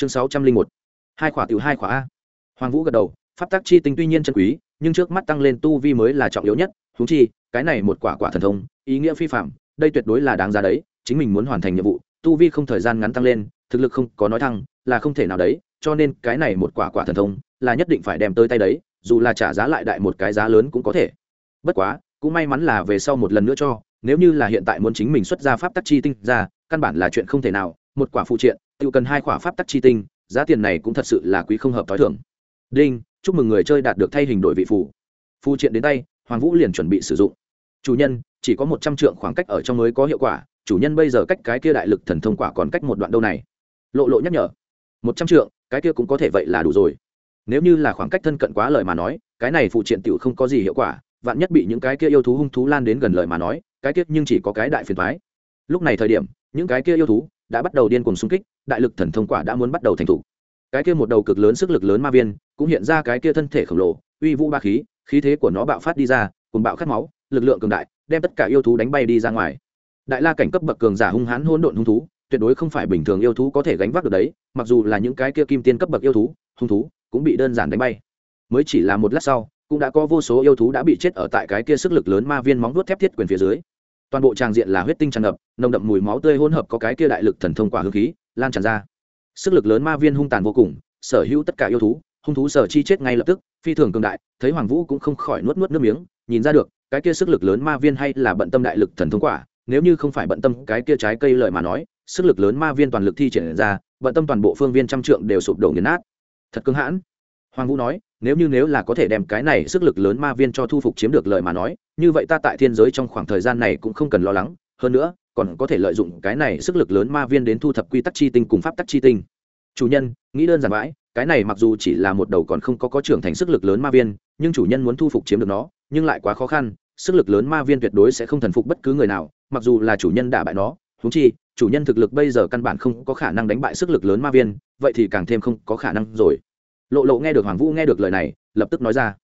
chương sáu trăm linh một. Hai khỏa tiểu hai khỏa a. Hoàng vũ gật đầu, pháp tắc chi tinh tuy nhiên chân quý, nhưng trước mắt tăng lên tu vi mới là trọng yếu nhất. Húng chi, cái này một quả quả thần thông, ý nghĩa phi phạm đây tuyệt đối là đáng giá đấy, chính mình muốn hoàn thành nhiệm vụ, tu vi không thời gian ngắn tăng lên, thực lực không có nói thăng, là không thể nào đấy, cho nên cái này một quả quả thần thông, là nhất định phải đem tới tay đấy, dù là trả giá lại đại một cái giá lớn cũng có thể. Bất quá, cũng may mắn là về sau một lần nữa cho, nếu như là hiện tại muốn chính mình xuất ra pháp tắc chi tinh ra, căn bản là chuyện không thể nào, một quả phụ triện tự cần hai khỏa pháp tắc chi tinh, giá tiền này cũng thật sự là quý không hợp t h o i thưởng đinh, chúc mừng người chơi đạt được thay hình đổi vị phụ phụ triện đến tay, hoàng vũ liền chuẩn bị sử dụng. Chủ nhân, chỉ có một trăm trượng khoảng cách ở trong mới có hiệu quả, chủ nhân bây giờ cách cái kia đại lực thần thông quả còn cách một đoạn đâu này? Lộ lộ nhắc nhở. Một trăm trượng, cái kia cũng có thể vậy là đủ rồi. Nếu như là khoảng cách thân cận quá lời mà nói, cái này phụ triện tiểu không có gì hiệu quả, vạn nhất bị những cái kia yêu thú hung thú lan đến gần lời mà nói, cái kia nhưng chỉ có cái đại phiền thoái lúc này thời điểm, những cái kia yêu thú đã bắt đầu điên cuồng xung kích, đại lực thần thông quả đã muốn bắt đầu thành thủ. Cái kia một đầu cực lớn sức lực lớn ma viên, cũng hiện ra cái kia thân thể khổng lồ, uy vũ ba khí khí thế của nó bạo phát đi ra cùng bạo khát máu, lực lượng cường đại, đem tất cả yêu thú đánh bay đi ra ngoài. Đại la cảnh cấp bậc cường giả hung hãn hỗn độn hung thú, tuyệt đối không phải bình thường yêu thú có thể gánh vác được đấy, mặc dù là những cái kia kim tiên cấp bậc yêu thú, hung thú, cũng bị đơn giản đánh bay. Mới chỉ là một lát sau, cũng đã có vô số yêu thú đã bị chết ở tại cái kia sức lực lớn ma viên móng vuốt thép thiết quyền phía dưới toàn bộ tràng diện là huyết tinh tràn ngập, nồng đậm mùi máu tươi hỗn hợp có cái kia đại lực thần thông quả hương khí, lan tràn ra. Sức lực lớn ma viên hung tàn vô cùng, sở hữu tất cả yêu thú, hung thú sở chi chết ngay lập tức, phi thường cường đại, thấy hoàng vũ cũng không khỏi nuốt nuốt nước miếng, nhìn ra được, cái kia sức lực lớn ma viên hay là bận tâm đại lực thần thông quả, nếu như không phải bận tâm cái kia trái cây lợi mà nói, sức lực lớn ma viên toàn lực thi triển ra, bận tâm toàn bộ phương viên trăm trượng đều sụp đổ nghiền nát. Thật cứng hãn hoàng vũ nói, nếu như nếu là có thể đem cái này sức lực lớn ma viên cho thu phục chiếm được lợi mà nói, như vậy ta tại thiên giới trong khoảng thời gian này cũng không cần lo lắng. Hơn nữa, còn có thể lợi dụng cái này sức lực lớn ma viên đến thu thập quy tắc chi tinh cùng pháp tắc chi tinh. Chủ nhân, nghĩ đơn giản vãi cái này mặc dù chỉ là một đầu còn không có có trưởng thành sức lực lớn ma viên, nhưng chủ nhân muốn thu phục chiếm được nó, nhưng lại quá khó khăn, sức lực lớn ma viên tuyệt đối sẽ không thần phục bất cứ người nào, mặc dù là chủ nhân đả bại nó. Húng chi, chủ nhân thực lực bây giờ căn bản không có khả năng đánh bại sức lực lớn ma viên, vậy thì càng thêm không có khả năng rồi lộ lộ nghe được hoàng vũ nghe được lời này, lập tức nói ra.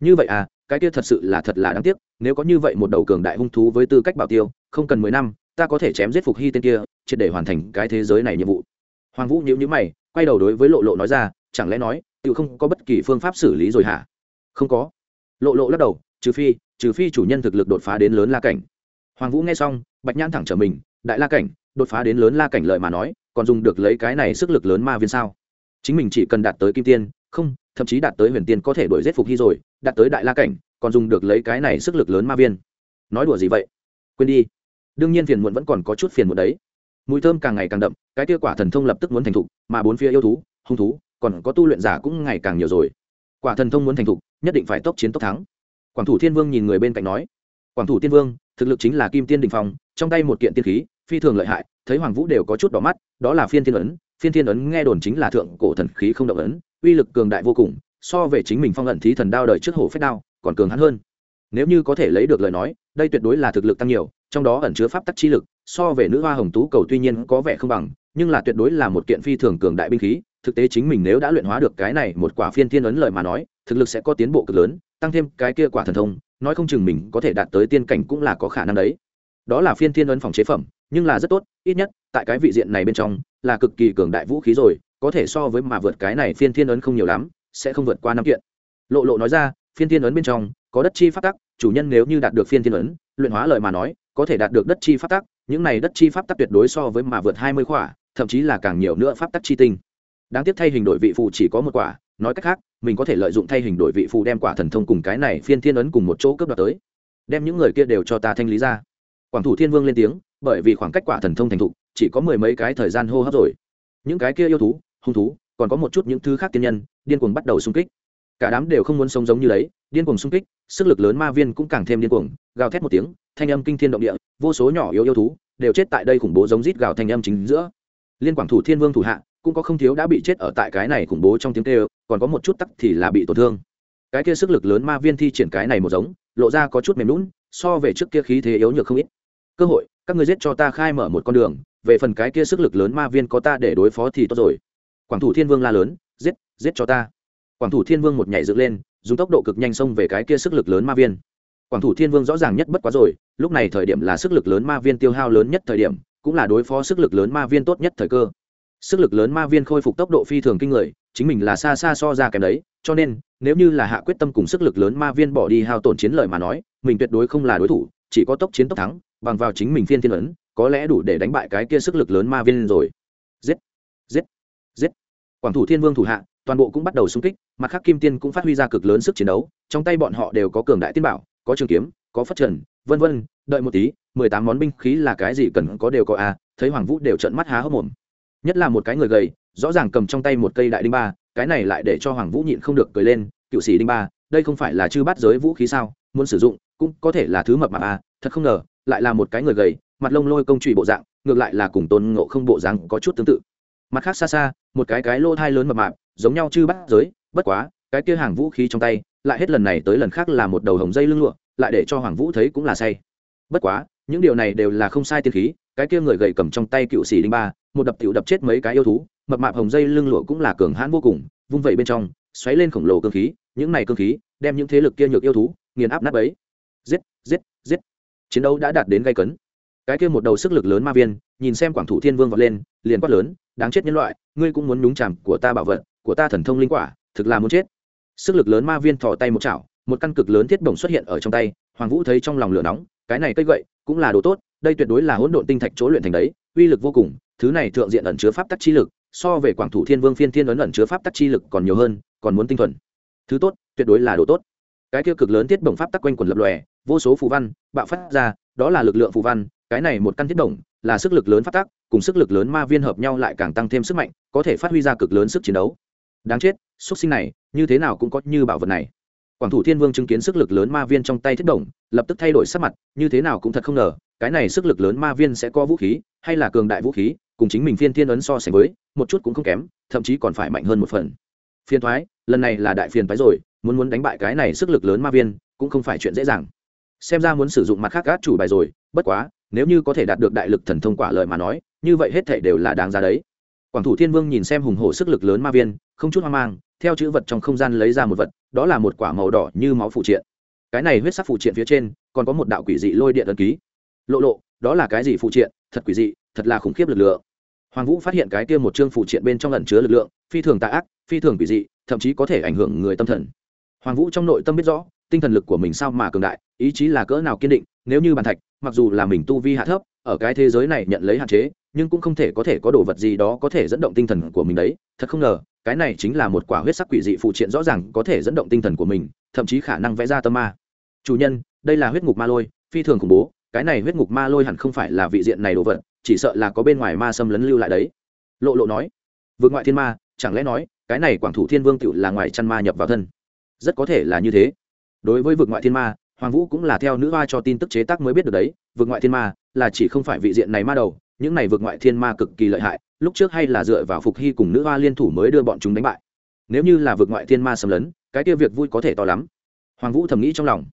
Như vậy à cái kia thật sự là thật là đáng tiếc, nếu có như vậy một đầu cường đại hung thú với tư cách bảo tiêu, không cần mười năm, ta có thể chém giết phục hy tên kia, triệt để hoàn thành cái thế giới này nhiệm vụ. Hoàng vũ nhíu nhíu mày, quay đầu đối với lộ lộ nói ra, chẳng lẽ nói tự không có bất kỳ phương pháp xử lý rồi hả? Không có. Lộ lộ lắc đầu, trừ phi trừ phi chủ nhân thực lực đột phá đến lớn la cảnh. Hoàng vũ nghe xong, bạch nhãn thẳng trở mình, đại la cảnh, đột phá đến lớn la cảnh lợi mà nói, còn dùng được lấy cái này sức lực lớn ma viên sao? Chính mình chỉ cần đạt tới kim tiên, không, thậm chí đạt tới huyền tiên có thể đổi giết phục hy rồi, đạt tới đại la cảnh, còn dùng được lấy cái này sức lực lớn ma viên. Nói đùa gì vậy? Quên đi. Đương nhiên phiền muộn vẫn còn có chút phiền muộn đấy. Mùi thơm càng ngày càng đậm, cái kia quả thần thông lập tức muốn thành thục, mà bốn phía yêu thú, hung thú, còn có tu luyện giả cũng ngày càng nhiều rồi. Quả thần thông muốn thành thục, nhất định phải tốc chiến tốc thắng. Quảng thủ thiên vương nhìn người bên cạnh nói. Quảng thủ tiên vương, thực lực chính là kim tiên đình phong, trong tay một kiện tiên khí, phi thường lợi hại, thấy hoàng vũ đều có chút đỏ mắt, đó là phiên thiên ấn phiên thiên ấn nghe đồn chính là thượng cổ thần khí không động ấn, uy lực cường đại vô cùng, so về chính mình phong ẩn thí thần đao đời trước hổ phép đao, còn cường hắn hơn. Nếu như có thể lấy được lời nói, đây tuyệt đối là thực lực tăng nhiều, trong đó ẩn chứa pháp tắc chi lực, so về nữ hoa hồng tú cầu tuy nhiên có vẻ không bằng, nhưng là tuyệt đối là một kiện phi thường cường đại binh khí, thực tế chính mình nếu đã luyện hóa được cái này một quả phiên thiên ấn lời mà nói, thực lực sẽ có tiến bộ cực lớn, tăng thêm cái kia quả thần thông, nói không chừng mình có thể đạt tới tiên cảnh cũng là có khả năng đấy đó là phiên thiên ấn phòng chế phẩm, nhưng là rất tốt, ít nhất, tại cái vị diện này bên trong, là cực kỳ cường đại vũ khí rồi, có thể so với mà vượt cái này phiên thiên ấn không nhiều lắm, sẽ không vượt qua năm kiện. Lộ lộ nói ra, phiên thiên ấn bên trong, có đất chi pháp tắc, chủ nhân nếu như đạt được phiên thiên ấn, luyện hóa lời mà nói, có thể đạt được đất chi pháp tắc, những này đất chi pháp tắc tuyệt đối so với mà vượt hai mươi khỏa, thậm chí là càng nhiều nữa pháp tắc chi tinh. Đáng tiếc thay hình đổi vị phù chỉ có một quả, nói cách khác, mình có thể lợi dụng thay hình đổi vị phù đem quả thần thông cùng cái này phiên thiên ấn cùng một chỗ cướp đoạt tới. Đem những người kia đều cho ta thanh lý ra quảng thủ thiên vương lên tiếng, bởi vì khoảng cách quả thần thông thành thục, chỉ có mười mấy cái thời gian hô hấp rồi. Những cái kia yêu thú, hung thú, còn có một chút những thứ khác tiên nhân, điên cuồng bắt đầu xung kích. Cả đám đều không muốn sống giống như đấy, điên cuồng xung kích, sức lực lớn ma viên cũng càng thêm điên cuồng, gào thét một tiếng, thanh âm kinh thiên động địa, vô số nhỏ yếu yêu thú đều chết tại đây khủng bố giống rít gào thanh âm chính giữa. Liên quảng thủ thiên vương thủ hạ, cũng có không thiếu đã bị chết ở tại cái này khủng bố trong tiếng kêu, còn có một chút tắc thì là bị tổn thương. Cái kia sức lực lớn ma viên thi triển cái này một giống, lộ ra có chút mềm lún so về trước kia khí thế yếu nhược không ít cơ hội, các người giết cho ta khai mở một con đường, về phần cái kia sức lực lớn ma viên có ta để đối phó thì tốt rồi. Quảng thủ thiên vương la lớn, giết giết cho ta. Quảng thủ thiên vương một nhảy dựng lên, dùng tốc độ cực nhanh xông về cái kia sức lực lớn ma viên. Quảng thủ thiên vương rõ ràng nhất bất quá rồi, lúc này thời điểm là sức lực lớn ma viên tiêu hao lớn nhất thời điểm, cũng là đối phó sức lực lớn ma viên tốt nhất thời cơ. Sức lực lớn ma viên khôi phục tốc độ phi thường kinh người, chính mình là xa xa so ra kém đấy, cho nên, nếu như là hạ quyết tâm cùng sức lực lớn ma viên bỏ đi hao tổn chiến lợi mà nói, mình tuyệt đối không là đối thủ, chỉ có tốc chiến tốc thắng bằng vào chính mình phiên thiên ấn có lẽ đủ để đánh bại cái kia sức lực lớn ma viên rồi. Giết giết giết. Quảng thủ thiên vương thủ hạ toàn bộ cũng bắt đầu xung kích mặt khác kim tiên cũng phát huy ra cực lớn sức chiến đấu trong tay bọn họ đều có cường đại tiên bảo có trường kiếm có phát trần vân vân đợi một tí mười tám món binh khí là cái gì cần có đều có à, thấy hoàng vũ đều trợn mắt há hốc mồm. Nhất là một cái người gầy rõ ràng cầm trong tay một cây đại đinh ba cái này lại để cho hoàng vũ nhịn không được cười lên cựu sĩ đinh ba đây không phải là chư bắt giới vũ khí sao? Muốn sử dụng cũng có thể là thứ mập mạp à thật không ngờ lại là một cái người gầy, mặt lông lôi công trụy bộ dạng, ngược lại là cùng tôn ngộ không bộ dáng có chút tương tự. Mặt khác xa xa, một cái cái lô thai lớn mập mạp, giống nhau chư bắt giới, bất quá, cái kia hàng vũ khí trong tay, lại hết lần này tới lần khác là một đầu hồng dây lưng lụa, lại để cho hoàng vũ thấy cũng là say. Bất quá, những điều này đều là không sai tiên khí, cái kia người gầy cầm trong tay cựu xì đinh ba, một đập tiểu đập chết mấy cái yêu thú, mập mạp hồng dây lưng lụa cũng là cường hãn vô cùng, vung vẩy bên trong, xoáy lên khổng lồ cơ khí, những này cơ khí, đem những thế lực kia nhược yêu thú, nghiền áp nát ấy giết giết giết chiến đấu đã đạt đến gây cấn. Cái kia một đầu sức lực lớn ma viên, nhìn xem quảng thủ thiên vương vọt lên, liền quát lớn, đáng chết nhân loại, ngươi cũng muốn nhúng chàm của ta bảo vật, của ta thần thông linh quả, thực là muốn chết. Sức lực lớn ma viên thò tay một chảo, một căn cực lớn thiết bổng xuất hiện ở trong tay, hoàng vũ thấy trong lòng lửa nóng, cái này cây gậy, cũng là đồ tốt, đây tuyệt đối là hỗn độn tinh thạch chỗ luyện thành đấy, uy lực vô cùng, thứ này thượng diện ẩn chứa pháp tắc chi lực, so về quảng thủ thiên vương phiên thiên ấn ẩn chứa pháp tắc chi lực còn nhiều hơn, còn muốn tinh thuần. Thứ tốt, tuyệt đối là đồ tốt. Cái kia cực lớn thiết bổng pháp tắc quanh quần lập lòe vô số phù văn bạo phát ra đó là lực lượng phù văn cái này một căn thiết đồng là sức lực lớn phát tác, cùng sức lực lớn ma viên hợp nhau lại càng tăng thêm sức mạnh có thể phát huy ra cực lớn sức chiến đấu. Đáng chết xuất sinh này như thế nào cũng có như bảo vật này. Quảng thủ thiên vương chứng kiến sức lực lớn ma viên trong tay thiết đồng lập tức thay đổi sắc mặt như thế nào cũng thật không ngờ cái này sức lực lớn ma viên sẽ có vũ khí hay là cường đại vũ khí cùng chính mình phiên thiên ấn so sánh với một chút cũng không kém thậm chí còn phải mạnh hơn một phần. Phiên thoái lần này là đại phiền thoái rồi muốn muốn đánh bại cái này sức lực lớn ma viên cũng không phải chuyện dễ dàng xem ra muốn sử dụng mặt khác gác chủ bài rồi, bất quá, nếu như có thể đạt được đại lực thần thông quả lợi mà nói, như vậy hết thể đều là đáng giá đấy. Quảng thủ thiên vương nhìn xem hùng hổ sức lực lớn ma viên, không chút hoang mang, theo chữ vật trong không gian lấy ra một vật, đó là một quả màu đỏ như máu phụ triện. Cái này huyết sắc phụ triện phía trên, còn có một đạo quỷ dị lôi điện ấn ký. Lộ lộ, đó là cái gì phụ triện? Thật quỷ dị, thật là khủng khiếp lực lượng. Hoàng vũ phát hiện cái kia một chương phụ triện bên trong ẩn chứa lực lượng, phi thường tạ ác, phi thường quỷ dị, thậm chí có thể ảnh hưởng người tâm thần. Hoàng vũ trong nội tâm biết rõ tinh thần lực của mình sao mà cường đại, ý chí là cỡ nào kiên định, nếu như bàn thạch, mặc dù là mình tu vi hạ thấp, ở cái thế giới này nhận lấy hạn chế, nhưng cũng không thể có thể có đồ vật gì đó có thể dẫn động tinh thần của mình đấy. Thật không ngờ, cái này chính là một quả huyết sắc quỷ dị phụ triện rõ ràng có thể dẫn động tinh thần của mình, thậm chí khả năng vẽ ra tâm ma. Chủ nhân, đây là huyết ngục ma lôi, phi thường khủng bố, cái này huyết ngục ma lôi hẳn không phải là vị diện này đồ vật, chỉ sợ là có bên ngoài ma xâm lấn lưu lại đấy. Lộ lộ nói, vượt ngoại thiên ma, chẳng lẽ nói, cái này quảng thủ thiên vương cựu là ngoài chăn ma nhập vào thân? Rất có thể là như thế đối với vực ngoại thiên ma, hoàng vũ cũng là theo nữ hoa cho tin tức chế tác mới biết được đấy, vực ngoại thiên ma là chỉ không phải vị diện này ma đầu, những này vực ngoại thiên ma cực kỳ lợi hại, lúc trước hay là dựa vào phục hy cùng nữ hoa liên thủ mới đưa bọn chúng đánh bại. Nếu như là vực ngoại thiên ma xâm lấn, cái kia việc vui có thể to lắm. Hoàng vũ thầm nghĩ trong lòng.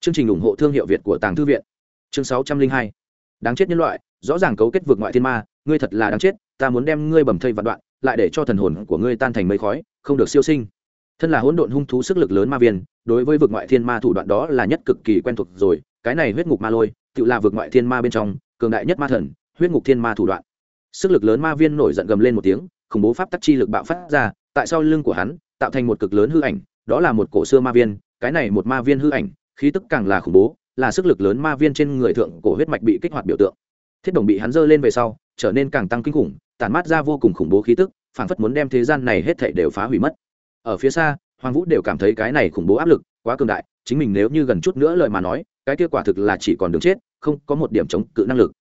Chương trình ủng hộ thương hiệu việt của tàng thư viện. Chương sáu trăm linh hai. Đáng chết nhân loại, rõ ràng cấu kết vực ngoại thiên ma, ngươi thật là đáng chết, ta muốn đem ngươi bầm thây vạn đoạn, lại để cho thần hồn của ngươi tan thành mây khói, không được siêu sinh thân là hỗn độn hung thú sức lực lớn ma viên, đối với vực ngoại thiên ma thủ đoạn đó là nhất cực kỳ quen thuộc rồi, cái này huyết ngục ma lôi, tự là vực ngoại thiên ma bên trong, cường đại nhất ma thần, huyết ngục thiên ma thủ đoạn. Sức lực lớn ma viên nổi giận gầm lên một tiếng, khủng bố pháp tắc chi lực bạo phát ra, tại sau lưng của hắn, tạo thành một cực lớn hư ảnh, đó là một cổ xưa ma viên, cái này một ma viên hư ảnh, khí tức càng là khủng bố, là sức lực lớn ma viên trên người thượng cổ huyết mạch bị kích hoạt biểu tượng. Thiết đồng bị hắn dơ lên về sau, trở nên càng tăng kinh khủng, tản mát ra vô cùng khủng bố khí tức, phảng phất muốn đem thế gian này hết thảy đều phá hủy mất ở phía xa, hoàng vũ đều cảm thấy cái này khủng bố áp lực quá cường đại, chính mình nếu như gần chút nữa lời mà nói, cái kết quả thực là chỉ còn đường chết, không có một điểm chống cự năng lực.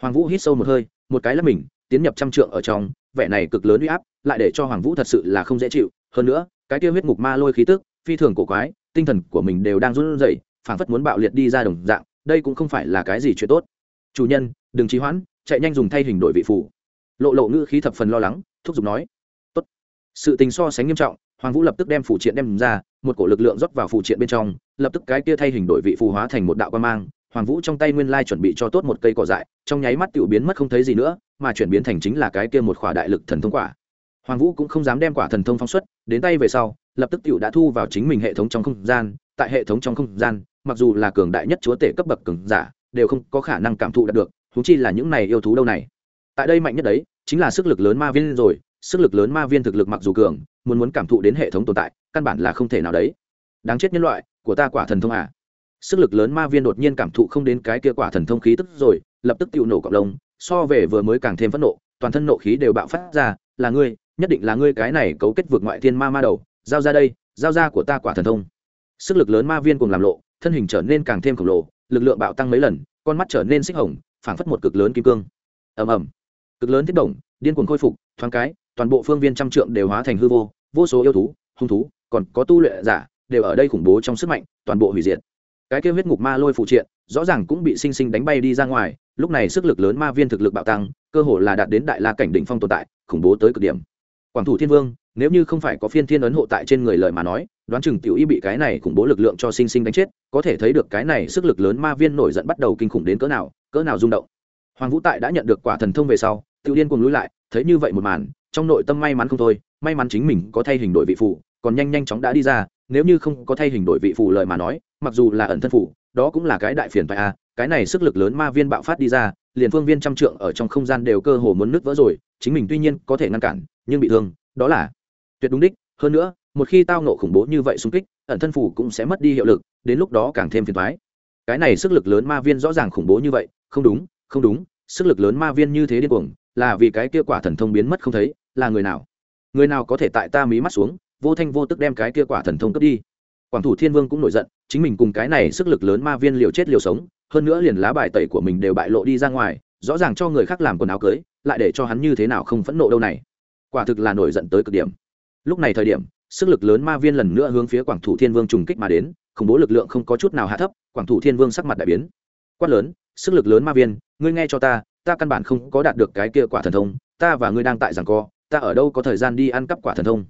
Hoàng vũ hít sâu một hơi, một cái là mình, tiến nhập trăm trượng ở trong, vẻ này cực lớn uy áp lại để cho hoàng vũ thật sự là không dễ chịu. Hơn nữa, cái kia huyết ngục ma lôi khí tức, phi thường cổ quái, tinh thần của mình đều đang run rẩy, phảng phất muốn bạo liệt đi ra đồng dạng, đây cũng không phải là cái gì chuyện tốt. Chủ nhân, đừng trì hoãn, chạy nhanh dùng thay hình đổi vị phủ lộ lộ ngữ khí thập phần lo lắng, thúc giục nói. Tốt. Sự tình so sánh nghiêm trọng hoàng vũ lập tức đem phù triện đem ra, một cổ lực lượng rót vào phù triện bên trong, lập tức cái kia thay hình đổi vị phù hóa thành một đạo quan mang. Hoàng vũ trong tay nguyên lai chuẩn bị cho tốt một cây cỏ dại, trong nháy mắt tự biến mất không thấy gì nữa, mà chuyển biến thành chính là cái kia một khỏa đại lực thần thông quả. Hoàng vũ cũng không dám đem quả thần thông phóng xuất, đến tay về sau, lập tức tự đã thu vào chính mình hệ thống trong không gian. Tại hệ thống trong không gian, mặc dù là cường đại nhất chúa tể cấp bậc cường giả, đều không có khả năng cảm thụ đạt được thú chi là những này yêu thú đâu này. Tại đây mạnh nhất đấy, chính là sức lực lớn ma viên rồi sức lực lớn ma viên thực lực mặc dù cường, muốn muốn cảm thụ đến hệ thống tồn tại, căn bản là không thể nào đấy. Đáng chết nhân loại, của ta quả thần thông à? Sức lực lớn ma viên đột nhiên cảm thụ không đến cái kia quả thần thông khí tức rồi, lập tức tự nổ cộng lông, so về vừa mới càng thêm phẫn nộ, toàn thân nộ khí đều bạo phát ra, là ngươi, nhất định là ngươi cái này cấu kết vượt ngoại thiên ma ma đầu, giao ra đây, giao ra của ta quả thần thông. Sức lực lớn ma viên cùng làm lộ, thân hình trở nên càng thêm khổng lồ, lực lượng bạo tăng mấy lần, con mắt trở nên xích hồng, phảng phất một cực lớn kim cương. Ầm ầm. Cực lớn thiết động, điên cuồng khôi phục, thoáng cái toàn bộ phương viên trăm trượng đều hóa thành hư vô vô số yêu thú, hung thú, còn có tu luyện giả, đều ở đây khủng bố trong sức mạnh, toàn bộ hủy diệt. Cái kêu huyết ngục ma lôi phụ triện, rõ ràng cũng bị sinh sinh đánh bay đi ra ngoài, lúc này sức lực lớn ma viên thực lực bạo tăng, cơ hồ là đạt đến đại la cảnh đỉnh phong tồn tại, khủng bố tới cực điểm. Quảng thủ thiên vương, nếu như không phải có phiên thiên ấn hộ tại trên người lời mà nói, đoán chừng tiểu y bị cái này khủng bố lực lượng cho sinh sinh đánh chết, có thể thấy được cái này sức lực lớn ma viên nổi giận bắt đầu kinh khủng đến cỡ nào cỡ nào rung động. Hoàng vũ tại đã nhận được quả thần thông về sau, tiểu điên cuồng lùi lại, thấy như vậy một màn trong nội tâm may mắn không thôi, may mắn chính mình có thay hình đổi vị phụ, còn nhanh nhanh chóng đã đi ra, nếu như không có thay hình đổi vị phụ lời mà nói, mặc dù là ẩn thân phụ, đó cũng là cái đại phiền phải a, cái này sức lực lớn ma viên bạo phát đi ra, liền phương viên trăm trượng ở trong không gian đều cơ hồ muốn nứt vỡ rồi, chính mình tuy nhiên có thể ngăn cản, nhưng bị thương, đó là tuyệt đúng đích. Hơn nữa, một khi tao nộ khủng bố như vậy xung kích, ẩn thân phủ cũng sẽ mất đi hiệu lực, đến lúc đó càng thêm phiền thoái cái này sức lực lớn ma viên rõ ràng khủng bố như vậy, không đúng không đúng, sức lực lớn ma viên như thế điên cuồng, là vì cái kia quả thần thông biến mất không thấy là người nào? Người nào có thể tại ta mí mắt xuống, vô thanh vô tức đem cái kia quả thần thông cướp đi? Quảng thủ thiên vương cũng nổi giận, chính mình cùng cái này sức lực lớn ma viên liều chết liều sống, hơn nữa liền lá bài tẩy của mình đều bại lộ đi ra ngoài, rõ ràng cho người khác làm quần áo cưới, lại để cho hắn như thế nào không phẫn nộ đâu này. Quả thực là nổi giận tới cực điểm. Lúc này thời điểm, sức lực lớn ma viên lần nữa hướng phía quảng thủ thiên vương trùng kích mà đến, khủng bố lực lượng không có chút nào hạ thấp, quảng thủ thiên vương sắc mặt đại biến. Quát lớn, sức lực lớn ma viên, ngươi nghe cho ta ta căn bản không có đạt được cái kia quả thần thông, ta và ngươi đang tại rằng co ta ở đâu có thời gian đi ăn cắp quả thần thông?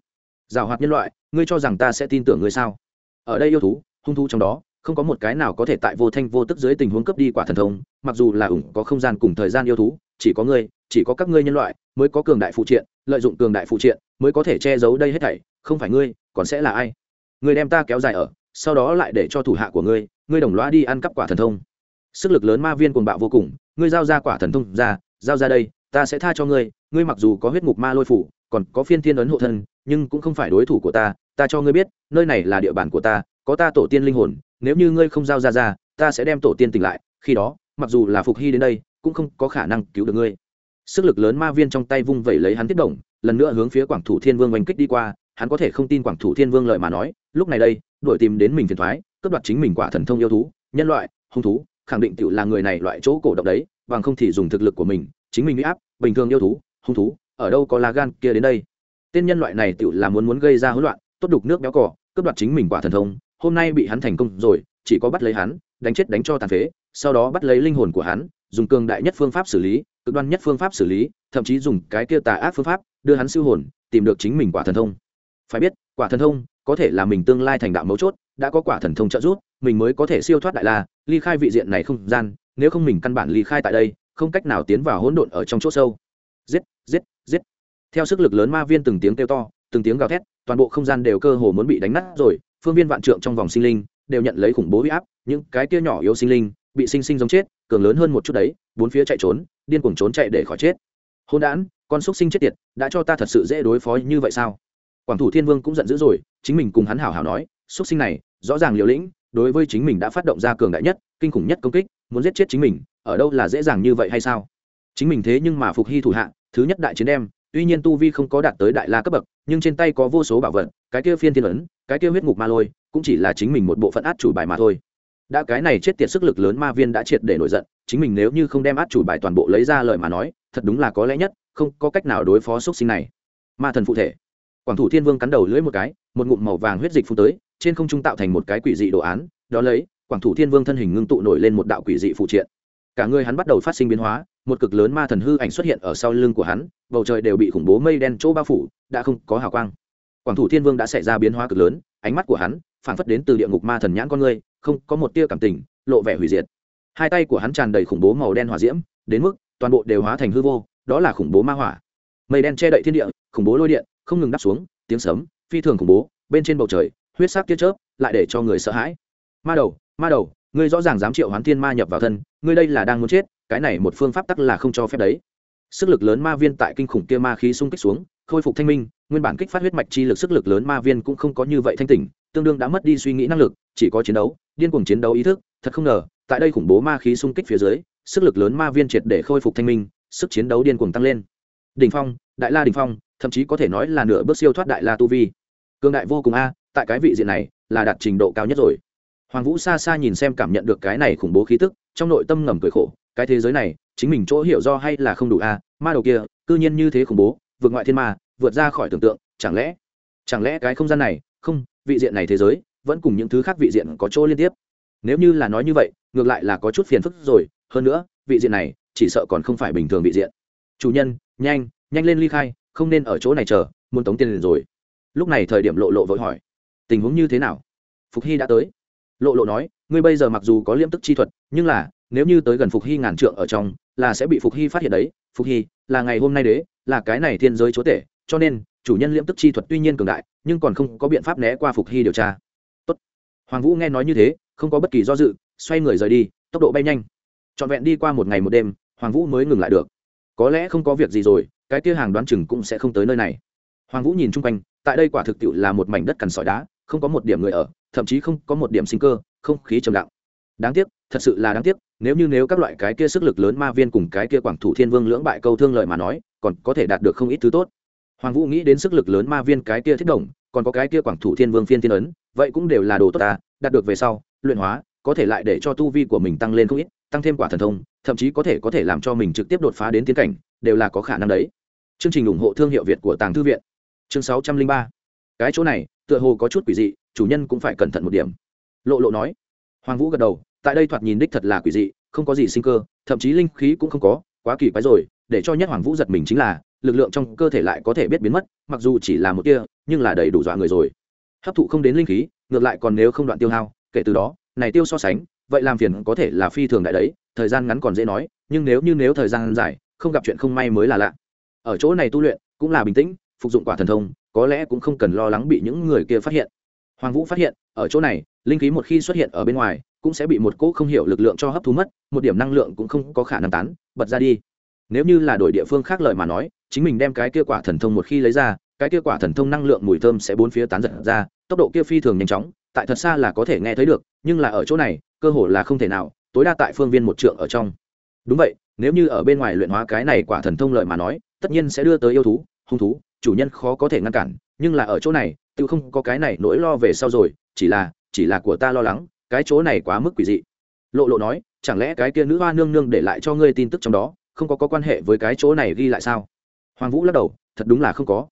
Giảo hoạt nhân loại, ngươi cho rằng ta sẽ tin tưởng ngươi sao? Ở đây yêu thú, hung thú trong đó, không có một cái nào có thể tại vô thanh vô tức dưới tình huống cấp đi quả thần thông, mặc dù là ủng có không gian cùng thời gian yêu thú, chỉ có ngươi, chỉ có các ngươi nhân loại mới có cường đại phụ triện, lợi dụng cường đại phụ triện mới có thể che giấu đây hết thảy, không phải ngươi, còn sẽ là ai? Ngươi đem ta kéo dài ở, sau đó lại để cho thủ hạ của ngươi ngươi đồng loa đi ăn cắp quả thần thông. Sức lực lớn ma viên cuồng bạo vô cùng, ngươi giao ra quả thần thông ra, giao ra đây ta sẽ tha cho ngươi ngươi mặc dù có huyết ngục ma lôi phủ, còn có phiên thiên ấn hộ thân, nhưng cũng không phải đối thủ của ta ta cho ngươi biết, nơi này là địa bàn của ta, có ta tổ tiên linh hồn, nếu như ngươi không giao ra ra, ta sẽ đem tổ tiên tỉnh lại, khi đó, mặc dù là phục hy đến đây, cũng không có khả năng cứu được ngươi. Sức lực lớn ma viên trong tay vung vẩy lấy hắn thiết động, lần nữa hướng phía quảng thủ thiên vương oanh kích đi qua, hắn có thể không tin quảng thủ thiên vương lợi mà nói, lúc này đây, đuổi tìm đến mình phiền thoái, cướp đoạt chính mình quả thần thông yêu thú, nhân loại, hung thú, khẳng định tự là người này loại chỗ cổ động đấy, bằng không thì dùng thực lực của mình chính mình bị áp, bình thường yêu thú, hung thú, ở đâu có lá gan kia đến đây. Tên nhân loại này tự là muốn muốn gây ra hỗn loạn, tốt đục nước béo cỏ cướp đoạt chính mình quả thần thông, hôm nay bị hắn thành công rồi, chỉ có bắt lấy hắn, đánh chết đánh cho tàn phế, sau đó bắt lấy linh hồn của hắn, dùng cường đại nhất phương pháp xử lý, cực đoan nhất phương pháp xử lý, thậm chí dùng cái kia tà ác phương pháp, đưa hắn siêu hồn, tìm được chính mình quả thần thông. Phải biết, quả thần thông có thể là mình tương lai thành đạo mấu chốt, đã có quả thần thông trợ giúp, mình mới có thể siêu thoát đại la, ly khai vị diện này không gian, nếu không mình căn bản ly khai tại đây không cách nào tiến vào hỗn độn ở trong chỗ sâu. Giết giết giết. Theo sức lực lớn ma viên từng tiếng kêu to, từng tiếng gào thét, toàn bộ không gian đều cơ hồ muốn bị đánh nát rồi. Phương viên vạn trượng trong vòng sinh linh đều nhận lấy khủng bố huy áp, những cái kia nhỏ yếu sinh linh bị sinh sinh giống chết, cường lớn hơn một chút đấy, bốn phía chạy trốn, điên cuồng trốn chạy để khỏi chết. Hôn đản, con xúc sinh chết tiệt, đã cho ta thật sự dễ đối phó như vậy sao? Quảng thủ thiên vương cũng giận dữ rồi, chính mình cùng hắn hảo hảo nói xúc sinh này, rõ ràng liều lĩnh, đối với chính mình đã phát động ra cường đại nhất, kinh khủng nhất công kích muốn giết chết chính mình, ở đâu là dễ dàng như vậy hay sao? Chính mình thế nhưng mà phục hy thủ hạ, thứ nhất đại chiến đem, tuy nhiên tu vi không có đạt tới đại la cấp bậc, nhưng trên tay có vô số bảo vật, cái kia phiên thiên ấn, cái kia huyết ngục ma lôi, cũng chỉ là chính mình một bộ phận át chủ bài mà thôi. Đã cái này chết tiệt sức lực lớn ma viên đã triệt để nổi giận, chính mình nếu như không đem át chủ bài toàn bộ lấy ra lời mà nói, thật đúng là có lẽ nhất, không có cách nào đối phó x sinh này. Ma thần phụ thể. Quảng thủ thiên vương cắn đầu lưỡi một cái, một ngụm màu vàng huyết dịch phun tới, trên không trung tạo thành một cái quỷ dị đồ án, đó lấy quảng thủ thiên vương thân hình ngưng tụ nổi lên một đạo quỷ dị phụ triện. Cả người hắn bắt đầu phát sinh biến hóa, một cực lớn ma thần hư ảnh xuất hiện ở sau lưng của hắn, bầu trời đều bị khủng bố mây đen chỗ bao phủ, đã không có hào quang. Quảng thủ thiên vương đã xảy ra biến hóa cực lớn, ánh mắt của hắn phản phất đến từ địa ngục ma thần nhãn con người, không có một tia cảm tình, lộ vẻ hủy diệt. Hai tay của hắn tràn đầy khủng bố màu đen hỏa diễm, đến mức toàn bộ đều hóa thành hư vô, đó là khủng bố ma hỏa. Mây đen che đậy thiên địa, khủng bố lôi điện, không ngừng đắp xuống, tiếng sấm phi thường khủng bố, bên trên bầu trời, huyết sắc tiết chớp, lại để cho người sợ hãi. Ma đầu ma đầu, ngươi rõ ràng dám triệu hoán thiên ma nhập vào thân, ngươi đây là đang muốn chết, cái này một phương pháp tắc là không cho phép đấy. Sức lực lớn ma viên tại kinh khủng kia ma khí xung kích xuống, khôi phục thanh minh, nguyên bản kích phát huyết mạch chi lực sức lực lớn ma viên cũng không có như vậy thanh tỉnh, tương đương đã mất đi suy nghĩ năng lực, chỉ có chiến đấu, điên cuồng chiến đấu ý thức, thật không ngờ, tại đây khủng bố ma khí xung kích phía dưới, sức lực lớn ma viên triệt để khôi phục thanh minh, sức chiến đấu điên cuồng tăng lên. Đỉnh phong, đại la đỉnh phong, thậm chí có thể nói là nửa bước siêu thoát đại la tu vi. Cương đại vô cùng a, tại cái vị diện này, là đạt trình độ cao nhất rồi hoàng vũ xa xa nhìn xem cảm nhận được cái này khủng bố khí tức, trong nội tâm ngầm cười khổ, cái thế giới này, chính mình chỗ hiểu do hay là không đủ a ma đầu kia, cư nhiên như thế khủng bố, vượt ngoại thiên ma, vượt ra khỏi tưởng tượng, chẳng lẽ chẳng lẽ cái không gian này, không, vị diện này thế giới, vẫn cùng những thứ khác vị diện có chỗ liên tiếp? Nếu như là nói như vậy, ngược lại là có chút phiền phức rồi, hơn nữa, vị diện này, chỉ sợ còn không phải bình thường vị diện. Chủ nhân, nhanh nhanh lên ly khai, không nên ở chỗ này chờ, muốn tống tiền liền rồi. Lúc này thời điểm lộ lộ vội hỏi, tình huống như thế nào? Phục hy đã tới lộ lộ nói, ngươi bây giờ mặc dù có liêm tức chi thuật, nhưng là, nếu như tới gần phục hy ngàn trượng ở trong, là sẽ bị phục hy phát hiện đấy. Phục hy, là ngày hôm nay đế, là cái này thiên giới chúa tể, cho nên, chủ nhân liêm tức chi thuật tuy nhiên cường đại, nhưng còn không có biện pháp né qua phục hy điều tra. Tốt. hoàng vũ nghe nói như thế, không có bất kỳ do dự, xoay người rời đi, tốc độ bay nhanh. Trọn vẹn đi qua một ngày một đêm, hoàng vũ mới ngừng lại được. Có lẽ không có việc gì rồi, cái kia hàng đoán chừng cũng sẽ không tới nơi này. Hoàng vũ nhìn chung quanh, tại đây quả thực tiệu là một mảnh đất cằn sỏi đá, không có một điểm người ở thậm chí không có một điểm sinh cơ không khí trầm lặng. Đáng tiếc thật sự là đáng tiếc nếu như nếu các loại cái kia sức lực lớn ma viên cùng cái kia quảng thủ thiên vương lưỡng bại câu thương lợi mà nói còn có thể đạt được không ít thứ tốt. Hoàng vũ nghĩ đến sức lực lớn ma viên cái kia thiết đồng, còn có cái kia quảng thủ thiên vương phiên thiên ấn vậy cũng đều là đồ tốt ta đạt được về sau luyện hóa có thể lại để cho tu vi của mình tăng lên không ít tăng thêm quả thần thông thậm chí có thể có thể làm cho mình trực tiếp đột phá đến tiến cảnh đều là có khả năng đấy. Chương trình ủng hộ thương hiệu việt của tàng thư viện. Chương sáu trăm linh ba. Cái chỗ này tựa hồ có chút quỷ dị chủ nhân cũng phải cẩn thận một điểm. Lộ lộ nói. Hoàng vũ gật đầu, tại đây thoạt nhìn đích thật là quỷ dị, không có gì sinh cơ, thậm chí linh khí cũng không có, quá kỳ quái rồi, để cho nhất hoàng vũ giật mình chính là, lực lượng trong cơ thể lại có thể biết biến mất, mặc dù chỉ là một tia, nhưng là đầy đủ dọa người rồi. Hấp thụ không đến linh khí, ngược lại còn nếu không đoạn tiêu hao, kể từ đó, này tiêu so sánh, vậy làm phiền có thể là phi thường đại đấy, thời gian ngắn còn dễ nói, nhưng nếu như nếu thời gian dài, không gặp chuyện không may mới là lạ. Ở chỗ này tu luyện, cũng là bình tĩnh, phục dụng quả thần thông, có lẽ cũng không cần lo lắng bị những người kia phát hiện hoàng vũ phát hiện, ở chỗ này, linh khí một khi xuất hiện ở bên ngoài, cũng sẽ bị một cỗ không hiểu lực lượng cho hấp thu mất, một điểm năng lượng cũng không có khả năng tán, bật ra đi. Nếu như là đổi địa phương khác lời mà nói, chính mình đem cái kia quả thần thông một khi lấy ra, cái kia quả thần thông năng lượng mùi thơm sẽ bốn phía tán giật ra, tốc độ kia phi thường nhanh chóng, tại thật xa là có thể nghe thấy được, nhưng là ở chỗ này, cơ hồ là không thể nào, tối đa tại phương viên một trượng ở trong. Đúng vậy, nếu như ở bên ngoài luyện hóa cái này quả thần thông lợi mà nói, tất nhiên sẽ đưa tới yêu thú, hung thú, chủ nhân khó có thể ngăn cản nhưng là ở chỗ này tự không có cái này nỗi lo về sau rồi chỉ là chỉ là của ta lo lắng cái chỗ này quá mức quỷ dị. Lộ lộ nói chẳng lẽ cái kia nữ hoa nương nương để lại cho ngươi tin tức trong đó không có, có quan hệ với cái chỗ này ghi lại sao? Hoàng vũ lắc đầu thật đúng là không có.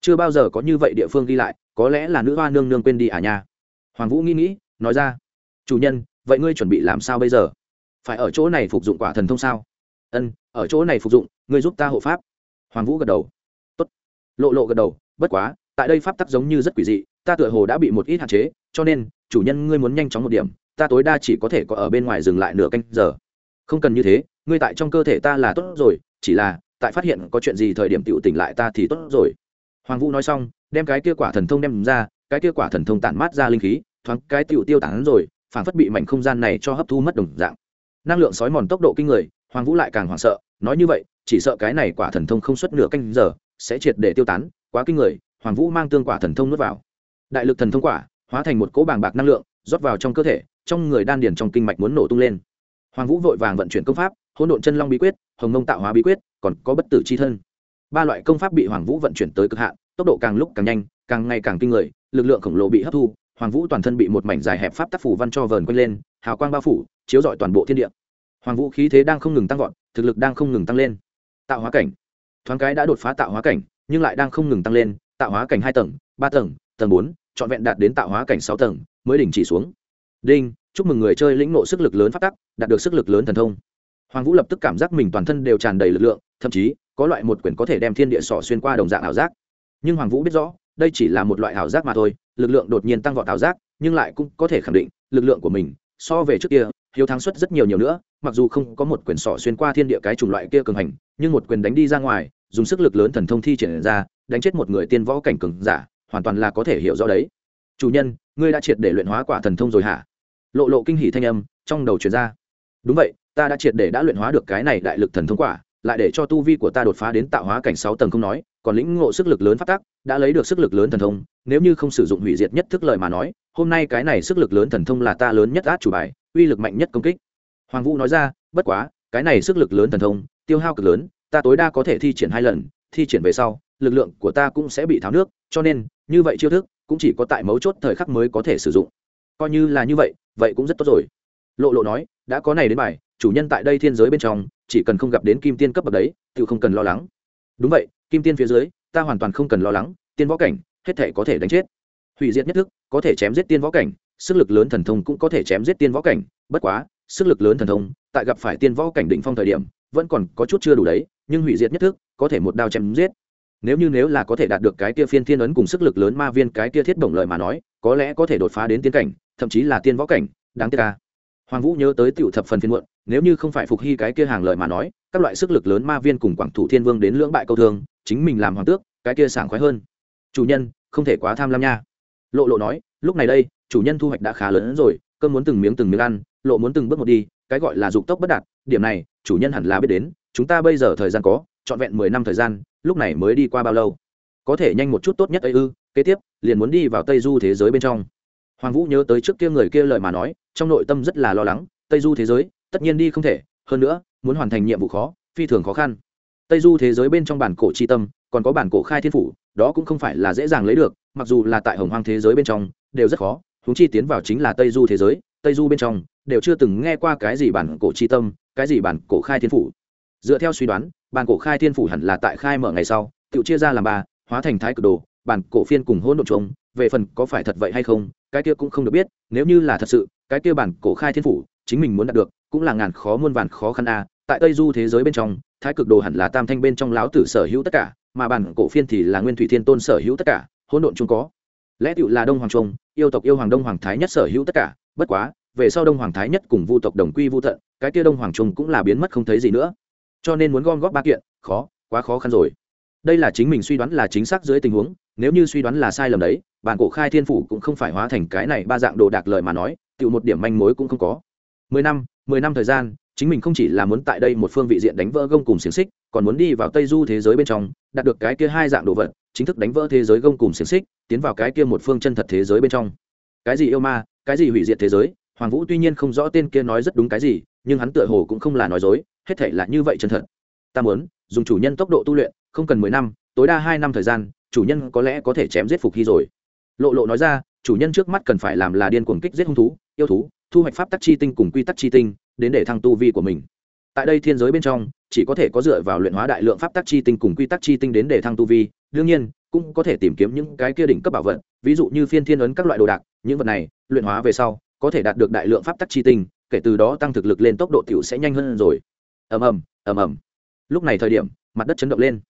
Chưa bao giờ có như vậy địa phương ghi lại có lẽ là nữ hoa nương nương quên đi à nha. Hoàng vũ nghĩ nghĩ nói ra chủ nhân vậy ngươi chuẩn bị làm sao bây giờ? Phải ở chỗ này phục dụng quả thần thông sao? Ân ở chỗ này phục dụng ngươi giúp ta hộ pháp. Hoàng vũ gật đầu. Tốt. lộ lộ gật đầu bất quá tại đây pháp tắc giống như rất quỷ dị, ta tựa hồ đã bị một ít hạn chế, cho nên, chủ nhân ngươi muốn nhanh chóng một điểm, ta tối đa chỉ có thể có ở bên ngoài dừng lại nửa canh giờ. Không cần như thế, ngươi tại trong cơ thể ta là tốt rồi, chỉ là, tại phát hiện có chuyện gì thời điểm tựu tỉnh lại ta thì tốt rồi. Hoàng vũ nói xong, đem cái kia quả thần thông đem ra, cái kia quả thần thông tản mát ra linh khí, thoáng cái tựu tiêu tán rồi phản phất bị mảnh không gian này cho hấp thu mất đồng dạng. Năng lượng sói mòn tốc độ kinh người, hoàng vũ lại càng hoảng sợ, nói như vậy, chỉ sợ cái này quả thần thông không xuất nửa canh giờ, sẽ triệt để tiêu tán, quá kinh người hoàng vũ mang tương quả thần thông nuốt vào. Đại lực thần thông quả, hóa thành một cỗ bàng bạc năng lượng, rót vào trong cơ thể, trong người đan điền trong kinh mạch muốn nổ tung lên. Hoàng vũ vội vàng vận chuyển công pháp, hỗn độn chân long bí quyết, hồng mông tạo hóa bí quyết, còn có bất tử c h i thân. Ba loại công pháp bị hoàng vũ vận chuyển tới cực hạn, tốc độ càng lúc càng nhanh, càng ngày càng kinh người, lực lượng khổng lồ bị hấp thu, hoàng vũ toàn thân bị một mảnh dài hẹp pháp tác phủ văn cho vờn quanh lên, hào quang bao phủ, chiếu rọi toàn bộ thiên địa. Hoàng vũ khí thế đang không ngừng tăng vọt, thực lực đang không ngừng tăng lên. Tạo hóa cảnh. Thoáng cái đã đột phá tạo hóa cảnh, nhưng lại đang không ngừng tăng lên tạo hóa cảnh hai tầng, ba tầng tầng bốn, trọn vẹn đạt đến tạo hóa cảnh sáu tầng, mới đình chỉ xuống. Đinh, chúc mừng người chơi lĩnh nộ sức lực lớn phát tắc, đạt được sức lực lớn thần thông. Hoàng vũ lập tức cảm giác mình toàn thân đều tràn đầy lực lượng, thậm chí, có loại một quyển có thể đem thiên địa sỏ xuyên qua đồng dạng ảo giác. Nhưng hoàng vũ biết rõ, đây chỉ là một loại ảo giác mà thôi, lực lượng đột nhiên tăng vọt ảo giác, nhưng lại cũng có thể khẳng định, lực lượng của mình, so về trước kia, hiếu thắng suất rất nhiều nhiều nữa, mặc dù không có một quyền sỏ xuyên qua thiên địa cái chủng loại kia cường hành, nhưng một quyền đánh đi ra ngoài dùng sức lực lớn thần thông thi triển ra, đánh chết một người tiên võ cảnh cường giả, hoàn toàn là có thể hiểu rõ đấy. Chủ nhân, ngươi đã triệt để luyện hóa quả thần thông rồi hả? Lộ lộ kinh hỉ thanh âm trong đầu truyền ra. Đúng vậy, ta đã triệt để đã luyện hóa được cái này đại lực thần thông quả, lại để cho tu vi của ta đột phá đến tạo hóa cảnh sáu tầng không nói, còn lĩnh ngộ sức lực lớn phát tác đã lấy được sức lực lớn thần thông, nếu như không sử dụng hủy diệt nhất thức lợi mà nói, hôm nay cái này sức lực lớn thần thông là ta lớn nhất át chủ bài, uy lực mạnh nhất công kích. Hoàng vũ nói ra, bất quá, cái này sức lực lớn thần thông, tiêu hao cực lớn ta tối đa có thể thi triển hai lần, thi triển về sau, lực lượng của ta cũng sẽ bị tháo nước, cho nên, như vậy chiêu thức cũng chỉ có tại mấu chốt thời khắc mới có thể sử dụng. Coi như là như vậy vậy cũng rất tốt rồi. Lộ lộ nói, đã có này đến bài, chủ nhân tại đây thiên giới bên trong, chỉ cần không gặp đến kim tiên cấp bậc đấy tự không cần lo lắng. Đúng vậy, kim tiên phía dưới, ta hoàn toàn không cần lo lắng, tiên võ cảnh, hết thể có thể đánh chết. Hủy diệt nhất thức, có thể chém giết tiên võ cảnh, sức lực lớn thần thông cũng có thể chém giết tiên võ cảnh, bất quá, sức lực lớn thần thông, tại gặp phải tiên võ cảnh đỉnh phong thời điểm, vẫn còn có chút chưa đủ đấy nhưng hủy diệt nhất thức, có thể một đao chém giết. Nếu như nếu là có thể đạt được cái kia phiên thiên ấn cùng sức lực lớn ma viên, cái kia thiết bổng lợi mà nói, có lẽ có thể đột phá đến tiên cảnh, thậm chí là tiên võ cảnh, đáng tiếc ca hoàng vũ nhớ tới tiểu thập phần phiên muộn, nếu như không phải phục hy cái kia hàng lợi mà nói, các loại sức lực lớn ma viên cùng quảng thủ thiên vương đến lưỡng bại câu thương, chính mình làm hoàng tước, cái kia sảng khoái hơn. Chủ nhân, không thể quá tham lam nha. Lộ lộ nói, lúc này đây, chủ nhân thu hoạch đã khá lớn rồi cơn muốn từng miếng từng miếng ăn, lộ muốn từng bước một đi, cái gọi là dục tốc bất đạt, điểm này, chủ nhân hẳn là biết đến chúng ta bây giờ thời gian có, trọn vẹn mười năm thời gian, lúc này mới đi qua bao lâu? Có thể nhanh một chút tốt nhất ấy ư? Kế tiếp, liền muốn đi vào tây du thế giới bên trong. Hoàng vũ nhớ tới trước kia người kia lời mà nói, trong nội tâm rất là lo lắng, tây du thế giới, tất nhiên đi không thể, hơn nữa, muốn hoàn thành nhiệm vụ khó, phi thường khó khăn. Tây du thế giới bên trong bản cổ tri tâm, còn có bản cổ khai thiên phủ, đó cũng không phải là dễ dàng lấy được, mặc dù là tại hồng hoang thế giới bên trong, đều rất khó húng chi tiến vào chính là tây du thế giới, tây du bên trong, đều chưa từng nghe qua cái gì bản cổ tri tâm, cái gì bản cổ khai thiên phủ dựa theo suy đoán, bản cổ khai thiên phủ hẳn là tại khai mở ngày sau tự chia ra làm ba, hóa thành thái cực đồ, bản cổ phiên cùng hỗn độn trống về phần có phải thật vậy hay không, cái kia cũng không được biết, nếu như là thật sự, cái kia bản cổ khai thiên phủ, chính mình muốn đạt được, cũng là ngàn khó muôn vàn khó khăn a. Tại tây du thế giới bên trong, thái cực đồ hẳn là tam thanh bên trong lão tử sở hữu tất cả, mà bản cổ phiên thì là nguyên thủy thiên tôn sở hữu tất cả, hỗn độn chung có. Lẽ tựu là đông hoàng trung, yêu tộc yêu hoàng đông hoàng thái nhất sở hữu tất cả, bất quá, về sau đông hoàng thái nhất cùng vu tộc đồng quy vu tận, cái kia đông hoàng trung cũng là biến mất không thấy gì nữa cho nên muốn gom góp ba kiện, khó, quá khó khăn rồi. Đây là chính mình suy đoán là chính xác dưới tình huống, nếu như suy đoán là sai lầm đấy, bản cổ khai thiên phủ cũng không phải hóa thành cái này ba dạng đồ đạc lời mà nói tự một điểm manh mối cũng không có. Mười năm mười năm thời gian, chính mình không chỉ là muốn tại đây một phương vị diện đánh vỡ gông cùng xiềng xích, còn muốn đi vào tây du thế giới bên trong, đạt được cái kia hai dạng đồ vật, chính thức đánh vỡ thế giới gông cùng xiềng xích, tiến vào cái kia một phương chân thật thế giới bên trong. Cái gì yêu ma, cái gì hủy diệt thế giới, hoàng vũ tuy nhiên không rõ tên kia nói rất đúng cái gì, nhưng hắn tựa hồ cũng không là nói dối hết thể là như vậy chân thật. Ta muốn dùng chủ nhân tốc độ tu luyện, không cần mười năm, tối đa hai năm thời gian, chủ nhân có lẽ có thể chém giết phục hy rồi. Lộ lộ nói ra, chủ nhân trước mắt cần phải làm là điên cuồng kích giết hung thú, yêu thú, thu hoạch pháp tắc chi tinh cùng quy tắc chi tinh, đến để thăng tu vi của mình. Tại đây thiên giới bên trong, chỉ có thể có dựa vào luyện hóa đại lượng pháp tắc chi tinh cùng quy tắc chi tinh đến để thăng tu vi, đương nhiên, cũng có thể tìm kiếm những cái kia đỉnh cấp bảo vật, ví dụ như phiên thiên ấn các loại đồ đạc, những vật này, luyện hóa về sau, có thể đạt được đại lượng pháp tắc chi tinh, kể từ đó tăng thực lực lên tốc độ tiểu sẽ nhanh hơn rồi ầm ầm ầm ầm. Lúc này thời điểm, mặt đất chấn động lên.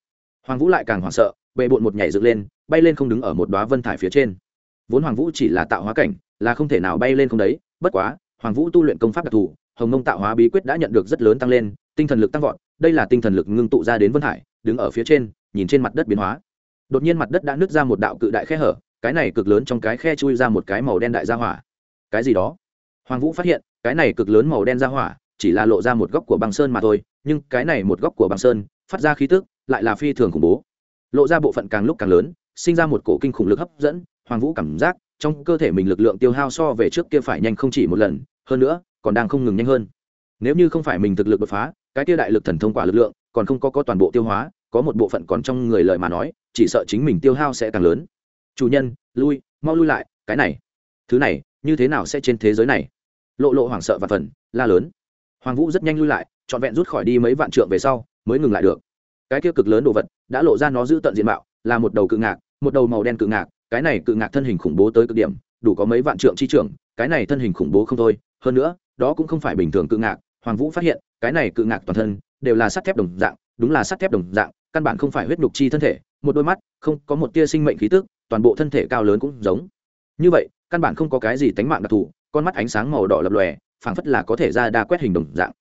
Hoàng vũ lại càng hoảng sợ, bệ bộn một nhảy dựng lên, bay lên không đứng ở một đoá vân thải phía trên. Vốn hoàng vũ chỉ là tạo hóa cảnh, là không thể nào bay lên không đấy, bất quá, hoàng vũ tu luyện công pháp đặc thù, hồng mông tạo hóa bí quyết đã nhận được rất lớn tăng lên, tinh thần lực tăng vọt, đây là tinh thần lực ngưng tụ ra đến vân hải đứng ở phía trên, nhìn trên mặt đất biến hóa. Đột nhiên mặt đất đã nứt ra một đạo cự đại khe hở, cái này cực lớn trong cái khe chui ra một cái màu đen đại gia hỏa. Cái gì đó? Hoàng vũ phát hiện, cái này cực lớn màu đen gia hỏa chỉ là lộ ra một góc của băng sơn mà thôi, nhưng cái này một góc của băng sơn, phát ra khí tức, lại là phi thường khủng bố. Lộ ra bộ phận càng lúc càng lớn, sinh ra một cổ kinh khủng lực hấp dẫn, hoàng vũ cảm giác, trong cơ thể mình lực lượng tiêu hao so về trước kia phải nhanh không chỉ một lần, hơn nữa, còn đang không ngừng nhanh hơn. Nếu như không phải mình thực lực đột phá, cái kia đại lực thần thông quả lực lượng, còn không có có toàn bộ tiêu hóa, có một bộ phận còn trong người lợi mà nói, chỉ sợ chính mình tiêu hao sẽ càng lớn. Chủ nhân, lui, mau lui lại, cái này, thứ này, như thế nào sẽ trên thế giới này? Lộ lộ hoảng sợ và phần la lớn hoàng vũ rất nhanh lui lại, trọn vẹn rút khỏi đi mấy vạn trượng về sau, mới ngừng lại được. Cái kia cực lớn đồ vật đã lộ ra nó giữ tận diện mạo, là một đầu cự ngạc, một đầu màu đen cự ngạc, cái này cự ngạc thân hình khủng bố tới cực điểm, đủ có mấy vạn trượng chi trưởng, cái này thân hình khủng bố không thôi. Hơn nữa, đó cũng không phải bình thường cự ngạc, hoàng vũ phát hiện, cái này cự ngạc toàn thân đều là sắt thép đồng dạng, đúng là sắt thép đồng dạng, căn bản không phải huyết nhục chi thân thể, một đôi mắt, không có một tia sinh mệnh khí tức, toàn bộ thân thể cao lớn cũng giống. Như vậy, căn bản không có cái gì tánh mạng đặc thù, con mắt ánh sáng màu đỏ lập lòe phảng phất là có thể ra đa quét hình đồng dạng.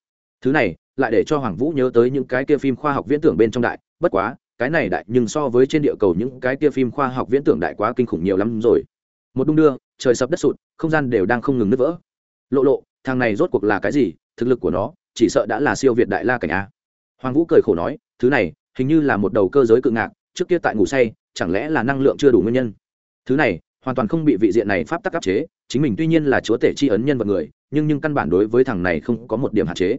Thứ này, lại để cho hoàng vũ nhớ tới những cái kia phim khoa học viễn tưởng bên trong đại. Bất quá, cái này đại nhưng so với trên địa cầu những cái kia phim khoa học viễn tưởng đại quá kinh khủng nhiều lắm rồi. Một đung đưa, trời sập đất sụt, không gian đều đang không ngừng nứt vỡ. Lộ lộ, thằng này rốt cuộc là cái gì? Thực lực của nó, chỉ sợ đã là siêu việt đại la cảnh a. Hoàng vũ cười khổ nói, thứ này, hình như là một đầu cơ giới cự ngạc, trước kia tại ngủ say, chẳng lẽ là năng lượng chưa đủ nguyên nhân? Thứ này, hoàn toàn không bị vị diện này pháp tắc áp chế, chính mình tuy nhiên là chúa tể tri ấn nhân vật người nhưng nhưng căn bản đối với thằng này không có một điểm hạn chế.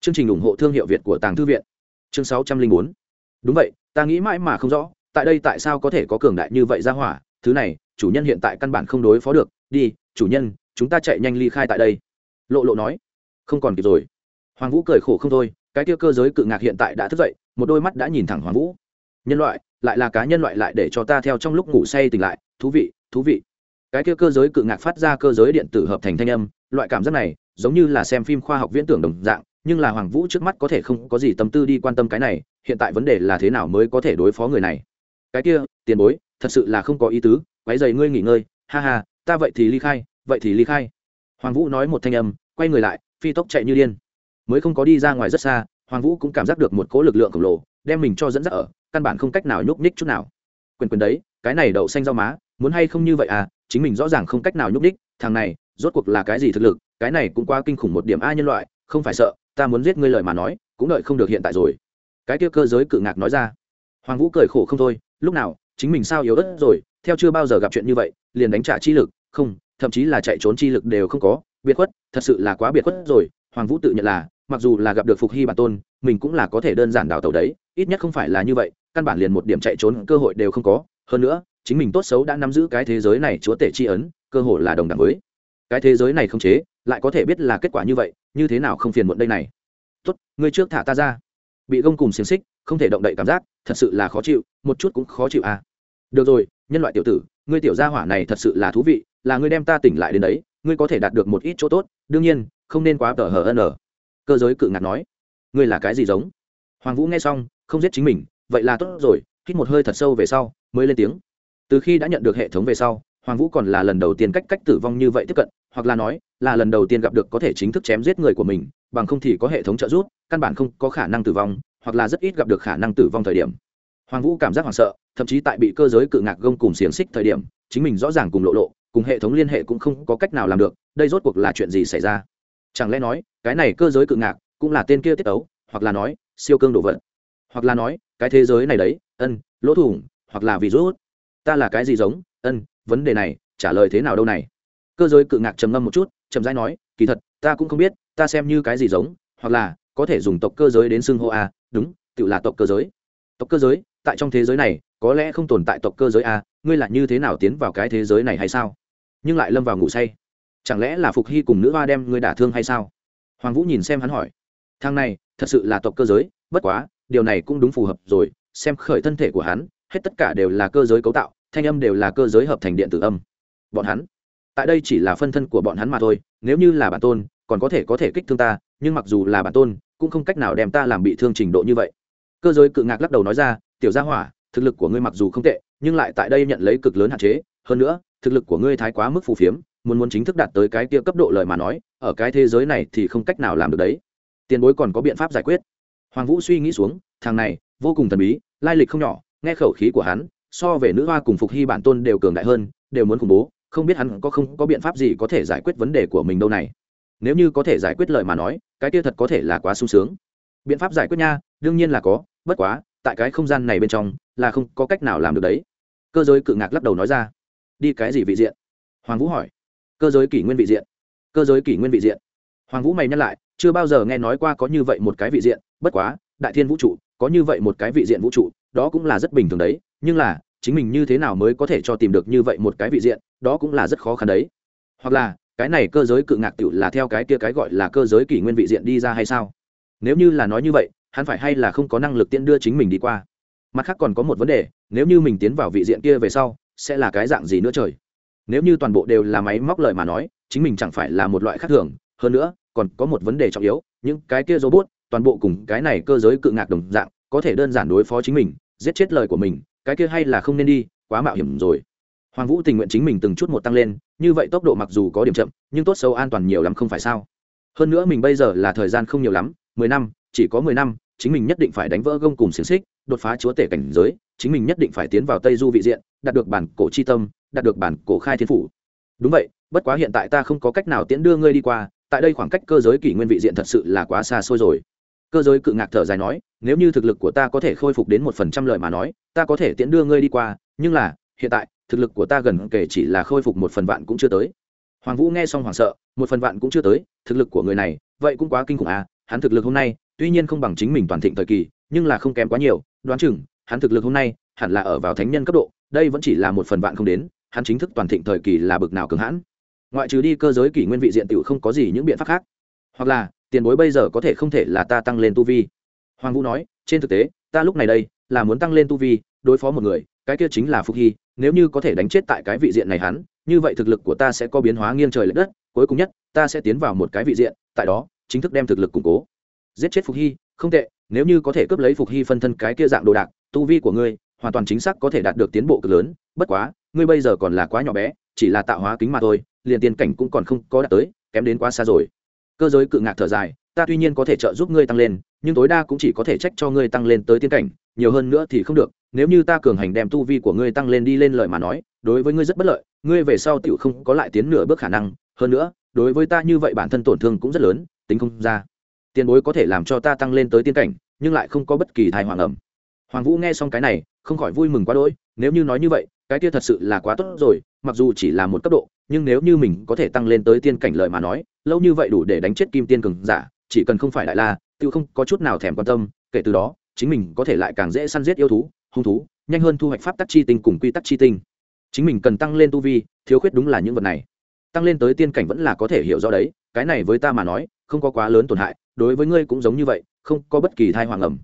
Chương trình ủng hộ thương hiệu việt của tàng thư viện. Chương sáu trăm linh bốn. Đúng vậy, ta nghĩ mãi mà không rõ, tại đây tại sao có thể có cường đại như vậy ra hỏa? Thứ này, chủ nhân hiện tại căn bản không đối phó được. Đi, chủ nhân, chúng ta chạy nhanh ly khai tại đây. Lộ lộ nói. Không còn kịp rồi. Hoàng vũ cười khổ không thôi, cái kia cơ giới cự ngạc hiện tại đã thức dậy, một đôi mắt đã nhìn thẳng hoàng vũ. Nhân loại, lại là cá nhân loại lại để cho ta theo trong lúc ngủ say tỉnh lại. Thú vị thú vị. Cái kia cơ giới cự ngạc phát ra cơ giới điện tử hợp thành thanh âm loại cảm giác này giống như là xem phim khoa học viễn tưởng đồng dạng, nhưng là hoàng vũ trước mắt có thể không có gì tâm tư đi quan tâm cái này, hiện tại vấn đề là thế nào mới có thể đối phó người này. Cái kia, tiền bối, thật sự là không có ý tứ quái dày ngươi nghỉ ngơi, ha ha, ta vậy thì ly khai, vậy thì ly khai. Hoàng vũ nói một thanh âm, quay người lại, phi tốc chạy như điên. Mới không có đi ra ngoài rất xa, hoàng vũ cũng cảm giác được một cỗ lực lượng khổng lồ, đem mình cho dẫn dắt ở, căn bản không cách nào nhúc nhích chút nào. Quyền quyền đấy, cái này đậu xanh rau má, muốn hay không như vậy à chính mình rõ ràng không cách nào nhúc nhích thằng này, rốt cuộc là cái gì thực lực, cái này cũng quá kinh khủng một điểm a nhân loại, không phải sợ, ta muốn giết ngươi lời mà nói, cũng đợi không được hiện tại rồi. Cái kia cơ giới cự ngạc nói ra. Hoàng vũ cười khổ không thôi, lúc nào, chính mình sao yếu ớt rồi, theo chưa bao giờ gặp chuyện như vậy, liền đánh trả chi lực, không, thậm chí là chạy trốn chi lực đều không có, biệt khuất, thật sự là quá biệt khuất rồi. Hoàng vũ tự nhận là, mặc dù là gặp được phục hy bản tôn, mình cũng là có thể đơn giản đào tàu đấy, ít nhất không phải là như vậy, căn bản liền một điểm chạy trốn cơ hội đều không có. Hơn nữa, chính mình tốt xấu đã nắm giữ cái thế giới này chúa tể tri ấn cơ hội là đồng đẳng với. Cái thế giới này không chế, lại có thể biết là kết quả như vậy, như thế nào không phiền muộn đây này. Tốt, ngươi trước thả ta ra. Bị gông cùng xiềng xích, không thể động đậy cảm giác, thật sự là khó chịu, một chút cũng khó chịu à. Được rồi, nhân loại tiểu tử, ngươi tiểu gia hỏa này thật sự là thú vị, là ngươi đem ta tỉnh lại đến đấy, ngươi có thể đạt được một ít chỗ tốt, đương nhiên, không nên quá tờ hờ ân ờ. cơ giới cự ngạc nói. Ngươi là cái gì giống? Hoàng vũ nghe xong, không giết chính mình, vậy là tốt rồi, hít một hơi thật sâu về sau, mới lên tiếng. Từ khi đã nhận được hệ thống về sau hoàng vũ còn là lần đầu tiên cách cách tử vong như vậy tiếp cận, hoặc là nói, là lần đầu tiên gặp được có thể chính thức chém giết người của mình, bằng không thì có hệ thống trợ giúp, căn bản không có khả năng tử vong, hoặc là rất ít gặp được khả năng tử vong thời điểm. Hoàng vũ cảm giác hoảng sợ, thậm chí tại bị cơ giới cự ngạc gông cùng xiềng xích thời điểm, chính mình rõ ràng cùng lộ lộ, cùng hệ thống liên hệ cũng không có cách nào làm được, đây rốt cuộc là chuyện gì xảy ra? Chẳng lẽ nói, cái này cơ giới cự ngạc cũng là tên kia tiết ấu, hoặc là nói, siêu cương đồ vật? Hoặc là nói, cái thế giới này đấy, ân, lỗ thủng, hoặc là virus. Ta là cái gì giống, ân vấn đề này, trả lời thế nào đâu này? Cơ giới cự ngạc trầm ngâm một chút trầm rãi nói, kỳ thật, ta cũng không biết, ta xem như cái gì giống, hoặc là, có thể dùng tộc cơ giới đến xưng hô a, đúng, tự là tộc cơ giới. Tộc cơ giới, tại trong thế giới này, có lẽ không tồn tại tộc cơ giới a, ngươi là như thế nào tiến vào cái thế giới này hay sao? Nhưng lại lâm vào ngủ say. Chẳng lẽ là phục hy cùng nữ hoa đem ngươi đả thương hay sao? Hoàng vũ nhìn xem hắn hỏi. Thang này, thật sự là tộc cơ giới, bất quá, điều này cũng đúng phù hợp rồi, xem khởi thân thể của hắn, hết tất cả đều là cơ giới cấu tạo thanh âm đều là cơ giới hợp thành điện tử âm. Bọn hắn, tại đây chỉ là phân thân của bọn hắn mà thôi, nếu như là bản tôn, còn có thể có thể kích thương ta, nhưng mặc dù là bản tôn, cũng không cách nào đem ta làm bị thương trình độ như vậy. Cơ giới cự ngạc lắc đầu nói ra, tiểu gia hỏa, thực lực của ngươi mặc dù không tệ, nhưng lại tại đây nhận lấy cực lớn hạn chế. Hơn nữa, thực lực của ngươi thái quá mức phù phiếm, muốn muốn chính thức đạt tới cái kia cấp độ lời mà nói, ở cái thế giới này thì không cách nào làm được đấy. Tiền bối còn có biện pháp giải quyết. Hoàng vũ suy nghĩ xuống, thằng này, vô cùng thần bí, lai lịch không nhỏ, nghe khẩu khí của hắn so về nữ hoa cùng phục hy bản tôn đều cường đại hơn, đều muốn khủng bố, không biết hắn có không có biện pháp gì có thể giải quyết vấn đề của mình đâu này. Nếu như có thể giải quyết lời mà nói, cái kia thật có thể là quá sung sướng. Biện pháp giải quyết nha, đương nhiên là có, bất quá, tại cái không gian này bên trong, là không có cách nào làm được đấy. Cơ giới cự ngạc lắc đầu nói ra. Đi cái gì vị diện? Hoàng vũ hỏi. Cơ giới kỷ nguyên vị diện. Cơ giới kỷ nguyên vị diện. Hoàng vũ mày nhắc lại, chưa bao giờ nghe nói qua có như vậy một cái vị diện, bất quá đại thiên vũ trụ, có như vậy một cái vị diện vũ trụ, đó cũng là rất bình thường đấy. Nhưng là, chính mình như thế nào mới có thể cho tìm được như vậy một cái vị diện, đó cũng là rất khó khăn đấy. Hoặc là, cái này cơ giới cự ngạc tựu là theo cái kia cái gọi là cơ giới kỷ nguyên vị diện đi ra hay sao? Nếu như là nói như vậy, hắn phải hay là không có năng lực tiễn đưa chính mình đi qua? Mặt khác còn có một vấn đề, nếu như mình tiến vào vị diện kia về sau, sẽ là cái dạng gì nữa trời? Nếu như toàn bộ đều là máy móc lời mà nói, chính mình chẳng phải là một loại khác thường. Hơn nữa, còn có một vấn đề trọng yếu, những cái kia robot toàn bộ cùng cái này cơ giới cự ngạc đồng dạng, có thể đơn giản đối phó chính mình, giết chết lời của mình, cái kia hay là không nên đi, quá mạo hiểm rồi. Hoàng vũ tình nguyện chính mình từng chút một tăng lên, như vậy tốc độ mặc dù có điểm chậm, nhưng tốt xấu an toàn nhiều lắm không phải sao? Hơn nữa mình bây giờ là thời gian không nhiều lắm, mười năm, chỉ có mười năm, chính mình nhất định phải đánh vỡ gông cùng xiềng xích, đột phá chúa tể cảnh giới, chính mình nhất định phải tiến vào tây du vị diện, đạt được bản cổ chi tâm, đạt được bản cổ khai thiên phủ. Đúng vậy, bất quá hiện tại ta không có cách nào tiễn đưa ngươi đi qua, tại đây khoảng cách cơ giới kỷ nguyên vị diện thật sự là quá xa xôi rồi cơ giới cự ngạc thở dài nói, nếu như thực lực của ta có thể khôi phục đến một phần trăm lợi mà nói, ta có thể tiễn đưa ngươi đi qua, nhưng là, hiện tại, thực lực của ta gần kể chỉ là khôi phục một phần vạn cũng chưa tới. Hoàng vũ nghe xong hoảng sợ, một phần vạn cũng chưa tới, thực lực của người này, vậy cũng quá kinh khủng à hắn thực lực hôm nay, tuy nhiên không bằng chính mình toàn thịnh thời kỳ, nhưng là không kém quá nhiều, đoán chừng, hắn thực lực hôm nay, hẳn là ở vào thánh nhân cấp độ, đây vẫn chỉ là một phần vạn không đến, hắn chính thức toàn thịnh thời kỳ là bực nào cường hãn. Ngoại trừ đi cơ giới kỷ nguyên vị diện tiểu không có gì những biện pháp khác, hoặc là tiền bối bây giờ có thể không thể là ta tăng lên tu vi. Hoàng vũ nói, trên thực tế, ta lúc này đây là muốn tăng lên tu vi, đối phó một người, cái kia chính là phục hy, nếu như có thể đánh chết tại cái vị diện này hắn, như vậy thực lực của ta sẽ có biến hóa nghiêng trời l ệ đất, cuối cùng nhất, ta sẽ tiến vào một cái vị diện, tại đó, chính thức đem thực lực củng cố. Giết chết phục hy, không tệ, nếu như có thể cướp lấy phục hy phân thân cái kia dạng đồ đạc, tu vi của ngươi, hoàn toàn chính xác có thể đạt được tiến bộ cực lớn, bất quá, ngươi bây giờ còn là quá nhỏ bé, chỉ là tạo hóa kính mà thôi, liền tiền cảnh cũng còn không có đạt tới, kém đến quá xa rồi cơ giới cự ngạc thở dài, ta tuy nhiên có thể trợ giúp ngươi tăng lên, nhưng tối đa cũng chỉ có thể trách cho ngươi tăng lên tới tiên cảnh, nhiều hơn nữa thì không được. Nếu như ta cường hành đem tu vi của ngươi tăng lên đi lên lời mà nói, đối với ngươi rất bất lợi, ngươi về sau tựu không có lại tiến nửa bước khả năng. Hơn nữa, đối với ta như vậy bản thân tổn thương cũng rất lớn, tính không ra. Tiền bối có thể làm cho ta tăng lên tới tiên cảnh, nhưng lại không có bất kỳ thai hoàng ẩm hoàng vũ nghe xong cái này, không khỏi vui mừng quá đỗi, nếu như nói như vậy cái kia thật sự là quá tốt rồi, mặc dù chỉ là một cấp độ, nhưng nếu như mình có thể tăng lên tới tiên cảnh lợi mà nói, lâu như vậy đủ để đánh chết kim tiên cường giả, chỉ cần không phải đại la tự không có chút nào thèm quan tâm, kể từ đó, chính mình có thể lại càng dễ săn giết yêu thú, hung thú, nhanh hơn thu hoạch pháp tắc chi tinh cùng quy tắc chi tinh. Chính mình cần tăng lên tu vi, thiếu khuyết đúng là những vật này. Tăng lên tới tiên cảnh vẫn là có thể hiểu rõ đấy, cái này với ta mà nói, không có quá lớn tổn hại, đối với ngươi cũng giống như vậy, không có bất kỳ thai hoàng ẩm.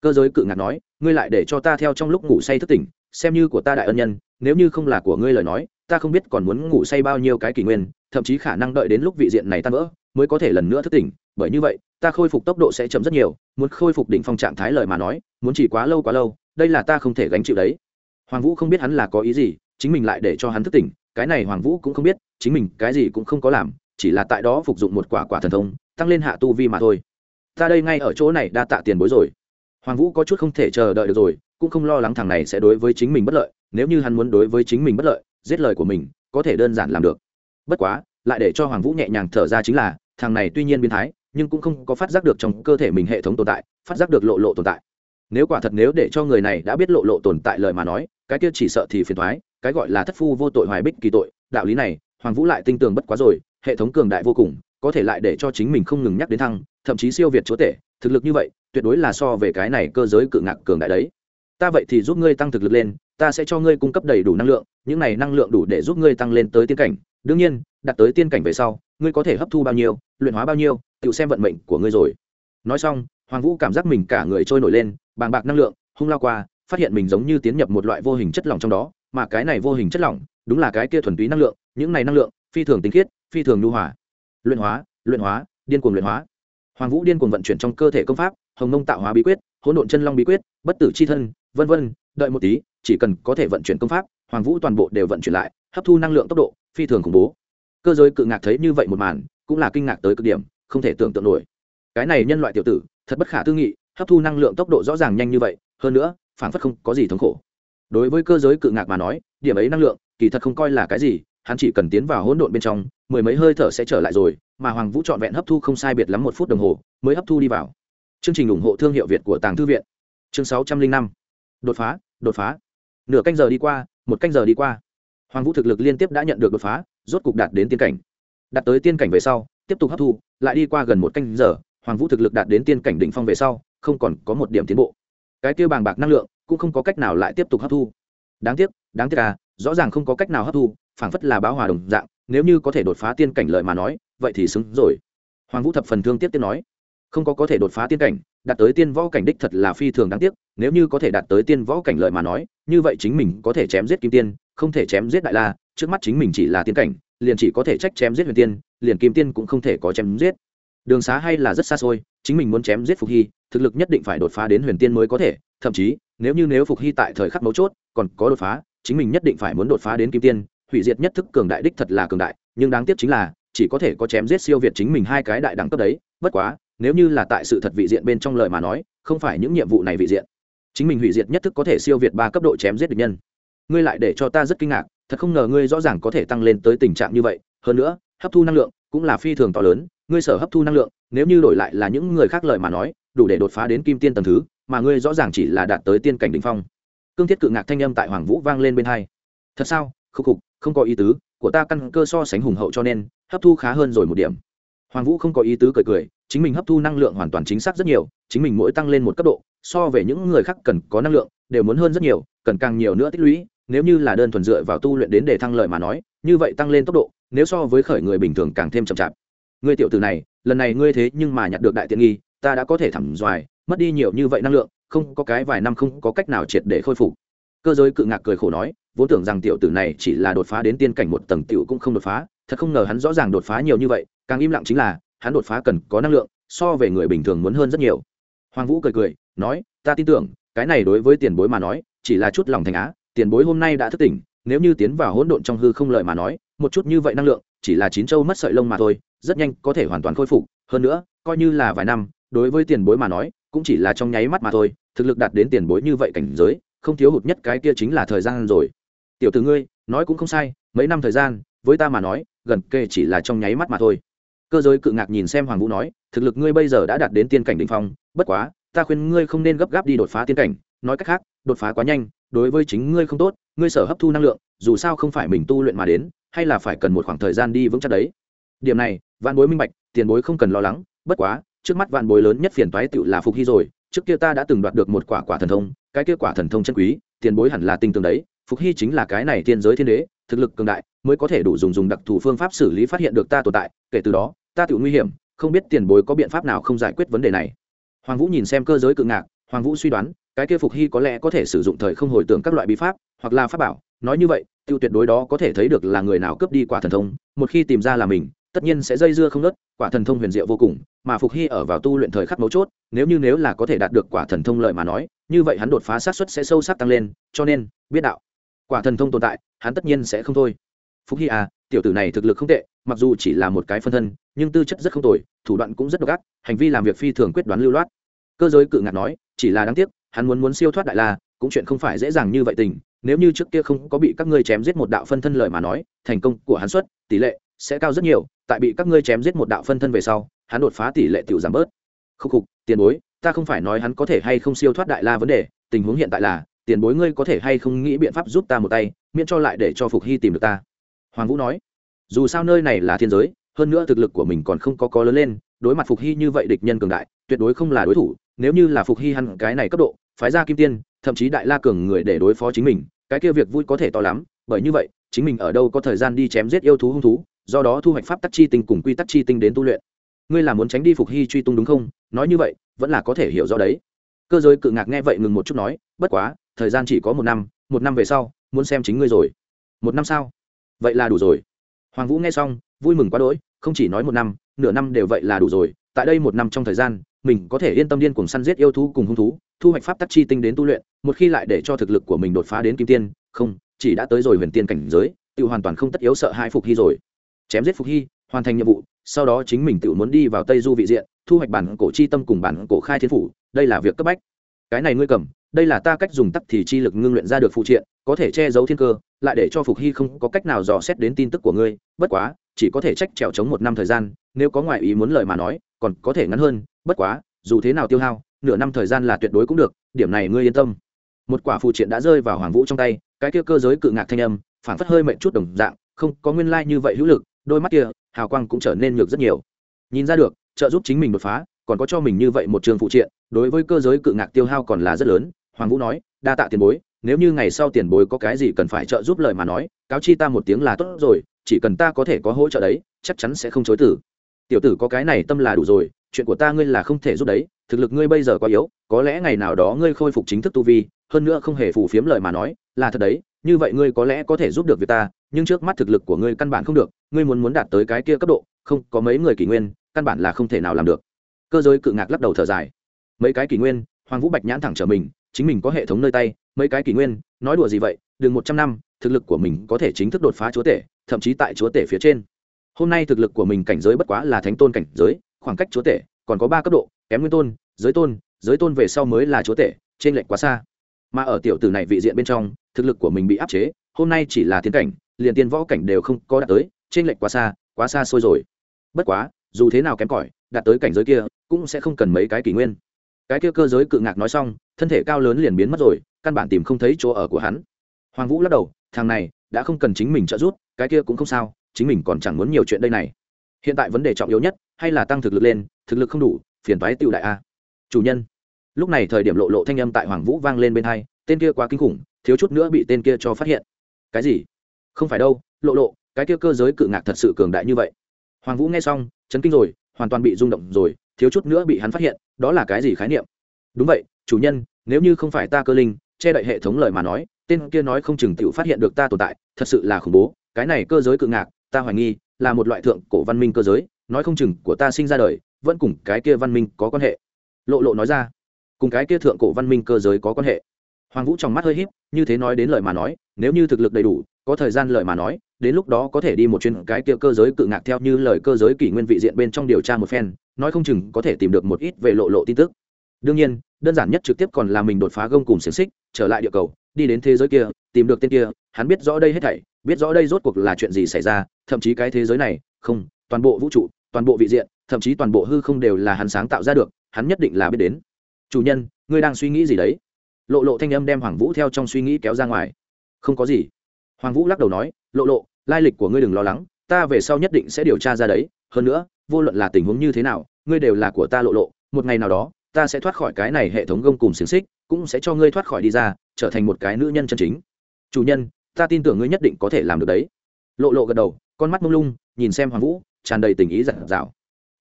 Cơ giới cự ngạc nói, ngươi lại để cho ta theo trong lúc ngủ say thức tỉnh, xem như của ta đại ân nhân nếu như không là của ngươi lời nói, ta không biết còn muốn ngủ say bao nhiêu cái kỷ nguyên, thậm chí khả năng đợi đến lúc vị diện này tan vỡ, mới có thể lần nữa thức tỉnh. Bởi như vậy, ta khôi phục tốc độ sẽ chậm rất nhiều, muốn khôi phục đỉnh phong trạng thái lời mà nói, muốn chỉ quá lâu quá lâu, đây là ta không thể gánh chịu đấy. Hoàng vũ không biết hắn là có ý gì, chính mình lại để cho hắn thức tỉnh, cái này hoàng vũ cũng không biết, chính mình cái gì cũng không có làm, chỉ là tại đó phục dụng một quả quả thần thông, tăng lên hạ tu vi mà thôi. Ta đây ngay ở chỗ này đa tạ tiền bối rồi. Hoàng vũ có chút không thể chờ đợi được rồi, cũng không lo lắng thằng này sẽ đối với chính mình bất lợi nếu như hắn muốn đối với chính mình bất lợi, giết lời của mình, có thể đơn giản làm được. Bất quá, lại để cho hoàng vũ nhẹ nhàng thở ra chính là, thằng này tuy nhiên biến thái, nhưng cũng không có phát giác được trong cơ thể mình hệ thống tồn tại, phát giác được lộ lộ tồn tại. Nếu quả thật nếu để cho người này đã biết lộ lộ tồn tại lời mà nói, cái kia chỉ sợ thì phiền thoái cái gọi là thất phu vô tội hoài bích kỳ tội, đạo lý này, hoàng vũ lại tinh tường bất quá rồi, hệ thống cường đại vô cùng, có thể lại để cho chính mình không ngừng nhắc đến thăng, thậm chí siêu việt chúa tể, thực lực như vậy, tuyệt đối là so về cái này cơ giới cự ngạc cường đại đấy. Ta vậy thì giúp ngươi tăng thực lực lên ta sẽ cho ngươi cung cấp đầy đủ năng lượng, những này năng lượng đủ để giúp ngươi tăng lên tới tiên cảnh. Đương nhiên đặt tới tiên cảnh về sau, ngươi có thể hấp thu bao nhiêu, luyện hóa bao nhiêu, tự xem vận mệnh của ngươi rồi. Nói xong, hoàng vũ cảm giác mình cả người trôi nổi lên, bàng bạc năng lượng, hung lao qua, phát hiện mình giống như tiến nhập một loại vô hình chất lỏng trong đó, mà cái này vô hình chất lỏng, đúng là cái kia thuần túy năng lượng, những này năng lượng, phi thường tinh khiết, phi thường nhu hòa. Luyện hóa luyện hóa, điên cuồng luyện hóa. Hoàng vũ điên cuồng vận chuyển trong cơ thể công pháp, hồng nông tạo hóa bí quyết, hỗn độn chân long bí quyết, bất tử c h i thân, vân vân, đợi một tí chỉ cần có thể vận chuyển công pháp, hoàng vũ toàn bộ đều vận chuyển lại, hấp thu năng lượng tốc độ phi thường khủng bố. Cơ giới cự ngạc thấy như vậy một màn, cũng là kinh ngạc tới cực điểm, không thể tưởng tượng nổi. Cái này nhân loại tiểu tử, thật bất khả tư nghị, hấp thu năng lượng tốc độ rõ ràng nhanh như vậy, hơn nữa phản phất không có gì thống khổ. Đối với cơ giới cự ngạc mà nói, điểm ấy năng lượng, kỳ thật không coi là cái gì, hắn chỉ cần tiến vào hỗn độn bên trong, mười mấy hơi thở sẽ trở lại rồi, mà hoàng vũ trọn vẹn hấp thu không sai biệt lắm một phút đồng hồ, mới hấp thu đi vào. Chương trình ủng hộ thương hiệu việt của tàng thư viện. Chương sáu trăm linh năm. Đột phá đột phá nửa canh giờ đi qua, một canh giờ đi qua. Hoàng vũ thực lực liên tiếp đã nhận được đột phá, rốt cục đạt đến tiên cảnh. Đạt tới tiên cảnh về sau, tiếp tục hấp thu, lại đi qua gần một canh giờ, hoàng vũ thực lực đạt đến tiên cảnh đỉnh phong về sau, không còn có một điểm tiến bộ. Cái tiêu bàng bạc năng lượng cũng không có cách nào lại tiếp tục hấp thu. Đáng tiếc đáng tiếc à rõ ràng không có cách nào hấp thu, phảng phất là báo hòa đồng dạng, nếu như có thể đột phá tiên cảnh lợi mà nói, vậy thì xứng rồi. Hoàng vũ thập phần thương tiếp tiếp nói, không có có thể đột phá tiên cảnh đạt tới tiên võ cảnh đích thật là phi thường đáng tiếc, nếu như có thể đạt tới tiên võ cảnh lợi mà nói, như vậy chính mình có thể chém giết kim tiên, không thể chém giết đại la, trước mắt chính mình chỉ là tiên cảnh, liền chỉ có thể trách chém giết huyền tiên, liền kim tiên cũng không thể có chém giết. Đường xá hay là rất xa xôi, chính mình muốn chém giết phục hy, thực lực nhất định phải đột phá đến huyền tiên mới có thể, thậm chí, nếu như nếu phục hy tại thời khắc mấu chốt, còn có đột phá, chính mình nhất định phải muốn đột phá đến kim tiên, hủy diệt nhất thức cường đại đích thật là cường đại, nhưng đáng tiếc chính là, chỉ có thể có chém giết siêu việt chính mình hai cái đại đẳng cấp đấy, bất quá nếu như là tại sự thật vị diện bên trong lời mà nói, không phải những nhiệm vụ này vị diện. Chính mình hủy diệt nhất thức có thể siêu việt ba cấp độ chém giết địch nhân. Ngươi lại để cho ta rất kinh ngạc, thật không ngờ ngươi rõ ràng có thể tăng lên tới tình trạng như vậy. Hơn nữa, hấp thu năng lượng cũng là phi thường to lớn, ngươi sở hấp thu năng lượng, nếu như đổi lại là những người khác lời mà nói, đủ để đột phá đến kim tiên tầng thứ, mà ngươi rõ ràng chỉ là đạt tới tiên cảnh đ ỉ n h phong. Cương thiết cự ngạc thanh âm tại hoàng vũ vang lên bên hai. Thật sao? Khúc khục, không có ý tứ, của ta căn cơ so sánh hùng hậu cho nên, hấp thu khá hơn rồi một điểm. Hoàng vũ không có ý tứ cười cười chính mình hấp thu năng lượng hoàn toàn chính xác rất nhiều, chính mình mỗi tăng lên một cấp độ, so về những người khác cần có năng lượng, đều muốn hơn rất nhiều, cần càng nhiều nữa tích lũy. Nếu như là đơn thuần dựa vào tu luyện đến để thăng lợi mà nói, như vậy tăng lên tốc độ, nếu so với khởi người bình thường càng thêm chậm chạp. Ngươi tiểu tử này, lần này ngươi thế nhưng mà nhặt được đại tiện nghi, ta đã có thể thẳng doài, mất đi nhiều như vậy năng lượng, không có cái vài năm không có cách nào triệt để khôi phục. Cơ giới cự ngạc cười khổ nói, vốn tưởng rằng tiểu tử này chỉ là đột phá đến tiên cảnh một tầng tiểu cũng không đột phá, thật không ngờ hắn rõ ràng đột phá nhiều như vậy, càng im lặng chính là hắn đột phá cần có năng lượng, so về người bình thường muốn hơn rất nhiều. Hoàng vũ cười cười, nói, ta tin tưởng, cái này đối với tiền bối mà nói, chỉ là chút lòng thành á, tiền bối hôm nay đã thức tỉnh, nếu như tiến vào hỗn độn trong hư không lợi mà nói, một chút như vậy năng lượng, chỉ là chín châu mất sợi lông mà thôi, rất nhanh có thể hoàn toàn khôi phục, hơn nữa, coi như là vài năm, đối với tiền bối mà nói, cũng chỉ là trong nháy mắt mà thôi, thực lực đạt đến tiền bối như vậy cảnh giới, không thiếu hụt nhất cái kia chính là thời gian rồi. Tiểu tử ngươi, nói cũng không sai, mấy năm thời gian, với ta mà nói, gần kề chỉ là trong nháy mắt mà thôi cơ giới cự ngạc nhìn xem hoàng vũ nói, thực lực ngươi bây giờ đã đạt đến tiên cảnh đ ỉ n h phong, bất quá, ta khuyên ngươi không nên gấp gáp đi đột phá tiên cảnh. Nói cách khác, đột phá quá nhanh, đối với chính ngươi không tốt, ngươi sở hấp thu năng lượng, dù sao không phải mình tu luyện mà đến, hay là phải cần một khoảng thời gian đi vững chắc đấy. Điểm này, vạn bối minh bạch, tiền bối không cần lo lắng, bất quá, trước mắt vạn bối lớn nhất phiền toái tựu là phục hy rồi, trước kia ta đã từng đoạt được một quả quả thần thông, cái kia quả thần thông chân quý, tiền bối hẳn là tinh tường đấy, phục hy chính là cái này thiên giới thiên đế thực lực cường đại mới có thể đủ dùng dùng đặc thù phương pháp xử lý phát hiện được ta tồn tại, kể từ đó, ta tự nguy hiểm, không biết tiền bối có biện pháp nào không giải quyết vấn đề này. Hoàng vũ nhìn xem cơ giới cự ngạc, hoàng vũ suy đoán, cái kia phục hy có lẽ có thể sử dụng thời không hồi tưởng các loại bí pháp, hoặc là pháp bảo. Nói như vậy, tiêu tuyệt đối đó có thể thấy được là người nào cướp đi quả thần thông, một khi tìm ra là mình, tất nhiên sẽ dây dưa không nớt, quả thần thông huyền diệu vô cùng, mà phục hy ở vào tu luyện thời khắc mấu chốt, nếu như nếu là có thể đạt được quả thần thông lợi mà nói, như vậy hắn đột phá sát xuất sẽ sâu sắc tăng lên, cho nên, biết đạo quả thần thông tồn tại, hắn tất nhiên sẽ không thôi. Phúc hy à tiểu tử này thực lực không tệ, mặc dù chỉ là một cái phân thân, nhưng tư chất rất không tồi, thủ đoạn cũng rất độc ác, hành vi làm việc phi thường quyết đoán lưu loát. Cơ giới cự ngạc nói, chỉ là đáng tiếc, hắn muốn muốn siêu thoát đại la, cũng chuyện không phải dễ dàng như vậy tình, nếu như trước kia không có bị các ngươi chém giết một đạo phân thân lời mà nói, thành công của hắn xuất, tỷ lệ sẽ cao rất nhiều, tại bị các ngươi chém giết một đạo phân thân về sau, hắn đột phá tỷ lệ tiểu giảm bớt. Khúc khục, tiền bối, ta không phải nói hắn có thể hay không siêu thoát đại la vấn đề, tình huống hiện tại là tiền bối ngươi có thể hay không nghĩ biện pháp giúp ta một tay, miễn cho lại để cho phục hy tìm được ta. Hoàng vũ nói. Dù sao nơi này là thiên giới, hơn nữa thực lực của mình còn không có có lớn lên, đối mặt phục hy như vậy địch nhân cường đại, tuyệt đối không là đối thủ. Nếu như là phục hy hẳn cái này cấp độ, phái ra kim tiên, thậm chí đại la cường người để đối phó chính mình, cái kia việc vui có thể to lắm, bởi như vậy, chính mình ở đâu có thời gian đi chém giết yêu thú hung thú, do đó thu hoạch pháp tắc chi tinh cùng quy tắc chi tinh đến tu luyện. Ngươi là muốn tránh đi phục hy truy tung đúng không? Nói như vậy, vẫn là có thể hiểu rõ đấy. Cơ giới cự ngạc nghe vậy ngừng một chút nói, bất quá thời gian chỉ có một năm một năm về sau, muốn xem chính ngươi rồi. Một năm sao? Vậy là đủ rồi. Hoàng vũ nghe xong, vui mừng quá đỗi, không chỉ nói một năm, nửa năm đều vậy là đủ rồi. Tại đây một năm trong thời gian, mình có thể yên tâm điên cùng săn giết yêu thú cùng hung thú, thu hoạch pháp tắc chi tinh đến tu luyện, một khi lại để cho thực lực của mình đột phá đến kim tiên, không, chỉ đã tới rồi huyền tiên cảnh giới, tự hoàn toàn không tất yếu sợ hai phục hy rồi. Chém giết phục hy, hoàn thành nhiệm vụ, sau đó chính mình tự muốn đi vào tây du vị diện, thu hoạch bản cổ chi tâm cùng bản cổ khai thiên phủ, đây là việc cấp bách. Cái này ngươi cầm đây là ta cách dùng tắc thì chi lực ngưng luyện ra được phụ triện, có thể che giấu thiên cơ, lại để cho phục hy không có cách nào dò xét đến tin tức của ngươi, bất quá, chỉ có thể trách trèo chống một năm thời gian, nếu có ngoại ý muốn lời mà nói, còn có thể ngắn hơn, bất quá, dù thế nào tiêu hao, nửa năm thời gian là tuyệt đối cũng được, điểm này ngươi yên tâm. Một quả phụ triện đã rơi vào hoàng vũ trong tay, cái kia cơ giới cự ngạc thanh âm phản phất hơi mệnh chút đồng dạng, không có nguyên lai như vậy hữu lực, đôi mắt kia, hào quang cũng trở nên nhược rất nhiều. Nhìn ra được, trợ giúp chính mình đột phá, còn có cho mình như vậy một trường phụ triện, đối với cơ giới cự ngạc tiêu hao còn là rất lớn hoàng vũ nói, đa tạ tiền bối, nếu như ngày sau tiền bối có cái gì cần phải trợ giúp lời mà nói, cáo chi ta một tiếng là tốt rồi, chỉ cần ta có thể có hỗ trợ đấy, chắc chắn sẽ không chối tử tiểu tử có cái này tâm là đủ rồi, chuyện của ta ngươi là không thể giúp đấy, thực lực ngươi bây giờ quá yếu, có lẽ ngày nào đó ngươi khôi phục chính thức tu vi, hơn nữa không hề phù phiếm lời mà nói, là thật đấy, như vậy ngươi có lẽ có thể giúp được việc ta, nhưng trước mắt thực lực của ngươi căn bản không được, ngươi muốn muốn đạt tới cái kia cấp độ, không, có mấy người kỷ nguyên, căn bản là không thể nào làm được. Cơ giới cự ngạc lắc đầu thở dài. Mấy cái kỷ nguyên? Hoàng vũ bạch nhãn thẳng trở mình chính mình có hệ thống nơi tay, mấy cái kỷ nguyên, nói đùa gì vậy, đừng một trăm năm, thực lực của mình có thể chính thức đột phá chúa tể, thậm chí tại chúa tể phía trên. Hôm nay thực lực của mình cảnh giới bất quá là thánh tôn cảnh giới, khoảng cách chúa tể còn có ba cấp độ, kém nguyên tôn, giới tôn giới tôn về sau mới là chúa tể trên lệnh quá xa. Mà ở tiểu tử này vị diện bên trong, thực lực của mình bị áp chế, hôm nay chỉ là tiến cảnh, liền tiên võ cảnh đều không có đạt tới trên lệnh quá xa quá xa xôi rồi. Bất quá, dù thế nào kém cỏi, đạt tới cảnh giới kia, cũng sẽ không cần mấy cái kỷ nguyên cái kia cơ giới cự ngạc nói xong, thân thể cao lớn liền biến mất rồi, căn bản tìm không thấy chỗ ở của hắn. Hoàng vũ lắc đầu, thằng này, đã không cần chính mình trợ giúp, cái kia cũng không sao, chính mình còn chẳng muốn nhiều chuyện đây này. Hiện tại vấn đề trọng yếu nhất, hay là tăng thực lực lên, thực lực không đủ, phiền toái tiêu đại a. Chủ nhân. Lúc này thời điểm lộ lộ thanh âm tại hoàng vũ vang lên bên hai, tên kia quá kinh khủng, thiếu chút nữa bị tên kia cho phát hiện. Cái gì? Không phải đâu, lộ lộ, cái kia cơ giới cự ngạc thật sự cường đại như vậy. Hoàng vũ nghe xong, chấn kinh rồi, hoàn toàn bị rung động rồi, thiếu chút nữa bị hắn phát hiện đó là cái gì khái niệm? Đúng vậy, chủ nhân, nếu như không phải ta cơ linh, che đậy hệ thống lời mà nói, tên kia nói không chừng t phát hiện được ta tồn tại, thật sự là khủng bố, cái này cơ giới cự ngạc, ta hoài nghi, là một loại thượng cổ văn minh cơ giới, nói không chừng của ta sinh ra đời, vẫn cùng cái kia văn minh có quan hệ. Lộ lộ nói ra, cùng cái kia thượng cổ văn minh cơ giới có quan hệ. Hoàng vũ trong mắt hơi h í p như thế nói đến lời mà nói, nếu như thực lực đầy đủ, có thời gian lời mà nói, đến lúc đó có thể đi một chuyến cái kia cơ giới cự ngạc theo như lời cơ giới kỷ nguyên vị diện bên trong điều tra một phen nói không chừng có thể tìm được một ít về lộ lộ tin tức. Đương nhiên, đơn giản nhất trực tiếp còn là mình đột phá gông cùng xiềng xích, trở lại địa cầu, đi đến thế giới kia, tìm được tên kia, hắn biết rõ đây hết thảy, biết rõ đây rốt cuộc là chuyện gì xảy ra, thậm chí cái thế giới này, không, toàn bộ vũ trụ, toàn bộ vị diện, thậm chí toàn bộ hư không đều là hắn sáng tạo ra được, hắn nhất định là biết đến. Chủ nhân, ngươi đang suy nghĩ gì đấy? Lộ lộ thanh âm đem hoàng vũ theo trong suy nghĩ kéo ra ngoài. Không có gì. Hoàng vũ lắc đầu nói, lộ lộ, lai lịch của ngươi đừng lo lắng, ta về sau nhất định sẽ điều tra ra đấy, hơn nữa vô luận là tình huống như thế nào, ngươi đều là của ta lộ lộ, một ngày nào đó, ta sẽ thoát khỏi cái này hệ thống gông cùng xiềng xích, cũng sẽ cho ngươi thoát khỏi đi ra, trở thành một cái nữ nhân chân chính. Chủ nhân, ta tin tưởng ngươi nhất định có thể làm được đấy. Lộ lộ gật đầu, con mắt mông lung, nhìn xem hoàng vũ, tràn đầy tình ý dặn dạo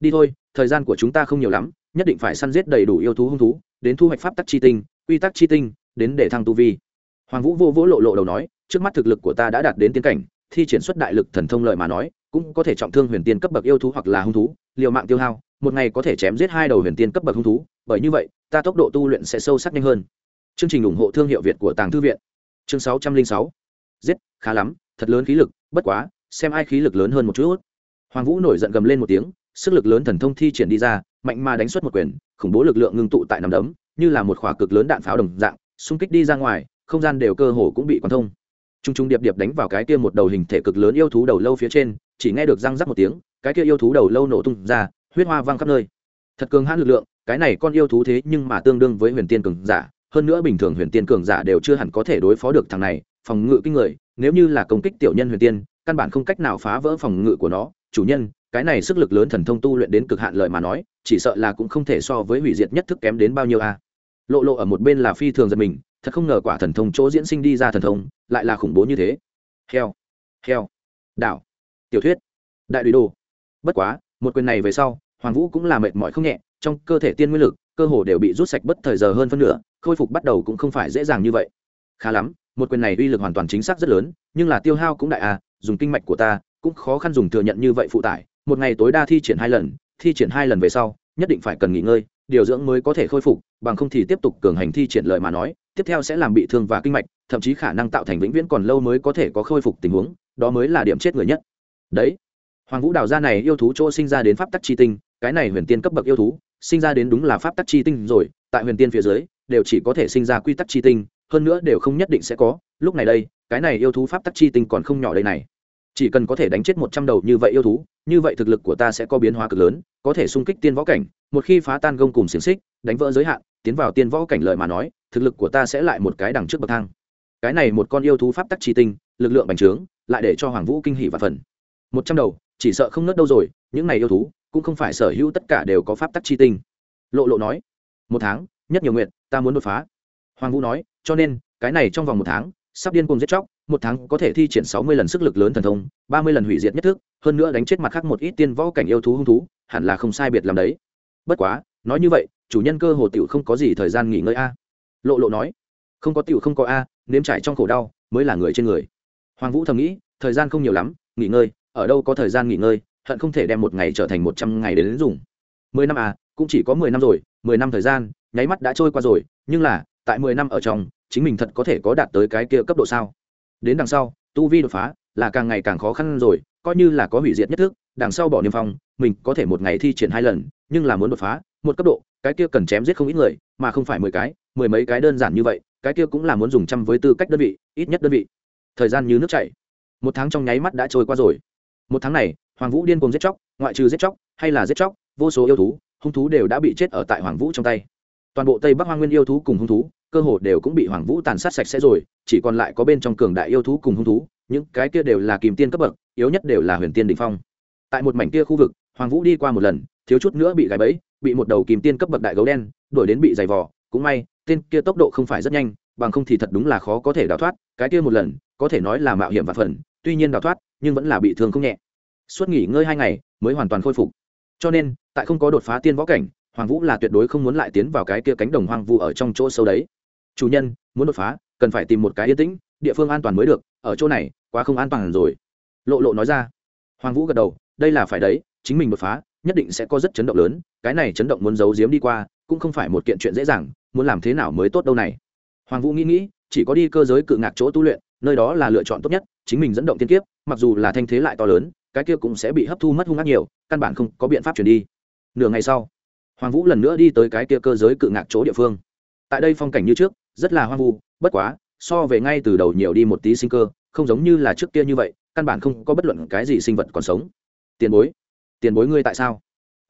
đi thôi, thời gian của chúng ta không nhiều lắm, nhất định phải săn giết đầy đủ yêu thú hung thú, đến thu hoạch pháp tắc chi tinh, quy tắc chi tinh, đến để thăng tu vi. Hoàng vũ vô vỗ lộ lộ đầu nói, trước mắt thực lực của ta đã đạt đến tiến cảnh, thi triển xuất đại lực thần thông lợi mà nói cũng có thể trọng thương huyền tiên cấp bậc yêu thú hoặc là hung thú, liều mạng tiêu hao, một ngày có thể chém giết hai đầu huyền tiên cấp bậc hung thú, bởi như vậy, ta tốc độ tu luyện sẽ sâu sắc nhanh hơn. Chương trình ủng hộ thương hiệu việt của tàng thư viện. Chương sáu trăm linh sáu. Giết, khá lắm, thật lớn khí lực, bất quá, xem ai khí lực lớn hơn một chút. Hoàng vũ nổi giận gầm lên một tiếng, sức lực lớn thần thông thi triển đi ra, mạnh mà đánh xuất một quyền, khủng bố lực lượng ngưng tụ tại nằm đấm, như là một khỏa cực lớn đạn pháo đồng dạng, xung kích đi ra ngoài, không gian đều cơ hồ cũng bị quán thông. T r u n g t r u n g điệp điệp đánh vào cái kia một đầu hình thể cực lớn yêu thú đầu lâu phía trên chỉ nghe được răng rắc một tiếng, cái kia yêu thú đầu lâu nổ tung ra, huyết hoa văng khắp nơi. Thật cường hãn lực lượng, cái này con yêu thú thế nhưng mà tương đương với huyền tiên cường giả, hơn nữa bình thường huyền tiên cường giả đều chưa hẳn có thể đối phó được thằng này, phòng ngự kinh người, nếu như là công kích tiểu nhân huyền tiên, căn bản không cách nào phá vỡ phòng ngự của nó. Chủ nhân, cái này sức lực lớn thần thông tu luyện đến cực hạn lợi mà nói, chỉ sợ là cũng không thể so với hủy diệt nhất thức kém đến bao nhiêu a. Lộ lộ ở một bên là phi thường giật mình, thật không ngờ quả thần thông chỗ diễn sinh đi ra thần thông, lại là khủng bố như thế. Heo heo, đảo tiểu thuyết. Đại đùi đồ. Bất quá, một quyền này về sau, hoàng vũ cũng là mệt mỏi không nhẹ, trong cơ thể tiên nguyên lực, cơ hồ đều bị rút sạch bất thời giờ hơn phân nửa, khôi phục bắt đầu cũng không phải dễ dàng như vậy. Khá lắm, một quyền này uy lực hoàn toàn chính xác rất lớn, nhưng là tiêu hao cũng đại à dùng kinh mạch của ta, cũng khó khăn dùng thừa nhận như vậy phụ tải. Một ngày tối đa thi triển hai lần, thi triển hai lần về sau, nhất định phải cần nghỉ ngơi, điều dưỡng mới có thể khôi phục, bằng không thì tiếp tục cường hành thi triển lợi mà nói, tiếp theo sẽ làm bị thương và kinh mạch, thậm chí khả năng tạo thành vĩnh viễn còn lâu mới có thể có khôi phục tình huống, đó mới là điểm chết người nhất đấy. Hoàng vũ đào gia này yêu thú chỗ sinh ra đến pháp tắc chi tinh, cái này huyền tiên cấp bậc yêu thú, sinh ra đến đúng là pháp tắc chi tinh rồi, tại huyền tiên phía dưới, đều chỉ có thể sinh ra quy tắc chi tinh, hơn nữa đều không nhất định sẽ có. Lúc này đây, cái này yêu thú pháp tắc chi tinh còn không nhỏ đây này. Chỉ cần có thể đánh chết một trăm đầu như vậy yêu thú, như vậy thực lực của ta sẽ có biến hóa cực lớn, có thể xung kích tiên võ cảnh, một khi phá tan gông cùng xiềng xích, đánh vỡ giới hạn, tiến vào tiên võ cảnh lợi mà nói, thực lực của ta sẽ lại một cái đằng trước bậc thang. Cái này một con yêu thú pháp tắc chi tinh, lực lượng bành trướng, lại để cho hoàng vũ kinh hỉ và phần một trăm đầu, chỉ sợ không nớt đâu rồi, những này yêu thú cũng không phải sở hữu tất cả đều có pháp tắc chi tinh. Lộ lộ nói, một tháng, nhất nhiều nguyện ta muốn đột phá. Hoàng vũ nói, cho nên, cái này trong vòng một tháng, sắp điên cùng giết chóc, một tháng có thể thi triển sáu mươi lần sức lực lớn thần thông, ba mươi lần hủy diệt nhất thức, hơn nữa đánh chết mặt khác một ít tiên võ cảnh yêu thú hung thú, hẳn là không sai biệt làm đấy. Bất quá, nói như vậy, chủ nhân cơ hồ tiểu không có gì thời gian nghỉ ngơi a. Lộ lộ nói, không có tiểu không có a, nếm trải trong khổ đau mới là người trên người. Hoàng vũ thầm nghĩ, thời gian không nhiều lắm, nghỉ ngơi ở đâu có thời gian nghỉ ngơi hận không thể đem một ngày trở thành một trăm ngày đến, đến dùng. Mười năm à cũng chỉ có mười năm rồi mười năm thời gian nháy mắt đã trôi qua rồi nhưng là tại mười năm ở trong chính mình thật có thể có đạt tới cái kia cấp độ sao? Đến đằng sau tu vi đột phá là càng ngày càng khó khăn rồi coi như là có hủy diệt nhất thức đằng sau bỏ niêm phong mình có thể một ngày thi triển hai lần nhưng là muốn đột phá một cấp độ cái kia cần chém giết không ít người mà không phải mười cái mười mấy cái đơn giản như vậy cái kia cũng là muốn dùng trăm với tư cách đơn vị ít nhất đơn vị. Thời gian như nước chảy. Một tháng trong nháy mắt đã trôi qua rồi một tháng này, hoàng vũ điên cuồng giết chóc, ngoại trừ giết chóc hay là giết chóc, vô số yêu thú, hung thú đều đã bị chết ở tại hoàng vũ trong tay. Toàn bộ tây bắc hoang nguyên yêu thú cùng hung thú, cơ hồ đều cũng bị hoàng vũ tàn sát sạch sẽ rồi, chỉ còn lại có bên trong cường đại yêu thú cùng hung thú, những cái kia đều là kìm tiên cấp bậc, yếu nhất đều là huyền tiên đình phong. Tại một mảnh kia khu vực, hoàng vũ đi qua một lần, thiếu chút nữa bị gãy bẫy, bị một đầu kìm tiên cấp bậc đại gấu đen đuổi đến bị giày vò. Cũng may, tên kia tốc độ không phải rất nhanh, bằng không thì thật đúng là khó có thể đào thoát, cái kia một lần, có thể nói là mạo hiểm và phần tuy nhiên đào thoát, nhưng vẫn là bị thương không nhẹ. Suốt nghỉ ngơi hai ngày mới hoàn toàn khôi phục. Cho nên, tại không có đột phá tiên võ cảnh, hoàng vũ là tuyệt đối không muốn lại tiến vào cái kia cánh đồng hoang vu ở trong chỗ sâu đấy. Chủ nhân, muốn đột phá, cần phải tìm một cái yên tĩnh, địa phương an toàn mới được, ở chỗ này, quá không an toàn rồi. Lộ lộ nói ra. Hoàng vũ gật đầu, đây là phải đấy, chính mình đột phá, nhất định sẽ có rất chấn động lớn, cái này chấn động muốn giấu giếm đi qua, cũng không phải một kiện chuyện dễ dàng, muốn làm thế nào mới tốt đâu này. Hoàng vũ nghĩ nghĩ, chỉ có đi cơ giới cự ngạc chỗ tu luyện nơi đó là lựa chọn tốt nhất, chính mình dẫn động tiên kiếp, mặc dù là thanh thế lại to lớn, cái kia cũng sẽ bị hấp thu mất hung ác nhiều, căn bản không có biện pháp chuyển đi. Nửa ngày sau, hoàng vũ lần nữa đi tới cái kia cơ giới cự ngạc chỗ địa phương. Tại đây phong cảnh như trước, rất là hoang vu, bất quá, so về ngay từ đầu nhiều đi một tí sinh cơ, không giống như là trước kia như vậy, căn bản không có bất luận cái gì sinh vật còn sống. Tiền bối tiền bối ngươi tại sao?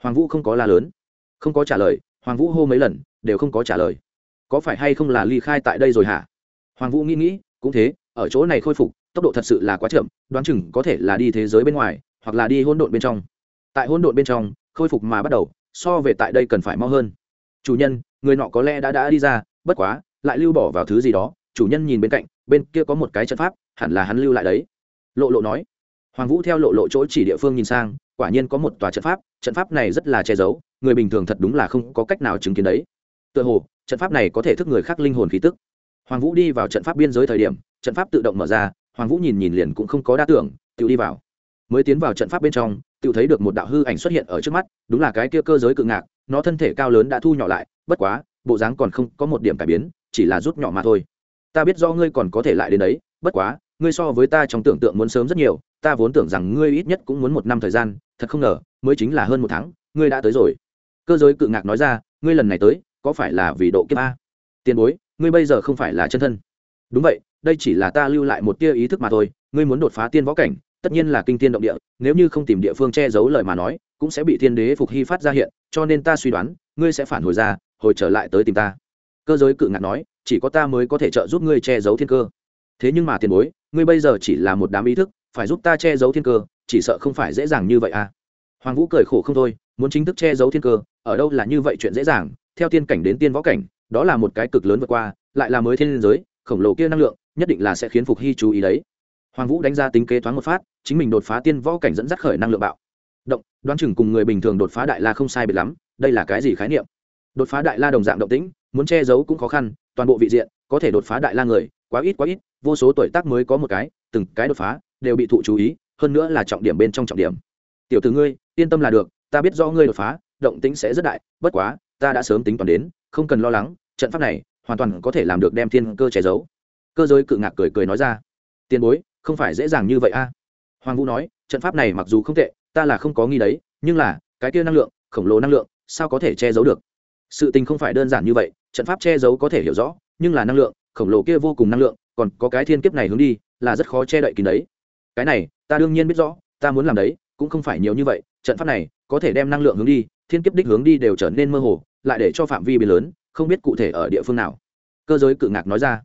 Hoàng vũ không có la lớn. Không có trả lời, hoàng vũ hô mấy lần, đều không có trả lời. Có phải hay không là ly khai tại đây rồi hả? Hoàng vũ nghĩ nghĩ, cũng thế ở chỗ này khôi phục, tốc độ thật sự là quá chậm, đoán chừng có thể là đi thế giới bên ngoài, hoặc là đi hỗn độn bên trong. Tại hỗn độn bên trong, khôi phục mà bắt đầu, so về tại đây cần phải mau hơn. Chủ nhân, người nọ có lẽ đã đã đi ra, bất quá, lại lưu bỏ vào thứ gì đó. Chủ nhân nhìn bên cạnh, bên kia có một cái trận pháp, hẳn là hắn lưu lại đấy. Lộ lộ nói. Hoàng vũ theo lộ lộ chỗ chỉ địa phương nhìn sang, quả nhiên có một tòa trận pháp trận pháp này rất là che giấu, người bình thường thật đúng là không có cách nào chứng kiến đấy. Tựa hồ, trận pháp này có thể thức người khác linh hồn khí tức. Hoàng vũ đi vào trận pháp biên giới thời điểm trận pháp tự động mở ra, hoàng vũ nhìn nhìn liền cũng không có đa tưởng, tự đi vào. Mới tiến vào trận pháp bên trong, tự thấy được một đạo hư ảnh xuất hiện ở trước mắt, đúng là cái kia cơ giới cự ngạc, nó thân thể cao lớn đã thu nhỏ lại, bất quá, bộ dáng còn không có một điểm cải biến, chỉ là rút nhỏ mà thôi. Ta biết do ngươi còn có thể lại đến đấy, bất quá, ngươi so với ta trong tưởng tượng muốn sớm rất nhiều, ta vốn tưởng rằng ngươi ít nhất cũng muốn một năm thời gian, thật không ngờ, mới chính là hơn một tháng, ngươi đã tới rồi. Cơ giới cự ngạc nói ra, ngươi lần này tới, có phải là vì độ kiếp a? Tiền bối, ngươi bây giờ không phải là chân thân. Đúng vậy đây chỉ là ta lưu lại một tia ý thức mà thôi, ngươi muốn đột phá tiên võ cảnh, tất nhiên là kinh tiên động địa, nếu như không tìm địa phương che giấu lời mà nói, cũng sẽ bị thiên đế phục hy phát ra hiện, cho nên ta suy đoán, ngươi sẽ phản hồi ra, hồi trở lại tới tìm ta. Cơ giới cự ngạc nói, chỉ có ta mới có thể trợ giúp ngươi che giấu thiên cơ. Thế nhưng mà tiền bối, ngươi bây giờ chỉ là một đám ý thức, phải giúp ta che giấu thiên cơ, chỉ sợ không phải dễ dàng như vậy à? Hoàng vũ cười khổ không thôi, muốn chính thức che giấu thiên cơ, ở đâu là như vậy chuyện dễ dàng, theo tiên cảnh đến tiên võ cảnh, đó là một cái cực lớn vượt qua, lại là mới thiên giới, khổng lồ kia năng lượng nhất định là sẽ khiến phục hy chú ý đấy. Hoàng vũ đánh ra tính kế thoáng một phát, chính mình đột phá tiên võ cảnh dẫn dắt khởi năng lượng bạo. Động, đoán chừng cùng người bình thường đột phá đại la không sai biệt lắm, đây là cái gì khái niệm? Đột phá đại la đồng dạng động tĩnh, muốn che giấu cũng khó khăn, toàn bộ vị diện, có thể đột phá đại la người, quá ít quá ít, vô số tuổi tác mới có một cái, từng cái đột phá, đều bị thụ chú ý, hơn nữa là trọng điểm bên trong trọng điểm. Tiểu từ ngươi, yên tâm là được, ta biết do ngươi đột phá, động tĩnh sẽ rất đại, bất quá, ta đã sớm tính toán đến, không cần lo lắng, trận pháp này hoàn toàn có thể làm được đem thiên cơ che giấu cơ giới cự ngạc cười cười nói ra, tiền bối, không phải dễ dàng như vậy a. Hoàng vũ nói, trận pháp này mặc dù không tệ, ta là không có nghi đấy, nhưng là, cái kia năng lượng, khổng lồ năng lượng, sao có thể che giấu được? Sự tình không phải đơn giản như vậy, trận pháp che giấu có thể hiểu rõ, nhưng là năng lượng, khổng lồ kia vô cùng năng lượng, còn có cái thiên kiếp này hướng đi, là rất khó che đậy kín đấy. Cái này, ta đương nhiên biết rõ, ta muốn làm đấy, cũng không phải nhiều như vậy, trận pháp này có thể đem năng lượng hướng đi, thiên kiếp đích hướng đi đều trở nên mơ hồ, lại để cho phạm vi biến lớn, không biết cụ thể ở địa phương nào. Cơ giới cự ngạc nói ra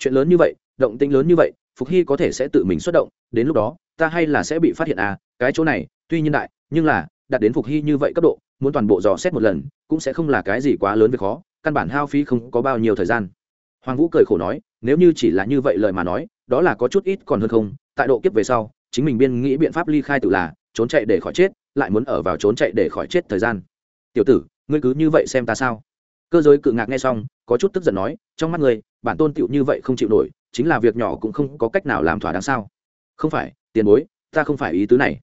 chuyện lớn như vậy, động tĩnh lớn như vậy, phục hy có thể sẽ tự mình xuất động, đến lúc đó, ta hay là sẽ bị phát hiện à cái chỗ này, tuy nhiên đại, nhưng là, đạt đến phục hy như vậy cấp độ, muốn toàn bộ dò xét một lần, cũng sẽ không là cái gì quá lớn về khó, căn bản hao phí không có bao nhiêu thời gian. Hoàng vũ cười khổ nói, nếu như chỉ là như vậy lời mà nói, đó là có chút ít còn hơn không, tại độ kiếp về sau, chính mình biên nghĩ biện pháp ly khai tự là, trốn chạy để khỏi chết, lại muốn ở vào trốn chạy để khỏi chết thời gian. Tiểu tử, ngươi cứ như vậy xem ta sao? Cơ giới cự ngạc nghe xong có chút tức giận nói trong mắt người, bản tôn tựu như vậy không chịu nổi chính là việc nhỏ cũng không có cách nào làm thỏa đáng sao? Không phải tiền bối ta không phải ý tứ này.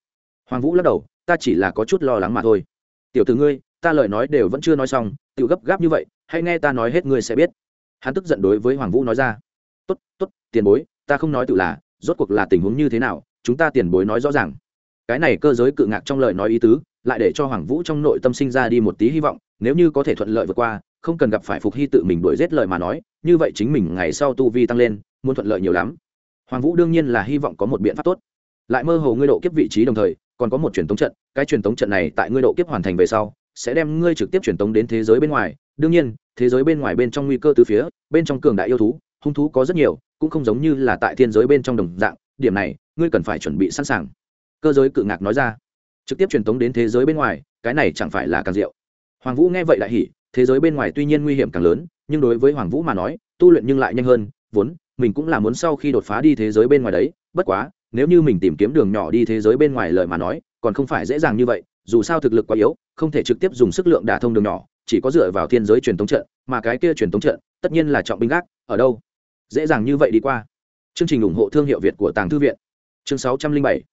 Hoàng vũ lắc đầu ta chỉ là có chút lo lắng mà thôi. Tiểu tử ngươi ta lời nói đều vẫn chưa nói xong tựu gấp gáp như vậy hãy nghe ta nói hết ngươi sẽ biết. Hắn tức giận đối với hoàng vũ nói ra tốt tốt tiền bối ta không nói tự là rốt cuộc là tình huống như thế nào chúng ta tiền bối nói rõ ràng. Cái này cơ giới cự ngạc trong lời nói ý tứ lại để cho hoàng vũ trong nội tâm sinh ra đi một tí hy vọng nếu như có thể thuận lợi vượt qua không cần gặp phải phục hy tự mình đuổi giết lời mà nói, như vậy chính mình ngày sau tu vi tăng lên, muốn thuận lợi nhiều lắm. Hoàng vũ đương nhiên là hy vọng có một biện pháp tốt. Lại mơ hồ ngươi độ kiếp vị trí đồng thời, còn có một truyền thống trận, cái truyền tống trận này tại ngươi độ kiếp hoàn thành về sau, sẽ đem ngươi trực tiếp truyền tống đến thế giới bên ngoài. Đương nhiên, thế giới bên ngoài bên trong nguy cơ từ phía, bên trong cường đại yêu thú, hung thú có rất nhiều, cũng không giống như là tại thiên giới bên trong đồng dạng, điểm này, ngươi cần phải chuẩn bị sẵn sàng. Cơ giới cự ngạc nói ra. Trực tiếp truyền tống đến thế giới bên ngoài, cái này chẳng phải là càng diệu. Hoàng vũ nghe vậy đại hỉ thế giới bên ngoài tuy nhiên nguy hiểm càng lớn, nhưng đối với hoàng vũ mà nói, tu luyện nhưng lại nhanh hơn, vốn, mình cũng là muốn sau khi đột phá đi thế giới bên ngoài đấy, bất quá, nếu như mình tìm kiếm đường nhỏ đi thế giới bên ngoài lời mà nói, còn không phải dễ dàng như vậy, dù sao thực lực quá yếu, không thể trực tiếp dùng sức lượng đả thông đường nhỏ, chỉ có dựa vào thiên giới truyền thống trận, mà cái kia truyền thống trận, tất nhiên là trọng binh gác, ở đâu? Dễ dàng như vậy đi qua. Chương trình ủng hộ thương hiệu việt của tàng thư viện. Chương sáu trăm linh bảy.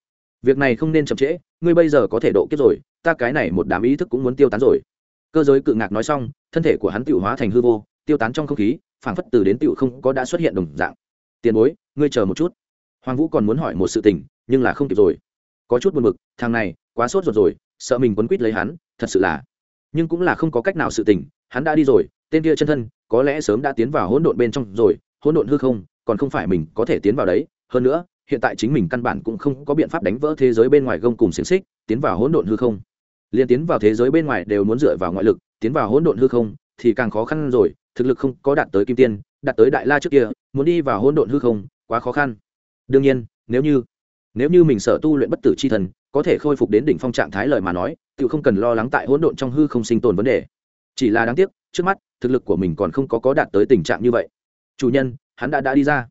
Việc này không nên chậm trễ, ngươi bây giờ có thể độ kiếp rồi, ta cái này một đám ý thức cũng muốn tiêu tán rồi cơ giới cự ngạc nói xong, thân thể của hắn tự hóa thành hư vô, tiêu tán trong không khí, phảng phất từ đến tựu không có đã xuất hiện đồng dạng. Tiền bối, ngươi chờ một chút. Hoàng vũ còn muốn hỏi một sự tình, nhưng là không kịp rồi. Có chút buồn bực, thằng này, quá sốt ruột rồi, sợ mình quấn quýt lấy hắn, thật sự là. Nhưng cũng là không có cách nào sự tình, hắn đã đi rồi, tên kia chân thân, có lẽ sớm đã tiến vào hỗn độn bên trong rồi, hỗn độn hư không, còn không phải mình có thể tiến vào đấy. Hơn nữa, hiện tại chính mình căn bản cũng không có biện pháp đánh vỡ thế giới bên ngoài gông cùng xiềng xích, tiến vào hỗn độn hư không liên tiến vào thế giới bên ngoài đều muốn dựa vào ngoại lực, tiến vào hỗn độn hư không thì càng khó khăn rồi, thực lực không có đạt tới kim tiên, đạt tới đại la trước kia, muốn đi vào hỗn độn hư không, quá khó khăn. Đương nhiên, nếu như nếu như mình sợ tu luyện bất tử c h i thần, có thể khôi phục đến đỉnh phong trạng thái lời mà nói tự không cần lo lắng tại hỗn độn trong hư không sinh tồn vấn đề. Chỉ là đáng tiếc, trước mắt, thực lực của mình còn không có có đạt tới tình trạng như vậy. Chủ nhân, hắn đã đã đi ra.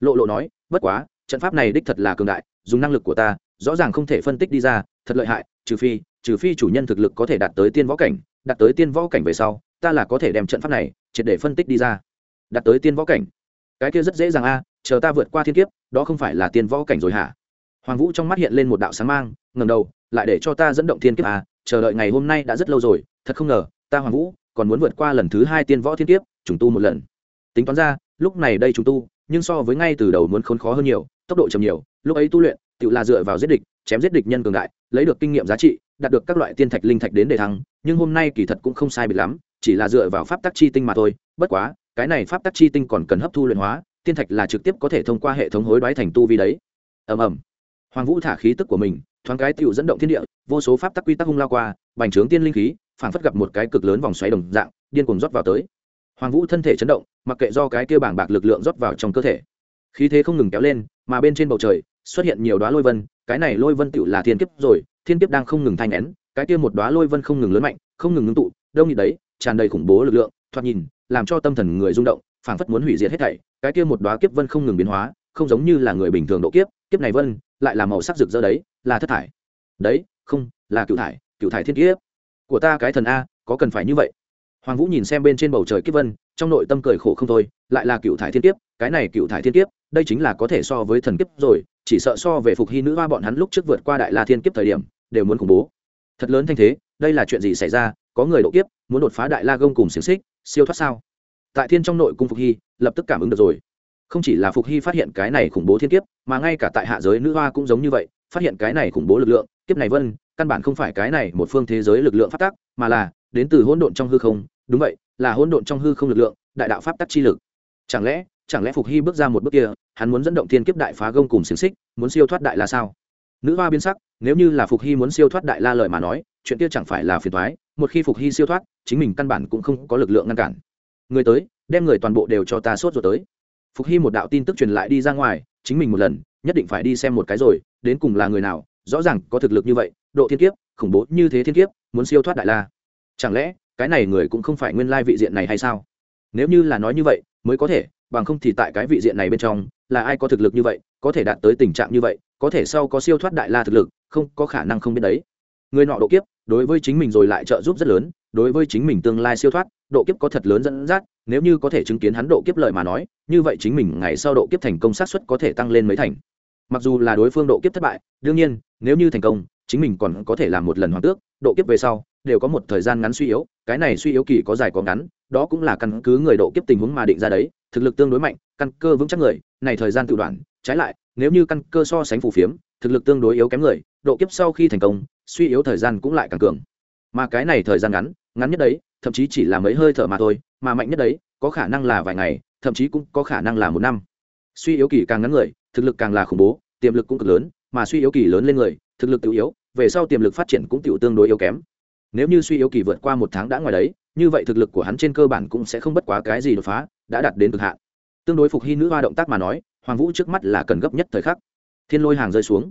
Lộ lộ nói, bất quá, trận pháp này đích thật là cường đại, dùng năng lực của ta, rõ ràng không thể phân tích đi ra, thật lợi hại, trừ phi trừ phi chủ nhân thực lực có thể đạt tới tiên võ cảnh, đạt tới tiên võ cảnh về sau, ta là có thể đem trận pháp này triệt để phân tích đi ra. Đạt tới tiên võ cảnh. Cái kia rất dễ dàng a, chờ ta vượt qua thiên kiếp, đó không phải là tiên võ cảnh rồi hả? Hoàng vũ trong mắt hiện lên một đạo sáng mang ngầm đầu, lại để cho ta dẫn động thiên kiếp a, chờ đợi ngày hôm nay đã rất lâu rồi, thật không ngờ, ta hoàng vũ còn muốn vượt qua lần thứ hai tiên võ thiên kiếp, trùng tu một lần. Tính toán ra, lúc này đây trùng tu, nhưng so với ngay từ đầu muốn khốn khó hơn nhiều, tốc độ chậm nhiều, lúc ấy tu luyện, tự là dựa vào giết địch, chém giết địch nhân cường đại, lấy được kinh nghiệm giá trị đạt được các loại tiên thạch linh thạch đến để thăng, nhưng hôm nay kỳ thật cũng không sai biệt lắm, chỉ là dựa vào pháp tắc chi tinh mà thôi. Bất quá, cái này pháp tắc chi tinh còn cần hấp thu luyện hóa, tiên thạch là trực tiếp có thể thông qua hệ thống hối đoái thành tu vi đấy. Ầm ầm. Hoàng vũ thả khí tức của mình, thoáng cái tựu dẫn động thiên địa, vô số pháp tắc quy tắc hung lao qua, bành trướng tiên linh khí, phảng phất gặp một cái cực lớn vòng xoáy đồng dạng, điên cuồng rót vào tới. Hoàng vũ thân thể chấn động, mặc kệ do cái kia bảng bạc lực lượng rót vào trong cơ thể. Khí thế không ngừng kéo lên, mà bên trên bầu trời xuất hiện nhiều đoá lôi vân, cái này lôi vân tựu là thiên kiếp rồi thiên kiếp đang không ngừng thanh nén, cái kia một đóa lôi vân không ngừng lớn mạnh, không ngừng ngưng tụ, đông nhị đấy, tràn đầy khủng bố lực lượng, thoạt nhìn, làm cho tâm thần người rung động, phảng phất muốn hủy diệt hết thảy, cái kia một đóa kiếp vân không ngừng biến hóa, không giống như là người bình thường độ kiếp kiếp này vân, lại là màu sắc rực rỡ đấy, là thất thải. Đấy, không, là cựu thải cựu thải thiên kiếp. Của ta cái thần a, có cần phải như vậy? Hoàng vũ nhìn xem bên trên bầu trời kiếp vân, trong nội tâm cười khổ không thôi, lại là cựu thải thiên kiếp, cái này cựu thải thiên kiếp, đây chính là có thể so với thần kiếp rồi, chỉ sợ so về phục hy nữ hoa bọn hắn lúc trước vượt qua đại la thiên kiếp thời điểm đều muốn khủng bố. Thật lớn thanh thế, đây là chuyện gì xảy ra? Có người độ kiếp, muốn đột phá đại la gông cùng xiềng xích, siêu thoát sao? Tại thiên trong nội cung phục hy, lập tức cảm ứng được rồi. Không chỉ là phục hy phát hiện cái này khủng bố thiên kiếp, mà ngay cả tại hạ giới nữ hoa cũng giống như vậy, phát hiện cái này khủng bố lực lượng, kiếp này vân, căn bản không phải cái này một phương thế giới lực lượng phát tác mà là đến từ hỗn độn trong hư không. Đúng vậy, là hỗn độn trong hư không lực lượng, đại đạo pháp tắc chi lực. Chẳng lẽ chẳng lẽ phục hy bước ra một bước kia, hắn muốn dẫn động thiên kiếp đại phá gông cùng xiềng xích, muốn siêu thoát đại la sao? Nữ hoa biến sắc, nếu như là phục hy muốn siêu thoát đại la lời mà nói, chuyện kia chẳng phải là phiền thoái một khi phục hy siêu thoát, chính mình căn bản cũng không có lực lượng ngăn cản. Người tới, đem người toàn bộ đều cho ta sốt rồi tới. Phục hy một đạo tin tức truyền lại đi ra ngoài, chính mình một lần, nhất định phải đi xem một cái rồi, đến cùng là người nào, rõ ràng có thực lực như vậy, độ thiên kiếp, khủng bố như thế thiên kiếp, muốn siêu thoát đại la. Chẳng lẽ, cái này người cũng không phải nguyên lai vị diện này hay sao? Nếu như là nói như vậy, mới có thể, bằng không thì tại cái vị diện này bên trong, là ai có thực lực như vậy, có thể đạt tới tình trạng như vậy có thể sau có siêu thoát đại la thực lực, không, có khả năng không biết đấy. Người nọ độ kiếp, đối với chính mình rồi lại trợ giúp rất lớn, đối với chính mình tương lai siêu thoát, độ kiếp có thật lớn dẫn dắt, nếu như có thể chứng kiến hắn độ kiếp lợi mà nói, như vậy chính mình ngày sau độ kiếp thành công sát suất có thể tăng lên mấy thành. Mặc dù là đối phương độ kiếp thất bại, đương nhiên, nếu như thành công, chính mình còn có thể làm một lần hoàng tước, độ kiếp về sau, đều có một thời gian ngắn suy yếu, cái này suy yếu kỳ có dài có ngắn, đó cũng là căn cứ người độ kiếp tình huống mà định ra đấy, thực lực tương đối mạnh, căn cơ vững chắc người, này thời gian tự đoạn trái lại, nếu như căn cơ so sánh phù phiếm, thực lực tương đối yếu kém người, độ kiếp sau khi thành công, suy yếu thời gian cũng lại càng cường. Mà cái này thời gian ngắn ngắn nhất đấy, thậm chí chỉ là mấy hơi thở mà thôi, mà mạnh nhất đấy, có khả năng là vài ngày, thậm chí cũng có khả năng là một năm. Suy yếu kỳ càng ngắn người, thực lực càng là khủng bố, tiềm lực cũng cực lớn, mà suy yếu kỳ lớn lên người, thực lực tự yếu, về sau tiềm lực phát triển cũng tiểu tương đối yếu kém. Nếu như suy yếu kỳ vượt qua một tháng đã ngoài đấy, như vậy thực lực của hắn trên cơ bản cũng sẽ không bất quá cái gì đột phá, đã đạt đến cực hạn. Tương đối phục hy nữ hoa động tác mà nói hoàng vũ trước mắt là cần gấp nhất thời khắc. Thiên lôi hàng rơi xuống.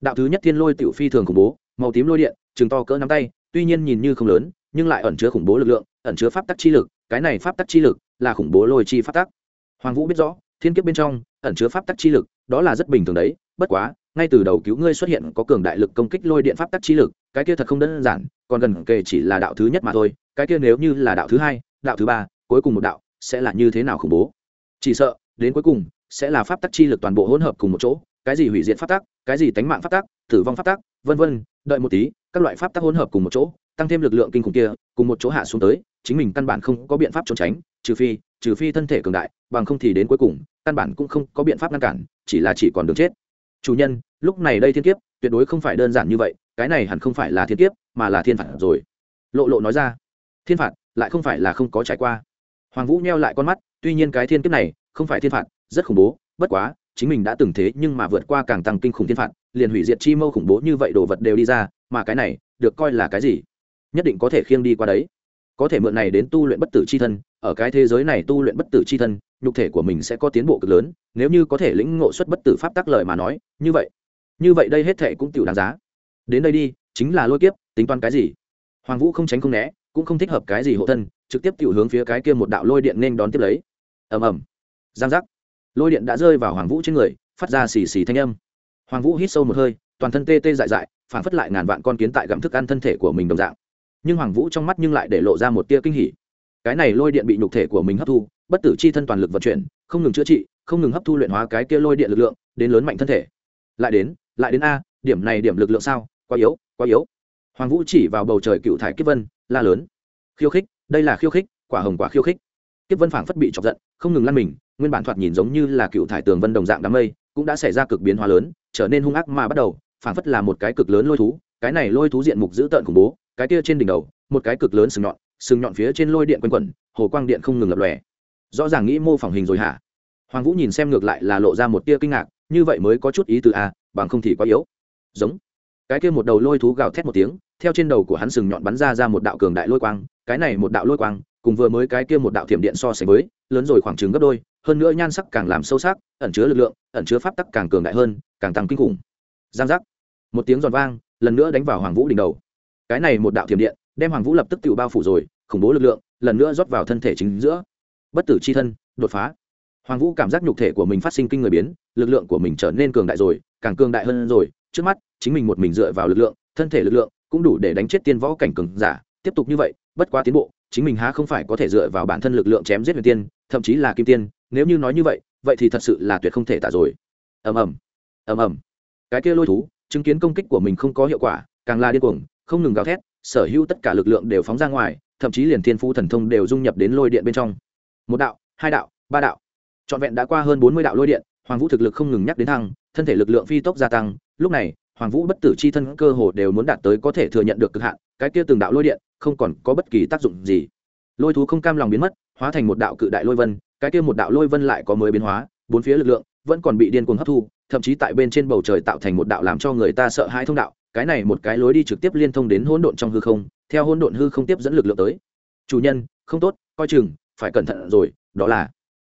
Đạo thứ nhất thiên lôi tiểu phi thường khủng bố, màu tím lôi điện chừng to cỡ nắm tay, tuy nhiên nhìn như không lớn, nhưng lại ẩn chứa khủng bố lực lượng, ẩn chứa pháp tắc chi lực, cái này pháp tắc chi lực là khủng bố lôi chi pháp tắc. Hoàng vũ biết rõ, thiên kiếp bên trong, ẩn chứa pháp tắc chi lực, đó là rất bình thường đấy, bất quá, ngay từ đầu cứu ngươi xuất hiện có cường đại lực công kích lôi điện pháp tắc chi lực, cái kia thật không đơn giản, còn gần kề chỉ là đạo thứ nhất mà thôi, cái kia nếu như là đạo thứ hai, đạo thứ ba, cuối cùng một đạo sẽ là như thế nào khủng bố? Chỉ sợ, đến cuối cùng sẽ là pháp tắc chi lực toàn bộ hỗn hợp cùng một chỗ, cái gì hủy diệt pháp tắc, cái gì tánh mạng pháp tắc, tử vong pháp tắc, vân vân, đợi một tí, các loại pháp tắc hỗn hợp cùng một chỗ, tăng thêm lực lượng kinh khủng kia, cùng một chỗ hạ xuống tới, chính mình căn bản không có biện pháp trốn tránh, trừ phi trừ phi thân thể cường đại, bằng không thì đến cuối cùng, căn bản cũng không có biện pháp ngăn cản, chỉ là chỉ còn đường chết. Chủ nhân, lúc này đây thiên kiếp, tuyệt đối không phải đơn giản như vậy, cái này hẳn không phải là thiên kiếp, mà là thiên phạt rồi. Lộ lộ nói ra. Thiên phạt, lại không phải là không có trải qua. Hoàng vũ neo lại con mắt, tuy nhiên cái thiên kiếp này không phải thiên phạt rất khủng bố, bất quá, chính mình đã từng thế nhưng mà vượt qua càng tăng kinh khủng thiên phạt, liền hủy diệt chi mâu khủng bố như vậy đồ vật đều đi ra, mà cái này, được coi là cái gì? Nhất định có thể khiêng đi qua đấy. Có thể mượn này đến tu luyện bất tử c h i thân, ở cái thế giới này tu luyện bất tử c h i thân, nhục thể của mình sẽ có tiến bộ cực lớn, nếu như có thể lĩnh ngộ xuất bất tử pháp tác lời mà nói, như vậy như vậy đây hết thệ cũng tiểu đáng giá. Đến đây đi, chính là lôi kiếp, tính toán cái gì? Hoàng vũ không tránh không né, cũng không thích hợp cái gì hộ thân, trực tiếp tiểu hướng phía cái kia một đạo lôi điện nên đón tiếp lấy. Ầm ầm. Giang giác lôi điện đã rơi vào hoàng vũ trên người, phát ra xì xì thanh âm. Hoàng vũ hít sâu một hơi, toàn thân tê tê dại dại, phản phất lại ngàn vạn con kiến tại gặm thức ăn thân thể của mình đồng dạng. Nhưng hoàng vũ trong mắt nhưng lại để lộ ra một tia kinh hỉ. Cái này lôi điện bị nhục thể của mình hấp thu, bất tử chi thân toàn lực vận chuyển, không ngừng chữa trị, không ngừng hấp thu luyện hóa cái kia lôi điện lực lượng, đến lớn mạnh thân thể. Lại đến lại đến a, điểm này điểm lực lượng sao? Quá yếu quá yếu. Hoàng vũ chỉ vào bầu trời cựu thải kiếp vân, la lớn. Khiêu khích, đây là khiêu khích, quả hồng quả khiêu khích. Kiếp vân phảng phất bị chọc giận không ngừng lăn mình, nguyên bản thoạt nhìn giống như là cựu thải tường vân đồng dạng đám mây, cũng đã xảy ra cực biến hóa lớn, trở nên hung ác mà bắt đầu, phảng phất là một cái cực lớn lôi thú, cái này lôi thú diện mục dữ tợn khủng bố, cái kia trên đỉnh đầu, một cái cực lớn sừng nhọn sừng nhọn phía trên lôi điện quanh quẩn, hồ quang điện không ngừng lập lòe. Rõ ràng nghĩ mô phỏng hình rồi hả? Hoàng vũ nhìn xem ngược lại là lộ ra một tia kinh ngạc, như vậy mới có chút ý từ a bằng không thì quá yếu. Giống. Cái kia một đầu lôi thú gào thét một tiếng, theo trên đầu của hắn sừng nhọn bắn ra ra một đạo cường đại lôi quang cái này một đạo lôi quang, cùng vừa mới cái kia một đạo thiểm điện so sánh với, lớn rồi khoảng chừng gấp đôi, hơn nữa nhan sắc càng làm sâu sắc, ẩn chứa lực lượng, ẩn chứa pháp tắc càng cường đại hơn, càng tăng kinh khủng. Giang giác. Một tiếng giòn vang, lần nữa đánh vào hoàng vũ đỉnh đầu. Cái này một đạo thiểm điện, đem hoàng vũ lập tức tự bao phủ rồi, khủng bố lực lượng, lần nữa rót vào thân thể chính giữa. Bất tử c h i thân, đột phá. Hoàng vũ cảm giác nhục thể của mình phát sinh kinh người biến, lực lượng của mình trở nên cường đại rồi, càng cường đại hơn rồi. Trước mắt, chính mình một mình dựa vào lực lượng, thân thể lực lượng, cũng đủ để đánh chết tiên võ cảnh cường giả. Tiếp tục như vậy bất quá tiến bộ, chính mình há không phải có thể dựa vào bản thân lực lượng chém giết huyền tiên, thậm chí là kim tiên, nếu như nói như vậy vậy thì thật sự là tuyệt không thể tả rồi. Ầm ầm ầm ầm. Cái kia lôi thú, chứng kiến công kích của mình không có hiệu quả, càng là điên cuồng, không ngừng gào thét, sở hữu tất cả lực lượng đều phóng ra ngoài, thậm chí liền thiên phú thần thông đều dung nhập đến lôi điện bên trong. Một đạo, hai đạo, ba đạo. Trọn vẹn đã qua hơn bốn mươi đạo lôi điện, hoàng vũ thực lực không ngừng nhắc đến thăng, thân thể lực lượng phi tốc gia tăng, lúc này, hoàng vũ bất tử c h i thân cơ hồ đều muốn đạt tới có thể thừa nhận được cực hạn, cái kia từng đạo lôi điện không còn có bất kỳ tác dụng gì. Lôi thú không cam lòng biến mất, hóa thành một đạo cự đại lôi vân, cái kia một đạo lôi vân lại có mới biến hóa, bốn phía lực lượng vẫn còn bị điên cuồng hấp thu, thậm chí tại bên trên bầu trời tạo thành một đạo làm cho người ta sợ hãi thông đạo, cái này một cái lối đi trực tiếp liên thông đến hỗn độn trong hư không, theo hỗn độn hư không tiếp dẫn lực lượng tới. Chủ nhân, không tốt, coi chừng, phải cẩn thận rồi, đó là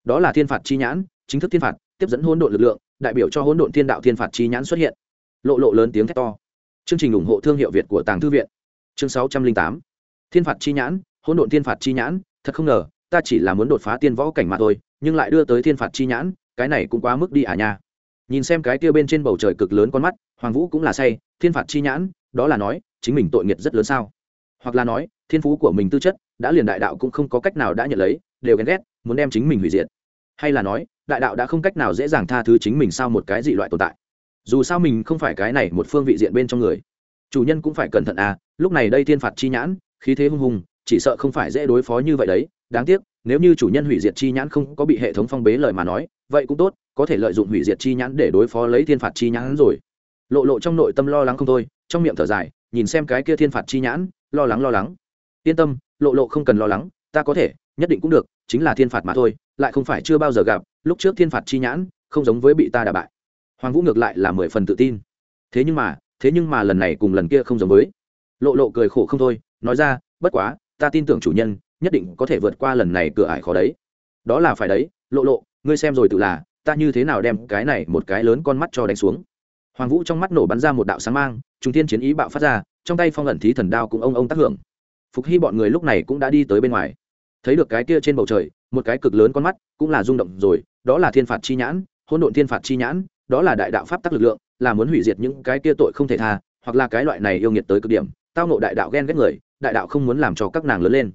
đó là thiên phạt chi nhãn, chính thức thiên phạt, tiếp dẫn hỗn độn lực lượng, đại biểu cho hỗn độn thiên đạo thiên phạt chi nhãn xuất hiện. Lộ lộ lớn tiếng thét to. Chương trình ủng hộ thương hiệu việt của tàng thư viện. Chương sáu trăm linh tám thiên phạt chi nhãn, hỗn độn thiên phạt chi nhãn, thật không ngờ, ta chỉ là muốn đột phá tiên võ cảnh mà thôi, nhưng lại đưa tới thiên phạt chi nhãn, cái này cũng quá mức đi à nha. Nhìn xem cái kia bên trên bầu trời cực lớn con mắt, hoàng vũ cũng là say, thiên phạt chi nhãn, đó là nói, chính mình tội nghiệt rất lớn sao? Hoặc là nói, thiên phú của mình tư chất, đã liền đại đạo cũng không có cách nào đã nhận lấy, đều ghen ghét, muốn đem chính mình hủy diệt. Hay là nói, đại đạo đã không cách nào dễ dàng tha thứ chính mình sao một cái dị loại tồn tại. Dù sao mình không phải cái này một phương vị diện bên trong người. Chủ nhân cũng phải cẩn thận à lúc này đây thiên phạt chi nhãn khí thế hung hùng chỉ sợ không phải dễ đối phó như vậy đấy. Đáng tiếc, nếu như chủ nhân hủy diệt chi nhãn không có bị hệ thống phong bế lời mà nói, vậy cũng tốt, có thể lợi dụng hủy diệt chi nhãn để đối phó lấy thiên phạt chi nhãn rồi. Lộ lộ trong nội tâm lo lắng không thôi, trong miệng thở dài, nhìn xem cái kia thiên phạt chi nhãn, lo lắng lo lắng. Yên tâm, lộ lộ không cần lo lắng, ta có thể, nhất định cũng được, chính là thiên phạt mà thôi, lại không phải chưa bao giờ gặp, lúc trước thiên phạt chi nhãn, không giống với bị ta đả bại. Hoàng vũ ngược lại là mười phần tự tin. Thế nhưng mà, thế nhưng mà lần này cùng lần kia không giống với. Lộ lộ cười khổ không thôi nói ra, bất quá, ta tin tưởng chủ nhân, nhất định có thể vượt qua lần này cửa ải khó đấy. Đó là phải đấy, lộ lộ, ngươi xem rồi tự là, ta như thế nào đem cái này một cái lớn con mắt cho đánh xuống? Hoàng vũ trong mắt nổ bắn ra một đạo sáng mang trung thiên chiến ý bạo phát ra, trong tay phong ẩn thí thần đao cũng ông ông tác hưởng. Phục hy bọn người lúc này cũng đã đi tới bên ngoài. Thấy được cái kia trên bầu trời, một cái cực lớn con mắt cũng là rung động rồi, đó là thiên phạt chi nhãn, hỗn độn thiên phạt chi nhãn, đó là đại đạo pháp tắc lực lượng, là muốn hủy diệt những cái kia tội không thể tha, hoặc là cái loại này yêu nghiệt tới cực điểm, tao nộ đại đạo ghen ghét người đại đạo không muốn làm cho các nàng lớn lên.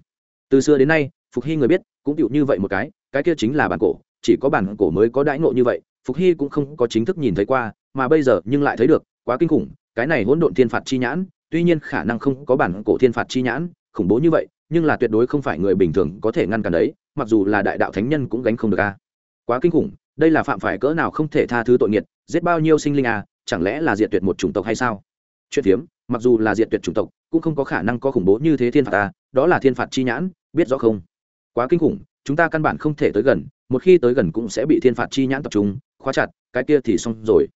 Từ xưa đến nay, phục hy người biết, cũng tựu như vậy một cái cái kia chính là bản cổ, chỉ có bản cổ mới có đãi ngộ như vậy, phục hy cũng không có chính thức nhìn thấy qua, mà bây giờ nhưng lại thấy được, quá kinh khủng, cái này hỗn độn thiên phạt chi nhãn, tuy nhiên khả năng không có bản cổ thiên phạt chi nhãn, khủng bố như vậy, nhưng là tuyệt đối không phải người bình thường có thể ngăn cản đấy, mặc dù là đại đạo thánh nhân cũng gánh không được a. Quá kinh khủng, đây là phạm phải cỡ nào không thể tha thứ tội nghiệt, giết bao nhiêu sinh linh a chẳng lẽ là diệt tuyệt một chủng tộc hay sao? Chuyện phiếm mặc dù là diệt tuyệt chủng tộc, cũng không có khả năng có khủng bố như thế thiên phạt ta, đó là thiên phạt chi nhãn, biết rõ không? Quá kinh khủng, chúng ta căn bản không thể tới gần, một khi tới gần cũng sẽ bị thiên phạt chi nhãn tập trung, khóa chặt, cái kia thì xong rồi.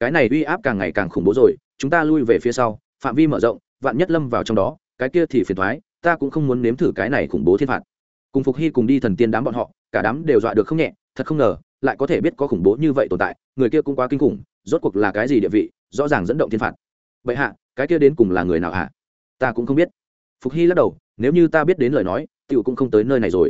Cái này uy áp càng ngày càng khủng bố rồi, chúng ta lui về phía sau, phạm vi mở rộng, vạn nhất lâm vào trong đó, cái kia thì phiền thoái ta cũng không muốn nếm thử cái này khủng bố thiên phạt. Cùng phục hy cùng đi thần tiên đám bọn họ, cả đám đều dọa được không nhẹ, thật không ngờ, lại có thể biết có khủng bố như vậy tồn tại, người kia cũng quá kinh khủng, rốt cuộc là cái gì địa vị, rõ ràng dẫn động thiên phạt vậy hạ, cái kia đến cùng là người nào hạ ta cũng không biết. Phục hy lắc đầu, nếu như ta biết đến lời nói t i ể u cũng không tới nơi này rồi.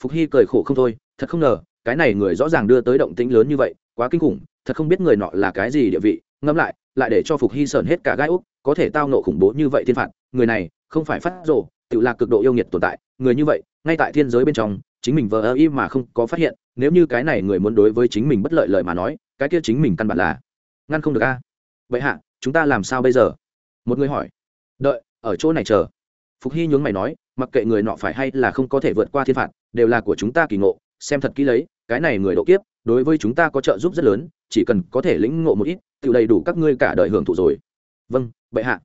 Phục hy cười khổ không thôi, thật không ngờ, cái này người rõ ràng đưa tới động tĩnh lớn như vậy, quá kinh khủng, thật không biết người nọ là cái gì địa vị. Ngẫm lại lại để cho phục hy sờn hết cả gai úc, có thể tao nộ khủng bố như vậy thiên phạt, người này không phải phát rộ tự là cực độ yêu nghiệt tồn tại, người như vậy, ngay tại thiên giới bên trong, chính mình vờ ơ y mà không có phát hiện, nếu như cái này người muốn đối với chính mình bất lợi lợi mà nói, cái kia chính mình căn bản là ngăn không được a. Vậy hạ chúng ta làm sao bây giờ? Một người hỏi. Đợi, ở chỗ này chờ. Phục hy nhướng mày nói, mặc kệ người nọ phải hay là không có thể vượt qua thiên phạt, đều là của chúng ta kỳ ngộ, xem thật kỹ lấy, cái này người độ kiếp, đối với chúng ta có trợ giúp rất lớn, chỉ cần có thể lĩnh ngộ một ít tự đầy đủ các ngươi cả đời hưởng thụ rồi. Vâng bệ hạ.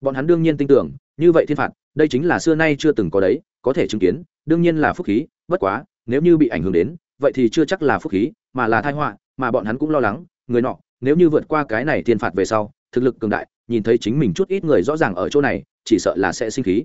Bọn hắn đương nhiên tin tưởng, như vậy thiên phạt, đây chính là xưa nay chưa từng có đấy, có thể chứng kiến, đương nhiên là phúc khí, bất quá, nếu như bị ảnh hưởng đến, vậy thì chưa chắc là phúc khí, mà là thai họa, mà bọn hắn cũng lo lắng, người nọ, nếu như vượt qua cái này thiên phạt về sau thực lực cường đại, nhìn thấy chính mình chút ít người rõ ràng ở chỗ này, chỉ sợ là sẽ sinh khí.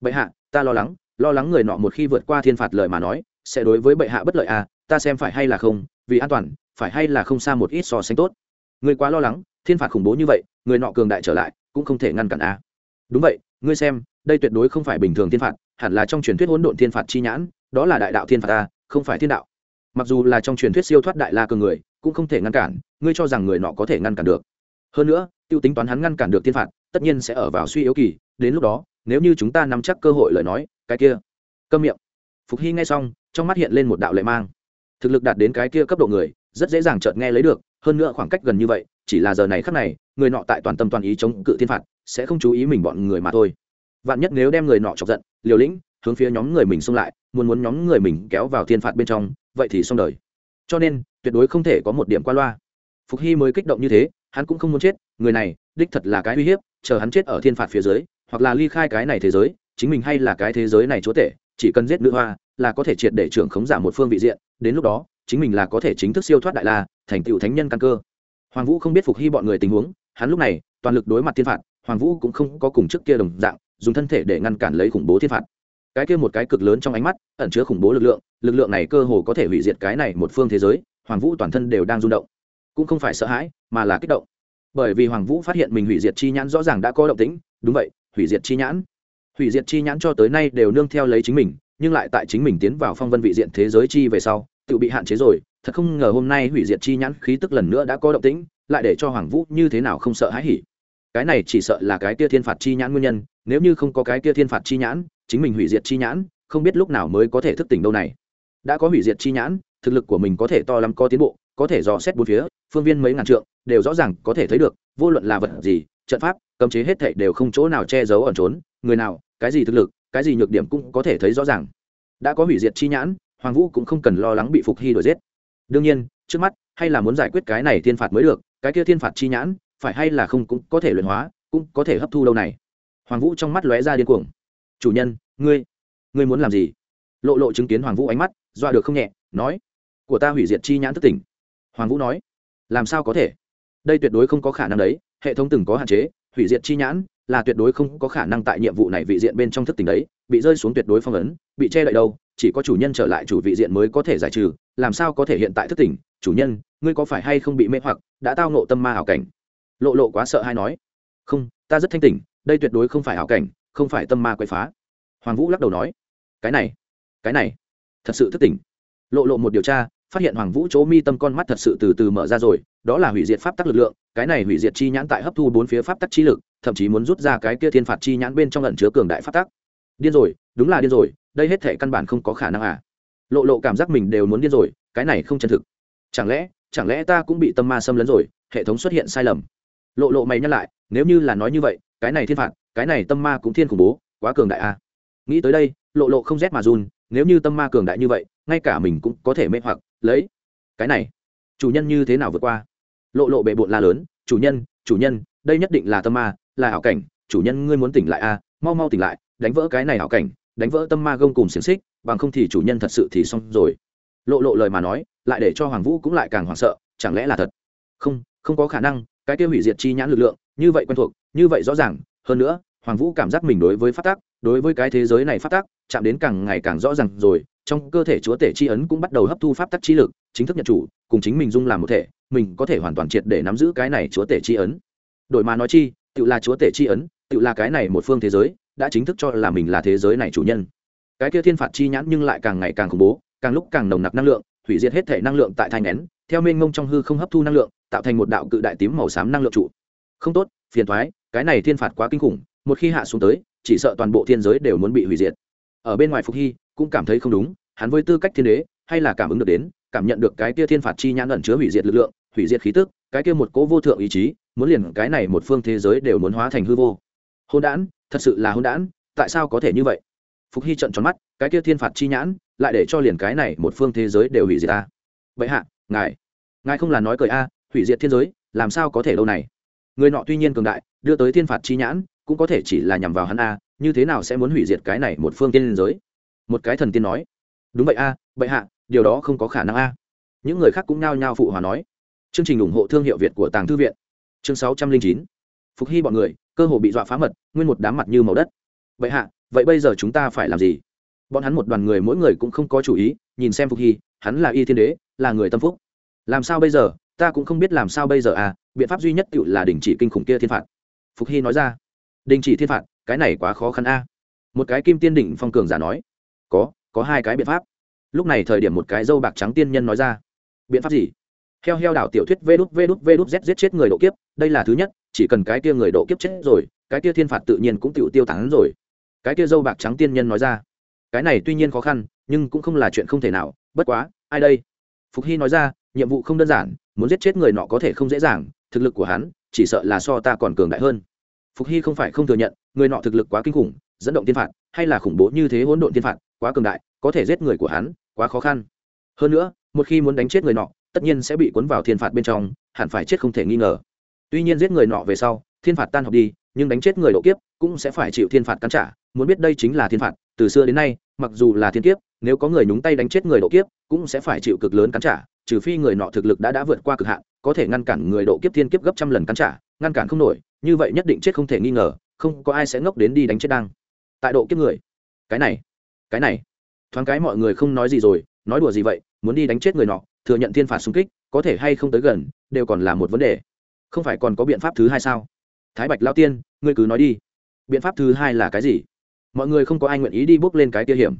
Bệ hạ, ta lo lắng lo lắng người nọ một khi vượt qua thiên phạt lời mà nói, sẽ đối với bệ hạ bất lợi à ta xem phải hay là không, vì an toàn, phải hay là không xa một ít so sánh tốt. Người quá lo lắng, thiên phạt khủng bố như vậy, người nọ cường đại trở lại, cũng không thể ngăn cản à. Đúng vậy, ngươi xem, đây tuyệt đối không phải bình thường thiên phạt, hẳn là trong truyền thuyết hỗn độn thiên phạt chi nhãn, đó là đại đạo thiên phạt ta không phải thiên đạo. Mặc dù là trong truyền thuyết siêu thoát đại la cường người, cũng không thể ngăn cản, ngươi cho rằng người nọ có thể ngăn cản được. Hơn nữa tiêu tính toán hắn ngăn cản được thiên phạt, tất nhiên sẽ ở vào suy yếu kỳ, đến lúc đó, nếu như chúng ta nắm chắc cơ hội lời nói, cái kia. Câm miệng. Phục hy nghe xong, trong mắt hiện lên một đạo lệ mang. Thực lực đạt đến cái kia cấp độ người, rất dễ dàng chợt nghe lấy được, hơn nữa khoảng cách gần như vậy, chỉ là giờ này khắc này, người nọ tại toàn tâm toàn ý chống cự thiên phạt, sẽ không chú ý mình bọn người mà thôi. Vạn nhất nếu đem người nọ chọc giận, liều lĩnh, hướng phía nhóm người mình xông lại, muốn muốn nhóm người mình kéo vào thiên phạt bên trong, vậy thì xong đời. Cho nên, tuyệt đối không thể có một điểm qua loa. Phục hy mới kích động như thế hắn cũng không muốn chết, người này, đích thật là cái uy hiếp, chờ hắn chết ở thiên phạt phía dưới, hoặc là ly khai cái này thế giới, chính mình hay là cái thế giới này chúa tể, chỉ cần giết nữ hoa, là có thể triệt để trưởng khống giả một phương vị diện, đến lúc đó, chính mình là có thể chính thức siêu thoát đại la, thành tựu thánh nhân căn cơ. Hoàng vũ không biết phục hy bọn người tình huống, hắn lúc này, toàn lực đối mặt thiên phạt, hoàng vũ cũng không có cùng trước kia đồng dạng, dùng thân thể để ngăn cản lấy khủng bố thiên phạt. Cái kia một cái cực lớn trong ánh mắt, ẩn chứa khủng bố lực lượng lực lượng này cơ hồ có thể hủy diệt cái này một phương thế giới, hoàng vũ toàn thân đều đang rung động cũng không phải sợ hãi, mà là kích động. Bởi vì hoàng vũ phát hiện mình hủy diệt chi nhãn rõ ràng đã có động tĩnh, đúng vậy, hủy diệt chi nhãn. Hủy diệt chi nhãn cho tới nay đều nương theo lấy chính mình, nhưng lại tại chính mình tiến vào phong vân vị diện thế giới chi về sau, tự bị hạn chế rồi, thật không ngờ hôm nay hủy diệt chi nhãn khí tức lần nữa đã có động tĩnh, lại để cho hoàng vũ như thế nào không sợ hãi hỉ. Cái này chỉ sợ là cái kia thiên phạt chi nhãn nguyên nhân, nếu như không có cái kia thiên phạt chi nhãn, chính mình hủy diệt chi nhãn, không biết lúc nào mới có thể thức tỉnh đâu này. Đã có hủy diệt chi nhãn, thực lực của mình có thể to lắm có tiến bộ có thể dò xét bốn phía, phương viên mấy ngàn trượng, đều rõ ràng có thể thấy được, vô luận là vật gì, trận pháp, cấm chế hết thảy đều không chỗ nào che giấu ẩn trốn, người nào, cái gì thực lực, cái gì nhược điểm cũng có thể thấy rõ ràng. Đã có hủy diệt chi nhãn, hoàng vũ cũng không cần lo lắng bị phục hy đổi giết. Đương nhiên, trước mắt, hay là muốn giải quyết cái này thiên phạt mới được, cái kia thiên phạt chi nhãn, phải hay là không cũng có thể luyện hóa, cũng có thể hấp thu lâu này. Hoàng vũ trong mắt lóe ra điên cuồng. Chủ nhân, ngươi ngươi muốn làm gì? Lộ lộ chứng kiến hoàng vũ ánh mắt dọa được không nhẹ, nói, của ta hủy diệt chi nhãn thức tỉnh hoàng vũ nói, làm sao có thể? Đây tuyệt đối không có khả năng đấy, hệ thống từng có hạn chế, hủy diệt chi nhãn là tuyệt đối không có khả năng tại nhiệm vụ này vị diện bên trong thức tỉnh đấy, bị rơi xuống tuyệt đối phong ấn, bị che đậy đâu, chỉ có chủ nhân trở lại chủ vị diện mới có thể giải trừ, làm sao có thể hiện tại thức tỉnh? Chủ nhân, ngươi có phải hay không bị mê hoặc, đã tao nộ tâm ma ảo cảnh? Lộ lộ quá sợ hay nói, không, ta rất thanh tỉnh, đây tuyệt đối không phải ảo cảnh, không phải tâm ma quậy phá. Hoàng vũ lắc đầu nói, cái này cái này, thật sự thức tỉnh. Lộ lộ một điều tra phát hiện hoàng vũ chỗ mi tâm con mắt thật sự từ từ mở ra rồi, đó là hủy diệt pháp tắc lực lượng, cái này hủy diệt chi nhãn tại hấp thu bốn phía pháp tắc chi lực, thậm chí muốn rút ra cái kia thiên phạt chi nhãn bên trong lẩn chứa cường đại pháp tắc. Điên rồi, đúng là điên rồi, đây hết thể căn bản không có khả năng à. Lộ lộ cảm giác mình đều muốn điên rồi, cái này không chân thực. Chẳng lẽ chẳng lẽ ta cũng bị tâm ma xâm lấn rồi, hệ thống xuất hiện sai lầm? Lộ lộ mày nhắc lại, nếu như là nói như vậy, cái này thiên phạt, cái này tâm ma cũng thiên khủng bố, quá cường đại à. Nghĩ tới đây, lộ lộ không rét mà run, nếu như tâm ma cường đại như vậy, ngay cả mình cũng có thể mê hoặc lấy. Cái này chủ nhân như thế nào vượt qua? Lộ lộ bệ bộn la lớn chủ nhân chủ nhân đây nhất định là tâm ma là hảo cảnh. Chủ nhân ngươi muốn tỉnh lại a à, mau mau tỉnh lại đánh vỡ cái này hảo cảnh đánh vỡ tâm ma gông cùng xiềng xích bằng không thì chủ nhân thật sự thì xong rồi. Lộ lộ lời mà nói lại để cho hoàng vũ cũng lại càng hoảng sợ chẳng lẽ là thật? Không không có khả năng cái kia hủy diệt chi nhãn lực lượng như vậy quen thuộc như vậy rõ ràng. Hơn nữa hoàng vũ cảm giác mình đối với phát tác đối với cái thế giới này phát tác chạm đến càng ngày càng rõ ràng rồi trong cơ thể chúa tể chi ấn cũng bắt đầu hấp thu pháp tắc chi lực, chính thức nhận chủ, cùng chính mình dung làm một thể, mình có thể hoàn toàn triệt để nắm giữ cái này chúa tể chi ấn. Đổi mà nói chi, tự là chúa tể chi ấn, tự là cái này một phương thế giới, đã chính thức cho là mình là thế giới này chủ nhân. Cái kia thiên phạt chi nhãn nhưng lại càng ngày càng khủng bố, càng lúc càng nồng nặc năng lượng, hủy diệt hết thể năng lượng tại thai nén, theo mênh mông trong hư không hấp thu năng lượng, tạo thành một đạo cự đại tím màu xám năng lượng trụ. Không tốt, phiền thoái cái này thiên phạt quá kinh khủng, một khi hạ xuống tới, chỉ sợ toàn bộ thiên giới đều muốn bị hủy diệt. Ở bên ngoài phục hy cũng cảm thấy không đúng, hắn với tư cách thiên đế, hay là cảm ứng được đến, cảm nhận được cái kia thiên phạt chi nhãn ẩn chứa hủy diệt lực lượng, hủy diệt khí tức, cái kia một cố vô thượng ý chí, muốn liền cái này một phương thế giới đều muốn hóa thành hư vô. Hôn đản, thật sự là hôn đản, tại sao có thể như vậy? Phục hy trận tròn mắt, cái kia thiên phạt chi nhãn, lại để cho liền cái này một phương thế giới đều hủy diệt ta. vậy hạ, ngài ngài không là nói cười a hủy diệt thiên giới, làm sao có thể lâu này? Người nọ tuy nhiên cường đại, đưa tới thiên phạt chi nhãn, cũng có thể chỉ là nhằm vào hắn a như thế nào sẽ muốn hủy diệt cái này một phương tiên giới? Một cái thần tiên nói, đúng vậy a, bệ hạ, điều đó không có khả năng a. Những người khác cũng nao nhao phụ hòa nói. Chương trình ủng hộ thương hiệu việt của tàng thư viện. Chương sáu trăm linh chín. Phục hy bọn người, cơ hồ bị dọa phá mật, nguyên một đám mặt như màu đất. Bệ hạ, vậy bây giờ chúng ta phải làm gì? Bọn hắn một đoàn người mỗi người cũng không có chủ ý, nhìn xem phục hy, hắn là y thiên đế, là người tâm phúc. Làm sao bây giờ? Ta cũng không biết làm sao bây giờ à biện pháp duy nhất tự là đình chỉ kinh khủng kia thiên phạt. Phục hy nói ra. Đình chỉ thiên phạt? Cái này quá khó khăn a. Một cái kim tiên đỉnh phong cường giả nói có có hai cái biện pháp. Lúc này thời điểm một cái dâu bạc trắng tiên nhân nói ra, biện pháp gì? Heo heo đảo tiểu thuyết vê đút vê đút vê đút z giết chết người độ kiếp, đây là thứ nhất, chỉ cần cái kia người độ kiếp chết rồi, cái kia thiên phạt tự nhiên cũng tự tiêu tán rồi. Cái kia dâu bạc trắng tiên nhân nói ra, cái này tuy nhiên khó khăn, nhưng cũng không là chuyện không thể nào, bất quá, ai đây? Phục hy nói ra, nhiệm vụ không đơn giản, muốn giết chết người nọ có thể không dễ dàng, thực lực của hắn, chỉ sợ là so ta còn cường đại hơn. Phục hy không phải không thừa nhận, người nọ thực lực quá kinh khủng, dẫn động tiên phạt hay là khủng bố như thế hỗn độn thiên phạt, quá cường đại, có thể giết người của hắn, quá khó khăn. Hơn nữa, một khi muốn đánh chết người nọ, tất nhiên sẽ bị cuốn vào thiên phạt bên trong, hẳn phải chết không thể nghi ngờ. Tuy nhiên giết người nọ về sau, thiên phạt tan học đi, nhưng đánh chết người độ kiếp cũng sẽ phải chịu thiên phạt cắn trả. Muốn biết đây chính là thiên phạt, từ xưa đến nay, mặc dù là thiên kiếp, nếu có người nhúng tay đánh chết người độ kiếp cũng sẽ phải chịu cực lớn cắn trả, trừ phi người nọ thực lực đã đã vượt qua cực hạn, có thể ngăn cản người độ kiếp thiên kiếp gấp trăm lần cắn trả, ngăn cản không nổi, như vậy nhất định chết không thể nghi ngờ, không có ai sẽ ngốc đến đi đánh chết đang tại độ kiếp người. Cái này cái này. Thoáng cái mọi người không nói gì rồi, nói đùa gì vậy, muốn đi đánh chết người nọ, thừa nhận thiên phạt xung kích, có thể hay không tới gần, đều còn là một vấn đề. Không phải còn có biện pháp thứ hai sao? Thái bạch lao tiên, ngươi cứ nói đi. Biện pháp thứ hai là cái gì? Mọi người không có ai nguyện ý đi bước lên cái kia hiểm.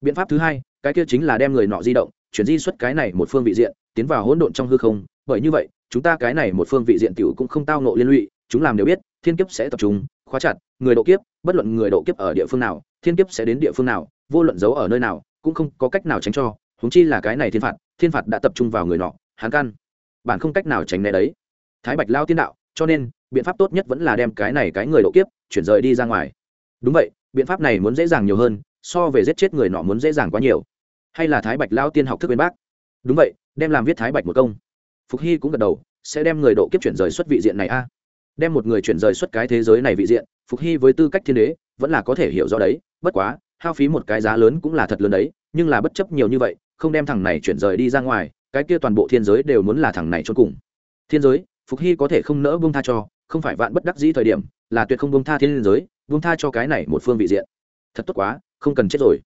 Biện pháp thứ hai, cái kia chính là đem người nọ di động, chuyển di xuất cái này một phương vị diện, tiến vào hỗn độn trong hư không. Bởi như vậy, chúng ta cái này một phương vị diện tiểu cũng không tao nộ liên lụy, chúng làm đều biết, thiên kiếp sẽ tập trung khóa chặt, người độ kiếp, bất luận người độ kiếp ở địa phương nào, thiên kiếp sẽ đến địa phương nào, vô luận giấu ở nơi nào, cũng không có cách nào tránh cho húng chi là cái này thiên phạt thiên phạt đã tập trung vào người nọ, hắn căn bạn không cách nào tránh né đấy. Thái bạch lao tiên đạo, cho nên, biện pháp tốt nhất vẫn là đem cái này cái người độ kiếp, chuyển rời đi ra ngoài. Đúng vậy, biện pháp này muốn dễ dàng nhiều hơn, so về giết chết người nọ muốn dễ dàng quá nhiều. Hay là thái bạch lao tiên học thức bên bác? Đúng vậy, đem làm viết thái bạch một công. Phục hy cũng gật đầu, sẽ đem người độ kiếp chuyển rời xuất vị diện này a đem một người chuyển rời xuất cái thế giới này vị diện, phục hy với tư cách thiên đế, vẫn là có thể hiểu rõ đấy, bất quá, hao phí một cái giá lớn cũng là thật lớn đấy, nhưng là bất chấp nhiều như vậy, không đem thằng này chuyển rời đi ra ngoài, cái kia toàn bộ thiên giới đều muốn là thằng này cho cùng. Thiên giới, phục hy có thể không nỡ bông tha cho, không phải vạn bất đắc dĩ thời điểm, là tuyệt không bông tha thiên giới bông tha cho cái này một phương vị diện. Thật tốt quá, không cần chết rồi.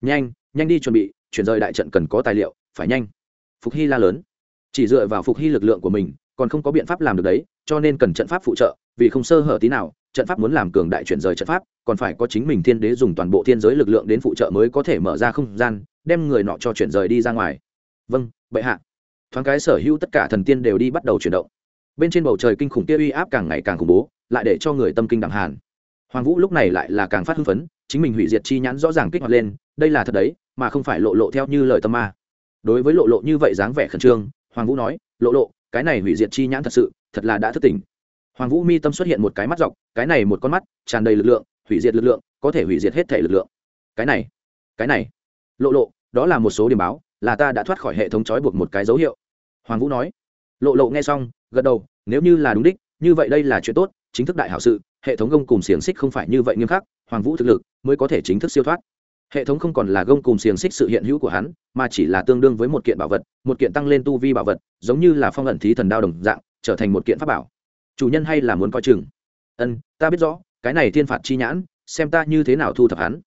Nhanh nhanh đi chuẩn bị, chuyển rời đại trận cần có tài liệu, phải nhanh. Phục hy la lớn. Chỉ dựa vào phục hy lực lượng của mình còn không có biện pháp làm được đấy, cho nên cần trận pháp phụ trợ, vì không sơ hở tí nào, trận pháp muốn làm cường đại chuyển rời trận pháp, còn phải có chính mình thiên đế dùng toàn bộ thiên giới lực lượng đến phụ trợ mới có thể mở ra không gian, đem người nọ cho chuyển rời đi ra ngoài. Vâng bệ hạ. Thoáng cái sở hữu tất cả thần tiên đều đi bắt đầu chuyển động. Bên trên bầu trời kinh khủng kia uy áp càng ngày càng khủng bố, lại để cho người tâm kinh đẳng hàn. Hoàng vũ lúc này lại là càng phát hưng phấn, chính mình hủy diệt chi nhãn rõ ràng kích hoạt lên, đây là thật đấy, mà không phải lộ lộ theo như lời tâm ma. Đối với lộ lộ như vậy dáng vẻ khẩn trương, hoàng vũ nói, lộ lộ cái này hủy diệt chi nhãn thật sự, thật là đã thức tỉnh. Hoàng vũ mi tâm xuất hiện một cái mắt dọc, cái này một con mắt, tràn đầy lực lượng, hủy diệt lực lượng, có thể hủy diệt hết thể lực lượng. Cái này cái này. Lộ lộ, đó là một số điểm báo, là ta đã thoát khỏi hệ thống trói buộc một cái dấu hiệu. Hoàng vũ nói. Lộ lộ nghe xong, gật đầu, nếu như là đúng đích, như vậy đây là chuyện tốt, chính thức đại hảo sự, hệ thống gông cùng xiềng xích không phải như vậy nghiêm khắc, hoàng vũ thực lực mới có thể chính thức siêu thoát hệ thống không còn là gông cùng xiềng xích sự hiện hữu của hắn, mà chỉ là tương đương với một kiện bảo vật, một kiện tăng lên tu vi bảo vật, giống như là phong ẩn thí thần đao đồng dạng, trở thành một kiện pháp bảo. Chủ nhân hay là muốn coi chừng? Ân, ta biết rõ, cái này thiên phạt chi nhãn, xem ta như thế nào thu thập hắn.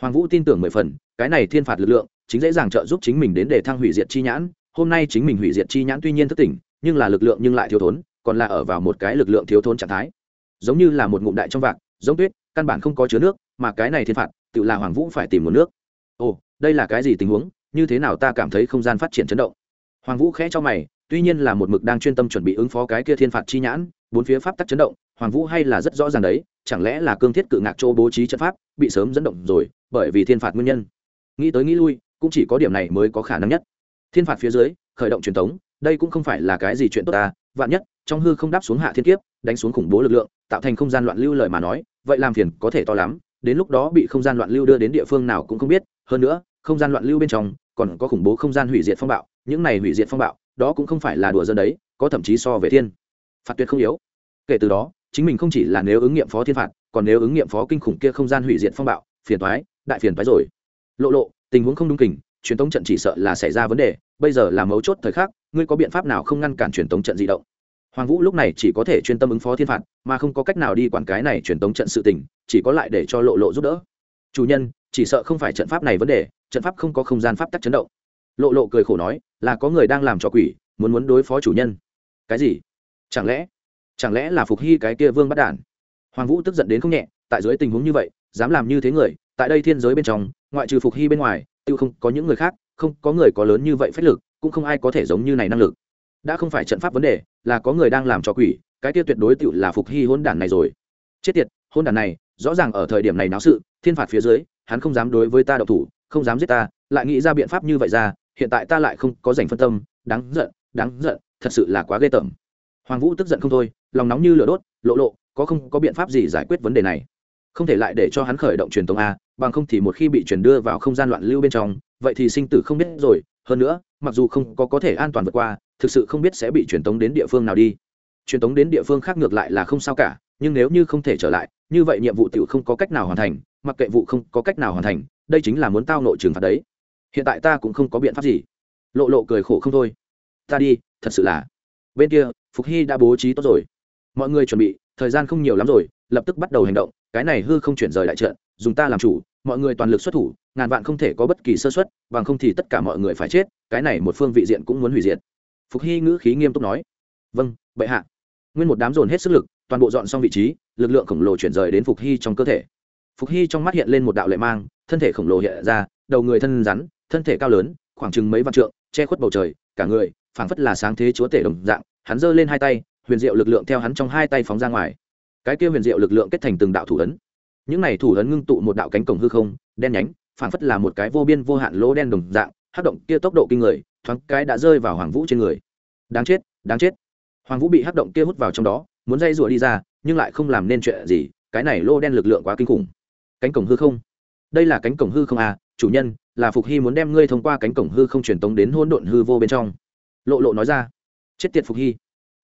Hoàng vũ tin tưởng mười phần, cái này thiên phạt lực lượng, chính dễ dàng trợ giúp chính mình đến để thăng hủy diệt chi nhãn. Hôm nay chính mình hủy diệt chi nhãn tuy nhiên thất tỉnh, nhưng là lực lượng nhưng lại thiếu thốn, còn là ở vào một cái lực lượng thiếu thốn trạng thái. Giống như là một ngụm đại trong vạc, giống tuyết, căn bản không có chứa nước, mà cái này thiên phạt tự là hoàng vũ phải tìm một nước. Ồ, đây là cái gì tình huống? Như thế nào ta cảm thấy không gian phát triển chấn động? Hoàng vũ khẽ cho mày, tuy nhiên là một mực đang chuyên tâm chuẩn bị ứng phó cái kia thiên phạt chi nhãn, bốn phía pháp tắc chấn động, hoàng vũ hay là rất rõ ràng đấy, chẳng lẽ là cương thiết cự ngạc chỗ bố trí trận pháp bị sớm dẫn động rồi, bởi vì thiên phạt nguyên nhân? Nghĩ tới nghĩ lui, cũng chỉ có điểm này mới có khả năng nhất. Thiên phạt phía dưới, khởi động truyền thống, đây cũng không phải là cái gì chuyện tốt ta, vạn nhất, trong hư không đáp xuống hạ thiên kiếp, đánh xuống khủng bố lực lượng, tạo thành không gian loạn lưu lời mà nói, vậy làm phiền có thể to lắm đến lúc đó bị không gian loạn lưu đưa đến địa phương nào cũng không biết, hơn nữa, không gian loạn lưu bên trong còn có khủng bố không gian hủy diệt phong bạo, những này hủy diệt phong bạo, đó cũng không phải là đùa dân đấy, có thậm chí so về thiên. Phạt tuyệt không yếu. Kể từ đó, chính mình không chỉ là nếu ứng nghiệm phó thiên phạt, còn nếu ứng nghiệm phó kinh khủng kia không gian hủy diệt phong bạo, phiền thoái đại phiền thoái rồi. Lộ lộ, tình huống không đúng kình, truyền tống trận chỉ sợ là xảy ra vấn đề, bây giờ là mấu chốt thời khắc, ngươi có biện pháp nào không ngăn cản truyền tống trận di động? Hoàng vũ lúc này chỉ có thể chuyên tâm ứng phó thiên phạt, mà không có cách nào đi quản cái này truyền tống trận sự tình, chỉ có lại để cho lộ lộ giúp đỡ. Chủ nhân, chỉ sợ không phải trận pháp này vấn đề, trận pháp không có không gian pháp tắc chấn động. Lộ lộ cười khổ nói, là có người đang làm cho quỷ, muốn muốn đối phó chủ nhân. Cái gì? Chẳng lẽ chẳng lẽ là phục hy cái kia vương bắt đản? Hoàng vũ tức giận đến không nhẹ, tại dưới tình huống như vậy, dám làm như thế người, tại đây thiên giới bên trong, ngoại trừ phục hy bên ngoài tự không có những người khác, không có người có lớn như vậy phách lực, cũng không ai có thể giống như này năng lực đã không phải trận pháp vấn đề, là có người đang làm cho quỷ, cái kia tuyệt đối tự là phục hy hôn đản này rồi. Chết tiệt, hôn đản này, rõ ràng ở thời điểm này náo sự, thiên phạt phía dưới, hắn không dám đối với ta độc thủ, không dám giết ta, lại nghĩ ra biện pháp như vậy ra, hiện tại ta lại không có dành phân tâm, đáng giận đáng giận, thật sự là quá ghê tởm. Hoàng vũ tức giận không thôi, lòng nóng như lửa đốt, lộ lộ, có không, có biện pháp gì giải quyết vấn đề này? Không thể lại để cho hắn khởi động truyền tống a, bằng không thì một khi bị chuyển đưa vào không gian loạn lưu bên trong, vậy thì sinh tử không biết rồi. Hơn nữa, mặc dù không có có thể an toàn vượt qua thực sự không biết sẽ bị truyền tống đến địa phương nào đi. Truyền tống đến địa phương khác ngược lại là không sao cả, nhưng nếu như không thể trở lại, như vậy nhiệm vụ tiểu không có cách nào hoàn thành, mặc kệ vụ không có cách nào hoàn thành, đây chính là muốn tao nội trừng phạt đấy. Hiện tại ta cũng không có biện pháp gì. Lộ lộ cười khổ không thôi. Ta đi, thật sự là. Bên kia, phục hy đã bố trí tốt rồi. Mọi người chuẩn bị, thời gian không nhiều lắm rồi, lập tức bắt đầu hành động. Cái này hư không chuyển rời đại trận, dùng ta làm chủ, mọi người toàn lực xuất thủ, ngàn vạn không thể có bất kỳ sơ xuất bằng không thì tất cả mọi người phải chết, cái này một phương vị diện cũng muốn hủy diệt phục hy ngữ khí nghiêm túc nói. Vâng bệ hạ. Nguyên một đám dồn hết sức lực, toàn bộ dọn xong vị trí, lực lượng khổng lồ chuyển rời đến phục hy trong cơ thể. Phục hy trong mắt hiện lên một đạo lệ mang, thân thể khổng lồ hiện ra, đầu người thân rắn, thân thể cao lớn, khoảng chừng mấy vạn trượng, che khuất bầu trời, cả người, phảng phất là sáng thế chúa tể đồng dạng, hắn giơ lên hai tay, huyền diệu lực lượng theo hắn trong hai tay phóng ra ngoài. Cái kia huyền diệu lực lượng kết thành từng đạo thủ ấn. Những này thủ ấn ngưng tụ một đạo cánh cổng hư không, đen nhánh, phảng phất là một cái vô biên vô hạn lỗ đen đồng dạng hát động kia tốc độ kinh người, thoáng cái đã rơi vào hoàng vũ trên người. Đáng chết đáng chết. Hoàng vũ bị hát động kia hút vào trong đó, muốn dây rủa đi ra, nhưng lại không làm nên chuyện gì, cái này lô đen lực lượng quá kinh khủng. Cánh cổng hư không? Đây là cánh cổng hư không à chủ nhân, là phục hy muốn đem ngươi thông qua cánh cổng hư không truyền tống đến hôn độn hư vô bên trong. Lộ lộ nói ra. Chết tiệt phục hy.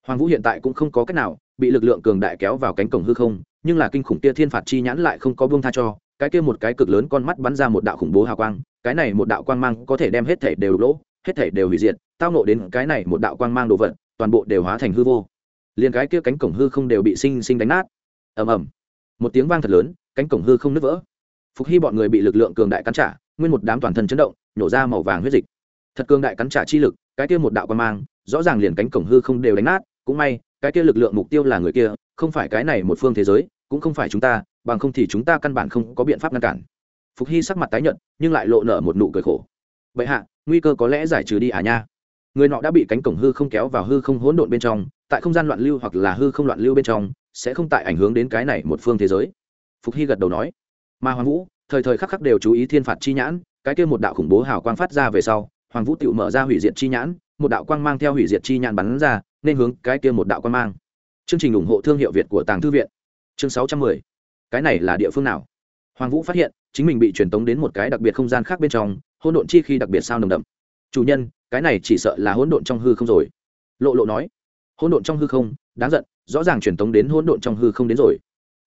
Hoàng vũ hiện tại cũng không có cách nào, bị lực lượng cường đại kéo vào cánh cổng hư không, nhưng là kinh khủng kia thiên phạt chi nhãn lại không có buông tha cho cái kia một cái cực lớn con mắt bắn ra một đạo khủng bố hào quang, cái này một đạo quang mang có thể đem hết thể đều lỗ, hết thể đều hủy diệt, tao nộ đến cái này một đạo quang mang đồ vật, toàn bộ đều hóa thành hư vô. Liền cái kia cánh cổng hư không đều bị sinh sinh đánh nát. Ầm ầm. Một tiếng vang thật lớn, cánh cổng hư không nứt vỡ. Phục hy bọn người bị lực lượng cường đại cắn trả, nguyên một đám toàn thân chấn động nhổ ra màu vàng huyết dịch. Thật cường đại cắn trả chi lực, cái kia một đạo quan mang, rõ ràng liền cánh cổng hư không đều đánh nát, cũng may, cái kia lực lượng mục tiêu là người kia, không phải cái này một phương thế giới, cũng không phải chúng ta bằng không thì chúng ta căn bản không có biện pháp ngăn cản. Phục hy sắc mặt tái nhợt, nhưng lại lộ nở một nụ cười khổ. Vậy hạ, nguy cơ có lẽ giải trừ đi à nha. Người nọ đã bị cánh cổng hư không kéo vào hư không hỗn độn bên trong, tại không gian loạn lưu hoặc là hư không loạn lưu bên trong, sẽ không tại ảnh hưởng đến cái này một phương thế giới. Phục hy gật đầu nói. Mà hoàng vũ, thời thời khắc khắc đều chú ý thiên phạt chi nhãn, cái kia một đạo khủng bố hào quang phát ra về sau, hoàng vũ tự mở ra hủy diệt chi nhãn, một đạo quang mang theo hủy diệt chi nhãn bắn ra, nên hướng cái kia một đạo quang mang. Chương trình ủng hộ thương hiệu việt của tàng thư viện. Chương sáu trăm mười cái này là địa phương nào? Hoàng vũ phát hiện, chính mình bị truyền tống đến một cái đặc biệt không gian khác bên trong, hỗn độn chi khi đặc biệt sao nồng đậm. Chủ nhân, cái này chỉ sợ là hỗn độn trong hư không rồi. Lộ lộ nói, hỗn độn trong hư không? Đáng giận, rõ ràng truyền tống đến hỗn độn trong hư không đến rồi.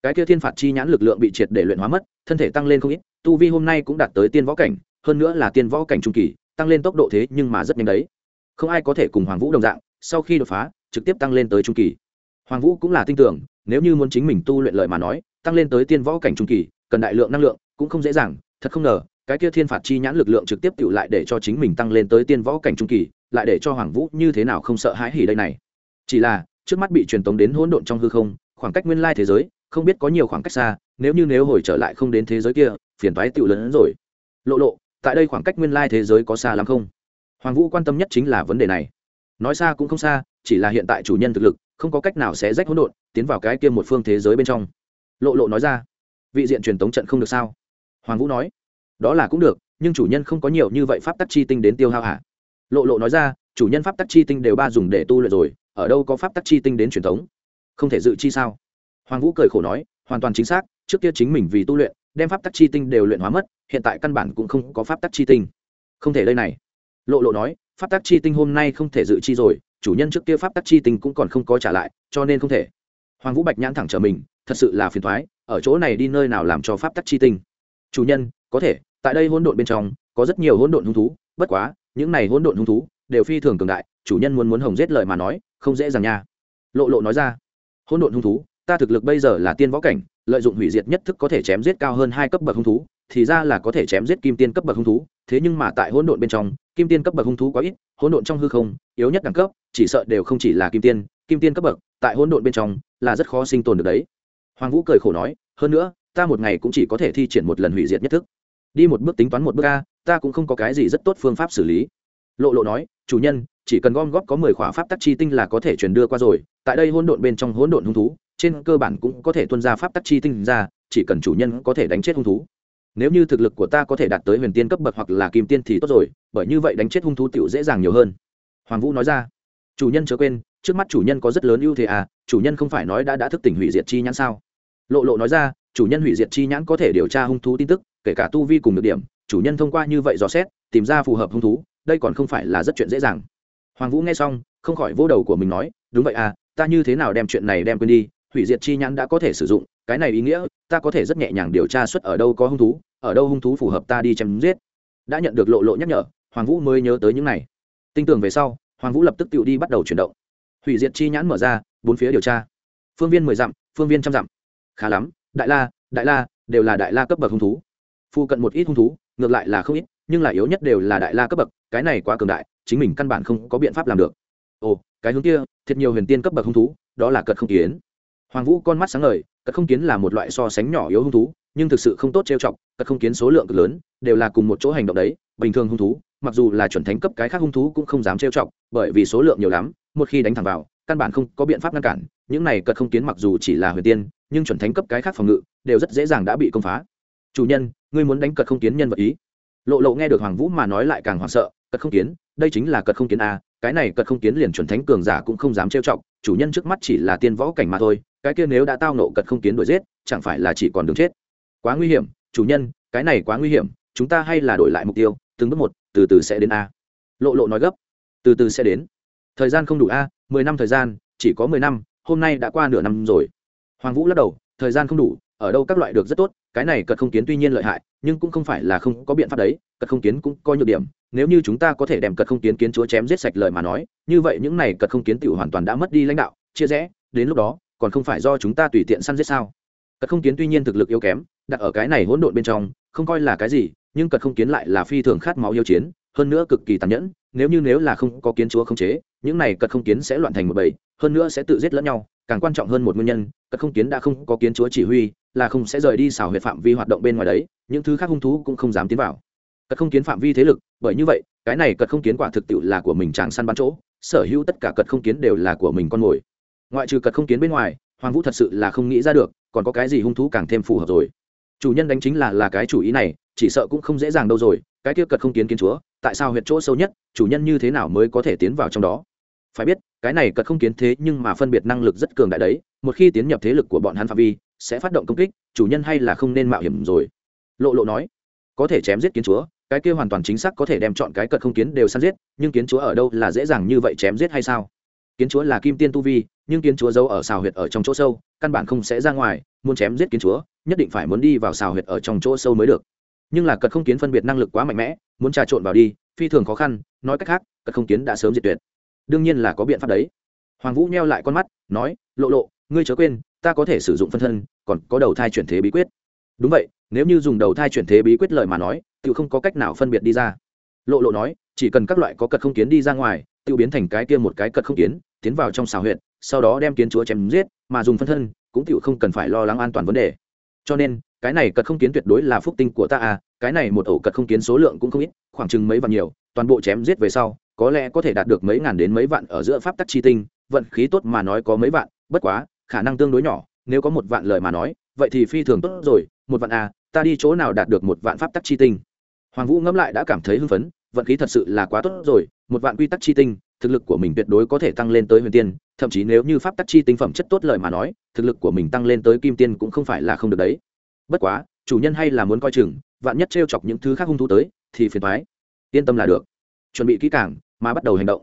Cái kia thiên phạt chi nhãn lực lượng bị triệt để luyện hóa mất, thân thể tăng lên không ít, tu vi hôm nay cũng đạt tới tiên võ cảnh, hơn nữa là tiên võ cảnh trung kỳ, tăng lên tốc độ thế nhưng mà rất nhanh đấy. Không ai có thể cùng hoàng vũ đồng dạng, sau khi đột phá, trực tiếp tăng lên tới trung kỳ hoàng vũ cũng là tin tưởng, nếu như muốn chính mình tu luyện lợi mà nói, tăng lên tới tiên võ cảnh trung kỳ, cần đại lượng năng lượng, cũng không dễ dàng, thật không ngờ, cái kia thiên phạt chi nhãn lực lượng trực tiếp tự lại để cho chính mình tăng lên tới tiên võ cảnh trung kỳ, lại để cho hoàng vũ như thế nào không sợ hãi hỉ đây này. Chỉ là, trước mắt bị truyền tống đến hỗn độn trong hư không, khoảng cách nguyên lai thế giới, không biết có nhiều khoảng cách xa, nếu như nếu hồi trở lại không đến thế giới kia, phiền toái tựu lớn hơn rồi. Lộ lộ, tại đây khoảng cách nguyên lai thế giới có xa lắm không? Hoàng vũ quan tâm nhất chính là vấn đề này. Nói xa cũng không xa, chỉ là hiện tại chủ nhân thực lực không có cách nào sẽ rách hỗn độn, tiến vào cái kia một phương thế giới bên trong. Lộ lộ nói ra, vị diện truyền tống trận không được sao? Hoàng vũ nói, đó là cũng được, nhưng chủ nhân không có nhiều như vậy pháp tắc chi tinh đến tiêu hao hả? Lộ lộ nói ra, chủ nhân pháp tắc chi tinh đều ba dùng để tu luyện rồi, ở đâu có pháp tắc chi tinh đến truyền thống không thể dự chi sao? Hoàng vũ cười khổ nói, hoàn toàn chính xác, trước kia chính mình vì tu luyện, đem pháp tắc chi tinh đều luyện hóa mất, hiện tại căn bản cũng không có pháp tắc chi tinh. Không thể đây này. Lộ lộ nói, pháp tắc chi tinh hôm nay không thể dự chi rồi chủ nhân trước kia pháp tắc chi tinh cũng còn không có trả lại, cho nên không thể. Hoàng vũ bạch nhãn thẳng trở mình, thật sự là phiền thoái ở chỗ này đi nơi nào làm cho pháp tắc chi tinh? Chủ nhân, có thể, tại đây hỗn độn bên trong, có rất nhiều hỗn độn hung thú, bất quá, những này hỗn độn hung thú đều phi thường cường đại, chủ nhân muốn muốn hồng giết lời mà nói, không dễ dàng nha. Lộ lộ nói ra, hỗn độn hung thú, ta thực lực bây giờ là tiên võ cảnh, lợi dụng hủy diệt nhất thức có thể chém giết cao hơn hai cấp bậc hung thú, thì ra là có thể chém giết kim tiên cấp bậc hung thú, thế nhưng mà tại hỗn độn bên trong, kim tiên cấp bậc hung thú quá ít hỗn độn trong hư không, yếu nhất đẳng cấp, chỉ sợ đều không chỉ là kim tiên kim tiên cấp bậc, tại hỗn độn bên trong là rất khó sinh tồn được đấy. Hoàng vũ cười khổ nói, hơn nữa, ta một ngày cũng chỉ có thể thi triển một lần hủy diệt nhất thức. Đi một bước tính toán một bước a, ta cũng không có cái gì rất tốt phương pháp xử lý. Lộ lộ nói, chủ nhân, chỉ cần gom góp có mười khỏa pháp tắc chi tinh là có thể truyền đưa qua rồi, tại đây hỗn độn bên trong hỗn độn hung thú, trên cơ bản cũng có thể tuân ra pháp tắc chi tinh ra, chỉ cần chủ nhân có thể đánh chết hung thú nếu như thực lực của ta có thể đạt tới huyền tiên cấp bậc hoặc là kim tiên thì tốt rồi, bởi như vậy đánh chết hung thú tiểu dễ dàng nhiều hơn. Hoàng vũ nói ra. Chủ nhân chớ quên, trước mắt chủ nhân có rất lớn ưu thế à chủ nhân không phải nói đã đã thức tỉnh hủy diệt chi nhãn sao? Lộ lộ nói ra, chủ nhân hủy diệt chi nhãn có thể điều tra hung thú tin tức, kể cả tu vi cùng được điểm, chủ nhân thông qua như vậy dò xét, tìm ra phù hợp hung thú, đây còn không phải là rất chuyện dễ dàng. Hoàng vũ nghe xong, không khỏi vô đầu của mình nói, đúng vậy à ta như thế nào đem chuyện này đem quên đi, hủy diệt chi nhãn đã có thể sử dụng cái này ý nghĩa, ta có thể rất nhẹ nhàng điều tra xuất ở đâu có hung thú, ở đâu hung thú phù hợp ta đi chém giết. Đã nhận được lộ lộ nhắc nhở, hoàng vũ mới nhớ tới những này. Tinh tường về sau, hoàng vũ lập tức tự đi bắt đầu chuyển động. Hủy diệt chi nhãn mở ra, bốn phía điều tra. Phương viên mười dặm, phương viên trăm dặm. Khá lắm, đại la đại la, đều là đại la cấp bậc hung thú. Phụ cận một ít hung thú, ngược lại là không ít, nhưng là yếu nhất đều là đại la cấp bậc, cái này quá cường đại, chính mình căn bản không có biện pháp làm được. Ồ, cái hướng kia, thiệt nhiều huyền tiên cấp bậc hung thú, đó là cật không kiến. Hoàng vũ con mắt sáng ngời cật không kiến là một loại so sánh nhỏ yếu hung thú, nhưng thực sự không tốt trêu chọc, cật không kiến số lượng cực lớn, đều là cùng một chỗ hành động đấy, bình thường hung thú, mặc dù là chuẩn thánh cấp cái khác hung thú cũng không dám trêu chọc, bởi vì số lượng nhiều lắm, một khi đánh thẳng vào, căn bản không có biện pháp ngăn cản, những này cật không kiến mặc dù chỉ là huyền tiên, nhưng chuẩn thánh cấp cái khác phòng ngự, đều rất dễ dàng đã bị công phá. Chủ nhân, ngươi muốn đánh cật không kiến nhân vật ý? Lộ lộ nghe được hoàng vũ mà nói lại càng hoảng sợ, cật không kiến, đây chính là cật không kiến a, cái này cật không kiến liền chuẩn thánh cường giả cũng không dám trêu chọc, chủ nhân trước mắt chỉ là tiên võ cảnh mà thôi cái kia nếu đã tao nộ cật không kiến đuổi giết, chẳng phải là chỉ còn đường chết. Quá nguy hiểm, chủ nhân, cái này quá nguy hiểm, chúng ta hay là đổi lại mục tiêu, từng bước một, từ từ sẽ đến a. Lộ lộ nói gấp, từ từ sẽ đến. Thời gian không đủ a, mười năm thời gian, chỉ có mười năm, hôm nay đã qua nửa năm rồi. Hoàng vũ lắc đầu, thời gian không đủ, ở đâu các loại được rất tốt, cái này cật không kiến tuy nhiên lợi hại, nhưng cũng không phải là không có biện pháp đấy, cật không kiến cũng có nhược điểm, nếu như chúng ta có thể đem cật không kiến kiến chúa chém giết sạch lời mà nói, như vậy những này cật không kiến tiểu hoàn toàn đã mất đi lãnh đạo, chia rẽ, đến lúc đó còn không phải do chúng ta tùy tiện săn giết sao? Cật không kiến tuy nhiên thực lực yếu kém, đặt ở cái này hỗn độn bên trong, không coi là cái gì, nhưng cật không kiến lại là phi thường khát máu yêu chiến, hơn nữa cực kỳ tàn nhẫn, nếu như nếu là không có kiến chúa không chế, những này cật không kiến sẽ loạn thành một bầy, hơn nữa sẽ tự giết lẫn nhau, càng quan trọng hơn một nguyên nhân, cật không kiến đã không có kiến chúa chỉ huy, là không sẽ rời đi xào huyệt phạm vi hoạt động bên ngoài đấy, những thứ khác hung thú cũng không dám tiến vào. Cật không kiến phạm vi thế lực, bởi như vậy, cái này cật không kiến quả thực tiệu là của mình chàng săn bắn chỗ, sở hữu tất cả cật không kiến đều là của mình con mồi ngoại trừ cật không kiến bên ngoài, hoàng vũ thật sự là không nghĩ ra được, còn có cái gì hung thú càng thêm phù hợp rồi. Chủ nhân đánh chính là là cái chủ ý này, chỉ sợ cũng không dễ dàng đâu rồi, cái kia cật không kiến kiến chúa, tại sao huyện chỗ sâu nhất, chủ nhân như thế nào mới có thể tiến vào trong đó? Phải biết, cái này cật không kiến thế nhưng mà phân biệt năng lực rất cường đại đấy, một khi tiến nhập thế lực của bọn hắn phạm vi, sẽ phát động công kích, chủ nhân hay là không nên mạo hiểm rồi. Lộ lộ nói, có thể chém giết kiến chúa, cái kia hoàn toàn chính xác có thể đem chọn cái cật không kiến đều săn giết, nhưng kiến chúa ở đâu là dễ dàng như vậy chém giết hay sao? Kiến chúa là kim tiên tu vi, nhưng kiến chúa giấu ở xào huyệt ở trong chỗ sâu, căn bản không sẽ ra ngoài, muốn chém giết kiến chúa, nhất định phải muốn đi vào xào huyệt ở trong chỗ sâu mới được. Nhưng là cật không kiến phân biệt năng lực quá mạnh mẽ, muốn trà trộn vào đi, phi thường khó khăn, nói cách khác, cật không kiến đã sớm diệt tuyệt. Đương nhiên là có biện pháp đấy. Hoàng vũ neo lại con mắt, nói, lộ lộ, ngươi chớ quên, ta có thể sử dụng phân thân, còn có đầu thai chuyển thế bí quyết. Đúng vậy, nếu như dùng đầu thai chuyển thế bí quyết lời mà nói tự không có cách nào phân biệt đi ra. Lộ lộ nói chỉ cần các loại có cật không kiến đi ra ngoài tự biến thành cái kia một cái cật không kiến, tiến vào trong xào huyện sau đó đem kiến chúa chém giết, mà dùng phân thân, cũng tự không cần phải lo lắng an toàn vấn đề. Cho nên, cái này cật không kiến tuyệt đối là phúc tinh của ta à cái này một ổ cật không kiến số lượng cũng không ít, khoảng chừng mấy vạn nhiều, toàn bộ chém giết về sau, có lẽ có thể đạt được mấy ngàn đến mấy vạn ở giữa pháp tắc chi tinh, vận khí tốt mà nói có mấy vạn, bất quá, khả năng tương đối nhỏ, nếu có một vạn lời mà nói, vậy thì phi thường tốt rồi, một vạn à ta đi chỗ nào đạt được một vạn pháp tắc chi tinh? Hoàng vũ ngẫm lại đã cảm thấy hưng phấn vận khí thật sự là quá tốt rồi, một vạn quy tắc chi tinh, thực lực của mình tuyệt đối có thể tăng lên tới huyền tiên, thậm chí nếu như pháp tắc chi tinh phẩm chất tốt lời mà nói, thực lực của mình tăng lên tới kim tiên cũng không phải là không được đấy. Bất quá, chủ nhân hay là muốn coi chừng, vạn nhất t chọc những thứ khác hung thú tới, thì phiền thoái yên tâm là được. Chuẩn bị kỹ càng, mà bắt đầu hành động.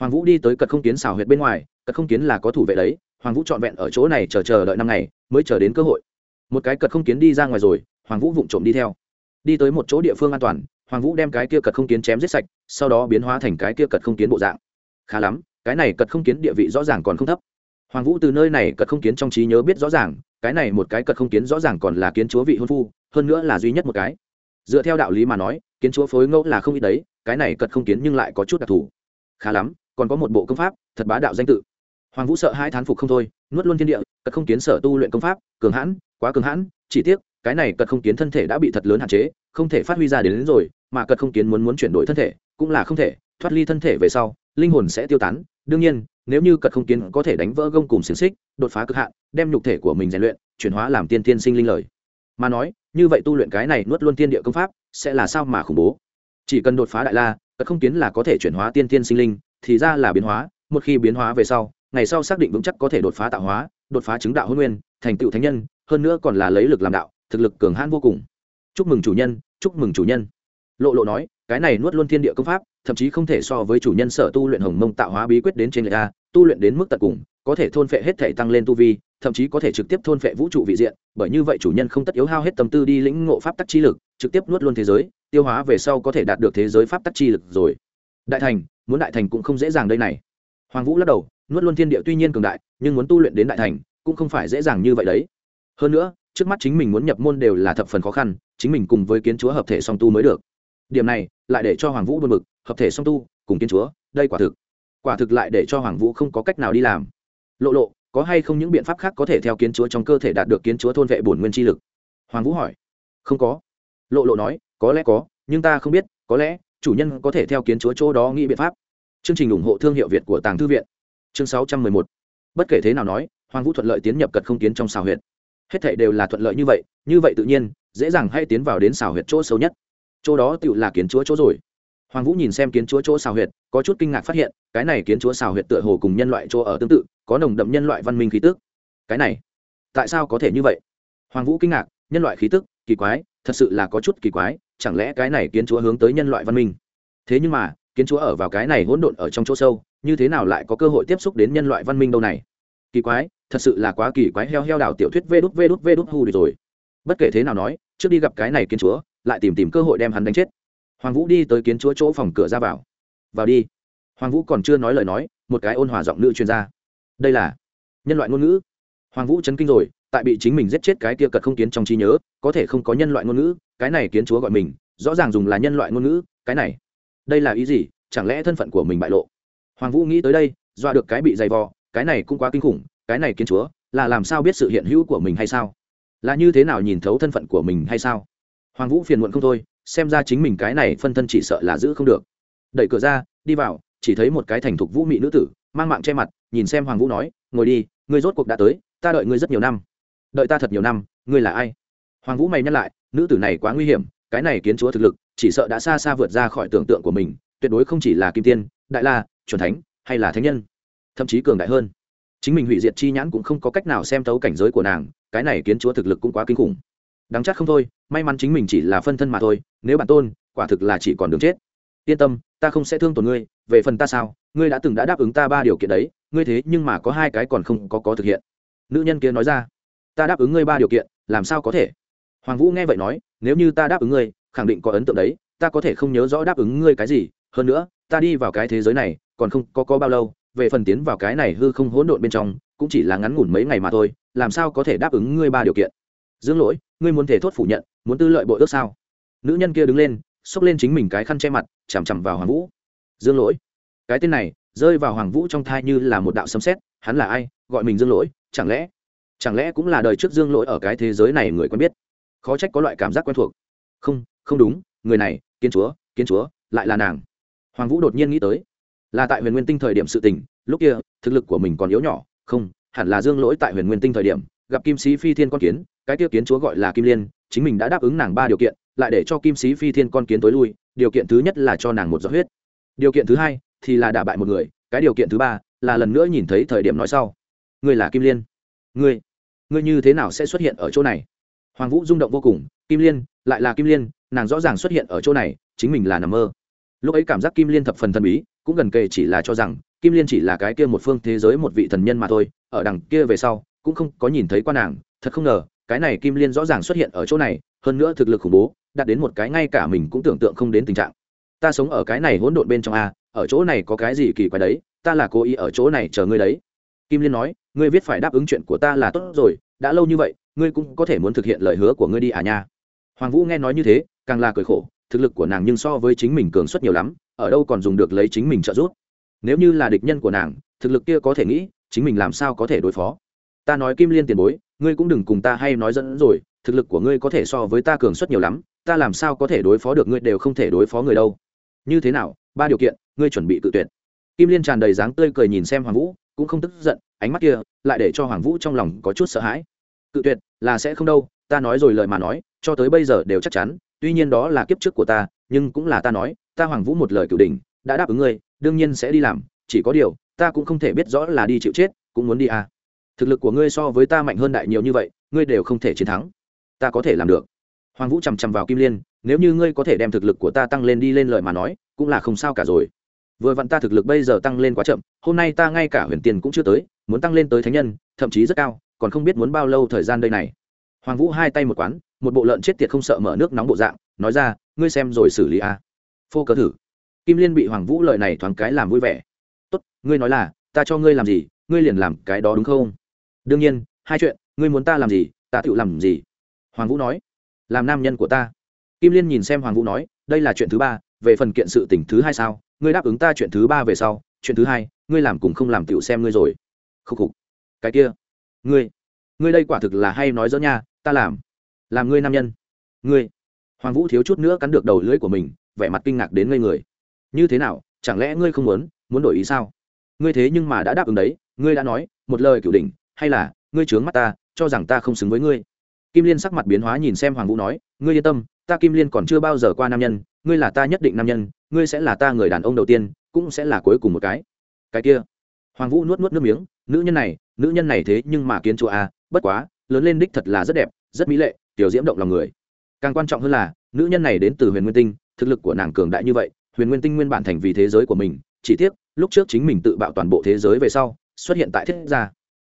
Hoàng vũ đi tới cật không kiến xào huyệt bên ngoài, cật không kiến là có thủ vệ đấy, hoàng vũ trọn vẹn ở chỗ này chờ chờ đợi năm ngày, mới chờ đến cơ hội. Một cái cật không kiến đi ra ngoài rồi, hoàng vũ vụng trộm đi theo. Đi tới một chỗ địa phương an toàn hoàng vũ đem cái kia cật không kiến chém giết sạch sau đó biến hóa thành cái kia cật không kiến bộ dạng. Khá lắm cái này cật không kiến địa vị rõ ràng còn không thấp. Hoàng vũ từ nơi này cật không kiến trong trí nhớ biết rõ ràng cái này một cái cật không kiến rõ ràng còn là kiến chúa vị hôn phu hơn nữa là duy nhất một cái. Dựa theo đạo lý mà nói kiến chúa phối ngẫu là không ít đấy cái này cật không kiến nhưng lại có chút đặc thù. Khá lắm còn có một bộ công pháp thật bá đạo danh tự. Hoàng vũ sợ hai thán phục không thôi nuốt luôn thiên địa cật không kiến sở tu luyện công pháp cường hãn quá cường hãn chỉ tiếc cái này cật không kiến thân thể đã bị thật lớn hạn chế không thể phát huy ra đến, đến rồi mà cật không kiến muốn muốn chuyển đổi thân thể, cũng là không thể, thoát ly thân thể về sau, linh hồn sẽ tiêu tán. Đương nhiên, nếu như cật không kiến có thể đánh vỡ gông cùng xiềng xích, đột phá cực hạn, đem nhục thể của mình rèn luyện, chuyển hóa làm tiên tiên sinh linh lời. Mà nói, như vậy tu luyện cái này nuốt luôn tiên địa công pháp, sẽ là sao mà khủng bố? Chỉ cần đột phá đại la, cật không kiến là có thể chuyển hóa tiên tiên sinh linh, thì ra là biến hóa. Một khi biến hóa về sau, ngày sau xác định vững chắc có thể đột phá tạo hóa, đột phá chứng đạo hôn nguyên, thành tựu thánh nhân, hơn nữa còn là lấy lực làm đạo, thực lực cường hãn vô cùng. Chúc mừng chủ nhân, chúc mừng chủ nhân lộ lộ nói, cái này nuốt luôn thiên địa công pháp, thậm chí không thể so với chủ nhân sở tu luyện hồng mông tạo hóa bí quyết đến trên lệ a, tu luyện đến mức tận cùng, có thể thôn phệ hết thể tăng lên tu vi, thậm chí có thể trực tiếp thôn phệ vũ trụ vị diện, bởi như vậy chủ nhân không tất yếu hao hết tâm tư đi lĩnh ngộ pháp tắc chi lực, trực tiếp nuốt luôn thế giới, tiêu hóa về sau có thể đạt được thế giới pháp tắc chi lực rồi. Đại thành, muốn đại thành cũng không dễ dàng đây này. Hoàng vũ lắc đầu, nuốt luôn thiên địa tuy nhiên cường đại, nhưng muốn tu luyện đến đại thành, cũng không phải dễ dàng như vậy đấy. Hơn nữa, trước mắt chính mình muốn nhập môn đều là thập phần khó khăn, chính mình cùng với kiến chúa hợp thể song tu mới được điểm này lại để cho hoàng vũ buồn bực, hợp thể song tu, cùng kiến chúa, đây quả thực quả thực lại để cho hoàng vũ không có cách nào đi làm. Lộ lộ, có hay không những biện pháp khác có thể theo kiến chúa trong cơ thể đạt được kiến chúa thôn vệ bổn nguyên chi lực? Hoàng vũ hỏi. Không có. Lộ lộ nói, có lẽ có, nhưng ta không biết, có lẽ chủ nhân có thể theo kiến chúa chỗ đó nghĩ biện pháp. Chương trình ủng hộ thương hiệu việt của tàng thư viện. Chương sáu trăm mười một. Bất kể thế nào nói, hoàng vũ thuận lợi tiến nhập cật không kiến trong xào huyệt. Hết thảy đều là thuận lợi như vậy như vậy tự nhiên, dễ dàng hay tiến vào đến xào huyệt chỗ sâu nhất chỗ đó tựu là kiến chúa chỗ rồi. Hoàng vũ nhìn xem kiến chúa chỗ xào huyệt, có chút kinh ngạc phát hiện, cái này kiến chúa xào huyệt tựa hồ cùng nhân loại chỗ ở tương tự, có nồng đậm nhân loại văn minh khí tức. Cái này, tại sao có thể như vậy? Hoàng vũ kinh ngạc, nhân loại khí tức, kỳ quái, thật sự là có chút kỳ quái, chẳng lẽ cái này kiến chúa hướng tới nhân loại văn minh? Thế nhưng mà, kiến chúa ở vào cái này hỗn độn ở trong chỗ sâu, như thế nào lại có cơ hội tiếp xúc đến nhân loại văn minh đâu này? Kỳ quái, thật sự là quá kỳ quái, heo heo đảo tiểu thuyết vê đút vê đút vê đút hù rồi. Bất kể thế nào nói, trước đi gặp cái này kiến chúa lại tìm tìm cơ hội đem hắn đánh chết. Hoàng vũ đi tới kiến chúa chỗ phòng cửa ra vào. Vào đi. Hoàng vũ còn chưa nói lời nói, một cái ôn hòa giọng nữ chuyên gia đây là nhân loại ngôn ngữ. Hoàng vũ chấn kinh rồi, tại bị chính mình giết chết cái kia cật không kiến trong trí nhớ, có thể không có nhân loại ngôn ngữ, cái này kiến chúa gọi mình, rõ ràng dùng là nhân loại ngôn ngữ, cái này. Đây là ý gì, chẳng lẽ thân phận của mình bại lộ? Hoàng vũ nghĩ tới đây, dọa được cái bị dày vò, cái này cũng quá kinh khủng, cái này kiến chúa, là làm sao biết sự hiện hữu của mình hay sao? Là như thế nào nhìn thấu thân phận của mình hay sao? Hoàng vũ phiền muộn không thôi, xem ra chính mình cái này phân thân chỉ sợ là giữ không được. Đẩy cửa ra, đi vào, chỉ thấy một cái thành thục vũ mị nữ tử, mang mạng che mặt, nhìn xem hoàng vũ nói, ngồi đi, ngươi rốt cuộc đã tới, ta đợi ngươi rất nhiều năm. Đợi ta thật nhiều năm, ngươi là ai? Hoàng vũ mày nhắc lại, nữ tử này quá nguy hiểm, cái này kiến chúa thực lực, chỉ sợ đã xa xa vượt ra khỏi tưởng tượng của mình, tuyệt đối không chỉ là kim tiên, đại la c thánh, hay là thánh nhân, thậm chí cường đại hơn. Chính mình hủy diệt chi nhãn cũng không có cách nào xem tấu cảnh giới của nàng, cái này kiến chúa thực lực cũng quá kinh khủng. Đáng chắc không thôi may mắn chính mình chỉ là phân thân mà thôi, nếu bản tôn, quả thực là chỉ còn đường chết. Yên tâm, ta không sẽ thương tổn ngươi, về phần ta sao, ngươi đã từng đã đáp ứng ta ba điều kiện đấy, ngươi thế nhưng mà có hai cái còn không có có thực hiện. Nữ nhân kia nói ra, ta đáp ứng ngươi ba điều kiện, làm sao có thể? Hoàng vũ nghe vậy nói, nếu như ta đáp ứng ngươi, khẳng định có ấn tượng đấy, ta có thể không nhớ rõ đáp ứng ngươi cái gì, hơn nữa, ta đi vào cái thế giới này, còn không có có bao lâu, về phần tiến vào cái này hư không hỗn độn bên trong, cũng chỉ là ngắn ngủn mấy ngày mà thôi, làm sao có thể đáp ứng ngươi ba điều kiện? Dương lỗi, ngươi muốn thể thốt phủ nhận muốn tư lợi bội ước sao? Nữ nhân kia đứng lên, xốc lên chính mình cái khăn che mặt, chằm chằm vào hoàng vũ. Dương lỗi. Cái tên này, rơi vào hoàng vũ trong thai như là một đạo sấm xét hắn là ai, gọi mình dương lỗi, chẳng lẽ chẳng lẽ cũng là đời trước dương lỗi ở cái thế giới này người quen biết? Khó trách có loại cảm giác quen thuộc. Không không đúng, người này, kiến chúa kiến chúa, lại là nàng. Hoàng vũ đột nhiên nghĩ tới, là tại huyền nguyên tinh thời điểm sự tình, lúc kia, thực lực của mình còn yếu nhỏ, không, hẳn là dương lỗi tại huyền nguyên tinh thời điểm gặp kim sĩ phi thiên con kiến, cái tiêu kiến chúa gọi là kim liên, chính mình đã đáp ứng nàng ba điều kiện, lại để cho kim sĩ phi thiên con kiến tối lui, điều kiện thứ nhất là cho nàng một giọt huyết. Điều kiện thứ hai thì là đả bại một người, cái điều kiện thứ ba là lần nữa nhìn thấy thời điểm nói sau. Ngươi là kim liên. Ngươi ngươi như thế nào sẽ xuất hiện ở chỗ này? Hoàng vũ rung động vô cùng, kim liên, lại là kim liên, nàng rõ ràng xuất hiện ở chỗ này, chính mình là nằm mơ. Lúc ấy cảm giác kim liên thập phần thần bí, cũng gần kề chỉ là cho rằng, kim liên chỉ là cái kia một phương thế giới một vị thần nhân mà thôi, ở đằng kia về sau cũng không có nhìn thấy qua nàng, thật không ngờ, cái này kim liên rõ ràng xuất hiện ở chỗ này, hơn nữa thực lực khủng bố, đạt đến một cái ngay cả mình cũng tưởng tượng không đến tình trạng. Ta sống ở cái này hỗn độn bên trong a, ở chỗ này có cái gì kỳ quái đấy, ta là cố ý ở chỗ này chờ ngươi đấy. Kim liên nói, ngươi viết phải đáp ứng chuyện của ta là tốt rồi, đã lâu như vậy, ngươi cũng có thể muốn thực hiện lời hứa của ngươi đi à nha. Hoàng vũ nghe nói như thế, càng là cười khổ, thực lực của nàng nhưng so với chính mình cường suất nhiều lắm, ở đâu còn dùng được lấy chính mình trợ giúp. Nếu như là địch nhân của nàng, thực lực kia có thể nghĩ, chính mình làm sao có thể đối phó? Ta nói kim liên tiền bối, ngươi cũng đừng cùng ta hay nói dẫn rồi, thực lực của ngươi có thể so với ta cường suất nhiều lắm, ta làm sao có thể đối phó được ngươi đều không thể đối phó người đâu. Như thế nào, ba điều kiện, ngươi chuẩn bị tự tuyển kim liên tràn đầy dáng tươi cười nhìn xem hoàng vũ, cũng không tức giận, ánh mắt kia lại để cho hoàng vũ trong lòng có chút sợ hãi. Cự tuyệt là sẽ không đâu, ta nói rồi lời mà nói, cho tới bây giờ đều chắc chắn, tuy nhiên đó là kiếp trước của ta, nhưng cũng là ta nói, ta hoàng vũ một lời cựu đình đã đáp ứng ngươi, đương nhiên sẽ đi làm, chỉ có điều, ta cũng không thể biết rõ là đi chịu chết, cũng muốn đi à thực lực của ngươi so với ta mạnh hơn đại nhiều như vậy, ngươi đều không thể chiến thắng. Ta có thể làm được. Hoàng vũ chằm chằm vào kim liên, nếu như ngươi có thể đem thực lực của ta tăng lên đi lên lời mà nói, cũng là không sao cả rồi. Vừa vặn ta thực lực bây giờ tăng lên quá chậm, hôm nay ta ngay cả huyền tiền cũng chưa tới, muốn tăng lên tới thánh nhân, thậm chí rất cao, còn không biết muốn bao lâu thời gian đây này. Hoàng vũ hai tay một quán, một bộ lợn chết tiệt không sợ mở nước nóng bộ dạng, nói ra, ngươi xem rồi xử lý a. À. phô cơ thử. Kim liên bị hoàng vũ lời này thoáng cái làm vui vẻ. Tốt, ngươi nói là, ta cho ngươi làm gì, ngươi liền làm cái đó đúng không? Đương nhiên, hai chuyện, ngươi muốn ta làm gì, ta tự làm gì? Hoàng vũ nói. Làm nam nhân của ta. Kim liên nhìn xem hoàng vũ nói, đây là chuyện thứ ba, về phần kiện sự tỉnh thứ hai sao? Ngươi đáp ứng ta chuyện thứ ba về sau, chuyện thứ hai, ngươi làm cùng không làm tựu xem ngươi rồi. Khúc khục. Cái kia. Ngươi. Ngươi đây quả thực là hay nói dỡ nha, ta làm. Làm ngươi nam nhân. Ngươi. Hoàng vũ thiếu chút nữa cắn được đầu lưỡi của mình, vẻ mặt kinh ngạc đến ngây người. Như thế nào, chẳng lẽ ngươi không muốn muốn đổi ý sao? Ngươi thế nhưng mà đã đáp ứng đấy, ngươi đã nói, một lời cửu đỉnh hay là ngươi trướng mắt ta cho rằng ta không xứng với ngươi. Kim liên sắc mặt biến hóa nhìn xem hoàng vũ nói ngươi yên tâm ta kim liên còn chưa bao giờ qua nam nhân ngươi là ta nhất định nam nhân ngươi sẽ là ta người đàn ông đầu tiên cũng sẽ là cuối cùng một cái. Cái kia hoàng vũ nuốt nuốt nước miếng nữ nhân này nữ nhân này thế nhưng mà kiến chúa a à, bất quá lớn lên đích thật là rất đẹp rất mỹ lệ tiểu diễm động lòng người. Càng quan trọng hơn là nữ nhân này đến từ huyền nguyên tinh thực lực của nàng cường đại như vậy huyền nguyên tinh nguyên bản thành vì thế giới của mình chỉ tiếc lúc trước chính mình tự bạo toàn bộ thế giới về sau xuất hiện tại thiết gia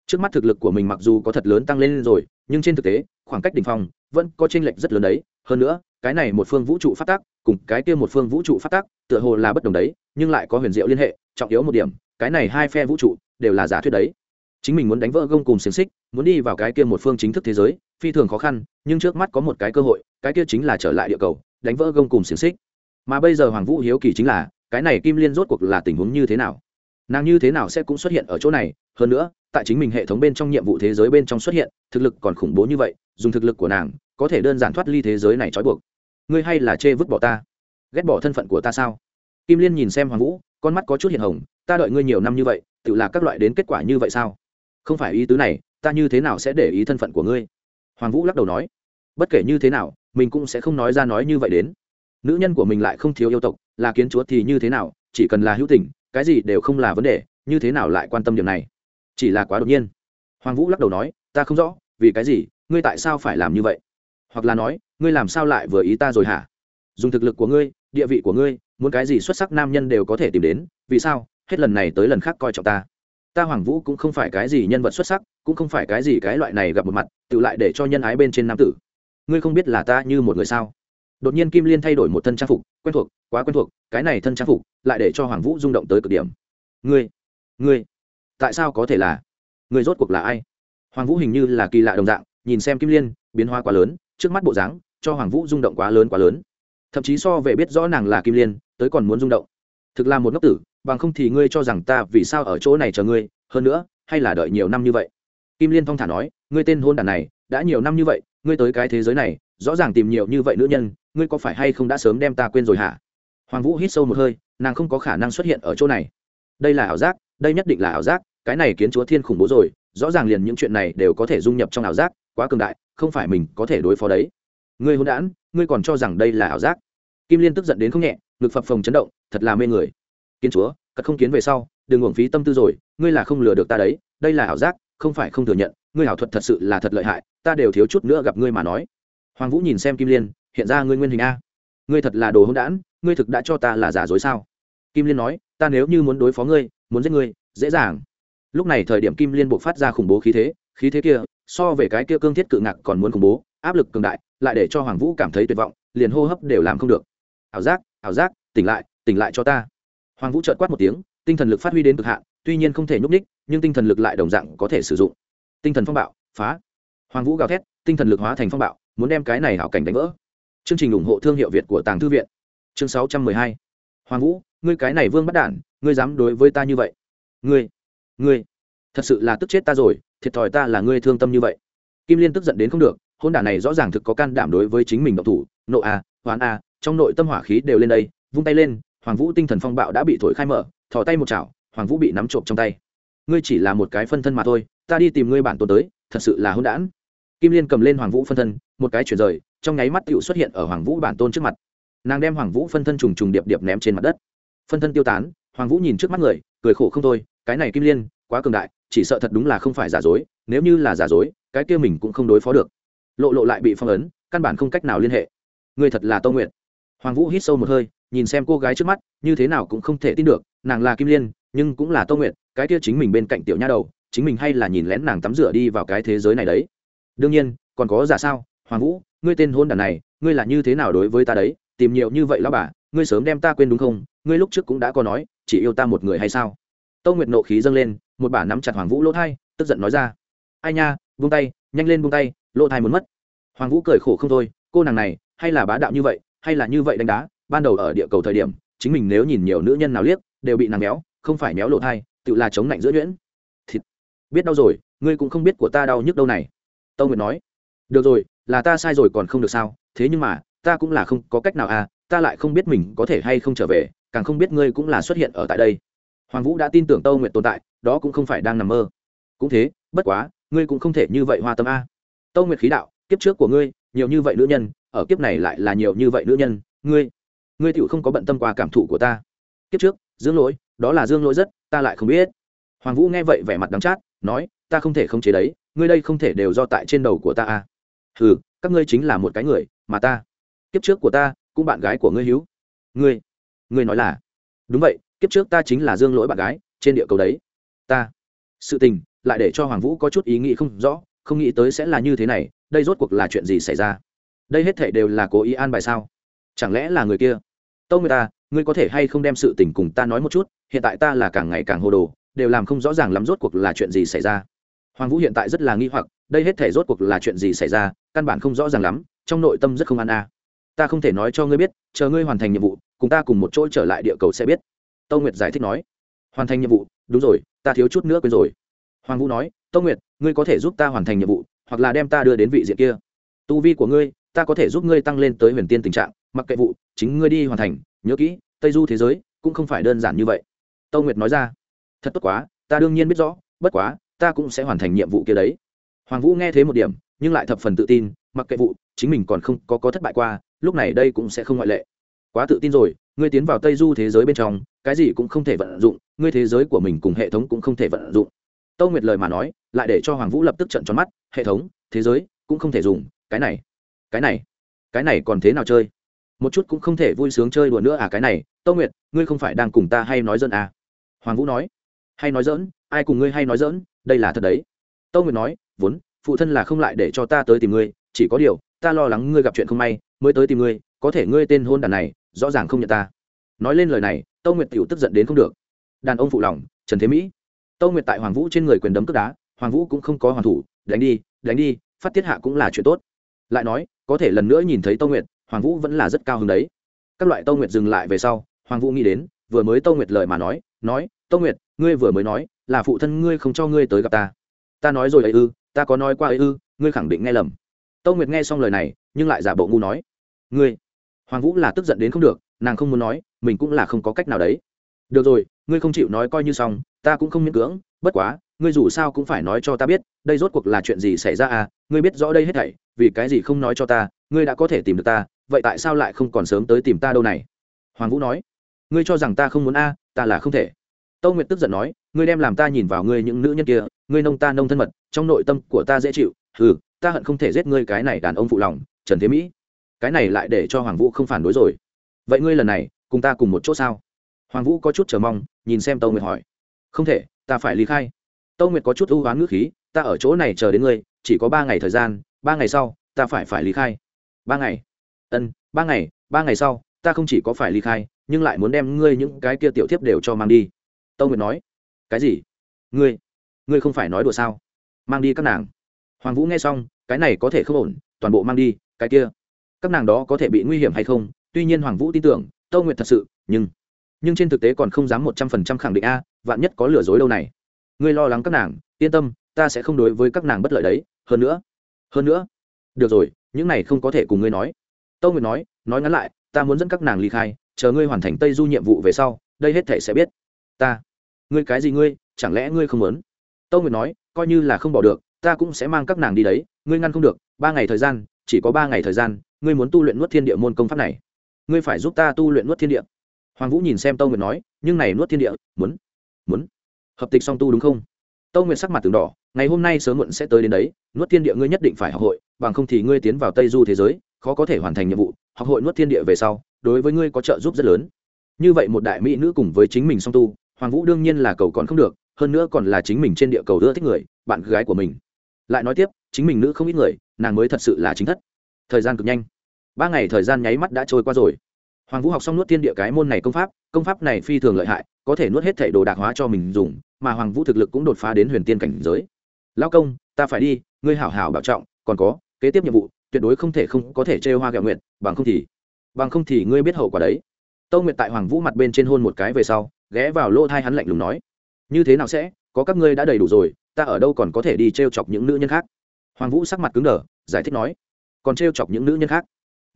trước mắt thực lực của mình mặc dù có thật lớn tăng lên rồi, nhưng trên thực tế, khoảng cách đ ỉ n h phong vẫn có tranh lệch rất lớn đấy. Hơn nữa, cái này một phương vũ trụ phát tác cùng cái kia một phương vũ trụ phát tác tựa hồ là bất đồng đấy, nhưng lại có huyền diệu liên hệ, trọng yếu một điểm, cái này hai phe vũ trụ đều là giả thuyết đấy. Chính mình muốn đánh vỡ gông cùng xiềng xích, muốn đi vào cái kia một phương chính thức thế giới, phi thường khó khăn, nhưng trước mắt có một cái cơ hội, cái kia chính là trở lại địa cầu, đánh vỡ gông cùng xiềng xích. Mà bây giờ hoàng vũ hiếu kỳ chính là, cái này kim liên rốt cuộc là tình huống như thế nào? Nàng như thế nào sẽ cũng xuất hiện ở chỗ này, hơn nữa, tại chính mình hệ thống bên trong nhiệm vụ thế giới bên trong xuất hiện, thực lực còn khủng bố như vậy, dùng thực lực của nàng, có thể đơn giản thoát ly thế giới này trói buộc. Ngươi hay là chê vứt bỏ ta? Ghét bỏ thân phận của ta sao? Kim liên nhìn xem hoàng vũ, con mắt có chút hiện hồng, ta đợi ngươi nhiều năm như vậy, tự là các loại đến kết quả như vậy sao? Không phải ý tứ này, ta như thế nào sẽ để ý thân phận của ngươi? Hoàng vũ lắc đầu nói, bất kể như thế nào, mình cũng sẽ không nói ra nói như vậy đến. Nữ nhân của mình lại không thiếu yêu tộc, là kiến chúa thì như thế nào, chỉ cần là hữu tình cái gì đều không là vấn đề, như thế nào lại quan tâm điều này? Chỉ là quá đột nhiên. Hoàng vũ lắc đầu nói, ta không rõ, vì cái gì? Ngươi tại sao phải làm như vậy? Hoặc là nói, ngươi làm sao lại vừa ý ta rồi hả? Dùng thực lực của ngươi, địa vị của ngươi, muốn cái gì xuất sắc nam nhân đều có thể tìm đến, vì sao? Hết lần này tới lần khác coi trọng ta. Ta hoàng vũ cũng không phải cái gì nhân vật xuất sắc, cũng không phải cái gì cái loại này gặp một mặt, tự lại để cho nhân ái bên trên nam tử. Ngươi không biết là ta như một người sao? Đột nhiên kim liên thay đổi một thân trang phục, quen thuộc, quá quen thuộc, cái này thân trang phục lại để cho hoàng vũ rung động tới cực điểm. Ngươi ngươi, tại sao có thể là? Ngươi rốt cuộc là ai? Hoàng vũ hình như là kỳ lạ đồng dạng, nhìn xem kim liên, biến hóa quá lớn, trước mắt bộ dáng cho hoàng vũ rung động quá lớn quá lớn. Thậm chí so về biết rõ nàng là kim liên, tới còn muốn rung động. Thực là một ngốc tử, bằng không thì ngươi cho rằng ta vì sao ở chỗ này chờ ngươi, hơn nữa, hay là đợi nhiều năm như vậy? Kim liên thong thả nói, ngươi tên hôn đàn này, đã nhiều năm như vậy, ngươi tới cái thế giới này, rõ ràng tìm nhiều như vậy nữ nhân ngươi có phải hay không đã sớm đem ta quên rồi hả? Hoàng vũ hít sâu một hơi, nàng không có khả năng xuất hiện ở chỗ này. Đây là ảo giác, đây nhất định là ảo giác, cái này kiến chúa thiên khủng bố rồi, rõ ràng liền những chuyện này đều có thể dung nhập trong ảo giác, quá cường đại, không phải mình có thể đối phó đấy. Ngươi hôn đản, ngươi còn cho rằng đây là ảo giác. Kim liên tức giận đến không nhẹ, ngực phập phồng chấn động, thật là mê người. Kiến chúa cất không kiến về sau, đừng uổng phí tâm tư rồi, ngươi là không lừa được ta đấy, đây là ảo giác, không phải không thừa nhận, ngươi ảo thuật thật sự là thật lợi hại, ta đều thiếu chút nữa gặp ngươi mà nói. Hoàng vũ nhìn xem kim liên hiện ra ngươi nguyên hình a. Ngươi thật là đồ hỗn đản, ngươi thực đã cho ta là giả dối sao? Kim liên nói, ta nếu như muốn đối phó ngươi, muốn giết ngươi, dễ dàng. Lúc này thời điểm kim liên buộc phát ra khủng bố khí thế khí thế kia, so về cái kia cương thiết cự ngạc còn muốn khủng bố, áp lực cường đại, lại để cho hoàng vũ cảm thấy tuyệt vọng, liền hô hấp đều làm không được. Ảo giác ảo giác, tỉnh lại tỉnh lại cho ta. Hoàng vũ trợt quát một tiếng, tinh thần lực phát huy đến cực hạn, tuy nhiên không thể nhúc ních nhưng tinh thần lực lại đồng dạng có thể sử dụng. Tinh thần phong bạo, phá. Hoàng vũ gào thét, tinh thần lực hóa thành phong bạo, muốn đem cái này hảo cảnh đánh vỡ chương trình ủng hộ thương hiệu việt của tàng thư viện. Chương sáu trăm mười hai. Hoàng vũ, ngươi cái này vương bắt đản, ngươi dám đối với ta như vậy? Ngươi ngươi, thật sự là tức chết ta rồi, thiệt thòi ta là ngươi thương tâm như vậy. Kim liên tức giận đến không được, hôn đả này rõ ràng thực có can đảm đối với chính mình độc thủ. Nộ a, hoán a, trong nội tâm hỏa khí đều lên đây, vung tay lên, hoàng vũ tinh thần phong bạo đã bị thổi khai mở, thò tay một chảo, hoàng vũ bị nắm trộm trong tay. Ngươi chỉ là một cái phân thân mà thôi, ta đi tìm ngươi bản tôn tới, thật sự là hôn đản. Kim liên cầm lên hoàng vũ phân thân, một cái chuyển rời trong nháy mắt tựu xuất hiện ở hoàng vũ bản tôn trước mặt. Nàng đem hoàng vũ phân thân trùng trùng điệp điệp ném trên mặt đất. Phân thân tiêu tán, hoàng vũ nhìn trước mắt người, cười khổ không thôi, cái này kim liên, quá cường đại, chỉ sợ thật đúng là không phải giả dối, nếu như là giả dối, cái kia mình cũng không đối phó được. Lộ lộ lại bị phong ấn, căn bản không cách nào liên hệ. Người thật là tô nguyện hoàng vũ hít sâu một hơi, nhìn xem cô gái trước mắt, như thế nào cũng không thể tin được, nàng là kim liên, nhưng cũng là tô nguyện cái kia chính mình bên cạnh tiểu nha đầu, chính mình hay là nhìn lén nàng tắm rửa đi vào cái thế giới này đấy. Đương nhiên, còn có giả sao, hoàng vũ ngươi tên hôn đàn này, ngươi là như thế nào đối với ta đấy? Tìm nhiều như vậy lão bà, ngươi sớm đem ta quên đúng không? Ngươi lúc trước cũng đã có nói, chỉ yêu ta một người hay sao? Tâu nguyệt nộ khí dâng lên, một bà nắm chặt hoàng vũ lỗ thai, tức giận nói ra. Ai nha, buông tay, nhanh lên buông tay, lỗ thai muốn mất. Hoàng vũ cười khổ không thôi, cô nàng này, hay là bá đạo như vậy, hay là như vậy đánh đá, ban đầu ở địa cầu thời điểm, chính mình nếu nhìn nhiều nữ nhân nào liếc, đều bị nàng méo, không phải méo lộ thai, tự là chống lạnh giữa nhuyễn. Thịt, biết đau rồi, ngươi cũng không biết của ta đau nhức đâu này. Tâu nguyệt nói được rồi, là ta sai rồi còn không được sao? Thế nhưng mà, ta cũng là không có cách nào à ta lại không biết mình có thể hay không trở về, càng không biết ngươi cũng là xuất hiện ở tại đây. Hoàng vũ đã tin tưởng tâu nguyệt tồn tại, đó cũng không phải đang nằm mơ. Cũng thế, bất quá, ngươi cũng không thể như vậy hoa tâm a. Tâu nguyệt khí đạo, kiếp trước của ngươi, nhiều như vậy nữ nhân, ở kiếp này lại là nhiều như vậy nữ nhân. Ngươi ngươi tựu không có bận tâm qua cảm thụ của ta. Kiếp trước, dương lỗi, đó là dương lỗi rất, ta lại không biết. Hoàng vũ nghe vậy vẻ mặt đắng chát, nói, ta không thể không chế đấy, ngươi đây không thể đều do tại trên đầu của ta à ừ các ngươi chính là một cái người, mà ta, kiếp trước của ta, cũng bạn gái của ngươi hữu. Ngươi ngươi nói là, đúng vậy, kiếp trước ta chính là dương lỗi bạn gái, trên địa cầu đấy. Ta, sự tình, lại để cho hoàng vũ có chút ý nghĩ không rõ, không nghĩ tới sẽ là như thế này, đây rốt cuộc là chuyện gì xảy ra? Đây hết thể đều là cố ý an bài sao? Chẳng lẽ là người kia? Tâu người ta, ngươi có thể hay không đem sự tình cùng ta nói một chút, hiện tại ta là càng ngày càng hồ đồ, đều làm không rõ ràng lắm rốt cuộc là chuyện gì xảy ra hoàng vũ hiện tại rất là nghi hoặc, đây hết thể rốt cuộc là chuyện gì xảy ra, căn bản không rõ ràng lắm, trong nội tâm rất không an a. Ta không thể nói cho ngươi biết, chờ ngươi hoàn thành nhiệm vụ, cùng ta cùng một chỗ trở lại địa cầu sẽ biết. Tâu nguyệt giải thích nói. Hoàn thành nhiệm vụ, đúng rồi, ta thiếu chút nữa quên rồi. Hoàng vũ nói, tâu nguyệt, ngươi có thể giúp ta hoàn thành nhiệm vụ, hoặc là đem ta đưa đến vị diện kia. Tu vi của ngươi, ta có thể giúp ngươi tăng lên tới huyền tiên tình trạng, mặc kệ vụ, chính ngươi đi hoàn thành, nhớ kỹ, tây du thế giới cũng không phải đơn giản như vậy. Tâu nguyệt nói ra. Thật tốt quá, ta đương nhiên biết rõ, bất quá ta cũng sẽ hoàn thành nhiệm vụ kia đấy. Hoàng vũ nghe thế một điểm, nhưng lại thập phần tự tin, mặc kệ vụ, chính mình còn không có có thất bại qua, lúc này đây cũng sẽ không ngoại lệ. Quá tự tin rồi, ngươi tiến vào tây du thế giới bên trong, cái gì cũng không thể vận dụng, ngươi thế giới của mình cùng hệ thống cũng không thể vận dụng. Tâu nguyệt lời mà nói, lại để cho hoàng vũ lập tức trận tròn mắt, hệ thống, thế giới, cũng không thể dùng, cái này cái này cái này còn thế nào chơi? Một chút cũng không thể vui sướng chơi đùa nữa à cái này, tâu nguyệt, ngươi không phải đang cùng ta hay nói dân à? Hoàng vũ nói, hay nói dỡn ai cùng ngươi hay nói dỡn, đây là thật đấy. Tâu nguyệt nói, vốn, phụ thân là không lại để cho ta tới tìm ngươi, chỉ có điều, ta lo lắng ngươi gặp chuyện không may, mới tới tìm ngươi, có thể ngươi tên hôn đàn này, rõ ràng không nhận ta. Nói lên lời này, tâu nguyệt t tức giận đến không được. Đàn ông phụ lòng, trần thế mỹ. Tâu nguyệt tại hoàng vũ trên người quyền đấm cướp đá, hoàng vũ cũng không có hoàn thủ, đánh đi đánh đi, phát tiết hạ cũng là chuyện tốt. Lại nói, có thể lần nữa nhìn thấy tâu nguyệt, hoàng vũ vẫn là rất cao hứng đấy. Các loại tâu nguyệt dừng lại về sau, hoàng vũ nghĩ đến, vừa mới tâu nguyệt lời mà nói nói, tâu nguyệt, ngươi vừa mới nói là phụ thân ngươi không cho ngươi tới gặp ta. Ta nói rồi ấy ư, ta có nói qua ấy ư, ngươi khẳng định nghe lầm. Tâu nguyệt nghe xong lời này, nhưng lại giả bộ ngu nói. Ngươi, hoàng vũ là tức giận đến không được, nàng không muốn nói, mình cũng là không có cách nào đấy. Được rồi, ngươi không chịu nói coi như xong, ta cũng không miễn cưỡng, bất quá, ngươi dù sao cũng phải nói cho ta biết, đây rốt cuộc là chuyện gì xảy ra à ngươi biết rõ đây hết thảy, vì cái gì không nói cho ta, ngươi đã có thể tìm được ta, vậy tại sao lại không còn sớm tới tìm ta đâu này? Hoàng vũ nói. Ngươi cho rằng ta không muốn a, ta là không thể. Tâu nguyệt tức giận nói ngươi đem làm ta nhìn vào ngươi những nữ nhân kia, ngươi nông ta nông thân mật, trong nội tâm của ta dễ chịu ừ ta hận không thể giết ngươi cái này đàn ông phụ lòng, trần thế mỹ. Cái này lại để cho hoàng vũ không phản đối rồi. Vậy ngươi lần này, cùng ta cùng một chỗ sao? Hoàng vũ có chút chờ mong, nhìn xem tâu nguyệt hỏi. Không thể, ta phải ly khai. Tâu nguyệt có chút ưu hoán ngữ khí, ta ở chỗ này chờ đến ngươi, chỉ có ba ngày thời gian, ba ngày sau, ta phải phải ly khai. Ba ngày. Ân, ba ngày ba ngày sau, ta không chỉ có phải ly khai, nhưng lại muốn đem ngươi những cái kia tiểu thiếp đều cho mang đi. Tâu nguyệt nói cái gì? Ngươi ngươi không phải nói đùa sao? Mang đi các nàng. Hoàng vũ nghe xong, cái này có thể không ổn, toàn bộ mang đi, cái kia. Các nàng đó có thể bị nguy hiểm hay không? Tuy nhiên hoàng vũ tin tưởng, tâu nguyệt thật sự, nhưng nhưng trên thực tế còn không dám một trăm phần trăm khẳng định a, vạn nhất có lừa dối đâu này. Ngươi lo lắng các nàng, yên tâm, ta sẽ không đối với các nàng bất lợi đấy, hơn nữa hơn nữa. Được rồi, những này không có thể cùng ngươi nói. Tâu nguyệt nói nói ngắn lại, ta muốn dẫn các nàng ly khai, chờ ngươi hoàn thành tây du nhiệm vụ về sau, đây hết thể sẽ biết. Ta ngươi cái gì ngươi, chẳng lẽ ngươi không muốn? Tâu nguyệt nói, coi như là không bỏ được, ta cũng sẽ mang các nàng đi đấy, ngươi ngăn không được, ba ngày thời gian, chỉ có ba ngày thời gian, ngươi muốn tu luyện nuốt thiên địa môn công pháp này. Ngươi phải giúp ta tu luyện nuốt thiên địa. Hoàng vũ nhìn xem tâu nguyệt nói, nhưng này nuốt thiên địa, muốn muốn. Hợp tịch song tu đúng không? Tâu nguyệt sắc mặt từng đỏ, ngày hôm nay sớm muộn sẽ tới đến đấy, nuốt thiên địa ngươi nhất định phải học hội, bằng không thì ngươi tiến vào tây du thế giới, khó có thể hoàn thành nhiệm vụ, học hội nuốt thiên địa về sau, đối với ngươi có trợ giúp rất lớn. Như vậy một đại mỹ nữ cùng với chính mình song tu hoàng vũ đương nhiên là cầu còn không được, hơn nữa còn là chính mình trên địa cầu ưa thích người, bạn gái của mình. Lại nói tiếp, chính mình nữ không ít người, nàng mới thật sự là chính thất. Thời gian cực nhanh. Ba ngày thời gian nháy mắt đã trôi qua rồi. Hoàng vũ học xong nuốt thiên địa cái môn này công pháp công pháp này phi thường lợi hại, có thể nuốt hết thảy đồ đạc hóa cho mình dùng, mà hoàng vũ thực lực cũng đột phá đến huyền tiên cảnh giới. Lao công, ta phải đi, ngươi hảo hảo bảo trọng, còn có, kế tiếp nhiệm vụ, tuyệt đối không thể không có thể chê hoa gạo nguyện bằng không thì, bằng không thì ngươi biết hậu quả đấy. Tâu nguyệt tại hoàng vũ mặt bên trên hôn một cái về sau ghé vào lỗ thai hắn lạnh lùng nói, như thế nào sẽ? Có các ngươi đã đầy đủ rồi, ta ở đâu còn có thể đi t r e o chọc những nữ nhân khác? Hoàng vũ sắc mặt cứng đờ, giải thích nói, còn t r e o chọc những nữ nhân khác?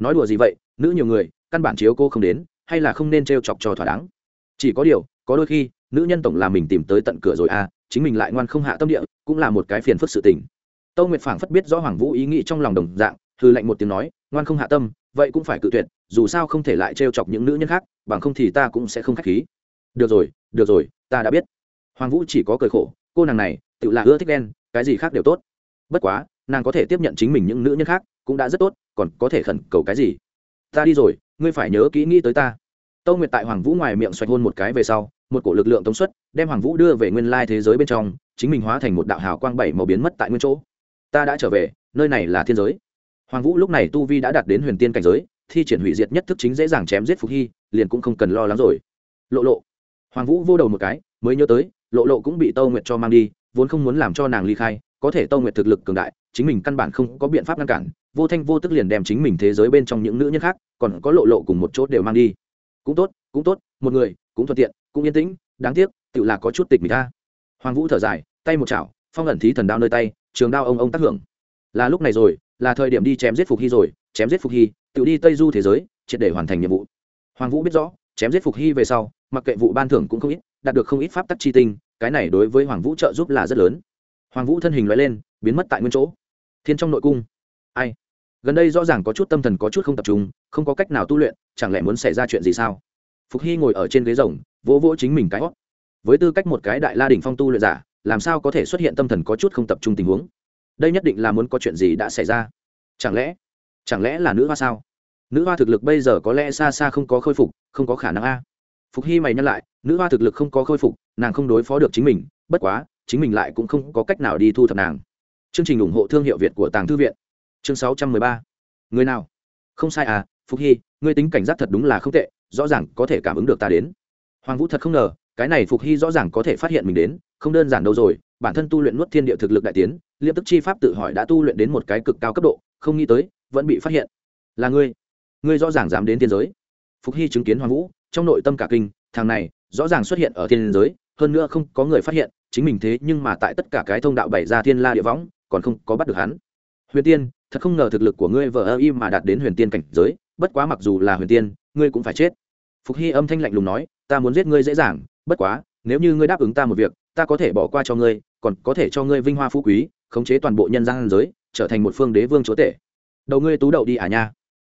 Nói đùa gì vậy? Nữ nhiều người, căn bản chiếu cô không đến, hay là không nên t r e o chọc cho thỏa đáng? Chỉ có điều, có đôi khi, nữ nhân tổng là mình tìm tới tận cửa rồi à chính mình lại ngoan không hạ tâm địa, cũng là một cái phiền phức sự tình. Tâu nguyệt phảng phất biết rõ hoàng vũ ý nghĩ trong lòng đồng dạng thư lệnh một tiếng nói, ngoan không hạ tâm, vậy cũng phải cự tuyệt, dù sao không thể lại t chọc những nữ nhân khác, bằng không thì ta cũng sẽ không k h á c h khí được rồi được rồi, ta đã biết. Hoàng vũ chỉ có cười khổ, cô nàng này tự là ưa thích đen cái gì khác đều tốt. Bất quá, nàng có thể tiếp nhận chính mình những nữ nhân khác, cũng đã rất tốt, còn có thể khẩn cầu cái gì? Ta đi rồi, ngươi phải nhớ kỹ nghĩ tới ta. Tâu nguyệt tại hoàng vũ ngoài miệng xoạch hôn một cái về sau, một cổ lực lượng tống suất đem hoàng vũ đưa về nguyên lai thế giới bên trong, chính mình hóa thành một đạo hào quang bảy màu biến mất tại nguyên chỗ. Ta đã trở về, nơi này là thiên giới. Hoàng vũ lúc này tu vi đã đạt đến huyền tiên cảnh giới, thi triển hủy diệt nhất thức chính dễ dàng chém giết phục hy, liền cũng không cần lo lắng rồi. Lộ lộ hoàng vũ vô đầu một cái, mới nhớ tới, lộ lộ cũng bị tâu nguyệt cho mang đi, vốn không muốn làm cho nàng ly khai, có thể tâu nguyệt thực lực cường đại, chính mình căn bản không có biện pháp ngăn cản, vô thanh vô tức liền đem chính mình thế giới bên trong những nữ nhân khác, còn có lộ lộ cùng một chỗ đều mang đi. Cũng tốt cũng tốt, một người, cũng thuận tiện, cũng yên tĩnh, đáng tiếc, tự là có chút tịch mình ta hoàng vũ thở dài, tay một chảo, phong ẩn thí thần đao nơi tay, trường đao ông ông tác hưởng. Là lúc này rồi, là thời điểm đi chém giết phục hy rồi, chém giết phục hy, tự đi tây du thế giới, triệt để hoàn thành nhiệm vụ. Hoàng vũ biết rõ, chém giết phục hy về sau mặc kệ vụ ban thưởng cũng không ít, đạt được không ít pháp tắc chi tinh, cái này đối với hoàng vũ trợ giúp là rất lớn. Hoàng vũ thân hình loại lên, biến mất tại nguyên chỗ. Thiên trong nội cung. Ai? Gần đây rõ ràng có chút tâm thần có chút không tập trung, không có cách nào tu luyện, chẳng lẽ muốn xảy ra chuyện gì sao? Phục hy ngồi ở trên ghế rồng, vỗ vỗ chính mình cái hót. Với tư cách một cái đại la đỉnh phong tu luyện giả, làm sao có thể xuất hiện tâm thần có chút không tập trung tình huống? Đây nhất định là muốn có chuyện gì đã xảy ra. Chẳng lẽ chẳng lẽ là nữ hoa sao? Nữ hoa thực lực bây giờ có lẽ xa xa không có khôi phục, không có khả năng a phục hy mày nhắc lại, nữ hoa thực lực không có khôi phục, nàng không đối phó được chính mình, bất quá, chính mình lại cũng không có cách nào đi thu thập nàng. Chương trình ủng hộ thương hiệu việt của tàng thư viện. Chương sáu trăm mười ba. Người nào? Không sai à phục hy, ngươi tính cảnh giác thật đúng là không tệ, rõ ràng có thể cảm ứng được ta đến. Hoàng vũ thật không ngờ, cái này phục hy rõ ràng có thể phát hiện mình đến, không đơn giản đâu rồi, bản thân tu luyện nuốt thiên địa thực lực đại tiến liêm tức chi pháp tự hỏi đã tu luyện đến một cái cực cao cấp độ, không nghĩ tới, vẫn bị phát hiện. Là ngươi. Ngươi rõ ràng dám đến thiên giới. Phục hy chứng kiến hoàng vũ trong nội tâm cả kinh, thằng này, rõ ràng xuất hiện ở thiên giới, hơn nữa không có người phát hiện, chính mình thế nhưng mà tại tất cả cái thông đạo bảy ra thiên la địa võng, còn không có bắt được hắn. Huyền tiên, thật không ngờ thực lực của ngươi vợ ơ y mà đạt đến huyền tiên cảnh giới, bất quá mặc dù là huyền tiên, ngươi cũng phải chết. Phục hy âm thanh lạnh lùng nói, ta muốn giết ngươi dễ dàng, bất quá, nếu như ngươi đáp ứng ta một việc, ta có thể bỏ qua cho ngươi, còn có thể cho ngươi vinh hoa phú quý, khống chế toàn bộ nhân gian giới, trở thành một phương đế vương chúa tể. Đầu ngươi tú đậu đi à nha.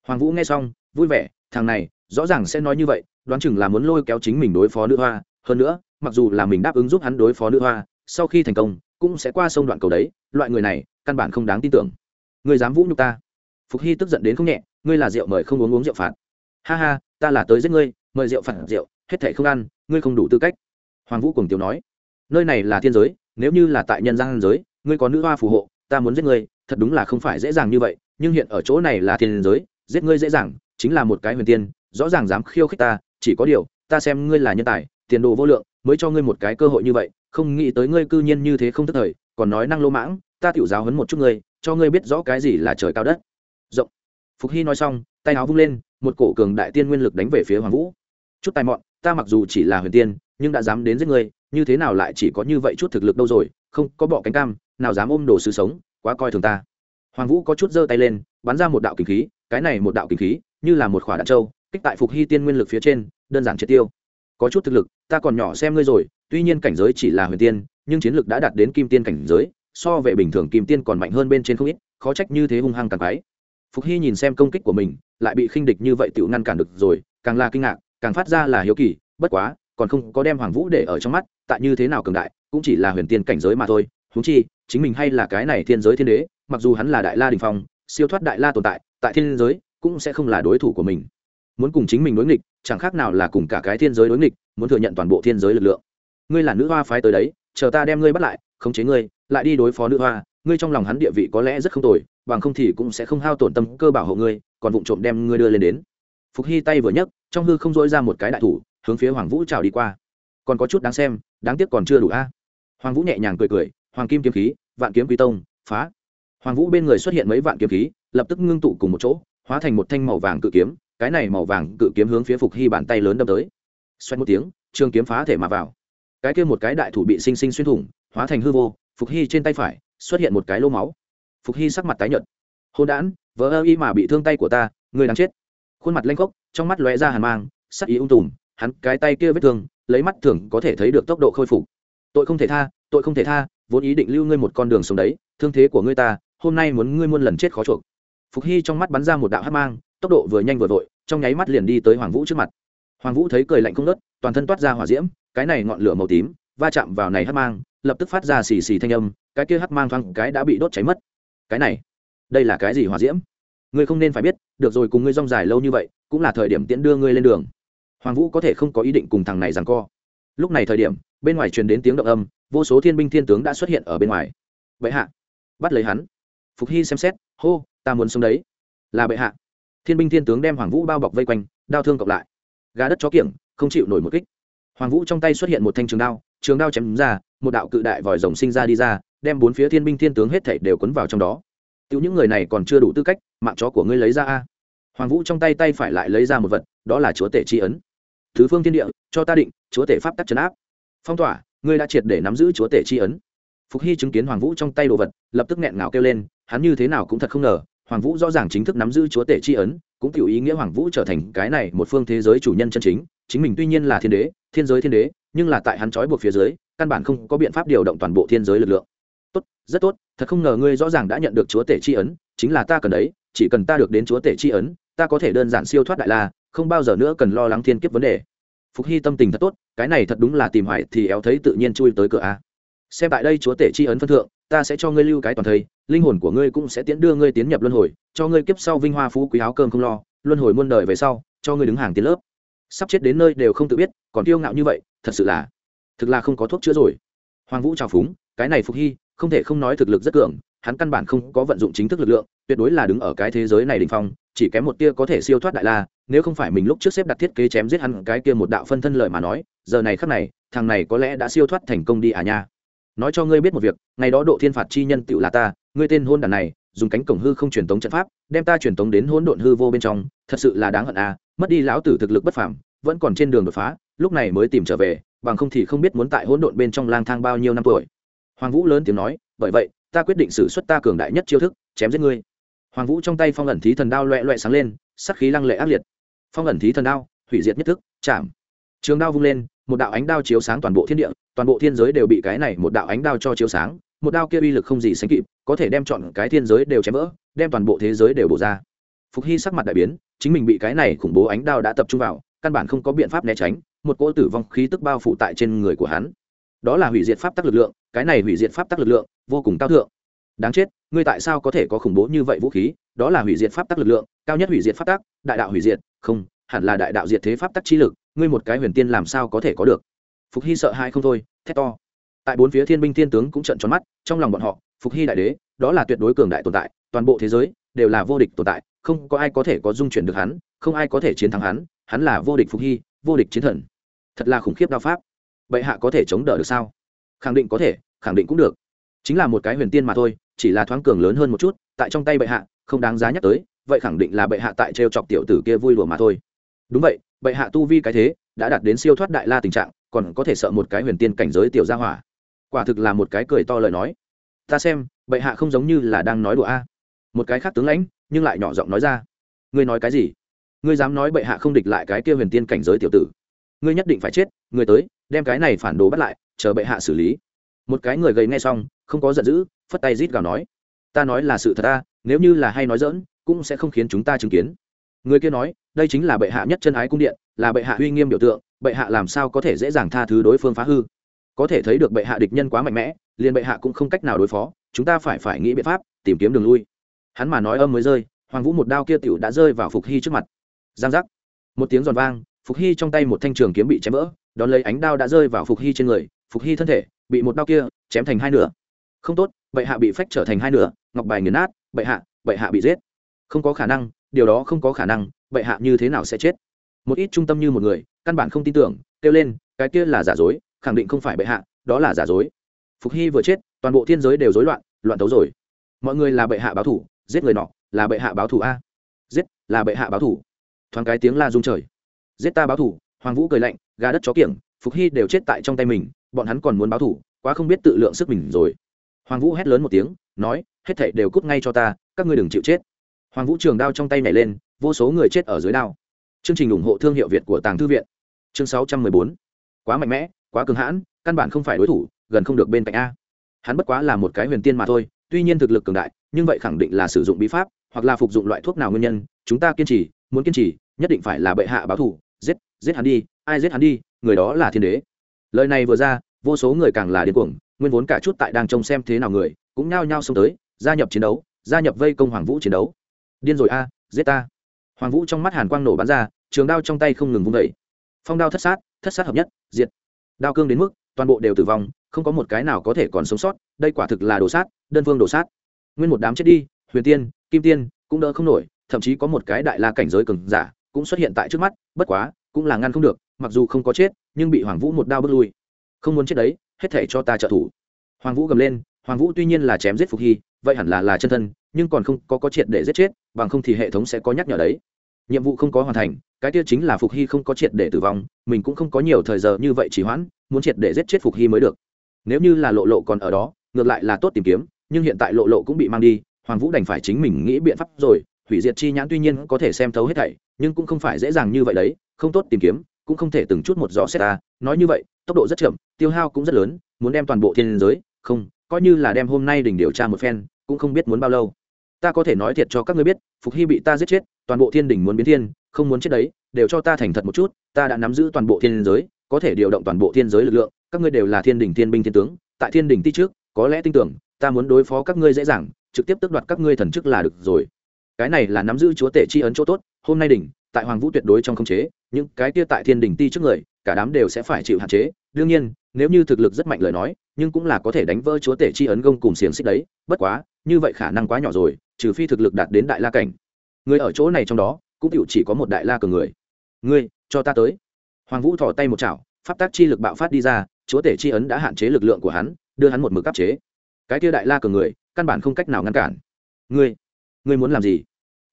Hoàng vũ nghe xong, vui vẻ, thằng này rõ ràng sẽ nói như vậy, đoán chừng là muốn lôi kéo chính mình đối phó nữ hoa. Hơn nữa, mặc dù là mình đáp ứng giúp hắn đối phó nữ hoa, sau khi thành công, cũng sẽ qua sông đoạn cầu đấy. Loại người này, căn bản không đáng tin tưởng. Người dám vũ nhục ta? Phục hy tức giận đến không nhẹ. Ngươi là rượu mời không uống uống rượu phạt. Ha ha, ta là tới giết ngươi, mời rượu phạt rượu, hết thể không ăn, ngươi không đủ tư cách. Hoàng vũ cùng tiêu nói. Nơi này là thiên giới, nếu như là tại nhân gian giới, ngươi có nữ hoa phù hộ, ta muốn giết ngươi, thật đúng là không phải dễ dàng như vậy. Nhưng hiện ở chỗ này là thiên giới, giết ngươi dễ dàng, chính là một cái huyền tiên rõ ràng dám khiêu khích ta, chỉ có điều, ta xem ngươi là nhân tài, tiền đồ vô lượng, mới cho ngươi một cái cơ hội như vậy, không nghĩ tới ngươi cư nhiên như thế không tức thời, còn nói năng lô mãng, ta tiểu giáo hấn một chút ngươi, cho ngươi biết rõ cái gì là trời cao đất. Rộng. Phục hy nói xong, tay áo vung lên, một cổ cường đại tiên nguyên lực đánh về phía hoàng vũ. Chút tài mọn, ta mặc dù chỉ là huyền tiên, nhưng đã dám đến giết ngươi, như thế nào lại chỉ có như vậy chút thực lực đâu rồi, không có bọ cánh cam, nào dám ôm đồ sứ sống, quá coi thường ta. Hoàng vũ có chút giơ tay lên, bắn ra một đạo kinh khí, cái này một đạo kinh khí, như là một khỏa đạn trâu kích tại phục hy tiên nguyên lực phía trên, đơn giản triệt tiêu. Có chút thực lực, ta còn nhỏ xem ngươi rồi, tuy nhiên cảnh giới chỉ là huyền tiên, nhưng chiến lực đã đạt đến kim tiên cảnh giới, so về bình thường kim tiên còn mạnh hơn bên trên không ít, khó trách như thế hung hăng càng quái. Phục hy nhìn xem công kích của mình, lại bị khinh địch như vậy tự ngăn cản được rồi, càng là kinh ngạc, càng phát ra là hiếu kỳ, bất quá, còn không có đem hoàng vũ để ở trong mắt, tại như thế nào cường đại, cũng chỉ là huyền tiên cảnh giới mà thôi húng chi, chính mình hay là cái này thiên giới thiên đế, mặc dù hắn là đại la đình phong, siêu thoát đại la tồn tại tại thiên giới, cũng sẽ không là đối thủ của mình muốn cùng chính mình đối nghịch, chẳng khác nào là cùng cả cái thiên giới đối nghịch, muốn thừa nhận toàn bộ thiên giới lực lượng. Ngươi là nữ hoa phái tới đấy, chờ ta đem ngươi bắt lại, khống chế ngươi, lại đi đối phó nữ hoa, ngươi trong lòng hắn địa vị có lẽ rất không tồi, bằng không thì cũng sẽ không hao tổn tâm cơ bảo hộ ngươi, còn vụng trộm đem ngươi đưa lên đến. Phục hy tay vừa nhấc, trong hư không dỗi ra một cái đại thủ, hướng phía hoàng vũ trào đi qua. Còn có chút đáng xem, đáng tiếc còn chưa đủ a. Hoàng vũ nhẹ nhàng cười cười, hoàng kim kiếm khí, vạn kiếm quý tông, phá. Hoàng vũ bên người xuất hiện mấy vạn kiếm khí, lập tức ngưng tụ cùng một chỗ, hóa thành một thanh màu vàng cự kiếm cái này màu vàng cự kiếm hướng phía phục hy bàn tay lớn đâm tới. Xoay một tiếng, trường kiếm phá thể mà vào. Cái kia một cái đại thủ bị sinh sinh xuyên thủng, hóa thành hư vô, phục hy trên tay phải xuất hiện một cái lô máu. Phục hy sắc mặt tái nhợt. Hôn đản vỡ ơ y mà bị thương tay của ta, người đang chết. Khuôn mặt lanh khốc, trong mắt lóe ra hàn mang, sắc ý ung tùm, hắn cái tay kia vết thương, lấy mắt thường có thể thấy được tốc độ khôi phục. Tội không thể tha, tội không thể tha, vốn ý định lưu ngươi một con đường sống đấy, thương thế của ngươi ta, hôm nay muốn ngươi muôn lần chết khó chuộc. Phục hy trong mắt bắn ra một đạo hát mang, tốc độ vừa nhanh vừa vội trong nháy mắt liền đi tới hoàng vũ trước mặt. Hoàng vũ thấy cười lạnh không nớt toàn thân toát ra hỏa diễm, cái này ngọn lửa màu tím, va chạm vào này hát mang, lập tức phát ra xì xì thanh âm, cái kia hát mang thoáng cái đã bị đốt cháy mất. Cái này, đây là cái gì hỏa diễm? Ngươi không nên phải biết, được rồi cùng ngươi rong dài lâu như vậy, cũng là thời điểm tiễn đưa ngươi lên đường. Hoàng vũ có thể không có ý định cùng thằng này rằng co. Lúc này thời điểm, bên ngoài truyền đến tiếng động âm, vô số thiên binh thiên tướng đã xuất hiện ở bên ngoài. Bệ hạ, bắt lấy hắn. Phục hy xem xét, hô, ta muốn sống đấy. Là bệ hạ thiên binh thiên tướng đem hoàng vũ bao bọc vây quanh, đao thương cộng lại. Gà đất chó kiểng, không chịu nổi một kích. Hoàng vũ trong tay xuất hiện một thanh trường đao trường đao chém ra, một đạo cự đại vòi rồng sinh ra đi ra, đem bốn phía thiên binh thiên tướng hết thảy đều quấn vào trong đó. Tiêu những người này còn chưa đủ tư cách, mạng chó của ngươi lấy ra a. Hoàng vũ trong tay tay phải lại lấy ra một vật, đó là chúa tể tri ấn. Thứ phương thiên địa, cho ta định, chúa tể pháp tắc trấn áp. Phong tỏa, ngươi đã triệt để nắm giữ chúa tể tri ấn. Phục hy chứng kiến hoàng vũ trong tay đồ vật, lập tức nghẹn ngào kêu lên, hắn như thế nào cũng thật không ngờ hoàng vũ rõ ràng chính thức nắm giữ chúa tể tri ấn, cũng tiểu ý nghĩa hoàng vũ trở thành cái này một phương thế giới chủ nhân chân chính. Chính mình tuy nhiên là thiên đế, thiên giới thiên đế, nhưng là tại hắn trói buộc phía dưới, căn bản không có biện pháp điều động toàn bộ thiên giới lực lượng. Tốt, rất tốt, thật không ngờ ngươi rõ ràng đã nhận được chúa tể tri ấn, chính là ta cần đấy, chỉ cần ta được đến chúa tể tri ấn, ta có thể đơn giản siêu thoát đại la, không bao giờ nữa cần lo lắng thiên kiếp vấn đề. Phục hy tâm tình thật tốt, cái này thật đúng là tìm hoài thì éo thấy tự nhiên chui tới cửa a. Xem tại đây chúa tể tri ấn phân thượng, ta sẽ cho ngươi lưu cái toàn thây linh hồn của ngươi cũng sẽ tiến đưa ngươi tiến nhập luân hồi, cho ngươi kiếp sau vinh hoa phú quý áo cơm không lo, luân hồi muôn đời về sau, cho ngươi đứng hàng tiến lớp. Sắp chết đến nơi đều không tự biết, còn kiêu ngạo như vậy, thật sự là, thực là không có thuốc chữa rồi. Hoàng vũ trào phúng, cái này phục hy, không thể không nói thực lực rất cường, hắn căn bản không có vận dụng chính thức lực lượng, tuyệt đối là đứng ở cái thế giới này đ ỉ n h phong, chỉ kém một tia có thể siêu thoát đại la, nếu không phải mình lúc trước xếp đặt thiết kế chém giết hắn cái kia một đạo phân thân lợi mà nói, giờ này khắc này, thằng này có lẽ đã siêu thoát thành công đi à nha. Nói cho ngươi biết một việc, ngày đó độ thiên phạt chi nhân tựu là ta ngươi tên hôn đản này dùng cánh cổng hư không truyền tống trận pháp đem ta truyền tống đến hỗn độn hư vô bên trong thật sự là đáng hận à mất đi lão tử thực lực bất phàm, vẫn còn trên đường đột phá lúc này mới tìm trở về bằng không thì không biết muốn tại hỗn độn bên trong lang thang bao nhiêu năm tuổi. Hoàng vũ lớn tiếng nói bởi vậy ta quyết định xử xuất ta cường đại nhất chiêu thức chém giết ngươi. Hoàng vũ trong tay phong ẩn thí thần đao loẹ loẹ sáng lên sắc khí lăng lệ ác liệt. Phong ẩn thí thần đao hủy diệt nhất thức chạm. Trường đao vung lên một đạo ánh đao chiếu sáng toàn bộ thiên địa toàn bộ thiên giới đều bị cái này một đạo ánh đao cho chiếu sáng một đao kia uy lực không gì sánh kịp, có thể đem chọn cái thiên giới đều chém vỡ, đem toàn bộ thế giới đều bổ ra. Phục hy sắc mặt đại biến, chính mình bị cái này khủng bố ánh đao đã tập trung vào, căn bản không có biện pháp né tránh, một cỗ tử vong khí tức bao phủ tại trên người của hắn. Đó là hủy diệt pháp tắc lực lượng, cái này hủy diệt pháp tắc lực lượng vô cùng cao thượng. Đáng chết, ngươi tại sao có thể có khủng bố như vậy vũ khí? Đó là hủy diệt pháp tắc lực lượng, cao nhất hủy diệt pháp tắc, đại đạo hủy diệt, không, hẳn là đại đạo diệt thế pháp tắc chi lực, ngươi một cái huyền tiên làm sao có thể có được? Phục hy sợ hai không thôi, thét to tại bốn phía thiên binh thiên tướng cũng trận tròn mắt, trong lòng bọn họ, phục hy đại đế, đó là tuyệt đối cường đại tồn tại, toàn bộ thế giới đều là vô địch tồn tại, không có ai có thể có dung chuyển được hắn, không ai có thể chiến thắng hắn hắn là vô địch phục hy, vô địch chiến thần. Thật là khủng khiếp đao pháp. Bệ hạ có thể chống đỡ được sao? Khẳng định có thể, khẳng định cũng được. Chính là một cái huyền tiên mà thôi, chỉ là thoáng cường lớn hơn một chút, tại trong tay bệ hạ, không đáng giá nhắc tới, vậy khẳng định là bệ hạ tại trêu chọc tiểu tử kia vui đùa mà thôi. Đúng vậy, bệ hạ tu vi cái thế, đã đạt đến siêu thoát đại la tình trạng, còn có thể sợ một cái huyền tiên cảnh giới tiểu gia hỏa quả thực là một cái cười to lời nói. Ta xem, bệ hạ không giống như là đang nói đùa a. Một cái khác tướng lãnh, nhưng lại nhỏ giọng nói ra. Ngươi nói cái gì? Ngươi dám nói bệ hạ không địch lại cái kia huyền tiên cảnh giới tiểu tử. Ngươi nhất định phải chết ngươi tới, đem cái này phản đồ bắt lại, chờ bệ hạ xử lý. Một cái người gầy nghe xong, không có giận dữ, phất tay rít gào nói. Ta nói là sự thật ta nếu như là hay nói dỡn cũng sẽ không khiến chúng ta chứng kiến. Người kia nói, đây chính là bệ hạ nhất chân ái cung điện, là bệ hạ uy nghiêm biểu tượng, bệ hạ làm sao có thể dễ dàng tha thứ đối phương phá hư có thể thấy được bệ hạ địch nhân quá mạnh mẽ, liền bệ hạ cũng không cách nào đối phó, chúng ta phải phải nghĩ biện pháp tìm kiếm đường lui. Hắn mà nói âm mới rơi, hoàng vũ một đao kia tiểu đã rơi vào phục hy trước mặt. Giang giác. Một tiếng giòn vang, phục hy trong tay một thanh trường kiếm bị chém vỡ, đón lấy ánh đao đã rơi vào phục hy trên người, phục hy thân thể bị một đao kia chém thành hai nửa. Không tốt, bệ hạ bị phách trở thành hai nửa, ngọc bài nghiền nát, bệ hạ bệ hạ bị giết. Không có khả năng, điều đó không có khả năng, bệ hạ như thế nào sẽ chết? Một ít trung tâm như một người, căn bản không tin tưởng, kêu lên, cái kia là giả dối khẳng định không phải bệ hạ, đó là giả dối. Phục hy vừa chết, toàn bộ thiên giới đều rối loạn loạn tấu rồi. Mọi người là bệ hạ báo thủ, giết người nọ, là bệ hạ báo thủ a. Giết, là bệ hạ báo thủ. Thoáng cái tiếng la rung trời. Giết ta báo thủ, hoàng vũ cười lạnh, gà đất chó kiểng, phục hy đều chết tại trong tay mình, bọn hắn còn muốn báo thủ, quá không biết tự lượng sức mình rồi. Hoàng vũ hét lớn một tiếng, nói, hết thảy đều cút ngay cho ta, các ngươi đừng chịu chết. Hoàng vũ trường đao trong tay nhảy lên, vô số người chết ở dưới đao. Chương trình ủng hộ thương hiệu việt của tàng thư viện. Chương sáu trăm mười bốn. Quá mạnh mẽ quá cường hãn, căn bản không phải đối thủ, gần không được bên cạnh a. Hắn bất quá là một cái huyền tiên mà thôi, tuy nhiên thực lực cường đại, nhưng vậy khẳng định là sử dụng bí pháp, hoặc là phục dụng loại thuốc nào nguyên nhân, chúng ta kiên trì, muốn kiên trì, nhất định phải là bệ hạ báo thủ giết giết hắn đi, ai giết hắn đi, người đó là thiên đế. Lời này vừa ra, vô số người càng là điên cuồng, nguyên vốn cả chút tại đang trông xem thế nào người, cũng nhao nhao xông tới, gia nhập chiến đấu, gia nhập vây công hoàng vũ chiến đấu. Điên rồi a, giết ta. Hoàng vũ trong mắt hàn quang nổ bắn ra, trường đao trong tay không ngừng vung vẩy phong đao thất sát thất sát hợp nhất, diệt đao cương đến mức toàn bộ đều tử vong, không có một cái nào có thể còn sống sót, đây quả thực là đồ sát, đơn phương đồ sát. Nguyên một đám chết đi, huyền tiên, kim tiên cũng đỡ không nổi, thậm chí có một cái đại la cảnh giới cường giả cũng xuất hiện tại trước mắt, bất quá, cũng là ngăn không được, mặc dù không có chết, nhưng bị hoàng vũ một đao bước lui. Không muốn chết đấy, hết thể cho ta trợ thủ. Hoàng vũ gầm lên, hoàng vũ tuy nhiên là chém giết phục hy, vậy hẳn là là chân thân, nhưng còn không có có triệt để giết chết, bằng không thì hệ thống sẽ có nhắc nhở đấy nhiệm vụ không có hoàn thành, cái tiêu chính là phục hy không có triệt để tử vong, mình cũng không có nhiều thời giờ như vậy chỉ hoãn, muốn triệt để giết chết phục hy mới được. Nếu như là lộ lộ còn ở đó, ngược lại là tốt tìm kiếm, nhưng hiện tại lộ lộ cũng bị mang đi, hoàng vũ đành phải chính mình nghĩ biện pháp rồi, hủy diệt chi nhãn tuy nhiên có thể xem thấu hết thảy, nhưng cũng không phải dễ dàng như vậy đấy, không tốt tìm kiếm, cũng không thể từng chút một rõ xét ta. Nói như vậy, tốc độ rất chậm, tiêu hao cũng rất lớn, muốn đem toàn bộ thiên giới, không, coi như là đem hôm nay đỉnh điều tra một phen, cũng không biết muốn bao lâu ta có thể nói thiệt cho các ngươi biết, phục hy bị ta giết chết, toàn bộ thiên đình muốn biến thiên, không muốn chết đấy, đều cho ta thành thật một chút, ta đã nắm giữ toàn bộ thiên giới, có thể điều động toàn bộ thiên giới lực lượng, các ngươi đều là thiên đình thiên binh thiên tướng, tại thiên đình ti trước, có lẽ tin tưởng, ta muốn đối phó các ngươi dễ dàng, trực tiếp tước đoạt các ngươi thần chức là được rồi. Cái này là nắm giữ chúa tể chi ấn chỗ tốt, hôm nay đỉnh, tại hoàng vũ tuyệt đối trong khống chế, những cái kia tại thiên đình ti trước người, cả đám đều sẽ phải chịu hạn chế. Đương nhiên, nếu như thực lực rất mạnh lời nói, nhưng cũng là có thể đánh vỡ chúa tể chi ấn gông cùng xiềng xích đấy, bất quá, như vậy khả năng quá nhỏ rồi trừ phi thực lực đạt đến đại la cảnh. Người ở chỗ này trong đó, cũng chịu chỉ có một đại la cường người. Ngươi, cho ta tới. Hoàng vũ thò tay một chảo, pháp tác chi lực bạo phát đi ra, chúa tể chi ấn đã hạn chế lực lượng của hắn, đưa hắn một mực áp chế. Cái kia đại la cường người, căn bản không cách nào ngăn cản. Ngươi ngươi muốn làm gì?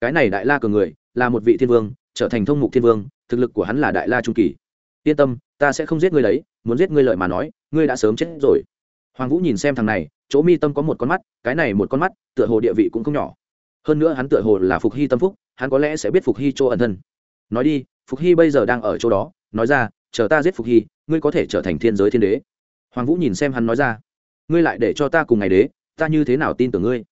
Cái này đại la cường người, là một vị thiên vương, trở thành thông mục thiên vương, thực lực của hắn là đại la trung kỳ. Yên tâm, ta sẽ không giết ngươi đấy, muốn giết ngươi lợi mà nói, ngươi đã sớm chết rồi. Hoàng vũ nhìn xem thằng này, chỗ mi tâm có một con mắt, cái này một con mắt, tựa hồ địa vị cũng không nhỏ hơn nữa hắn tựa hồ là phục hy tâm phúc, hắn có lẽ sẽ biết phục hy chỗ ẩn thân. Nói đi, phục hy bây giờ đang ở chỗ đó, nói ra, chờ ta giết phục hy, ngươi có thể trở thành thiên giới thiên đế. Hoàng vũ nhìn xem hắn nói ra, ngươi lại để cho ta cùng ngày đế, ta như thế nào tin tưởng ngươi?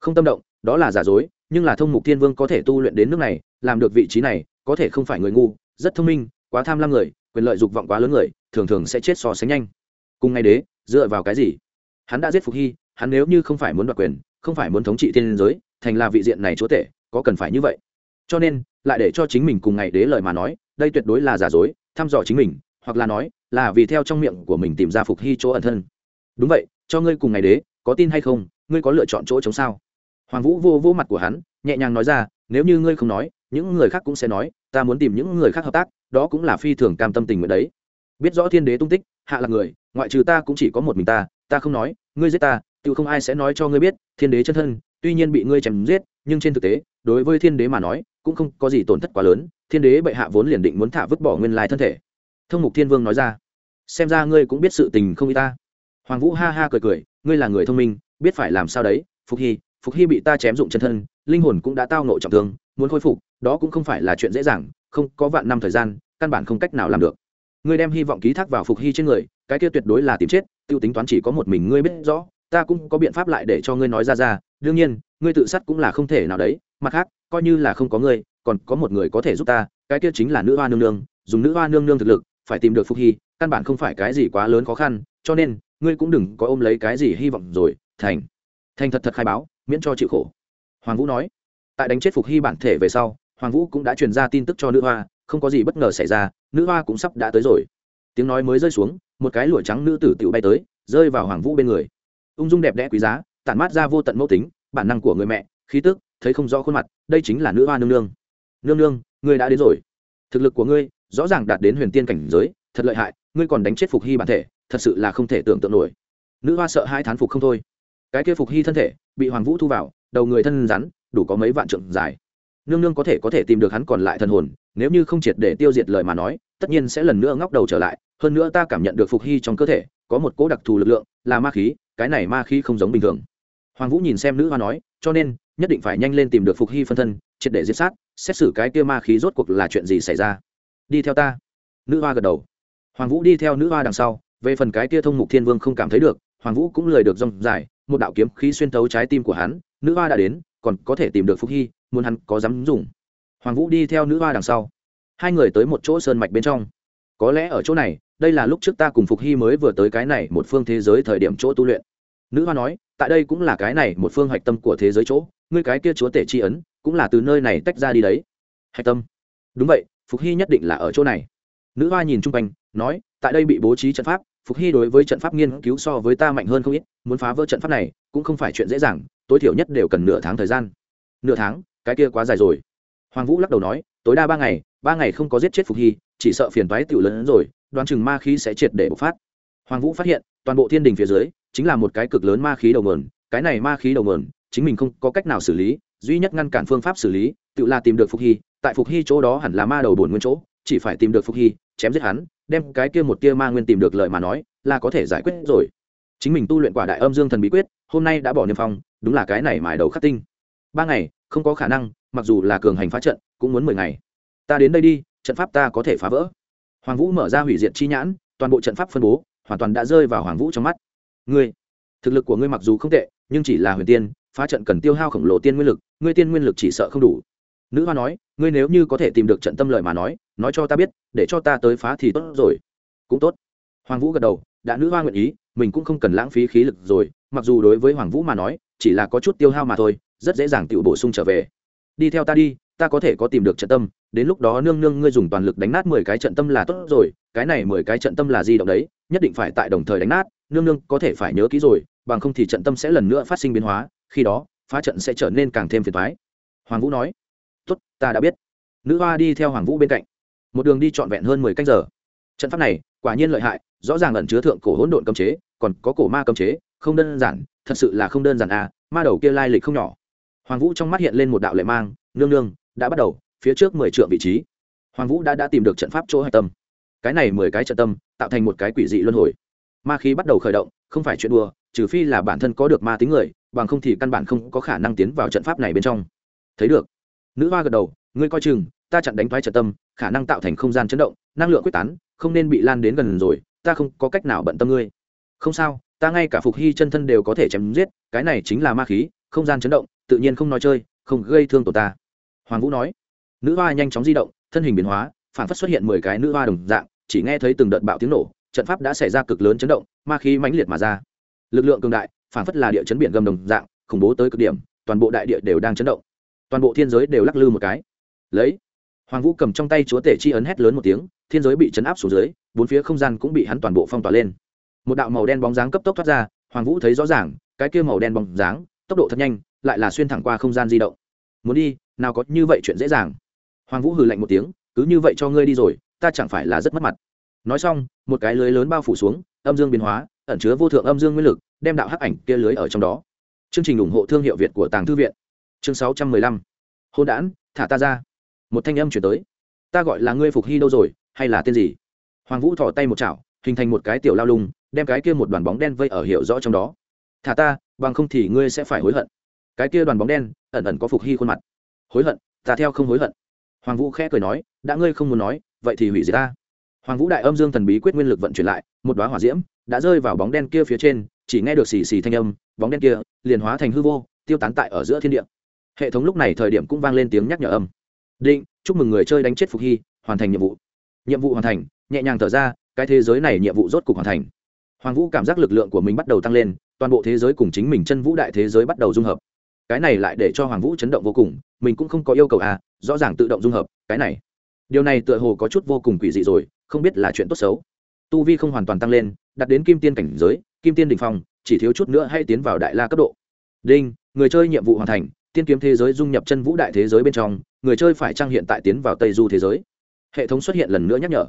Không tâm động, đó là giả dối, nhưng là thông mục thiên vương có thể tu luyện đến nước này, làm được vị trí này, có thể không phải người ngu, rất thông minh, quá tham lam người, quyền lợi dục vọng quá lớn người, thường thường sẽ chết so sánh nhanh. Cùng ngày đế, dựa vào cái gì? Hắn đã giết phục hy, hắn nếu như không phải muốn đoạt quyền, không phải muốn thống trị thiên giới thành là vị diện này chúa tể, có cần phải như vậy? Cho nên, lại để cho chính mình cùng ngày đế lời mà nói, đây tuyệt đối là giả dối, thăm dò chính mình, hoặc là nói, là vì theo trong miệng của mình tìm ra phục hy chỗ ẩn thân. Đúng vậy, cho ngươi cùng ngày đế, có tin hay không, ngươi có lựa chọn chỗ chống sao? Hoàng vũ vô vô mặt của hắn, nhẹ nhàng nói ra, nếu như ngươi không nói, những người khác cũng sẽ nói, ta muốn tìm những người khác hợp tác, đó cũng là phi thường cam tâm tình nguyện đấy. Biết rõ thiên đế tung tích, hạ là người, ngoại trừ ta cũng chỉ có một mình ta ta không nói, ngươi giết ta tự không ai sẽ nói cho ngươi biết, thiên đế chân thân tuy nhiên bị ngươi chém giết, nhưng trên thực tế, đối với thiên đế mà nói, cũng không có gì tổn thất quá lớn, thiên đế bệ hạ vốn liền định muốn thả vứt bỏ nguyên lai thân thể. Thông mục thiên vương nói ra, xem ra ngươi cũng biết sự tình không y ta. Hoàng vũ ha ha cười cười, ngươi là người thông minh, biết phải làm sao đấy, phục hy phục hy bị ta chém dụng chân thân, linh hồn cũng đã tao nộ trọng thương, muốn khôi phục, đó cũng không phải là chuyện dễ dàng, không có vạn năm thời gian, căn bản không cách nào làm được. Ngươi đem hy vọng ký thác vào phục hy trên người, cái kia tuyệt đối là tìm chết t i ê u tính toán chỉ có một mình ngươi biết rõ, ta cũng có biện pháp lại để cho ngươi nói ra ra đương nhiên, ngươi tự sát cũng là không thể nào đấy, mặt khác, coi như là không có ngươi, còn có một người có thể giúp ta, cái kia chính là nữ hoa nương nương, dùng nữ hoa nương nương thực lực, phải tìm được phục hy, căn bản không phải cái gì quá lớn khó khăn, cho nên, ngươi cũng đừng có ôm lấy cái gì hy vọng rồi, thành. Thành thật thật khai báo, miễn cho chịu khổ. Hoàng vũ nói. Tại đánh chết phục hy bản thể về sau, hoàng vũ cũng đã truyền ra tin tức cho nữ hoa, không có gì bất ngờ xảy ra, nữ hoa cũng sắp đã tới rồi. Tiếng nói mới rơi xuống, một cái lụa trắng nữ tử tiểu bay tới, rơi vào hoàng vũ bên người. Ung dung đẹp đẽ quý giá tản mát ra vô tận mẫu tính, bản năng của người mẹ, khí tức, thấy không rõ khuôn mặt, đây chính là nữ hoa nương nương. Nương nương, ngươi đã đến rồi. Thực lực của ngươi rõ ràng đạt đến huyền tiên cảnh giới, thật lợi hại, ngươi còn đánh chết phục hy bản thể, thật sự là không thể tưởng tượng nổi. Nữ hoa sợ hai thán phục không thôi. Cái kia phục hy thân thể, bị hoàng vũ thu vào, đầu người thân rắn, đủ có mấy vạn trượng dài. Nương nương có thể có thể tìm được hắn còn lại thần hồn, nếu như không triệt để tiêu diệt lời mà nói, tất nhiên sẽ lần nữa ngóc đầu trở lại. Hơn nữa ta cảm nhận được phục hy trong cơ thể, có một cỗ đặc thù lực lượng, là ma khí, cái này ma khí không giống bình thường hoàng vũ nhìn xem nữ hoa nói, cho nên, nhất định phải nhanh lên tìm được phục hy phân thân, triệt để giết sát, xét xử cái kia ma khí rốt cuộc là chuyện gì xảy ra. Đi theo ta. Nữ hoa gật đầu. Hoàng vũ đi theo nữ hoa đằng sau, về phần cái kia thông mục thiên vương không cảm thấy được, hoàng vũ cũng lười được rong dài, một đạo kiếm khí xuyên thấu trái tim của hắn, nữ hoa đã đến, còn có thể tìm được phục hy, muốn hắn có dám dùng. Hoàng vũ đi theo nữ hoa đằng sau. Hai người tới một chỗ sơn mạch bên trong. Có lẽ ở chỗ này, đây là lúc trước ta cùng phục hy mới vừa tới cái này một phương thế giới thời điểm chỗ tu luyện nữ hoa nói, tại đây cũng là cái này một phương hạch tâm của thế giới chỗ, ngươi cái kia chúa tể tri ấn, cũng là từ nơi này tách ra đi đấy. Hạch tâm. Đúng vậy, phục hy nhất định là ở chỗ này. Nữ hoa nhìn chung quanh, nói, tại đây bị bố trí trận pháp, phục hy đối với trận pháp nghiên cứu so với ta mạnh hơn không ít, muốn phá vỡ trận pháp này, cũng không phải chuyện dễ dàng, tối thiểu nhất đều cần nửa tháng thời gian. Nửa tháng? Cái kia quá dài rồi. Hoàng vũ lắc đầu nói, tối đa ba ngày ba ngày không có giết chết phục hy, chỉ sợ phiền toái tiểu lớn hơn rồi, đoán chừng ma khí sẽ triệt để bộc phát. Hoàng vũ phát hiện, toàn bộ thiên đình phía dưới chính là một cái cực lớn ma khí đầu mườn cái này ma khí đầu mườn chính mình không có cách nào xử lý, duy nhất ngăn cản phương pháp xử lý, tự là tìm được phục hy, tại phục hy chỗ đó hẳn là ma đầu bổn nguyên chỗ, chỉ phải tìm được phục hy, chém giết hắn, đem cái kia một tia ma nguyên tìm được lời mà nói, là có thể giải quyết rồi. Chính mình tu luyện quả đại âm dương thần bí quyết, hôm nay đã bỏ niêm phong, đúng là cái này mài đầu khắc tinh. Ba ngày, không có khả năng, mặc dù là cường hành phá trận, cũng muốn mười ngày. Ta đến đây đi, trận pháp ta có thể phá vỡ. Hoàng vũ mở ra hủy diệt chi nhãn, toàn bộ trận pháp phân bố, hoàn toàn đã rơi vào hoàng vũ trong mắt ngươi, thực lực của ngươi mặc dù không tệ, nhưng chỉ là huyền tiên, phá trận cần tiêu hao khổng lồ tiên nguyên lực, ngươi tiên nguyên lực chỉ sợ không đủ. Nữ hoa nói, ngươi nếu như có thể tìm được trận tâm lợi mà nói nói cho ta biết, để cho ta tới phá thì tốt rồi. Cũng tốt. Hoàng vũ gật đầu, đã nữ hoa nguyện ý, mình cũng không cần lãng phí khí lực rồi, mặc dù đối với hoàng vũ mà nói, chỉ là có chút tiêu hao mà thôi, rất dễ dàng tự bổ sung trở về. Đi theo ta đi, ta có thể có tìm được trận tâm, đến lúc đó nương nương ngươi dùng toàn lực đánh nát mười cái trận tâm là tốt rồi, cái này mười cái trận tâm là di động đấy, nhất định phải tại đồng thời đánh nát nương nương có thể phải nhớ kỹ rồi, bằng không thì trận tâm sẽ lần nữa phát sinh biến hóa, khi đó, phá trận sẽ trở nên càng thêm phiền thoái hoàng vũ nói. Tốt, ta đã biết. Nữ hoa đi theo hoàng vũ bên cạnh. Một đường đi trọn vẹn hơn mười canh giờ. Trận pháp này, quả nhiên lợi hại, rõ ràng ẩn chứa thượng cổ hỗn độn cấm chế, còn có cổ ma cấm chế, không đơn giản, thật sự là không đơn giản à ma đầu kia lai lịch không nhỏ. Hoàng vũ trong mắt hiện lên một đạo lệ mang, nương nương, đã bắt đầu, phía trước mười triệu vị trí. Hoàng vũ đã đã tìm được trận pháp chỗ hạch tâm. Cái này mười cái trận tâm, tạo thành một cái quỷ dị luân hồi ma khí bắt đầu khởi động, không phải chuyện đùa, trừ phi là bản thân có được ma tính người, bằng không thì căn bản không có khả năng tiến vào trận pháp này bên trong. Thấy được. Nữ hoa gật đầu, ngươi coi chừng, ta chặn đánh thoái trận tâm, khả năng tạo thành không gian chấn động, năng lượng quyết tán, không nên bị lan đến gần rồi, ta không có cách nào bận tâm ngươi. Không sao, ta ngay cả phục hy chân thân đều có thể chém giết, cái này chính là ma khí, không gian chấn động, tự nhiên không nói chơi, không gây thương tổ ta. Hoàng vũ nói. Nữ hoa nhanh chóng di động, thân hình biến hóa, phản phất xuất hiện mười cái nữ hoa đồng dạng, chỉ nghe thấy từng đợt bạo tiếng nổ trận pháp đã xảy ra cực lớn chấn động, ma khí mãnh liệt mà ra. Lực lượng cường đại phản phất là địa chấn biển gầm đồng dạng, khủng bố tới cực điểm, toàn bộ đại địa đều đang chấn động. Toàn bộ thiên giới đều lắc lư một cái. Lấy, hoàng vũ cầm trong tay chúa tể chi ấn hét lớn một tiếng, thiên giới bị chấn áp xuống dưới, bốn phía không gian cũng bị hắn toàn bộ phong tỏa lên. Một đạo màu đen bóng dáng cấp tốc thoát ra, hoàng vũ thấy rõ ràng, cái kia màu đen bóng dáng, tốc độ thật nhanh, lại là xuyên thẳng qua không gian di động. Muốn đi, nào có như vậy chuyện dễ dàng. Hoàng vũ hừ lạnh một tiếng, cứ như vậy cho ngươi đi rồi, ta chẳng phải là rất mất mặt nói xong, một cái lưới lớn bao phủ xuống, âm dương biến hóa, ẩn chứa vô thượng âm dương nguyên lực, đem đạo hắc ảnh kia lưới ở trong đó. Chương trình ủng hộ thương hiệu việt của tàng thư viện. Chương sáu trăm mười lăm. Hôn đản, thả ta ra. Một thanh âm chuyển tới. Ta gọi là ngươi phục hy đâu rồi, hay là tên gì? Hoàng vũ thỏ tay một chảo, hình thành một cái tiểu lao lung, đem cái kia một đoàn bóng đen vây ở hiệu rõ trong đó. Thả ta, bằng không thì ngươi sẽ phải hối hận. Cái kia đoàn bóng đen, ẩn ẩn có phục hy khuôn mặt. Hối hận, ta theo không hối hận. Hoàng vũ khẽ cười nói, đã ngươi không muốn nói, vậy thì hủy gì ta hoàng vũ đại âm dương thần bí quyết nguyên lực vận chuyển lại, một đoá hỏa diễm đã rơi vào bóng đen kia phía trên, chỉ nghe được xì xì thanh âm, bóng đen kia liền hóa thành hư vô, tiêu tán tại ở giữa thiên địa. Hệ thống lúc này thời điểm cũng vang lên tiếng nhắc nhở âm. Định, chúc mừng người chơi đánh chết phục hy, hoàn thành nhiệm vụ. Nhiệm vụ hoàn thành, nhẹ nhàng thở ra, cái thế giới này nhiệm vụ rốt cục hoàn thành. Hoàng vũ cảm giác lực lượng của mình bắt đầu tăng lên, toàn bộ thế giới cùng chính mình chân vũ đại thế giới bắt đầu dung hợp. Cái này lại để cho hoàng vũ chấn động vô cùng, mình cũng không có yêu cầu à rõ ràng tự động dung hợp, cái này. Điều này tựa hồ có chút vô cùng quỷ dị rồi không biết là chuyện tốt xấu. Tu vi không hoàn toàn tăng lên đặt đến kim tiên cảnh giới, kim tiên đình phong, chỉ thiếu chút nữa hay tiến vào đại la cấp độ. Đinh, người chơi nhiệm vụ hoàn thành, tiên kiếm thế giới dung nhập chân vũ đại thế giới bên trong, người chơi phải trang hiện tại tiến vào tây du thế giới? Hệ thống xuất hiện lần nữa nhắc nhở.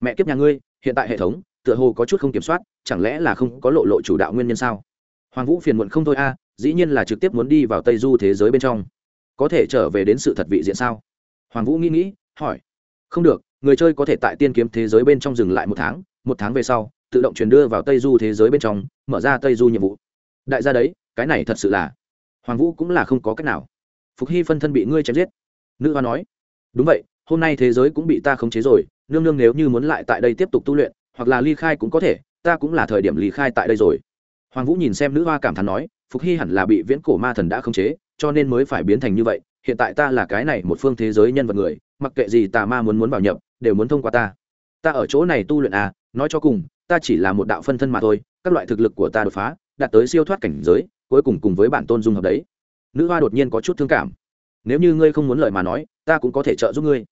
Mẹ kiếp nhà ngươi, hiện tại hệ thống, tựa hồ có chút không kiểm soát, chẳng lẽ là không có lộ lộ chủ đạo nguyên nhân sao? Hoàng vũ phiền muộn không thôi a à, dĩ nhiên là trực tiếp muốn đi vào tây du thế giới bên trong. Có thể trở về đến sự thật vị diện sao? Hoàng vũ nghĩ nghĩ, hỏi. Không được người chơi có thể tại tiên kiếm thế giới bên trong dừng lại một tháng một tháng về sau, tự động truyền đưa vào tây du thế giới bên trong, mở ra tây du nhiệm vụ. Đại gia đấy, cái này thật sự là, hoàng vũ cũng là không có cách nào. Phục hy phân thân bị ngươi chém giết. Nữ hoa nói, đúng vậy, hôm nay thế giới cũng bị ta khống chế rồi, nương nương nếu như muốn lại tại đây tiếp tục tu luyện, hoặc là ly khai cũng có thể, ta cũng là thời điểm ly khai tại đây rồi. Hoàng vũ nhìn xem nữ hoa cảm thán nói, phục hy hẳn là bị viễn cổ ma thần đã khống chế, cho nên mới phải biến thành như vậy, hiện tại ta là cái này một phương thế giới nhân vật người, mặc kệ gì tà ma muốn muốn vào nhập đều muốn thông qua ta. Ta ở chỗ này tu luyện à nói cho cùng, ta chỉ là một đạo phân thân mà thôi, các loại thực lực của ta đột phá, đạt tới siêu thoát cảnh giới, cuối cùng cùng với bản tôn dung hợp đấy. Nữ hoa đột nhiên có chút thương cảm. Nếu như ngươi không muốn lời mà nói, ta cũng có thể trợ giúp ngươi.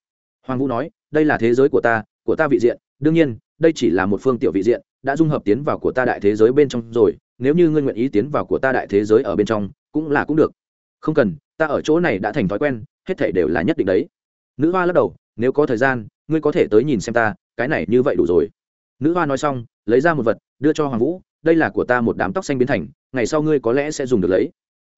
Hoàng vũ nói, đây là thế giới của ta của ta vị diện, đương nhiên, đây chỉ là một phương tiểu vị diện, đã dung hợp tiến vào của ta đại thế giới bên trong rồi, nếu như ngươi nguyện ý tiến vào của ta đại thế giới ở bên trong, cũng là cũng được. Không cần, ta ở chỗ này đã thành thói quen, hết thể đều là nhất định đấy. Nữ hoa lắc đầu, nếu có thời gian ngươi có thể tới nhìn xem ta, cái này như vậy đủ rồi. Nữ hoa nói xong, lấy ra một vật, đưa cho hoàng vũ, đây là của ta một đám tóc xanh biến thành, ngày sau ngươi có lẽ sẽ dùng được lấy.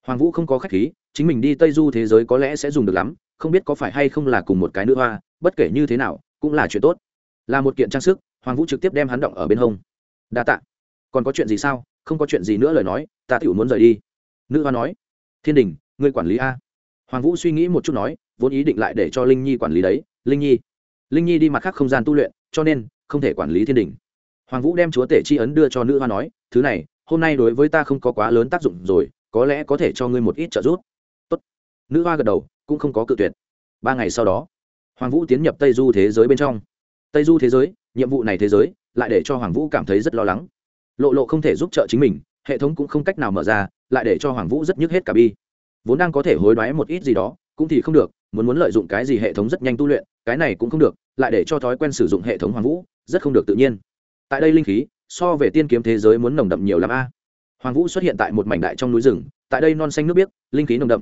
Hoàng vũ không có khách khí, chính mình đi tây du thế giới có lẽ sẽ dùng được lắm, không biết có phải hay không là cùng một cái nữ hoa, bất kể như thế nào, cũng là chuyện tốt. Là một kiện trang sức, hoàng vũ trực tiếp đem hắn động ở bên hông. Đa tạ. Còn có chuyện gì sao? Không có chuyện gì nữa lời nói, ta tiểu muốn rời đi. Nữ hoa nói. Thiên đình, ngươi quản lý a. Hoàng vũ suy nghĩ một chút nói, vốn ý định lại để cho linh nhi quản lý đấy. Linh nhi linh nhi đi mặt khác không gian tu luyện, cho nên không thể quản lý thiên đình. Hoàng vũ đem chúa tể chi ấn đưa cho nữ hoa nói, thứ này, hôm nay đối với ta không có quá lớn tác dụng rồi, có lẽ có thể cho ngươi một ít trợ giúp. Tốt. nữ hoa gật đầu, cũng không có cự tuyệt. Ba ngày sau đó, hoàng vũ tiến nhập tây du thế giới bên trong. Tây du thế giới, nhiệm vụ này thế giới, lại để cho hoàng vũ cảm thấy rất lo lắng. Lộ lộ không thể giúp trợ chính mình, hệ thống cũng không cách nào mở ra, lại để cho hoàng vũ rất nhức hết cả bi. Vốn đang có thể hối đoái một ít gì đó, cũng thì không được, muốn muốn lợi dụng cái gì hệ thống rất nhanh tu luyện cái này cũng không được, lại để cho thói quen sử dụng hệ thống hoàng vũ, rất không được tự nhiên. Tại đây linh khí, so về tiên kiếm thế giới muốn nồng đậm nhiều l a. Hoàng vũ xuất hiện tại một mảnh đại trong núi rừng, tại đây non xanh nước biếc, linh khí nồng đậm.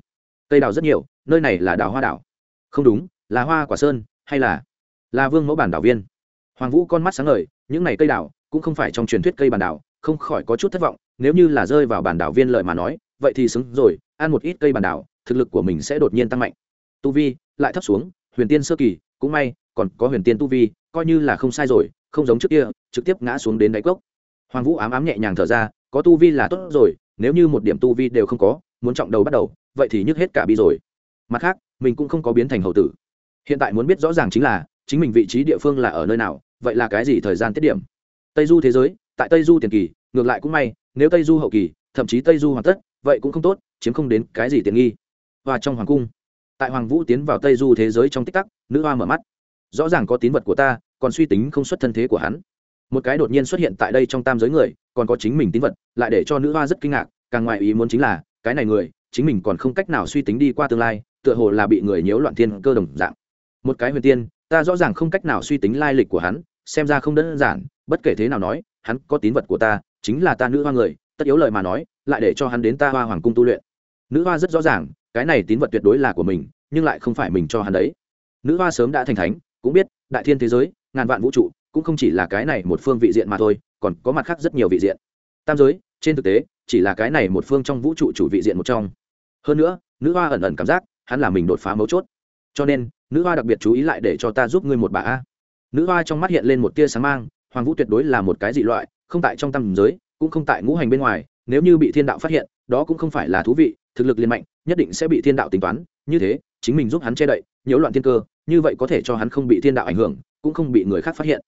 Cây đào rất nhiều, nơi này là đào hoa đảo. Không đúng, là hoa quả sơn, hay là là vương mẫu bản đảo viên. Hoàng vũ con mắt sáng ngời, những này cây đào, cũng không phải trong truyền thuyết cây bản đảo, không khỏi có chút thất vọng, nếu như là rơi vào bản đảo viên lợi mà nói, vậy thì xứng rồi, ăn một ít cây bản đảo, thực lực của mình sẽ đột nhiên tăng mạnh. Tu vi, lại thấp xuống, huyền tiên sơ kỳ cũng may, còn có huyền tiên tu vi, coi như là không sai rồi, không giống trước kia, trực tiếp ngã xuống đến đáy cốc. Hoàng vũ ám ám nhẹ nhàng thở ra, có tu vi là tốt rồi, nếu như một điểm tu vi đều không có, muốn trọng đầu bắt đầu, vậy thì nhức hết cả bi rồi. Mặt khác, mình cũng không có biến thành hậu tử. Hiện tại muốn biết rõ ràng chính là, chính mình vị trí địa phương là ở nơi nào, vậy là cái gì thời gian tiết điểm? Tây du thế giới, tại tây du tiền kỳ, ngược lại cũng may, nếu tây du hậu kỳ, thậm chí tây du hoàn tất, vậy cũng không tốt, chiếm không đến cái gì tiện nghi. Và trong hoàng cung, tại hoàng vũ tiến vào tây du thế giới trong tích tắc nữ hoa mở mắt. Rõ ràng có tín vật của ta, còn suy tính không xuất thân thế của hắn. Một cái đột nhiên xuất hiện tại đây trong tam giới người, còn có chính mình tín vật, lại để cho nữ hoa rất kinh ngạc, càng ngoại ý muốn chính là, cái này người, chính mình còn không cách nào suy tính đi qua tương lai, tựa hồ là bị người nhiễu loạn thiên cơ đồng dạng. Một cái huyền tiên, ta rõ ràng không cách nào suy tính lai lịch của hắn, xem ra không đơn giản, bất kể thế nào nói, hắn có tín vật của ta, chính là ta nữ hoa người, tất yếu lời mà nói, lại để cho hắn đến ta hoa hoàng cung tu luyện. Nữ hoa rất rõ ràng, cái này tín vật tuyệt đối là của mình, nhưng lại không phải mình cho hắn đấy nữ hoa sớm đã thành thánh, cũng biết, đại thiên thế giới, ngàn vạn vũ trụ, cũng không chỉ là cái này một phương vị diện mà thôi, còn có mặt khác rất nhiều vị diện. Tam giới, trên thực tế, chỉ là cái này một phương trong vũ trụ chủ vị diện một trong. Hơn nữa, nữ hoa ẩn ẩn cảm giác, hắn là mình đột phá mấu chốt. Cho nên, nữ hoa đặc biệt chú ý lại để cho ta giúp ngươi một bà a. Nữ hoa trong mắt hiện lên một tia sáng mang, hoàng vũ tuyệt đối là một cái dị loại, không tại trong tam giới, cũng không tại ngũ hành bên ngoài, nếu như bị thiên đạo phát hiện, đó cũng không phải là thú vị, thực lực liên mạnh, nhất định sẽ bị thiên đạo tính toán, như thế, chính mình giúp hắn che đậy, nhiễu loạn thiên cơ như vậy có thể cho hắn không bị thiên đạo ảnh hưởng, cũng không bị người khác phát hiện.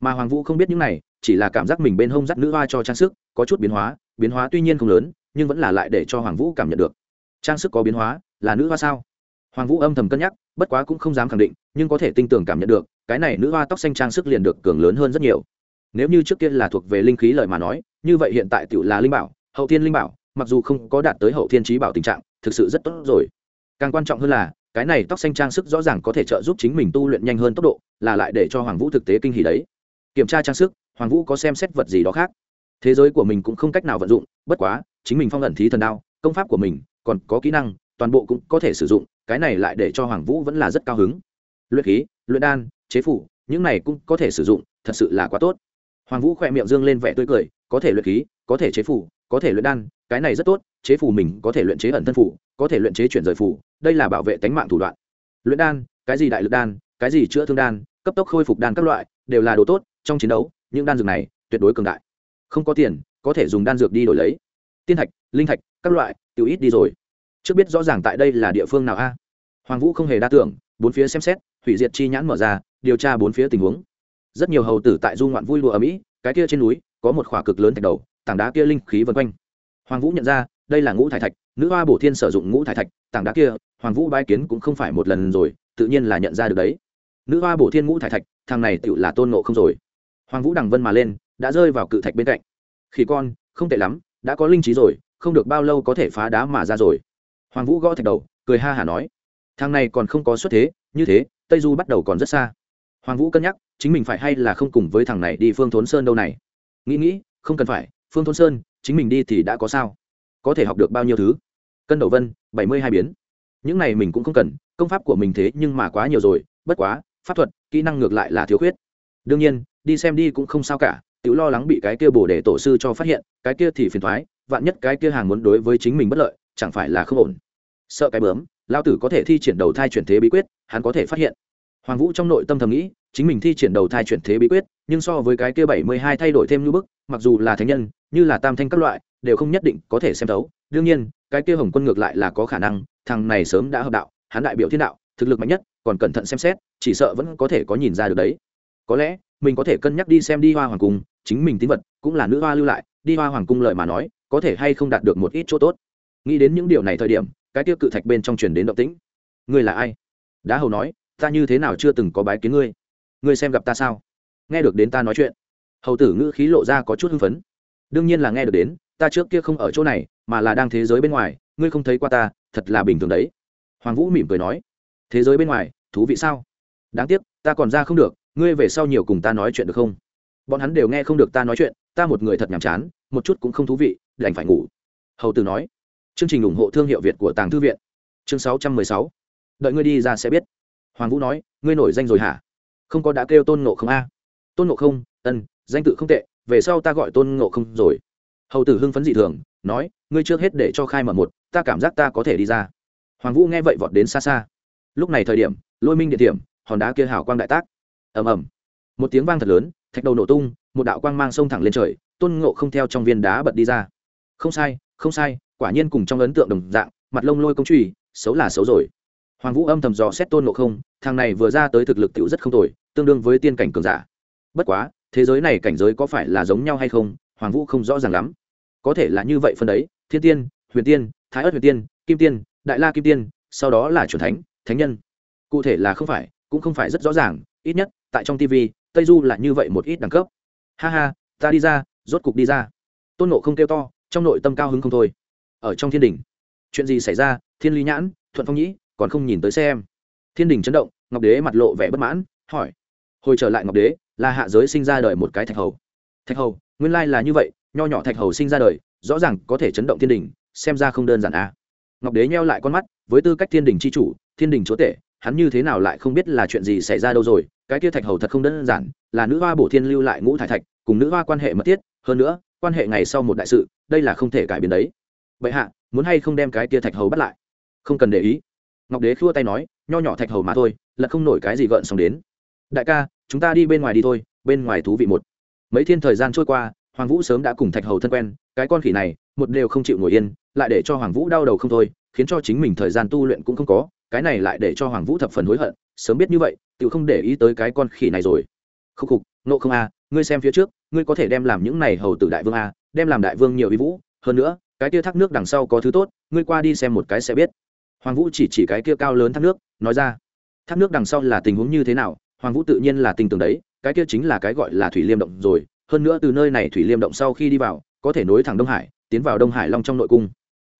Mà hoàng vũ không biết những này, chỉ là cảm giác mình bên hông dắt nữ hoa cho trang sức, có chút biến hóa biến hóa tuy nhiên không lớn, nhưng vẫn là lại để cho hoàng vũ cảm nhận được. Trang sức có biến hóa, là nữ hoa sao? Hoàng vũ âm thầm cân nhắc, bất quá cũng không dám khẳng định, nhưng có thể tin tưởng cảm nhận được, cái này nữ hoa tóc xanh trang sức liền được cường lớn hơn rất nhiều. Nếu như trước kia là thuộc về linh khí lời mà nói, như vậy hiện tại tự là linh bảo, hậu thiên linh bảo, mặc dù không có đạt tới hậu thiên trí bảo tình trạng, thực sự rất tốt rồi. Càng quan trọng hơn là cái này tóc xanh trang sức rõ ràng có thể trợ giúp chính mình tu luyện nhanh hơn tốc độ, là lại để cho hoàng vũ thực tế kinh hỉ đấy. Kiểm tra trang sức, hoàng vũ có xem xét vật gì đó khác. Thế giới của mình cũng không cách nào vận dụng, bất quá, chính mình phong ẩn thí thần đao, công pháp của mình, còn có kỹ năng, toàn bộ cũng có thể sử dụng, cái này lại để cho hoàng vũ vẫn là rất cao hứng. Luyện khí, luyện đan, chế phủ, những này cũng có thể sử dụng, thật sự là quá tốt. Hoàng vũ khỏe miệng dương lên vẻ tươi cười, có thể luyện khí, có thể chế phủ, có thể luyện đan, cái này rất tốt chế phù mình có thể luyện chế ẩn thân phù, có thể luyện chế chuyển rời phù, đây là bảo vệ tánh mạng thủ đoạn. Luyện đan, cái gì đại lực đan, cái gì chữa thương đan, cấp tốc khôi phục đan các loại, đều là đồ tốt, trong chiến đấu, những đan dược này tuyệt đối cường đại. Không có tiền, có thể dùng đan dược đi đổi lấy. Tiên thạch, linh thạch, các loại, tiêu ít đi rồi. Trước biết rõ ràng tại đây là địa phương nào a? Hoàng vũ không hề đa tưởng, bốn phía xem xét, hủy diệt chi nhãn mở ra, điều tra bốn phía tình huống. Rất nhiều hầu tử tại du ngoạn vui đùa ở mỹ, cái kia trên núi, có một khỏa cực lớn thạch đầu, tảng đá kia linh khí vân quanh. Hoàng vũ nhận ra đây là ngũ thải thạch, nữ hoa bổ thiên sử dụng ngũ thải thạch, tảng đá kia, hoàng vũ bái kiến cũng không phải một lần rồi, tự nhiên là nhận ra được đấy. Nữ hoa bổ thiên ngũ thải thạch, thằng này tựu là tôn nộ không rồi. Hoàng vũ đằng vân mà lên, đã rơi vào cự thạch bên cạnh. Khỉ con, không tệ lắm, đã có linh trí rồi, không được bao lâu có thể phá đá mà ra rồi. Hoàng vũ gõ thạch đầu, cười ha hả nói. Thằng này còn không có xuất thế, như thế, tây du bắt đầu còn rất xa. Hoàng vũ cân nhắc, chính mình phải hay là không cùng với thằng này đi phương thốn sơn đâu này? Nghĩ nghĩ, không cần phải, phương thốn sơn, chính mình đi thì đã có sao có thể học được bao nhiêu thứ? Cân đầu vân, bảy mươi hai biến. Những này mình cũng không cần, công pháp của mình thế nhưng mà quá nhiều rồi, bất quá, pháp thuật, kỹ năng ngược lại là thiếu khuyết. Đương nhiên, đi xem đi cũng không sao cả tự lo lắng bị cái kia bổ để tổ sư cho phát hiện, cái kia thì phiền thoái, vạn nhất cái kia hàng muốn đối với chính mình bất lợi, chẳng phải là không ổn. Sợ cái bướm, lao tử có thể thi triển đầu thai chuyển thế bí quyết, hắn có thể phát hiện. Hoàng vũ trong nội tâm thầm nghĩ, chính mình thi triển đầu thai chuyển thế bí quyết, nhưng so với cái kia bảy mươi hai thay đổi thêm như bức, mặc dù là thánh nhân, như là tam thanh các loại đều không nhất định có thể xem thấu. Đương nhiên, cái kia hồng quân ngược lại là có khả năng, thằng này sớm đã hợp đạo, hắn đại biểu thiên đạo, thực lực mạnh nhất, còn cẩn thận xem xét, chỉ sợ vẫn có thể có nhìn ra được đấy. Có lẽ, mình có thể cân nhắc đi xem đi hoa hoàng cung, chính mình tín vật, cũng là nữ hoa lưu lại, đi hoa hoàng cung lời mà nói, có thể hay không đạt được một ít chỗ tốt. Nghĩ đến những điều này thời điểm, cái tiêu cự thạch bên trong truyền đến động tĩnh. Ngươi là ai? Đá hầu nói, ta như thế nào chưa từng có bái kiến ngươi. Ngươi xem gặp ta sao? Nghe được đến ta nói chuyện. Hầu tử ngữ khí lộ ra có chút hưng phấn. Đương nhiên là nghe được đến ta trước kia không ở chỗ này, mà là đang thế giới bên ngoài, ngươi không thấy qua ta, thật là bình thường đấy. Hoàng vũ mỉm cười nói. Thế giới bên ngoài, thú vị sao? Đáng tiếc, ta còn ra không được, ngươi về sau nhiều cùng ta nói chuyện được không? Bọn hắn đều nghe không được ta nói chuyện, ta một người thật nhàm chán, một chút cũng không thú vị, đành phải ngủ. Hầu tử nói. Chương trình ủng hộ thương hiệu việt của tàng thư viện. Chương sáu trăm mười sáu. Đợi ngươi đi ra sẽ biết. Hoàng vũ nói, ngươi nổi danh rồi hả? Không có đã kêu tôn ngộ không a tôn ngộ không, ân, danh tự không tệ, về sau ta gọi tôn ngộ không rồi hầu tử hưng phấn dị thường, nói, ngươi trước hết để cho khai mở một, ta cảm giác ta có thể đi ra. Hoàng vũ nghe vậy vọt đến xa xa. Lúc này thời điểm, lôi minh địa điểm, hòn đá kia hào quang đại tác. Ầm ầm. Một tiếng vang thật lớn, thạch đầu nổ tung, một đạo quang mang sông thẳng lên trời, tôn ngộ không theo trong viên đá bật đi ra. Không sai không sai, quả nhiên cùng trong ấn tượng đồng dạng, mặt lông lôi công truy, xấu là xấu rồi. Hoàng vũ âm thầm dò xét tôn ngộ không, thằng này vừa ra tới thực lực tiểu rất không tồi, tương đương với tiên cảnh cường giả. Bất quá, thế giới này cảnh giới có phải là giống nhau hay không, hoàng vũ không rõ ràng lắm có thể là như vậy phân đấy, thiên tiên, huyền tiên, thái ất huyền tiên, kim tiên, đại la kim tiên, sau đó là c thánh thánh nhân. Cụ thể là không phải, cũng không phải rất rõ ràng, ít nhất, tại trong tv tây du là như vậy một ít đẳng cấp. Ha ha, ta đi ra, rốt cục đi ra. Tôn nộ không kêu to, trong nội tâm cao hứng không thôi. Ở trong thiên đình chuyện gì xảy ra, thiên lý nhãn, thuận phong nhĩ, còn không nhìn tới xem. Thiên đình chấn động, ngọc đế mặt lộ vẻ bất mãn, hỏi. Hồi trở lại ngọc đế, là hạ giới sinh ra đời một cái thạch hầu. Thạch hầu, nguyên lai là như vậy nho nhỏ thạch hầu sinh ra đời, rõ ràng có thể chấn động thiên đình, xem ra không đơn giản à. ngọc đế nheo lại con mắt, với tư cách thiên đình c h i chủ, thiên đình chúa tể, hắn như thế nào lại không biết là chuyện gì xảy ra đâu rồi, cái kia thạch hầu thật không đơn giản, là nữ hoa bổ thiên lưu lại ngũ thải thạch, cùng nữ hoa quan hệ mật thiết, hơn nữa, quan hệ ngày sau một đại sự, đây là không thể cải biến đấy. Vậy hạ, muốn hay không đem cái kia thạch hầu bắt lại? Không cần để ý. Ngọc đế khua tay nói, nho nhỏ thạch hầu mà thôi là không nổi cái gì gợn xong đến. Đại ca, chúng ta đi bên ngoài đi thôi, bên ngoài thú vị một. Mấy thiên thời gian trôi qua hoàng vũ sớm đã cùng thạch hầu thân quen, cái con khỉ này, một đều không chịu ngồi yên, lại để cho hoàng vũ đau đầu không thôi, khiến cho chính mình thời gian tu luyện cũng không có, cái này lại để cho hoàng vũ thập phần hối hận, sớm biết như vậy tự không để ý tới cái con khỉ này rồi. Khúc khục, nộ không a, ngươi xem phía trước, ngươi có thể đem làm những này hầu tử đại vương a, đem làm đại vương nhiều vi vũ, hơn nữa, cái kia thác nước đằng sau có thứ tốt, ngươi qua đi xem một cái sẽ biết. Hoàng vũ chỉ chỉ cái kia cao lớn thác nước, nói ra, thác nước đằng sau là tình huống như thế nào? Hoàng vũ tự nhiên là tình tưởng đấy, cái kia chính là cái gọi là thủy liêm động rồi hơn nữa từ nơi này thủy liêm động sau khi đi vào, có thể nối thẳng đông hải, tiến vào đông hải long trong nội cung.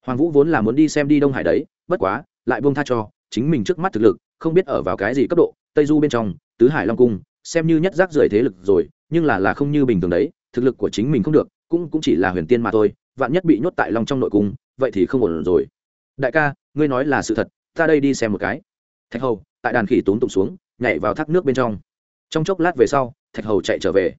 Hoàng vũ vốn là muốn đi xem đi đông hải đấy, bất quá, lại buông tha cho, chính mình trước mắt thực lực, không biết ở vào cái gì cấp độ, tây du bên trong, tứ hải long cung, xem như nhất giác rời thế lực rồi, nhưng là là không như bình thường đấy, thực lực của chính mình không được, cũng cũng chỉ là huyền tiên mà thôi, vạn nhất bị nhốt tại long trong nội cung, vậy thì không ổn rồi. Đại ca, ngươi nói là sự thật, ta đây đi xem một cái. Thạch hầu, tại đàn khỉ tốn tụng xuống, nhảy vào thác nước bên trong. Trong chốc lát về sau, thạch hầu chạy trở về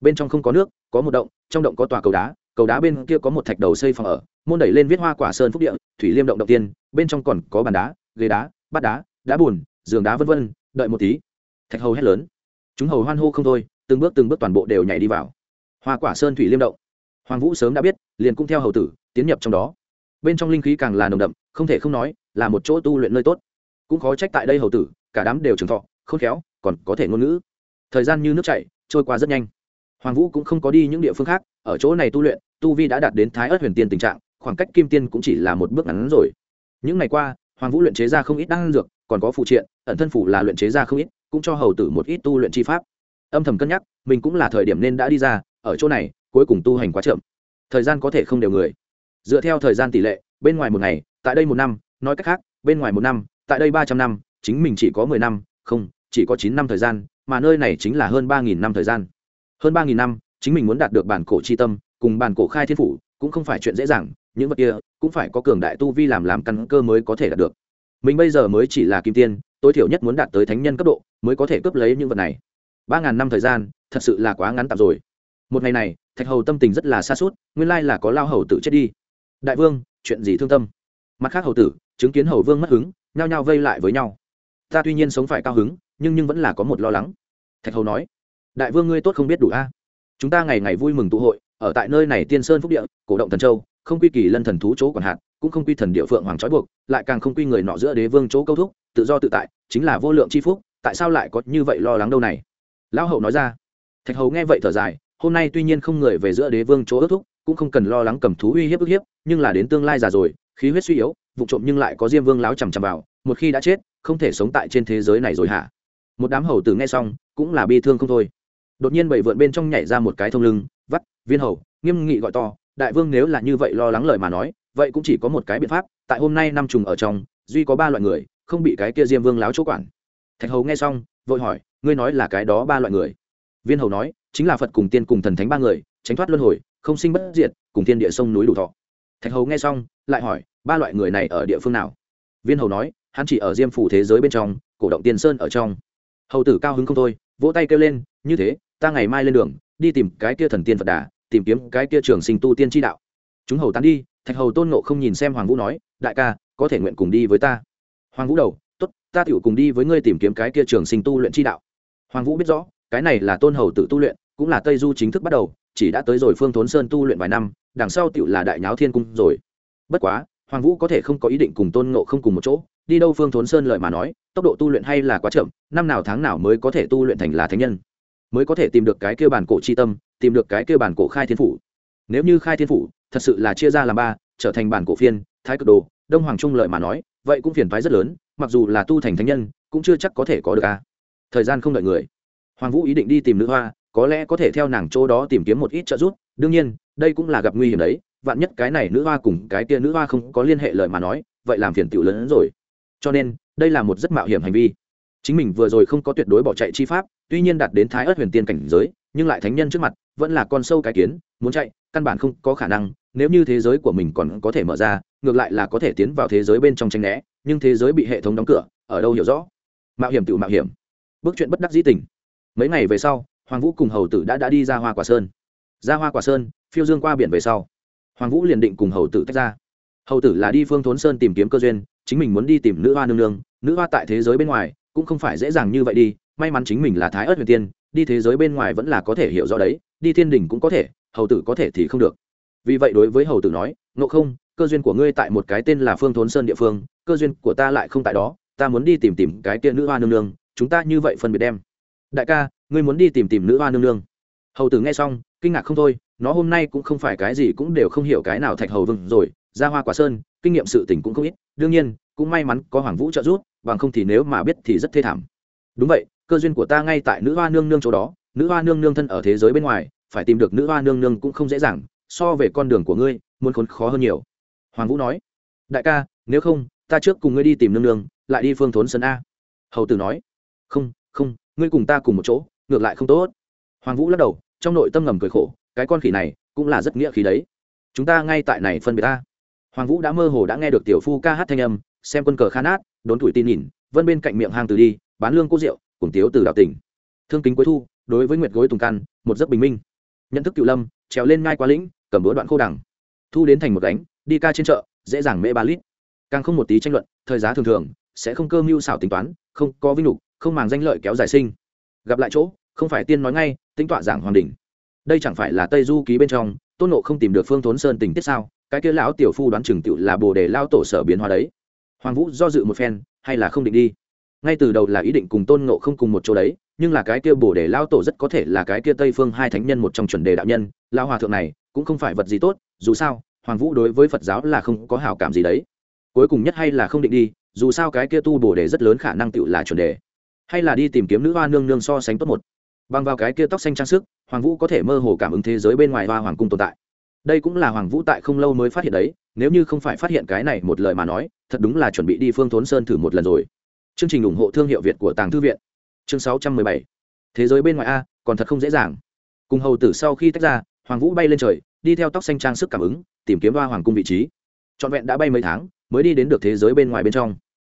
bên trong không có nước, có một động, trong động có tòa cầu đá cầu đá bên kia có một thạch đầu xây phòng ở, môn đẩy lên viết hoa quả sơn phúc địa, thủy liêm động động tiên, bên trong còn có bàn đá, ghế đá, bát đá đá bùn, giường đá vân vân, đợi một tí. Thạch hầu hét lớn. Chúng hầu hoan hô không thôi, từng bước từng bước toàn bộ đều nhảy đi vào. Hoa quả sơn thủy liêm động. Hoàng vũ sớm đã biết, liền cũng theo hầu tử, tiến nhập trong đó. Bên trong linh khí càng là nồng đậm, không thể không nói, là một chỗ tu luyện nơi tốt. Cũng khó trách tại đây hầu tử, cả đám đều trường thọ, khôn khéo, còn có thể ngôn ngữ. Thời gian như nước chảy, trôi qua rất nhanh hoàng vũ cũng không có đi những địa phương khác, ở chỗ này tu luyện, tu vi đã đạt đến thái ớt huyền tiên tình trạng, khoảng cách kim tiên cũng chỉ là một bước ngắn rồi. Những ngày qua, hoàng vũ luyện chế ra không ít đan dược, còn có phụ triện, ẩn thân phủ là luyện chế ra không ít, cũng cho hầu tử một ít tu luyện chi pháp. Âm thầm cân nhắc, mình cũng là thời điểm nên đã đi ra, ở chỗ này, cuối cùng tu hành quá chậm. Thời gian có thể không đều người. Dựa theo thời gian tỷ lệ, bên ngoài một ngày, tại đây một năm, nói cách khác, bên ngoài một năm, tại đây ba trăm năm, chính mình chỉ có mười năm, không, chỉ có chín năm thời gian, mà nơi này chính là hơn ba nghìn năm thời gian hơn ba nghìn năm, chính mình muốn đạt được bản cổ chi tâm, cùng bản cổ khai thiên phủ, cũng không phải chuyện dễ dàng, những vật kia cũng phải có cường đại tu vi làm làm căn cơ mới có thể đạt được. Mình bây giờ mới chỉ là kim tiên, tối thiểu nhất muốn đạt tới thánh nhân cấp độ, mới có thể cướp lấy những vật này. Ba ngàn năm thời gian, thật sự là quá ngắn tạm rồi. Một ngày này, thạch hầu tâm tình rất là xa suốt nguyên lai là có lao hầu tử chết đi. Đại vương, chuyện gì thương tâm? Mặt khác hầu tử, chứng kiến hầu vương mất hứng, nhao nhao vây lại với nhau. Ta tuy nhiên sống phải cao hứng, nhưng nhưng vẫn là có một lo lắng. Thạch hầu nói đại vương ngươi tốt không biết đủ a. À? Chúng ta ngày ngày vui mừng tụ hội, ở tại nơi này tiên sơn phúc địa, cổ động thần châu, không quy kỳ lân thần thú chỗ còn hạt cũng không quy thần địa phượng hoàng trói buộc, lại càng không quy người nọ giữa đế vương chỗ câu thúc, tự do tự tại, chính là vô lượng c h i phúc, tại sao lại có như vậy lo lắng đâu này? Lão hậu nói ra. Thạch hầu nghe vậy thở dài, hôm nay tuy nhiên không người về giữa đế vương chỗ ước thúc, cũng không cần lo lắng cầm thú uy hiếp ức hiếp, nhưng là đến tương lai già rồi, khí huyết suy yếu, vụ trộm nhưng lại có diêm vương láo chằm chằm vào, một khi đã chết, không thể sống tại trên thế giới này rồi hả? Một đám hầu tử nghe xong, cũng là bi thương không thôi đột nhiên bảy vượn bên trong nhảy ra một cái thông lưng, vắt, viên hầu, nghiêm nghị gọi to, đại vương nếu là như vậy lo lắng lời mà nói, vậy cũng chỉ có một cái biện pháp, tại hôm nay năm trùng ở trong, duy có ba loại người, không bị cái kia diêm vương láo chỗ quản. Thạch hầu nghe xong, vội hỏi, ngươi nói là cái đó ba loại người? Viên hầu nói, chính là phật cùng tiên cùng thần thánh ba người, tránh thoát luân hồi, không sinh bất diệt, cùng thiên địa sông núi đủ thọ. Thạch hầu nghe xong, lại hỏi, ba loại người này ở địa phương nào? Viên hầu nói, hắn chỉ ở diêm phủ thế giới bên trong, cổ động tiên sơn ở trong. Hầu tử cao hứng không thôi, vỗ tay kêu lên, như thế ta ngày mai lên đường, đi tìm cái kia thần tiên phật đà, tìm kiếm cái kia trường sinh tu tiên tri đạo. Chúng hầu tán đi, thạch hầu tôn nộ không nhìn xem hoàng vũ nói, đại ca, có thể nguyện cùng đi với ta. Hoàng vũ đầu t ố t ta tựu cùng đi với ngươi tìm kiếm cái kia trường sinh tu luyện tri đạo. Hoàng vũ biết rõ, cái này là tôn hầu tự tu luyện, cũng là tây du chính thức bắt đầu, chỉ đã tới rồi phương thốn sơn tu luyện vài năm, đằng sau tựu là đại nháo thiên cung rồi. Bất quá, hoàng vũ có thể không có ý định cùng tôn nộ không cùng một chỗ, đi đâu phương thốn sơn lợi mà nói, tốc độ tu luyện hay là quá chậm, năm nào tháng nào mới có thể tu luyện thành là thánh nhân mới có thể tìm được cái kêu bản cổ chi tâm, tìm được cái kêu bản cổ khai thiên phủ. Nếu như khai thiên phủ, thật sự là chia ra làm ba, trở thành bản cổ phiên, thái cực đồ, đông hoàng trung lợi mà nói, vậy cũng phiền thoái rất lớn, mặc dù là tu thành thánh nhân, cũng chưa chắc có thể có được a. Thời gian không đợi người. Hoàng vũ ý định đi tìm nữ hoa, có lẽ có thể theo nàng chỗ đó tìm kiếm một ít trợ giúp, đương nhiên, đây cũng là gặp nguy hiểm đấy, vạn nhất cái này nữ hoa cùng cái kia nữ hoa không có liên hệ lời mà nói, vậy làm phiền tiểu lớn hơn rồi. Cho nên, đây là một rất mạo hiểm hành vi. Chính mình vừa rồi không có tuyệt đối bỏ chạy chi pháp tuy nhiên đạt đến thái ớt huyền tiên cảnh giới, nhưng lại thánh nhân trước mặt, vẫn là con sâu cái kiến, muốn chạy, căn bản không có khả năng, nếu như thế giới của mình còn có thể mở ra, ngược lại là có thể tiến vào thế giới bên trong tranh né, nhưng thế giới bị hệ thống đóng cửa, ở đâu hiểu rõ? Mạo hiểm tự mạo hiểm. Bước chuyện bất đắc dĩ tình mấy ngày về sau, hoàng vũ cùng hầu tử đã đã đi ra hoa quả sơn. Ra hoa quả sơn, phiêu dương qua biển về sau. Hoàng vũ liền định cùng hầu tử tách ra. Hầu tử là đi phương thốn sơn tìm kiếm cơ duyên, chính mình muốn đi tìm nữ hoa nương nương. Nữ hoa tại thế giới bên ngoài, cũng không phải dễ dàng như vậy đi may mắn chính mình là thái ớt huyền tiên, đi thế giới bên ngoài vẫn là có thể hiểu rõ đấy, đi thiên đình cũng có thể, hầu tử có thể thì không được. Vì vậy đối với hầu tử nói, ngộ không, cơ duyên của ngươi tại một cái tên là phương thốn sơn địa phương, cơ duyên của ta lại không tại đó, ta muốn đi tìm tìm cái kia nữ hoa nương nương, chúng ta như vậy phân biệt đem. Đại ca, ngươi muốn đi tìm tìm nữ hoa nương nương. Hầu tử nghe xong, kinh ngạc không thôi, nó hôm nay cũng không phải cái gì cũng đều không hiểu cái nào thạch hầu vương rồi, ra hoa quả sơn, kinh nghiệm sự tình cũng không ít, đương nhiên, cũng may mắn có hoàng vũ trợ giúp, bằng không thì nếu mà biết thì rất thê thảm. Đúng vậy cơ duyên của ta ngay tại nữ hoa nương nương chỗ đó, nữ hoa nương nương thân ở thế giới bên ngoài, phải tìm được nữ hoa nương nương cũng không dễ dàng, so về con đường của ngươi, muốn khốn khó hơn nhiều. Hoàng vũ nói. Đại ca, nếu không, ta trước cùng ngươi đi tìm nương nương, lại đi phương thốn sơn a. Hầu tử nói. Không không, ngươi cùng ta cùng một chỗ, ngược lại không tốt. Hoàng vũ lắc đầu, trong nội tâm ngầm cười khổ, cái con khỉ này, cũng là rất nghĩa khí đấy. Chúng ta ngay tại này phân biệt ta. Hoàng vũ đã mơ hồ đã nghe được tiểu phu ca hát thanh âm, xem quân cờ khan át đốn tuổi tin nhìn, vân bên cạnh miệng hang từ đi, bán lương cô rượu cùng tiếu từ đạo tỉnh thương kính cuối thu, đối với nguyệt gối tùng căn một giấc bình minh. Nhận thức cựu lâm, trèo lên ngai qua lĩnh, cầm bữa đoạn khô đằng. Thu đến thành một đánh đi ca trên chợ, dễ dàng mễ ba lít. Càng không một tí tranh luận, thời giá thường thường, sẽ không cơ mưu xảo tính toán, không có vinh lục, không màng danh lợi kéo dài sinh. Gặp lại chỗ, không phải tiên nói ngay, tính tọa giảng hoàng đình đây chẳng phải là tây du ký bên trong, tôn nộ không tìm được phương thốn sơn tình tiết sao? Cái kia lão tiểu phu đoán chừng tựu là bồ đề lao tổ sở biến hóa đấy. Hoàng vũ do dự một phen, hay là không định đi? Ngay từ đầu là ý định cùng tôn ngộ không cùng một chỗ đấy, nhưng là cái kia bồ đề lao tổ rất có thể là cái kia tây phương hai thánh nhân một trong chuẩn đề đạo nhân, lao hòa thượng này cũng không phải vật gì tốt, dù sao, hoàng vũ đối với phật giáo là không có hào cảm gì đấy. Cuối cùng nhất hay là không định đi, dù sao cái kia tu bồ đề rất lớn khả năng tựu là chuẩn đề. Hay là đi tìm kiếm nữ hoa nương nương so sánh tốt một. Bằng vào cái kia tóc xanh trang sức, hoàng vũ có thể mơ hồ cảm ứng thế giới bên ngoài hoa hoàng cung tồn tại. Đây cũng là hoàng vũ tại không lâu mới phát hiện đấy, nếu như không phải phát hiện cái này một lời mà nói, thật đúng là chuẩn bị đi phương thốn sơn thử một lần rồi chương trình ủng hộ thương hiệu việt của tàng thư viện. Chương sáu trăm mười bảy. Thế giới bên ngoài a, còn thật không dễ dàng. Cùng hầu tử sau khi tách ra, hoàng vũ bay lên trời, đi theo tóc xanh trang sức cảm ứng, tìm kiếm đoa hoàng cung vị trí. Trọn vẹn đã bay mấy tháng, mới đi đến được thế giới bên ngoài bên trong.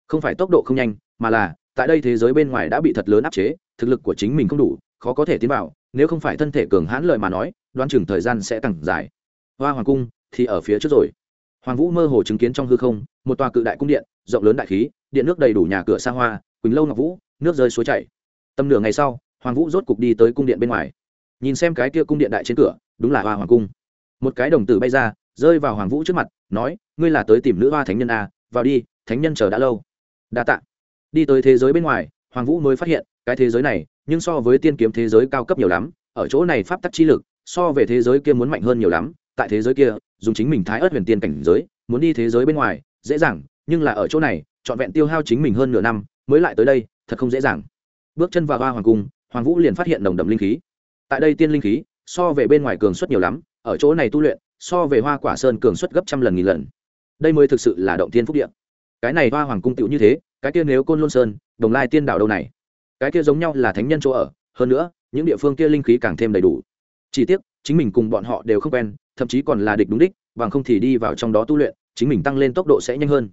Không phải tốc độ không nhanh, mà là, tại đây thế giới bên ngoài đã bị thật lớn áp chế, thực lực của chính mình không đủ, khó có thể tiến vào, nếu không phải thân thể cường hãn lợi mà nói, đoán chừng thời gian sẽ càng dài. Hoa hoàng cung thì ở phía trước rồi. Hoàng vũ mơ hồ chứng kiến trong hư không, một tòa cự đại cung điện rộng lớn đại khí, điện nước đầy đủ nhà cửa xa hoa, quỳnh lâu ngọc vũ, nước rơi suối chảy. Tầm nửa ngày sau, hoàng vũ rốt cục đi tới cung điện bên ngoài. Nhìn xem cái kia cung điện đại trên cửa, đúng là hoa hoàng cung. Một cái đồng tử bay ra, rơi vào hoàng vũ trước mặt, nói, ngươi là tới tìm nữ hoa thánh nhân a vào đi, thánh nhân chờ đã lâu. Đa tạ. Đi tới thế giới bên ngoài, hoàng vũ mới phát hiện, cái thế giới này, nhưng so với tiên kiếm thế giới cao cấp nhiều lắm, ở chỗ này pháp tắc chi lực, so về thế giới kia muốn mạnh hơn nhiều lắm. Tại thế giới kia, dùng chính mình thái ớt huyền tiên cảnh giới, muốn đi thế giới bên ngoài, dễ dàng nhưng là ở chỗ này, trọn vẹn tiêu hao chính mình hơn nửa năm, mới lại tới đây, thật không dễ dàng. Bước chân vào hoa hoàng cung, hoàng vũ liền phát hiện nồng đậm linh khí. Tại đây tiên linh khí, so về bên ngoài cường suất nhiều lắm, ở chỗ này tu luyện, so về hoa quả sơn cường suất gấp trăm lần nghìn lần. Đây mới thực sự là động tiên phúc điện cái này hoa hoàng cung tựu như thế, cái kia nếu côn lôn sơn, đồng lai tiên đảo đâu này? Cái kia giống nhau là thánh nhân chỗ ở, hơn nữa, những địa phương kia linh khí càng thêm đầy đủ. Chỉ tiếc, chính mình cùng bọn họ đều không quen, thậm chí còn là địch đúng đích, bằng không thì đi vào trong đó tu luyện, chính mình tăng lên tốc độ sẽ nhanh hơn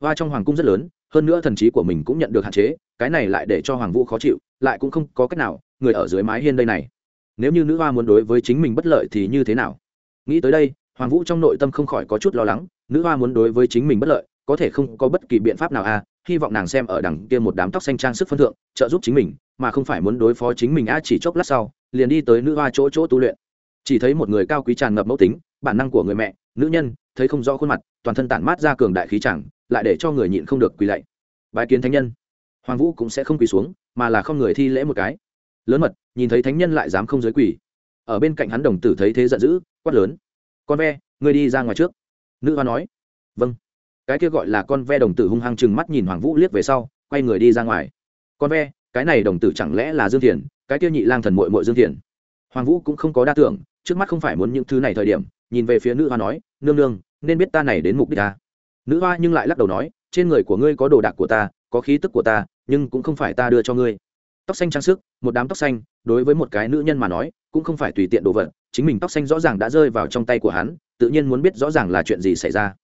hoa trong hoàng cung rất lớn, hơn nữa thần trí của mình cũng nhận được hạn chế, cái này lại để cho hoàng vũ khó chịu, lại cũng không có cách nào, người ở dưới mái hiên đây này. Nếu như nữ hoa muốn đối với chính mình bất lợi thì như thế nào? Nghĩ tới đây, hoàng vũ trong nội tâm không khỏi có chút lo lắng, nữ hoa muốn đối với chính mình bất lợi, có thể không có bất kỳ biện pháp nào à hy vọng nàng xem ở đằng kia một đám tóc xanh trang sức phân thượng, trợ giúp chính mình, mà không phải muốn đối phó chính mình a chỉ chốc lát sau, liền đi tới nữ hoa chỗ chỗ tu luyện. Chỉ thấy một người cao quý tràn ngập mẫu tính, bản năng của người mẹ, nữ nhân, thấy không rõ khuôn mặt, toàn thân tản mát ra cường đại khí chẳng lại để cho người nhịn không được quỳ lạy. Bài kiến thánh nhân. Hoàng vũ cũng sẽ không quỳ xuống, mà là không người thi lễ một cái. Lớn mật, nhìn thấy thánh nhân lại dám không giới quỳ. Ở bên cạnh hắn đồng tử thấy thế giận dữ, quát lớn. Con ve, ngươi đi ra ngoài trước. Nữ hoa nói. Vâng. Cái kia gọi là con ve đồng tử hung hăng chừng mắt nhìn hoàng vũ liếc về sau, quay người đi ra ngoài. Con ve, cái này đồng tử chẳng lẽ là dương thiền, cái kia nhị lang thần mội mội dương thiền. Hoàng vũ cũng không có đa tưởng, trước mắt không phải muốn những thứ này thời điểm, nhìn về phía nữ hoa nói, nương nương, nên biết ta này đến mục đích ta nữ hoa nhưng lại lắc đầu nói, trên người của ngươi có đồ đạc của ta, có khí tức của ta, nhưng cũng không phải ta đưa cho ngươi. Tóc xanh trang sức, một đám tóc xanh, đối với một cái nữ nhân mà nói, cũng không phải tùy tiện đồ vật, chính mình tóc xanh rõ ràng đã rơi vào trong tay của hắn, tự nhiên muốn biết rõ ràng là chuyện gì xảy ra.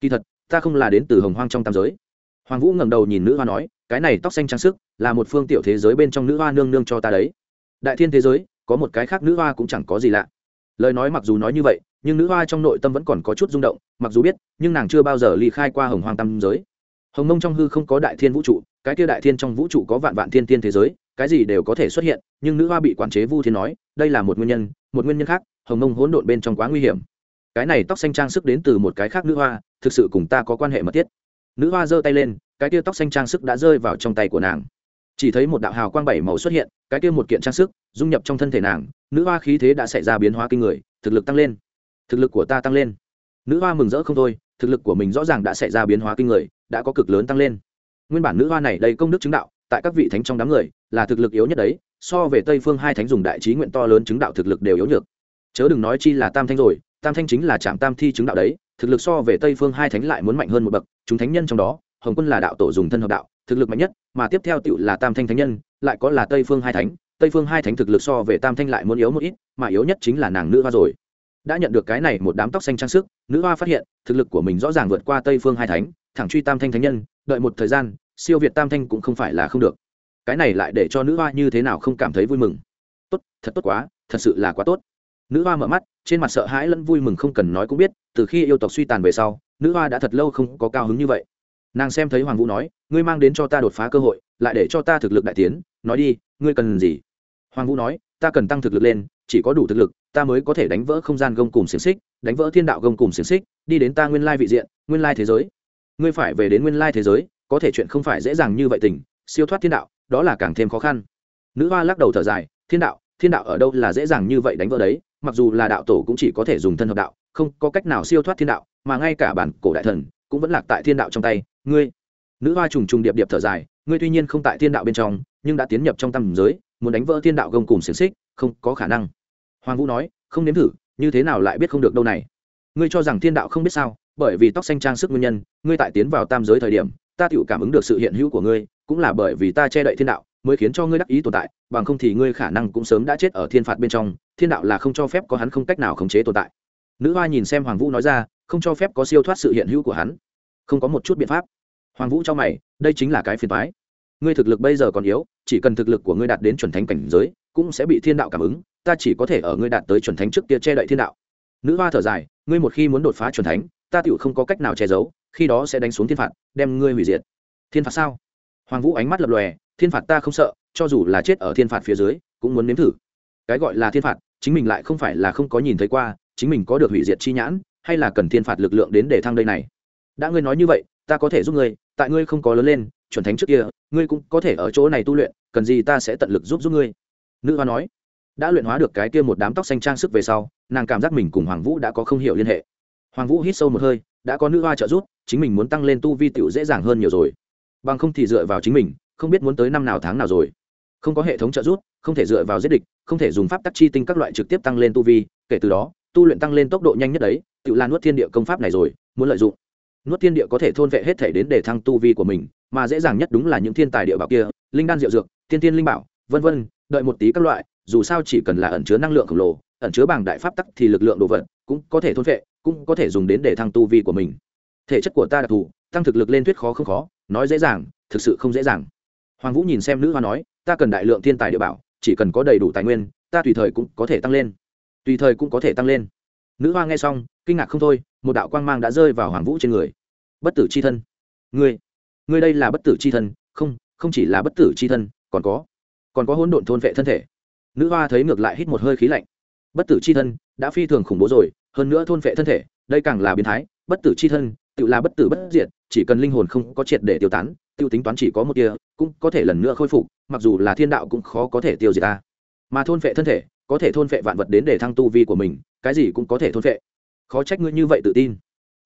Kỳ thật, ta không là đến từ hồng hoang trong tam giới. Hoàng vũ ngẩng đầu nhìn nữ hoa nói, cái này tóc xanh trang sức, là một phương tiểu thế giới bên trong nữ hoa nương nương cho ta đấy. Đại thiên thế giới, có một cái khác nữ hoa cũng chẳng có gì lạ. Lời nói mặc dù nói như vậy nhưng nữ hoa trong nội tâm vẫn còn có chút rung động, mặc dù biết, nhưng nàng chưa bao giờ ly khai qua hồng hoang tam giới. Hồng mông trong hư không có đại thiên vũ trụ, cái kia đại thiên trong vũ trụ có vạn vạn thiên tiên thế giới, cái gì đều có thể xuất hiện, nhưng nữ hoa bị quản chế vu thiên nói, đây là một nguyên nhân, một nguyên nhân khác, hồng mông hỗn độn bên trong quá nguy hiểm. Cái này tóc xanh trang sức đến từ một cái khác nữ hoa, thực sự cùng ta có quan hệ mật thiết. Nữ hoa giơ tay lên, cái kia tóc xanh trang sức đã rơi vào trong tay của nàng. Chỉ thấy một đạo hào quang bảy màu xuất hiện, cái kia một kiện trang sức, dung nhập trong thân thể nàng, nữ hoa khí thế đã xảy ra biến hóa kinh người, thực lực tăng lên thực lực của ta tăng lên. Nữ hoa mừng rỡ không thôi, thực lực của mình rõ ràng đã xảy ra biến hóa kinh người, đã có cực lớn tăng lên. Nguyên bản nữ hoa này đầy công đức chứng đạo, tại các vị thánh trong đám người, là thực lực yếu nhất đấy, so về tây phương hai thánh dùng đại trí nguyện to lớn chứng đạo thực lực đều yếu nhược. Chớ đừng nói chi là tam thanh rồi, tam thanh chính là trạm tam thi chứng đạo đấy, thực lực so về tây phương hai thánh lại muốn mạnh hơn một bậc, chúng thánh nhân trong đó, hồng quân là đạo tổ dùng thân hợp đạo, thực lực mạnh nhất, mà tiếp theo tựu là tam thanh thánh nhân, lại có là tây phương hai thánh, tây phương hai thánh thực lực so về tam thanh lại muốn yếu một ít, mà yếu nhất chính là nàng nữ hoa rồi đã nhận được cái này một đám tóc xanh trang sức, nữ hoa phát hiện, thực lực của mình rõ ràng vượt qua tây phương hai thánh, thẳng truy tam thanh thánh nhân, đợi một thời gian, siêu việt tam thanh cũng không phải là không được. Cái này lại để cho nữ hoa như thế nào không cảm thấy vui mừng. Tốt, thật tốt quá, thật sự là quá tốt. Nữ hoa mở mắt, trên mặt sợ hãi lẫn vui mừng không cần nói cũng biết, từ khi yêu tộc suy tàn về sau, nữ hoa đã thật lâu không có cao hứng như vậy. Nàng xem thấy hoàng vũ nói, ngươi mang đến cho ta đột phá cơ hội, lại để cho ta thực lực đại tiến, nói đi, ngươi cần gì? Hoàng vũ nói, ta cần tăng thực lực lên, chỉ có đủ thực lực ta mới có thể đánh vỡ không gian gông cùng xiềng xích, đánh vỡ thiên đạo gông cùng xiềng xích, đi đến ta nguyên lai vị diện, nguyên lai thế giới. Ngươi phải về đến nguyên lai thế giới, có thể chuyện không phải dễ dàng như vậy tình, siêu thoát thiên đạo, đó là càng thêm khó khăn. Nữ hoa lắc đầu thở dài, thiên đạo thiên đạo ở đâu là dễ dàng như vậy đánh vỡ đấy, mặc dù là đạo tổ cũng chỉ có thể dùng thân hợp đạo, không có cách nào siêu thoát thiên đạo, mà ngay cả bản cổ đại thần cũng vẫn lạc tại thiên đạo trong tay, ngươi. Nữ hoa trùng trùng điệp điệp thở dài, ngươi tuy nhiên không tại thiên đạo bên trong, nhưng đã tiến nhập trong tầm giới, muốn đánh vỡ thiên đạo gông cùng xiềng xích, không có khả năng hoàng vũ nói, không nếm thử, như thế nào lại biết không được đâu này? Ngươi cho rằng thiên đạo không biết sao, bởi vì tóc xanh trang sức nguyên nhân, ngươi tại tiến vào tam giới thời điểm, ta tự cảm ứng được sự hiện hữu của ngươi, cũng là bởi vì ta che đậy thiên đạo, mới khiến cho ngươi đắc ý tồn tại, bằng không thì ngươi khả năng cũng sớm đã chết ở thiên phạt bên trong, thiên đạo là không cho phép có hắn không cách nào khống chế tồn tại. Nữ hoa nhìn xem hoàng vũ nói ra, không cho phép có siêu thoát sự hiện hữu của hắn. Không có một chút biện pháp. Hoàng vũ cho mày, đây chính là cái phiền toái ngươi thực lực bây giờ còn yếu, chỉ cần thực lực của ngươi đạt đến chuẩn thánh cảnh giới, cũng sẽ bị thiên đạo cảm ứng, ta chỉ có thể ở ngươi đạt tới chuẩn thánh trước kia che đậy thiên đạo. Nữ hoa thở dài, ngươi một khi muốn đột phá chuẩn thánh, ta tựu không có cách nào che giấu, khi đó sẽ đánh xuống thiên phạt, đem ngươi hủy diệt. Thiên phạt sao? Hoàng vũ ánh mắt lập lòe, thiên phạt ta không sợ, cho dù là chết ở thiên phạt phía dưới, cũng muốn nếm thử. Cái gọi là thiên phạt, chính mình lại không phải là không có nhìn thấy qua, chính mình có được hủy diệt chi nhãn, hay là cần thiên phạt lực lượng đến để thăng đây này? Đã ngươi nói như vậy, ta có thể giúp ngươi, tại ngươi không có lớn lên chuẩn thánh trước kia, ngươi cũng có thể ở chỗ này tu luyện, cần gì ta sẽ tận lực giúp giúp ngươi. Nữ hoa nói. Đã luyện hóa được cái kia một đám tóc xanh trang sức về sau, nàng cảm giác mình cùng hoàng vũ đã có không hiểu liên hệ. Hoàng vũ hít sâu một hơi, đã có nữ hoa trợ giúp, chính mình muốn tăng lên tu vi tiểu dễ dàng hơn nhiều rồi. Bằng không thì dựa vào chính mình, không biết muốn tới năm nào tháng nào rồi. Không có hệ thống trợ giúp, không thể dựa vào giết địch, không thể dùng pháp tắc chi tinh các loại trực tiếp tăng lên tu vi, kể từ đó, tu luyện tăng lên tốc độ nhanh nhất đấy, tự Lan nuốt thiên địa công pháp này rồi, muốn lợi dụng nuốt thiên địa có thể thôn vệ hết thể đến để thăng tu vi của mình, mà dễ dàng nhất đúng là những thiên tài địa bảo kia, linh đan diệu dược, thiên thiên linh bảo, vân vân, đợi một tí các loại, dù sao chỉ cần là ẩn chứa năng lượng khổng lồ, ẩn chứa bảng đại pháp tắc thì lực lượng đồ vật cũng có thể thôn vệ, cũng có thể dùng đến để thăng tu vi của mình. Thể chất của ta đặc thù, tăng thực lực lên thuyết khó không khó, nói dễ dàng, thực sự không dễ dàng. Hoàng vũ nhìn xem nữ hoa nói, ta cần đại lượng thiên tài địa bảo, chỉ cần có đầy đủ tài nguyên, ta tùy thời cũng có thể tăng lên. Tùy thời cũng có thể tăng lên nữ hoa nghe xong, kinh ngạc không thôi, một đạo quang mang đã rơi vào hoàng vũ trên người. Bất tử c h i thân. Ngươi ngươi đây là bất tử c h i thân, không không chỉ là bất tử c h i thân, còn có còn có hỗn độn thôn vệ thân thể. Nữ hoa thấy ngược lại hít một hơi khí lạnh. Bất tử c h i thân, đã phi thường khủng bố rồi, hơn nữa thôn vệ thân thể, đây càng là biến thái. Bất tử c h i thân, tự là bất tử bất diệt, chỉ cần linh hồn không có triệt để tiêu tán, tiêu tính toán chỉ có một kia cũng có thể lần nữa khôi phục, mặc dù là thiên đạo cũng khó có thể tiêu diệt ta. Mà thôn vệ thân thể, có thể thôn vệ vạn vật đến để thăng tu vi của mình cái gì cũng có thể thôn vệ khó trách ngươi như vậy tự tin.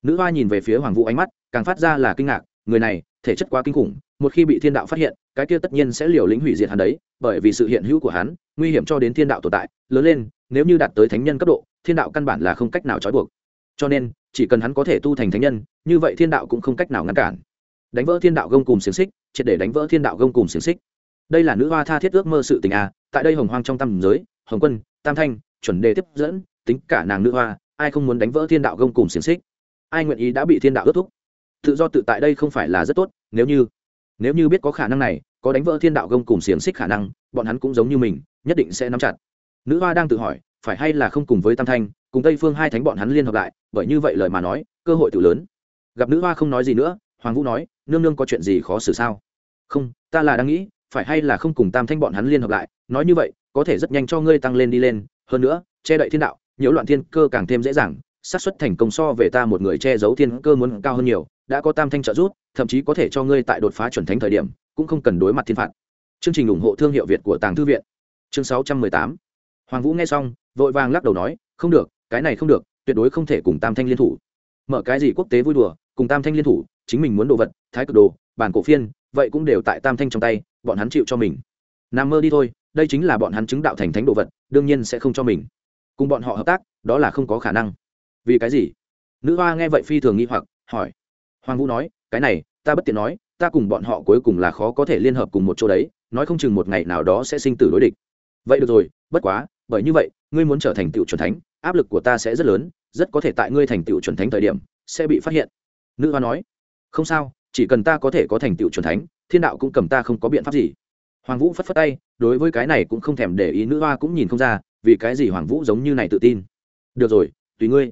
Nữ hoa nhìn về phía hoàng vũ ánh mắt, càng phát ra là kinh ngạc, người này, thể chất quá kinh khủng, một khi bị thiên đạo phát hiện, cái kia tất nhiên sẽ liều lĩnh hủy diệt hắn đấy, bởi vì sự hiện hữu của hắn, nguy hiểm cho đến thiên đạo tồn tại, lớn lên, nếu như đạt tới thánh nhân cấp độ, thiên đạo căn bản là không cách nào trói buộc. Cho nên, chỉ cần hắn có thể tu thành thánh nhân, như vậy thiên đạo cũng không cách nào ngăn cản. Đánh vỡ thiên đạo gông cùng xiềng xích, triệt để đánh vỡ thiên đạo gông cùng xiềng xích. Đây là nữ hoa tha thiết ước mơ sự tình à tại đây hồng hoang trong tam giới, hồng quân, tam thanh, chuẩn đề tiếp dẫn tính cả nàng nữ hoa, ai không muốn đánh vỡ thiên đạo gông cùng xiềng xích? Ai nguyện ý đã bị thiên đạo ước thúc? Tự do tự tại đây không phải là rất tốt, nếu như nếu như biết có khả năng này, có đánh vỡ thiên đạo gông cùng xiềng xích khả năng, bọn hắn cũng giống như mình, nhất định sẽ nắm chặt. Nữ hoa đang tự hỏi, phải hay là không cùng với tam thanh, cùng tây phương hai thánh bọn hắn liên hợp lại, bởi như vậy lời mà nói, cơ hội tự lớn. Gặp nữ hoa không nói gì nữa, hoàng vũ nói, nương nương có chuyện gì khó xử sao? Không, ta là đang nghĩ, phải hay là không cùng tam thanh bọn hắn liên hợp lại, nói như vậy, có thể rất nhanh cho ngươi tăng lên đi lên, hơn nữa, che đậy thiên đạo nhiễu loạn thiên cơ càng thêm dễ dàng, xác suất thành công so về ta một người che giấu thiên cơ muốn cao hơn nhiều, đã có tam thanh trợ giúp, thậm chí có thể cho ngươi tại đột phá chuẩn thánh thời điểm, cũng không cần đối mặt thiên phạt. Chương trình ủng hộ thương hiệu việt của tàng thư viện. Chương sáu trăm mười tám. Hoàng vũ nghe xong, vội vàng lắc đầu nói, không được, cái này không được, tuyệt đối không thể cùng tam thanh liên thủ. Mở cái gì quốc tế vui đùa, cùng tam thanh liên thủ, chính mình muốn đồ vật, thái cực đồ, bản cổ phiên, vậy cũng đều tại tam thanh trong tay, bọn hắn chịu cho mình. Nằm mơ đi thôi, đây chính là bọn hắn chứng đạo thành thánh đồ vật, đương nhiên sẽ không cho mình cùng bọn họ hợp tác, đó là không có khả năng. Vì cái gì? Nữ hoa nghe vậy phi thường nghi hoặc, hỏi. Hoàng vũ nói, cái này, ta bất tiện nói, ta cùng bọn họ cuối cùng là khó có thể liên hợp cùng một chỗ đấy, nói không chừng một ngày nào đó sẽ sinh tử đối địch. Vậy được rồi, bất quá, bởi như vậy, ngươi muốn trở thành tựu chuẩn thánh, áp lực của ta sẽ rất lớn, rất có thể tại ngươi thành tựu chuẩn thánh thời điểm, sẽ bị phát hiện. Nữ hoa nói. Không sao, chỉ cần ta có thể có thành tựu chuẩn thánh, thiên đạo cũng cầm ta không có biện pháp gì. Hoàng vũ phất phất tay, đối với cái này cũng không thèm để ý, nữ hoa cũng nhìn không ra vì cái gì hoàng vũ giống như này tự tin? Được rồi, tùy ngươi.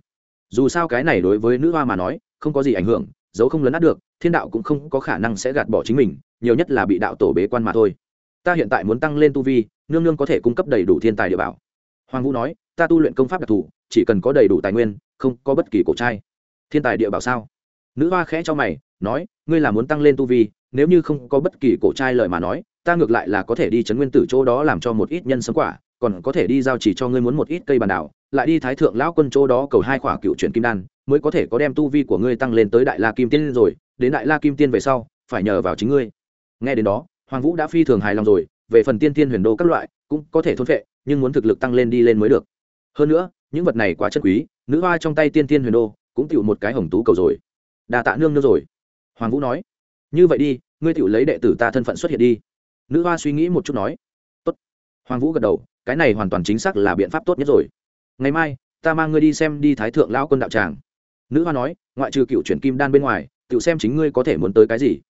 Dù sao cái này đối với nữ hoa mà nói, không có gì ảnh hưởng, dấu không lấn át được, thiên đạo cũng không có khả năng sẽ gạt bỏ chính mình, nhiều nhất là bị đạo tổ bế quan mà thôi. Ta hiện tại muốn tăng lên tu vi, nương nương có thể cung cấp đầy đủ thiên tài địa bảo. Hoàng vũ nói, ta tu luyện công pháp đặc thù, chỉ cần có đầy đủ tài nguyên, không có bất kỳ cổ trai. Thiên tài địa bảo sao? Nữ hoa khẽ cho mày, nói, ngươi là muốn tăng lên tu vi, nếu như không có bất kỳ cổ trai lời mà nói, ta ngược lại là có thể đi chấn nguyên tử chỗ đó làm cho một ít nhân sống quả còn có thể đi giao chỉ cho ngươi muốn một ít cây bàn đảo, lại đi thái thượng lão quân chỗ đó cầu hai khỏa cựu chuyển kim đan, mới có thể có đem tu vi của ngươi tăng lên tới đại la kim tiên rồi, đến đại la kim tiên về sau, phải nhờ vào chính ngươi. Nghe đến đó, hoàng vũ đã phi thường hài lòng rồi, về phần tiên tiên huyền đô các loại, cũng có thể thôn vệ nhưng muốn thực lực tăng lên đi lên mới được. Hơn nữa, những vật này quá chất quý, nữ hoa trong tay tiên tiên huyền đô cũng tựu một cái hồng tú cầu rồi. Đà tạ nương nữa rồi. Hoàng vũ nói, như vậy đi, ngươi tựu lấy đệ tử ta thân phận xuất hiện đi. Nữ hoa suy nghĩ một chút nói, Tốt. hoàng vũ gật đầu cái này hoàn toàn chính xác là biện pháp tốt nhất rồi. Ngày mai, ta mang ngươi đi xem đi thái thượng lão quân đạo tràng. Nữ hoa nói, ngoại trừ cựu chuyển kim đan bên ngoài, tự xem chính ngươi có thể muốn tới cái gì.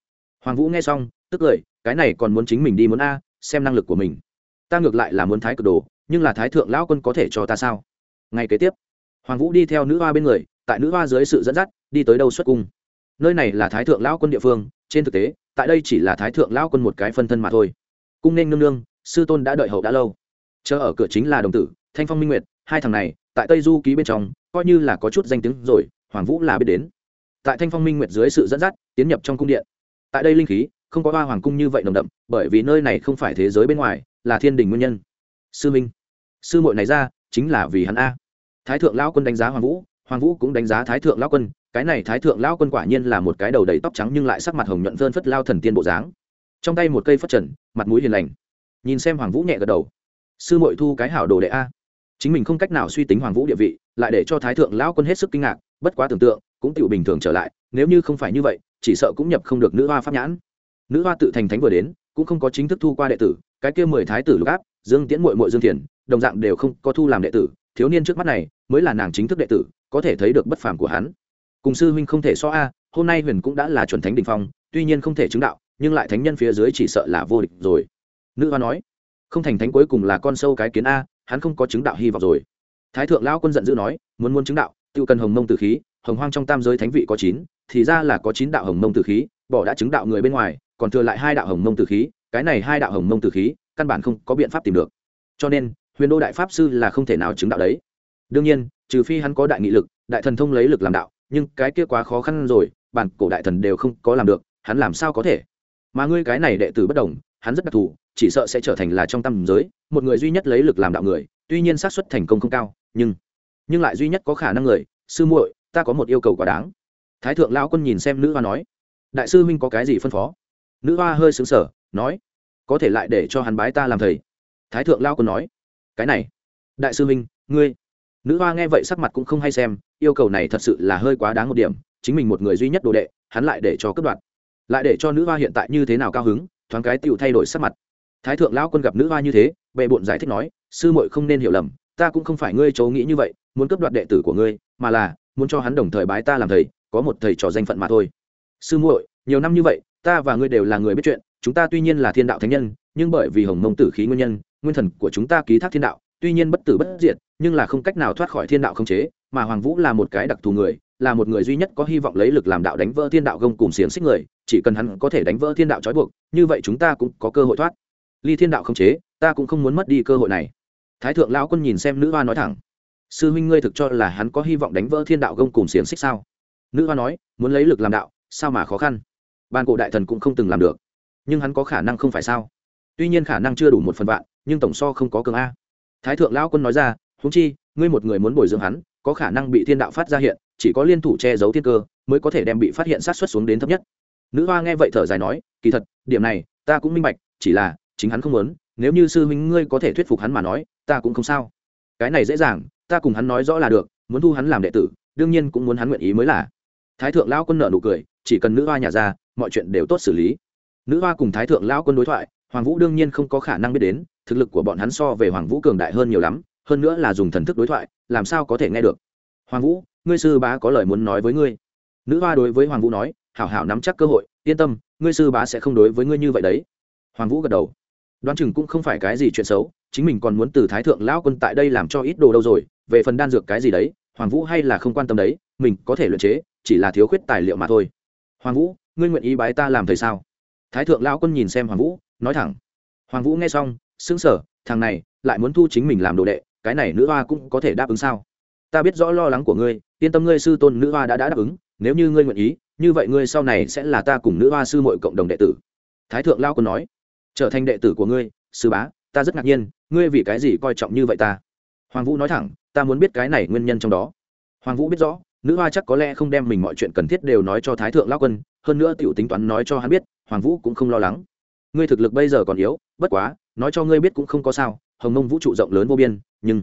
Hoàng vũ nghe xong, tức cười, cái này còn muốn chính mình đi muốn a, xem năng lực của mình. Ta ngược lại là muốn thái cực đồ, nhưng là thái thượng lão quân có thể cho ta sao? Ngày kế tiếp, hoàng vũ đi theo nữ hoa bên người, tại nữ hoa dưới sự dẫn dắt, đi tới đâu xuất cung. Nơi này là thái thượng lão quân địa phương, trên thực tế, tại đây chỉ là thái thượng lão quân một cái phân thân mà thôi. Cung nên nương nương, sư tôn đã đợi hậu đã lâu chờ ở cửa chính là đồng tử, thanh phong minh nguyệt, hai thằng này, tại tây du ký bên trong, coi như là có chút danh tiếng rồi, hoàng vũ là biết đến. Tại thanh phong minh nguyệt dưới sự dẫn dắt, tiến nhập trong cung điện. Tại đây linh khí, không có hoa hoàng cung như vậy nồng đậm, bởi vì nơi này không phải thế giới bên ngoài, là thiên đình nguyên nhân. Sư minh, sư muội này ra, chính là vì hắn a. Thái thượng lão quân đánh giá hoàng vũ hoàng vũ cũng đánh giá thái thượng lão quân, cái này thái thượng lão quân quả nhiên là một cái đầu đầy tóc trắng nhưng lại sắc mặt hồng nhuận vơn phất lao thần tiên bộ dáng. Trong tay một cây phất trần, mặt mũi hiền lành. Nhìn xem hoàng vũ nhẹ gật đầu sư muội thu cái hảo đồ đệ a. Chính mình không cách nào suy tính hoàng vũ địa vị, lại để cho thái thượng lão quân hết sức kinh ngạc, bất quá tưởng tượng, cũng tự bình thường trở lại, nếu như không phải như vậy, chỉ sợ cũng nhập không được nữ hoa pháp nhãn. Nữ hoa tự thành thánh vừa đến, cũng không có chính thức thu qua đệ tử, cái kia mười thái tử lục áp, dương tiễn mội mội dương thiền, đồng dạng đều không có thu làm đệ tử, thiếu niên trước mắt này, mới là nàng chính thức đệ tử, có thể thấy được bất phàm của hắn. Cùng sư huynh không thể so a, hôm nay huyền cũng đã là chuẩn thánh đình phong, tuy nhiên không thể chứng đạo, nhưng lại thánh nhân phía dưới chỉ sợ là vô địch rồi. Nữ hoa nói không thành thánh cuối cùng là con sâu cái kiến a, hắn không có chứng đạo hy vọng rồi. Thái thượng lao quân giận dữ nói, muốn muốn chứng đạo, tự cần hồng mông tử khí, hồng hoang trong tam giới thánh vị có chín, thì ra là có chín đạo hồng mông tử khí, bỏ đã chứng đạo người bên ngoài, còn thừa lại hai đạo hồng mông tử khí, cái này hai đạo hồng mông tử khí, căn bản không có biện pháp tìm được. Cho nên, huyền đô đại pháp sư là không thể nào chứng đạo đấy. Đương nhiên, trừ phi hắn có đại nghị lực, đại thần thông lấy lực làm đạo, nhưng cái kia quá khó khăn rồi, bản cổ đại thần đều không có làm được, hắn làm sao có thể? Mà ngươi cái này đệ tử bất đồng, hắn rất đặc thù chỉ sợ sẽ trở thành là trong tâm giới, một người duy nhất lấy lực làm đạo người, tuy nhiên xác suất thành công không cao, nhưng nhưng lại duy nhất có khả năng người, sư muội, ta có một yêu cầu quá đáng. Thái thượng lão quân nhìn xem nữ hoa nói, đại sư huynh có cái gì phân phó? Nữ hoa hơi xứng sở nói, có thể lại để cho hắn bái ta làm thầy. Thái thượng lao quân nói, cái này, đại sư huynh, ngươi, nữ hoa nghe vậy sắc mặt cũng không hay xem, yêu cầu này thật sự là hơi quá đáng một điểm, chính mình một người duy nhất đồ đệ, hắn lại để cho cướp đoạt. Lại để cho nữ hoa hiện tại như thế nào cao hứng, thoáng cái tựu thay đổi sắc mặt thái thượng lão quân gặp nữ hoa như thế, bệ bộn giải thích nói, sư muội không nên hiểu lầm, ta cũng không phải ngươi chấu nghĩ như vậy, muốn cướp đoạt đệ tử của ngươi, mà là, muốn cho hắn đồng thời bái ta làm thầy, có một thầy trò danh phận mà thôi. Sư muội, nhiều năm như vậy, ta và ngươi đều là người biết chuyện, chúng ta tuy nhiên là thiên đạo thánh nhân, nhưng bởi vì hồng mông tử khí nguyên nhân, nguyên thần của chúng ta ký thác thiên đạo, tuy nhiên bất tử bất diệt, nhưng là không cách nào thoát khỏi thiên đạo không chế, mà hoàng vũ là một cái đặc thù người, là một người duy nhất có hy vọng lấy lực làm đạo đánh vỡ thiên đạo gông cùng xiềng xích người, chỉ cần hắn có thể đánh vỡ thiên đạo trói buộc, như vậy chúng ta cũng có cơ hội thoát ly thiên đạo không chế, ta cũng không muốn mất đi cơ hội này. Thái thượng lão quân nhìn xem nữ hoa nói thẳng. Sư huynh ngươi thực cho là hắn có hy vọng đánh vỡ thiên đạo gông cùng xiềng xích sao? Nữ hoa nói, muốn lấy lực làm đạo, sao mà khó khăn? Ban cổ đại thần cũng không từng làm được. Nhưng hắn có khả năng không phải sao? Tuy nhiên khả năng chưa đủ một phần vạn, nhưng tổng so không có cường a. Thái thượng lão quân nói ra húng chi, ngươi một người muốn bồi dưỡng hắn, có khả năng bị thiên đạo phát ra hiện, chỉ có liên thủ che giấu thiên cơ, mới có thể đem bị phát hiện sát xuất xuống đến thấp nhất. Nữ hoa nghe vậy thở dài nói, kỳ thật, điểm này, ta cũng minh bạch, chỉ là chính hắn không muốn, nếu như sư huynh ngươi có thể thuyết phục hắn mà nói, ta cũng không sao. Cái này dễ dàng, ta cùng hắn nói rõ là được, muốn thu hắn làm đệ tử, đương nhiên cũng muốn hắn nguyện ý mới là. Thái thượng lão quân nợ nụ cười, chỉ cần nữ hoa nhà ra, mọi chuyện đều tốt xử lý. Nữ hoa cùng thái thượng lão quân đối thoại, hoàng vũ đương nhiên không có khả năng biết đến, thực lực của bọn hắn so về hoàng vũ cường đại hơn nhiều lắm, hơn nữa là dùng thần thức đối thoại, làm sao có thể nghe được. Hoàng vũ, ngươi sư bá có lời muốn nói với ngươi. Nữ hoa đối với hoàng vũ nói, hảo hảo nắm chắc cơ hội, yên tâm, ngươi sư bá sẽ không đối với ngươi như vậy đấy. Hoàng vũ gật đầu đoán chừng cũng không phải cái gì chuyện xấu chính mình còn muốn từ thái thượng lão quân tại đây làm cho ít đồ đâu rồi về phần đan dược cái gì đấy hoàng vũ hay là không quan tâm đấy mình có thể luyện chế chỉ là thiếu khuyết tài liệu mà thôi. Hoàng vũ ngươi nguyện ý bái ta làm thầy sao? Thái thượng lão quân nhìn xem hoàng vũ nói thẳng. Hoàng vũ nghe xong xứng sở thằng này lại muốn thu chính mình làm đồ đệ cái này nữ hoa cũng có thể đáp ứng sao? Ta biết rõ lo lắng của ngươi yên tâm ngươi sư tôn nữ hoa đã, đã đáp ứng nếu như ngươi nguyện ý như vậy ngươi sau này sẽ là ta cùng nữ hoa sư mọi cộng đồng đệ tử. Thái thượng lao quân nói trở thành đệ tử của ngươi, sư bá, ta rất ngạc nhiên, ngươi vì cái gì coi trọng như vậy ta? Hoàng vũ nói thẳng, ta muốn biết cái này nguyên nhân trong đó. Hoàng vũ biết rõ, nữ hoa chắc có lẽ không đem mình mọi chuyện cần thiết đều nói cho thái thượng lao quân, hơn nữa t i ể u tính toán nói cho hắn biết, hoàng vũ cũng không lo lắng. Ngươi thực lực bây giờ còn yếu, bất quá, nói cho ngươi biết cũng không có sao, hồng mông vũ trụ rộng lớn vô biên, nhưng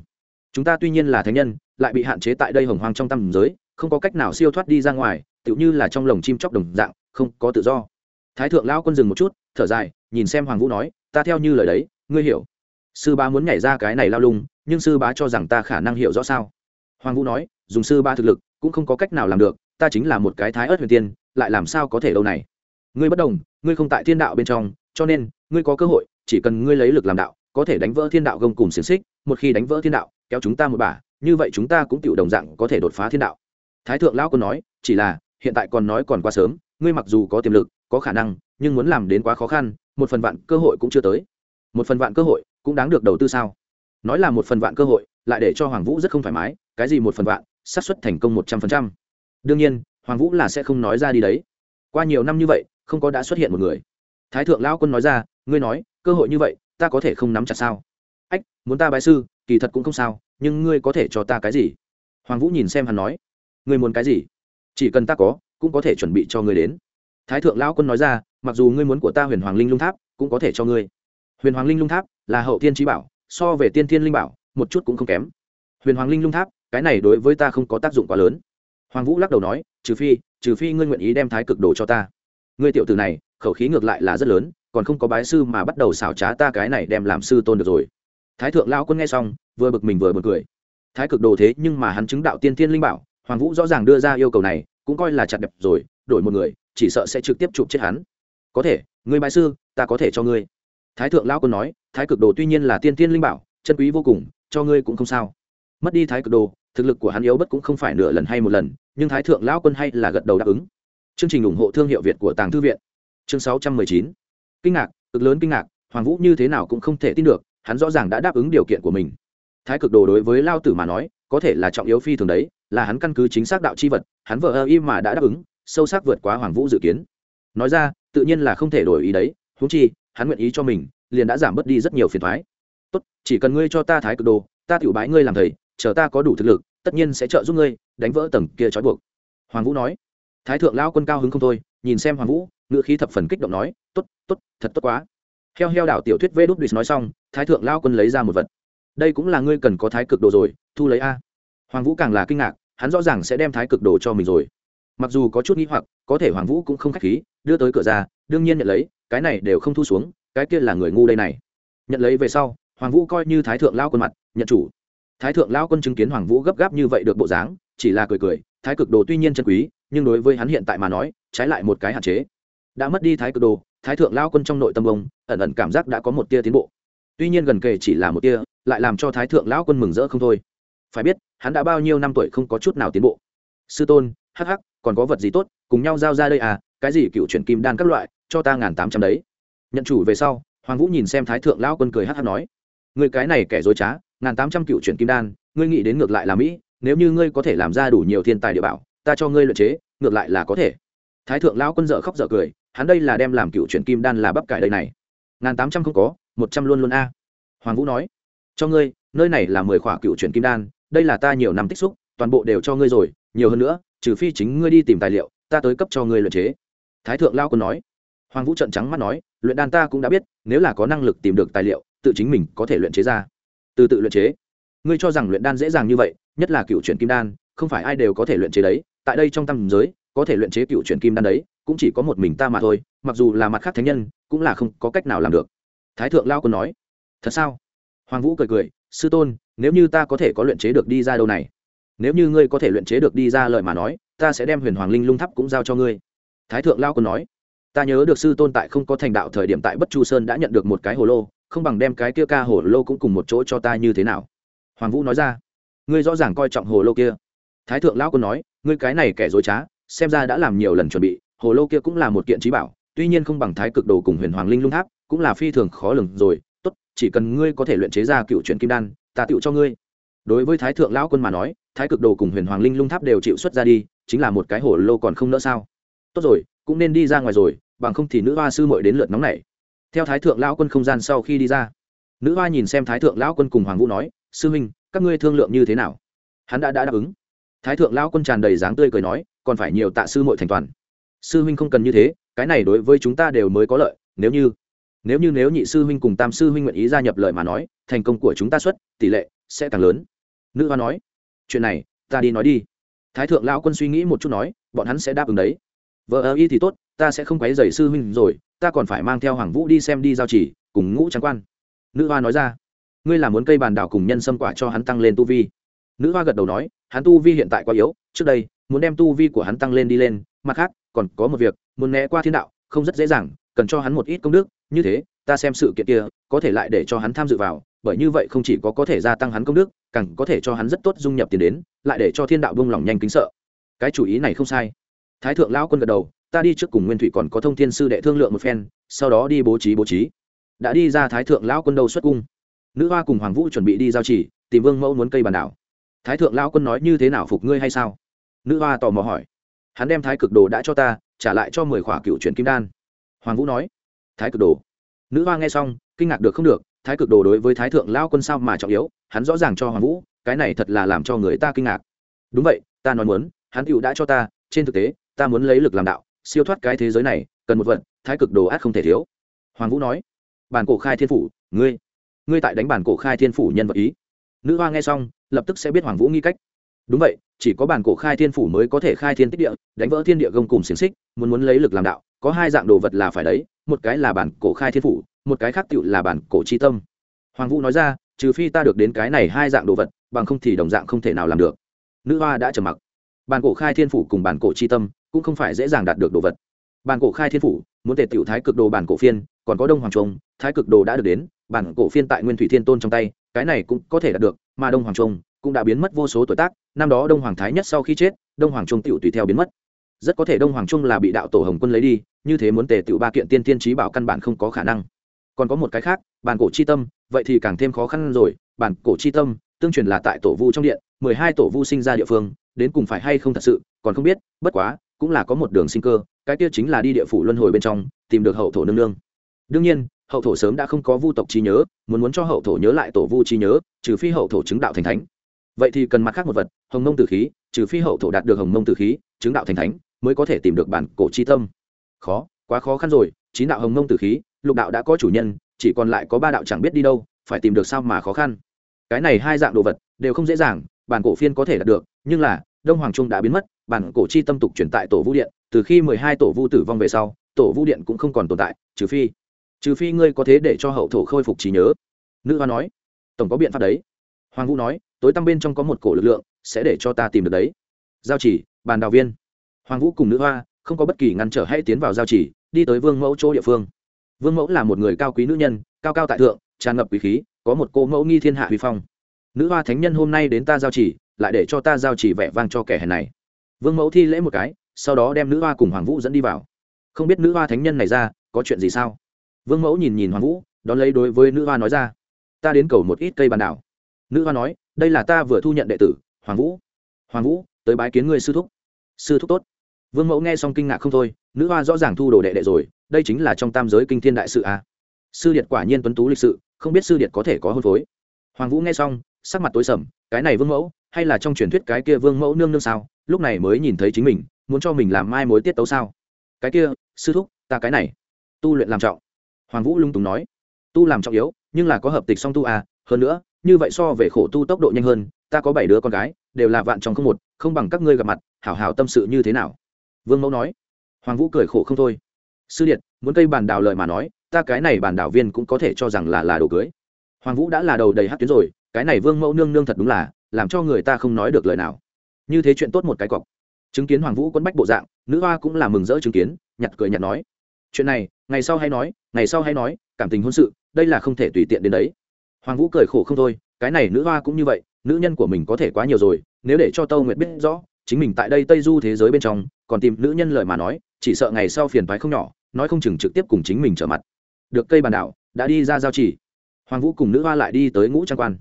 chúng ta tuy nhiên là thánh nhân, lại bị hạn chế tại đây hồng hoang trong tầm giới, không có cách nào siêu thoát đi ra ngoài, tựu như là trong lồng chim chóc đồng dạng, không có tự do. Thái thượng lão quân dừng một chút, thở dài nhìn xem hoàng vũ nói, ta theo như lời đấy, ngươi hiểu. Sư bá muốn nhảy ra cái này lao lung, nhưng sư bá cho rằng ta khả năng hiểu rõ sao? Hoàng vũ nói, dùng sư ba thực lực, cũng không có cách nào làm được, ta chính là một cái thái ớt huyền tiên, lại làm sao có thể đâu này? Ngươi bất đồng, ngươi không tại thiên đạo bên trong, cho nên, ngươi có cơ hội, chỉ cần ngươi lấy lực làm đạo, có thể đánh vỡ thiên đạo gông cùng xiềng xích, một khi đánh vỡ thiên đạo, kéo chúng ta một bả, như vậy chúng ta cũng tự đồng dạng có thể đột phá thiên đạo. Thái thượng lão còn nói, chỉ là, hiện tại còn nói còn quá sớm, ngươi mặc dù có tiềm lực, có khả năng, nhưng muốn làm đến quá khó khăn một phần vạn cơ hội cũng chưa tới. Một phần vạn cơ hội cũng đáng được đầu tư sao? Nói là một phần vạn cơ hội, lại để cho hoàng vũ rất không thoải mái, cái gì một phần vạn, xác suất thành công một trăm phần trăm. Đương nhiên, hoàng vũ là sẽ không nói ra đi đấy. Qua nhiều năm như vậy, không có đã xuất hiện một người. Thái thượng lão quân nói ra, ngươi nói, cơ hội như vậy, ta có thể không nắm chặt sao? Ách, muốn ta bái sư, kỳ thật cũng không sao, nhưng ngươi có thể cho ta cái gì? Hoàng vũ nhìn xem hắn nói, ngươi muốn cái gì? Chỉ cần ta có, cũng có thể chuẩn bị cho ngươi đến. Thái thượng lão quân nói ra mặc dù ngươi muốn của ta huyền hoàng linh lung tháp, cũng có thể cho ngươi. Huyền hoàng linh lung tháp là hậu tiên trí bảo, so về tiên thiên linh bảo, một chút cũng không kém. Huyền hoàng linh lung tháp, cái này đối với ta không có tác dụng quá lớn. Hoàng vũ lắc đầu nói, trừ phi trừ phi ngươi nguyện ý đem thái cực đồ cho ta. Ngươi tiểu tử này, khẩu khí ngược lại là rất lớn, còn không có bái sư mà bắt đầu xảo trá ta cái này đem làm sư tôn được rồi. Thái thượng lao quân nghe xong, vừa bực mình vừa bực cười. Thái cực đồ thế nhưng mà hắn chứng đạo tiên thiên linh bảo, hoàng vũ rõ ràng đưa ra yêu cầu này, cũng coi là chặt đẹp rồi, đổi một người, chỉ sợ sẽ trực tiếp chụp chết hắn có thể người bại sư, ta có thể cho ngươi. Thái thượng lao quân nói, thái cực đồ tuy nhiên là tiên tiên linh bảo, chân quý vô cùng, cho ngươi cũng không sao. Mất đi thái cực đồ, thực lực của hắn yếu bất cũng không phải nửa lần hay một lần, nhưng thái thượng lão quân hay là gật đầu đáp ứng. Chương trình ủng hộ thương hiệu việt của tàng thư viện. Chương sáu trăm mười chín. Kinh ngạc, cực lớn kinh ngạc, hoàng vũ như thế nào cũng không thể tin được, hắn rõ ràng đã đáp ứng điều kiện của mình. Thái cực đồ đối với lao tử mà nói, có thể là trọng yếu phi thường đấy, là hắn căn cứ chính xác đạo c h i vật, hắn vợ ơ y mà đã đáp ứng, sâu sắc vượt quá hoàng vũ dự kiến. Nói ra tự nhiên là không thể đổi ý đấy húng chi, hắn nguyện ý cho mình, liền đã giảm bớt đi rất nhiều phiền thoái. Tốt, chỉ cần ngươi cho ta thái cực đồ, ta tự bái ngươi làm thầy, chờ ta có đủ thực lực, tất nhiên sẽ trợ giúp ngươi, đánh vỡ tầng kia trói buộc. Hoàng vũ nói. Thái thượng lao quân cao hứng không thôi, nhìn xem hoàng vũ, ngữ khí thập phần kích động nói t ố t t ố t thật tốt quá. Heo heo đảo tiểu thuyết vê đúc nói xong, thái thượng lao quân lấy ra một vật. Đây cũng là ngươi cần có thái cực đồ rồi, thu lấy a. Hoàng vũ càng là kinh ngạc, hắn rõ ràng sẽ đem thái cực đồ cho mình rồi. Mặc dù có chút n g h i hoặc, có thể hoàng vũ cũng không k h á c h khí đưa tới cửa ra, đương nhiên nhận lấy, cái này đều không thu xuống, cái kia là người ngu đây này. Nhận lấy về sau, hoàng vũ coi như thái thượng lao quân mặt, nhận chủ. Thái thượng lao quân chứng kiến hoàng vũ gấp gáp như vậy được bộ dáng, chỉ là cười cười, thái cực đồ tuy nhiên chân quý, nhưng đối với hắn hiện tại mà nói, trái lại một cái hạn chế. Đã mất đi thái cực đồ, thái thượng lao quân trong nội tâm ông, ẩn ẩn cảm giác đã có một tia tiến bộ. Tuy nhiên gần kề chỉ là một tia, lại làm cho thái thượng lão quân mừng rỡ không thôi. Phải biết, hắn đã bao nhiêu năm tuổi không có chút nào tiến bộ. Sư tôn, hắc hắc, còn có vật gì tốt? Cùng nhau giao ra đây à cái gì cựu chuyển kim đan các loại, cho ta ngàn tám trăm đấy. Nhận chủ về sau, hoàng vũ nhìn xem thái thượng lão quân cười hắc hắc nói người cái này kẻ dối trá, ngàn tám trăm cựu chuyển kim đan, ngươi nghĩ đến ngược lại là mỹ, nếu như ngươi có thể làm ra đủ nhiều thiên tài địa bảo, ta cho ngươi luyện chế, ngược lại là có thể. Thái thượng lão quân dợ khóc dợ cười, hắn đây là đem làm cựu chuyển kim đan là bắp cải đây này. ngàn tám trăm không có, một trăm luôn luôn a. Hoàng vũ nói, cho ngươi, nơi này là mười khỏa cựu chuyển kim đan, đây là ta nhiều năm tích xúc, toàn bộ đều cho ngươi rồi, nhiều hơn nữa, trừ phi chính ngươi đi tìm tài liệu ta tới cấp cho ngươi luyện chế. Thái thượng lao quân nói. Hoàng vũ trận trắng mắt nói, luyện đan ta cũng đã biết, nếu là có năng lực tìm được tài liệu, tự chính mình có thể luyện chế ra. Từ tự luyện chế. Ngươi cho rằng luyện đan dễ dàng như vậy, nhất là cựu chuyển kim đan, không phải ai đều có thể luyện chế đấy. Tại đây trong tâm giới, có thể luyện chế cựu chuyển kim đan đấy, cũng chỉ có một mình ta mà thôi, mặc dù là mặt khác thánh nhân, cũng là không có cách nào làm được. Thái thượng lao còn nói. Thật sao? Hoàng vũ cười cười, sư tôn, nếu như ta có thể có luyện chế được đi ra đâu này? Nếu như ngươi có thể luyện chế được đi ra lời mà nói, ta sẽ đem huyền hoàng linh lung tháp cũng giao cho ngươi. Thái thượng lao còn nói. Ta nhớ được sư tôn tại không có thành đạo thời điểm tại bất chu sơn đã nhận được một cái hồ lô, không bằng đem cái kia ca hồ lô cũng cùng một chỗ cho ta như thế nào? Hoàng vũ nói ra. Ngươi rõ ràng coi trọng hồ lô kia. Thái thượng lão quân nói. Ngươi cái này kẻ dối trá, xem ra đã làm nhiều lần chuẩn bị, hồ lô kia cũng là một kiện trí bảo, tuy nhiên không bằng thái cực đồ cùng huyền hoàng linh lung tháp, cũng là phi thường khó lường rồi. Tốt, chỉ cần ngươi có thể luyện chế ra cựu truyền kim đan, ta tựu cho ngươi. Đối với thái thượng lão quân mà nói thái cực đồ cùng huyền hoàng linh lung tháp đều chịu xuất ra đi chính là một cái hổ lô còn không nỡ sao? Tốt rồi cũng nên đi ra ngoài rồi bằng không thì nữ hoa sư mội đến lượt nóng này theo thái thượng lão quân không gian sau khi đi ra nữ hoa nhìn xem thái thượng lão quân cùng hoàng vũ nói sư huynh các ngươi thương lượng như thế nào? Hắn đã, đã đáp ứng. Thái thượng lão quân tràn đầy dáng tươi cười nói còn phải nhiều tạ sư mội thành toàn. Sư huynh không cần như thế cái này đối với chúng ta đều mới có lợi nếu như nếu như nếu nhị sư huynh cùng tam sư huynh nguyện ý gia nhập lợi mà nói thành công của chúng ta xuất tỷ lệ sẽ càng lớn. Nữ hoa nói chuyện này, ta đi nói đi. Thái thượng lão quân suy nghĩ một chút nói, bọn hắn sẽ đáp ứng đấy. Vợ ơ y thì tốt, ta sẽ không quấy dày sư huynh rồi, ta còn phải mang theo hoàng vũ đi xem đi giao chỉ, cùng ngũ trắng quan. Nữ hoa nói ra, ngươi là muốn cây bàn đảo cùng nhân sâm quả cho hắn tăng lên tu vi. Nữ hoa gật đầu nói, hắn tu vi hiện tại quá yếu, trước đây, muốn đem tu vi của hắn tăng lên đi lên, mặt khác, còn có một việc, muốn né qua thiên đạo, không rất dễ dàng, cần cho hắn một ít công đức, như thế, ta xem sự kiện kia, có thể lại để cho hắn tham dự vào, bởi như vậy không chỉ có có thể gia tăng hắn công đức càng có thể cho hắn rất tốt dung nhập tiền đến, lại để cho thiên đạo buông lòng nhanh kính sợ. Cái chủ ý này không sai. Thái thượng lão quân gật đầu, ta đi trước cùng nguyên thủy còn có thông thiên sư đệ thương lượng một phen, sau đó đi bố trí bố trí. Đã đi ra thái thượng lão quân đầu xuất cung. Nữ hoa cùng hoàng vũ chuẩn bị đi giao chỉ, tìm vương mẫu muốn cây bàn đảo. Thái thượng lão quân nói như thế nào phục ngươi hay sao? Nữ hoa tò mò hỏi. Hắn đem thái cực đồ đã cho ta, trả lại cho mười khỏa cựu chuyển kim đan. Hoàng vũ nói. Thái cực đồ. Nữ hoa nghe xong, kinh ngạc được không được thái cực đồ đối với thái thượng lao quân sao mà trọng yếu, hắn rõ ràng cho hoàng vũ, cái này thật là làm cho người ta kinh ngạc. Đúng vậy, ta nói muốn, hắn tựu đã cho ta, trên thực tế, ta muốn lấy lực làm đạo, siêu thoát cái thế giới này, cần một vật, thái cực đồ át không thể thiếu. Hoàng vũ nói, bản cổ khai thiên phủ, ngươi ngươi tại đánh bản cổ khai thiên phủ nhân vật ý. Nữ hoa nghe xong, lập tức sẽ biết hoàng vũ nghi cách. Đúng vậy, chỉ có bản cổ khai thiên phủ mới có thể khai thiên tích địa, đánh vỡ thiên địa gông cùng xiềng xích, muốn muốn lấy lực làm đạo, có hai dạng đồ vật là phải đấy, một cái là bản cổ khai thiên phủ một cái khác tựu là bản cổ chi tâm. Hoàng vũ nói ra, trừ phi ta được đến cái này hai dạng đồ vật, bằng không thì đồng dạng không thể nào làm được. Nữ hoa đã trầm mặc. Bản cổ khai thiên phủ cùng bản cổ chi tâm cũng không phải dễ dàng đạt được đồ vật. Bản cổ khai thiên phủ, muốn tề tiểu thái cực đồ bản cổ phiên, còn có đông hoàng trung, thái cực đồ đã được đến, bản cổ phiên tại nguyên thủy thiên tôn trong tay, cái này cũng có thể đạt được, mà đông hoàng trung cũng đã biến mất vô số tuổi tác, năm đó đông hoàng thái nhất sau khi chết, đông hoàng trung tiểu tùy theo biến mất. Rất có thể đông hoàng trung là bị đạo tổ hồng quân lấy đi, như thế muốn tề tiểu ba kiện tiên tiên trí bảo căn bản không có khả năng còn có một cái khác, bản cổ chi tâm, vậy thì càng thêm khó khăn rồi. Bản cổ chi tâm, tương truyền là tại tổ vu trong điện, mười hai tổ vu sinh ra địa phương, đến cùng phải hay không thật sự, còn không biết, bất quá, cũng là có một đường sinh cơ, cái kia chính là đi địa phủ luân hồi bên trong, tìm được hậu thổ nương nương. Đương nhiên, hậu thổ sớm đã không có vu tộc trí nhớ, muốn muốn cho hậu thổ nhớ lại tổ vu trí nhớ, trừ phi hậu thổ chứng đạo thành thánh. Vậy thì cần mặt khác một vật, hồng mông tử khí, trừ phi hậu thổ đạt được hồng mông tử khí, chứng đạo thành thánh, mới có thể tìm được bản cổ chi tâm. Khó, quá khó khăn rồi, chín đạo hồng mông tử khí lục đạo đã có chủ nhân, chỉ còn lại có ba đạo chẳng biết đi đâu, phải tìm được sao mà khó khăn. Cái này hai dạng đồ vật đều không dễ dàng, bản cổ phiên có thể đạt được, nhưng là, đông hoàng trung đã biến mất, bản cổ chi tâm tục chuyển tại tổ vũ điện, từ khi mười hai tổ vu tử vong về sau, tổ vũ điện cũng không còn tồn tại, trừ phi trừ phi ngươi có thế để cho hậu thổ khôi phục trí nhớ. Nữ hoa nói, tổng có biện pháp đấy. Hoàng vũ nói, tối tăm bên trong có một cổ lực lượng, sẽ để cho ta tìm được đấy. Giao chỉ, bàn đào viên. Hoàng vũ cùng nữ hoa, không có bất kỳ ngăn trở hay tiến vào giao chỉ, đi tới vương mẫu chỗ địa phương vương mẫu là một người cao quý nữ nhân, cao cao tại thượng, tràn ngập quý khí, có một cô mẫu nghi thiên hạ huy phong. Nữ hoa thánh nhân hôm nay đến ta giao chỉ, lại để cho ta giao chỉ vẻ vang cho kẻ hèn này. Vương mẫu thi lễ một cái, sau đó đem nữ hoa cùng hoàng vũ dẫn đi vào. Không biết nữ hoa thánh nhân này ra, có chuyện gì sao? Vương mẫu nhìn nhìn hoàng vũ, đón lấy đối với nữ hoa nói ra. Ta đến cầu một ít cây bàn đảo. Nữ hoa nói, đây là ta vừa thu nhận đệ tử, hoàng vũ. Hoàng vũ, tới bái kiến người sư thúc. Sư thúc tốt vương mẫu nghe xong kinh ngạc không thôi, nữ hoa rõ ràng thu đồ đệ đệ rồi, đây chính là trong tam giới kinh thiên đại sự a sư điệt quả nhiên tuấn tú lịch sự, không biết sư điệt có thể có hôn phối. Hoàng vũ nghe xong, sắc mặt tối sầm, cái này vương mẫu, hay là trong truyền thuyết cái kia vương mẫu nương nương sao? Lúc này mới nhìn thấy chính mình, muốn cho mình làm mai mối tiết tấu sao? Cái kia, sư thúc, ta cái này. Tu luyện làm trọng. Hoàng vũ lung túng nói. Tu làm trọng yếu, nhưng là có hợp tịch song tu à? Hơn nữa, như vậy so về khổ tu tốc độ nhanh hơn, ta có bảy đứa con gái, đều là vạn trong không một, không bằng các ngươi gặp mặt, hảo hảo tâm sự như thế nào? Vương mẫu nói. Hoàng vũ cười khổ không thôi. Sư điện muốn cây bàn đào lời mà nói, ta cái này bàn đảo viên cũng có thể cho rằng là là đồ cưới. Hoàng vũ đã là đầu đầy hát tuyến rồi, cái này vương mẫu nương nương thật đúng là, làm cho người ta không nói được lời nào. Như thế chuyện tốt một cái cọc. Chứng kiến hoàng vũ quấn bách bộ dạng, nữ hoa cũng là mừng rỡ chứng kiến, nhặt cười nhặt nói. Chuyện này, ngày sau hay nói, ngày sau hay nói, cảm tình hôn sự, đây là không thể tùy tiện đến đấy. Hoàng vũ cười khổ không thôi, cái này nữ hoa cũng như vậy, nữ nhân của mình có thể quá nhiều rồi, nếu để cho tâu nguyệt biết rõ chính mình tại đây tây du thế giới bên trong, còn tìm nữ nhân lời mà nói, chỉ sợ ngày sau phiền toái không nhỏ, nói không chừng trực tiếp cùng chính mình trở mặt. Được, cây bàn đảo, đã đi ra giao chỉ. Hoàng vũ cùng nữ hoa lại đi tới ngũ trang quan.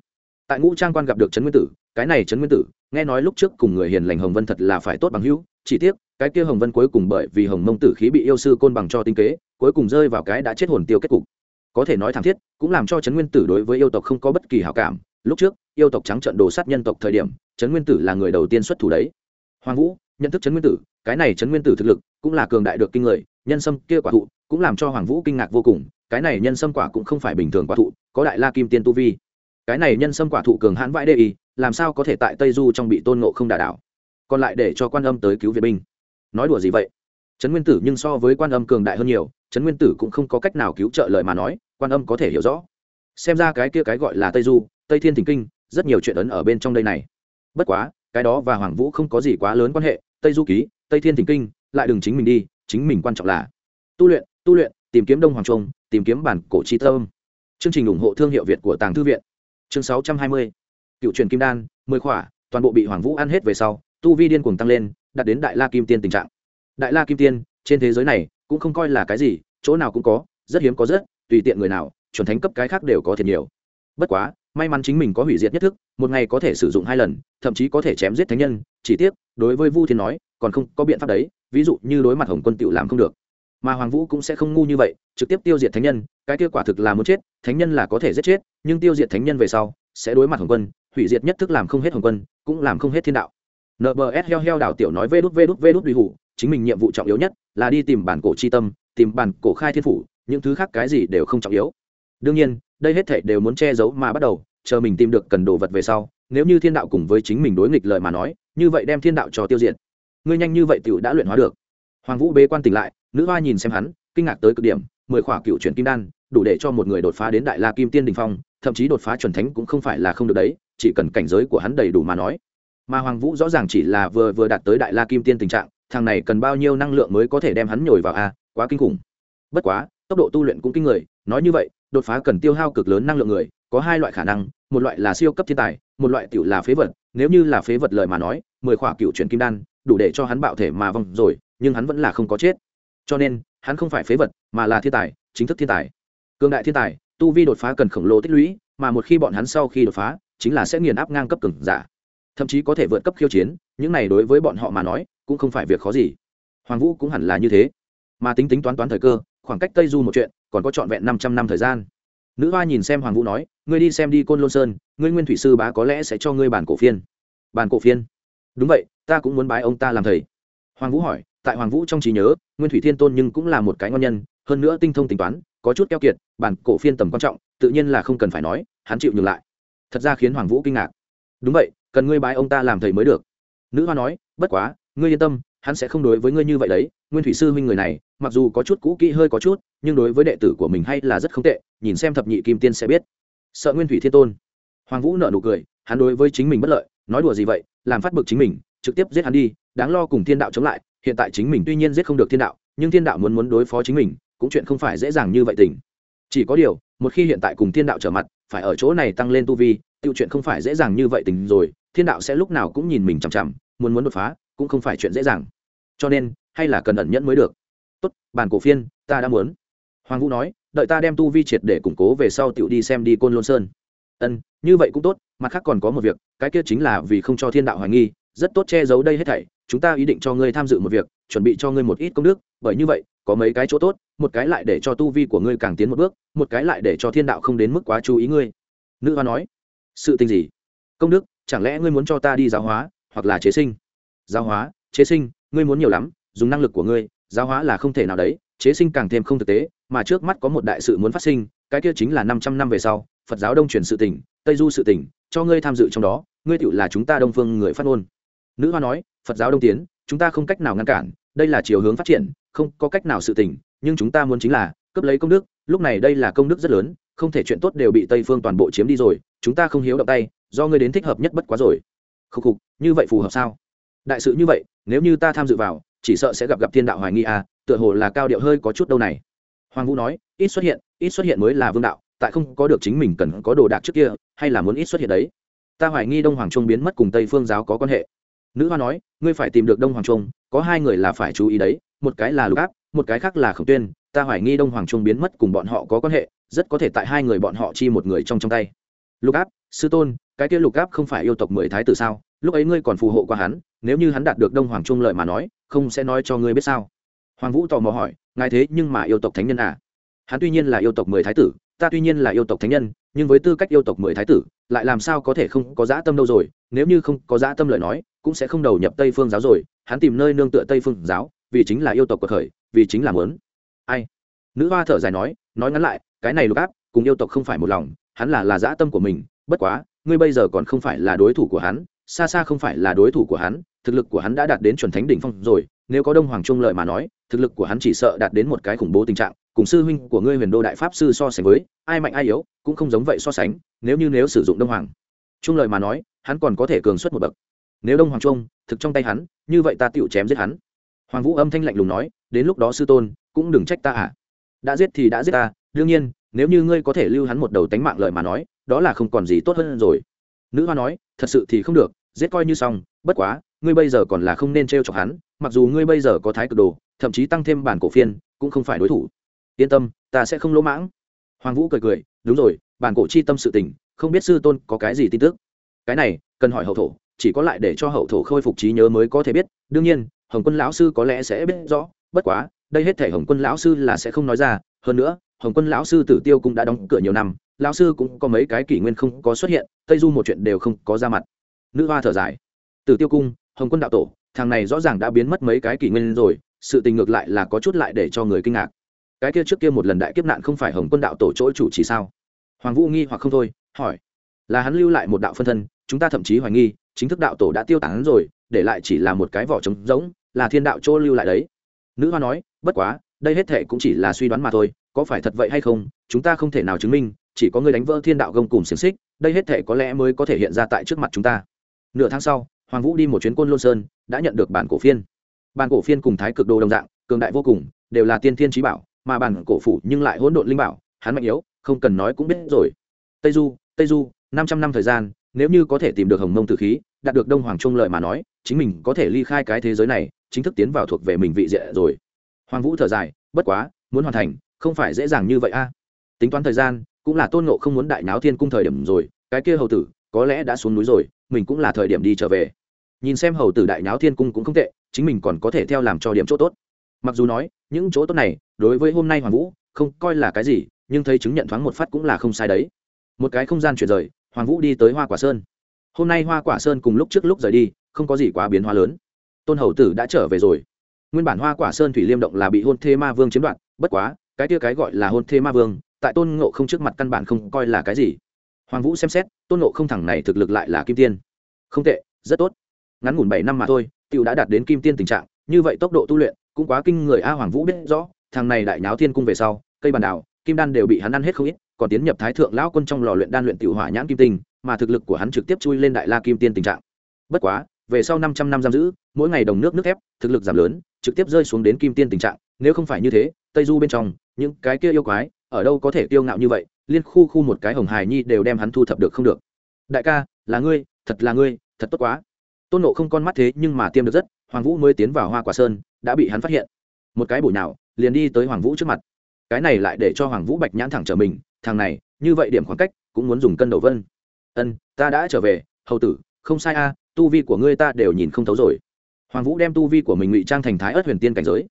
Tại ngũ trang quan gặp được trấn nguyên tử, cái này trấn nguyên tử, nghe nói lúc trước cùng người hiền lành hồng vân thật là phải tốt bằng hữu, chỉ tiếc, cái kia hồng vân cuối cùng bởi vì hồng mông tử khí bị yêu sư côn bằng cho tinh kế, cuối cùng rơi vào cái đã chết hồn tiêu kết cục. Có thể nói thảm thiết, cũng làm cho trấn nguyên tử đối với yêu tộc không có bất kỳ hảo cảm. Lúc trước, yêu tộc trắng trận đồ sát nhân tộc thời điểm, trấn nguyên tử là người đầu tiên xuất thủ đấy hoàng vũ, nhận thức trấn nguyên tử, cái này trấn nguyên tử thực lực cũng là cường đại được kinh người, nhân sâm kia quả thụ cũng làm cho hoàng vũ kinh ngạc vô cùng, cái này nhân sâm quả cũng không phải bình thường quả thụ, có đại la kim tiên tu vi. Cái này nhân sâm quả thụ cường hãn vãi đê y, làm sao có thể tại tây du trong bị tôn ngộ không đả đảo? Còn lại để cho quan âm tới cứu viện binh. Nói đùa gì vậy? Trấn nguyên tử nhưng so với quan âm cường đại hơn nhiều, trấn nguyên tử cũng không có cách nào cứu trợ lời mà nói, quan âm có thể hiểu rõ. Xem ra cái kia cái gọi là tây du, tây thiên thỉnh kinh, rất nhiều chuyện ấn ở bên trong đây này. Bất quá cái đó và hoàng vũ không có gì quá lớn quan hệ, tây du ký, tây thiên thỉnh kinh, lại đừng chính mình đi, chính mình quan trọng là tu luyện tu luyện, tìm kiếm đông hoàng trung, tìm kiếm bản cổ chi tâm. Chương trình ủng hộ thương hiệu việt của tàng thư viện. Chương sáu trăm hai mươi. Cựu truyền kim đan, mười khỏa, toàn bộ bị hoàng vũ ăn hết về sau, tu vi điên cuồng tăng lên, đạt đến đại la kim tiên tình trạng. Đại la kim tiên, trên thế giới này, cũng không coi là cái gì, chỗ nào cũng có, rất hiếm có rất, tùy tiện người nào, chuẩn thánh cấp cái khác đều có thiệt nhiều. Bất quá may mắn chính mình có hủy diệt nhất thức, một ngày có thể sử dụng hai lần, thậm chí có thể chém giết thánh nhân, chỉ tiếc, đối với vu thiên nói, còn không có biện pháp đấy, ví dụ như đối mặt hồng quân tựu làm không được. Mà hoàng vũ cũng sẽ không ngu như vậy, trực tiếp tiêu diệt thánh nhân, cái kết quả thực là muốn chết, thánh nhân là có thể giết chết, nhưng tiêu diệt thánh nhân về sau, sẽ đối mặt hồng quân, hủy diệt nhất thức làm không hết hồng quân, cũng làm không hết thiên đạo. Nbs heo heo đảo tiểu nói vê đút vê đút vê đút duy hủ, chính mình nhiệm vụ trọng yếu nhất là đi tìm bản cổ chi tâm, tìm bản cổ khai thiên phủ, những thứ khác cái gì đều không trọng yếu. Đương nhiên đây hết thảy đều muốn che giấu mà bắt đầu, chờ mình tìm được cần đồ vật về sau, nếu như thiên đạo cùng với chính mình đối nghịch lời mà nói, như vậy đem thiên đạo cho tiêu diệt. Ngươi nhanh như vậy tiểu đã luyện hóa được. Hoàng vũ bế quan tỉnh lại, nữ hoa nhìn xem hắn, kinh ngạc tới cực điểm, mười khỏa cựu chuyển kim đan, đủ để cho một người đột phá đến đại la kim tiên đình phong, thậm chí đột phá chuẩn thánh cũng không phải là không được đấy, chỉ cần cảnh giới của hắn đầy đủ mà nói. Mà hoàng vũ rõ ràng chỉ là vừa vừa đạt tới đại la kim tiên tình trạng, thằng này cần bao nhiêu năng lượng mới có thể đem hắn nhồi vào a, quá kinh khủng. Bất quá, tốc độ tu luyện cũng kinh người, nói như vậy đột phá cần tiêu hao cực lớn năng lượng người, có hai loại khả năng, một loại là siêu cấp thiên tài, một loại tiểu là phế vật. Nếu như là phế vật lời mà nói, mười khỏa cựu chuyển kim đan, đủ để cho hắn bạo thể mà vong rồi, nhưng hắn vẫn là không có chết. Cho nên, hắn không phải phế vật, mà là thiên tài, chính thức thiên tài. Cương đại thiên tài, tu vi đột phá cần khổng lồ tích lũy, mà một khi bọn hắn sau khi đột phá, chính là sẽ nghiền áp ngang cấp cường giả. Thậm chí có thể vượt cấp khiêu chiến, những này đối với bọn họ mà nói, cũng không phải việc khó gì. Hoàng vũ cũng hẳn là như thế. Mà tính tính toán toán thời cơ, khoảng cách tây du một chuyện còn có trọn vẹn năm trăm năm thời gian. Nữ hoa nhìn xem hoàng vũ nói, ngươi đi xem đi côn lôn sơn, ngươi nguyên thủy sư bá có lẽ sẽ cho ngươi bản cổ phiên. Bản cổ phiên? Đúng vậy, ta cũng muốn bái ông ta làm thầy. Hoàng vũ hỏi, tại hoàng vũ trong trí nhớ, nguyên thủy thiên tôn nhưng cũng là một cái ngon nhân, hơn nữa tinh thông tính toán, có chút keo kiệt, bản cổ phiên tầm quan trọng, tự nhiên là không cần phải nói, hắn chịu nhường lại. Thật ra khiến hoàng vũ kinh ngạc. Đúng vậy, cần ngươi bái ông ta làm thầy mới được. Nữ hoa nói, bất quá, ngươi yên tâm hắn sẽ không đối với ngươi như vậy đấy, nguyên thủy sư huynh người này, mặc dù có chút cũ kỹ hơi có chút, nhưng đối với đệ tử của mình hay là rất không tệ, nhìn xem thập nhị kim tiên sẽ biết. Sợ nguyên thủy thiên tôn. Hoàng vũ nợ nụ cười, hắn đối với chính mình bất lợi, nói đùa gì vậy, làm phát bực chính mình, trực tiếp giết hắn đi, đáng lo cùng thiên đạo chống lại, hiện tại chính mình tuy nhiên giết không được thiên đạo, nhưng thiên đạo muốn muốn đối phó chính mình, cũng chuyện không phải dễ dàng như vậy tình. Chỉ có điều, một khi hiện tại cùng thiên đạo trở mặt, phải ở chỗ này tăng lên tu vi, tiêu chuyện không phải dễ dàng như vậy tình rồi, thiên đạo sẽ lúc nào cũng nhìn mình chằm chằm, muốn muốn đột phá cũng không phải chuyện dễ dàng. Cho nên, hay là cần ẩn nhẫn mới được. Tốt bản cổ phiên, ta đã muốn. Hoàng vũ nói, đợi ta đem tu vi triệt để củng cố về sau tiểu đi xem đi côn lôn sơn. Ân, như vậy cũng tốt, mặt khác còn có một việc, cái kia chính là vì không cho thiên đạo hoài nghi, rất tốt che giấu đây hết thảy, chúng ta ý định cho ngươi tham dự một việc, chuẩn bị cho ngươi một ít công đức, bởi như vậy, có mấy cái chỗ tốt, một cái lại để cho tu vi của ngươi càng tiến một bước, một cái lại để cho thiên đạo không đến mức quá chú ý ngươi. Nữ hoa nói, sự tình gì? Công đức, chẳng lẽ ngươi muốn cho ta đi giáo hóa, hoặc là chế sinh? Giáo hóa, chế sinh, ngươi muốn nhiều lắm, dùng năng lực của ngươi, giáo hóa là không thể nào đấy, chế sinh càng thêm không thực tế, mà trước mắt có một đại sự muốn phát sinh, cái kia chính là năm trăm năm về sau, phật giáo đông truyền sự tỉnh, tây du sự tỉnh, cho ngươi tham dự trong đó, ngươi tựu là chúng ta đông phương người phát ngôn. Nữ hoa nói, phật giáo đông tiến, chúng ta không cách nào ngăn cản, đây là chiều hướng phát triển, không có cách nào sự tỉnh, nhưng chúng ta muốn chính là cấp lấy công đức, lúc này đây là công đức rất lớn, không thể chuyện tốt đều bị tây phương toàn bộ chiếm đi rồi, chúng ta không hiếu động tay, do ngươi đến thích hợp nhất bất quá rồi. Khúc khục, như vậy phù hợp sao? Đại sự như vậy, nếu như ta tham dự vào, chỉ sợ sẽ gặp gặp thiên đạo hoài nghi à tựa hồ là cao điệu hơi có chút đâu này. Hoàng vũ nói, ít xuất hiện, ít xuất hiện mới là vương đạo, tại không có được chính mình cần có đồ đạc trước kia, hay là muốn ít xuất hiện đấy. Ta hoài nghi đông hoàng trung biến mất cùng tây phương giáo có quan hệ. Nữ hoa nói, ngươi phải tìm được đông hoàng trung, có hai người là phải chú ý đấy, một cái là lục áp một cái khác là khổng tuyên, ta hoài nghi đông hoàng trung biến mất cùng bọn họ có quan hệ, rất có thể tại hai người bọn họ chi một người trong trong tay. Lục áp sư tôn, cái kia lục áp không phải yêu tộc mười thái tử sao? Lúc ấy ngươi còn phù hộ qua hắn nếu như hắn đạt được đông hoàng trung lợi mà nói, không sẽ nói cho ngươi biết sao? Hoàng vũ tò mò hỏi, ngài thế nhưng mà yêu tộc thánh nhân à? Hắn tuy nhiên là yêu tộc mười thái tử, ta tuy nhiên là yêu tộc thánh nhân, nhưng với tư cách yêu tộc mười thái tử, lại làm sao có thể không có dã tâm đâu rồi? Nếu như không có dã tâm lợi nói, cũng sẽ không đầu nhập tây phương giáo rồi. Hắn tìm nơi nương tựa tây phương giáo, vì chính là yêu tộc của khởi vì chính là muốn. Ai? Nữ hoa thở dài nói nói ngắn lại, cái này lục áp, cùng yêu tộc không phải một lòng, hắn là là dã tâm của mình. Bất quá, ngươi bây giờ còn không phải là đối thủ của hắn xa xa không phải là đối thủ của hắn, thực lực của hắn đã đạt đến chuẩn thánh đỉnh phong rồi, nếu có đông hoàng trung lợi mà nói, thực lực của hắn chỉ sợ đạt đến một cái khủng bố tình trạng, cùng sư huynh của ngươi huyền đô đại pháp sư so sánh với, ai mạnh ai yếu, cũng không giống vậy so sánh, nếu như nếu sử dụng đông hoàng trung lợi mà nói, hắn còn có thể cường suất một bậc. Nếu đông hoàng trung thực trong tay hắn, như vậy ta tựu chém giết hắn. Hoàng vũ âm thanh lạnh lùng nói, đến lúc đó sư tôn, cũng đừng trách ta à. Đã giết thì đã giết ta, đương nhiên, nếu như ngươi có thể lưu hắn một đầu tánh mạng lợi mà nói, đó là không còn gì tốt hơn rồi nữ hoa nói, thật sự thì không được, giết coi như xong, bất quá, ngươi bây giờ còn là không nên t r e o chọc hắn, mặc dù ngươi bây giờ có thái cực đồ, thậm chí tăng thêm bản cổ phiên, cũng không phải đối thủ. Yên tâm, ta sẽ không lỗ mãng. Hoàng vũ cười cười, đúng rồi, bản cổ chi tâm sự tình, không biết sư tôn có cái gì tin tức? Cái này, cần hỏi hậu thổ, chỉ có lại để cho hậu thổ khôi phục trí nhớ mới có thể biết. Đương nhiên, hồng quân lão sư có lẽ sẽ biết rõ, bất quá, đây hết thể hồng quân lão sư là sẽ không nói ra. Hơn nữa hồng quân lão sư tử tiêu cũng đã đóng cửa nhiều năm, lão sư cũng có mấy cái kỷ nguyên không có xuất hiện, tây du một chuyện đều không có ra mặt. Nữ hoa thở dài. Tử tiêu cung, hồng quân đạo tổ, thằng này rõ ràng đã biến mất mấy cái kỷ nguyên rồi, sự tình ngược lại là có chút lại để cho người kinh ngạc. Cái kia trước kia một lần đại kiếp nạn không phải hồng quân đạo tổ chỗ chủ chỉ sao? Hoàng vũ nghi hoặc không thôi, hỏi. Là hắn lưu lại một đạo phân thân, chúng ta thậm chí hoài nghi, chính thức đạo tổ đã tiêu tán rồi, để lại chỉ là một cái vỏ trống rỗng, là thiên đạo chỗ lưu lại đấy. Nữ hoa nói, bất quá đây hết thệ cũng chỉ là suy đoán mà thôi, có phải thật vậy hay không, chúng ta không thể nào chứng minh, chỉ có người đánh vỡ thiên đạo gông cùng xiềng xích, đây hết thệ có lẽ mới có thể hiện ra tại trước mặt chúng ta. Nửa tháng sau, hoàng vũ đi một chuyến côn lôn sơn, đã nhận được bản cổ phiên. Bản cổ phiên cùng thái cực đồ đồng dạng, cường đại vô cùng, đều là tiên thiên trí bảo, mà bản cổ phủ nhưng lại hỗn độn linh bảo, hắn mạnh yếu, không cần nói cũng biết rồi. Tây du tây du, năm trăm năm thời gian, nếu như có thể tìm được hồng mông tử khí, đạt được đông hoàng trung lợi mà nói, chính mình có thể ly khai cái thế giới này, chính thức tiến vào thuộc về mình vị diện rồi hoàng vũ thở dài, bất quá, muốn hoàn thành, không phải dễ dàng như vậy a. Tính toán thời gian, cũng là tôn nộ không muốn đại náo thiên cung thời điểm rồi, cái kia hầu tử, có lẽ đã xuống núi rồi, mình cũng là thời điểm đi trở về. Nhìn xem hầu tử đại náo thiên cung cũng không tệ, chính mình còn có thể theo làm cho điểm chỗ tốt. Mặc dù nói, những chỗ tốt này, đối với hôm nay hoàng vũ, không coi là cái gì, nhưng thấy chứng nhận thoáng một phát cũng là không sai đấy. Một cái không gian chuyển rời, hoàng vũ đi tới hoa quả sơn. Hôm nay hoa quả sơn cùng lúc trước lúc rời đi, không có gì quá biến hóa lớn. Tôn hầu tử đã trở về rồi nguyên bản hoa quả sơn thủy liêm động là bị hôn thê ma vương chiếm đoạt, bất quá, cái kia cái gọi là hôn thê ma vương, tại tôn ngộ không trước mặt căn bản không coi là cái gì. Hoàng vũ xem xét, tôn ngộ không thẳng này thực lực lại là kim tiên. Không tệ, rất tốt. Ngắn ngủn bảy năm mà thôi t i ể u đã đạt đến kim tiên tình trạng, như vậy tốc độ tu luyện cũng quá kinh người a, hoàng vũ biết rõ, thằng này đại nháo thiên cung về sau, cây bàn đảo, kim đan đều bị hắn ăn hết không ít, còn tiến nhập thái thượng lão quân trong lò luyện đan luyện tiểu hỏa nhãn kim tinh, mà thực lực của hắn trực tiếp chui lên đại la kim tiên tình trạng. Bất quá, về sau 500 năm giam giữ, mỗi ngày đồng nước nước thép, thực lực giảm lớn trực tiếp rơi xuống đến kim tiên tình trạng. Nếu không phải như thế, tây du bên trong, những cái kia yêu quái, ở đâu có thể kiêu ngạo như vậy, liên khu khu một cái hồng hài nhi đều đem hắn thu thập được không được. Đại ca, là ngươi, thật là ngươi, thật tốt quá. Tôn nộ không con mắt thế nhưng mà tiêm được rất, hoàng vũ mới tiến vào hoa quả sơn, đã bị hắn phát hiện. Một cái bụi nào liền đi tới hoàng vũ trước mặt. Cái này lại để cho hoàng vũ bạch nhãn thẳng trở mình, thằng này, như vậy điểm khoảng cách, cũng muốn dùng cân đầu vân. Ân, ta đã trở về, hầu tử, không sai a, tu vi của ngươi ta đều nhìn không thấu rồi hoàng vũ đem tu vi của mình ngụy trang thành thái ớt huyền tiên cảnh giới.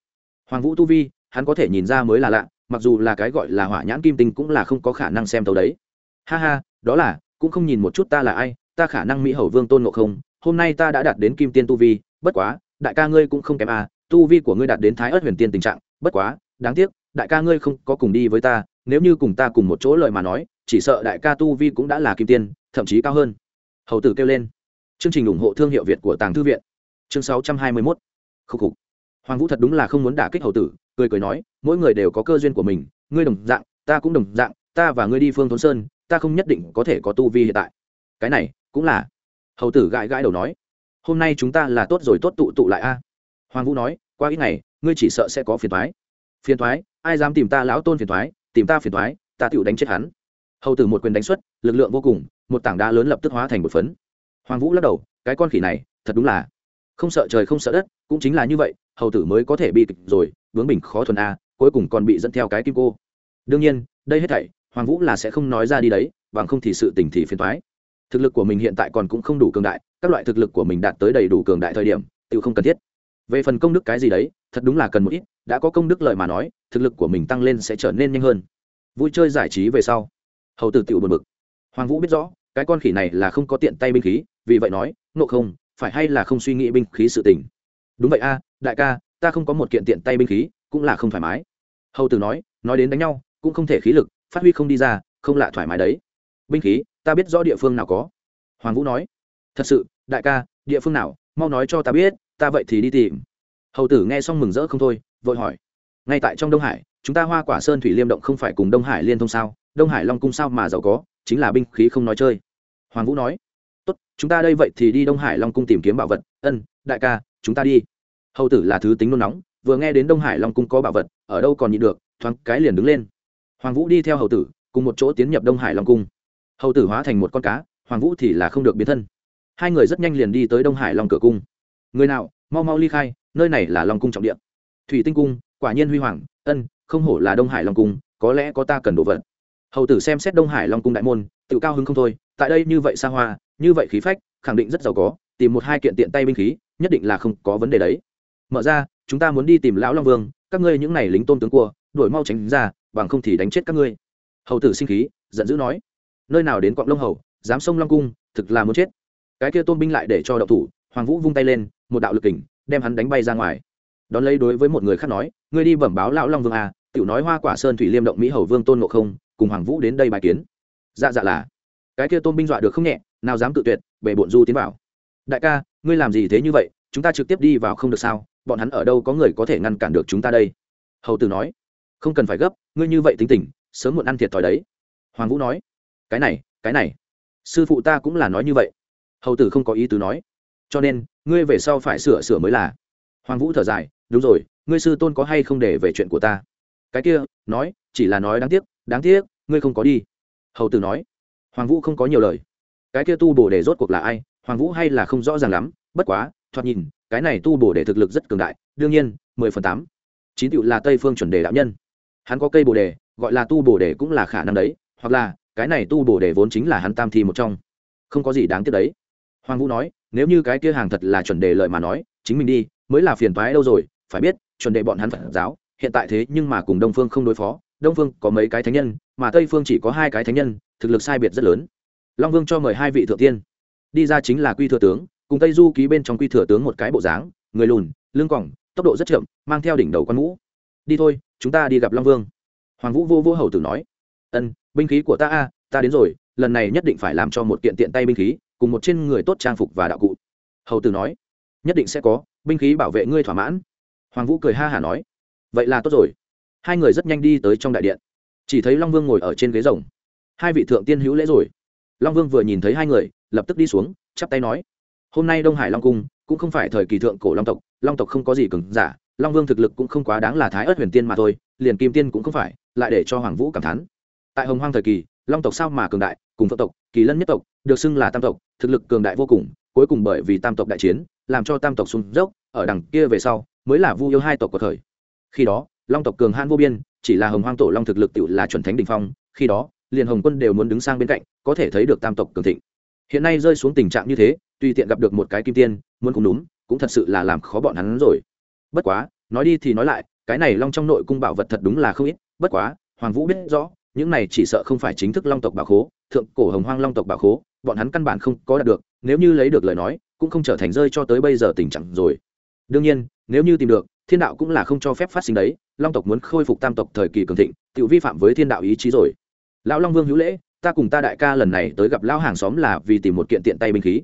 Hoàng vũ tu vi, hắn có thể nhìn ra mới là lạ, mặc dù là cái gọi là hỏa nhãn kim tinh cũng là không có khả năng xem thấu đấy. Ha ha, đó là, cũng không nhìn một chút ta là ai, ta khả năng mỹ hầu vương tôn ngộ không, hôm nay ta đã đạt đến kim tiên tu vi, bất quá, đại ca ngươi cũng không kém à tu vi của ngươi đạt đến thái ớt huyền tiên tình trạng, bất quá, đáng tiếc, đại ca ngươi không có cùng đi với ta, nếu như cùng ta cùng một chỗ lời mà nói, chỉ sợ đại ca tu vi cũng đã là kim tiên, thậm chí cao hơn. Hầu tử kêu lên. Chương trình ủng hộ thương hiệu việt của tàng thư viện chương sáu trăm hai mươi mốt. Khúc khục. Hoàng vũ thật đúng là không muốn đả kích hầu tử, cười cười nói, mỗi người đều có cơ duyên của mình, ngươi đồng dạng, ta cũng đồng dạng, ta và ngươi đi phương thốn sơn, ta không nhất định có thể có tu vi hiện tại. Cái này, cũng là. Hầu tử gãi gãi đầu nói, hôm nay chúng ta là tốt rồi tốt tụ tụ lại a. Hoàng vũ nói, qua ít ngày, ngươi chỉ sợ sẽ có phiền thoái phiền thoái ai dám tìm ta lão tôn phiền thoái tìm ta phiền thoái ta tựu đánh chết hắn. Hầu tử một quyền đánh xuất, lực lượng vô cùng, một tảng đá lớn lập tức hóa thành một phấn. Hoàng vũ lắc đầu, cái con khỉ này, thật đúng là không sợ trời không sợ đất, cũng chính là như vậy, hầu tử mới có thể bị kịch rồi, vướng bình khó thuần a, cuối cùng còn bị dẫn theo cái kim cô. Đương nhiên, đây hết thảy, hoàng vũ là sẽ không nói ra đi đấy, bằng không thì sự tình thì phiền thoái thực lực của mình hiện tại còn cũng không đủ cường đại, các loại thực lực của mình đạt tới đầy đủ cường đại thời điểm tự không cần thiết. Về phần công đức cái gì đấy, thật đúng là cần một ít, đã có công đức lợi mà nói, thực lực của mình tăng lên sẽ trở nên nhanh hơn. Vui chơi giải trí về sau. Hầu tử tự buồn bực. Hoàng vũ biết rõ, cái con khỉ này là không có tiện tay binh khí, vì vậy nói nộ không phải hay là không suy nghĩ binh khí sự tình? Đúng vậy a, đại ca, ta không có một kiện tiện tay binh khí, cũng là không thoải mái. Hầu tử nói nói đến đánh nhau, cũng không thể khí lực, phát huy không đi ra, không lạ thoải mái đấy. Binh khí, ta biết rõ địa phương nào có. Hoàng vũ nói, thật sự, đại ca, địa phương nào, mau nói cho ta biết, ta vậy thì đi tìm. Hầu tử nghe xong mừng rỡ không thôi, vội hỏi, ngay tại trong đông hải, chúng ta hoa quả sơn thủy liêm động không phải cùng đông hải liên thông sao? Đông hải long cung sao mà giàu có, chính là binh khí không nói chơi. Hoàng vũ nói tốt, chúng ta đây vậy thì đi đông hải long cung tìm kiếm bảo vật. Ân, đại ca, chúng ta đi. Hầu tử là thứ tính nôn nóng, vừa nghe đến đông hải long cung có bảo vật, ở đâu còn nhịn được, thoáng cái liền đứng lên. Hoàng vũ đi theo hầu tử, cùng một chỗ tiến nhập đông hải long cung. Hầu tử hóa thành một con cá, hoàng vũ thì là không được biến thân. Hai người rất nhanh liền đi tới đông hải long cửa cung. Người nào, mau mau ly khai, nơi này là long cung trọng điện thủy tinh cung, quả nhiên huy hoàng. Ân, không hổ là đông hải long cung, có lẽ có ta cần đồ vật. Hầu tử xem xét đông hải long cung đại môn, tự cao hứng không thôi, tại đây như vậy xa hoa như vậy khí phách, khẳng định rất giàu có, tìm một hai kiện tiện tay binh khí, nhất định là không có vấn đề đấy. Mở ra, chúng ta muốn đi tìm lão long vương, các ngươi những này lính tôn tướng cua, đuổi mau tránh ra, bằng không thì đánh chết các ngươi. Hầu tử sinh khí, giận dữ nói, nơi nào đến quạng lông hầu, dám xông long cung, thực là muốn chết. Cái kia tôn binh lại để cho đậu thủ, hoàng vũ vung tay lên, một đạo lực kình, đem hắn đánh bay ra ngoài. Đón lấy đối với một người khác nói, ngươi đi bẩm báo lão long vương à tiểu nói hoa quả sơn thủy liêm động mỹ hầu vương tôn ngộ không, cùng hoàng vũ đến đây bài kiến. Dạ dạ là. Cái kia tôn binh dọa được không nhẹ nào dám tự tuyệt, bề bộn du tiến vào. Đại ca, ngươi làm gì thế như vậy? Chúng ta trực tiếp đi vào không được sao? Bọn hắn ở đâu có người có thể ngăn cản được chúng ta đây? Hầu tử nói. Không cần phải gấp, ngươi như vậy tính tình, sớm muộn ăn thiệt thòi đấy. Hoàng vũ nói. Cái này cái này. Sư phụ ta cũng là nói như vậy. Hầu tử không có ý tứ nói. Cho nên, ngươi về sau phải sửa sửa mới là. Hoàng vũ thở dài. Đúng rồi, ngươi sư tôn có hay không để về chuyện của ta? Cái kia, nói, chỉ là nói đáng tiếc đáng tiếc, ngươi không có đi. Hầu tử nói. Hoàng vũ không có nhiều lời cái kia tu bổ để rốt cuộc là ai, hoàng vũ hay là không rõ ràng lắm, bất quá, thoạt nhìn, cái này tu bổ để thực lực rất cường đại, đương nhiên, mười phần tám. Chín tựu là tây phương chuẩn đề đạo nhân. Hắn có cây bồ đề gọi là tu bồ đề cũng là khả năng đấy, hoặc là, cái này tu bổ đề vốn chính là hắn tam thi một trong. Không có gì đáng tiếc đấy. Hoàng vũ nói, nếu như cái kia hàng thật là chuẩn đề lợi mà nói, chính mình đi, mới là phiền toái đâu rồi, phải biết, chuẩn đề bọn hắn phật giáo, hiện tại thế nhưng mà cùng đông phương không đối phó, đông phương có mấy cái thánh nhân, mà tây phương chỉ có hai cái thánh nhân, thực lực sai biệt rất lớn long vương cho mời hai vị thượng tiên. Đi ra chính là quy thừa tướng, cùng tây du ký bên trong quy thừa tướng một cái bộ dáng, người lùn, lưng còng, tốc độ rất chậm, mang theo đỉnh đầu con mũ đi thôi, chúng ta đi gặp long vương. Hoàng vũ vô vô hầu tử nói. Ân, binh khí của ta a, ta đến rồi, lần này nhất định phải làm cho một kiện tiện tay binh khí, cùng một trên người tốt trang phục và đạo cụ. Hầu tử nói. Nhất định sẽ có, binh khí bảo vệ ngươi thỏa mãn. Hoàng vũ cười ha hả nói. Vậy là tốt rồi. Hai người rất nhanh đi tới trong đại điện. Chỉ thấy long vương ngồi ở trên ghế rồng. Hai vị thượng tiên hữu lễ rồi long vương vừa nhìn thấy hai người, lập tức đi xuống, chắp tay nói, hôm nay đông hải long cung cũng không phải thời kỳ thượng cổ long tộc long tộc không có gì cứng giả, long vương thực lực cũng không quá đáng là thái ớt huyền tiên mà thôi, liền kim tiên cũng không phải, lại để cho hoàng vũ cảm thán. Tại hồng hoang thời kỳ, long tộc sao mà cường đại, cùng phượng tộc, kỳ lân nhất tộc, được xưng là tam tộc, thực lực cường đại vô cùng, cuối cùng bởi vì tam tộc đại chiến, làm cho tam tộc sung dốc, ở đằng kia về sau, mới là vu yêu hai tộc của thời. Khi đó, long tộc cường han vô biên, chỉ là hồng hoang tổ long thực lực tự là chuẩn thánh đình phong, khi đó, liền hồng quân đều muốn đứng sang bên cạnh có thể thấy được tam tộc cường thịnh. Hiện nay rơi xuống tình trạng như thế, tùy tiện gặp được một cái kim tiên, muốn cũng đúng, cũng thật sự là làm khó bọn hắn rồi. Bất quá, nói đi thì nói lại, cái này long trong nội cung bảo vật thật đúng là không ít, bất quá, hoàng vũ biết rõ, những này chỉ sợ không phải chính thức long tộc bảo khố, thượng cổ hồng hoang long tộc bảo khố, bọn hắn căn bản không có đạt được, nếu như lấy được lời nói, cũng không trở thành rơi cho tới bây giờ tình trạng rồi. Đương nhiên, nếu như tìm được, thiên đạo cũng là không cho phép phát sinh đấy, long tộc muốn khôi phục tam tộc thời kỳ cường thịnh, tự vi phạm với thiên đạo ý chí rồi. Lão long vương hữu lễ ta cùng ta đại ca lần này tới gặp lão hàng xóm là vì tìm một kiện tiện tay binh khí.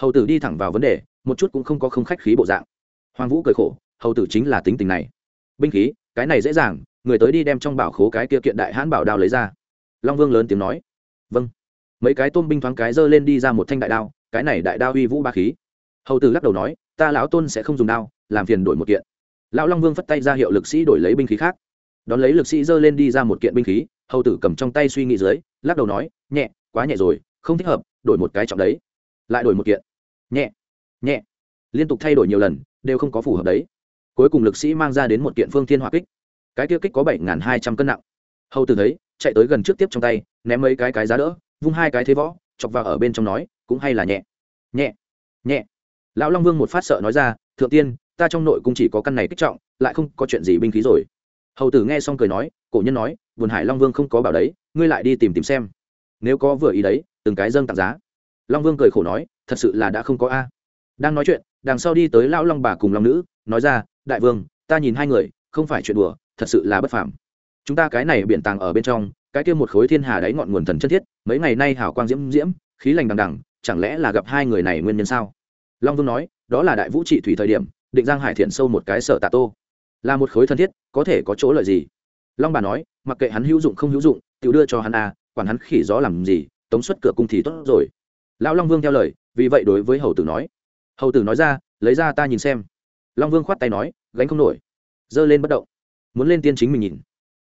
Hầu tử đi thẳng vào vấn đề, một chút cũng không có không khách khí bộ dạng. Hoàng vũ cười khổ, hầu tử chính là tính tình này. Binh khí, cái này dễ dàng, người tới đi đem trong bảo khố cái kia kiện đại hãn bảo đao lấy ra. Long vương lớn tiếng nói. Vâng. Mấy cái tôm binh thoáng cái giơ lên đi ra một thanh đại đao, cái này đại đao uy vũ ba khí. Hầu tử lắc đầu nói, ta lão tôn sẽ không dùng đao, làm phiền đổi một kiện. Lão long vương phất tay ra hiệu lực sĩ đổi lấy binh khí khác đón lấy lực sĩ giơ lên đi ra một kiện binh khí, hầu tử cầm trong tay suy nghĩ dưới, lắc đầu nói, nhẹ, quá nhẹ rồi, không thích hợp, đổi một cái trọng đấy. Lại đổi một kiện. Nhẹ nhẹ. Liên tục thay đổi nhiều lần, đều không có phù hợp đấy. Cuối cùng lực sĩ mang ra đến một kiện phương thiên hỏa kích. Cái kia kích có bảy hai trăm cân nặng. Hầu tử thấy, chạy tới gần trước tiếp trong tay, ném mấy cái cái giá đỡ, vung hai cái thế võ, chọc vào ở bên trong nói, cũng hay là nhẹ. Nhẹ nhẹ. Lão long vương một phát sợ nói ra, thượng tiên, ta trong nội cũng chỉ có căn này kích trọng, lại không có chuyện gì binh khí rồi hầu tử nghe xong cười nói, cổ nhân nói, vườn hải long vương không có bảo đấy, ngươi lại đi tìm tìm xem. Nếu có vừa ý đấy, từng cái dâng tặng giá. Long vương cười khổ nói, thật sự là đã không có a. Đang nói chuyện, đằng sau đi tới lão long bà cùng long nữ, nói ra, đại vương, ta nhìn hai người, không phải chuyện đùa, thật sự là bất phàm. Chúng ta cái này biển tàng ở bên trong, cái kia một khối thiên hà đáy ngọn nguồn thần chân thiết, mấy ngày nay hảo quang diễm diễm, khí lành đằng đằng, chẳng lẽ là gặp hai người này nguyên nhân sao? Long vương nói, đó là đại vũ trị thủy thời điểm, định giang hải thiện sâu một cái sở tạ tô là một khối thân thiết có thể có chỗ lợi gì? Long bà nói mặc kệ hắn hữu dụng không hữu dụng tự đưa cho hắn à, quản hắn khỉ gió làm gì tống xuất cửa cung thì tốt rồi. Lão long vương theo lời vì vậy đối với hầu tử nói. Hầu tử nói ra lấy ra ta nhìn xem. Long vương khoát tay nói gánh không nổi. Dơ lên bất động. Muốn lên tiên chính mình nhìn.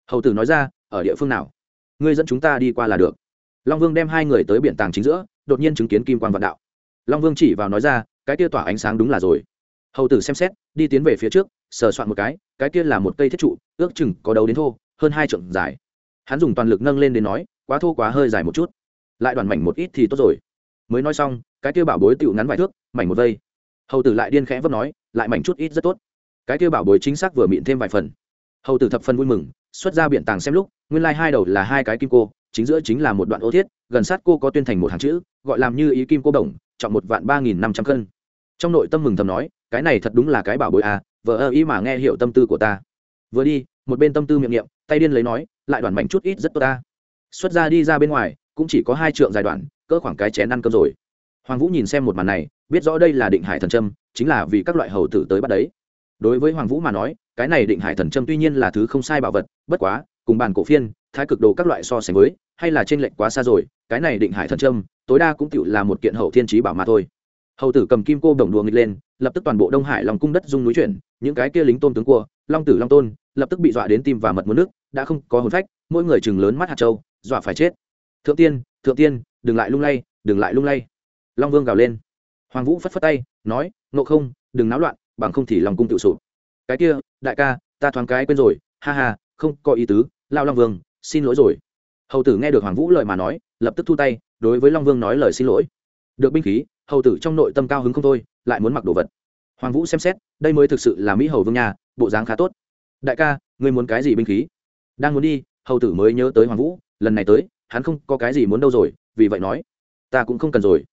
Hầu tử nói ra ở địa phương nào? Ngươi dẫn chúng ta đi qua là được. Long vương đem hai người tới biển tàng chính giữa đột nhiên chứng kiến kim quan vạn đạo. Long vương chỉ vào nói ra cái kia tỏa ánh sáng đúng là rồi. Hầu tử xem xét đi tiến về phía trước sờ soạn một cái cái kia là một cây thiết trụ, ước chừng có đầu đến thô, hơn hai trượng dài. Hắn dùng toàn lực nâng lên đến nói, quá thô quá hơi dài một chút. Lại đoàn mảnh một ít thì tốt rồi. Mới nói xong, cái kia bảo bối tựu ngắn vài thước, mảnh một vây hầu tử lại điên khẽ vấp nói, lại mảnh chút ít rất tốt. Cái kia bảo bối chính xác vừa mịn thêm vài phần. Hầu tử thập phần vui mừng, xuất ra biển tàng xem lúc, nguyên lai、like、hai đầu là hai cái kim cô, chính giữa chính là một đoạn ô thiết, gần sát cô có tuyên thành một hàng chữ, gọi làm như ý kim cô đồng, trọng một vạn ba nghìn năm trăm cân. Trong nội tâm mừng thầm nói, cái này thật đúng là cái bảo bối à vờ ơ ý mà nghe hiểu tâm tư của ta. Vừa đi, một bên tâm tư miệng niệm, tay điên lấy nói, lại đoàn mảnh chút ít rất tốt ta. Xuất ra đi ra bên ngoài, cũng chỉ có hai trượng dài đoạn, cỡ khoảng cái chén ăn cơm rồi. Hoàng vũ nhìn xem một màn này, biết rõ đây là định hải thần trâm chính là vì các loại hầu tử tới bắt đấy. Đối với hoàng vũ mà nói, cái này định hải thần trâm tuy nhiên là thứ không sai bảo vật, bất quá, cùng bàn cổ phiên, thái cực đồ các loại so sánh với, hay là trên lệnh quá xa rồi, cái này định hải thần trâm tối đa cũng cựu là một kiện hậu thiên trí bảo mà thôi hầu tử cầm kim cô đồng đùa nghịch lên lập tức toàn bộ đông hải lòng cung đất dung núi chuyển những cái kia lính tôn tướng cua long tử long tôn lập tức bị dọa đến tim và mật muốn nước đã không có hồn phách mỗi người chừng lớn mắt hạt châu, dọa phải chết. Thượng tiên thượng tiên đừng lại lung lay đừng lại lung lay. Long vương gào lên. Hoàng vũ phất phất tay nói nộ không đừng náo loạn bằng không thì lòng cung tự sụp. Cái kia đại ca ta thoáng cái quên rồi ha ha không có ý tứ lao long vương xin lỗi rồi. Hầu tử nghe được hoàng vũ lời mà nói lập tức thu tay đối với long vương nói lời xin lỗi được binh khí, hầu tử trong nội tâm cao hứng không thôi, lại muốn mặc đồ vật. Hoàng vũ xem xét, đây mới thực sự là mỹ hầu vương nhà bộ dáng khá tốt. Đại ca, ngươi muốn cái gì binh khí? Đang muốn đi, hầu tử mới nhớ tới hoàng vũ, lần này tới, hắn không có cái gì muốn đâu rồi, vì vậy nói, ta cũng không cần rồi.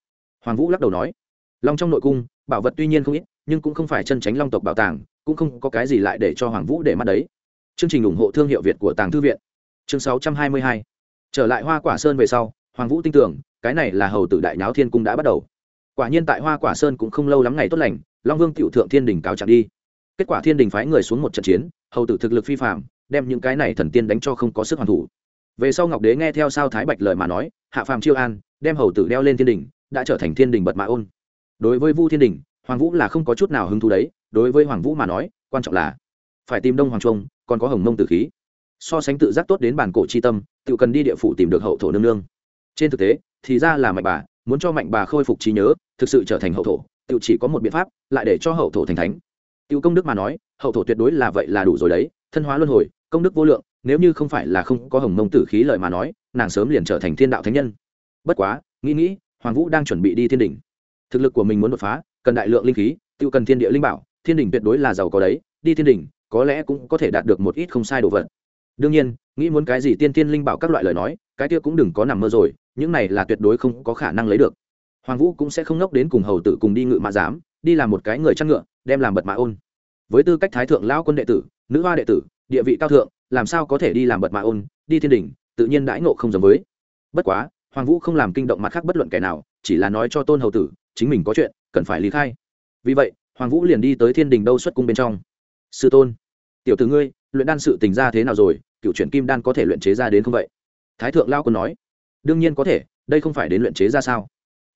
Hoàng vũ lắc đầu nói, long trong nội cung, bảo vật tuy nhiên không ít, nhưng cũng không phải chân tránh long tộc bảo tàng, cũng không có cái gì lại để cho hoàng vũ để mắt đấy. Chương trình ủng hộ thương hiệu việt của tàng thư viện. Chương 622. trở lại hoa quả sơn về sau, hoàng vũ tin tưởng cái này là hầu tử đại nháo thiên cung đã bắt đầu. Quả nhiên tại hoa quả sơn cũng không lâu lắm ngày tốt lành, long vương tiểu thượng thiên đình cáo trạng đi. Kết quả thiên đình phái người xuống một trận chiến, hầu tử thực lực phi phạm đem những cái này thần tiên đánh cho không có sức hoàn thủ. Về sau ngọc đế nghe theo sao thái bạch lời mà nói, hạ phàm chiêu an, đem hầu tử đeo lên thiên đình, đã trở thành thiên đình bật mã ôn. Đối với vu thiên đình, hoàng vũ là không có chút nào hứng thú đấy, đối với hoàng vũ mà nói, quan trọng là phải tìm đông hoàng trung, còn có hồng mông tử khí. So sánh tự giác tốt đến bản cổ chi tâm, tự cần đi địa phủ tìm được hậu thổ nương nương. Trên thực tế thì ra là mạnh bà, muốn cho mạnh bà khôi phục trí nhớ, thực sự trở thành hậu thổ tự chỉ có một biện pháp, lại để cho hậu thổ thành thánh. Tiêu công đức mà nói, hậu thổ tuyệt đối là vậy là đủ rồi đấy, thân hóa luân hồi, công đức vô lượng, nếu như không phải là không có hồng mông tử khí lợi mà nói, nàng sớm liền trở thành thiên đạo thánh nhân. Bất quá, nghĩ nghĩ, hoàng vũ đang chuẩn bị đi thiên đỉnh. Thực lực của mình muốn đột phá, cần đại lượng linh khí tiêu cần thiên địa linh bảo, thiên đỉnh tuyệt đối là giàu có đấy, đi thiên đỉnh, có lẽ cũng có thể đạt được một ít không sai đồ vật. Đương nhiên, nghĩ muốn cái gì tiên tiên linh bảo các loại lời nói, cái kia cũng đừng có nằm mơ rồi những này là tuyệt đối không có khả năng lấy được. Hoàng vũ cũng sẽ không ngốc đến cùng hầu tử cùng đi ngự mã giám, đi làm một cái người chăn ngựa, đem làm bật mã ôn. Với tư cách thái thượng lão quân đệ tử, nữ hoa đệ tử, địa vị cao thượng, làm sao có thể đi làm bật mã ôn, đi thiên đình, tự nhiên đãi ngộ không giống với. Bất quá, hoàng vũ không làm kinh động mặt khác bất luận kẻ nào, chỉ là nói cho tôn hầu tử, chính mình có chuyện, cần phải lý khai. Vì vậy, hoàng vũ liền đi tới thiên đình đâu xuất cung bên trong. Sư tôn, tiểu t ử ngươi, luyện đan sự tình ra thế nào rồi, cựu chuyển kim đan có thể luyện chế ra đến không vậy? Thái thượng lao còn nói đương nhiên có thể, đây không phải đến luyện chế ra sao?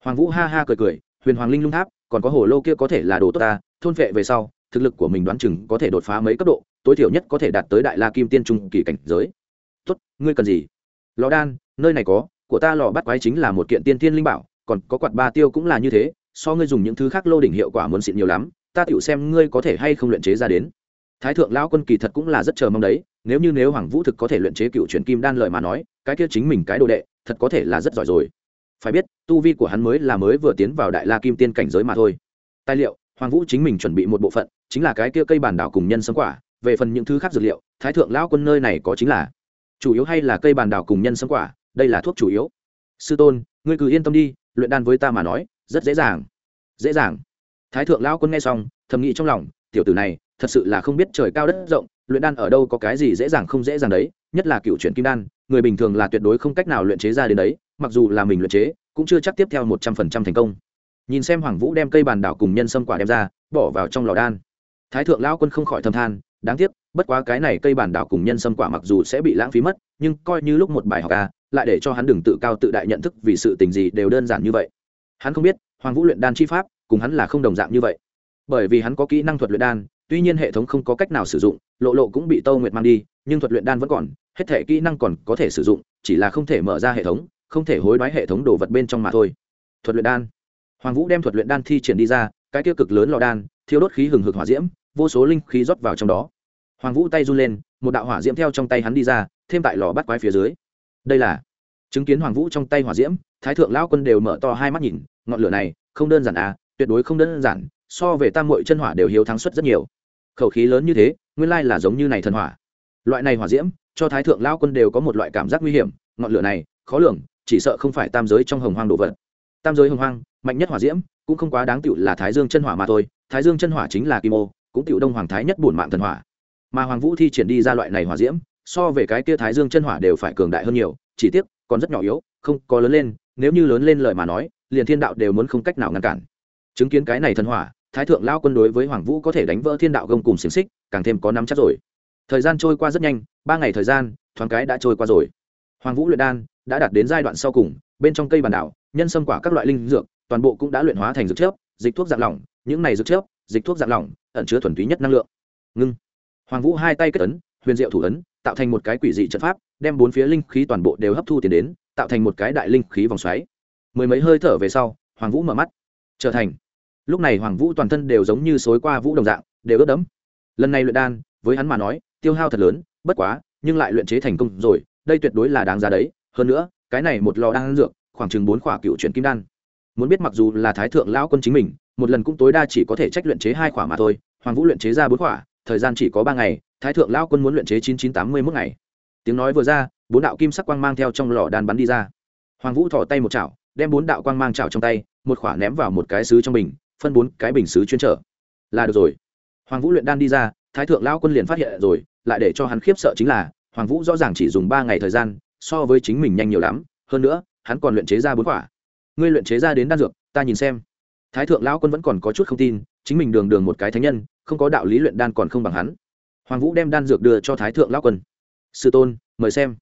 Hoàng vũ ha ha cười cười, huyền hoàng linh lung tháp, còn có hồ lô kia có thể là đồ tốt ta, thôn vệ về sau, thực lực của mình đoán chừng có thể đột phá mấy cấp độ, tối thiểu nhất có thể đạt tới đại la kim tiên trung kỳ cảnh giới. Tốt, ngươi cần gì? Lò đan, nơi này có, của ta lò bắt quái chính là một kiện tiên tiên linh bảo, còn có quạt ba tiêu cũng là như thế, so ngươi dùng những thứ khác lô đỉnh hiệu quả muốn xịn nhiều lắm, ta tựu xem ngươi có thể hay không luyện chế ra đến. Thái thượng lão quân kỳ thật cũng là rất chờ mong đấy, nếu như nếu hoàng vũ thực có thể luyện chế cựu truyền kim đan lợi mà nói, cái kia chính mình cái đồ đệ thật có thể là rất giỏi rồi. Phải biết, tu vi của hắn mới là mới vừa tiến vào đại la kim tiên cảnh giới mà thôi. Tài liệu, hoàng vũ chính mình chuẩn bị một bộ phận, chính là cái kia cây bản đảo cùng nhân sâm quả. Về phần những thứ khác dược liệu, thái thượng lão quân nơi này có chính là. Chủ yếu hay là cây bản đảo cùng nhân sâm quả, đây là thuốc chủ yếu. Sư tôn, ngươi cứ yên tâm đi, luyện đan với ta mà nói, rất dễ dàng. Dễ dàng. Thái thượng lão quân nghe xong, thầm nghĩ trong lòng, tiểu tử này, thật sự là không biết trời cao đất rộng, luyện đan ở đâu có cái gì dễ dàng không dễ dàng đấy, nhất là cựu chuyển kim đan người bình thường là tuyệt đối không cách nào luyện chế ra đến đấy mặc dù là mình luyện chế cũng chưa chắc tiếp theo một trăm phần trăm thành công. Nhìn xem hoàng vũ đem cây bàn đảo cùng nhân sâm quả đem ra bỏ vào trong lò đan. Thái thượng lão quân không khỏi thâm than đáng tiếc bất quá cái này cây bàn đảo cùng nhân sâm quả mặc dù sẽ bị lãng phí mất nhưng coi như lúc một bài học ca à, lại để cho hắn đừng tự cao tự đại nhận thức vì sự tình gì đều đơn giản như vậy. Hắn không biết hoàng vũ luyện đan chi pháp cùng hắn là không đồng dạng như vậy. Bởi vì hắn có kỹ năng thuật luyện đan tuy nhiên hệ thống không có cách nào sử dụng lộ lộ cũng bị tâu nguyệt mang đi nhưng thuật luyện đan vẫn còn, hết thể kỹ năng còn có thể sử dụng, chỉ là không thể mở ra hệ thống, không thể hối đoái hệ thống đồ vật bên trong mà thôi. Thuật luyện đan. Hoàng vũ đem thuật luyện đan thi triển đi ra, cái tiêu cực lớn lò đan, thiêu đốt khí hừng hực hỏa diễm, vô số linh khí rót vào trong đó. Hoàng vũ tay run lên, một đạo hỏa diễm theo trong tay hắn đi ra, thêm tại lò bắt quái phía dưới. Đây là chứng kiến hoàng vũ trong tay hỏa diễm, thái thượng lão quân đều mở to hai mắt nhìn, ngọn lửa này, không đơn giản à tuyệt đối không đơn giản, so về tam mội chân hỏa đều hiếu thắng suất rất nhiều. Khẩu khí lớn như thế, nguyên lai là giống như này thần hỏa loại này hỏa diễm, cho thái thượng lão quân đều có một loại cảm giác nguy hiểm, ngọn lửa này, khó lường, chỉ sợ không phải tam giới trong hồng hoang đồ vật. Tam giới hồng hoang, mạnh nhất hỏa diễm, cũng không quá đáng tựu là thái dương chân hỏa mà thôi, thái dương chân hỏa chính là kim ô, cũng tựu đông hoàng thái nhất bổn mạng thần hỏa. Mà hoàng vũ thi triển đi ra loại này hỏa diễm, so về cái kia thái dương chân hỏa đều phải cường đại hơn nhiều, chỉ tiếc, còn rất nhỏ yếu, không có lớn lên, nếu như lớn lên lời mà nói, liền thiên đạo đều muốn không cách nào ngăn cản. Chứng kiến cái này thần hỏa, thái thượng lao quân đối với hoàng vũ có thể đánh vỡ thiên đạo gông cùng xiềng xích, càng thêm có nắm chắc rồi thời gian trôi qua rất nhanh, ba ngày thời gian, thoáng cái đã trôi qua rồi. Hoàng vũ luyện đan đã đạt đến giai đoạn sau cùng, bên trong cây bàn đảo, nhân sâm quả các loại linh dược, toàn bộ cũng đã luyện hóa thành dược chớp, dịch thuốc dạng lỏng, những này dược chớp, dịch thuốc dạng lỏng, ẩn chứa thuần túy nhất năng lượng. Ngưng. Hoàng vũ hai tay kết ấn, huyền diệu thủ ấn, tạo thành một cái quỷ dị trận pháp, đem bốn phía linh khí toàn bộ đều hấp thu tiền đến, tạo thành một cái đại linh khí vòng xoáy. Mười mấy hơi thở về sau, hoàng vũ mở mắt. Trở thành. Lúc này hoàng vũ toàn thân đều giống như xối qua vũ đồng dạng, đều ướt đẫm. Lần này luyện đan, với hắn mà nói tiêu hao thật lớn, bất quá, nhưng lại luyện chế thành công rồi, đây tuyệt đối là đáng giá đấy. Hơn nữa, cái này một lò đan dược, khoảng chừng bốn khỏa cựu chuyển kim đan. Muốn biết mặc dù là thái thượng lão quân chính mình, một lần cũng tối đa chỉ có thể trách luyện chế hai khỏa mà thôi, hoàng vũ luyện chế ra bốn khỏa, thời gian chỉ có ba ngày, thái thượng lão quân muốn luyện chế chín chín tám mươi mốt ngày. Tiếng nói vừa ra, bốn đạo kim sắc quang mang theo trong lò đan bắn đi ra. Hoàng vũ thỏ tay một chảo, đem bốn đạo quang mang chảo trong tay, một khỏa ném vào một cái sứ trong bình, phân bốn cái bình sứ chuyên trở. Là được rồi. Hoàng vũ luyện đan đi ra thái thượng lão quân liền phát hiện rồi lại để cho hắn khiếp sợ chính là hoàng vũ rõ ràng chỉ dùng ba ngày thời gian so với chính mình nhanh nhiều lắm hơn nữa hắn còn luyện chế ra bốn quả. Ngươi luyện chế ra đến đan dược ta nhìn xem. Thái thượng lão quân vẫn còn có chút không tin chính mình đường đường một cái thánh nhân không có đạo lý luyện đan còn không bằng hắn. Hoàng vũ đem đan dược đưa cho thái thượng lão quân. Sư tôn mời xem.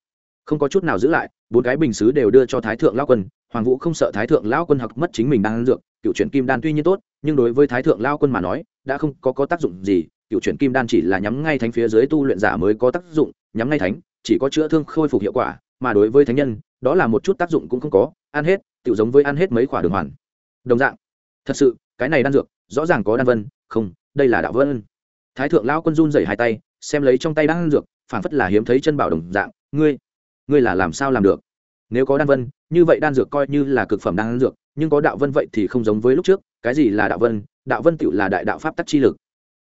Không có chút nào giữ lại bốn cái bình xứ đều đưa cho thái thượng lão quân. Hoàng vũ không sợ thái thượng lão quân học mất chính mình đan dược cựu chuyển kim đan tuy nhiên tốt nhưng đối với thái thượng lão quân mà nói đã không có, có tác dụng gì cựu chuyển kim đan chỉ là nhắm ngay thánh phía dưới tu luyện giả mới có tác dụng, nhắm ngay thánh, chỉ có chữa thương khôi phục hiệu quả, mà đối với thánh nhân, đó là một chút tác dụng cũng không có, ăn hết tự giống với ăn hết mấy quả đường hoàn. Đồng dạng, thật sự, cái này đan dược, rõ ràng có đan vân, không, đây là đạo vân. Thái thượng lão quân run rẩy hai tay, xem lấy trong tay đan dược phản phất là hiếm thấy chân bảo đồng dạng, ngươi ngươi là làm sao làm được? Nếu có đan vân, như vậy đan dược coi như là cực phẩm đan dược, nhưng có đạo vân vậy thì không giống với lúc trước, cái gì là đạo vân? Đạo vân tựu là đại đạo pháp tắc chi lực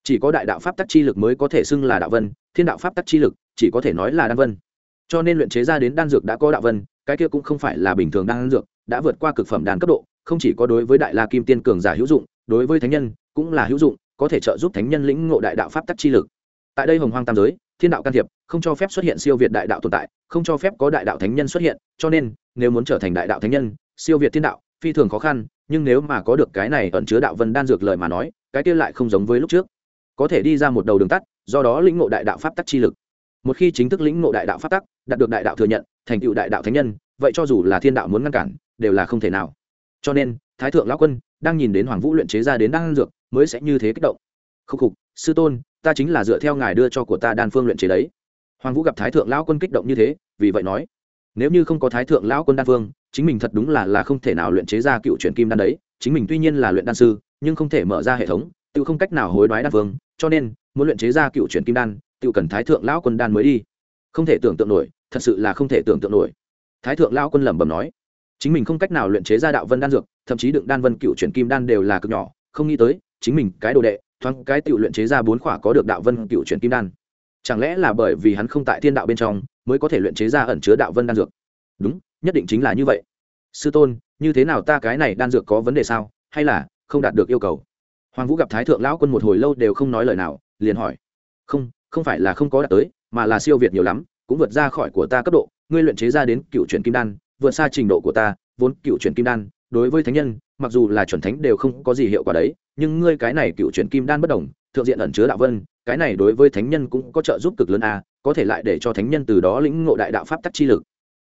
chỉ có đại đạo pháp tắc chi lực mới có thể xưng là đạo vân, thiên đạo pháp tắc chi lực chỉ có thể nói là đan vân. Cho nên luyện chế ra đến đan dược đã có đạo vân, cái kia cũng không phải là bình thường đan dược, đã vượt qua cực phẩm đan cấp độ, không chỉ có đối với đại la kim tiên cường giả hữu dụng, đối với thánh nhân cũng là hữu dụng, có thể trợ giúp thánh nhân lĩnh ngộ đại đạo pháp tắc chi lực. Tại đây hồng hoang tam giới, thiên đạo can thiệp, không cho phép xuất hiện siêu việt đại đạo tồn tại, không cho phép có đại đạo thánh nhân xuất hiện, cho nên, nếu muốn trở thành đại đạo thánh nhân, siêu việt thiên đạo, phi thường khó khăn, nhưng nếu mà có được cái này ẩn chứa đạo vân đan dược lời mà nói, cái kia lại không giống với lúc trước có thể đi ra một đầu đường tắt, do đó lĩnh ngộ đại đạo pháp tắc chi lực. Một khi chính thức lĩnh ngộ đại đạo pháp tắc, đạt được đại đạo thừa nhận, thành tựu đại đạo thánh nhân, vậy cho dù là thiên đạo muốn ngăn cản, đều là không thể nào. Cho nên, thái thượng lão quân đang nhìn đến hoàng vũ luyện chế ra đến đan dược, mới sẽ như thế kích động. Khúc khục, sư tôn, ta chính là dựa theo ngài đưa cho của ta đan phương luyện chế đấy. Hoàng vũ gặp thái thượng lão quân kích động như thế, vì vậy nói, nếu như không có thái thượng lão quân đan phương, chính mình thật đúng là là không thể nào luyện chế ra cựu truyền kim đan đấy. Chính mình tuy nhiên là luyện đan sư, nhưng không thể mở ra hệ thống, tự không cách nào hối đoái đan phương cho nên, muốn luyện chế ra cựu truyền kim đan, tự cần thái thượng lão quân đan mới đi. Không thể tưởng tượng nổi, thật sự là không thể tưởng tượng nổi. Thái thượng lão quân lẩm bẩm nói, chính mình không cách nào luyện chế ra đạo vân đan dược, thậm chí đựng đan vân cựu truyền kim đan đều là cực nhỏ, không nghĩ tới, chính mình cái đồ đệ, thoáng cái tự luyện chế ra bốn khỏa có được đạo vân cựu truyền kim đan. Chẳng lẽ là bởi vì hắn không tại thiên đạo bên trong, mới có thể luyện chế ra ẩn chứa đạo vân đan dược? Đúng, nhất định chính là như vậy. Sư tôn, như thế nào ta cái này đan dược có vấn đề sao? Hay là không đạt được yêu cầu? Hoàng vũ gặp thái thượng lão quân một hồi lâu đều không nói lời nào, liền hỏi, không không phải là không có đạt tới, mà là siêu việt nhiều lắm, cũng vượt ra khỏi của ta cấp độ, ngươi luyện chế ra đến cựu truyền kim đan, vượt xa trình độ của ta, vốn cựu truyền kim đan, đối với thánh nhân, mặc dù là chuẩn thánh đều không có gì hiệu quả đấy, nhưng ngươi cái này cựu truyền kim đan bất đồng, thượng diện ẩn chứa đạo vân, cái này đối với thánh nhân cũng có trợ giúp cực lớn a có thể lại để cho thánh nhân từ đó lĩnh ngộ đại đạo pháp tắc chi lực.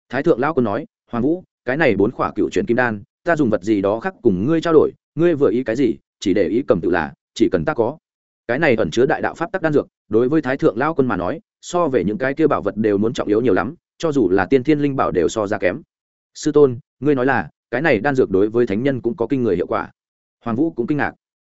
Thái thượng lão quân nói, hoàng vũ, cái này bốn khỏa cựu truyền kim đan, ta dùng vật gì đó khác cùng ngươi trao đổi, ngươi vừa ý cái gì chỉ để ý cầm tự là, chỉ cần ta có. Cái này ẩn chứa đại đạo pháp tắc đan dược, đối với thái thượng lao quân mà nói, so về những cái kia bảo vật đều muốn trọng yếu nhiều lắm, cho dù là tiên thiên linh bảo đều so ra kém. Sư tôn, ngươi nói là, cái này đan dược đối với thánh nhân cũng có kinh người hiệu quả. Hoàng vũ cũng kinh ngạc.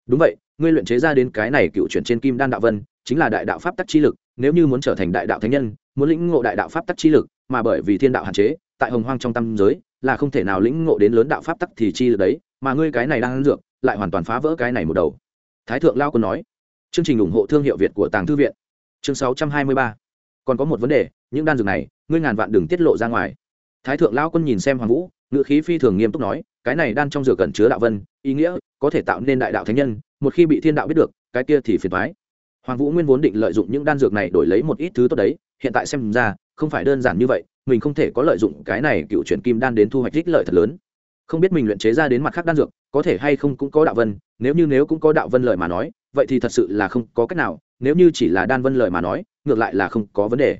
Đúng vậy, ngươi luyện chế ra đến cái này cựu chuyển trên kim đan đạo vân, chính là đại đạo pháp tắc chi lực, nếu như muốn trở thành đại đạo thánh nhân, muốn lĩnh ngộ đại đạo pháp tắc chi lực, mà bởi vì thiên đạo hạn chế, tại hồng hoang trong tâm giới, là không thể nào lĩnh ngộ đến lớn đạo pháp tắc thì chi lực đấy, mà ngươi cái này đang ăn dược lại hoàn toàn phá vỡ cái này một đầu. Thái thượng lao còn nói, chương trình ủng hộ thương hiệu việt của tàng thư viện. Chương sáu trăm hai mươi ba. Còn có một vấn đề, những đan dược này, ngươi ngàn vạn đừng tiết lộ ra ngoài. Thái thượng lao quân nhìn xem hoàng vũ ngự khí phi thường nghiêm túc nói, cái này đan trong dược cẩn chứa đạo vân, ý nghĩa, có thể tạo nên đại đạo thánh nhân, một khi bị thiên đạo biết được, cái kia thì phiền thoái hoàng vũ nguyên vốn định lợi dụng những đan dược này đổi lấy một ít thứ tốt đấy, hiện tại xem ra, không phải đơn giản như vậy, mình không thể có lợi dụng cái này cựu chuyển kim đan đến thu hoạch ích lợi thật lớn không biết mình luyện chế ra đến mặt khác đan dược, có thể hay không cũng có đạo vân, nếu như nếu cũng có đạo vân lời mà nói, vậy thì thật sự là không có cách nào, nếu như chỉ là đan vân lời mà nói, ngược lại là không có vấn đề.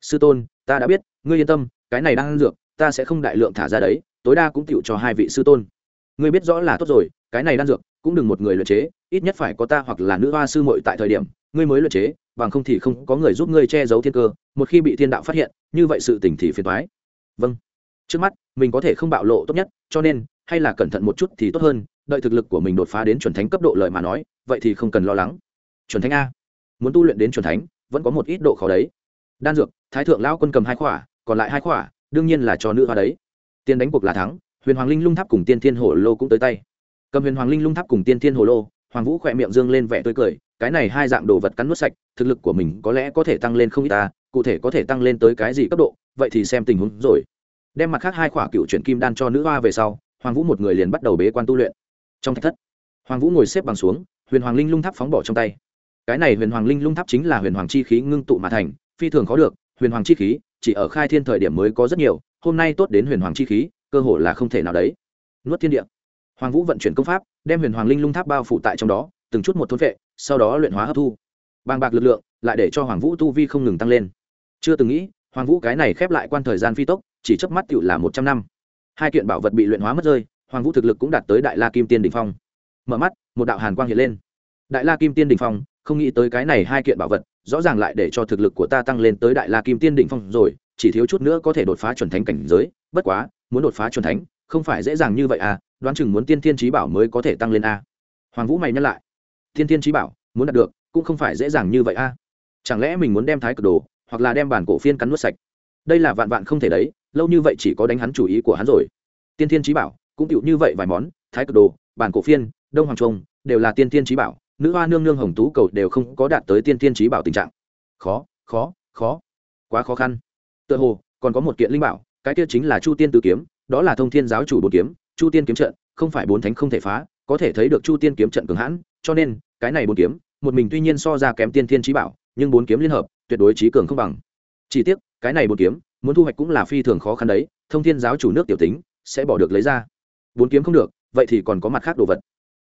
Sư tôn, ta đã biết, ngươi yên tâm, cái này đang ăn dược, ta sẽ không đại lượng thả ra đấy, tối đa cũng tựu cho hai vị sư tôn. Ngươi biết rõ là tốt rồi, cái này đan dược, cũng đừng một người luyện chế, ít nhất phải có ta hoặc là nữ hoa sư muội tại thời điểm, ngươi mới luyện chế, bằng không thì không có người giúp ngươi che giấu thiên cơ, một khi bị thiên đạo phát hiện, như vậy sự tình thì phiền toái. Vâng trước mắt, mình có thể không bạo lộ tốt nhất, cho nên, hay là cẩn thận một chút thì tốt hơn, đợi thực lực của mình đột phá đến chuẩn thánh cấp độ lợi mà nói, vậy thì không cần lo lắng. Chuẩn thánh a. Muốn tu luyện đến chuẩn thánh, vẫn có một ít độ khó đấy. Đan dược, thái thượng lão quân cầm hai khỏa, còn lại hai khỏa, đương nhiên là cho nữ hoa đấy. Tiên đánh cuộc là thắng, huyền hoàng linh lung tháp cùng tiên thiên hồ lô cũng tới tay. Cầm huyền hoàng linh lung tháp cùng tiên thiên hồ lô, hoàng vũ khỏe miệng dương lên vẻ tươi cười, cái này hai dạng đồ vật cắn nuốt sạch, thực lực của mình có lẽ có thể tăng lên không ít ta, cụ thể có thể tăng lên tới cái gì cấp độ, vậy thì xem tình huống rồi đem mặt khác hai khỏa cựu chuyển kim đan cho nữ hoa về sau, hoàng vũ một người liền bắt đầu bế quan tu luyện. Trong thạch thất, hoàng vũ ngồi xếp bằng xuống, huyền hoàng linh lung tháp phóng bỏ trong tay. Cái này huyền hoàng linh lung tháp chính là huyền hoàng chi khí ngưng tụ mà thành, phi thường khó được, huyền hoàng chi khí chỉ ở khai thiên thời điểm mới có rất nhiều, hôm nay tốt đến huyền hoàng chi khí, cơ hội là không thể nào đấy. Nuốt thiên địa. Hoàng vũ vận chuyển công pháp, đem huyền hoàng linh lung tháp bao phủ tại trong đó, từng chút một thôn vệ, sau đó luyện hóa hấp thu. Bàng bạc lực lượng lại để cho hoàng vũ tu vi không ngừng tăng lên. Chưa từng nghĩ, hoàng vũ cái này khép lại quan thời gian phi tốc chỉ chớp mắt cựu là một trăm năm. Hai kiện bảo vật bị luyện hóa mất rơi, hoàng vũ thực lực cũng đạt tới đại la kim tiên đình phong. Mở mắt, một đạo hàn quang hiện lên. Đại la kim tiên đình phong, không nghĩ tới cái này hai kiện bảo vật, rõ ràng lại để cho thực lực của ta tăng lên tới đại la kim tiên đỉnh phong rồi, chỉ thiếu chút nữa có thể đột phá chuẩn thánh cảnh giới, bất quá, muốn đột phá chuẩn thánh, không phải dễ dàng như vậy à đoán chừng muốn tiên thiên trí bảo mới có thể tăng lên a. Hoàng vũ mày nhắc lại. Tiên thiên trí bảo, muốn đạt được, cũng không phải dễ dàng như vậy a. Chẳng lẽ mình muốn đem thái cực đồ, hoặc là đem bản cổ phiên cắn nuốt sạch? Đây là vạn vạn không thể đấy lâu như vậy chỉ có đánh hắn chủ ý của hắn rồi. Tiên thiên trí bảo, cũng tựu như vậy vài món, thái cực đồ, bản cổ phiên, đông hoàng trung, đều là tiên thiên trí bảo, nữ hoa nương nương hồng tú cầu đều không có đạt tới tiên thiên trí bảo tình trạng. Khó khó khó. Quá khó khăn. Tựa hồ, còn có một kiện linh bảo, cái kia chính là chu tiên Tứ kiếm, đó là thông thiên giáo chủ bốn kiếm, chu tiên kiếm trận, không phải bốn thánh không thể phá, có thể thấy được chu tiên kiếm trận cường hãn, cho nên, cái này bốn kiếm, một mình tuy nhiên so ra kém tiên thiên trí bảo, nhưng bốn kiếm liên hợp, tuyệt đối trí cường không bằng. Chỉ tiếc, cái này bốn kiếm muốn thu hoạch cũng là phi thường khó khăn đấy, thông thiên giáo chủ nước tiểu tính, sẽ bỏ được lấy ra. Bốn kiếm không được, vậy thì còn có mặt khác đồ vật.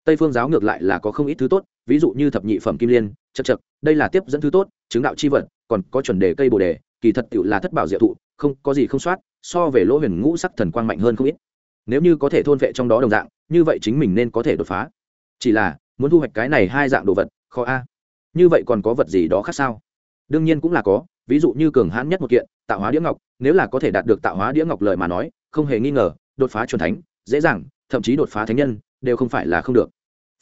Tây phương giáo ngược lại là có không ít thứ tốt, ví dụ như thập nhị phẩm kim liên, chật chật, đây là tiếp dẫn thứ tốt, chứng đạo chi vật, còn có chuẩn đề cây bồ đề, kỳ thật tự là thất bảo diệu thụ, không, có gì không soát, so về lỗ huyền ngũ sắc thần quang mạnh hơn không ít. Nếu như có thể thôn vệ trong đó đồng dạng, như vậy chính mình nên có thể đột phá. Chỉ là, muốn thu hoạch cái này hai dạng đồ vật, khó a. Như vậy còn có vật gì đó khác sao? Đương nhiên cũng là có ví dụ như cường hãn nhất một kiện, tạo hóa đĩa ngọc, nếu là có thể đạt được tạo hóa đĩa ngọc lời mà nói, không hề nghi ngờ, đột phá c thánh, dễ dàng, thậm chí đột phá thánh nhân, đều không phải là không được.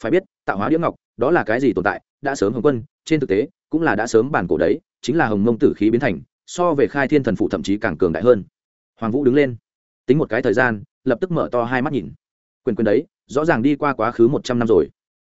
Phải biết, tạo hóa đĩa ngọc, đó là cái gì tồn tại, đã sớm hồng quân, trên thực tế, cũng là đã sớm bản cổ đấy, chính là hồng mông tử khí biến thành, so về khai thiên thần phụ thậm chí càng cường đại hơn. Hoàng vũ đứng lên, tính một cái thời gian, lập tức mở to hai mắt nhìn. Quyền quyền đấy, rõ ràng đi qua quá khứ một trăm năm rồi.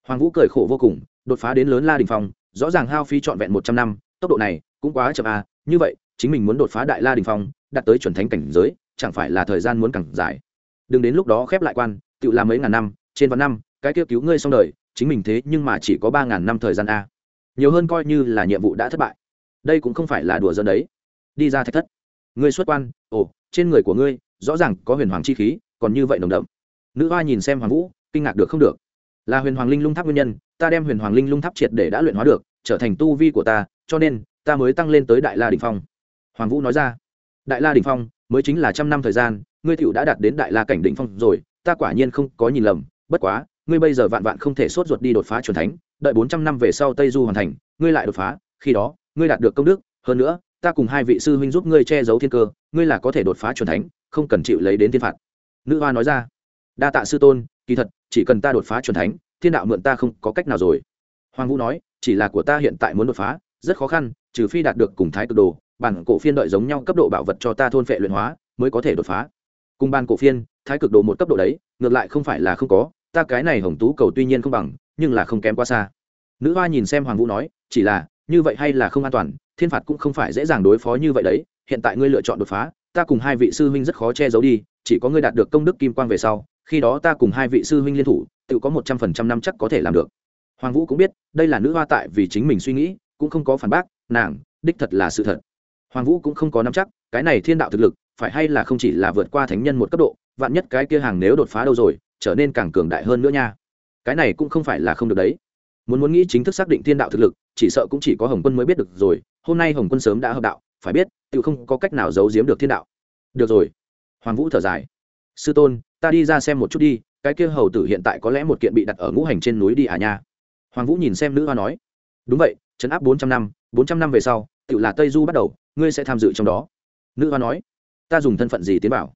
Hoàng vũ cười khổ vô cùng, đột phá đến lớn la đình phong, rõ ràng hao phí trọn vẹn một trăm năm, tốc độ này cũng quá chậm à như vậy, chính mình muốn đột phá đại la đình phong, đạt tới chuẩn thánh cảnh giới, chẳng phải là thời gian muốn càng dài. Đừng đến lúc đó khép lại quan tự làm mấy ngàn năm, trên vạn năm, cái kia cứu ngươi xong đời, chính mình thế nhưng mà chỉ có ba ngàn năm thời gian a nhiều hơn coi như là nhiệm vụ đã thất bại. Đây cũng không phải là đùa dân đấy. Đi ra thạch thất. Ngươi xuất quan, ồ, trên người của ngươi, rõ ràng có huyền hoàng chi khí, còn như vậy nồng đậm. Nữ hoa nhìn xem hoàng vũ, kinh ngạc được không được. Là huyền hoàng linh lung tháp nguyên nhân, ta đem huyền hoàng linh lung tháp triệt để đã luyện hóa được, trở thành tu vi của ta, cho nên ta mới tăng lên tới đại la đình phong. Hoàng vũ nói ra. Đại la đình phong, mới chính là trăm năm thời gian, ngươi t đã đạt đến đại la cảnh đỉnh phong rồi, ta quả nhiên không có nhìn lầm. Bất quá, ngươi bây giờ vạn vạn không thể sốt ruột đi đột phá c thánh, đợi bốn trăm năm về sau tây du hoàn thành, ngươi lại đột phá, khi đó, ngươi đạt được công đức. Hơn nữa, ta cùng hai vị sư huynh giúp ngươi che giấu thiên cơ, ngươi là có thể đột phá c thánh, không cần chịu lấy đến thiên phạt. Nữ hoa nói ra. Đa tạ sư tôn, kỳ thật, chỉ cần ta đột phá c thánh, thiên đạo mượn ta không có cách nào rồi. Hoàng vũ nói, chỉ là của ta hiện tại muốn đột phá rất khó khăn, trừ phi đạt được cùng thái cực đồ, bản cổ phiên đợi giống nhau cấp độ bảo vật cho ta thôn phệ luyện hóa, mới có thể đột phá. Cùng ban cổ phiên, thái cực đồ một cấp độ đấy, ngược lại không phải là không có, ta cái này hồng tú cầu tuy nhiên không bằng, nhưng là không kém quá xa. Nữ hoa nhìn xem hoàng vũ nói, chỉ là, như vậy hay là không an toàn, thiên phạt cũng không phải dễ dàng đối phó như vậy đấy, hiện tại ngươi lựa chọn đột phá, ta cùng hai vị sư huynh rất khó che giấu đi, chỉ có ngươi đạt được công đức kim quang về sau, khi đó ta cùng hai vị sư huynh liên thủ, tự có một trăm phần trăm năm chắc có thể làm được. Hoàng vũ cũng biết, đây là nữ hoa tại vì chính mình suy nghĩ cũng không có phản bác, nàng, đích thật là sự thật. Hoàng vũ cũng không có nắm chắc, cái này thiên đạo thực lực, phải hay là không chỉ là vượt qua thánh nhân một cấp độ, vạn nhất cái kia hàng nếu đột phá đâu rồi, trở nên càng cường đại hơn nữa nha. Cái này cũng không phải là không được đấy. Muốn muốn nghĩ chính thức xác định thiên đạo thực lực, chỉ sợ cũng chỉ có hồng quân mới biết được rồi, hôm nay hồng quân sớm đã hợp đạo, phải biết, tự không có cách nào giấu giếm được thiên đạo. Được rồi. Hoàng vũ thở dài. Sư tôn, ta đi ra xem một chút đi, cái kia hầu tử hiện tại có lẽ một kiện bị đặt ở ngũ hành trên núi đi à nha. Hoàng vũ nhìn xem nữ hoa nói đúng vậy, chấn áp bốn trăm năm, bốn trăm năm về sau tự là tây du bắt đầu, ngươi sẽ tham dự trong đó. Nữ hoa nói, ta dùng thân phận gì tiến bảo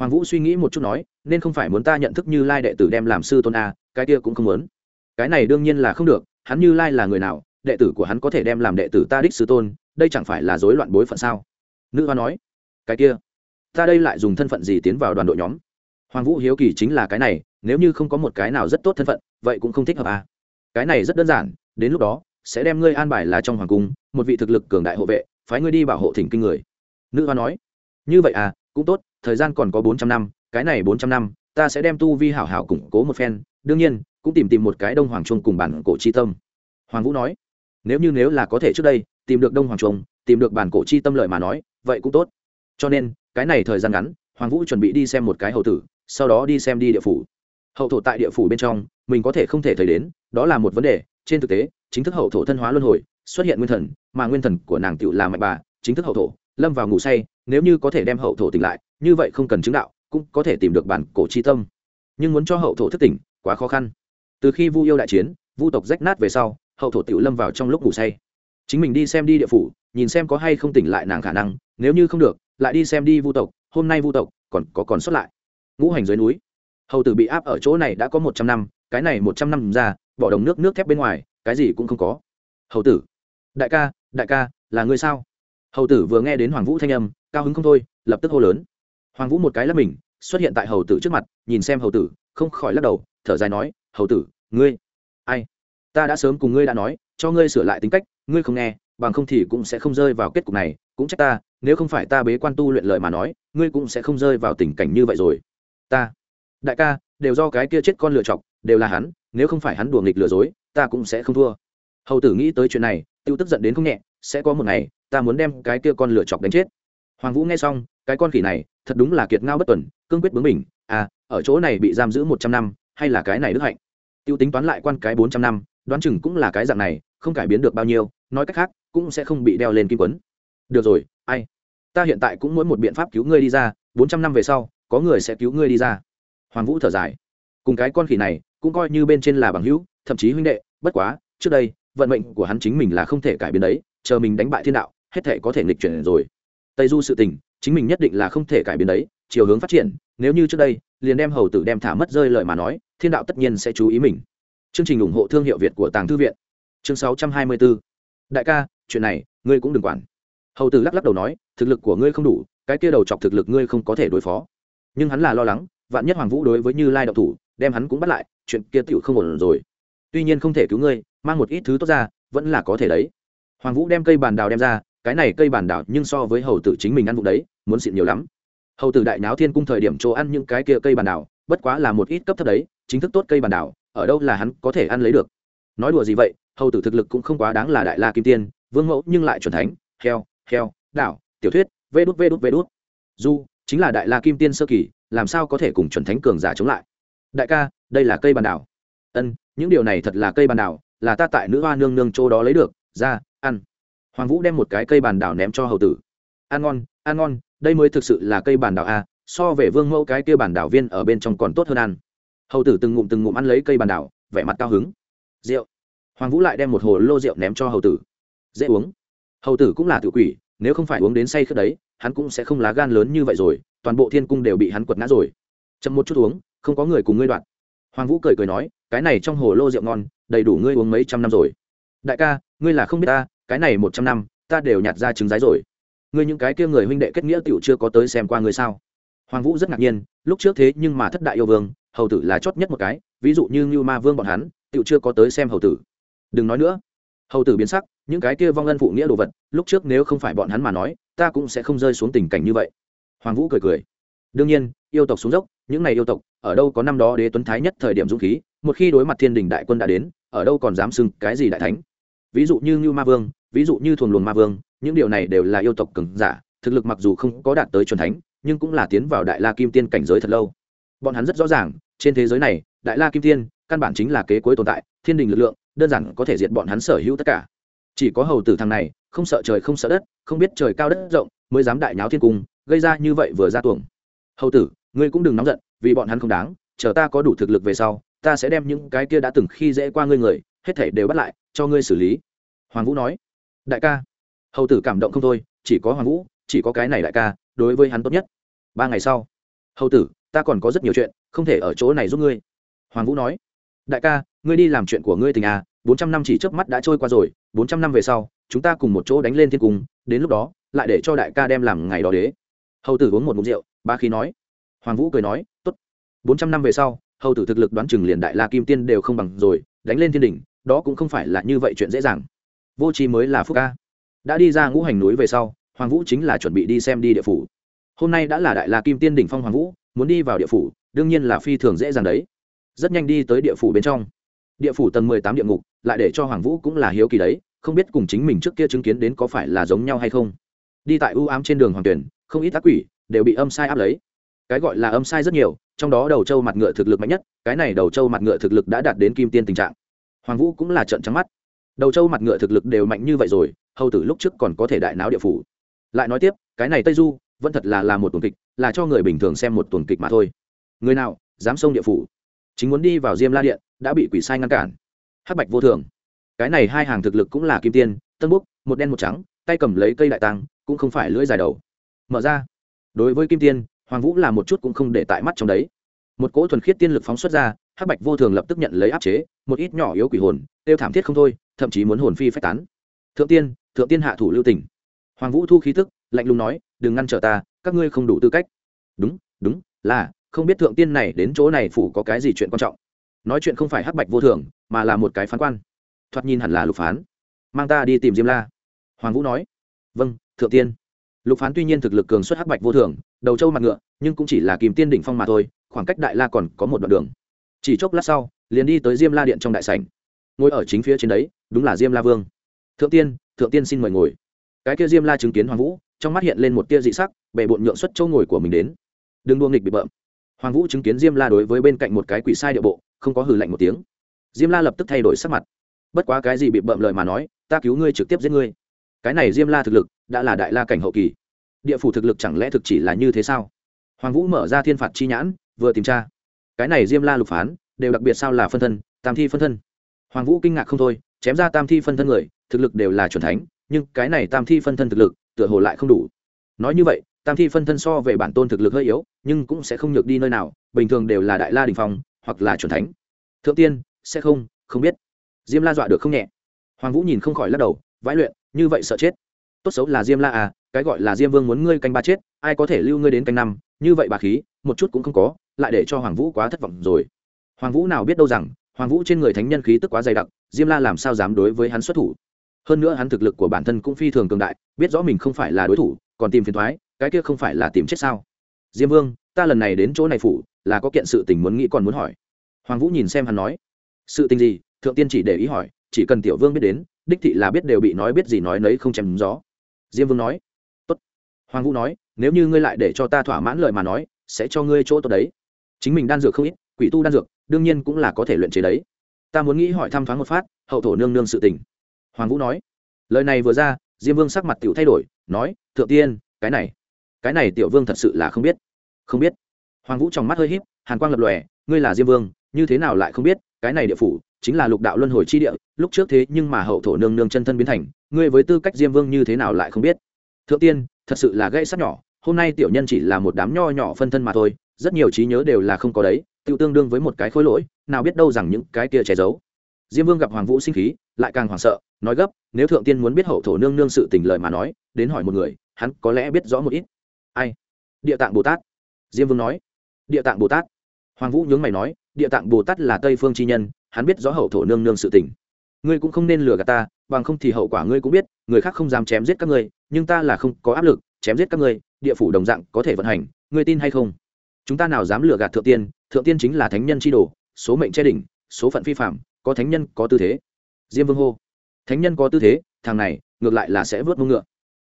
hoàng vũ suy nghĩ một chút nói, nên không phải muốn ta nhận thức như lai đệ tử đem làm sư tôn a, cái kia cũng không muốn. Cái này đương nhiên là không được, hắn như lai là người nào, đệ tử của hắn có thể đem làm đệ tử ta đích sư tôn, đây chẳng phải là rối loạn bối phận sao? Nữ hoa nói, cái kia, ta đây lại dùng thân phận gì tiến vào đoàn đội nhóm? Hoàng vũ hiếu kỳ chính là cái này, nếu như không có một cái nào rất tốt thân phận, vậy cũng không thích hợp à. cái này rất đơn giản, đến lúc đó sẽ đem ngươi an bài là trong hoàng cung, một vị thực lực cường đại hộ vệ, phái ngươi đi bảo hộ thỉnh kinh người. Nữ hoa nói. Như vậy à cũng tốt, thời gian còn có bốn trăm năm, cái này bốn trăm năm, ta sẽ đem tu vi hảo hảo củng cố một phen, đương nhiên, cũng tìm tìm một cái đông hoàng trung cùng bản cổ chi tâm. Hoàng vũ nói. Nếu như nếu là có thể trước đây, tìm được đông hoàng trung tìm được bản cổ chi tâm lợi mà nói, vậy cũng tốt. Cho nên, cái này thời gian ngắn, hoàng vũ chuẩn bị đi xem một cái hậu tử, sau đó đi xem đi địa phủ. Hậu thổ tại địa phủ bên trong, mình có thể không thể thấy đến, đó là một vấn đề, trên thực tế chính thức hậu thổ thân hóa luân hồi, xuất hiện nguyên thần, mà nguyên thần của nàng tựu là mạnh bà, chính thức hậu thổ, lâm vào ngủ say, nếu như có thể đem hậu thổ tỉnh lại, như vậy không cần chứng đạo, cũng có thể tìm được bản cổ chi tâm. Nhưng muốn cho hậu thổ thức tỉnh, quá khó khăn. Từ khi vu yêu đại chiến, vu tộc rách nát về sau, hậu thổ tựu lâm vào trong lúc ngủ say. Chính mình đi xem đi địa phủ, nhìn xem có hay không tỉnh lại nàng khả năng, nếu như không được, lại đi xem đi vu tộc, hôm nay vu tộc còn có còn xuất lại. Ngũ hành dưới núi. Hầu tử bị áp ở chỗ này đã có một trăm năm, cái này một trăm năm ra, bỏ đồng nước nước thép bên ngoài cái gì cũng không có. Hầu tử, đại ca đại ca, là ngươi sao? Hầu tử vừa nghe đến hoàng vũ thanh âm, cao hứng không thôi, lập tức hô lớn. Hoàng vũ một cái là mình, xuất hiện tại hầu tử trước mặt, nhìn xem hầu tử, không khỏi lắc đầu, thở dài nói, hầu tử, ngươi, ai? Ta đã sớm cùng ngươi đã nói, cho ngươi sửa lại tính cách, ngươi không nghe, bằng không thì cũng sẽ không rơi vào kết cục này, cũng trách ta, nếu không phải ta bế quan tu luyện lợi mà nói, ngươi cũng sẽ không rơi vào tình cảnh như vậy rồi. Ta, đại ca, đều do cái kia chết con lựa chọc, đều là hắn, nếu không phải hắn đùa nghịch lừa dối ta cũng sẽ không thua. Hầu tử nghĩ tới chuyện này, tiêu tức giận đến không nhẹ, sẽ có một ngày, ta muốn đem cái kia con lửa chọc đánh chết. Hoàng vũ nghe xong, cái con khỉ này, thật đúng là kiệt ngao bất tuần, cương quyết bướng mình à ở chỗ này bị giam giữ một trăm năm, hay là cái này đức hạnh? Tiêu tính toán lại quan cái bốn trăm năm, đoán chừng cũng là cái dạng này, không cải biến được bao nhiêu, nói cách khác, cũng sẽ không bị đeo lên kim quấn. Được rồi, ai? Ta hiện tại cũng muốn một biện pháp cứu ngươi đi ra, bốn trăm năm về sau, có người sẽ cứu ngươi đi ra. Hoàng vũ thở dài. Cùng cái con khỉ này cũng coi như bên trên là bằng hữu, thậm chí huynh đệ, bất quá, trước đây, vận mệnh của hắn chính mình là không thể cải biến đấy, chờ mình đánh bại thiên đạo, hết thể có thể nghịch chuyển rồi. Tây du sự tình, chính mình nhất định là không thể cải biến đấy, chiều hướng phát triển, nếu như trước đây, liền đem hầu tử đem thả mất rơi lời mà nói, thiên đạo tất nhiên sẽ chú ý mình. Chương trình ủng hộ thương hiệu việt của tàng thư viện. Chương 624. đại ca, chuyện này, ngươi cũng đừng quản. Hầu tử lắc lắc đầu nói, thực lực của ngươi không đủ, cái kia đầu chọc thực lực ngươi không có thể đối phó. Nhưng hắn là lo lắng, vạn nhất hoàng vũ đối với như lai đạo thủ đem hắn cũng bắt lại, chuyện kia tựu không ổn rồi. Tuy nhiên không thể cứu ngươi, mang một ít thứ tốt ra, vẫn là có thể đấy. Hoàng vũ đem cây bàn đào đem ra, cái này cây bàn đào nhưng so với hầu tử chính mình ăn vụ đấy, muốn xịn nhiều lắm. Hầu tử đại náo thiên cung thời điểm chỗ ăn những cái kia cây bàn đào, bất quá là một ít cấp thấp đấy, chính thức tốt cây bàn đào, ở đâu là hắn có thể ăn lấy được. Nói đùa gì vậy, hầu tử thực lực cũng không quá đáng là đại la kim tiên, vương mẫu nhưng lại chuẩn thánh, heo heo, đảo, tiểu thuyết, vê đút vê đút vê đút. Du chính là đại la kim tiên sơ kỳ, làm sao có thể cùng chuẩn thánh cường giả chống lại? Đại ca, đây là cây bàn đảo. Ân, những điều này thật là cây bàn đảo, là ta tại nữ hoa nương nương chỗ đó lấy được, ra, ăn. Hoàng vũ đem một cái cây bàn đảo ném cho hầu tử. Ăn ngon ăn ngon, đây mới thực sự là cây bàn đảo a, so về vương mẫu cái kia bàn đảo viên ở bên trong còn tốt hơn ăn. Hầu tử từng ngụm từng ngụm ăn lấy cây bàn đảo, vẻ mặt cao hứng. Rượu. Hoàng vũ lại đem một hồ lô rượu ném cho hầu tử. Dễ uống. Hầu tử cũng là tự quỷ, nếu không phải uống đến say khướt đấy, hắn cũng sẽ không lá gan lớn như vậy rồi, toàn bộ thiên cung đều bị hắn quật ngã rồi. Chậm một chút uống không có người cùng ngươi đoạn. Hoàng vũ cười cười nói, cái này trong hồ lô rượu ngon, đầy đủ ngươi uống mấy trăm năm rồi. Đại ca, ngươi là không biết ta, cái này một trăm năm, ta đều nhặt ra trứng rái rồi. Ngươi những cái kia người huynh đệ kết nghĩa tiểu chưa có tới xem qua ngươi sao? Hoàng vũ rất ngạc nhiên, lúc trước thế nhưng mà thất đại yêu vương, hầu tử là chót nhất một cái, ví dụ như ngưu ma vương bọn hắn, tiểu chưa có tới xem hầu tử. Đừng nói nữa. Hầu tử biến sắc, những cái kia vong ân phụ nghĩa đồ vật, lúc trước nếu không phải bọn hắn mà nói, ta cũng sẽ không rơi xuống tình cảnh như vậy. Hoàng vũ cười cười. Đương nhiên yêu tộc xuống dốc, những này yêu tộc, ở đâu có năm đó đế tuấn thái nhất thời điểm dũng khí, một khi đối mặt thiên đình đại quân đã đến, ở đâu còn dám xưng cái gì đại thánh. Ví dụ như ngưu ma vương, ví dụ như thuần luồng ma vương, những điều này đều là yêu tộc cường giả, thực lực mặc dù không có đạt tới c thánh, nhưng cũng là tiến vào đại la kim tiên cảnh giới thật lâu. Bọn hắn rất rõ ràng, trên thế giới này, đại la kim tiên, căn bản chính là kế cuối tồn tại, thiên đình lực lượng, đơn giản có thể diệt bọn hắn sở hữu tất cả. Chỉ có hầu tử thằng này, không sợ trời không sợ đất, không biết trời cao đất rộng, mới dám đại nháo thiên cung, gây ra như vậy vừa ra tuồng. Hầu tử ngươi cũng đừng nóng giận, vì bọn hắn không đáng, chờ ta có đủ thực lực về sau, ta sẽ đem những cái kia đã từng khi dễ qua ngươi người, hết thảy đều bắt lại, cho ngươi xử lý. Hoàng vũ nói. Đại ca. Hầu tử cảm động không thôi, chỉ có hoàng vũ, chỉ có cái này đại ca, đối với hắn tốt nhất. Ba ngày sau, hầu tử, ta còn có rất nhiều chuyện, không thể ở chỗ này giúp ngươi. Hoàng vũ nói. Đại ca, ngươi đi làm chuyện của ngươi tình à bốn trăm năm chỉ trước mắt đã trôi qua rồi, bốn trăm năm về sau, chúng ta cùng một chỗ đánh lên thiên cung, đến lúc đó, lại để cho đại ca đem làm ngày đó đế. Hầu tử uống một mục rượu, ba khí nói hoàng vũ cười nói, tốt. Bốn trăm năm về sau, hầu tử thực lực đoán chừng liền đại la kim tiên đều không bằng rồi, đánh lên thiên đỉnh, đó cũng không phải là như vậy chuyện dễ dàng. Vô tri mới là phúc ca. Đã đi ra ngũ hành núi về sau, hoàng vũ chính là chuẩn bị đi xem đi địa phủ. Hôm nay đã là đại la kim tiên đỉnh phong hoàng vũ, muốn đi vào địa phủ, đương nhiên là phi thường dễ dàng đấy. Rất nhanh đi tới địa phủ bên trong. Địa phủ tầng mười tám địa ngục, lại để cho hoàng vũ cũng là hiếu kỳ đấy, không biết cùng chính mình trước kia chứng kiến đến có phải là giống nhau hay không. Đi tại ưu ám trên đường hoàng tuyển, không ít ác quỷ đều bị âm sai áp lấy cái gọi là âm sai rất nhiều, trong đó đầu trâu mặt ngựa thực lực mạnh nhất, cái này đầu trâu mặt ngựa thực lực đã đạt đến kim tiên tình trạng. Hoàng vũ cũng là trận trắng mắt. Đầu trâu mặt ngựa thực lực đều mạnh như vậy rồi, hầu tử lúc trước còn có thể đại náo địa phủ. Lại nói tiếp, cái này tây du, vẫn thật là là một tuần kịch, là cho người bình thường xem một tuần kịch mà thôi. Người nào, dám xông địa phủ. Chính muốn đi vào diêm la điện, đã bị quỷ sai ngăn cản. Hắc bạch vô thường. Cái này hai hàng thực lực cũng là kim tiên, tân búc, một đen một trắng, tay cầm lấy cây đại tăng cũng không phải lưỡi dài đầu. Mở ra. Đối với kim tiên hoàng vũ là một chút cũng không để tại mắt trong đấy. Một cỗ thuần khiết tiên lực phóng xuất ra, hắc bạch vô thường lập tức nhận lấy áp chế, một ít nhỏ yếu quỷ hồn, tiêu thảm thiết không thôi, thậm chí muốn hồn phi phách tán. Thượng tiên thượng tiên hạ thủ lưu tỉnh hoàng vũ thu khí tức, lạnh lùng nói, đừng ngăn trở ta, các ngươi không đủ tư cách. Đúng đúng, là, không biết thượng tiên này đến chỗ này phủ có cái gì chuyện quan trọng. Nói chuyện không phải hắc bạch vô thường, mà là một cái phán quan. Thoạt nhìn hẳn là lục phán. Mang ta đi tìm diêm la. Hoàng vũ nói. Vâng thượng tiên. Lục phán tuy nhiên thực lực cường xuất hắc bạch vô thường đầu trâu mặt ngựa, nhưng cũng chỉ là kìm tiên đỉnh phong mà thôi, khoảng cách đại la còn có một đoạn đường. Chỉ chốc lát sau, liền đi tới diêm la điện trong đại sảnh. Ngồi ở chính phía trên đấy, đúng là diêm la vương. Thượng tiên thượng tiên xin mời ngồi. Cái kia diêm la chứng kiến hoàng vũ, trong mắt hiện lên một tia dị sắc, bệ bộn nhượng xuất châu ngồi của mình đến. Đừng đua nghịch bị bợm. Hoàng vũ chứng kiến diêm la đối với bên cạnh một cái quỷ sai địa bộ, không có hừ lạnh một tiếng. Diêm la lập tức thay đổi sắc mặt. Bất quá cái gì bị bợm lời mà nói, ta cứu ngươi trực tiếp giết ngươi. Cái này diêm la thực lực, đã là đại la cảnh hậu kỳ địa phủ thực lực chẳng lẽ thực chỉ là như thế sao? Hoàng vũ mở ra thiên phạt chi nhãn, vừa tìm tra. Cái này diêm la lục phán, đều đặc biệt sao là phân thân, tam thi phân thân. Hoàng vũ kinh ngạc không thôi, chém ra tam thi phân thân người, thực lực đều là c h u ẩ n thánh, nhưng cái này tam thi phân thân thực lực, tựa hồ lại không đủ. Nói như vậy, tam thi phân thân so về bản tôn thực lực hơi yếu, nhưng cũng sẽ không nhược đi nơi nào, bình thường đều là đại la đình phong, hoặc là c h u ẩ n thánh. Thượng tiên, sẽ không không biết. Diêm la dọa được không nhẹ. Hoàng vũ nhìn không khỏi lắc đầu, vãi luyện, như vậy sợ chết. Tốt xấu là diêm la à cái gọi là diêm vương muốn ngươi canh ba chết, ai có thể lưu ngươi đến canh năm, như vậy bà khí, một chút cũng không có, lại để cho hoàng vũ quá thất vọng rồi. Hoàng vũ nào biết đâu rằng, hoàng vũ trên người thánh nhân khí tức quá dày đặc, diêm la làm sao dám đối với hắn xuất thủ? Hơn nữa hắn thực lực của bản thân cũng phi thường cường đại, biết rõ mình không phải là đối thủ, còn tìm phiền thoái cái kia không phải là tìm chết sao? Diêm vương, ta lần này đến chỗ này phủ, là có kiện sự tình muốn nghĩ còn muốn hỏi. Hoàng vũ nhìn xem hắn nói. Sự tình gì? Thượng tiên chỉ để ý hỏi, chỉ cần tiểu vương biết đến, đích thị là biết đều bị nói biết gì nói nấy không chém gió. Diêm vương nói hoàng vũ nói, nếu như ngươi lại để cho ta thỏa mãn lời mà nói, sẽ cho ngươi chỗ tốt đấy. Chính mình đan dược không ít, quỷ tu đan dược, đương nhiên cũng là có thể luyện chế đấy. Ta muốn nghĩ hỏi thăm thoáng một phát, hậu thổ nương nương sự tình. Hoàng vũ nói, lời này vừa ra, diêm vương sắc mặt tiểu thay đổi, nói, thượng tiên, cái này cái này tiểu vương thật sự là không biết. Không biết? Hoàng vũ trong mắt hơi híp, hàn quang lập lòe, ngươi là diêm vương, như thế nào lại không biết, cái này địa phủ chính là lục đạo luân hồi chi địa, lúc trước thế nhưng mà hậu thổ nương nương chân thân biến thành, ngươi với tư cách diêm vương như thế nào lại không biết? Thượng tiên thật sự là gây sắt nhỏ, hôm nay tiểu nhân chỉ là một đám nho nhỏ phân thân mà thôi, rất nhiều trí nhớ đều là không có đấy tự tương đương với một cái khối lỗi, nào biết đâu rằng những cái kia che giấu. Diêm vương gặp hoàng vũ sinh khí, lại càng hoảng sợ, nói gấp, nếu thượng tiên muốn biết hậu thổ nương nương sự tình lời mà nói, đến hỏi một người, hắn có lẽ biết rõ một ít. Ai? Địa tạng bồ tát. Diêm vương nói. Địa tạng bồ tát. Hoàng vũ nhướng mày nói, địa tạng bồ tát là tây phương chi nhân, hắn biết rõ hậu thổ nương nương sự tình ngươi cũng không nên lừa gạt ta, bằng không thì hậu quả ngươi cũng biết, người khác không dám chém giết các ngươi, nhưng ta là không có áp lực, chém giết các ngươi, địa phủ đồng dạng có thể vận hành, ngươi tin hay không? Chúng ta nào dám lừa gạt thượng tiên thượng tiên chính là thánh nhân chi đồ, số mệnh che đỉnh, số phận phi phạm, có thánh nhân, có tư thế. Diêm vương hô. Thánh nhân có tư thế, thằng này, ngược lại là sẽ vớt mông ngựa.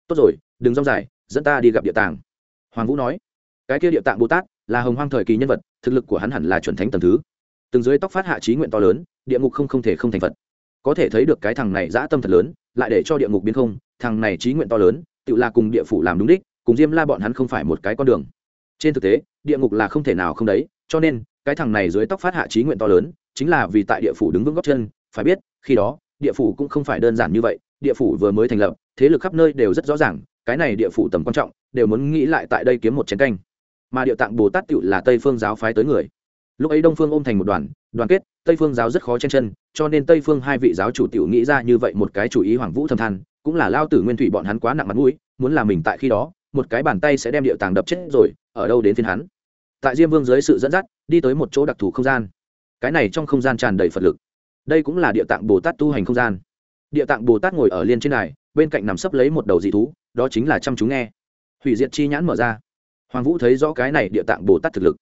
Tốt rồi, đừng rong dài, dẫn ta đi gặp địa tàng. Hoàng vũ nói. Cái kia địa tạng bồ tát là hồng hoang thời kỳ nhân vật, thực lực của hắn hẳn là chuẩn thánh tầm thứ. Từng dưới tóc phát hạ trí nguyện to lớn, địa ngục không không thể không thành phật có thể thấy được cái thằng này dã tâm thật lớn, lại để cho địa ngục biến không, thằng này trí nguyện to lớn, tự là cùng địa phủ làm đúng đích, cùng diêm la bọn hắn không phải một cái con đường. Trên thực tế, địa ngục là không thể nào không đấy, cho nên, cái thằng này dưới tóc phát hạ trí nguyện to lớn, chính là vì tại địa phủ đứng vững góc chân, phải biết, khi đó, địa phủ cũng không phải đơn giản như vậy, địa phủ vừa mới thành lập, thế lực khắp nơi đều rất rõ ràng, cái này địa phủ tầm quan trọng, đều muốn nghĩ lại tại đây kiếm một chiến canh. Mà địa tạng bồ tát tựu là tây phương giáo phái tới người lúc ấy đông phương ôm thành một đoàn đoàn kết, tây phương giáo rất khó chen chân, cho nên tây phương hai vị giáo chủ tiểu nghĩ ra như vậy một cái chủ ý hoàng vũ thầm than, cũng là lao tử nguyên thủy bọn hắn quá nặng mặt mũi, muốn làm mình tại khi đó, một cái bàn tay sẽ đem địa tàng đập chết rồi, ở đâu đến phiên hắn. Tại diêm vương dưới sự dẫn dắt, đi tới một chỗ đặc thù không gian. Cái này trong không gian tràn đầy phật lực. Đây cũng là địa tạng bồ tát tu hành không gian. Địa tạng bồ tát ngồi ở liên trên này bên cạnh nằm sấp lấy một đầu dị thú, đó chính là chăm chú nghe. Hủy diệt chi nhãn mở ra. Hoàng vũ thấy rõ cái này địa tạng bồ tát thực lực.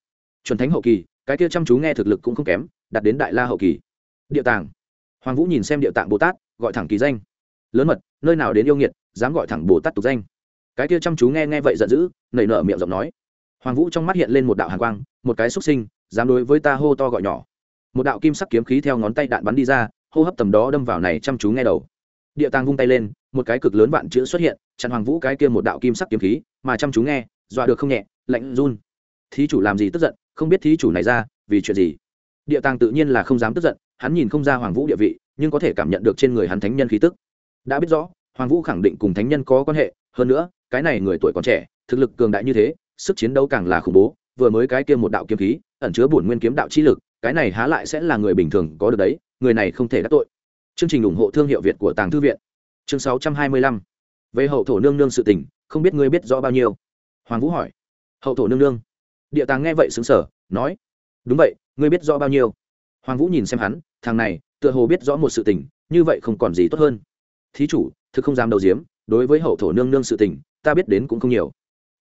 Chuẩn thánh hậu kỳ cái kia chăm chú nghe thực lực cũng không kém, đạt đến đại la hậu kỳ. Địa tàng. Hoàng vũ nhìn xem địa tạng bồ tát, gọi thẳng kỳ danh. Lớn mật, nơi nào đến yêu nghiệt, dám gọi thẳng bồ tát tục danh. Cái kia chăm chú nghe nghe vậy giận dữ, nảy nở miệng giọng nói. Hoàng vũ trong mắt hiện lên một đạo hàn quang, một cái xúc sinh, dám đối với ta hô to gọi nhỏ. Một đạo kim sắc kiếm khí theo ngón tay đạn bắn đi ra, hô hấp tầm đó đâm vào này chăm chú nghe đầu. Địa tàng vung tay lên, một cái cực lớn vạn chữ xuất hiện, chặn hoàng vũ cái kia một đạo kim sắc kiếm khí, mà chăm chú nghe, dọa được không nhẹ, lạnh run. Thí chủ làm gì tức giận không biết thí chủ này ra, vì chuyện gì? Địa tàng tự nhiên là không dám tức giận, hắn nhìn không ra hoàng vũ địa vị, nhưng có thể cảm nhận được trên người hắn thánh nhân khí tức. Đã biết rõ, hoàng vũ khẳng định cùng thánh nhân có quan hệ, hơn nữa, cái này người tuổi còn trẻ, thực lực cường đại như thế, sức chiến đấu càng là khủng bố, vừa mới cái kia một đạo kiếm khí, ẩn chứa bổn nguyên kiếm đạo chi lực, cái này há lại sẽ là người bình thường có được đấy, người này không thể đắc tội. Chương trình ủng hộ thương hiệu việt của tàng thư viện. Chương sáu trăm hai mươi lăm. Về hậu thổ nương nương sự tình, không biết ngươi biết rõ bao nhiêu? Hoàng vũ hỏi. Hậu thổ nương nương địa tàng nghe vậy xứng sở nói, đúng vậy, ngươi biết rõ bao nhiêu? Hoàng vũ nhìn xem hắn, thằng này, tựa hồ biết rõ một sự tình, như vậy không còn gì tốt hơn. Thí chủ, thực không dám đầu diếm đối với hậu thổ nương nương sự tình, ta biết đến cũng không nhiều.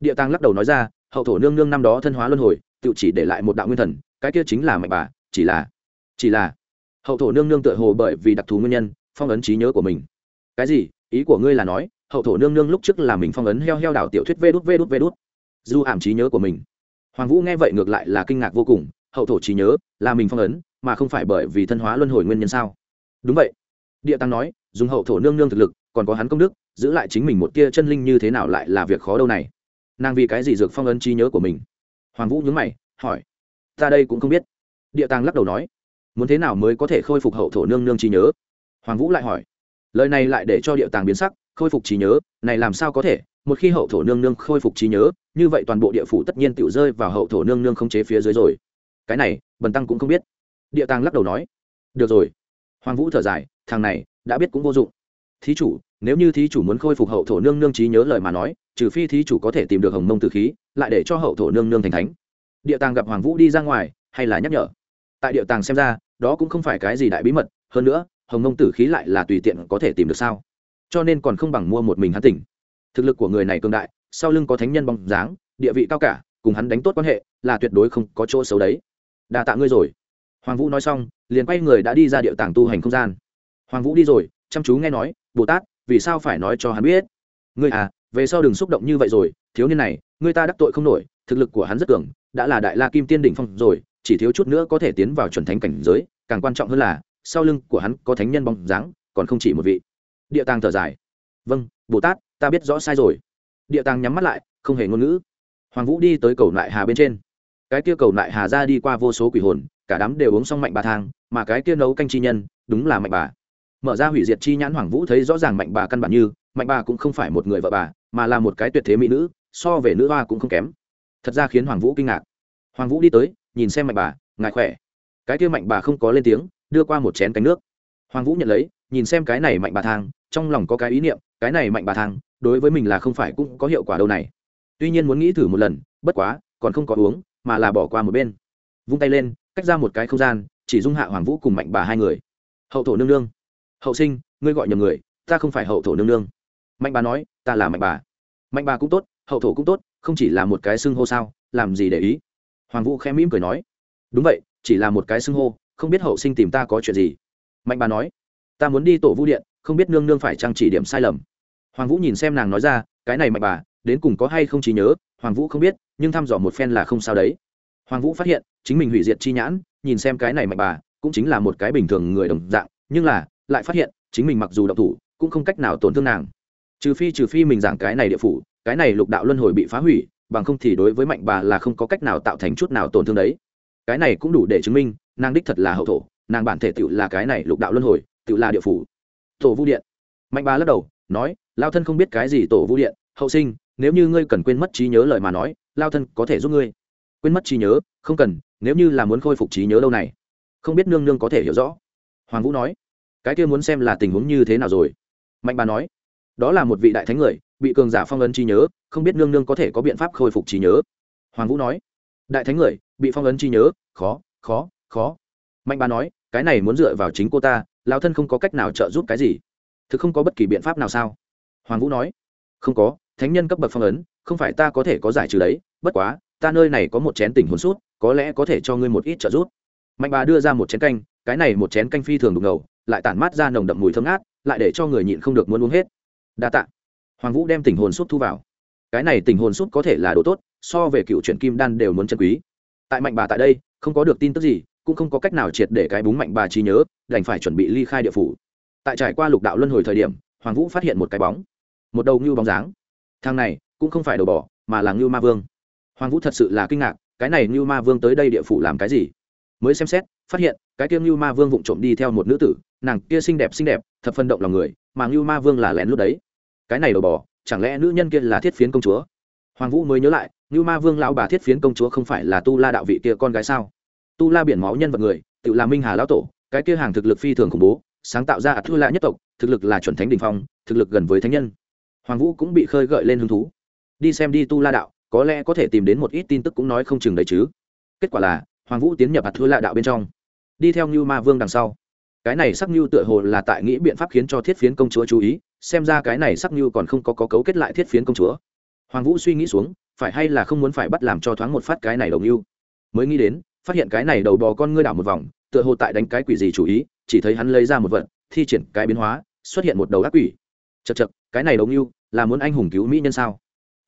Địa tàng lắc đầu nói ra, hậu thổ nương nương năm đó thân hóa luân hồi tự chỉ để lại một đạo nguyên thần, cái kia chính là mạnh bà, chỉ là chỉ là. Hậu thổ nương nương tựa hồ bởi vì đặc thù nguyên nhân, phong ấn trí nhớ của mình. Cái gì? Ý của ngươi là nói, hậu thổ nương nương lúc trước là mình phong ấn heo heo đảo tiểu thuyết vê đút vê đút vê đút. Du ảm trí nhớ của mình hoàng vũ nghe vậy ngược lại là kinh ngạc vô cùng, hậu thổ trí nhớ, là mình phong ấn, mà không phải bởi vì thân hóa luân hồi nguyên nhân sao? Đúng vậy. Địa tăng nói, dùng hậu thổ nương nương thực lực, còn có hắn công đức, giữ lại chính mình một tia chân linh như thế nào lại là việc khó đâu này. Nàng vì cái gì dược phong ấn trí nhớ của mình? Hoàng vũ nhướng mày, hỏi. Ta đây cũng không biết. Địa tàng lắc đầu nói. Muốn thế nào mới có thể khôi phục hậu thổ nương nương trí nhớ? Hoàng vũ lại hỏi. Lời này lại để cho địa tàng biến sắc, khôi phục trí nhớ, này làm sao có thể? Một khi hậu thổ nương nương khôi phục trí nhớ, như vậy toàn bộ địa phủ tất nhiên tự rơi vào hậu thổ nương nương không chế phía dưới rồi. Cái này, bần tăng cũng không biết. Địa tàng lắc đầu nói, được rồi. Hoàng vũ thở dài, thằng này, đã biết cũng vô dụng. Thí chủ, nếu như thí chủ muốn khôi phục hậu thổ nương nương trí nhớ lời mà nói, trừ phi thí chủ có thể tìm được hồng mông tử khí, lại để cho hậu thổ nương nương thành thánh. Địa tàng gặp hoàng vũ đi ra ngoài, hay là nhắc nhở. Tại địa tàng xem ra, đó cũng không phải cái gì đại bí mật, hơn nữa, hồng mông tử khí lại là tùy tiện có thể tìm được sao? Cho nên còn không bằng mua một mình hắn tỉnh thực lực của người này cường đại, sau lưng có thánh nhân bóng dáng, địa vị cao cả, cùng hắn đánh tốt quan hệ, là tuyệt đối không có chỗ xấu đấy. Đa tạ ngươi rồi. Hoàng vũ nói xong, liền quay người đã đi ra địa tàng tu hành không gian. Hoàng vũ đi rồi, chăm chú nghe nói, bồ tát, vì sao phải nói cho hắn biết? Ngươi à về sau đừng xúc động như vậy rồi, thiếu niên này người ta đắc tội không nổi, thực lực của hắn rất cường, đã là đại la kim tiên đỉnh phong rồi, chỉ thiếu chút nữa có thể tiến vào chuẩn thánh cảnh giới, càng quan trọng hơn là, sau lưng của hắn có thánh nhân bóng dáng, còn không chỉ một vị. Địa tàng thở dài vâng bồ tát, ta biết rõ sai rồi. Địa tàng nhắm mắt lại, không hề ngôn ngữ. Hoàng vũ đi tới cầu nại hà bên trên. Cái kia cầu nại hà ra đi qua vô số quỷ hồn, cả đám đều uống xong mạnh bà thang, mà cái kia nấu canh chi nhân, đúng là mạnh bà. Mở ra hủy diệt chi nhãn hoàng vũ thấy rõ ràng mạnh bà căn bản như, mạnh bà cũng không phải một người vợ bà, mà là một cái tuyệt thế mỹ nữ, so về nữ hoa cũng không kém. Thật ra khiến hoàng vũ kinh ngạc. Hoàng vũ đi tới, nhìn xem mạnh bà ngại khỏe? Cái kia mạnh bà không có lên tiếng, đưa qua một chén cánh nước. Hoàng vũ nhận lấy, nhìn xem cái này mạnh bà thang, trong lòng có cái ý niệm cái này mạnh bà thang, đối với mình là không phải cũng có hiệu quả đâu này. Tuy nhiên muốn nghĩ thử một lần, bất quá, còn không có uống, mà là bỏ qua một bên. Vung tay lên, cách ra một cái không gian, chỉ dung hạ hoàng vũ cùng mạnh bà hai người. Hậu thổ nương nương. Hậu sinh, ngươi gọi nhầm người, ta không phải hậu thổ nương nương. Mạnh bà nói, ta là mạnh bà. Mạnh bà cũng tốt, hậu thổ cũng tốt, không chỉ là một cái xưng hô sao, làm gì để ý. Hoàng vũ khẽ mỉm cười nói. Đúng vậy, chỉ là một cái xưng hô, không biết hậu sinh tìm ta có chuyện gì. Mạnh bà nói, ta muốn đi tổ vũ điện, không biết nương nương phải trang chỉ điểm sai lầm hoàng vũ nhìn xem nàng nói ra, cái này mạnh bà, đến cùng có hay không trí nhớ? Hoàng vũ không biết, nhưng thăm dò một phen là không sao đấy. Hoàng vũ phát hiện, chính mình hủy diệt chi nhãn, nhìn xem cái này mạnh bà, cũng chính là một cái bình thường người đồng dạng, nhưng là, lại phát hiện, chính mình mặc dù độc thủ, cũng không cách nào tổn thương nàng. Trừ phi trừ phi mình giảng cái này địa phủ, cái này lục đạo luân hồi bị phá hủy, bằng không thì đối với mạnh bà là không có cách nào tạo thành chút nào tổn thương đấy. Cái này cũng đủ để chứng minh, nàng đích thật là hậu thổ, nàng bản thể tự là cái này lục đạo luân hồi tự là địa phủ. Tổ vu điện. Mạnh bà lắc đầu, nói lao thân không biết cái gì tổ vũ điện, hậu sinh, nếu như ngươi cần quên mất trí nhớ lời mà nói, lao thân có thể giúp ngươi. Quên mất trí nhớ, không cần, nếu như là muốn khôi phục trí nhớ lâu này, không biết nương nương có thể hiểu rõ. Hoàng vũ nói, cái kia muốn xem là tình huống như thế nào rồi. Mạnh bà nói, đó là một vị đại thánh người, bị cường giả phong ấn trí nhớ, không biết nương nương có thể có biện pháp khôi phục trí nhớ. Hoàng vũ nói, đại thánh người, bị phong ấn trí nhớ, khó khó khó. Mạnh bà nói, cái này muốn dựa vào chính cô ta, lao thân không có cách nào trợ giúp cái gì. Thực không có bất kỳ biện pháp nào sao? Hoàng vũ nói, không có, thánh nhân cấp bậc phong ấn, không phải ta có thể có giải trừ đấy, bất quá, ta nơi này có một chén tỉnh hồn sút, có lẽ có thể cho ngươi một ít trợ giúp. Mạnh bà đưa ra một chén canh, cái này một chén canh phi thường đục ngầu, lại tản mát ra nồng đậm mùi thơm ngát, lại để cho người nhịn không được muốn uống hết. Đa tạ. Hoàng vũ đem tình hồn sút thu vào. Cái này tình hồn sút có thể là đồ tốt, so về cựu truyện kim đan đều muốn chân quý. Tại mạnh bà tại đây, không có được tin tức gì, cũng không có cách nào triệt để cái búng mạnh bà trí nhớ, đành phải chuẩn bị ly khai địa phủ. Tại trải qua lục đạo luân hồi thời điểm, hoàng vũ phát hiện một cái bóng một đầu ngưu bóng dáng. Thang này cũng không phải đầu bò, mà là ngưu ma vương. Hoàng vũ thật sự là kinh ngạc, cái này ngưu ma vương tới đây địa phủ làm cái gì? Mới xem xét, phát hiện cái kia ngưu ma vương vụng trộm đi theo một nữ tử, nàng kia xinh đẹp xinh đẹp thật phân động lòng người, mà ngưu ma vương là lén lút đấy. Cái này đầu bò, chẳng lẽ nữ nhân kia là thiết phiến công chúa? Hoàng vũ mới nhớ lại, ngưu ma vương lão bà thiết phiến công chúa không phải là tu la đạo vị kia con gái sao? Tu la biển máu nhân vật người, tự là minh hà lão tổ, cái kia hàng thực lực phi thường khủng bố, sáng tạo ra ạt thư lạ nhất tộc, thực lực là chuẩn thánh đình phong, thực lực gần với thánh nhân hoàng vũ cũng bị khơi gợi lên hứng thú. Đi xem đi tu la đạo có lẽ có thể tìm đến một ít tin tức cũng nói không chừng đấy chứ. Kết quả là hoàng vũ tiến nhập hạt thư lạ đạo bên trong. Đi theo như ma vương đằng sau. Cái này sắc như tựa hồ là tại nghĩ biện pháp khiến cho thiết phiến công chúa chú ý xem ra cái này sắc như còn không có, có cấu kết lại thiết phiến công chúa. Hoàng vũ suy nghĩ xuống phải hay là không muốn phải bắt làm cho thoáng một phát cái này đồng yêu mới nghĩ đến phát hiện cái này đầu bò con ngươi đảo một vòng tựa hồ tại đánh cái quỷ gì chủ ý chỉ thấy hắn lấy ra một vật thi triển cái biến hóa xuất hiện một đầu ác quỷ. Chật chật cái này đồng yêu là muốn anh hùng cứu mỹ nhân sao?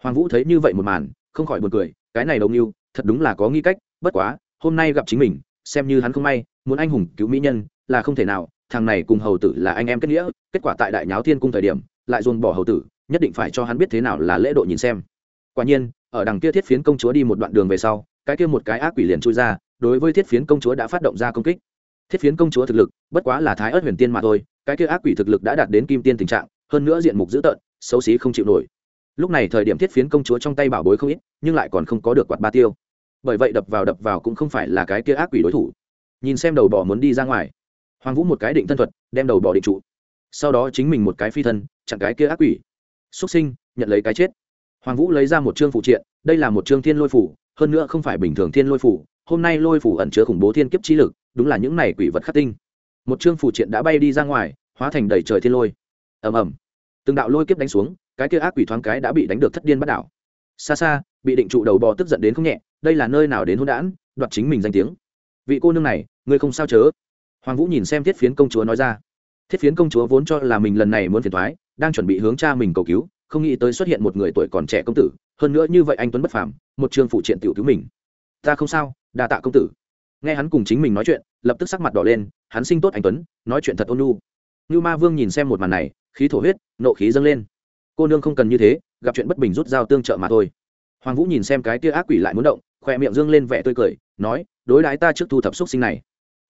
Hoàng vũ thấy như vậy một màn, không khỏi buồn cười, cái này đồng yêu thật đúng là có nghi cách, bất quá, hôm nay gặp chính mình, xem như hắn không may, muốn anh hùng cứu mỹ nhân là không thể nào, thằng này cùng hầu tử là anh em kết nghĩa, kết quả tại đại nháo thiên cung thời điểm, lại dồn bỏ hầu tử, nhất định phải cho hắn biết thế nào là lễ độ nhìn xem. Quả nhiên, ở đằng kia thiết phiến công chúa đi một đoạn đường về sau, cái kia một cái ác quỷ liền chui ra, đối với thiết phiến công chúa đã phát động ra công kích. Thiết phiến công chúa thực lực, bất quá là thái ớt huyền tiên mà thôi, cái kia ác quỷ thực lực đã đạt đến kim tiên tình trạng hơn nữa diện mục dữ tợn, xấu xí không chịu nổi. Lúc này thời điểm thiết phiến công chúa trong tay bảo bối không ít, nhưng lại còn không có được quạt ba tiêu. Bởi vậy đập vào đập vào cũng không phải là cái kia ác quỷ đối thủ. Nhìn xem đầu bò muốn đi ra ngoài, hoàng vũ một cái định thân thuật, đem đầu bò định trụ. Sau đó chính mình một cái phi thân, chặn cái kia ác quỷ. Xuất sinh, nhận lấy cái chết. Hoàng vũ lấy ra một chương phụ triện, đây là một chương thiên lôi phủ, hơn nữa không phải bình thường thiên lôi phủ, hôm nay lôi phủ ẩn chứa khủng bố thiên kiếp chi lực, đúng là những này quỷ vật khắc tinh. Một chương phụ triện đã bay đi ra ngoài, hóa thành đầy trời thiên lôi ầm ầm. Từng đạo lôi kiếp đánh xuống, cái kia ác quỷ thoáng cái đã bị đánh được thất điên bắt đảo. Xa xa, bị định trụ đầu bò tức giận đến không nhẹ, đây là nơi nào đến hôn đản, đoạt chính mình danh tiếng. Vị cô nương này, ngươi không sao chớ? Hoàng vũ nhìn xem thiết phiến công chúa nói ra. Thiết phiến công chúa vốn cho là mình lần này muốn phiền thoái đang chuẩn bị hướng cha mình cầu cứu, không nghĩ tới xuất hiện một người tuổi còn trẻ công tử, hơn nữa như vậy anh tuấn bất phàm, một trường phụ triện tiểu cứu mình. Ta không sao, đa tạ công tử. Nghe hắn cùng chính mình nói chuyện, lập tức sắc mặt đỏ lên, hắn sinh tốt anh tuấn, nói chuyện thật ôn nhu. Như ma vương nhìn xem một màn này khí thổ huyết, nộ khí dâng lên. Cô nương không cần như thế, gặp chuyện bất bình rút dao tương trợ mà thôi. Hoàng vũ nhìn xem cái tia ác quỷ lại muốn động khoe miệng dương lên vẻ tươi cười, nói, đối đái ta trước thu thập xúc sinh này.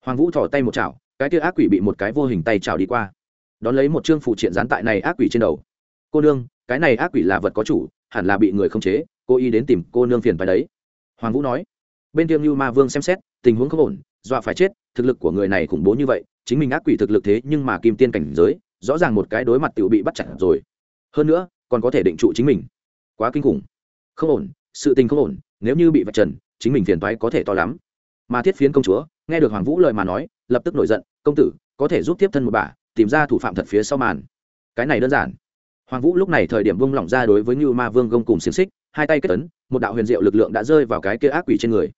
Hoàng vũ thỏ tay một chảo, cái tia ác quỷ bị một cái vô hình tay chảo đi qua. Đón lấy một chương phụ triện gián tại này ác quỷ trên đầu. Cô nương, cái này ác quỷ là vật có chủ, hẳn là bị người không chế, cô y đến tìm cô nương phiền phải đấy. Hoàng vũ nói. Bên tiêm lưu ma vương xem xét, tình huống không ổn, dọa phải chết, thực lực của người này khủng bố như vậy, chính mình ác quỷ thực lực thế nhưng mà kim tiên cảnh giới rõ ràng một cái đối mặt tiểu bị bắt chặt rồi. Hơn nữa, còn có thể định trụ chính mình. Quá kinh khủng. Không ổn, sự tình không ổn, nếu như bị vạch trần, chính mình phiền toái có thể to lắm. Mà thiết phiến công chúa, nghe được hoàng vũ lời mà nói, lập tức nổi giận, công tử, có thể giúp tiếp thân một bà, tìm ra thủ phạm thật phía sau màn. Cái này đơn giản. Hoàng vũ lúc này thời điểm vung lỏng ra đối với như ma vương gông cùng xiềng xích, hai tay kết tấn một đạo huyền diệu lực lượng đã rơi vào cái kia ác quỷ trên người.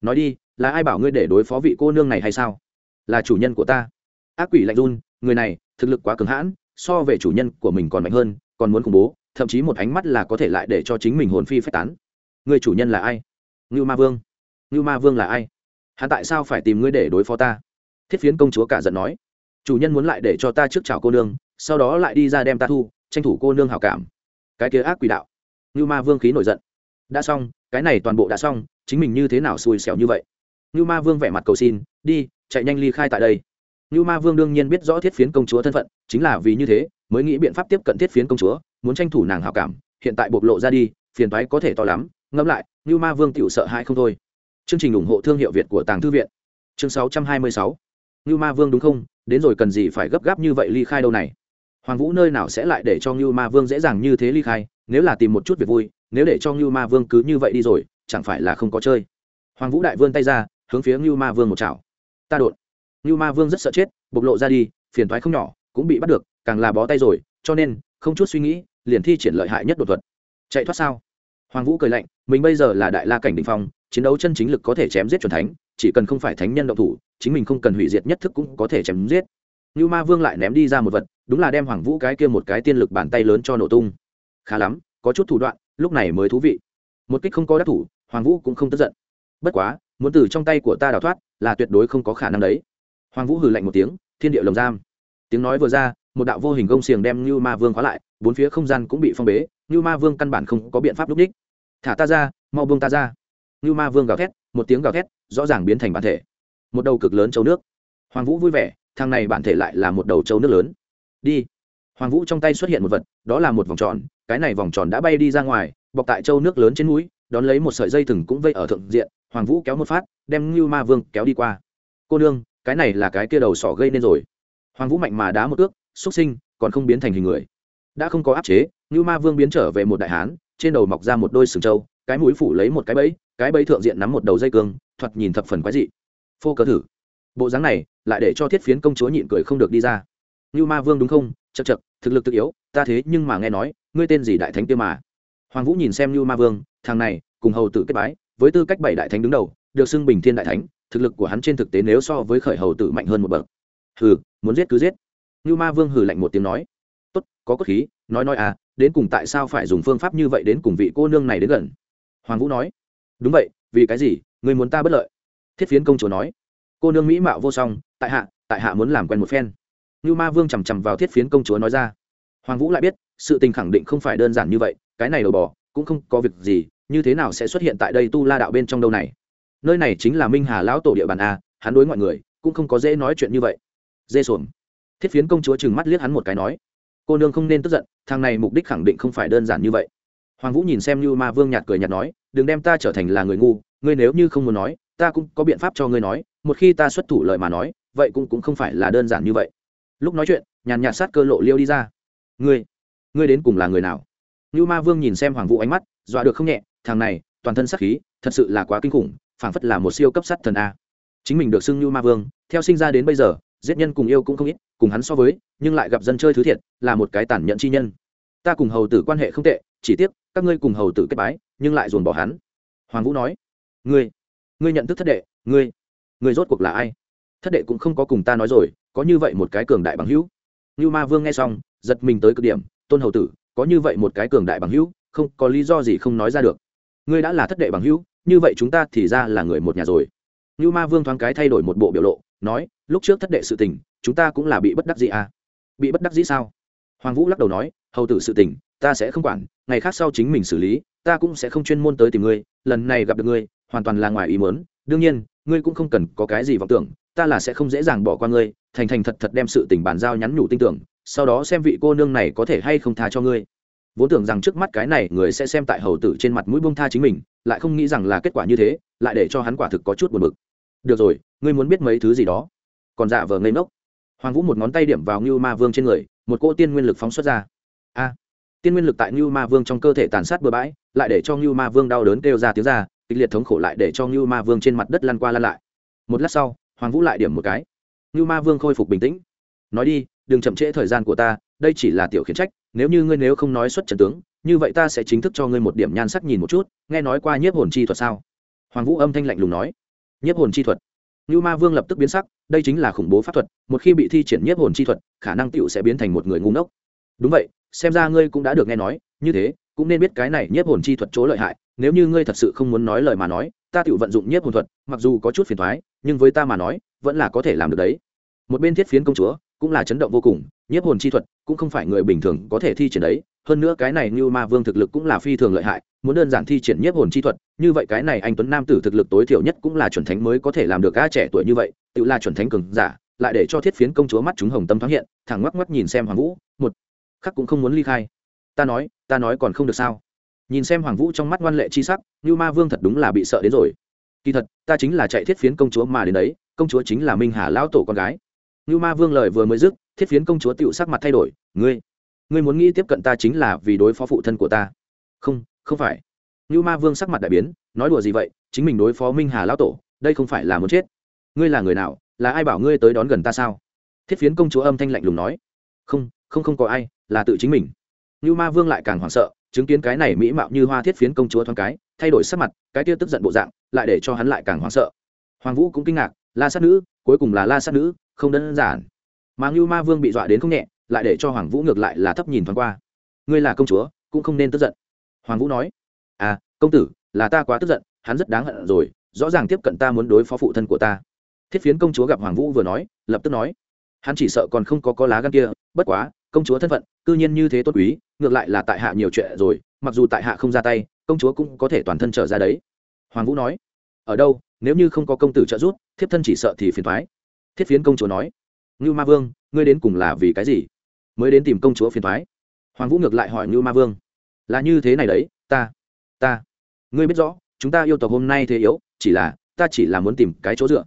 Nói đi, là ai bảo ngươi để đối phó vị cô nương này hay sao? Là chủ nhân của ta. Ác quỷ lạnh run người này, thực lực quá cứng hãn, so về chủ nhân của mình còn mạnh hơn, còn muốn khủng bố, thậm chí một ánh mắt là có thể lại để cho chính mình hồn phi phách tán. Người chủ nhân là ai? Ngưu ma vương. Ngưu ma vương là ai? Hắn tại sao phải tìm ngươi để đối phó ta? Thiết phiến công chúa cả giận nói. Chủ nhân muốn lại để cho ta trước chào cô nương, sau đó lại đi ra đem ta thu, tranh thủ cô nương hào cảm. Cái kia ác quỷ đạo. Ngưu ma vương khí nổi giận. Đã xong, cái này toàn bộ đã xong, chính mình như thế nào xui xẻo như vậy? Ngưu ma vương vẻ mặt cầu xin, đi, chạy nhanh ly khai tại đây ngưu ma vương đương nhiên biết rõ thiết phiến công chúa thân phận, chính là vì như thế, mới nghĩ biện pháp tiếp cận thiết phiến công chúa, muốn tranh thủ nàng hảo cảm, hiện tại bộc lộ ra đi, phiền toái có thể to lắm. Ngẫm lại ngưu ma vương tiểu sợ hãi không thôi. Chương trình ủng hộ thương hiệu việt của tàng thư viện. Chương 626. ngưu ma vương đúng không? Đến rồi cần gì phải gấp gáp như vậy ly khai đâu này? Hoàng vũ nơi nào sẽ lại để cho ngưu ma vương dễ dàng như thế ly khai? Nếu là tìm một chút việc vui, nếu để cho ngưu ma vương cứ như vậy đi rồi, chẳng phải là không có chơi? Hoàng vũ đại vươn tay ra, hướng phía ngưu ma vương một chảo. Ta đột ngưu ma vương rất sợ chết, bộc lộ ra đi, phiền thoái không nhỏ, cũng bị bắt được, càng là bó tay rồi, cho nên, không chút suy nghĩ, liền thi triển lợi hại nhất đột thuật. Chạy thoát sao? Hoàng vũ cười lạnh, mình bây giờ là đại la cảnh đình phong, chiến đấu chân chính lực có thể chém giết c thánh, chỉ cần không phải thánh nhân động thủ, chính mình không cần hủy diệt nhất thức cũng có thể chém giết. Như ma vương lại ném đi ra một vật, đúng là đem hoàng vũ cái kia một cái tiên lực bàn tay lớn cho nổ tung. Khá lắm, có chút thủ đoạn, lúc này mới thú vị. Một kích không có đắc thủ, hoàng vũ cũng không tức giận. Bất quá, muốn từ trong tay của ta đào thoát, là tuyệt đối không có khả năng đấy hoàng vũ hừ lạnh một tiếng, thiên địa lồng giam. Tiếng nói vừa ra, một đạo vô hình gông xiềng đem như ma vương khóa lại, bốn phía không gian cũng bị phong bế như ma vương căn bản không có biện pháp lúc đích. Thả ta ra, mau buông ta ra. Như ma vương gào thét, một tiếng gào thét, rõ ràng biến thành bản thể. Một đầu cực lớn châu nước. Hoàng vũ vui vẻ thằng này bản thể lại là một đầu châu nước lớn. Đi. Hoàng vũ trong tay xuất hiện một vật, đó là một vòng tròn, cái này vòng tròn đã bay đi ra ngoài, bọc tại châu nước lớn trên núi, đón lấy một sợi dây thừng cũng vây ở thượng diện, hoàng vũ kéo một phát, đem ngưu ma vương kéo đi qua. Cô nương cái này là cái kia đầu sỏ gây nên rồi. Hoàng vũ mạnh mà đá một ước xuất sinh, còn không biến thành hình người. Đã không có áp chế, ngưu ma vương biến trở về một đại hán, trên đầu mọc ra một đôi sừng trâu, cái mũi phủ lấy một cái bẫy cái bẫy thượng diện nắm một đầu dây cương, thoạt nhìn thập phần quái dị. Phô cờ thử. Bộ dáng này, lại để cho thiết phiến công chúa nhịn cười không được đi ra. Như ma vương đúng không? Chật chật thực lực tự yếu, ta thế nhưng mà nghe nói, ngươi tên gì đại thánh kia mà? Hoàng vũ nhìn xem như ma vương, thằng này, cùng hầu tử kết bái, với tư cách bảy đại thánh đứng đầu được xưng bình thiên đại thánh, thực lực của hắn trên thực tế nếu so với khởi hầu tử mạnh hơn một bậc. Hừ, muốn giết cứ giết. Như ma vương hừ lạnh một tiếng nói. Tốt, có cốt khí, nói nói à đến cùng tại sao phải dùng phương pháp như vậy đến cùng vị cô nương này đến gần? Hoàng vũ nói. Đúng vậy, vì cái gì người muốn ta bất lợi? Thiết phiến công chúa nói. Cô nương mỹ mạo vô song, tại hạ tại hạ muốn làm quen một phen. Như ma vương chằm chằm vào thiết phiến công chúa nói ra. Hoàng vũ lại biết, sự tình khẳng định không phải đơn giản như vậy, cái này đầu bỏ cũng không có việc gì, như thế nào sẽ xuất hiện tại đây tu la đạo bên trong đâu này? Nơi này chính là minh hà lão tổ địa bàn a, hắn đối mọi người, cũng không có dễ nói chuyện như vậy. Dê xuồng. Thiết phiến công chúa chừng mắt liếc hắn một cái nói, cô nương không nên tức giận, thằng này mục đích khẳng định không phải đơn giản như vậy. Hoàng vũ nhìn xem như ma vương nhạt cười nhạt nói, đừng đem ta trở thành là người ngu, ngươi nếu như không muốn nói, ta cũng có biện pháp cho ngươi nói, một khi ta xuất thủ lời mà nói, vậy cũng cũng không phải là đơn giản như vậy. Lúc nói chuyện, nhàn nhạt sát cơ lộ liêu đi ra. Ngươi ngươi đến cùng là người nào? Như ma vương nhìn xem hoàng vũ ánh mắt, dọa được không nhẹ, thằng này, toàn thân sát khí, thật sự là quá kinh khủng phảng phất là một siêu cấp sắt thần a. Chính mình được xưng như ma vương, theo sinh ra đến bây giờ, giết nhân cùng yêu cũng không ít, cùng hắn so với, nhưng lại gặp dân chơi thứ thiệt, là một cái tàn nhẫn chi nhân. Ta cùng hầu tử quan hệ không tệ, chỉ tiếc, các ngươi cùng hầu tử kết bái, nhưng lại dồn bỏ hắn. Hoàng vũ nói, ngươi ngươi nhận thức thất đệ, ngươi ngươi rốt cuộc là ai? Thất đệ cũng không có cùng ta nói rồi, có như vậy một cái cường đại bằng hữu. Như ma vương nghe xong, giật mình tới cực điểm, tôn hầu tử, có như vậy một cái cường đại bằng hữu, không, có lý do gì không nói ra được? Ngươi đã là thất đệ bằng hữu như vậy chúng ta thì ra là người một nhà rồi. Như ma vương thoáng cái thay đổi một bộ biểu lộ, nói, lúc trước thất đệ sự tình, chúng ta cũng là bị bất đắc dĩ à? Bị bất đắc dĩ sao? Hoàng vũ lắc đầu nói, hầu tử sự tình, ta sẽ không quản, ngày khác sau chính mình xử lý, ta cũng sẽ không chuyên môn tới tìm ngươi, lần này gặp được ngươi, hoàn toàn là ngoài ý mớn đương nhiên, ngươi cũng không cần có cái gì vọng tưởng, ta là sẽ không dễ dàng bỏ qua ngươi, thành thành thật thật đem sự tình bàn giao nhắn nhủ tin tưởng, sau đó xem vị cô nương này có thể hay không tha cho ngươi vốn tưởng rằng trước mắt cái này người sẽ xem tại hầu tử trên mặt mũi bông tha chính mình, lại không nghĩ rằng là kết quả như thế, lại để cho hắn quả thực có chút buồn bực. Được rồi, ngươi muốn biết mấy thứ gì đó? Còn giả vờ ngây ngốc. Hoàng vũ một ngón tay điểm vào ngưu ma vương trên người, một cỗ tiên nguyên lực phóng xuất ra. A! Tiên nguyên lực tại ngưu ma vương trong cơ thể tàn sát bừa bãi, lại để cho ngưu ma vương đau đớn kêu ra tiếng ra, kịch liệt thống khổ lại để cho ngưu ma vương trên mặt đất lăn qua lăn lại. Một lát sau, hoàng vũ lại điểm một cái. Ngưu ma vương khôi phục bình tĩnh. Nói đi, đừng chậm trễ thời gian của ta, đây chỉ là tiểu khiển trách nếu như ngươi nếu không nói xuất trần tướng như vậy ta sẽ chính thức cho ngươi một điểm nhan sắc nhìn một chút nghe nói qua nhiếp hồn chi thuật sao hoàng vũ âm thanh lạnh lùng nói nhiếp hồn chi thuật Nưu Ma Vương lập tức biến sắc, đây chính là khủng bố pháp thuật, một khi bị thi triển nhiếp hồn chi thuật, khả năng tiểu sẽ biến thành một người ngu ngốc. Đúng vậy, xem ra ngươi cũng đã được nghe nói, như thế, cũng nên biết cái này nhiếp hồn chi thuật chỗ lợi hại, nếu như ngươi thật sự không muốn nói lời mà nói, ta tiểu vận dụng nhiếp hồn thuật, mặc dù có chút phiền toái, nhưng với ta mà nói, vẫn là có thể làm được đấy. Một bên Thiết Phiến công chúa, cũng là chấn động vô cùng, nhiếp hồn chi thuật, cũng không phải người bình thường có thể thi triển đấy, hơn nữa cái này như Ma Vương thực lực cũng là phi thường lợi hại, muốn đơn giản thi triển nhiếp hồn chi thuật, như vậy cái này anh tuấn nam tử thực lực tối thiểu nhất cũng là chuẩn thánh mới có thể làm được ga trẻ tuổi như vậy, tự là chuẩn thánh cường giả, lại để cho Thiết Phiến công chúa mắt chúng hồng tâm thoáng hiện, thẳng ngoắc ngoắc nhìn xem Hoàng Vũ, một khắc cũng không muốn ly khai. Ta nói, ta nói còn không được sao? Nhìn xem Hoàng Vũ trong mắt ngoan lệ chi sắc, như Ma Vương thật đúng là bị sợ đến rồi. Kỳ thật, ta chính là chạy Thiết Phiến công chúa mà đến đấy, công chúa chính là Minh Hà lão tổ con gái. Nưu Ma Vương lời vừa mới dứt, Thiết Phiến công chúa tiểu sắc mặt thay đổi, ngươi ngươi muốn nghĩ tiếp cận ta chính là vì đối phó phụ thân của ta. Không không phải. Nưu ma vương sắc mặt đại biến nói đùa gì vậy chính mình đối phó minh hà lão tổ đây không phải là muốn chết. Ngươi là người nào là ai bảo ngươi tới đón gần ta sao? Thiết phiến công chúa âm thanh lạnh lùng nói không không không có ai là tự chính mình. Nưu ma vương lại càng hoảng sợ chứng kiến cái này mỹ mạo như hoa thiết phiến công chúa thoáng cái thay đổi sắc mặt cái kia tức giận bộ dạng lại để cho hắn lại càng hoảng sợ. Hoàng vũ cũng kinh ngạc la sát nữ cuối cùng là la sát nữ không đơn giản. Mà ngưu ma vương bị dọa đến không nhẹ, lại để cho hoàng vũ ngược lại là thấp nhìn thoáng qua. Ngươi là công chúa, cũng không nên tức giận. Hoàng vũ nói à công tử, là ta quá tức giận, hắn rất đáng hận rồi, rõ ràng tiếp cận ta muốn đối phó phụ thân của ta. Thiết phiến công chúa gặp hoàng vũ vừa nói, lập tức nói, hắn chỉ sợ còn không có có lá gan kia, bất quá, công chúa thân phận, cư nhiên như thế tốt quý, ngược lại là tại hạ nhiều chuyện rồi, mặc dù tại hạ không ra tay, công chúa cũng có thể toàn thân trở ra đấy. Hoàng vũ nói, ở đâu, nếu như không có công tử trợ giúp, thiếp thân chỉ sợ thì phiền thoái thiết phiến công chúa nói ngưu ma vương ngươi đến cùng là vì cái gì? Mới đến tìm công chúa phiền thoái hoàng vũ ngược lại hỏi ngưu ma vương là như thế này đấy ta ta ngươi biết rõ chúng ta yêu tộc hôm nay thế yếu chỉ là ta chỉ là muốn tìm cái chỗ dựa.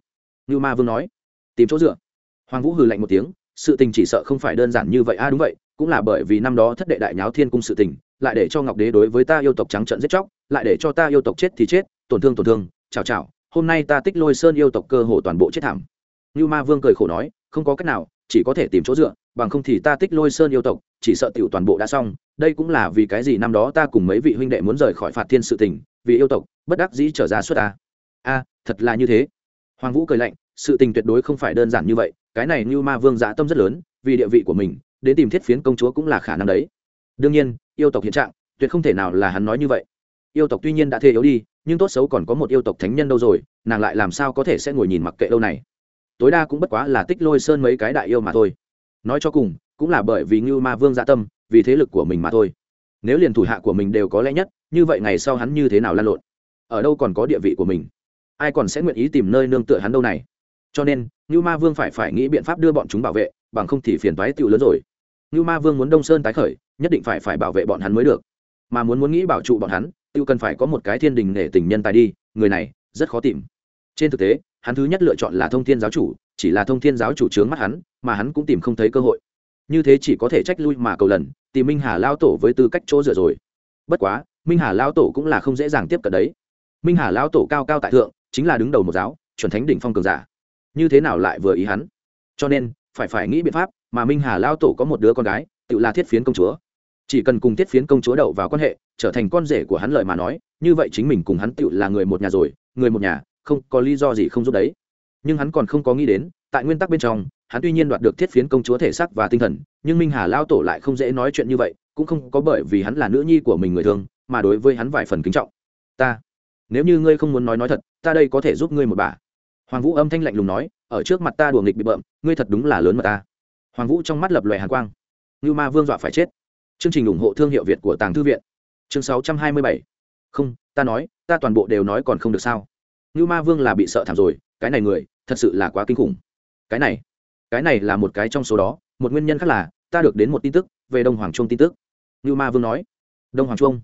Ngưu ma vương nói tìm chỗ dựa. Hoàng vũ hừ lạnh một tiếng sự tình chỉ sợ không phải đơn giản như vậy. A à, đúng vậy cũng là bởi vì năm đó thất đệ đại nháo thiên cung sự tình lại để cho ngọc đế đối với ta yêu tộc trắng trận giết chóc lại để cho ta yêu tộc chết thì chết tổn thương tổn thương chào chào hôm nay ta tích lôi sơn yêu tộc cơ hồ toàn bộ chết thảm như ma vương cười khổ nói, không có cách nào, chỉ có thể tìm chỗ dựa, bằng không thì ta tích lôi sơn yêu tộc, chỉ sợ tiểu toàn bộ đã xong, đây cũng là vì cái gì năm đó ta cùng mấy vị huynh đệ muốn rời khỏi phạt thiên sự tình, vì yêu tộc, bất đắc dĩ trở ra suốt ta. A, thật là như thế. Hoàng vũ cười lạnh, sự tình tuyệt đối không phải đơn giản như vậy, cái này như ma vương dạ tâm rất lớn, vì địa vị của mình, đến tìm thiết phiến công chúa cũng là khả năng đấy. Đương nhiên, yêu tộc hiện trạng, tuyệt không thể nào là hắn nói như vậy. Yêu tộc tuy nhiên đã thê yếu đi, nhưng tốt xấu còn có một yêu tộc thánh nhân đâu rồi, nàng lại làm sao có thể sẽ ngồi nhìn mặc kệ lâu này? Tối đa cũng bất quá là tích lôi sơn mấy cái đại yêu mà thôi. Nói cho cùng, cũng là bởi vì ngưu ma vương dạ tâm, vì thế lực của mình mà thôi. Nếu liền thủ hạ của mình đều có lẽ nhất, như vậy ngày sau hắn như thế nào lan lộn? Ở đâu còn có địa vị của mình? Ai còn sẽ nguyện ý tìm nơi nương tựa hắn đâu này? Cho nên, ngưu ma vương phải phải nghĩ biện pháp đưa bọn chúng bảo vệ, bằng không thì phiền toái tựu lớn rồi. Ngưu ma vương muốn đông sơn tái khởi, nhất định phải phải bảo vệ bọn hắn mới được. Mà muốn muốn nghĩ bảo trụ bọn hắn tựu cần phải có một cái thiên đình nể tình nhân tài đi, người này rất khó tìm. Trên thực tế hắn thứ nhất lựa chọn là thông thiên giáo chủ, chỉ là thông thiên giáo chủ trướng mắt hắn, mà hắn cũng tìm không thấy cơ hội. Như thế chỉ có thể trách lui mà cầu lần, tìm minh hà lao tổ với tư cách chỗ dựa rồi. Bất quá, minh hà lao tổ cũng là không dễ dàng tiếp cận đấy. Minh hà lao tổ cao cao tại thượng, chính là đứng đầu một giáo, chuẩn thánh đỉnh phong cường giả. Như thế nào lại vừa ý hắn? Cho nên, phải phải nghĩ biện pháp, mà minh hà lao tổ có một đứa con gái, tự là thiết phiến công chúa. Chỉ cần cùng thiết phiến công chúa đậu vào quan hệ, trở thành con rể của hắn lợi mà nói, như vậy chính mình cùng hắn tự là người một nhà rồi, người một nhà không có lý do gì không giúp đấy. Nhưng hắn còn không có nghĩ đến, tại nguyên tắc bên trong, hắn tuy nhiên đoạt được thiết phiến công chúa thể xác và tinh thần, nhưng minh hà lao tổ lại không dễ nói chuyện như vậy, cũng không có bởi vì hắn là nữ nhi của mình người thương, mà đối với hắn vài phần kính trọng. Ta, nếu như ngươi không muốn nói nói thật, ta đây có thể giúp ngươi một bà. Hoàng vũ âm thanh lạnh lùng nói, ở trước mặt ta đùa nghịch bị bợm, ngươi thật đúng là lớn mà ta. Hoàng vũ trong mắt lập lòe hàn quang. Như ma vương dọa phải chết. Chương trình ủng hộ thương hiệu việt của tàng thư viện. Chương sáu trăm hai mươi bảy. Không, ta nói, ta toàn bộ đều nói còn không được sao? Như ma vương là bị sợ thảm rồi, cái này người, thật sự là quá kinh khủng. Cái này cái này là một cái trong số đó, một nguyên nhân khác là, ta được đến một tin tức, về đông hoàng trung tin tức. Như ma vương nói, đông hoàng trung.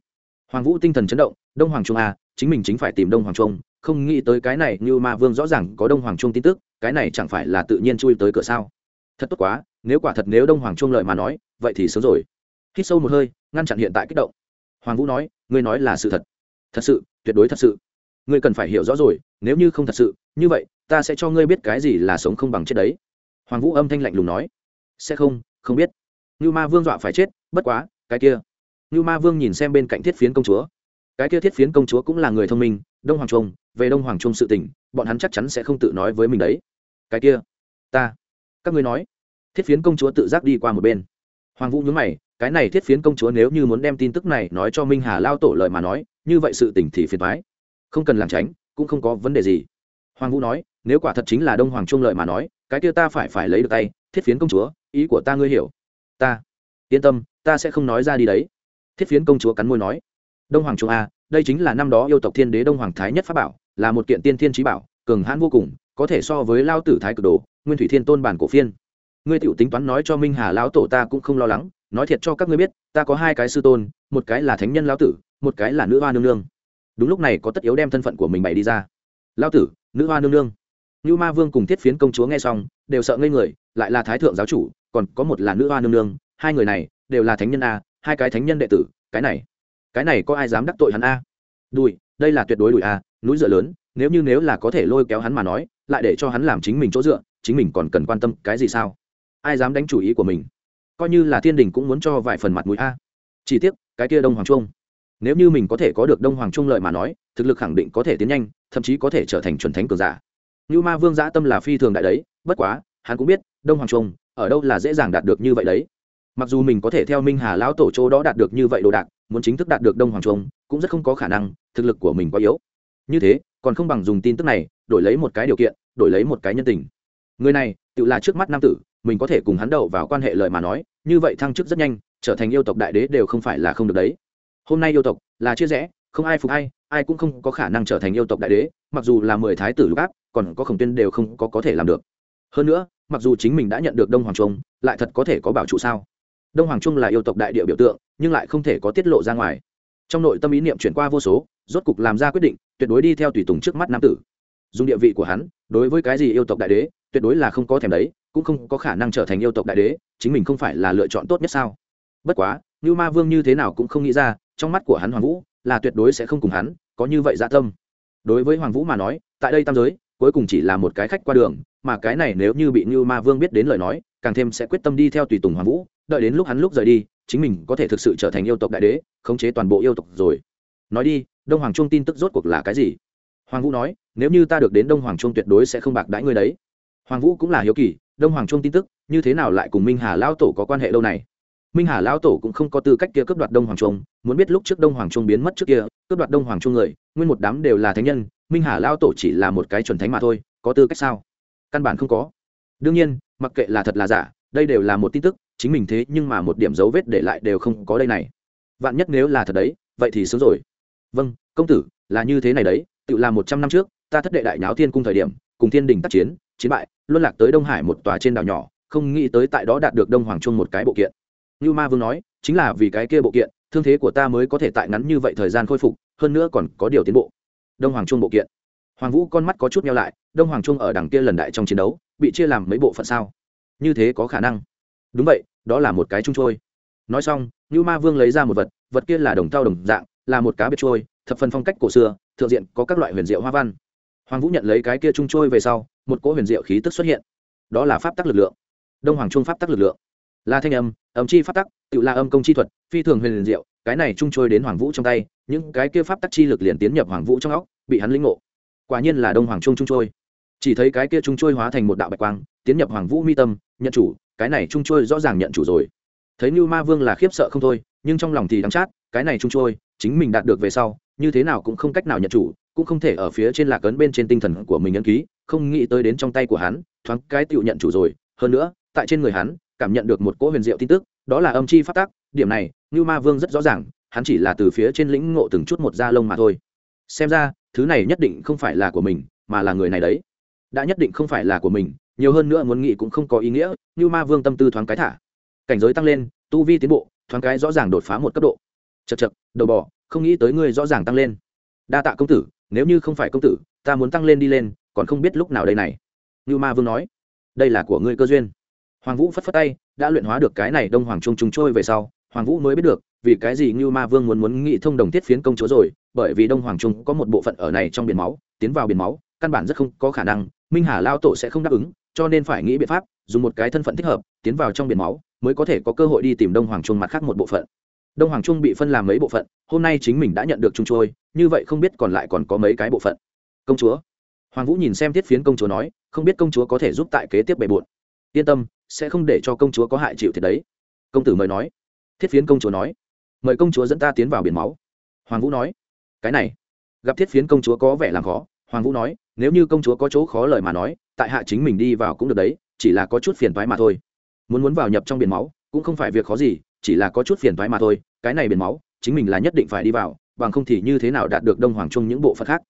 Hoàng vũ tinh thần chấn động, đông hoàng trung à chính mình chính phải tìm đông hoàng trung, không nghĩ tới cái này như ma vương rõ ràng có đông hoàng trung tin tức, cái này chẳng phải là tự nhiên chui tới cửa sao? Thật tốt quá, nếu quả thật nếu đông hoàng trung lợi mà nói, vậy thì sớm rồi. Hít sâu một hơi, ngăn chặn hiện tại kích động. Hoàng vũ nói, ngươi nói là sự thật. Thật sự, tuyệt đối thật sự ngươi cần phải hiểu rõ rồi, nếu như không thật sự, như vậy, ta sẽ cho ngươi biết cái gì là sống không bằng chết đấy. Hoàng vũ âm thanh lạnh lùng nói. Sẽ không không biết. Như ma vương dọa phải chết, bất quá, cái kia. Như ma vương nhìn xem bên cạnh thiết phiến công chúa. Cái kia thiết phiến công chúa cũng là người thông minh, đông hoàng trung, về đông hoàng trung sự tình, bọn hắn chắc chắn sẽ không tự nói với mình đấy. Cái kia, ta, các ngươi nói. Thiết phiến công chúa tự giác đi qua một bên. Hoàng vũ nhớ mày, cái này thiết phiến công chúa nếu như muốn đem tin tức này nói cho minh hà lao tổ lời mà nói, như vậy sự tình thì phiền thoái không cần làm tránh, cũng không có vấn đề gì. Hoàng vũ nói, nếu quả thật chính là đông hoàng trung lợi mà nói, cái kia ta phải phải lấy được tay, thiết phiến công chúa, ý của ta ngươi hiểu. Ta, yên tâm, ta sẽ không nói ra đi đấy. Thiết phiến công chúa cắn môi nói, đông hoàng trung a đây chính là năm đó yêu tộc thiên đế đông hoàng thái nhất pháp bảo, là một kiện tiên thiên trí bảo, cường hãn vô cùng, có thể so với lao tử thái cực đồ, nguyên thủy thiên tôn bản cổ phiên. Ngươi tiểu tính toán nói cho minh hà lão tổ ta cũng không lo lắng, nói thiệt cho các ngươi biết, ta có hai cái sư tôn, một cái là thánh nhân lão tử, một cái là nữ hoa nương nương đúng lúc này có tất yếu đem thân phận của mình bày đi ra. Lão tử, nữ hoa nương nương. Như ma vương cùng thiết phiến công chúa nghe xong, đều sợ ngây người, lại là thái thượng giáo chủ, còn có một là nữ hoa nương nương, hai người này đều là thánh nhân a, hai cái thánh nhân đệ tử, cái này cái này có ai dám đắc tội hắn a? Đùi, đây là tuyệt đối đùi a, núi dựa lớn, nếu như nếu là có thể lôi kéo hắn mà nói, lại để cho hắn làm chính mình chỗ dựa, chính mình còn cần quan tâm cái gì sao? Ai dám đánh chủ ý của mình? Coi như là thiên đình cũng muốn cho vài phần mặt mũi a. Chỉ tiếc, cái kia đông hoàng trung nếu như mình có thể có được đông hoàng trung lợi mà nói, thực lực khẳng định có thể tiến nhanh, thậm chí có thể trở thành chuẩn thánh cường giả. Như ma vương giã tâm là phi thường đại đấy, bất quá, hắn cũng biết, đông hoàng trung, ở đâu là dễ dàng đạt được như vậy đấy. Mặc dù mình có thể theo minh hà lão tổ chỗ đó đạt được như vậy đồ đạc, muốn chính thức đạt được đông hoàng trung, cũng rất không có khả năng, thực lực của mình quá yếu. Như thế, còn không bằng dùng tin tức này, đổi lấy một cái điều kiện, đổi lấy một cái nhân tình. Người này, tự là trước mắt nam tử, mình có thể cùng hắn đậu vào quan hệ lợi mà nói, như vậy thăng chức rất nhanh, trở thành yêu tộc đại đế đều không phải là không được đấy hôm nay yêu tộc là chia rẽ, không ai phục ai ai cũng không có khả năng trở thành yêu tộc đại đế, mặc dù là mười thái tử lục áp, còn có khổng tuyên đều không có có thể làm được. Hơn nữa, mặc dù chính mình đã nhận được đông hoàng trung, lại thật có thể có bảo trụ sao? Đông hoàng trung là yêu tộc đại địa biểu tượng, nhưng lại không thể có tiết lộ ra ngoài. Trong nội tâm ý niệm chuyển qua vô số, rốt cục làm ra quyết định, tuyệt đối đi theo tùy tùng trước mắt nam tử. Dùng địa vị của hắn, đối với cái gì yêu tộc đại đế, tuyệt đối là không có thèm đấy, cũng không có khả năng trở thành yêu tộc đại đế, chính mình không phải là lựa chọn tốt nhất sao? Bất quá như ma vương như thế nào cũng không nghĩ ra trong mắt của hắn hoàng vũ là tuyệt đối sẽ không cùng hắn có như vậy dạ tâm. Đối với hoàng vũ mà nói, tại đây tam giới, cuối cùng chỉ là một cái khách qua đường, mà cái này nếu như bị như ma vương biết đến lời nói, càng thêm sẽ quyết tâm đi theo tùy tùng hoàng vũ, đợi đến lúc hắn lúc rời đi, chính mình có thể thực sự trở thành yêu tộc đại đế, khống chế toàn bộ yêu tộc rồi. Nói đi, đông hoàng trung tin tức rốt cuộc là cái gì? Hoàng vũ nói, nếu như ta được đến đông hoàng trung tuyệt đối sẽ không bạc đãi ngươi đấy. Hoàng vũ cũng là hiếu kỳ, đông hoàng trung tin tức, như thế nào lại cùng minh hà lão tổ có quan hệ lâu này? Minh hà lão tổ cũng không có tư cách kia cướp đoạt đông hoàng trung, muốn biết lúc trước đông hoàng trung biến mất trước kia, cướp đoạt đông hoàng trung người, nguyên một đám đều là thánh nhân, minh hà lão tổ chỉ là một cái chuẩn thánh mà thôi, có tư cách sao? Căn bản không có. Đương nhiên, mặc kệ là thật là giả, đây đều là một tin tức, chính mình thế nhưng mà một điểm dấu vết để lại đều không có đây này. Vạn nhất nếu là thật đấy, vậy thì sớm rồi. Vâng công tử, là như thế này đấy, tự làm một trăm năm trước, ta thất đệ đại nháo thiên cung thời điểm, cùng thiên đình tác chiến chiến bại, luân lạc tới đông hải một tòa trên đảo nhỏ, không nghĩ tới tại đó đạt được đông hoàng trung một cái bộ kiện như ma vương nói, chính là vì cái kia bộ kiện, thương thế của ta mới có thể tại ngắn như vậy thời gian khôi phục, hơn nữa còn có điều tiến bộ. Đông hoàng trung bộ kiện. Hoàng vũ con mắt có chút nhau lại, đông hoàng trung ở đằng kia lần đại trong chiến đấu, bị chia làm mấy bộ phận sao? Như thế có khả năng. Đúng vậy, đó là một cái trung trôi. Nói xong, như ma vương lấy ra một vật vật kia là đồng thau đồng dạng, là một cá biệt trôi, thập phần phong cách cổ xưa, thượng diện có các loại huyền diệu hoa văn. Hoàng vũ nhận lấy cái kia trung trôi về sau, một cỗ huyền diệu khí tức xuất hiện. Đó là pháp tắc lực lượng. Đông hoàng trung pháp tắc lực lượng là thanh âm âm chi pháp tắc, tự là âm công chi thuật, phi thường huyền diệu, cái này trung trôi đến hoàng vũ trong tay, những cái kia pháp tắc chi lực liền tiến nhập hoàng vũ trong óc, bị hắn lĩnh ngộ. Quả nhiên là đông hoàng trung trung trôi. Chỉ thấy cái kia trung trôi hóa thành một đạo bạch quang, tiến nhập hoàng vũ mi tâm, nhận chủ, cái này trung trôi rõ ràng nhận chủ rồi. Thấy như ma vương là khiếp sợ không thôi, nhưng trong lòng thì đắng chát, cái này trung trôi, chính mình đạt được về sau, như thế nào cũng không cách nào nhận chủ, cũng không thể ở phía trên lạc ấn bên trên tinh thần của mình ấn ký, không nghĩ tới đến trong tay của hắn, thoáng cái tựu nhận chủ rồi. Hơn nữa, tại trên người hắn cảm nhận được một cỗ huyền diệu tin tức, đó là âm chi phát tác điểm này như ma vương rất rõ ràng, hắn chỉ là từ phía trên lĩnh ngộ từng chút một da lông mà thôi. Xem ra, thứ này nhất định không phải là của mình, mà là người này đấy. Đã nhất định không phải là của mình, nhiều hơn nữa muốn nghĩ cũng không có ý nghĩa như ma vương tâm tư thoáng cái thả. Cảnh giới tăng lên, tu vi tiến bộ, thoáng cái rõ ràng đột phá một cấp độ. Chật chật đầu bò, không nghĩ tới ngươi rõ ràng tăng lên. Đa tạ công tử, nếu như không phải công tử, ta muốn tăng lên đi lên, còn không biết lúc nào đây này. Như ma vương nói, đây là của ngươi cơ duyên hoàng vũ phất phất tay, đã luyện hóa được cái này đông hoàng trung trùng trôi về sau, hoàng vũ mới biết được, vì cái gì như ma vương muốn muốn nghị thông đồng thiết phiến công chúa rồi, bởi vì đông hoàng trung có một bộ phận ở này trong biển máu, tiến vào biển máu, căn bản rất không có khả năng, minh hà lao tổ sẽ không đáp ứng, cho nên phải nghĩ biện pháp, dùng một cái thân phận thích hợp, tiến vào trong biển máu, mới có thể có cơ hội đi tìm đông hoàng trung mặt khác một bộ phận. Đông hoàng trung bị phân làm mấy bộ phận, hôm nay chính mình đã nhận được trung trôi, như vậy không biết còn lại còn có mấy cái bộ phận. Công chúa. Hoàng vũ nhìn xem thiết phiến công chúa nói, không biết công chúa có thể giúp tại kế tiếp bề bộn. Yên tâm sẽ không để cho công chúa có hại chịu thiệt đấy. Công tử mời nói. Thiết phiến công chúa nói. Mời công chúa dẫn ta tiến vào biển máu. Hoàng vũ nói. Cái này. Gặp thiết phiến công chúa có vẻ làm khó. Hoàng vũ nói, nếu như công chúa có chỗ khó lời mà nói, tại hạ chính mình đi vào cũng được đấy, chỉ là có chút phiền thoái mà thôi. Muốn muốn vào nhập trong biển máu, cũng không phải việc khó gì, chỉ là có chút phiền thoái mà thôi. Cái này biển máu, chính mình là nhất định phải đi vào, bằng không thì như thế nào đạt được đông hoàng trung những bộ phận khác?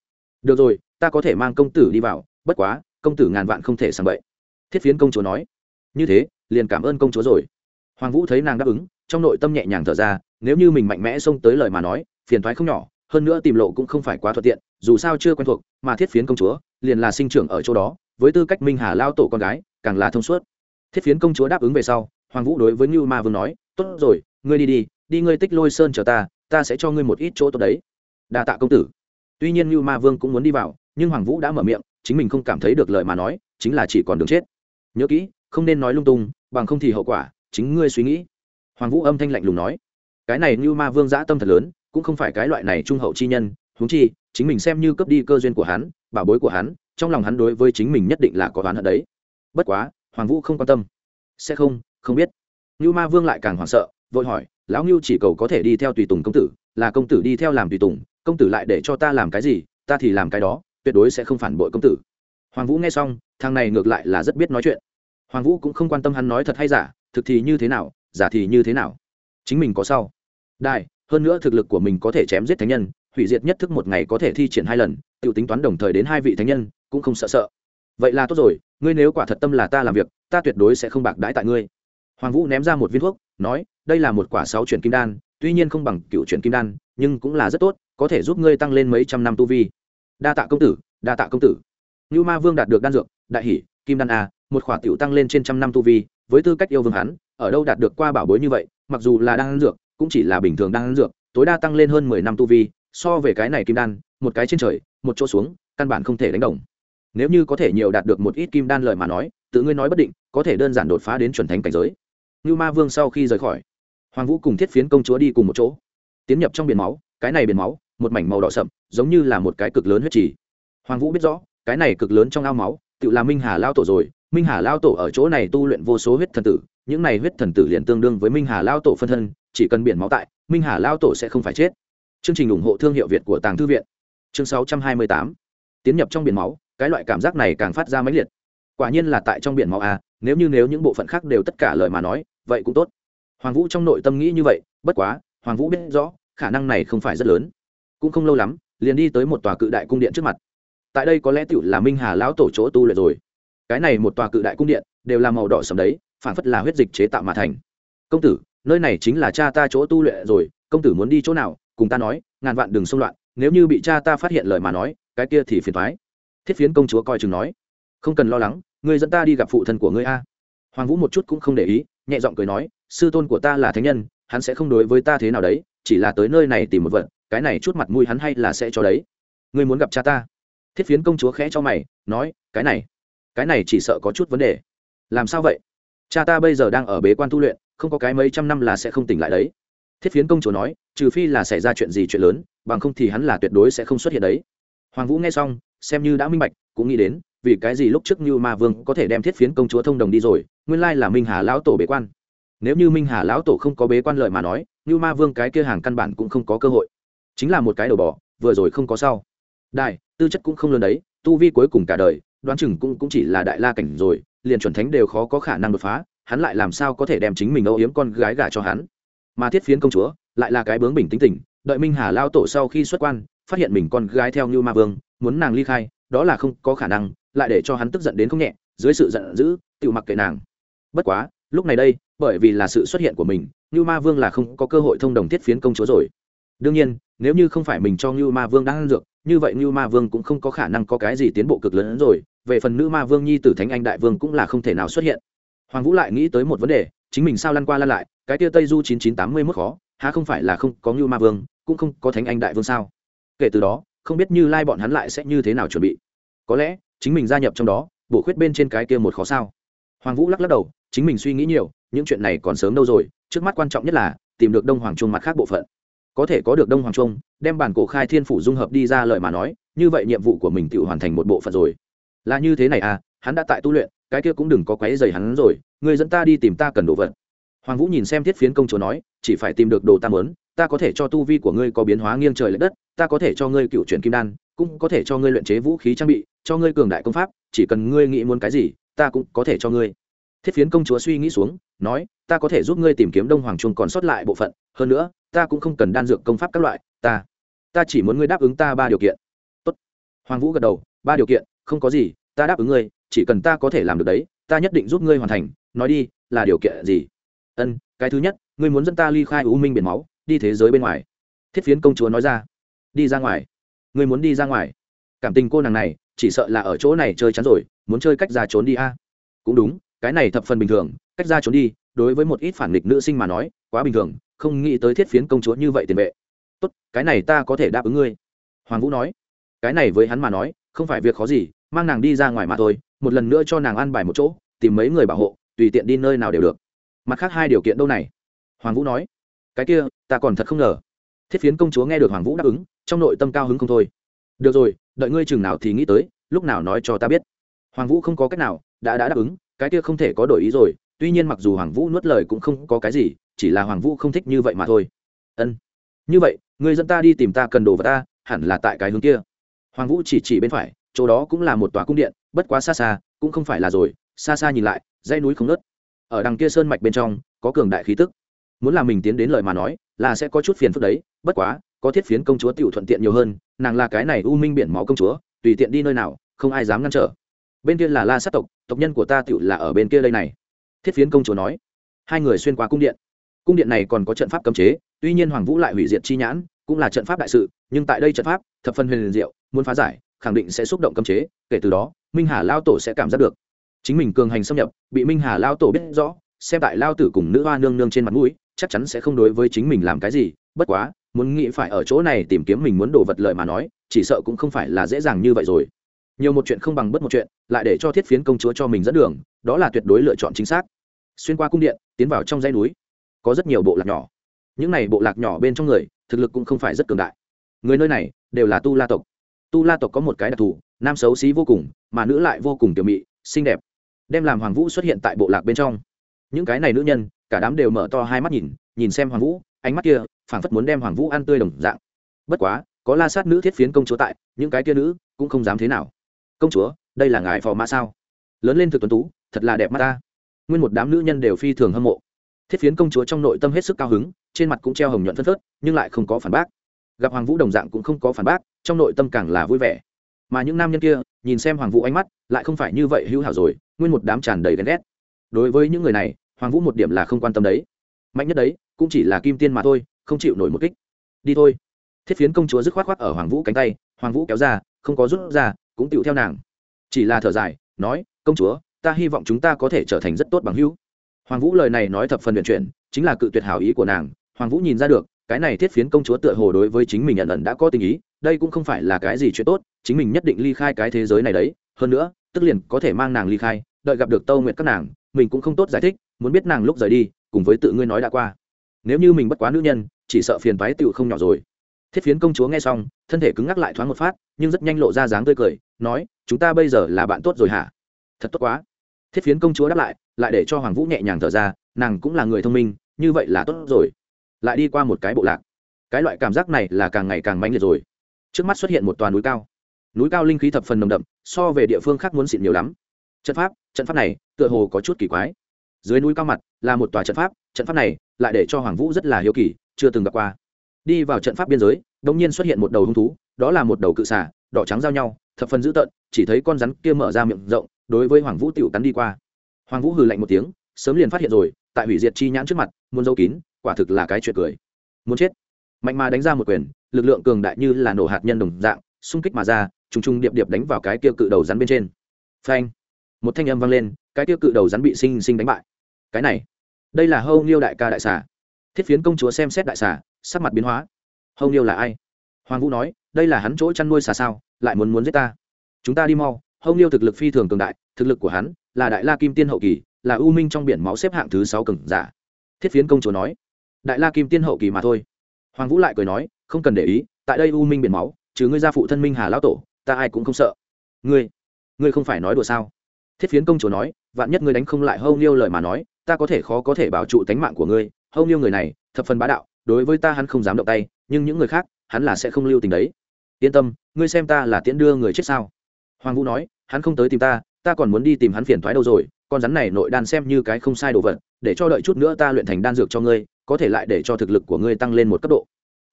Được rồi, ta có thể mang công tử đi vào, bất quá, công tử ngàn vạn không thể sang bậy. Thiết phiến công chúa nói như thế, liền cảm ơn công chúa rồi. Hoàng vũ thấy nàng đáp ứng, trong nội tâm nhẹ nhàng thở ra, nếu như mình mạnh mẽ xông tới lời mà nói, phiền thoái không nhỏ, hơn nữa tìm lộ cũng không phải quá thuận tiện, dù sao chưa quen thuộc, mà thiết phiến công chúa, liền là sinh trưởng ở chỗ đó, với tư cách minh hà lao tổ con gái, càng là thông suốt. Thiết phiến công chúa đáp ứng về sau, hoàng vũ đối với ngưu ma vương nói, tốt rồi, ngươi đi đi đi ngươi tích lôi sơn chờ ta ta sẽ cho ngươi một ít chỗ tốt đấy. Đa tạ công tử. Tuy nhiên ngưu ma vương cũng muốn đi vào, nhưng hoàng vũ đã mở miệng, chính mình không cảm thấy được lời mà nói, chính là chỉ còn đường chết. Nhớ kỹ không nên nói lung tung, bằng không thì hậu quả, chính ngươi suy nghĩ. Hoàng vũ âm thanh lạnh lùng nói. Cái này như ma vương giã tâm thật lớn, cũng không phải cái loại này trung hậu chi nhân, huống chi, chính mình xem như cướp đi cơ duyên của hắn bảo bối của hắn, trong lòng hắn đối với chính mình nhất định là có oán hận đấy. Bất quá, hoàng vũ không quan tâm. Sẽ không không biết. Như ma vương lại càng hoảng sợ, vội hỏi, lão ngưu chỉ cầu có thể đi theo tùy tùng công tử, là công tử đi theo làm tùy tùng, công tử lại để cho ta làm cái gì, ta thì làm cái đó, tuyệt đối sẽ không phản bội công tử. Hoàng vũ nghe xong, thằng này ngược lại là rất biết nói chuyện hoàng vũ cũng không quan tâm hắn nói thật hay giả, thực thì như thế nào, giả thì như thế nào. Chính mình có sau. Đại hơn nữa thực lực của mình có thể chém giết thánh nhân, hủy diệt nhất thức một ngày có thể thi triển hai lần t tính toán đồng thời đến hai vị thánh nhân, cũng không sợ sợ. Vậy là tốt rồi, ngươi nếu quả thật tâm là ta làm việc, ta tuyệt đối sẽ không bạc đãi tại ngươi. Hoàng vũ ném ra một viên thuốc, nói, đây là một quả sáu chuyển kim đan, tuy nhiên không bằng cựu chuyển kim đan, nhưng cũng là rất tốt, có thể giúp ngươi tăng lên mấy trăm năm tu vi. Đa tạ công tử, đa tạ công tử. Như ma vương đạt được đan dược, đại hỷ kim đan a một khỏa tiểu tăng lên trên trăm năm tu vi, với tư cách yêu vương hắn, ở đâu đạt được qua bảo bối như vậy, mặc dù là đan dược, cũng chỉ là bình thường đan dược, tối đa tăng lên hơn mười năm tu vi, so về cái này kim đan, một cái trên trời, một chỗ xuống, căn bản không thể đánh đồng. Nếu như có thể nhiều đạt được một ít kim đan lời mà nói, tự ngươi nói bất định, có thể đơn giản đột phá đến chuẩn thánh cảnh giới. Như ma vương sau khi rời khỏi, hoàng vũ cùng thiết phiến công chúa đi cùng một chỗ. Tiến nhập trong biển máu, cái này biển máu, một mảnh màu đỏ sậm, giống như là một cái cực lớn huyết trì. Hoàng vũ biết rõ, cái này cực lớn trong ao máu, tự là minh hà lao tổ rồi minh hà lao tổ ở chỗ này tu luyện vô số huyết thần tử, những này huyết thần tử liền tương đương với minh hà lao tổ phân thân, chỉ cần biển máu tại, minh hà lao tổ sẽ không phải chết. Chương trình ủng hộ thương hiệu việt của tàng thư viện. Chương 628. tiến nhập trong biển máu, cái loại cảm giác này càng phát ra mãnh liệt. Quả nhiên là tại trong biển máu à nếu như nếu những bộ phận khác đều tất cả lời mà nói, vậy cũng tốt. Hoàng vũ trong nội tâm nghĩ như vậy, bất quá, hoàng vũ biết rõ, khả năng này không phải rất lớn. Cũng không lâu lắm, liền đi tới một tòa cự đại cung điện trước mặt. Tại đây có lẽ tựu là minh hà lão tổ chỗ tu luyện rồi cái này một tòa cự đại cung điện đều là màu đỏ sầm đấy phản phất là huyết dịch chế tạo mà thành. Công tử, nơi này chính là cha ta chỗ tu luyện rồi, công tử muốn đi chỗ nào, cùng ta nói, ngàn vạn đừng xông loạn, nếu như bị cha ta phát hiện lời mà nói, cái kia thì phiền thoái thiết phiến công chúa coi chừng nói, không cần lo lắng, người dẫn ta đi gặp phụ thân của ngươi a. Hoàng vũ một chút cũng không để ý, nhẹ giọng cười nói, sư tôn của ta là thánh nhân, hắn sẽ không đối với ta thế nào đấy, chỉ là tới nơi này tìm một vật, cái này chút mặt mũi hắn hay là sẽ cho đấy. Ngươi muốn gặp cha ta? Thiết phiến công chúa khẽ cho mày, nói, cái này cái này chỉ sợ có chút vấn đề. Làm sao vậy? Cha ta bây giờ đang ở bế quan tu luyện, không có cái mấy trăm năm là sẽ không tỉnh lại đấy. Thiết phiến công chúa nói, trừ phi là xảy ra chuyện gì chuyện lớn, bằng không thì hắn là tuyệt đối sẽ không xuất hiện đấy. Hoàng vũ nghe xong, xem như đã minh bạch, cũng nghĩ đến, vì cái gì lúc trước như ma vương có thể đem thiết phiến công chúa thông đồng đi rồi, nguyên lai là minh hà lão tổ bế quan. Nếu như minh hà lão tổ không có bế quan lợi mà nói, như ma vương cái kia hàng căn bản cũng không có cơ hội. Chính là một cái đầu bỏ vừa rồi không có sau. Đại tư chất cũng không lớn đấy, tu vi cuối cùng cả đời đoán chừng cũng cũng chỉ là đại la cảnh rồi, liền chuẩn thánh đều khó có khả năng đột phá, hắn lại làm sao có thể đem chính mình âu yếm con gái gả cho hắn? Mà thiết phiến công chúa, lại là cái bướng bỉnh tính tình, đợi minh hà lao tổ sau khi xuất quan, phát hiện mình con gái theo như ma vương, muốn nàng ly khai, đó là không có khả năng, lại để cho hắn tức giận đến không nhẹ, dưới sự giận dữ tự mặc kệ nàng. Bất quá, lúc này đây, bởi vì là sự xuất hiện của mình, như ma vương là không có cơ hội thông đồng thiết phiến công chúa rồi. Đương nhiên, nếu như không phải mình cho như ma vương đang ăn dược, như vậy như ma vương cũng không có khả năng có cái gì tiến bộ cực lớn hơn rồi về phần nữ ma vương nhi tử thánh anh đại vương cũng là không thể nào xuất hiện. Hoàng vũ lại nghĩ tới một vấn đề, chính mình sao lăn qua lăn lại, cái tia tây du chín chín tám mươi mốt khó, há không phải là không có như ma vương, cũng không có thánh anh đại vương sao? Kể từ đó, không biết như lai bọn hắn lại sẽ như thế nào chuẩn bị. Có lẽ, chính mình gia nhập trong đó, bổ khuyết bên trên cái kia một khó sao? Hoàng vũ lắc lắc đầu, chính mình suy nghĩ nhiều, những chuyện này còn sớm đâu rồi, trước mắt quan trọng nhất là, tìm được đông hoàng trung mặt khác bộ phận. Có thể có được đông hoàng trung, đem bản cổ khai thiên phủ dung hợp đi ra lời mà nói, như vậy nhiệm vụ của mình tự hoàn thành một bộ phận rồi là như thế này à hắn đã tại tu luyện, cái kia cũng đừng có quấy dày hắn rồi, người dẫn ta đi tìm ta cần đồ vật. Hoàng vũ nhìn xem thiết phiến công chúa nói, chỉ phải tìm được đồ ta mớn ta có thể cho tu vi của ngươi có biến hóa nghiêng trời l ệ đất, ta có thể cho ngươi cựu chuyển kim đan, cũng có thể cho ngươi luyện chế vũ khí trang bị, cho ngươi cường đại công pháp, chỉ cần ngươi nghĩ muốn cái gì, ta cũng có thể cho ngươi. Thiết phiến công chúa suy nghĩ xuống, nói, ta có thể giúp ngươi tìm kiếm đông hoàng trung còn sót lại bộ phận, hơn nữa, ta cũng không cần đan dược công pháp các loại, ta ta chỉ muốn ngươi đáp ứng ta ba điều kiện. Tốt. hoàng vũ gật đầu, ba điều kiện không có gì, ta đáp ứng ngươi, chỉ cần ta có thể làm được đấy, ta nhất định giúp ngươi hoàn thành, nói đi, là điều kiện gì? Ân, cái thứ nhất, ngươi muốn dẫn ta ly khai u minh biển máu, đi thế giới bên ngoài. Thiết phiến công chúa nói ra. Đi ra ngoài. Ngươi muốn đi ra ngoài. Cảm tình cô nàng này, chỉ sợ là ở chỗ này chơi chắn rồi, muốn chơi cách ra trốn đi a. Cũng đúng, cái này thập phần bình thường, cách ra trốn đi, đối với một ít phản nghịch nữ sinh mà nói, quá bình thường, không nghĩ tới thiết phiến công chúa như vậy tiền vệ. Tốt, cái này ta có thể đáp ứng ngươi. Hoàng vũ nói. Cái này với hắn mà nói không phải việc khó gì, mang nàng đi ra ngoài mà thôi, một lần nữa cho nàng ăn bài một chỗ, tìm mấy người bảo hộ, tùy tiện đi nơi nào đều được. Mặt khác hai điều kiện đâu này? Hoàng vũ nói. Cái kia, ta còn thật không ngờ. Thiết phiến công chúa nghe được hoàng vũ đáp ứng, trong nội tâm cao hứng không thôi. Được rồi, đợi ngươi chừng nào thì nghĩ tới, lúc nào nói cho ta biết. Hoàng vũ không có cách nào, đã đã đáp ứng, cái kia không thể có đổi ý rồi, tuy nhiên mặc dù hoàng vũ nuốt lời cũng không có cái gì, chỉ là hoàng vũ không thích như vậy mà thôi. Ân. Như vậy người dẫn ta đi tìm ta cần đồ vật ta, hẳn là tại cái hướng kia hoàng vũ chỉ chỉ bên phải, chỗ đó cũng là một tòa cung điện, bất quá xa xa, cũng không phải là rồi, xa xa nhìn lại, dãy núi không nớt ở đằng kia sơn mạch bên trong, có cường đại khí tức. Muốn làm mình tiến đến lời mà nói, là sẽ có chút phiền phức đấy, bất quá, có thiết phiến công chúa tiểu thuận tiện nhiều hơn, nàng là cái này u minh biển máu công chúa, tùy tiện đi nơi nào, không ai dám ngăn trở. Bên kia là la sát tộc tộc nhân của ta tiểu là ở bên kia đây này. Thiết phiến công chúa nói. Hai người xuyên qua cung điện. Cung điện này còn có trận pháp cấm chế, tuy nhiên hoàng vũ lại hủy diệt chi nhãn cũng là trận pháp đại sự, nhưng tại đây trận pháp, thập phân huyền liền diệu, muốn phá giải, khẳng định sẽ xúc động cấm chế, kể từ đó, minh hà lao tổ sẽ cảm giác được. Chính mình cường hành xâm nhập, bị minh hà lao tổ biết rõ, xem tại lao tử cùng nữ hoa nương nương trên mặt mũi, chắc chắn sẽ không đối với chính mình làm cái gì, bất quá, muốn nghĩ phải ở chỗ này tìm kiếm mình muốn đồ vật lợi mà nói, chỉ sợ cũng không phải là dễ dàng như vậy rồi. Nhiều một chuyện không bằng bất một chuyện, lại để cho thiết phiến công chúa cho mình dẫn đường, đó là tuyệt đối lựa chọn chính xác. Xuyên qua cung điện, tiến vào trong dãy núi. Có rất nhiều bộ lạc nhỏ. Những này bộ lạc nhỏ bên trong người thực lực cũng không phải rất cường đại. Người nơi này đều là tu la tộc. Tu la tộc có một cái đặc thù, nam xấu xí vô cùng, mà nữ lại vô cùng tiểu mị, xinh đẹp. Đem làm hoàng vũ xuất hiện tại bộ lạc bên trong. Những cái này nữ nhân, cả đám đều mở to hai mắt nhìn nhìn xem hoàng vũ, ánh mắt kia phảng phất muốn đem hoàng vũ ăn tươi đồng dạng. Bất quá, có la sát nữ thiết phiến công chúa tại, những cái kia nữ cũng không dám thế nào. Công chúa, đây là ngài phò mã sao? Lớn lên thực tuấn tú, thật là đẹp mắt ta. Nguyên một đám nữ nhân đều phi thường hâm mộ. Thiết phiến công chúa trong nội tâm hết sức cao hứng trên mặt cũng treo hồng nhuận phân phớt, nhưng lại không có phản bác. Gặp hoàng vũ đồng dạng cũng không có phản bác, trong nội tâm càng là vui vẻ. Mà những nam nhân kia, nhìn xem hoàng vũ ánh mắt, lại không phải như vậy hữu hảo rồi, nguyên một đám tràn đầy ghen ghét. Đối với những người này, hoàng vũ một điểm là không quan tâm đấy. Mạnh nhất đấy, cũng chỉ là kim tiên mà thôi, không chịu nổi một kích. Đi thôi. Thiết phiến công chúa dứt khoát khoát ở hoàng vũ cánh tay, hoàng vũ kéo ra, không có rút ra, cũng tựu theo nàng. Chỉ là thở dài, nói, công chúa, ta hy vọng chúng ta có thể trở thành rất tốt bằng hữu. Hoàng vũ lời này nói thập phần luyện chuyển, chính là cự tuyệt hảo ý của nàng hoàng vũ nhìn ra được, cái này thiết phiến công chúa tựa hồ đối với chính mình nhận ẩn đã có tình ý, đây cũng không phải là cái gì chuyện tốt, chính mình nhất định ly khai cái thế giới này đấy. Hơn nữa, tức liền có thể mang nàng ly khai, đợi gặp được tâu nguyện các nàng, mình cũng không tốt giải thích, muốn biết nàng lúc rời đi, cùng với tự ngươi nói đã qua. Nếu như mình bất quá nữ nhân, chỉ sợ phiền vái tựu không nhỏ rồi. Thiết phiến công chúa nghe xong, thân thể cứng ngắc lại thoáng một phát, nhưng rất nhanh lộ ra dáng tươi cười, nói, chúng ta bây giờ là bạn tốt rồi hả? Thật tốt quá. Thiết phiến công chúa đáp lại lại để cho hoàng vũ nhẹ nhàng thở ra, nàng cũng là người thông minh, như vậy là tốt rồi lại đi qua một cái bộ lạc. Cái loại cảm giác này là càng ngày càng mãnh liệt rồi. Trước mắt xuất hiện một toàn núi cao. Núi cao linh khí thập phần nồng đậm, so về địa phương khác muốn xịn nhiều lắm. Trận pháp trận pháp này, tựa hồ có chút kỳ quái. Dưới núi cao mặt, là một tòa trận pháp trận pháp này lại để cho hoàng vũ rất là hiếu kỳ, chưa từng gặp qua. Đi vào trận pháp biên giới đ ỗ n g nhiên xuất hiện một đầu hung thú, đó là một đầu cự xả đỏ trắng giao nhau, thập phần dữ tợn, chỉ thấy con rắn kia mở ra miệng rộng, đối với hoàng vũ tiểu cắn đi qua. Hoàng vũ hừ lạnh một tiếng sớm liền phát hiện rồi, tại hủy diệt chi nhãn trước mặt, muốn dâu kín, quả thực là cái chuyện cười. Muốn chết. Mạnh mà đánh ra một quyền, lực lượng cường đại như là nổ hạt nhân đồng dạng, xung kích mà ra, trùng trùng điệp điệp đánh vào cái kia cự đầu rắn bên trên. Phanh. Một thanh âm vang lên, cái kia cự đầu rắn bị sinh sinh đánh bại. Cái này, đây là hâu niêu đại ca đại xà. Thiết phiến công chúa xem xét đại xà, sắc mặt biến hóa. Hâu niêu là ai? Hoàng vũ nói, đây là hắn chỗ chăn nuôi xà sao, lại muốn muốn giết ta. Chúng ta đi mau, hâu niêu thực lực phi thường cường đại, thực lực của hắn là đại la kim tiên hậu kỳ là u minh trong biển máu xếp hạng thứ sáu cường giả. Thiết phiến công chúa nói, đại la kim tiên hậu kỳ mà thôi. Hoàng vũ lại cười nói, không cần để ý, tại đây u minh biển máu chứ ngươi gia phụ thân minh hà lão tổ, ta ai cũng không sợ. Ngươi ngươi không phải nói đùa sao? Thiết phiến công chúa nói, vạn nhất ngươi đánh không lại hâu niêu lời mà nói, ta có thể khó có thể bảo trụ tánh mạng của ngươi. Hâu niêu người này, thập phần bá đạo, đối với ta hắn không dám động tay, nhưng những người khác, hắn là sẽ không lưu tình đấy. Yên tâm, ngươi xem ta là tiễn đưa người chết sao? Hoàng vũ nói, hắn không tới tìm ta ta còn muốn đi tìm hắn phiền thoái đâu rồi con rắn này nội đan xem như cái không sai đồ vật, để cho đợi chút nữa ta luyện thành đan dược cho ngươi, có thể lại để cho thực lực của ngươi tăng lên một cấp độ.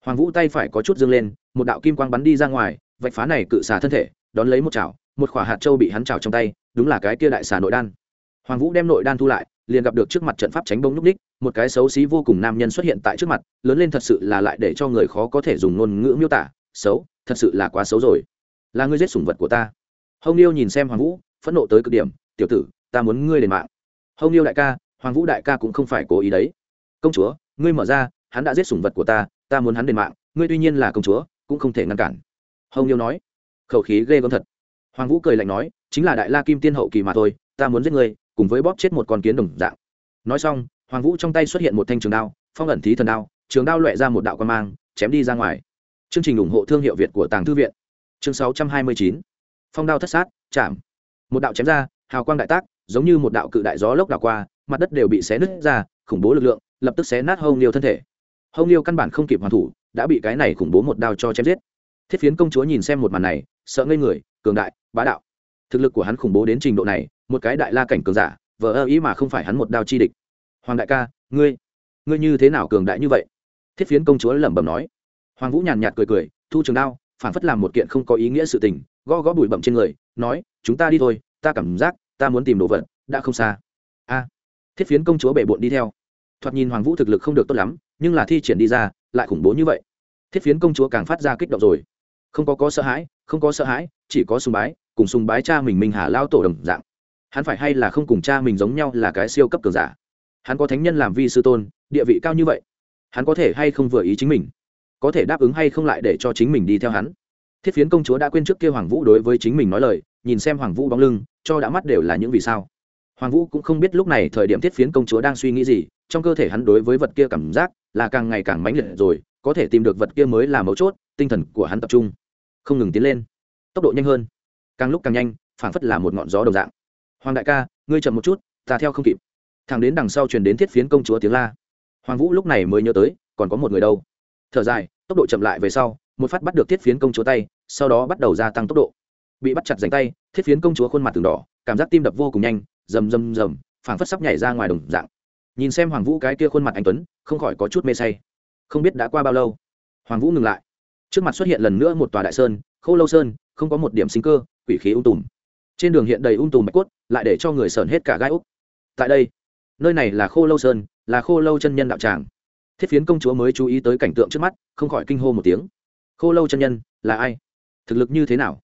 Hoàng vũ tay phải có chút dương lên, một đạo kim quang bắn đi ra ngoài, vạch phá này cự xà thân thể, đón lấy một chảo, một khỏa hạt châu bị hắn chảo trong tay, đúng là cái kia đại xà nội đan. Hoàng vũ đem nội đan thu lại, liền gặp được trước mặt trận pháp tránh bông núp ních, một cái xấu xí vô cùng nam nhân xuất hiện tại trước mặt, lớn lên thật sự là lại để cho người khó có thể dùng ngôn ngữ miêu tả, xấu, thật sự là quá xấu rồi. Là ngươi giết sủng vật của ta. Hồng liêu nhìn xem hoàng vũ, phẫn nộ tới cực điểm, tiểu tử ta muốn ngươi đền mạng. Hồng yêu đại ca, hoàng vũ đại ca cũng không phải cố ý đấy. Công chúa, ngươi mở ra, hắn đã giết sủng vật của ta ta muốn hắn đền mạng, ngươi tuy nhiên là công chúa, cũng không thể ngăn cản. Hồng yêu nói, khẩu khí ghê gớm thật. Hoàng vũ cười lạnh nói, chính là đại la kim tiên hậu kỳ mà thôi, ta muốn giết ngươi, cùng với bóp chết một con kiến đồng dạng. Nói xong, hoàng vũ trong tay xuất hiện một thanh trường đao, phong ẩn thí thần đao, trường đao loẹ ra một đạo quan mang, chém đi ra ngoài. Chương trình ủng hộ thương hiệu việt của tàng thư viện. Chương 629. phong đao thất sát, chạm. Một đạo chém ra hào quang đại tác, giống như một đạo cự đại gió lốc đảo qua, mặt đất đều bị xé nứt ra, khủng bố lực lượng, lập tức xé nát hông liêu thân thể. Hông liêu căn bản không kịp hoàn thủ, đã bị cái này khủng bố một đao cho chém giết. Thiết phiến công chúa nhìn xem một màn này, sợ ngây người, cường đại, bá đạo. Thực lực của hắn khủng bố đến trình độ này, một cái đại la cảnh cường giả, vờ ơ ý mà không phải hắn một đao chi địch. Hoàng đại ca, ngươi ngươi như thế nào cường đại như vậy? Thiết phiến công chúa lẩm bẩm nói. Hoàng vũ nhàn nhạt cười cười, thu trường đao, phản phất làm một kiện không có ý nghĩa sự tình, gõ gõ bụi bậm trên người, nói, chúng ta đi thôi ta cảm giác ta muốn tìm đồ vật đã không xa. A, thiết phiến công chúa bệ bộn đi theo. Thoạt nhìn hoàng vũ thực lực không được tốt lắm, nhưng là thi triển đi ra, lại khủng bố như vậy. Thiết phiến công chúa càng phát ra kích động rồi. Không có có sợ hãi, không có sợ hãi, chỉ có sùng bái, cùng sùng bái cha mình minh hà lao tổ đồng dạng. Hắn phải hay là không cùng cha mình giống nhau là cái siêu cấp cường giả? Hắn có thánh nhân làm vi sư tôn, địa vị cao như vậy, hắn có thể hay không vừa ý chính mình? Có thể đáp ứng hay không lại để cho chính mình đi theo hắn? Thiết phiến công chúa đã quên trước kia hoàng vũ đối với chính mình nói lời, nhìn xem hoàng vũ bóng lưng cho đã mắt đều là những vì sao. Hoàng vũ cũng không biết lúc này thời điểm thiết phiến công chúa đang suy nghĩ gì, trong cơ thể hắn đối với vật kia cảm giác là càng ngày càng mãnh liệt rồi, có thể tìm được vật kia mới là mấu chốt, tinh thần của hắn tập trung, không ngừng tiến lên, tốc độ nhanh hơn, càng lúc càng nhanh, phảng phất là một ngọn gió đồng dạng. Hoàng đại ca, ngươi chậm một chút, ta theo không kịp. Thằng đến đằng sau truyền đến thiết phiến công chúa tiếng la. Hoàng vũ lúc này mới nhớ tới, còn có một người đâu. Thở dài, tốc độ chậm lại về sau, một phát bắt được thiết phiến công chúa tay, sau đó bắt đầu gia tăng tốc độ bị bắt chặt dành tay, thiết phiến công chúa khuôn mặt từng đỏ, cảm giác tim đập vô cùng nhanh, rầm rầm rầm, phảng phất sắp nhảy ra ngoài đồng dạng. Nhìn xem hoàng vũ cái kia khuôn mặt anh tuấn, không khỏi có chút mê say. Không biết đã qua bao lâu, hoàng vũ ngừng lại. Trước mặt xuất hiện lần nữa một tòa đại sơn khô lâu sơn, không có một điểm sinh cơ, quỷ khí ung tùm. Trên đường hiện đầy ung tùm bạch cốt, lại để cho người sởn hết cả gai úc. Tại đây, nơi này là khô lâu sơn, là khô lâu chân nhân đạo tràng. Thiết phiến công chúa mới chú ý tới cảnh tượng trước mắt, không khỏi kinh hô một tiếng. Khô lâu chân nhân, là ai? Thực lực như thế nào?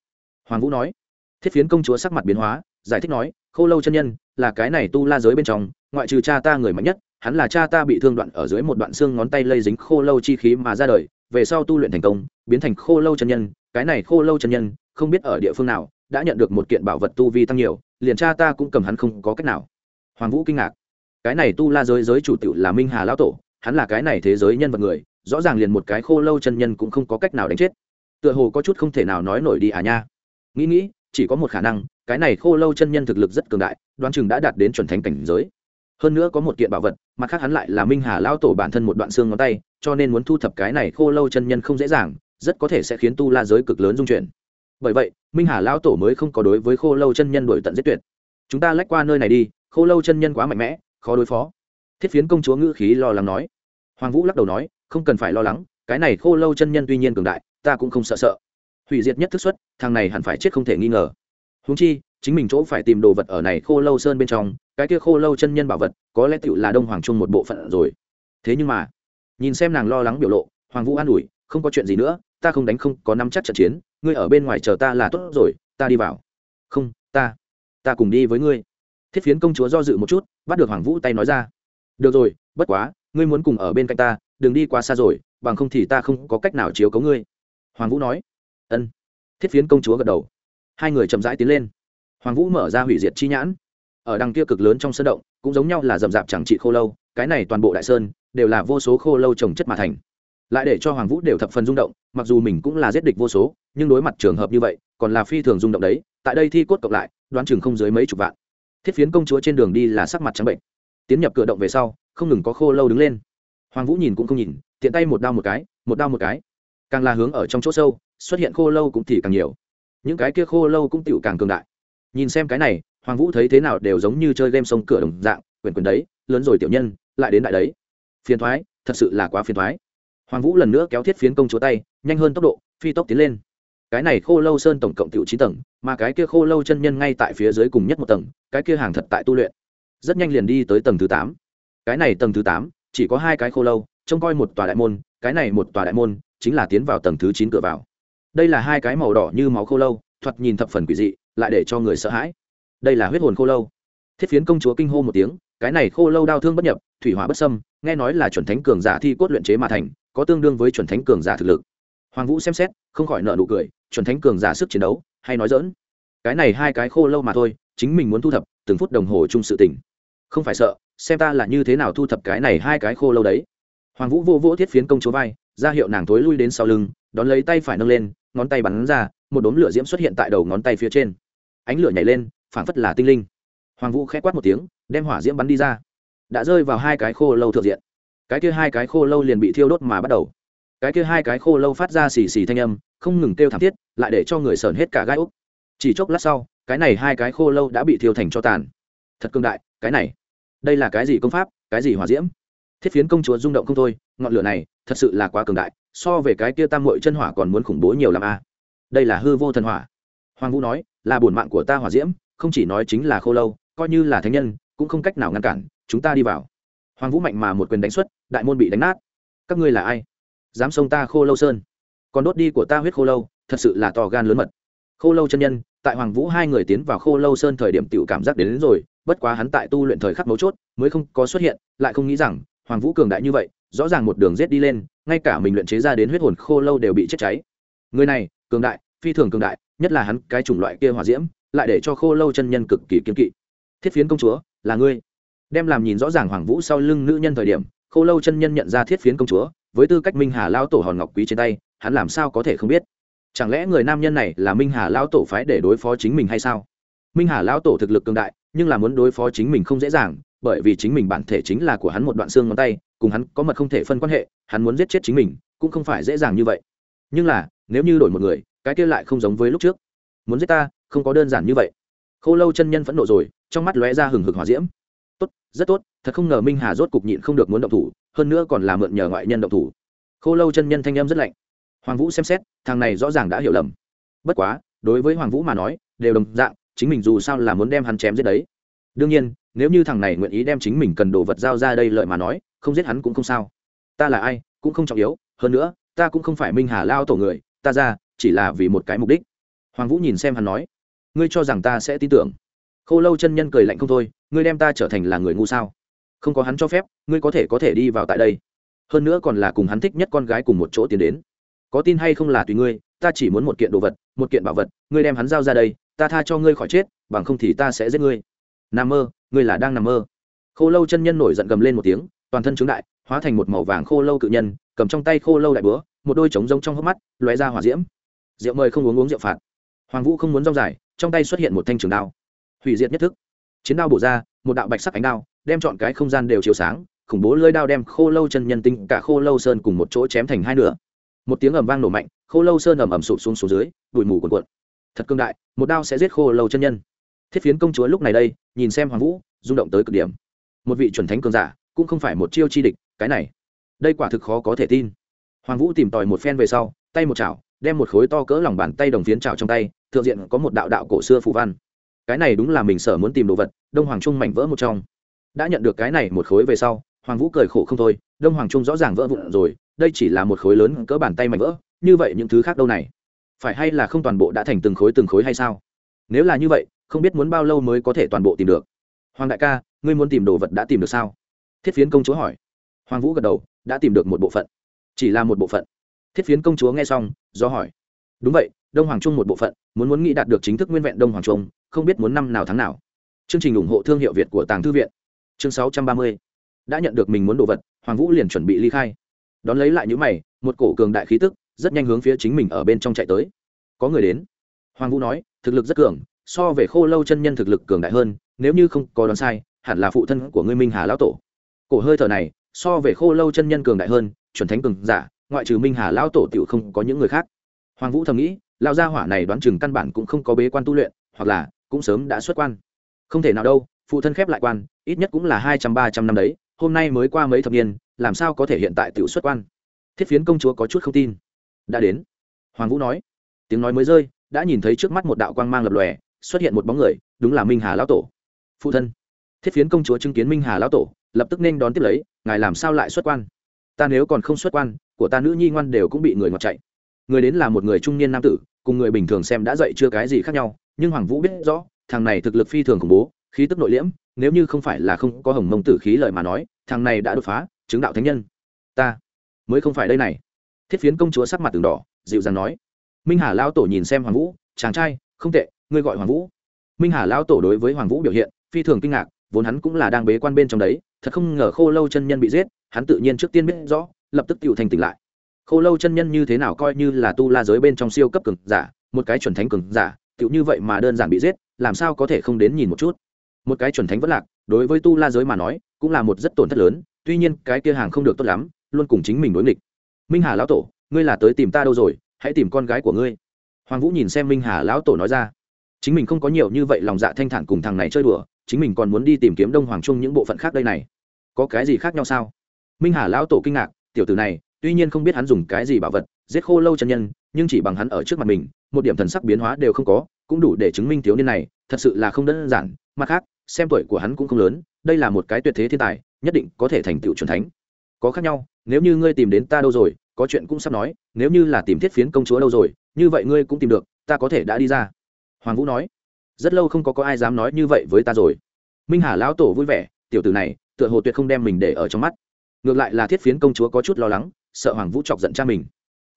Hoàng vũ nói. Thiết phiến công chúa sắc mặt biến hóa, giải thích nói, khô lâu chân nhân là cái này tu la giới bên trong, ngoại trừ cha ta người mạnh nhất, hắn là cha ta bị thương đoạn ở dưới một đoạn xương ngón tay lây dính khô lâu chi khí mà ra đời, về sau tu luyện thành công, biến thành khô lâu chân nhân, cái này khô lâu chân nhân không biết ở địa phương nào đã nhận được một kiện bảo vật tu vi tăng nhiều, liền cha ta cũng cầm hắn không có cách nào. Hoàng vũ kinh ngạc. Cái này tu la giới giới chủ tiểu là minh hà lão tổ, hắn là cái này thế giới nhân vật người, rõ ràng liền một cái khô lâu chân nhân cũng không có cách nào đánh chết. Tựa hồ có chút không thể nào nói nổi đi à nha nghĩ nghĩ, chỉ có một khả năng, cái này khô lâu chân nhân thực lực rất cường đại, đoán chừng đã đạt đến chuẩn thánh cảnh giới. Hơn nữa có một kiện bảo vật, mặt khác hắn lại là minh hà lao tổ bản thân một đoạn xương ngón tay, cho nên muốn thu thập cái này khô lâu chân nhân không dễ dàng, rất có thể sẽ khiến tu la giới cực lớn dung chuyển. Bởi vậy, minh hà lao tổ mới không có đối với khô lâu chân nhân đổi tận giết tuyệt. Chúng ta lách qua nơi này đi, khô lâu chân nhân quá mạnh mẽ, khó đối phó. Thiết phiến công chúa ngữ khí lo lắng nói. Hoàng vũ lắc đầu nói, không cần phải lo lắng, cái này khô lâu chân nhân tuy nhiên cường đại, ta cũng không sợ sợ hủy diệt nhất thức xuất, thằng này hẳn phải chết không thể nghi ngờ. Húng chi, chính mình chỗ phải tìm đồ vật ở này khô lâu sơn bên trong, cái kia khô lâu chân nhân bảo vật, có lẽ tựu là đông hoàng trung một bộ phận rồi. Thế nhưng mà, nhìn xem nàng lo lắng biểu lộ, hoàng vũ an ủi, không có chuyện gì nữa, ta không đánh không có nắm chắc trận chiến, ngươi ở bên ngoài chờ ta là tốt rồi, ta đi vào. Không, ta ta cùng đi với ngươi. Thiết phiến công chúa do dự một chút, bắt được hoàng vũ tay nói ra. Được rồi, bất quá, ngươi muốn cùng ở bên cạnh ta, đừng đi quá xa rồi, bằng không thì ta không có cách nào chiếu cấu ngươi. Hoàng vũ nói ân. Thiết phiến công chúa gật đầu. Hai người chậm rãi tiến lên. Hoàng vũ mở ra hủy diệt chi nhãn. Ở đằng kia cực lớn trong sân động, cũng giống nhau là rậm rạp chẳng trị khô lâu, cái này toàn bộ đại sơn đều là vô số khô lâu trồng chất mà thành. Lại để cho hoàng vũ đều thập phần rung động, mặc dù mình cũng là giết địch vô số, nhưng đối mặt trường hợp như vậy, còn là phi thường rung động đấy, tại đây thi cốt cộng lại, đoán chừng không dưới mấy chục vạn. Thiết phiến công chúa trên đường đi là sắc mặt trắng bệnh. Tiến nhập cửa động về sau, không ngừng có khô lâu đứng lên. Hoàng vũ nhìn cũng không nhìn, tiện tay một đao một cái, một đao một cái. Càng là hướng ở trong chỗ sâu xuất hiện khô lâu cũng thì càng nhiều. Những cái kia khô lâu cũng tựu càng cường đại. Nhìn xem cái này, hoàng vũ thấy thế nào đều giống như chơi game sông cửa đồng dạng, quyền quyền đấy, lớn rồi tiểu nhân, lại đến đại đấy. Phiền thoái, thật sự là quá phiền thoái. Hoàng vũ lần nữa kéo thiết phiến công chúa tay, nhanh hơn tốc độ, phi tốc tiến lên. Cái này khô lâu sơn tổng cộng tiểu chín tầng, mà cái kia khô lâu chân nhân ngay tại phía dưới cùng nhất một tầng, cái kia hàng thật tại tu luyện. Rất nhanh liền đi tới tầng thứ tám. Cái này tầng thứ tám, chỉ có hai cái khô lâu, trông coi một tòa đại môn, cái này một tòa đại môn, chính là tiến vào tầng thứ chín cửa vào đây là hai cái màu đỏ như máu khô lâu, thoạt nhìn thập phần quỷ dị, lại để cho người sợ hãi. Đây là huyết hồn khô lâu. Thiết phiến công chúa kinh hô một tiếng, cái này khô lâu đau thương bất nhập, thủy hỏa bất sâm nghe nói là chuẩn thánh cường giả thi cốt luyện chế mà thành, có tương đương với chuẩn thánh cường giả thực lực. Hoàng vũ xem xét, không khỏi nợ nụ cười, chuẩn thánh cường giả sức chiến đấu, hay nói dỡn cái này hai cái khô lâu mà thôi, chính mình muốn thu thập, từng phút đồng hồ chung sự tỉnh không phải sợ, xem ta là như thế nào thu thập cái này hai cái khô lâu đấy. Hoàng vũ vô vỗ thiết phiến công chúa vai, ra hiệu nàng thối lui đến sau lưng, đón lấy tay phải nâng lên ngón tay bắn ra, một đốm lửa diễm xuất hiện tại đầu ngón tay phía trên. Ánh lửa nhảy lên, phảng phất là tinh linh. Hoàng vũ khẽ quát một tiếng, đem hỏa diễm bắn đi ra. Đã rơi vào hai cái khô lâu thượng diện. Cái kia hai cái khô lâu liền bị thiêu đốt mà bắt đầu. Cái kia hai cái khô lâu phát ra xì xì thanh âm, không ngừng kêu thảm thiết, lại để cho người sờn hết cả gai úc chỉ chốc lát sau, cái này hai cái khô lâu đã bị thiêu thành cho tàn. Thật cương đại, cái này. Đây là cái gì công pháp, cái gì hỏa diễm? Thiết phiến công chúa rung động không thôi, ngọn lửa này thật sự là quá cường đại so về cái kia tam muội chân hỏa còn muốn khủng bố nhiều lắm a. Đây là hư vô thần hỏa. Hoàng vũ nói là bổn mạng của ta hỏa diễm không chỉ nói chính là khô lâu coi như là thánh nhân cũng không cách nào ngăn cản chúng ta đi vào. Hoàng vũ mạnh mà một quyền đánh xuất đại môn bị đánh nát. Các ngươi là ai? Dám xông ta khô lâu sơn. Còn đốt đi của ta huyết khô lâu thật sự là to gan lớn mật. Khô lâu chân nhân tại hoàng vũ hai người tiến vào khô lâu sơn thời điểm t cảm giác đến, đến rồi bất quá hắn tại tu luyện thời khắc mấu chốt mới không có xuất hiện lại không nghĩ rằng hoàng vũ cường đại như vậy rõ ràng một đường rết đi lên ngay cả mình luyện chế ra đến huyết hồn khô lâu đều bị chết cháy. Người này, cường đại, phi thường cường đại, nhất là hắn, cái chủng loại kia hỏa diễm, lại để cho khô lâu chân nhân cực kỳ kiên kỵ. Thiết phiến công chúa, là ngươi. Đem làm nhìn rõ ràng hoàng vũ sau lưng nữ nhân thời điểm, khô lâu chân nhân nhận ra thiết phiến công chúa, với tư cách minh hà lao tổ hòn ngọc quý trên tay, hắn làm sao có thể không biết? Chẳng lẽ người nam nhân này là minh hà lao tổ phái để đối phó chính mình hay sao? Minh hà lao tổ thực lực cường đại, nhưng là muốn đối phó chính mình không dễ dàng, bởi vì chính mình bản thể chính là của hắn một đoạn xương ngón tay cùng hắn có mật không thể phân quan hệ, hắn muốn giết chết chính mình, cũng không phải dễ dàng như vậy. Nhưng là, nếu như đổi một người, cái kia lại không giống với lúc trước. Muốn giết ta, không có đơn giản như vậy. Khô lâu chân nhân phẫn nộ rồi, trong mắt lóe ra hừng hực hỏa diễm. Tốt, rất tốt, thật không ngờ minh hà rốt cục nhịn không được muốn động thủ, hơn nữa còn là mượn nhờ ngoại nhân động thủ. Khô lâu chân nhân thanh em rất lạnh. Hoàng vũ xem xét, thằng này rõ ràng đã hiểu lầm. Bất quá, đối với hoàng vũ mà nói, đều đồng dạng, chính mình dù sao là muốn đem hắn chém giết đấy. Đương nhiên, nếu như thằng này nguyện ý đem chính mình cần đồ vật giao ra đây lợi mà nói không giết hắn cũng không sao. Ta là ai, cũng không trọng yếu, hơn nữa, ta cũng không phải minh hà lao tổ người, ta ra, chỉ là vì một cái mục đích. Hoàng vũ nhìn xem hắn nói, ngươi cho rằng ta sẽ tin tưởng? Khô lâu chân nhân cười lạnh không thôi, ngươi đem ta trở thành là người ngu sao? Không có hắn cho phép, ngươi có thể có thể đi vào tại đây. Hơn nữa còn là cùng hắn thích nhất con gái cùng một chỗ tiến đến. Có tin hay không là tùy ngươi, ta chỉ muốn một kiện đồ vật, một kiện bảo vật, ngươi đem hắn giao ra đây, ta tha cho ngươi khỏi chết, bằng không thì ta sẽ giết ngươi. Nằm mơ, ngươi là đang nằm mơ. Khô lâu chân nhân nổi giận gầm lên một tiếng toàn thân trướng đại, hóa thành một màu vàng khô lâu cự nhân, cầm trong tay khô lâu đại búa, một đôi trống rông trong hốc mắt, lóe ra hỏa diễm. Rượu mời không uống uống rượu phạt. Hoàng vũ không muốn rong dài, trong tay xuất hiện một thanh trường đao. Hủy diệt nhất thức. Chiến đao bổ ra, một đạo bạch sắc ánh đao, đem chọn cái không gian đều chiếu sáng, khủng bố lưỡi đao đem khô lâu chân nhân tinh, cả khô lâu sơn cùng một chỗ chém thành hai nửa. Một tiếng ầm vang nổ mạnh, khô lâu sơn ầm ầm sụp xuống xuống dưới, bụi mù cuồn cuộn. Thật cương đại, một đao sẽ giết khô lâu chân nhân. Thiết phiến công chúa lúc này đây, nhìn xem hoàng vũ, rung động tới cực điểm. Một vị chuẩn thánh cường giả cũng không phải một chiêu chi địch, cái này, đây quả thực khó có thể tin. Hoàng vũ tìm tòi một phen về sau, tay một chảo, đem một khối to cỡ lòng bàn tay đồng phiến chảo trong tay, thượng diện có một đạo đạo cổ xưa phù văn. Cái này đúng là mình sở muốn tìm đồ vật, đông hoàng trung mảnh vỡ một trong. Đã nhận được cái này một khối về sau, hoàng vũ cười khổ không thôi, đông hoàng trung rõ ràng vỡ vụn rồi, đây chỉ là một khối lớn cỡ bàn tay mảnh vỡ, như vậy những thứ khác đâu này? Phải hay là không toàn bộ đã thành từng khối từng khối hay sao? Nếu là như vậy, không biết muốn bao lâu mới có thể toàn bộ tìm được. Hoàng đại ca, ngươi muốn tìm đồ vật đã tìm được sao? Thiết phiến công chúa hỏi. Hoàng vũ gật đầu, đã tìm được một bộ phận. Chỉ là một bộ phận. Thiết phiến công chúa nghe xong, do hỏi. Đúng vậy, đông hoàng trung một bộ phận, muốn muốn nghĩ đạt được chính thức nguyên vẹn đông hoàng trung, không biết muốn năm nào tháng nào. Chương trình ủng hộ thương hiệu việt của tàng thư viện. Chương sáu trăm ba mươi. Đã nhận được mình muốn đồ vật, hoàng vũ liền chuẩn bị ly khai. Đón lấy lại những mày, một cổ cường đại khí tức, rất nhanh hướng phía chính mình ở bên trong chạy tới. Có người đến. Hoàng vũ nói, thực lực rất cường, so về khô lâu chân nhân thực lực cường đại hơn, nếu như không có đoán sai, hẳn là phụ thân của ngươi minh hà lão tổ cổ hơi thở này, so về khô lâu chân nhân cường đại hơn, chuẩn thánh cường giả, ngoại trừ minh hà lão tổ tiểu không có những người khác. Hoàng vũ thầm nghĩ lao gia hỏa này đoán chừng căn bản cũng không có bế quan tu luyện, hoặc là cũng sớm đã xuất quan. Không thể nào đâu, phụ thân khép lại quan, ít nhất cũng là hai trăm ba trăm năm đấy, hôm nay mới qua mấy thập niên, làm sao có thể hiện tại tiểu xuất quan? Thiết phiến công chúa có chút không tin. Đã đến. Hoàng vũ nói. Tiếng nói mới rơi, đã nhìn thấy trước mắt một đạo quang mang lập lòe, xuất hiện một bóng người, đúng là minh hà lão tổ. Phụ thân thiết phiến công chúa chứng kiến minh hà lão tổ, lập tức nên đón tiếp lấy, ngài làm sao lại xuất quan? Ta nếu còn không xuất quan, của ta nữ nhi ngoan đều cũng bị người ngọt chạy. Người đến là một người trung niên nam tử, cùng người bình thường xem đã dậy chưa cái gì khác nhau, nhưng hoàng vũ biết rõ, thằng này thực lực phi thường khủng bố, khí tức nội liễm, nếu như không phải là không có hồng mông tử khí lời mà nói, thằng này đã đột phá, chứng đạo thánh nhân. Ta mới không phải đây này. Thiết phiến công chúa sắc mặt từng đỏ, dịu dàng nói, minh hà lao tổ nhìn xem hoàng vũ, chàng trai, không tệ, ngươi gọi hoàng vũ. Minh hà lao tổ đối với hoàng vũ biểu hiện phi thường kinh ngạc vốn hắn cũng là đang bế quan bên trong đấy, thật không ngờ khô lâu chân nhân bị giết, hắn tự nhiên trước tiên biết rõ, lập tức tự thành tỉnh lại. Khô lâu chân nhân như thế nào coi như là tu la giới bên trong siêu cấp cường giả, một cái chuẩn thánh cường giả tựu như vậy mà đơn giản bị giết, làm sao có thể không đến nhìn một chút? Một cái chuẩn thánh vẫn lạc, đối với tu la giới mà nói, cũng là một rất tổn thất lớn, tuy nhiên cái kia hàng không được tốt lắm, luôn cùng chính mình đối nghịch. Minh hà lão tổ, ngươi là tới tìm ta đâu rồi, hãy tìm con gái của ngươi. Hoàng vũ nhìn xem minh hà lão tổ nói ra. Chính mình không có nhiều như vậy lòng dạ thanh thản cùng thằng này chơi đùa chính mình còn muốn đi tìm kiếm đông hoàng trung những bộ phận khác đây này. Có cái gì khác nhau sao? Minh hà lão tổ kinh ngạc, tiểu tử này, tuy nhiên không biết hắn dùng cái gì bảo vật, giết khô lâu chân nhân, nhưng chỉ bằng hắn ở trước mặt mình, một điểm thần sắc biến hóa đều không có, cũng đủ để chứng minh thiếu niên này, thật sự là không đơn giản. Mặt khác, xem tuổi của hắn cũng không lớn, đây là một cái tuyệt thế thiên tài, nhất định có thể thành tựu c thánh. Có khác nhau, nếu như ngươi tìm đến ta đâu rồi, có chuyện cũng sắp nói, nếu như là tìm thiết phiến công chúa đâu rồi, như vậy ngươi cũng tìm được, ta có thể đã đi ra. Hoàng vũ nói rất lâu không có có ai dám nói như vậy với ta rồi. Minh hà lão tổ vui vẻ, tiểu tử này, tựa hồ tuyệt không đem mình để ở trong mắt. Ngược lại là thiết phiến công chúa có chút lo lắng, sợ hoàng vũ chọc giận cha mình.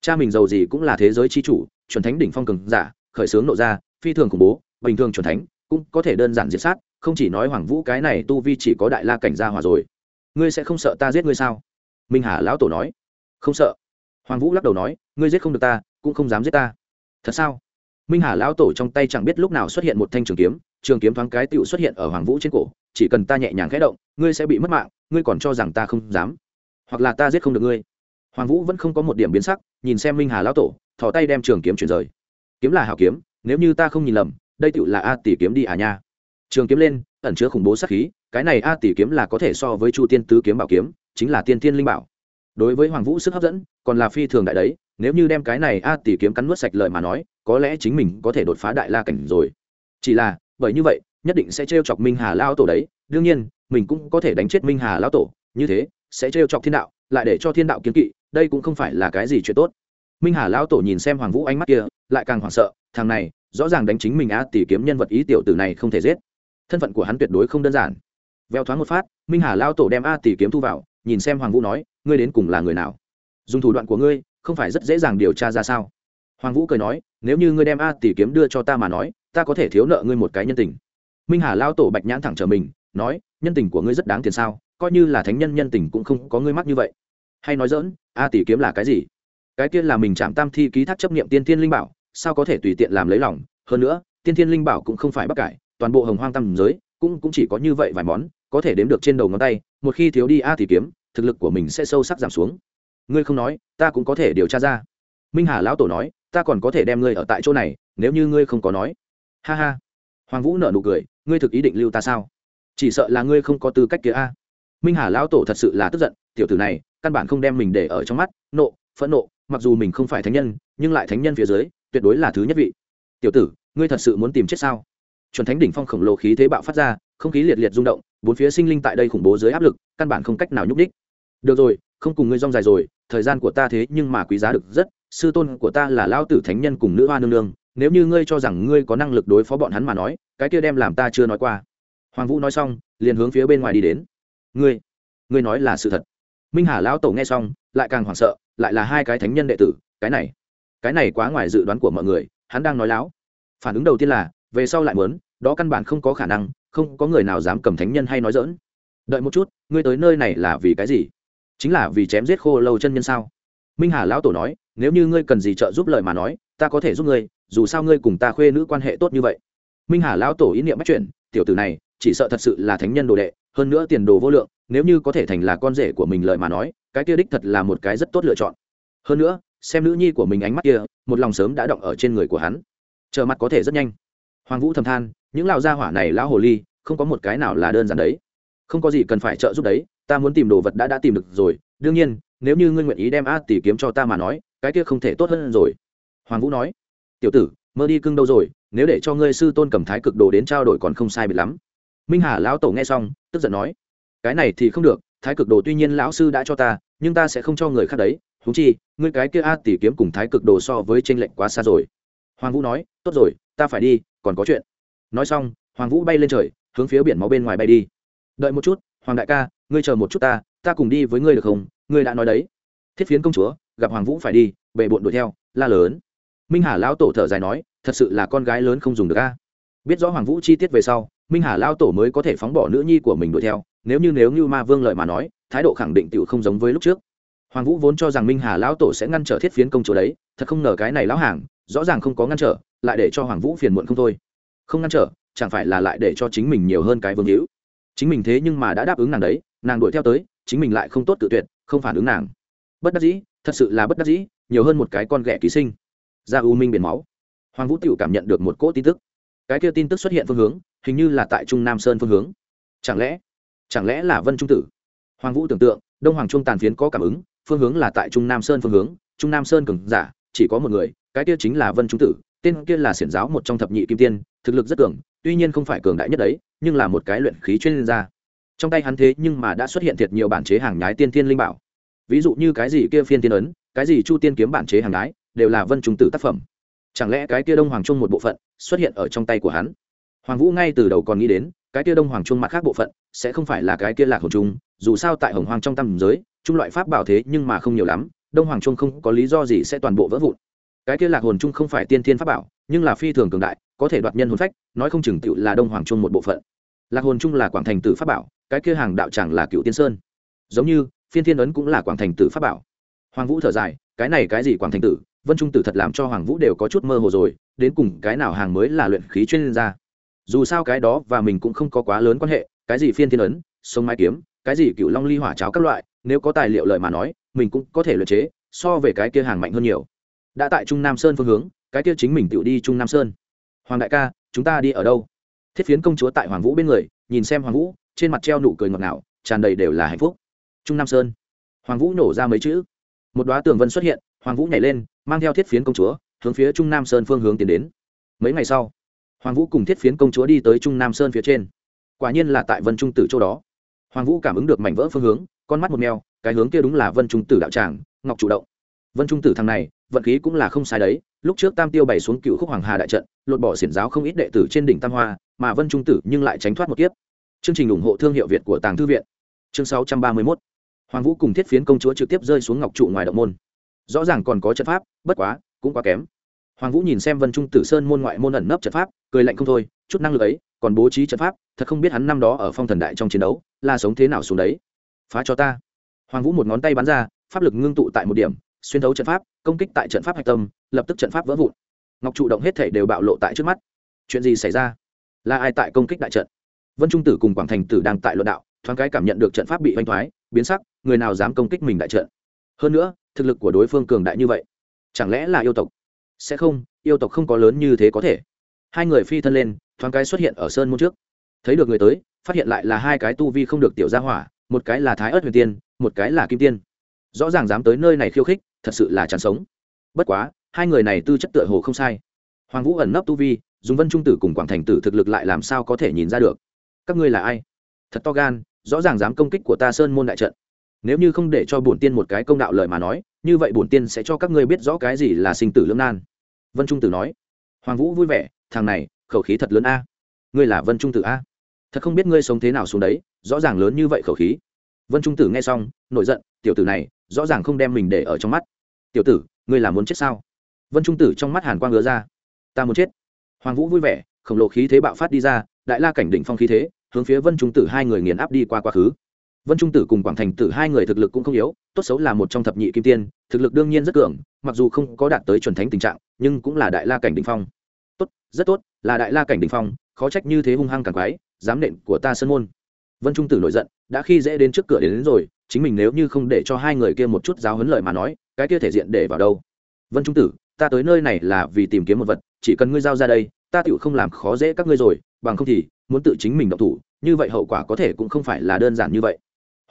Cha mình giàu gì cũng là thế giới chi chủ, chuẩn thánh đỉnh phong cường giả, khởi xướng nộ ra, phi thường khủng bố, bình thường chuẩn thánh, cũng có thể đơn giản diệt sát, không chỉ nói hoàng vũ cái này tu vi chỉ có đại la cảnh gia hòa rồi. Ngươi sẽ không sợ ta giết ngươi sao? Minh hà lão tổ nói. Không sợ. Hoàng vũ lắc đầu nói, ngươi giết không được ta, cũng không dám giết ta. Thật sao? Minh hà lão tổ trong tay chẳng biết lúc nào xuất hiện một thanh trường kiếm trường kiếm thoáng cái tựu xuất hiện ở hoàng vũ trên cổ, chỉ cần ta nhẹ nhàng khẽ động, ngươi sẽ bị mất mạng, ngươi còn cho rằng ta không dám, hoặc là ta giết không được ngươi. Hoàng vũ vẫn không có một điểm biến sắc, nhìn xem minh hà lão tổ, thò tay đem trường kiếm chuyển rời. Kiếm là hảo kiếm, nếu như ta không nhìn lầm, đây tựu là a tỷ kiếm đi à nha. Trường kiếm lên, ẩn chứa khủng bố sát khí, cái này a tỷ kiếm là có thể so với chu tiên tứ kiếm bảo kiếm, chính là tiên tiên linh bảo. Đối với hoàng vũ sức hấp dẫn, còn là phi thường đại đấy nếu như đem cái này a tỷ kiếm cắn nuốt sạch lợi mà nói, có lẽ chính mình có thể đột phá đại la cảnh rồi. Chỉ là, bởi như vậy, nhất định sẽ trêu chọc minh hà lao tổ đấy. Đương nhiên, mình cũng có thể đánh chết minh hà lao tổ. Như thế, sẽ trêu chọc thiên đạo, lại để cho thiên đạo kiến kỵ, đây cũng không phải là cái gì chuyện tốt. Minh hà lao tổ nhìn xem hoàng vũ ánh mắt kia, lại càng hoảng sợ. Thằng này, rõ ràng đánh chính mình a tỷ kiếm nhân vật ý tiểu tử này không thể giết. Thân phận của hắn tuyệt đối không đơn giản. Veo thoáng một phát, minh hà lao tổ đem a tỷ kiếm thu vào, nhìn xem hoàng vũ nói, ngươi đến cùng là người nào? Dùng thủ đoạn của ngươi không phải rất dễ dàng điều tra ra sao. Hoàng vũ cười nói, nếu như ngươi đem a tỷ kiếm đưa cho ta mà nói, ta có thể thiếu nợ ngươi một cái nhân tình. Minh hà lao tổ bạch nhãn thẳng trở mình, nói, nhân tình của ngươi rất đáng tiền sao, coi như là thánh nhân nhân tình cũng không có ngươi mắc như vậy. Hay nói dỡn a tỷ kiếm là cái gì? Cái kia là mình chạm tam thi ký thác chấp nghiệm tiên thiên linh bảo, sao có thể tùy tiện làm lấy lòng? Hơn nữa, tiên thiên linh bảo cũng không phải bắc cải, toàn bộ hồng hoang tam giới cũng cũng chỉ có như vậy vài món, có thể đếm được trên đầu ngón tay, một khi thiếu đi a tỷ kiếm, thực lực của mình sẽ sâu sắc giảm xuống ngươi không nói, ta cũng có thể điều tra ra. Minh hà lão tổ nói, ta còn có thể đem ngươi ở tại chỗ này, nếu như ngươi không có nói. Ha ha. Hoàng vũ nợ nụ cười, ngươi thực ý định lưu ta sao? Chỉ sợ là ngươi không có tư cách kia a. Minh hà lão tổ thật sự là tức giận, tiểu tử này, căn bản không đem mình để ở trong mắt, nộ, phẫn nộ, mặc dù mình không phải thánh nhân, nhưng lại thánh nhân phía dưới, tuyệt đối là thứ nhất vị. Tiểu tử, ngươi thật sự muốn tìm chết sao? Chuẩn thánh đỉnh phong khổng lồ khí thế bạo phát ra, không khí liệt liệt rung động, bốn phía sinh linh tại đây khủng bố dưới áp lực, căn bản không cách nào nhúc đích được rồi không cùng ngươi rong dài rồi, thời gian của ta thế nhưng mà quý giá được rất, sư tôn của ta là lao tử thánh nhân cùng nữ hoa nương nương, nếu như ngươi cho rằng ngươi có năng lực đối phó bọn hắn mà nói, cái kia đem làm ta chưa nói qua. Hoàng vũ nói xong, liền hướng phía bên ngoài đi đến. Ngươi ngươi nói là sự thật. Minh hà lão tổ nghe xong, lại càng hoảng sợ, lại là hai cái thánh nhân đệ tử, cái này cái này quá ngoài dự đoán của mọi người, hắn đang nói láo. Phản ứng đầu tiên là, về sau lại muốn, đó căn bản không có khả năng, không có người nào dám cầm thánh nhân hay nói dỡn đợi một chút, ngươi tới nơi này là vì cái gì? Chính là vì chém giết khô lâu chân nhân sao? Minh hà lão tổ nói, nếu như ngươi cần gì trợ giúp lời mà nói, ta có thể giúp ngươi, dù sao ngươi cùng ta khuê nữ quan hệ tốt như vậy. Minh hà lão tổ ý niệm bắt chuyển tiểu tử này, chỉ sợ thật sự là thánh nhân đồ đệ, hơn nữa tiền đồ vô lượng, nếu như có thể thành là con rể của mình lời mà nói, cái kia đích thật là một cái rất tốt lựa chọn. Hơn nữa, xem nữ nhi của mình ánh mắt kia, một lòng sớm đã động ở trên người của hắn. Chờ mặt có thể rất nhanh. Hoàng vũ thầm than, những lão gia hỏa này lão hồ ly, không có một cái nào là đơn giản đấy. Không có gì cần phải trợ giúp đấy ta muốn tìm đồ vật đã đã tìm được rồi, đương nhiên, nếu như ngươi nguyện ý đem a tỷ kiếm cho ta mà nói, cái kia không thể tốt hơn rồi. Hoàng vũ nói. Tiểu tử, mơ đi cưng đâu rồi, nếu để cho ngươi sư tôn cầm thái cực đồ đến trao đổi còn không sai biệt lắm. Minh hà lão tổ nghe xong, tức giận nói. Cái này thì không được, thái cực đồ tuy nhiên lão sư đã cho ta, nhưng ta sẽ không cho người khác đấy thú chi, ngươi cái kia a tỷ kiếm cùng thái cực đồ so với tranh lệch quá xa rồi. Hoàng vũ nói. Tốt rồi, ta phải đi, còn có chuyện. Nói xong, hoàng vũ bay lên trời, hướng phía biển máu bên ngoài bay đi. Đợi một chút, hoàng đại ca ngươi chờ một chút ta ta cùng đi với ngươi được không? Ngươi đã nói đấy. Thiết phiến công chúa, gặp hoàng vũ phải đi bệ bộn đuổi theo, la lớn. Minh hà lão tổ thở dài nói, thật sự là con gái lớn không dùng được a. Biết rõ hoàng vũ chi tiết về sau, minh hà lao tổ mới có thể phóng bỏ nữ nhi của mình đuổi theo, nếu như nếu như ma vương lợi mà nói, thái độ khẳng định t không giống với lúc trước. Hoàng vũ vốn cho rằng minh hà lão tổ sẽ ngăn trở thiết phiến công chúa đấy, thật không ngờ cái này lão hàng, rõ ràng không có ngăn trở, lại để cho hoàng vũ phiền muộn không thôi. Không ngăn trở, chẳng phải là lại để cho chính mình nhiều hơn cái vương hữu. Chính mình thế nhưng mà đã đáp ứng nàng đấy nàng đuổi theo tới, chính mình lại không tốt tự tuyệt, không phản ứng nàng. Bất đắc dĩ, thật sự là bất đắc dĩ, nhiều hơn một cái con ghẻ ký sinh. Ra u minh biển máu. Hoàng vũ tựu cảm nhận được một cỗ tin tức. Cái kia tin tức xuất hiện phương hướng, hình như là tại trung nam sơn phương hướng. Chẳng lẽ chẳng lẽ là vân trung tử? Hoàng vũ tưởng tượng, đông hoàng trung tàn phiến có cảm ứng, phương hướng là tại trung nam sơn phương hướng, trung nam sơn cường giả, chỉ có một người, cái kia chính là vân trung tử, tên kia là xiển giáo một trong thập nhị kim tiên, thực lực rất cường, tuy nhiên không phải cường đại nhất đấy, nhưng là một cái luyện khí chuyên gia trong tay hắn thế nhưng mà đã xuất hiện thiệt nhiều bản chế hàng nhái tiên tiên linh bảo. Ví dụ như cái gì kia phiên tiên ấn, cái gì chu tiên kiếm bản chế hàng nhái, đều là vân trùng tử tác phẩm. Chẳng lẽ cái kia đông hoàng trung một bộ phận xuất hiện ở trong tay của hắn? Hoàng vũ ngay từ đầu còn nghĩ đến, cái kia đông hoàng trung mặt khác bộ phận sẽ không phải là cái kia lạc hồn trung, dù sao tại hồng hoàng trong tam giới, trung loại pháp bảo thế nhưng mà không nhiều lắm, đông hoàng trung không có lý do gì sẽ toàn bộ vỡ vụn. Cái kia lạc hồn trung không phải tiên thiên pháp bảo, nhưng là phi thường cường đại, có thể đoạt nhân hồn phách, nói không chừng tựu là đông hoàng trung một bộ phận. Lạc hồn trung là quảng thành tử pháp bảo cái kia hàng đạo chẳng là cựu tiên sơn. Giống như, phiên thiên ấn cũng là quảng thành tử pháp bảo. Hoàng vũ thở dài, cái này cái gì quảng thành tử? Vân trung tử thật làm cho hoàng vũ đều có chút mơ hồ rồi, đến cùng cái nào hàng mới là luyện khí chuyên gia? Dù sao cái đó và mình cũng không có quá lớn quan hệ, cái gì phiên thiên ấn, sông mai kiếm, cái gì cựu long ly hỏa cháo các loại, nếu có tài liệu lợi mà nói, mình cũng có thể luyện chế, so về cái kia hàng mạnh hơn nhiều. Đã tại trung nam sơn phương hướng, cái kia chính mình tự đi trung nam sơn. Hoàng đại ca, chúng ta đi ở đâu? Thiết phiến công chúa tại hoàng vũ bên người, nhìn xem hoàng vũ trên mặt treo nụ cười ngọt ngào, tràn đầy đều là hạnh phúc. Trung nam sơn. Hoàng vũ nổ ra mấy chữ. Một đoá tường vân xuất hiện, hoàng vũ nhảy lên, mang theo thiết phiến công chúa, hướng phía trung nam sơn phương hướng tiến đến. Mấy ngày sau, hoàng vũ cùng thiết phiến công chúa đi tới trung nam sơn phía trên. Quả nhiên là tại vân trung tử chỗ đó. Hoàng vũ cảm ứng được mảnh vỡ phương hướng, con mắt một mèo, cái hướng kia đúng là vân trung tử đạo tràng, ngọc chủ động. Vân trung tử thằng này, vận khí cũng là không sai đấy, lúc trước tam tiêu bày xuống cựu khúc hoàng hà đại trận, lột bỏ xiển giáo không ít đệ tử trên đỉnh tam hoa, mà vân trung tử nhưng lại tránh thoát một kiếp chương trình ủng hộ thương hiệu việt của tàng thư viện. Chương sáu trăm ba mươi 631 hoàng vũ cùng thiết phiến công chúa trực tiếp rơi xuống ngọc trụ ngoài động môn. Rõ ràng còn có trận pháp, bất quá, cũng quá kém. Hoàng vũ nhìn xem vân trung tử sơn môn ngoại môn ẩn nấp trận pháp, cười lạnh không thôi, chút năng lực ấy, còn bố trí trận pháp, thật không biết hắn năm đó ở phong thần đại trong chiến đấu, là sống thế nào xuống đấy. Phá cho ta. Hoàng vũ một ngón tay bắn ra, pháp lực ngưng tụ tại một điểm, xuyên thấu trận pháp, công kích tại trận pháp hạch tâm, lập tức trận pháp vỡ vụn. Ngọc trụ động hết thể đều bạo lộ tại trước mắt. Chuyện gì xảy ra? Là ai tại công kích đại trận? Vân trung tử cùng quảng thành tử đang tại luận đạo, thoáng cái cảm nhận được trận pháp bị oanh thoái, biến sắc, người nào dám công kích mình đại trận? Hơn nữa, thực lực của đối phương cường đại như vậy, chẳng lẽ là yêu tộc? Sẽ không, yêu tộc không có lớn như thế có thể. Hai người phi thân lên, thoáng cái xuất hiện ở sơn môn trước. Thấy được người tới, phát hiện lại là hai cái tu vi không được tiểu gia hỏa, một cái là thái ớt huyền tiên, một cái là kim tiên. Rõ ràng dám tới nơi này khiêu khích, thật sự là chán sống. Bất quá, hai người này tư chất tựa hồ không sai. Hoàng vũ ẩn nấp tu vi, dùng vân trung tử cùng quảng thành tử thực lực lại làm sao có thể nhìn ra được? Các ngươi là ai? Thật to gan, rõ ràng dám công kích của ta sơn môn đại trận. Nếu như không để cho bổn tiên một cái công đạo lời mà nói, như vậy bổn tiên sẽ cho các ngươi biết rõ cái gì là sinh tử lưỡng nan. Vân trung tử nói. Hoàng vũ vui vẻ, thằng này, khẩu khí thật lớn a. Ngươi là vân trung tử a? Thật không biết ngươi sống thế nào xuống đấy, rõ ràng lớn như vậy khẩu khí. Vân trung tử nghe xong, nổi giận, tiểu tử này, rõ ràng không đem mình để ở trong mắt. Tiểu tử, ngươi là muốn chết sao? Vân trung tử trong mắt hàn quang ngứa ra. Ta muốn chết. Hoàng vũ vui vẻ, khổng lồ khí thế bạo phát đi ra, đại la cảnh đỉnh phong khí thế hướng phía vân trung tử hai người nghiền áp đi qua quá khứ vân trung tử cùng quảng thành tử hai người thực lực cũng không yếu tốt xấu là một trong thập nhị kim tiên thực lực đương nhiên rất cường mặc dù không có đạt tới chuẩn thánh tình trạng nhưng cũng là đại la cảnh đỉnh phong tốt rất tốt là đại la cảnh đỉnh phong khó trách như thế hung hăng càng quái dám nện của ta sơn môn vân trung tử nổi giận đã khi dễ đến trước cửa đến, đến rồi chính mình nếu như không để cho hai người kia một chút giáo huấn lời mà nói cái kia thể diện để vào đâu vân trung tử ta tới nơi này là vì tìm kiếm một vật chỉ cần ngươi giao ra đây ta tựu không làm khó dễ các ngươi rồi bằng không thì muốn tự chính mình động thủ, như vậy hậu quả có thể cũng không phải là đơn giản như vậy.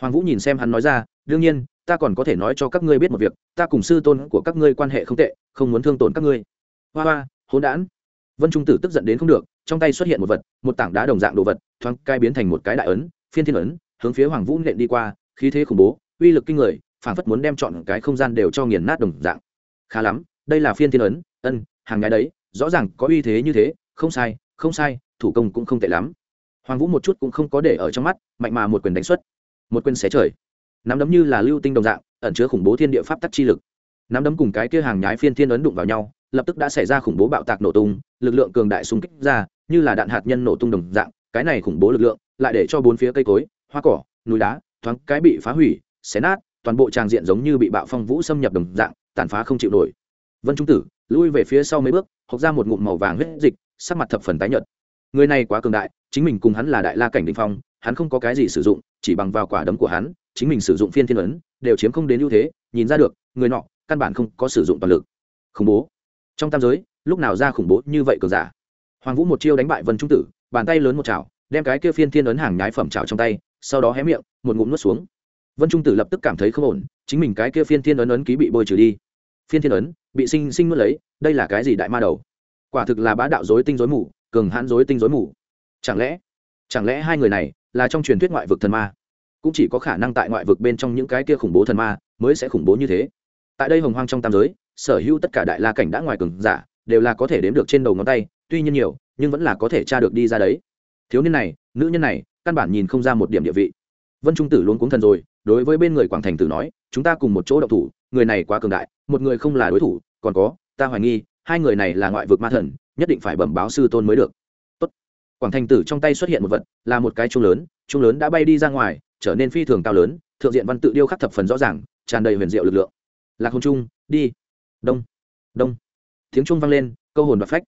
Hoàng vũ nhìn xem hắn nói ra, đương nhiên, ta còn có thể nói cho các ngươi biết một việc, ta cùng sư tôn của các ngươi quan hệ không tệ, không muốn thương tổn các ngươi. Hoa hoa, hỗn đản. Vân trung tử tức giận đến không được, trong tay xuất hiện một vật, một tảng đá đồng dạng đồ vật, thoáng cai biến thành một cái đại ấn, phiên thiên ấn, hướng phía hoàng vũ nện đi qua, khí thế khủng bố, uy lực kinh người, phảng phất muốn đem chọn cái không gian đều cho nghiền nát đồng dạng. Khá lắm, đây là phiên thiên ấn, ân, hàng ngày đấy, rõ ràng có uy thế như thế, không sai không sai thủ công cũng không tệ lắm. Hoàng vũ một chút cũng không có để ở trong mắt, mạnh mà một quyền đánh xuất. Một quyền xé trời. Nắm đấm như là lưu tinh đồng dạng, ẩn chứa khủng bố thiên địa pháp tắc chi lực. Nắm đấm cùng cái kia hàng nhái phiên thiên ấn đụng vào nhau, lập tức đã xảy ra khủng bố bạo tạc nổ tung, lực lượng cường đại xung kích ra, như là đạn hạt nhân nổ tung đồng dạng, cái này khủng bố lực lượng lại để cho bốn phía cây cối, hoa cỏ, núi đá, thoáng cái bị phá hủy, xé nát, toàn bộ tràng diện giống như bị bạo phong vũ xâm nhập đồng dạng, tàn phá không chịu nổi. Vân trung tử lui về phía sau mấy bước, hộc ra một ngụm màu vàng huyết dịch, sắc mặt thập phần tái nhợt người này quá cường đại, chính mình cùng hắn là đại la cảnh đình phong, hắn không có cái gì sử dụng, chỉ bằng vào quả đấm của hắn, chính mình sử dụng phiên thiên ấn, đều chiếm không đến ưu thế, nhìn ra được, người nọ, căn bản không có sử dụng toàn lực. Khủng bố. Trong tam giới, lúc nào ra khủng bố như vậy cường giả? Hoàng vũ một chiêu đánh bại vân trung tử, bàn tay lớn một chảo, đem cái kia phiên thiên ấn hàng nhái phẩm chảo trong tay, sau đó hé miệng, một ngụm nuốt xuống. Vân trung tử lập tức cảm thấy không ổn, chính mình cái kia phiên thiên ấn ấn ký bị bôi trừ đi. Phiên thiên ấn, bị sinh sinh nuốt lấy, đây là cái gì đại ma đầu? Quả thực là bá đạo dối tinh dối mù cường hãn dối tinh dối mù. Chẳng lẽ chẳng lẽ hai người này là trong truyền thuyết ngoại vực thần ma? Cũng chỉ có khả năng tại ngoại vực bên trong những cái kia khủng bố thần ma mới sẽ khủng bố như thế. Tại đây hồng hoang trong tam giới, sở hữu tất cả đại la cảnh đã ngoài cường giả, đều là có thể đếm được trên đầu ngón tay, tuy nhiên nhiều, nhưng vẫn là có thể tra được đi ra đấy. Thiếu niên này, nữ nhân này, căn bản nhìn không ra một điểm địa vị. Vân trung tử luôn cuống thần rồi, đối với bên người quảng thành tử nói, chúng ta cùng một chỗ đậu thủ, người này quá cường đại, một người không là đối thủ, còn có, ta hoài nghi, hai người này là ngoại vực ma thần nhất định phải bẩm báo sư tôn mới được. Tốt. quảng thành tử trong tay xuất hiện một vật, là một cái chuông lớn chuông lớn đã bay đi ra ngoài, trở nên phi thường cao lớn, thượng diện văn tự điêu khắc thập phần rõ ràng, tràn đầy huyền diệu lực lượng. Lạc hồn trung, đi. Đông. Đông. Tiếng chuông vang lên, câu hồn và phách.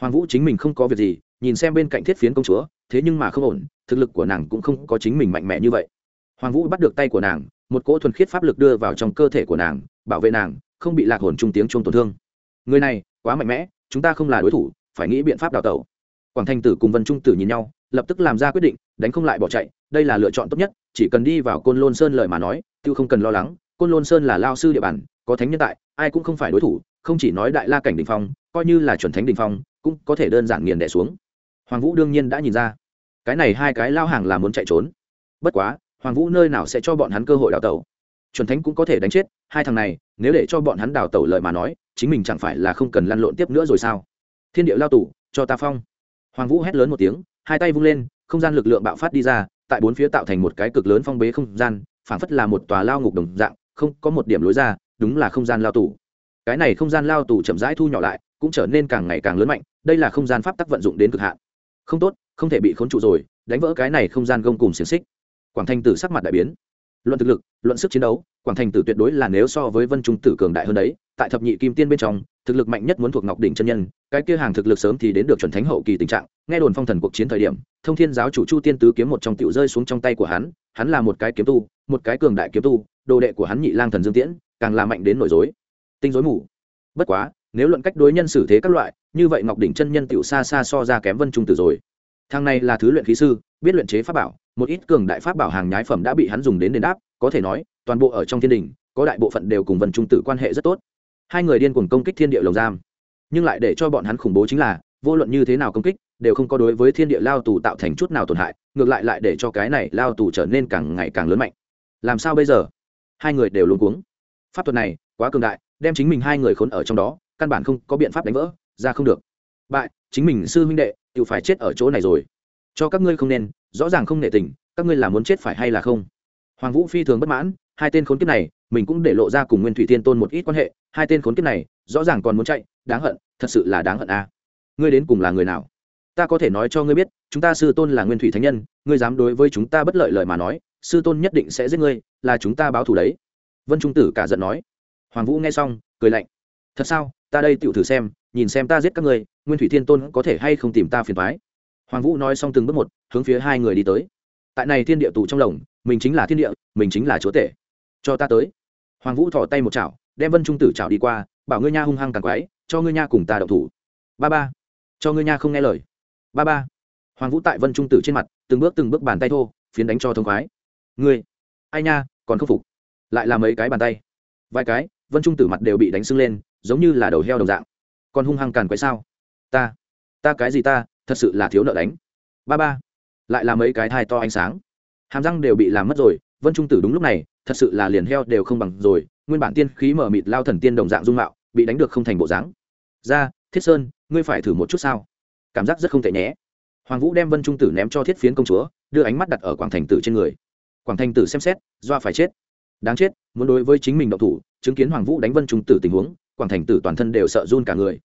Hoàng vũ chính mình không có việc gì, nhìn xem bên cạnh thiết phiến công chúa, thế nhưng mà không ổn, thực lực của nàng cũng không có chính mình mạnh mẽ như vậy. Hoàng vũ bắt được tay của nàng, một cỗ thuần khiết pháp lực đưa vào trong cơ thể của nàng, bảo vệ nàng, không bị lạc hồn trung tiếng chuông tổn thương. Người này, quá mạnh mẽ chúng ta không là đối thủ, phải nghĩ biện pháp đào tẩu. Quảng thanh tử cùng vân trung tử nhìn nhau, lập tức làm ra quyết định, đánh không lại bỏ chạy, đây là lựa chọn tốt nhất, chỉ cần đi vào côn lôn sơn lời mà nói, tiêu không cần lo lắng, côn lôn sơn là lao sư địa bàn, có thánh nhân tại, ai cũng không phải đối thủ, không chỉ nói đại la cảnh đình phong, coi như là chuẩn thánh đình phong, cũng có thể đơn giản nghiền đẻ xuống. Hoàng vũ đương nhiên đã nhìn ra. Cái này hai cái lao hàng là muốn chạy trốn. Bất quá, hoàng vũ nơi nào sẽ cho bọn hắn cơ hội đào tẩu? Chuẩn thánh cũng có thể đánh chết, hai thằng này, nếu để cho bọn hắn đào tẩu lời mà nói chính mình chẳng phải là không cần lăn lộn tiếp nữa rồi sao? Thiên địa lao tủ cho ta phong. Hoàng vũ hét lớn một tiếng, hai tay vung lên, không gian lực lượng bạo phát đi ra, tại bốn phía tạo thành một cái cực lớn phong bế không gian, phảng phất là một tòa lao ngục đồng dạng, không có một điểm lối ra, đúng là không gian lao tù. Cái này không gian lao tù chậm rãi thu nhỏ lại, cũng trở nên càng ngày càng lớn mạnh, đây là không gian pháp tắc vận dụng đến cực hạn. Không tốt, không thể bị khốn trụ rồi, đánh vỡ cái này không gian gông cùng xiềng xích. Quảng thanh tử sắc mặt đại biến. Luận thực lực, luận sức chiến đấu, quảng Thanh tử tuyệt đối là nếu so với vân trung tử cường đại hơn đấy tại thập nhị kim tiên bên trong, thực lực mạnh nhất muốn thuộc ngọc đỉnh chân nhân, cái kia hàng thực lực sớm thì đến được chuẩn thánh hậu kỳ tình trạng, nghe đồn phong thần cuộc chiến thời điểm, thông thiên giáo chủ chu tiên tứ kiếm một trong tiểu rơi xuống trong tay của hắn hắn là một cái kiếm tu, một cái cường đại kiếm tu, đồ đệ của hắn nhị lang thần dương tiễn, càng là mạnh đến nổi dối. Tinh dối mù. Bất quá, nếu luận cách đối nhân xử thế các loại, như vậy ngọc đỉnh chân nhân tiểu xa xa so ra kém vân trung tử rồi. Thang này là thứ luyện khí sư, biết luyện chế pháp bảo, một ít cường đại pháp bảo hàng nhái phẩm đã bị hắn dùng đến đền đáp, có thể nói, toàn bộ ở trong thiên đình, có đại bộ phận đều cùng vân trung tử quan hệ rất tốt hai người điên cuồng công kích thiên địa lồng giam. Nhưng lại để cho bọn hắn khủng bố chính là, vô luận như thế nào công kích, đều không có đối với thiên địa lao tù tạo thành chút nào tổn hại, ngược lại lại để cho cái này lao tù trở nên càng ngày càng lớn mạnh. Làm sao bây giờ? Hai người đều luống cuống. Pháp thuật này, quá cường đại, đem chính mình hai người khốn ở trong đó, căn bản không có biện pháp đánh vỡ, ra không được. Bại, chính mình sư huynh đệ, tự phải chết ở chỗ này rồi. Cho các ngươi không nên, rõ ràng không nể tình, các ngươi là muốn chết phải hay là không? Hoàng vũ phi thường bất mãn hai tên khốn kiếp này, mình cũng để lộ ra cùng nguyên thủy thiên tôn một ít quan hệ. Hai tên khốn kiếp này, rõ ràng còn muốn chạy, đáng hận, thật sự là đáng hận a. À. ngươi đến cùng là người nào? Ta có thể nói cho ngươi biết, chúng ta sư tôn là nguyên thủy thánh nhân, ngươi dám đối với chúng ta bất lợi lời mà nói, sư tôn nhất định sẽ giết ngươi, là chúng ta báo thù đấy. Vân trung tử cả giận nói. Hoàng vũ nghe xong, cười lạnh. Thật sao? Ta đây tựu thử xem, nhìn xem ta giết các ngươi, nguyên thủy thiên tôn có thể hay không tìm ta phiền thoái hoàng vũ nói xong từng bước một, hướng phía hai người đi tới. Tại này thiên địa tù trong lồng, mình chính là thiên địa, mình chính là chúa tể cho ta tới. Hoàng vũ thỏ tay một chảo, đem vân trung tử chảo đi qua, bảo ngươi nha hung hăng càng quái, cho ngươi nha cùng ta đậu thủ. Ba ba, cho ngươi nha không nghe lời. Ba ba. Hoàng vũ tại vân trung tử trên mặt, từng bước từng bước bàn tay thô, phiến đánh cho thông khoái. Ngươi, ai nha, còn không phục. Lại là mấy cái bàn tay. Vài cái, vân trung tử mặt đều bị đánh sưng lên, giống như là đầu heo đồng dạng. Còn hung hăng càn quái sao? Ta ta cái gì ta, thật sự là thiếu nợ đánh. Ba ba. Lại là mấy cái thai to ánh sáng. Hàm răng đều bị làm mất rồi vân trung tử đúng lúc này, thật sự là liền heo đều không bằng rồi, nguyên bản tiên khí mở mịt lao thần tiên đồng dạng dung mạo, bị đánh được không thành bộ dáng. Ra, thiết sơn, ngươi phải thử một chút sao? Cảm giác rất không tệ nhé. Hoàng vũ đem vân trung tử ném cho thiết phiến công chúa, đưa ánh mắt đặt ở quảng thành tử trên người. Quảng thành tử xem xét, doa phải chết. Đáng chết, muốn đối với chính mình độc thủ, chứng kiến hoàng vũ đánh vân trung tử tình huống, quảng thành tử toàn thân đều sợ run cả người.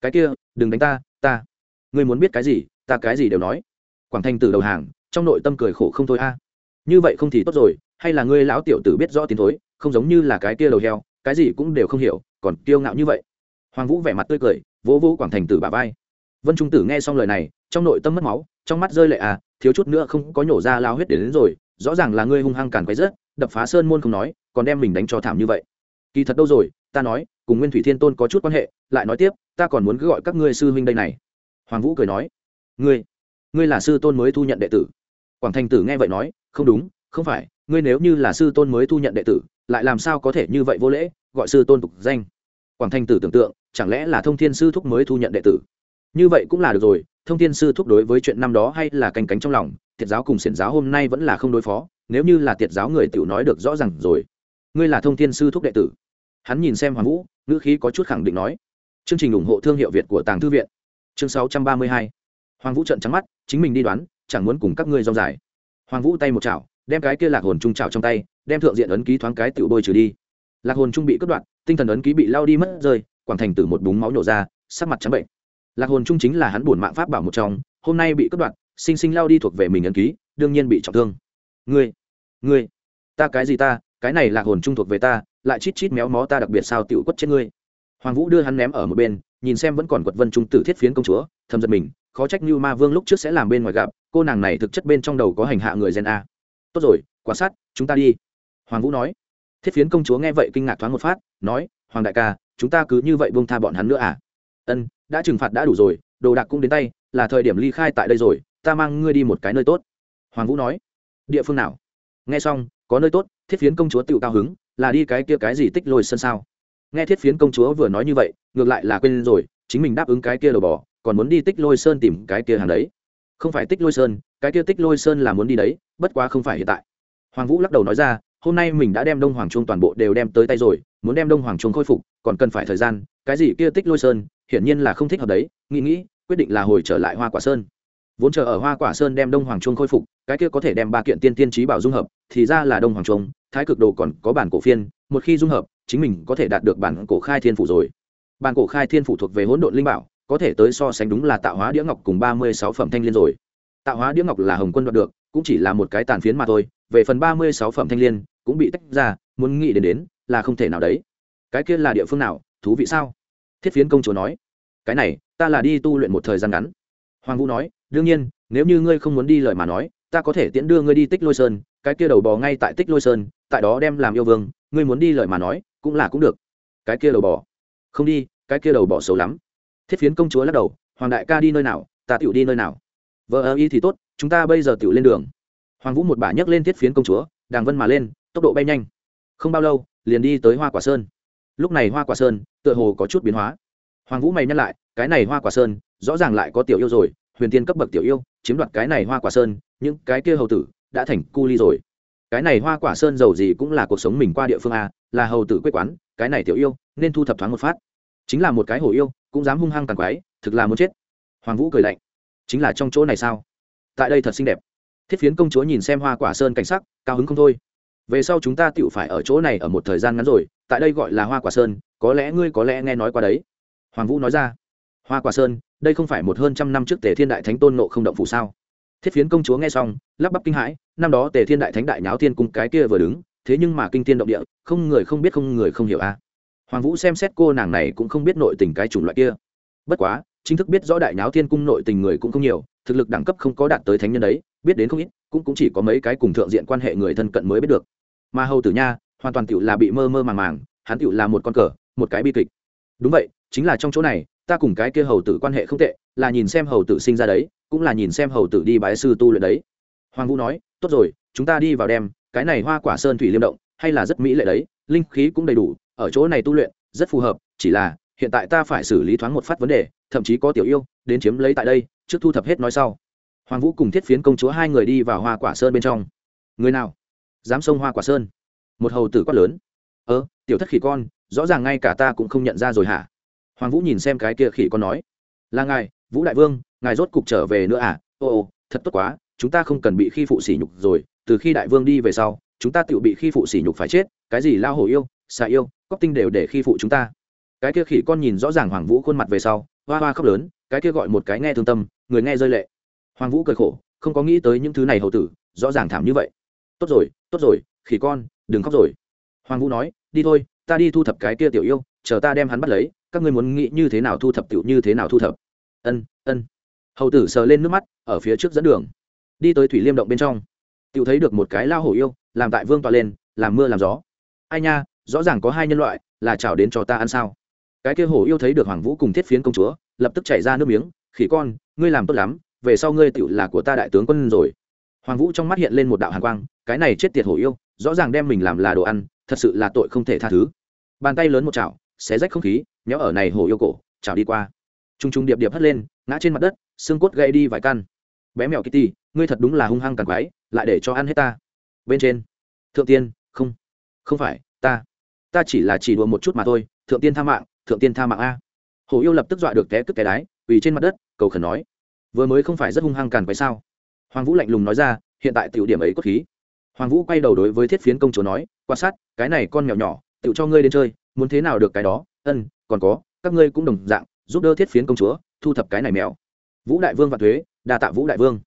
Cái kia, đừng đánh ta ta. Ngươi muốn biết cái gì, ta cái gì đều nói. Quảng thành tử đầu hàng, trong nội tâm cười khổ không thôi a như vậy không thì tốt rồi, hay là ngươi lão tiểu tử biết rõ tiến thối, không giống như là cái kia đầu heo, cái gì cũng đều không hiểu, còn kiêu ngạo như vậy. Hoàng vũ vẻ mặt tươi cười, vỗ vỗ quảng thành tử bà vai. Vân trung tử nghe xong lời này, trong nội tâm mất máu, trong mắt rơi lệ à thiếu chút nữa không có nhổ ra lao huyết để đến rồi, rõ ràng là ngươi hung hăng càn quấy rớt, đập phá sơn môn không nói, còn đem mình đánh cho thảm như vậy. Kỳ thật đâu rồi, ta nói, cùng nguyên thủy thiên tôn có chút quan hệ, lại nói tiếp, ta còn muốn cứ gọi các ngươi sư huynh đây này. Hoàng vũ cười nói, ngươi ngươi là sư tôn mới thu nhận đệ tử quảng thành tử nghe vậy nói, không đúng, không phải, ngươi nếu như là sư tôn mới thu nhận đệ tử, lại làm sao có thể như vậy vô lễ, gọi sư tôn tục danh? Quảng thành tử tưởng tượng, chẳng lẽ là thông thiên sư thúc mới thu nhận đệ tử? Như vậy cũng là được rồi, thông thiên sư thúc đối với chuyện năm đó hay là canh cánh trong lòng thiệt giáo cùng xiển giáo hôm nay vẫn là không đối phó, nếu như là thiệt giáo người tiểu nói được rõ ràng rồi. Ngươi là thông thiên sư thúc đệ tử. Hắn nhìn xem hoàng vũ, ngữ khí có chút khẳng định nói. Chương trình ủng hộ thương hiệu việt của tàng thư viện. Chương sáu trăm ba mươi hai. Hoàng vũ trận trắng mắt, chính mình đi đoán chẳng muốn cùng các ngươi rong dài. Hoàng vũ tay một chảo, đem cái kia lạc hồn trung chảo trong tay, đem thượng diện ấn ký thoáng cái tiểu bôi trừ đi. Lạc hồn trung bị cất đoạn tinh thần ấn ký bị lao đi mất rơi, quảng thành từ một búng máu nhổ ra, sắc mặt trắng bệnh. Lạc hồn trung chính là hắn buồn mạng pháp bảo một trong, hôm nay bị cất đoạn sinh sinh lao đi thuộc về mình ấn ký, đương nhiên bị trọng thương. Ngươi ngươi, ta cái gì ta, cái này lạc hồn trung thuộc về ta, lại chít chít méo mó ta đặc biệt sao tiểu quất chết ngươi. Hoàng vũ đưa hắn ném ở một bên, nhìn xem vẫn còn quật vân trung tử thiết phiến công chúa, thầm giật mình khó trách như ma vương lúc trước sẽ làm bên ngoài gặp, cô nàng này thực chất bên trong đầu có hành hạ người gen a. Tốt rồi, quan sát, chúng ta đi. Hoàng vũ nói. Thiết phiến công chúa nghe vậy kinh ngạc thoáng một phát, nói, hoàng đại ca, chúng ta cứ như vậy buông tha bọn hắn nữa à? Ân, đã trừng phạt đã đủ rồi, đồ đạc cũng đến tay, là thời điểm ly khai tại đây rồi, ta mang ngươi đi một cái nơi tốt. Hoàng vũ nói. Địa phương nào? Nghe xong, có nơi tốt, thiết phiến công chúa tự cao hứng, là đi cái kia cái gì tích lôi sân sao? Nghe thiết phiến công chúa vừa nói như vậy, ngược lại là quên rồi, chính mình đáp ứng cái kia đầu bò còn muốn đi tích lôi sơn tìm cái kia hàng đấy. Không phải tích lôi sơn, cái kia tích lôi sơn là muốn đi đấy, bất quá không phải hiện tại. Hoàng vũ lắc đầu nói ra, hôm nay mình đã đem đông hoàng trung toàn bộ đều đem tới tay rồi, muốn đem đông hoàng trung khôi phục, còn cần phải thời gian, cái gì kia tích lôi sơn, hiển nhiên là không thích hợp đấy, nghĩ nghĩ, quyết định là hồi trở lại hoa quả sơn. Vốn chờ ở hoa quả sơn đem đông hoàng trung khôi phục, cái kia có thể đem ba kiện tiên tiên trí bảo dung hợp, thì ra là đông hoàng trung, thái cực đồ còn có bản cổ phiên, một khi dung hợp, chính mình có thể đạt được bản cổ khai thiên phủ rồi. Bản cổ khai thiên phủ thuộc về hỗn độn linh bảo có thể tới so sánh đúng là tạo hóa đĩa ngọc cùng ba mươi sáu phẩm thanh liên rồi. Tạo hóa đĩa ngọc là hồng quân đoạt được, cũng chỉ là một cái tàn phiến mà thôi, về phần ba mươi sáu phẩm thanh liên, cũng bị tách ra, muốn nghĩ đến đến, là không thể nào đấy. Cái kia là địa phương nào, thú vị sao? Thiết phiến công chúa nói. Cái này, ta là đi tu luyện một thời gian ngắn. Hoàng vũ nói, đương nhiên, nếu như ngươi không muốn đi lời mà nói, ta có thể tiễn đưa ngươi đi tích lôi sơn, cái kia đầu bò ngay tại tích lôi sơn, tại đó đem làm yêu vương, ngươi muốn đi lời mà nói, cũng là cũng được. Cái kia đầu bò. Không đi, cái kia đầu bò xấu lắm thiết phiến công chúa lắc đầu, hoàng đại ca đi nơi nào, ta tựu đi nơi nào? Vợ ơ y thì tốt, chúng ta bây giờ tựu lên đường. Hoàng vũ một bà nhấc lên thiết phiến công chúa, đàng vân mà lên, tốc độ bay nhanh. Không bao lâu, liền đi tới hoa quả sơn. Lúc này hoa quả sơn tựa hồ có chút biến hóa. Hoàng vũ mày nhắc lại, cái này hoa quả sơn, rõ ràng lại có tiểu yêu rồi, huyền tiên cấp bậc tiểu yêu, chiếm đoạt cái này hoa quả sơn, những cái kia hầu tử đã thành cu ly rồi. Cái này hoa quả sơn giàu gì cũng là cuộc sống mình qua địa phương a, là hầu tử quê quán, cái này tiểu yêu nên thu thập thoáng một phát chính là một cái hổ yêu, cũng dám hung hăng tàn quái, thực là muốn chết. Hoàng vũ cười lạnh. Chính là trong chỗ này sao? Tại đây thật xinh đẹp. Thiết phiến công chúa nhìn xem hoa quả sơn cảnh sắc, cao hứng không thôi. Về sau chúng ta tựu phải ở chỗ này ở một thời gian ngắn rồi, tại đây gọi là hoa quả sơn, có lẽ ngươi có lẽ nghe nói qua đấy. Hoàng vũ nói ra. Hoa quả sơn, đây không phải một hơn trăm năm trước tề thiên đại thánh tôn nộ không động phủ sao? Thiết phiến công chúa nghe xong, lắp bắp kinh hãi, năm đó tề thiên đại thánh đại nháo thiên cung cái kia vừa đứng, thế nhưng mà kinh tiên động địa, không người không biết không người không hiểu a à hoàng vũ xem xét cô nàng này cũng không biết nội tình cái chủng loại kia. Bất quá, chính thức biết rõ đại nháo thiên cung nội tình người cũng không nhiều, thực lực đẳng cấp không có đạt tới thánh nhân đấy, biết đến không ít, cũng cũng chỉ có mấy cái cùng thượng diện quan hệ người thân cận mới biết được. Mà hầu tử nha, hoàn toàn tựu là bị mơ mơ màng màng, hắn tựu là một con cờ, một cái bi kịch. Đúng vậy, chính là trong chỗ này, ta cùng cái kia hầu tử quan hệ không tệ, là nhìn xem hầu tử sinh ra đấy, cũng là nhìn xem hầu tử đi bái sư tu luyện đấy. Hoàng vũ nói, tốt rồi, chúng ta đi vào đem, cái này hoa quả sơn thủy liêm động, hay là rất mỹ lệ đấy, linh khí cũng đầy đủ ở chỗ này tu luyện, rất phù hợp, chỉ là, hiện tại ta phải xử lý thoáng một phát vấn đề, thậm chí có tiểu yêu, đến chiếm lấy tại đây, trước thu thập hết nói sau. Hoàng vũ cùng thiết phiến công chúa hai người đi vào hoa quả sơn bên trong. Người nào? Dám xông hoa quả sơn? Một hầu tử quát lớn. Ơ, tiểu thất khỉ con, rõ ràng ngay cả ta cũng không nhận ra rồi hả? Hoàng vũ nhìn xem cái kia khỉ con nói. Là ngài, vũ đại vương, ngài rốt cục trở về nữa à? Ô ô, thật tốt quá, chúng ta không cần bị khi phụ sỉ nhục rồi, từ khi đại vương đi về sau chúng ta tự bị khi phụ sỉ nhục phải chết, cái gì lao hổ yêu, xà yêu, cóc tinh đều để khi phụ chúng ta. Cái kia khỉ con nhìn rõ ràng hoàng vũ khuôn mặt về sau, hoa hoa khóc lớn, cái kia gọi một cái nghe thương tâm, người nghe rơi lệ. Hoàng vũ cười khổ, không có nghĩ tới những thứ này hầu tử, rõ ràng thảm như vậy. Tốt rồi tốt rồi, khỉ con, đừng khóc rồi. Hoàng vũ nói, đi thôi, ta đi thu thập cái kia tiểu yêu, chờ ta đem hắn bắt lấy, các ngươi muốn nghĩ như thế nào thu thập tiểu như thế nào thu thập. Ân ân. Hầu tử sờ lên nước mắt, ở phía trước dẫn đường. Đi tới thủy liêm động bên trong. Tiểu thấy được một cái lao hổ yêu làm tại vương tọa lên, làm mưa làm gió. Ai nha, rõ ràng có hai nhân loại, là chào đến cho ta ăn sao? Cái kia hổ yêu thấy được hoàng vũ cùng thiết phiến công chúa, lập tức chảy ra nước miếng, khỉ con, ngươi làm tốt lắm, về sau ngươi tựu là của ta đại tướng quân rồi. Hoàng vũ trong mắt hiện lên một đạo hàn quang, cái này chết tiệt hổ yêu, rõ ràng đem mình làm là đồ ăn, thật sự là tội không thể tha thứ. Bàn tay lớn một chảo, xé rách không khí, nhéo ở này hổ yêu cổ, chảo đi qua. T r u n g t r u n g điệp điệp hất lên, ngã trên mặt đất, xương cốt gây đi vài căn. Bé mèo kitty, ngươi thật đúng là hung hăng càng quái lại để cho ăn hết ta bên trên. Thượng tiên, không không phải, ta ta chỉ là chỉ đùa một chút mà thôi, thượng tiên tha mạng, thượng tiên tha mạng a. Hổ yêu lập tức dọa được té cất té đái vì trên mặt đất, cầu khẩn nói, vừa mới không phải rất hung hăng càn quái sao? Hoàng vũ lạnh lùng nói ra, hiện tại tiểu điểm ấy cốt khí. Hoàng vũ quay đầu đối với thiết phiến công chúa nói quan sát, cái này con mèo nhỏ, tiểu cho ngươi đến chơi, muốn thế nào được cái đó? Ân, còn có, các ngươi cũng đồng dạng, giúp đỡ thiết phiến công chúa, thu thập cái này mèo. Vũ đại vương và thuế, đa tạ vũ đại vương.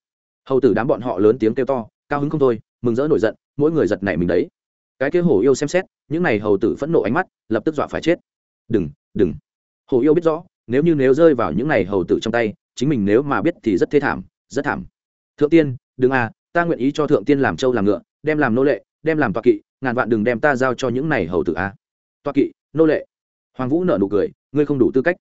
Hầu tử đám bọn họ lớn tiếng kêu to, cao hứng không thôi mừng rỡ nổi giận, mỗi người giật này mình đấy. Cái kia hổ yêu xem xét, những này hầu tử phẫn nộ ánh mắt, lập tức dọa phải chết. Đừng đừng. Hổ yêu biết rõ, nếu như nếu rơi vào những này hầu tử trong tay, chính mình nếu mà biết thì rất thê thảm, rất thảm. Thượng tiên, đừng à ta nguyện ý cho thượng tiên làm trâu làm ngựa, đem làm nô lệ, đem làm toa kỵ, ngàn vạn đừng đem ta giao cho những này hầu tử à. toa kỵ, nô lệ. Hoàng vũ nợ nụ cười, ngươi không đủ tư cách.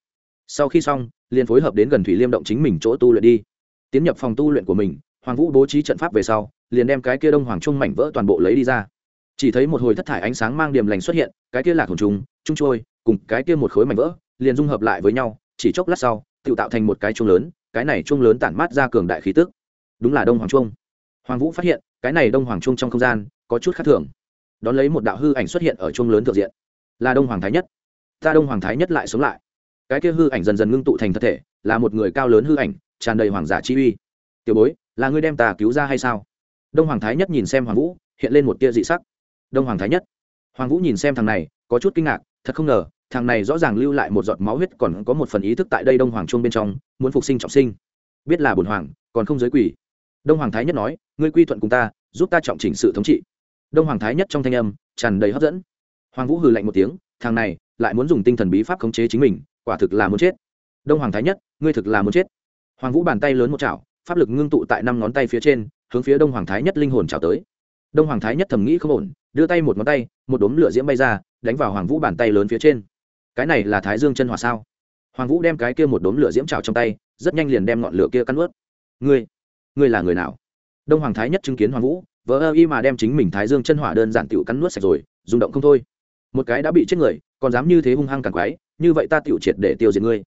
Sau khi xong, liền phối hợp đến gần thủy liêm động chính mình chỗ tu luyện đi. Tiến nhập phòng tu luyện của mình, hoàng vũ bố trí trận pháp về sau liền đem cái kia đông hoàng trung mảnh vỡ toàn bộ lấy đi ra. Chỉ thấy một hồi thất thải ánh sáng mang điểm lành xuất hiện, cái kia lạc hồn trùng trung trôi, cùng cái kia một khối mảnh vỡ, liền dung hợp lại với nhau, chỉ chốc lát sau, tự tạo thành một cái chuông lớn, cái này chuông lớn tản mát ra cường đại khí tức. Đúng là đông hoàng trung. Hoàng vũ phát hiện, cái này đông hoàng trung trong không gian, có chút khác thường. Đón lấy một đạo hư ảnh xuất hiện ở chuông lớn thượng diện. Là đông hoàng thái nhất. Ta đông hoàng thái nhất lại sống lại. Cái kia hư ảnh dần dần ngưng tụ thành thân thể, là một người cao lớn hư ảnh, tràn đầy hoàng giả chi uy. Tiểu bối, là ngươi đem ta cứu ra hay sao? Đông hoàng thái nhất nhìn xem hoàng vũ, hiện lên một tia dị sắc. Đông hoàng thái nhất. Hoàng vũ nhìn xem thằng này, có chút kinh ngạc, thật không ngờ, thằng này rõ ràng lưu lại một giọt máu huyết còn có một phần ý thức tại đây đông hoàng chuông bên trong, muốn phục sinh trọng sinh. Biết là bổn hoàng, còn không giới quỷ. Đông hoàng thái nhất nói, ngươi quy thuận cùng ta, giúp ta trọng chỉnh sự thống trị. Đông hoàng thái nhất trong thanh âm tràn đầy hấp dẫn. Hoàng vũ hừ lạnh một tiếng, thằng này, lại muốn dùng tinh thần bí pháp khống chế chính mình, quả thực là muốn chết. Đông hoàng thái nhất, ngươi thực là muốn chết. Hoàng vũ bàn tay lớn một chảo, pháp lực ngưng tụ tại năm ngón tay phía trên hướng phía đông hoàng thái nhất linh hồn trào tới. Đông hoàng thái nhất thầm nghĩ không ổn, đưa tay một ngón tay, một đốm lửa diễm bay ra, đánh vào hoàng vũ bàn tay lớn phía trên. Cái này là thái dương chân hỏa sao? Hoàng vũ đem cái kia một đốm lửa diễm trào trong tay, rất nhanh liền đem ngọn lửa kia cắn ướt. Ngươi ngươi là người nào? Đông hoàng thái nhất chứng kiến hoàng vũ vỡ ơ y mà đem chính mình thái dương chân hỏa đơn giản tựu cắn nuốt sạch rồi, rung động không thôi. Một cái đã bị chết người, còn dám như thế hung hăng càng quái, như vậy ta tiểu triệt để tiêu diệt ngươi.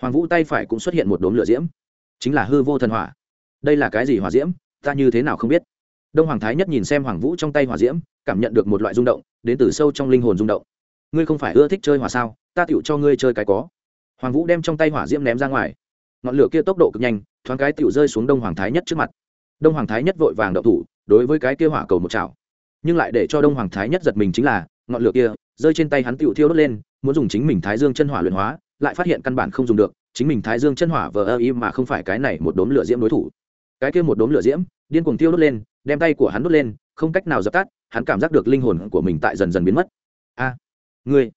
Hoàng vũ tay phải cũng xuất hiện một đốm lửa diễm. Chính là hư vô thần hỏa. Đây là cái gì hỏa diễm? Ta như thế nào không biết. Đông hoàng thái nhất nhìn xem hoàng vũ trong tay hỏa diễm, cảm nhận được một loại rung động, đến từ sâu trong linh hồn rung động. Ngươi không phải ưa thích chơi hỏa sao? Ta tựu cho ngươi chơi cái có. Hoàng vũ đem trong tay hỏa diễm ném ra ngoài. Ngọn lửa kia tốc độ cực nhanh, thoáng cái tựu rơi xuống đông hoàng thái nhất trước mặt. Đông hoàng thái nhất vội vàng đậu thủ, đối với cái kia hỏa cầu một chảo. Nhưng lại để cho đông hoàng thái nhất giật mình chính là, ngọn lửa kia rơi trên tay hắn tựu thiêu đốt lên, muốn dùng chính mình thái dương chân hỏa luyện hóa, lại phát hiện căn bản không dùng được, chính mình thái dương chân hỏa vờ ơ y mà không phải cái này một đốm lửa diễm đối thủ cái kia một đốm lửa diễm, điên cuồng tiêu đốt lên, đem tay của hắn đốt lên, không cách nào dập tắt, hắn cảm giác được linh hồn của mình tại dần dần biến mất. A, ngươi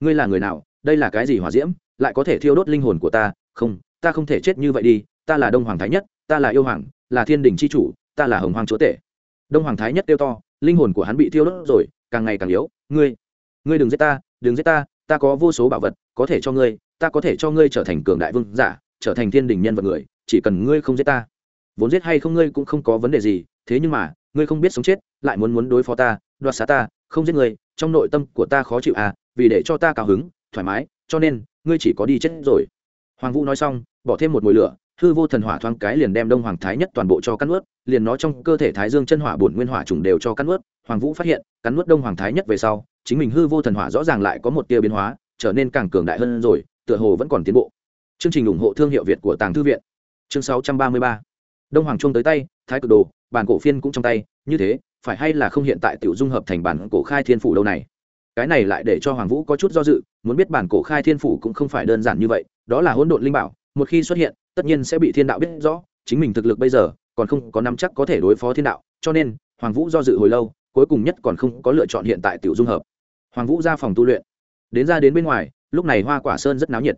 ngươi là người nào? Đây là cái gì hỏa diễm? Lại có thể thiêu đốt linh hồn của ta? Không ta không thể chết như vậy đi. Ta là đông hoàng thái nhất, ta là yêu hoàng, là thiên đình c h i chủ, ta là hồng hoàng chúa tể. Đông hoàng thái nhất kêu to, linh hồn của hắn bị thiêu đốt rồi, càng ngày càng yếu. Ngươi ngươi đừng giết ta, đừng giết ta ta có vô số bảo vật, có thể cho ngươi, ta có thể cho ngươi trở thành cường đại vương giả, trở thành thiên đình nhân vật người, chỉ cần ngươi không giết ta vốn giết hay không ngươi cũng không có vấn đề gì, thế nhưng mà, ngươi không biết sống chết, lại muốn muốn đối phó ta, đoạt xá ta, không giết ngươi, trong nội tâm của ta khó chịu à vì để cho ta cao hứng, thoải mái, cho nên, ngươi chỉ có đi chết rồi. Hoàng vũ nói xong, bỏ thêm một mùi lửa, hư vô thần hỏa thoáng cái liền đem đông hoàng thái nhất toàn bộ cho cắn ướt liền nó trong cơ thể thái dương chân hỏa bổn nguyên hỏa trùng đều cho cắn ướt hoàng vũ phát hiện, cắn ướt đông hoàng thái nhất về sau, chính mình hư vô thần hỏa rõ ràng lại có một tia biến hóa, trở nên càng cường đại hơn rồi, tựa hồ vẫn còn tiến bộ. Chương trình ủng hộ thương hiệu việt của tàng thư viện. Chương 633 đông hoàng trung tới tay, thái cực đồ, bản cổ phiên cũng trong tay, như thế, phải hay là không hiện tại tiểu dung hợp thành bản cổ khai thiên phủ đâu này? Cái này lại để cho hoàng vũ có chút do dự, muốn biết bản cổ khai thiên phủ cũng không phải đơn giản như vậy, đó là hỗn độn linh bảo, một khi xuất hiện, tất nhiên sẽ bị thiên đạo biết rõ, chính mình thực lực bây giờ, còn không có nắm chắc có thể đối phó thiên đạo, cho nên, hoàng vũ do dự hồi lâu, cuối cùng nhất còn không có lựa chọn hiện tại tiểu dung hợp. Hoàng vũ ra phòng tu luyện. Đến ra đến bên ngoài, lúc này hoa quả sơn rất náo nhiệt.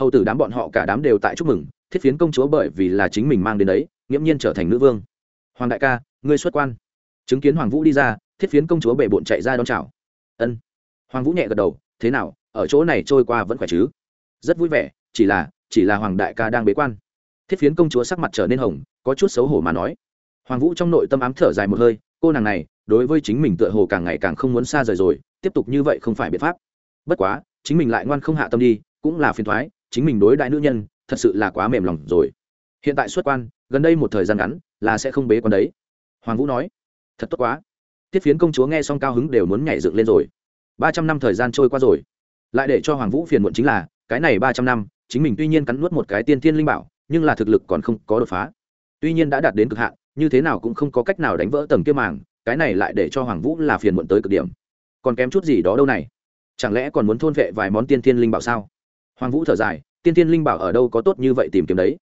Hầu tử đám bọn họ cả đám đều tại chúc mừng, thiết phiến công chúa bởi vì là chính mình mang đến đấy nghiễm nhiên trở thành nữ vương. Hoàng đại ca, ngươi xuất quan. Chứng kiến hoàng vũ đi ra, thiết phiến công chúa bệ bộn chạy ra đón chào. Ân. Hoàng vũ nhẹ gật đầu, thế nào, ở chỗ này trôi qua vẫn khỏe chứ? Rất vui vẻ, chỉ là chỉ là hoàng đại ca đang bế quan. Thiết phiến công chúa sắc mặt trở nên hồng, có chút xấu hổ mà nói. Hoàng vũ trong nội tâm ám thở dài một hơi, cô nàng này, đối với chính mình tựa hồ càng ngày càng không muốn xa rời rồi, tiếp tục như vậy không phải biện pháp. Bất quá, chính mình lại ngoan không hạ tâm đi, cũng là phiền thoái, chính mình đối đại nữ nhân, thật sự là quá mềm lòng rồi. Hiện tại xuất quan gần đây một thời gian ngắn, là sẽ không bế quan đấy. Hoàng vũ nói, thật tốt quá. Tiết phiến công chúa nghe xong cao hứng đều muốn nhảy dựng lên rồi. Ba trăm năm thời gian trôi qua rồi. Lại để cho hoàng vũ phiền muộn chính là, cái này ba trăm năm, chính mình tuy nhiên cắn nuốt một cái tiên tiên linh bảo, nhưng là thực lực còn không có đột phá. Tuy nhiên đã đạt đến cực hạn, như thế nào cũng không có cách nào đánh vỡ tầng kia màng, cái này lại để cho hoàng vũ là phiền muộn tới cực điểm. Còn kém chút gì đó đâu này? Chẳng lẽ còn muốn thôn vệ vài món tiên tiên linh bảo sao? Hoàng vũ thở dài, tiên tiên linh bảo ở đâu có tốt như vậy tìm kiếm đấy.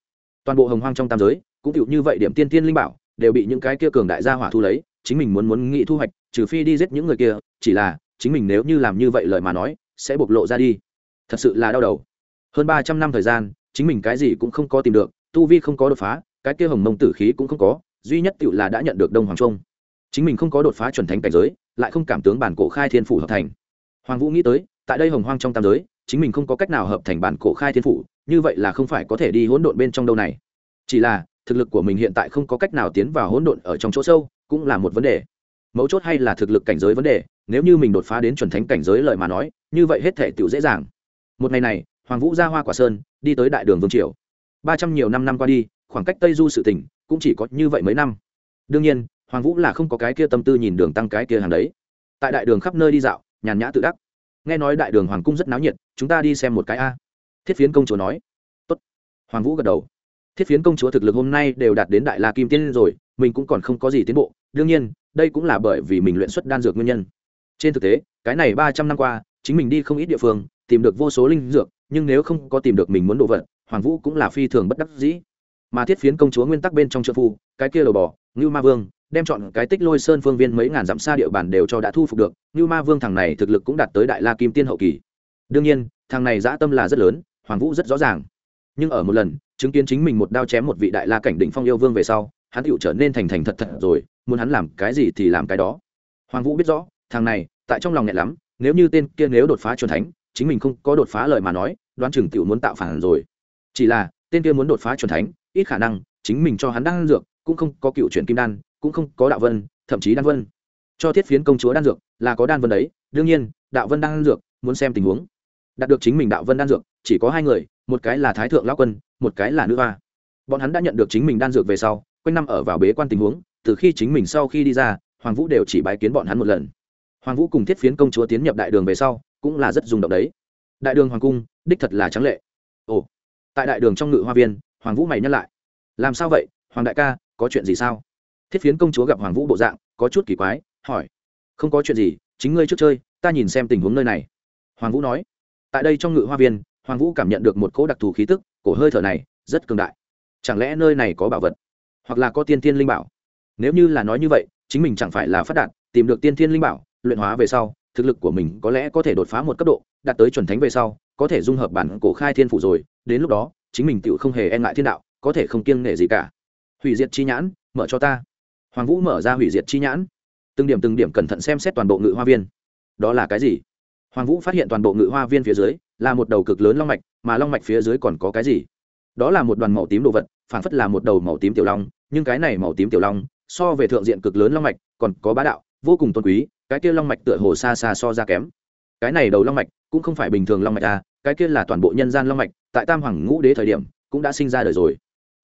Toàn bộ hồng hoang trong tam giới cũng tựu như vậy điểm tiên tiên linh bảo, đều bị những cái kia cường đại gia hỏa thu lấy, chính mình muốn muốn nghĩ thu hoạch, trừ phi đi giết những người kia, chỉ là, chính mình nếu như làm như vậy lời mà nói, sẽ bộc lộ ra đi. Thật sự là đau đầu. Hơn ba trăm năm thời gian, chính mình cái gì cũng không có tìm được, tu vi không có đột phá, cái kia hồng mông tử khí cũng không có, duy nhất tiểu là đã nhận được đông hoàng trung. Chính mình không có đột phá chuẩn thánh cảnh giới, lại không cảm tướng bản cổ khai thiên phủ hợp thành. Hoàng vũ nghĩ tới, tại đây hồng hoang trong tam giới, chính mình không có cách nào hợp thành bản cổ khai thiên phủ, như vậy là không phải có thể đi hỗn độn bên trong đâu này. Chỉ là thực lực của mình hiện tại không có cách nào tiến vào hỗn độn ở trong chỗ sâu, cũng là một vấn đề. Mấu chốt hay là thực lực cảnh giới vấn đề, nếu như mình đột phá đến chuẩn thánh cảnh giới lời mà nói, như vậy hết thể tự dễ dàng. Một ngày này, hoàng vũ ra hoa quả sơn, đi tới đại đường vương triều. Ba trăm nhiều năm năm qua đi, khoảng cách tây du sự tỉnh cũng chỉ có như vậy mấy năm. Đương nhiên, hoàng vũ là không có cái kia tâm tư nhìn đường tăng cái kia hàng đấy. Tại đại đường khắp nơi đi dạo, nhàn nhã tự đắc. Nghe nói đại đường hoàng cung rất náo nhiệt, chúng ta đi xem một cái a. Thiết phiến công chúa nói. Tốt. hoàng vũ gật đầu thiết phiến công chúa thực lực hôm nay đều đạt đến đại la kim tiên rồi, mình cũng còn không có gì tiến bộ. Đương nhiên, đây cũng là bởi vì mình luyện xuất đan dược nguyên nhân. Trên thực tế, cái này ba trăm năm qua, chính mình đi không ít địa phương, tìm được vô số linh dược, nhưng nếu không có tìm được mình muốn đồ vật, hoàng vũ cũng là phi thường bất đắc dĩ. Mà thiết phiến công chúa nguyên tắc bên trong trợ phu, cái kia đầu bò, ngưu ma vương, đem chọn cái tích lôi sơn phương viên mấy ngàn dặm xa địa bàn đều cho đã thu phục được. Ngưu ma vương thằng này thực lực cũng đạt tới đại la kim tiên hậu kỳ. Đương nhiên, thằng này dã tâm là rất lớn, hoàng vũ rất rõ ràng nhưng ở một lần, chứng kiến chính mình một đao chém một vị đại la cảnh đỉnh phong yêu vương về sau, hắn tựu trở nên thành thành thật thật rồi, muốn hắn làm cái gì thì làm cái đó. Hoàng vũ biết rõ, thằng này, tại trong lòng nhẹ lắm, nếu như tên kia nếu đột phá c thánh, chính mình không có đột phá lời mà nói, đoán chừng tựu muốn tạo phản rồi. Chỉ là, tên kia muốn đột phá c thánh, ít khả năng, chính mình cho hắn đan dược, cũng không có cựu chuyển kim đan, cũng không có đạo vân, thậm chí đan vân. Cho thiết phiến công chúa đan dược là có đan vân đấy, đương nhiên, đạo vân đan dược, muốn xem tình huống đạt được chính mình đạo vân đan dược, chỉ có hai người, một cái là thái thượng lão quân, một cái là nữ hoa. Bọn hắn đã nhận được chính mình đan dược về sau, quanh năm ở vào bế quan tình huống, từ khi chính mình sau khi đi ra, hoàng vũ đều chỉ bái kiến bọn hắn một lần. Hoàng vũ cùng thiết phiến công chúa tiến nhập đại đường về sau, cũng là rất rung động đấy. Đại đường hoàng cung, đích thật là trắng lệ. Ồ, tại đại đường trong ngự hoa viên, hoàng vũ mày nhắc lại. Làm sao vậy, hoàng đại ca, có chuyện gì sao? Thiết phiến công chúa gặp hoàng vũ bộ dạng, có chút kỳ quái, hỏi. Không có chuyện gì, chính ngươi trước chơi, ta nhìn xem tình huống nơi này. Hoàng vũ nói tại đây trong ngự hoa viên, hoàng vũ cảm nhận được một cỗ đặc thù khí tức, cổ hơi thở này, rất cường đại. Chẳng lẽ nơi này có bảo vật? Hoặc là có tiên thiên linh bảo? Nếu như là nói như vậy, chính mình chẳng phải là phát đạt, tìm được tiên thiên linh bảo, luyện hóa về sau, thực lực của mình có lẽ có thể đột phá một cấp độ, đạt tới chuẩn thánh về sau, có thể dung hợp bản cổ khai thiên phủ rồi, đến lúc đó, chính mình tự không hề e ngại thiên đạo, có thể không kiêng nể gì cả. Hủy diệt chi nhãn, mở cho ta. Hoàng vũ mở ra hủy diệt chi nhãn. Từng điểm từng điểm cẩn thận xem xét toàn bộ ngự hoa viên. Đó là cái gì? Hoàng vũ phát hiện toàn bộ ngự hoa viên phía dưới là một đầu cực lớn long mạch, mà long mạch phía dưới còn có cái gì? Đó là một đoàn màu tím đồ vật phản phất là một đầu màu tím tiểu long, nhưng cái này màu tím tiểu long so về thượng diện cực lớn long mạch còn có bá đạo, vô cùng tôn quý, cái kia long mạch tựa hồ xa xa so ra kém. Cái này đầu long mạch cũng không phải bình thường long mạch à cái kia là toàn bộ nhân gian long mạch, tại tam hoàng ngũ đế thời điểm cũng đã sinh ra đời rồi.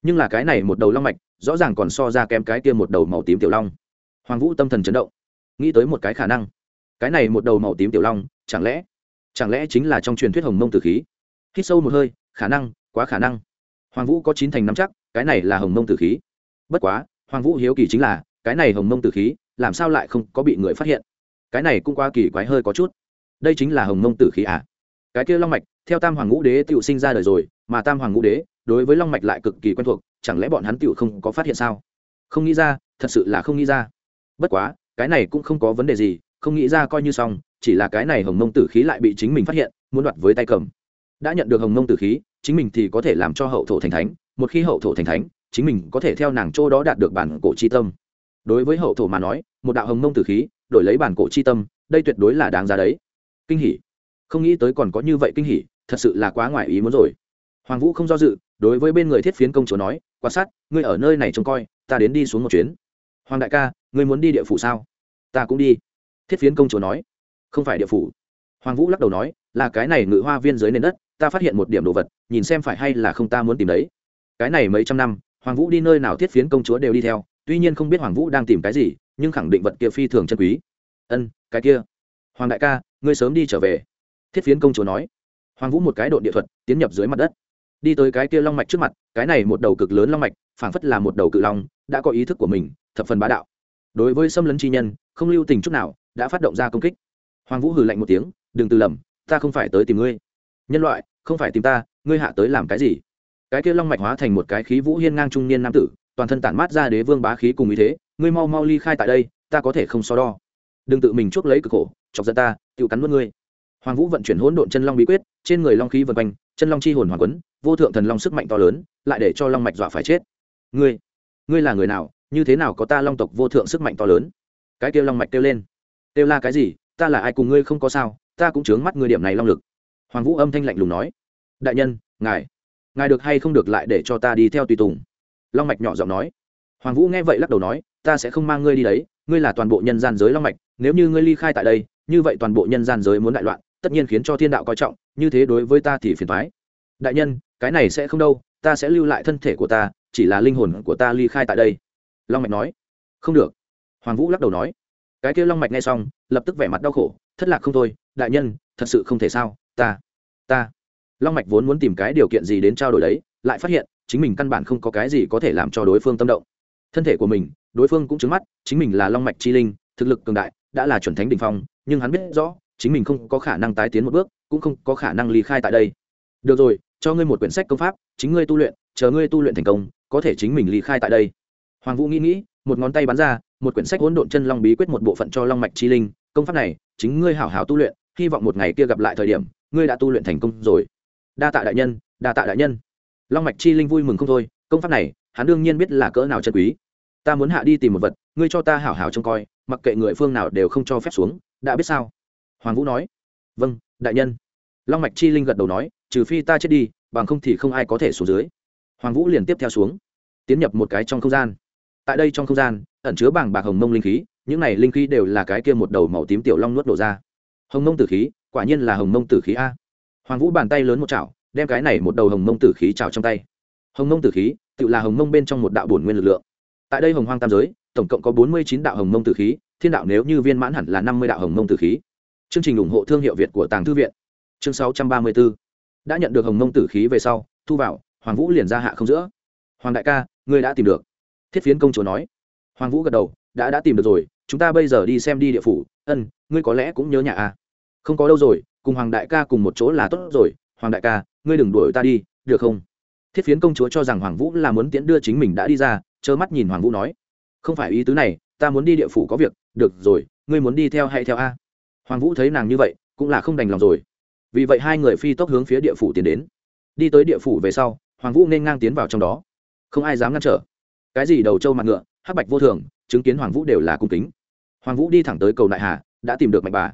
Nhưng là cái này một đầu long mạch rõ ràng còn so ra kém cái kia một đầu màu tím tiểu long. Hoàng vũ tâm thần chấn động, nghĩ tới một cái khả năng cái này một đầu màu tím tiểu long, chẳng lẽ chẳng lẽ chính là trong truyền thuyết hồng mông tử khí? Hít sâu một hơi, khả năng, quá khả năng. Hoàng vũ có chín thành nắm chắc, cái này là hồng mông tử khí. Bất quá, hoàng vũ hiếu kỳ chính là, cái này hồng mông tử khí, làm sao lại không có bị người phát hiện? Cái này cũng qua kỳ quái hơi có chút. Đây chính là hồng mông tử khí à? Cái kia long mạch, theo tam hoàng ngũ đế tự sinh ra đời rồi, mà tam hoàng ngũ đế, đối với long mạch lại cực kỳ quen thuộc, chẳng lẽ bọn hắn tự không có phát hiện sao? Không nghĩ ra, thật sự là không nghĩ ra. Bất quá, cái này cũng không có vấn đề gì không nghĩ ra coi như xong, chỉ là cái này hồng mông tử khí lại bị chính mình phát hiện, muốn đoạt với tay cầm. Đã nhận được hồng mông tử khí, chính mình thì có thể làm cho hậu thổ thành thánh, một khi hậu thổ thành thánh, chính mình có thể theo nàng châu đó đạt được bản cổ chi tâm. Đối với hậu thổ mà nói, một đạo hồng mông tử khí, đổi lấy bản cổ chi tâm, đây tuyệt đối là đáng giá đấy. Kinh hỉ. Không nghĩ tới còn có như vậy kinh hỉ, thật sự là quá ngoài ý muốn rồi. Hoàng vũ không do dự, đối với bên người thiết phiến công chúa nói quan sát, ngươi ở nơi này trông coi, ta đến đi xuống một chuyến. Hoàng đại ca, ngươi muốn đi địa phủ sao? Ta cũng đi thiết phiến công chúa nói. Không phải địa phủ. Hoàng vũ lắc đầu nói, là cái này ngự hoa viên dưới nền đất, ta phát hiện một điểm đồ vật, nhìn xem phải hay là không ta muốn tìm đấy. Cái này mấy trăm năm, hoàng vũ đi nơi nào thiết phiến công chúa đều đi theo, tuy nhiên không biết hoàng vũ đang tìm cái gì, nhưng khẳng định vật kia phi thường chân quý. Ân, cái kia. Hoàng đại ca, ngươi sớm đi trở về. Thiết phiến công chúa nói. Hoàng vũ một cái độ địa thuật, tiến nhập dưới mặt đất. Đi tới cái kia long mạch trước mặt, cái này một đầu cực lớn long mạch, phảng phất là một đầu cự long, đã có ý thức của mình, thập phần bá đạo. Đối với xâm lấn chi nhân, không lưu tình chút nào đã phát động ra công kích. Hoàng vũ hừ lạnh một tiếng, đừng từ lầm, ta không phải tới tìm ngươi. Nhân loại, không phải tìm ta, ngươi hạ tới làm cái gì? Cái kia long mạch hóa thành một cái khí vũ hiên ngang trung niên nam tử, toàn thân tản mát ra đế vương bá khí cùng ý thế, ngươi mau mau ly khai tại đây, ta có thể không so đo. Đừng tự mình chuốc lấy cực khổ, chọc giận ta tự cắn mất ngươi. Hoàng vũ vận chuyển hỗn độn chân long bí quyết, trên người long khí vần quanh, chân long chi hồn hoàng quấn, vô thượng thần long sức mạnh to lớn, lại để cho long mạch dọa phải chết. Ngươi ngươi là người nào, như thế nào có ta long tộc vô thượng sức mạnh to lớn? Cái kêu long mạch kêu lên kêu la cái gì? Ta là ai cùng ngươi không có sao? Ta cũng chướng mắt ngươi điểm này long lực. Hoàng vũ âm thanh lạnh lùng nói. Đại nhân, ngài. Ngài được hay không được lại để cho ta đi theo tùy tùng? Long mạch nhỏ giọng nói. Hoàng vũ nghe vậy lắc đầu nói, ta sẽ không mang ngươi đi đấy, ngươi là toàn bộ nhân gian giới long mạch, nếu như ngươi ly khai tại đây, như vậy toàn bộ nhân gian giới muốn đại loạn, tất nhiên khiến cho thiên đạo coi trọng, như thế đối với ta thì phiền thoái đại nhân, cái này sẽ không đâu, ta sẽ lưu lại thân thể của ta, chỉ là linh hồn của ta ly khai tại đây. Long mạch nói. Không được. Hoàng vũ lắc đầu nói cái kia long mạch nghe xong, lập tức vẻ mặt đau khổ, thất lạc không thôi, đại nhân, thật sự không thể sao, ta ta. Long mạch vốn muốn tìm cái điều kiện gì đến trao đổi đấy, lại phát hiện, chính mình căn bản không có cái gì có thể làm cho đối phương tâm động. Thân thể của mình, đối phương cũng chứng mắt, chính mình là long mạch chi linh, thực lực cường đại, đã là chuẩn thánh đ ỉ n h phong, nhưng hắn biết rõ, chính mình không có khả năng tái tiến một bước, cũng không có khả năng ly khai tại đây. Được rồi, cho ngươi một quyển sách công pháp, chính ngươi tu luyện, chờ ngươi tu luyện thành công, có thể chính mình ly khai tại đây. Hoàng vũ nghĩ nghĩ, một ngón tay bắn ra một quyển sách hỗn độn chân long bí quyết một bộ phận cho long mạch chi linh. Công pháp này, chính ngươi hảo hảo tu luyện, hy vọng một ngày kia gặp lại thời điểm, ngươi đã tu luyện thành công rồi. Đa tạ đại nhân, đa tạ đại nhân. Long mạch chi linh vui mừng không thôi, công pháp này, hắn đương nhiên biết là cỡ nào chân quý. Ta muốn hạ đi tìm một vật, ngươi cho ta hảo hảo trông coi, mặc kệ người phương nào đều không cho phép xuống, đã biết sao? Hoàng vũ nói. Vâng đại nhân. Long mạch chi linh gật đầu nói, trừ phi ta chết đi, bằng không thì không ai có thể xuống dưới. Hoàng vũ liền tiếp theo xuống, tiến nhập một cái trong không gian. Tại đây trong không gian ẩn chứa bảng bạc hồng mông linh khí, những này linh khí đều là cái kia một đầu màu tím tiểu long nuốt đổ ra. Hồng mông tử khí, quả nhiên là hồng mông tử khí a. Hoàng vũ bàn tay lớn một chảo, đem cái này một đầu hồng mông tử khí chảo trong tay. Hồng mông tử khí, tự là hồng mông bên trong một đạo bổn nguyên lực lượng. Tại đây hồng hoang tam giới, tổng cộng có bốn mươi chín đạo hồng mông tử khí, thiên đạo nếu như viên mãn hẳn là năm mươi đạo hồng mông tử khí. Chương trình ủng hộ thương hiệu việt của tàng thư viện. Chương sáu trăm ba mươi b ố đã nhận được hồng mông tử khí về sau, thu vào, hoàng vũ liền ra hạ không giữa. Hoàng đại ca, ngươi đã tìm được. Thiết phiến công chúa nói hoàng vũ gật đầu, đã đã tìm được rồi, chúng ta bây giờ đi xem đi địa phủ. Ân, ngươi có lẽ cũng nhớ nhà a. À? không có đâu rồi, cùng hoàng đại ca cùng một chỗ là tốt rồi. Hoàng đại ca, ngươi đừng đuổi ta đi, được không? Thiết phiến công chúa cho rằng hoàng vũ là muốn tiễn đưa chính mình đã đi ra, trơ mắt nhìn hoàng vũ nói, không phải ý tứ này, ta muốn đi địa phủ có việc. Được rồi, ngươi muốn đi theo hay theo a? Hoàng vũ thấy nàng như vậy, cũng là không đành lòng rồi. Vì vậy hai người phi tốc hướng phía địa phủ tiến đến. Đi tới địa phủ về sau, hoàng vũ nên ngang tiến vào trong đó. Không ai dám ngăn trở. Cái gì đầu trâu mặt ngựa hắc bạch vô thường, chứng kiến hoàng vũ đều là cung kính. Hoàng vũ đi thẳng tới cầu đại hà, đã tìm được mạnh bà.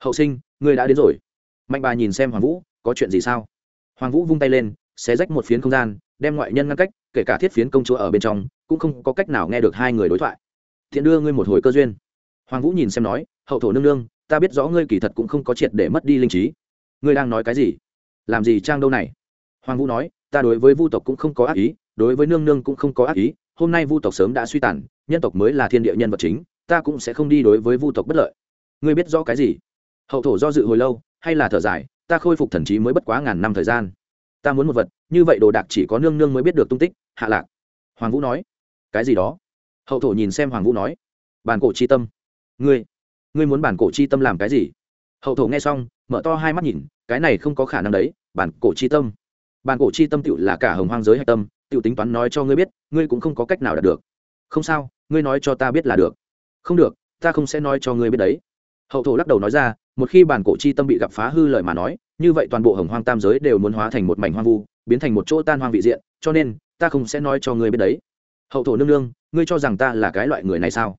Hậu sinh, ngươi đã đến rồi. Mạnh bà nhìn xem hoàng vũ, có chuyện gì sao? Hoàng vũ vung tay lên, xé rách một phiến không gian, đem ngoại nhân ngăn cách, kể cả thiết phiến công chúa ở bên trong, cũng không có cách nào nghe được hai người đối thoại. Thiện đưa ngươi một hồi cơ duyên. Hoàng vũ nhìn xem nói, hậu thổ nương nương, ta biết rõ ngươi kỳ thật cũng không có triệt để mất đi linh trí. Ngươi đang nói cái gì? Làm gì trang đâu này? Hoàng vũ nói, ta đối với vu tộc cũng không có ác ý, đối với nương nương cũng không có ác ý hôm nay vu tộc sớm đã suy tàn, nhân tộc mới là thiên địa nhân vật chính, ta cũng sẽ không đi đối với vu tộc bất lợi. Ngươi biết rõ cái gì? Hậu thổ do dự hồi lâu, hay là thở dài, ta khôi phục thần trí mới bất quá ngàn năm thời gian. Ta muốn một vật, như vậy đồ đạc chỉ có nương nương mới biết được tung tích, hạ lạc. Hoàng vũ nói. Cái gì đó? Hậu thổ nhìn xem hoàng vũ nói. Bàn cổ chi tâm. Ngươi ngươi muốn bản cổ chi tâm làm cái gì? Hậu thổ nghe xong, mở to hai mắt nhìn, cái này không có khả năng đấy, bản cổ chi tâm. Bản cổ chi tâm tựu là cả hồng hoang giới hạch tâm Tiểu tính toán nói cho ngươi biết, ngươi cũng không có cách nào đạt được. Không sao, ngươi nói cho ta biết là được. Không được, ta không sẽ nói cho ngươi biết đấy. Hậu thổ lắc đầu nói ra, một khi bản cổ chi tâm bị gặp phá hư lời mà nói, như vậy toàn bộ hồng hoang tam giới đều muốn hóa thành một mảnh hoang vu, biến thành một chỗ tan hoang vị diện, cho nên, ta không sẽ nói cho ngươi biết đấy. Hậu thổ nương nương, ngươi cho rằng ta là cái loại người này sao?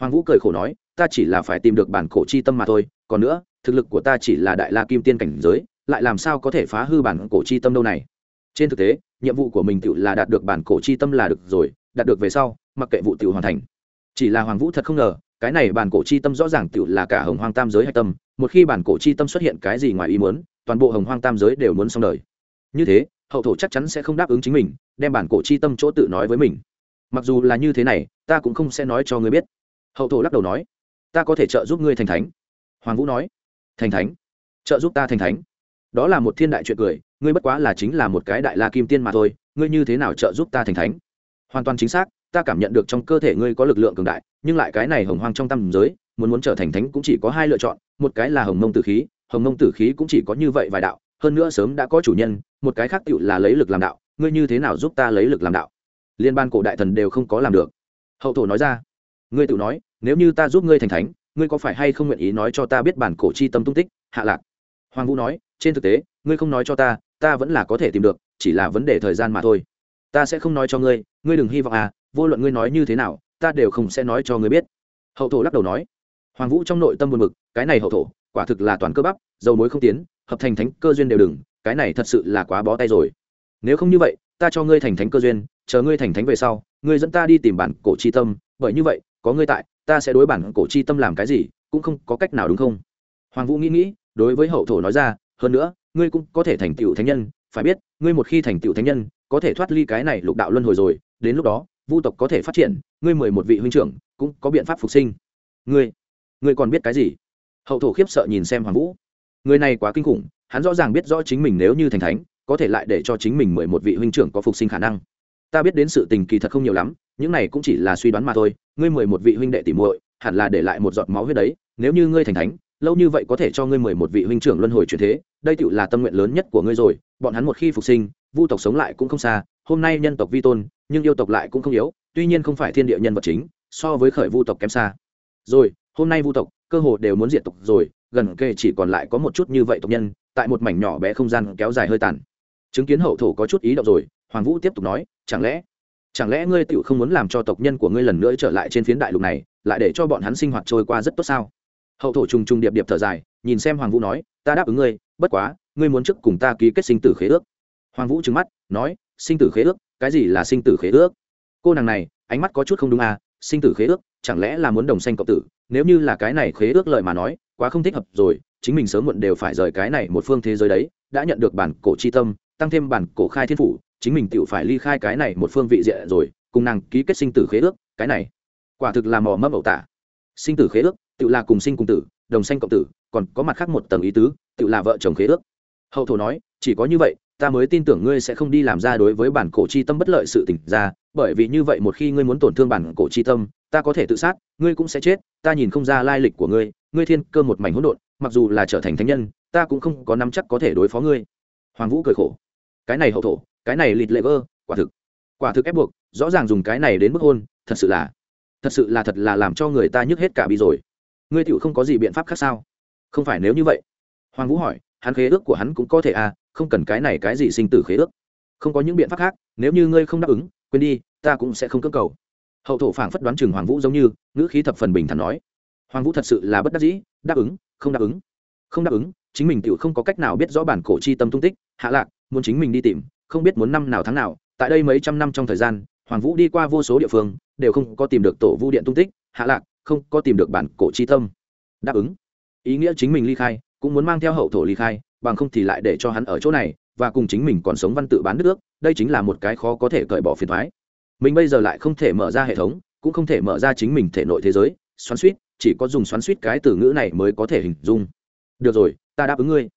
Hoàng vũ cười khổ nói, ta chỉ là phải tìm được bản cổ chi tâm mà thôi, còn nữa, thực lực của ta chỉ là đại la kim tiên cảnh giới, lại làm sao có thể phá hư bản cổ chi tâm đâu này? Trên thực tế nhiệm vụ của mình tự là đạt được bản cổ chi tâm là được rồi, đạt được về sau, mặc kệ vụ tự hoàn thành. Chỉ là hoàng vũ thật không ngờ, cái này bản cổ chi tâm rõ ràng tự là cả hồng hoang tam giới hạch tâm, một khi bản cổ chi tâm xuất hiện cái gì ngoài ý muốn, toàn bộ hồng hoang tam giới đều muốn xong đời. Như thế, hậu thổ chắc chắn sẽ không đáp ứng chính mình, đem bản cổ chi tâm chỗ tự nói với mình. Mặc dù là như thế này, ta cũng không sẽ nói cho ngươi biết. Hậu thổ lắc đầu nói, ta có thể trợ giúp ngươi thành thánh. Hoàng vũ nói, thành thánh, trợ giúp ta thành thánh. Đó là một thiên đại chuyện cười ngươi bất quá là chính là một cái đại la kim tiên mà thôi, ngươi như thế nào trợ giúp ta thành thánh? Hoàn toàn chính xác, ta cảm nhận được trong cơ thể ngươi có lực lượng cường đại, nhưng lại cái này hồng hoang trong tâm giới, muốn muốn trở thành thánh cũng chỉ có hai lựa chọn, một cái là hồng mông tử khí, hồng mông tử khí cũng chỉ có như vậy vài đạo, hơn nữa sớm đã có chủ nhân, một cái khác tựu là lấy lực làm đạo, ngươi như thế nào giúp ta lấy lực làm đạo? Liên ban cổ đại thần đều không có làm được. Hậu thổ nói ra, ngươi tự nói, nếu như ta giúp ngươi thành thánh, ngươi có phải hay không nguyện ý nói cho ta biết bản cổ chi tâm tung tích? Hạ lạc. Hoàng vũ nói, trên thực tế, ngươi không nói cho ta ta vẫn là có thể tìm được, chỉ là vấn đề thời gian mà thôi. Ta sẽ không nói cho ngươi ngươi đừng hy vọng à vô luận ngươi nói như thế nào, ta đều không sẽ nói cho ngươi biết. Hậu thổ lắc đầu nói. Hoàng vũ trong nội tâm buồn bực, cái này hậu thổ, quả thực là toàn cơ bắp, dầu mối không tiến, hợp thành thánh cơ duyên đều đừng, cái này thật sự là quá bó tay rồi. Nếu không như vậy, ta cho ngươi thành thánh cơ duyên, chờ ngươi thành thánh về sau, ngươi dẫn ta đi tìm bản cổ chi tâm, bởi như vậy, có ngươi tại, ta sẽ đối bản cổ chi tâm làm cái gì, cũng không có cách nào đúng không? Hoàng vũ nghĩ nghĩ, đối với hậu thổ nói ra, hơn nữa ngươi cũng có thể thành tựu thánh nhân, phải biết, ngươi một khi thành tựu thánh nhân, có thể thoát ly cái này lục đạo luân hồi rồi, đến lúc đó, vu tộc có thể phát triển, ngươi mười một vị huynh trưởng cũng có biện pháp phục sinh. Ngươi ngươi còn biết cái gì? Hậu thổ khiếp sợ nhìn xem hoàng vũ. Người này quá kinh khủng, hắn rõ ràng biết rõ chính mình nếu như thành thánh, có thể lại để cho chính mình mười một vị huynh trưởng có phục sinh khả năng. Ta biết đến sự tình kỳ thật không nhiều lắm, những này cũng chỉ là suy đoán mà thôi, ngươi mười một vị huynh đệ tỉ muội, hẳn là để lại một giọt máu huyết đấy, nếu như ngươi thành thánh lâu như vậy có thể cho ngươi mười một vị huynh trưởng luân hồi chuyển thế, đây tựu là tâm nguyện lớn nhất của ngươi rồi, bọn hắn một khi phục sinh, vu tộc sống lại cũng không xa, hôm nay nhân tộc vi tôn, nhưng yêu tộc lại cũng không yếu, tuy nhiên không phải thiên địa nhân vật chính, so với khởi vu tộc kém xa. Rồi, hôm nay vu tộc, cơ hồ đều muốn diệt tộc rồi, gần kề chỉ còn lại có một chút như vậy tộc nhân, tại một mảnh nhỏ bé không gian kéo dài hơi tàn. Chứng kiến hậu thổ có chút ý động rồi, hoàng vũ tiếp tục nói, chẳng lẽ chẳng lẽ ngươi tựu không muốn làm cho tộc nhân của ngươi lần nữa trở lại trên phiến đại lục này, lại để cho bọn hắn sinh hoạt trôi qua rất tốt sao? Hậu thổ trùng trùng điệp điệp thở dài, nhìn xem hoàng vũ nói, ta đáp ứng ngươi, bất quá, ngươi muốn trước cùng ta ký kết sinh tử khế ước. Hoàng vũ trừng mắt, nói, sinh tử khế ước? Cái gì là sinh tử khế ước? Cô nàng này, ánh mắt có chút không đúng à sinh tử khế ước, chẳng lẽ là muốn đồng sanh cộng tử? Nếu như là cái này khế ước lợi mà nói, quá không thích hợp rồi, chính mình sớm muộn đều phải rời cái này một phương thế giới đấy, đã nhận được bản cổ chi tâm, tăng thêm bản cổ khai thiên phủ, chính mình tự phải ly khai cái này một phương vị diện rồi, cùng nàng ký kết sinh tử khế ước, cái này, quả thực là mò mẫm ẩu tả. Sinh tử khế ước tự là cùng sinh cùng tử, đồng sanh cộng tử, còn có mặt khác một tầng ý tứ tự là vợ chồng khế ước. Hậu thổ nói, chỉ có như vậy, ta mới tin tưởng ngươi sẽ không đi làm ra đối với bản cổ chi tâm bất lợi sự tỉnh ra, bởi vì như vậy một khi ngươi muốn tổn thương bản cổ chi tâm, ta có thể tự sát, ngươi cũng sẽ chết, ta nhìn không ra lai lịch của ngươi ngươi thiên cơ một mảnh hỗn độn, mặc dù là trở thành thánh nhân, ta cũng không có nắm chắc có thể đối phó ngươi. Hoàng vũ cười khổ. Cái này hậu thổ, cái này lịt lệ vơ, quả thực quả thực ép buộc, rõ ràng dùng cái này đến bức hôn, thật sự là, thật sự là thật là làm cho người ta nhức hết cả bị rồi ngươi tựu không có gì biện pháp khác sao? Không phải nếu như vậy. Hoàng vũ hỏi, hắn khế ước của hắn cũng có thể à không cần cái này cái gì sinh tử khế ước. Không có những biện pháp khác, nếu như ngươi không đáp ứng, quên đi, ta cũng sẽ không cưỡng cầu. Hậu thổ phảng phất đoán chừng hoàng vũ giống như, ngữ khí thập phần bình thản nói. Hoàng vũ thật sự là bất đắc dĩ, đáp ứng, không đáp ứng. Không đáp ứng, chính mình tiểu không có cách nào biết rõ bản cổ chi tâm tung tích, hạ lạc, muốn chính mình đi tìm, không biết muốn năm nào tháng nào. Tại đây mấy trăm năm trong thời gian, hoàng vũ đi qua vô số địa phương, đều không có tìm được tổ vu điện tung tích, hạ lạc không có tìm được bản cổ chi tâm. Đáp ứng. Ý nghĩa chính mình ly khai, cũng muốn mang theo hậu thổ ly khai, bằng không thì lại để cho hắn ở chỗ này, và cùng chính mình còn sống văn tự bán nước ước, đây chính là một cái khó có thể cởi bỏ phiền thoái. Mình bây giờ lại không thể mở ra hệ thống, cũng không thể mở ra chính mình thể nội thế giới, xoắn suýt chỉ có dùng xoắn suýt cái từ ngữ này mới có thể hình dung. Được rồi, ta đáp ứng ngươi.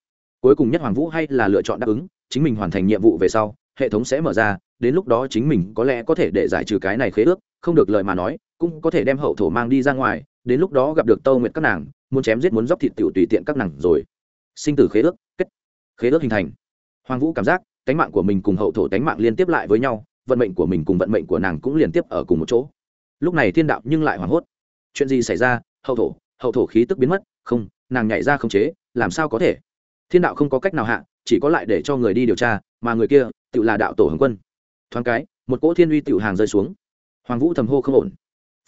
Cuối cùng nhất hoàng vũ hay là lựa chọn đáp ứng, chính mình hoàn thành nhiệm vụ về sau, hệ thống sẽ mở ra, đến lúc đó chính mình có lẽ có thể để giải trừ cái này khế ước, không được lời mà nói cũng có thể đem hậu thổ mang đi ra ngoài, đến lúc đó gặp được tâu nguyệt các nàng, muốn chém giết muốn dóc thịt tiểu tùy tiện các nàng rồi. Sinh tử khế ước, kết. Khế ước hình thành. Hoàng vũ cảm giác cánh mạng của mình cùng hậu thổ cánh mạng liên tiếp lại với nhau, vận mệnh của mình cùng vận mệnh của nàng cũng liên tiếp ở cùng một chỗ. Lúc này thiên đạo nhưng lại hoảng hốt. Chuyện gì xảy ra? Hậu thổ hậu thổ khí tức biến mất. Không, nàng nhảy ra không chế, làm sao có thể? Thiên đạo không có cách nào hạ, chỉ có lại để cho người đi điều tra, mà người kia, tự là đạo tổ hồng quân. Thoáng cái, một cỗ thiên uy tự hàng rơi xuống. Hoàng vũ thầm hô không ổn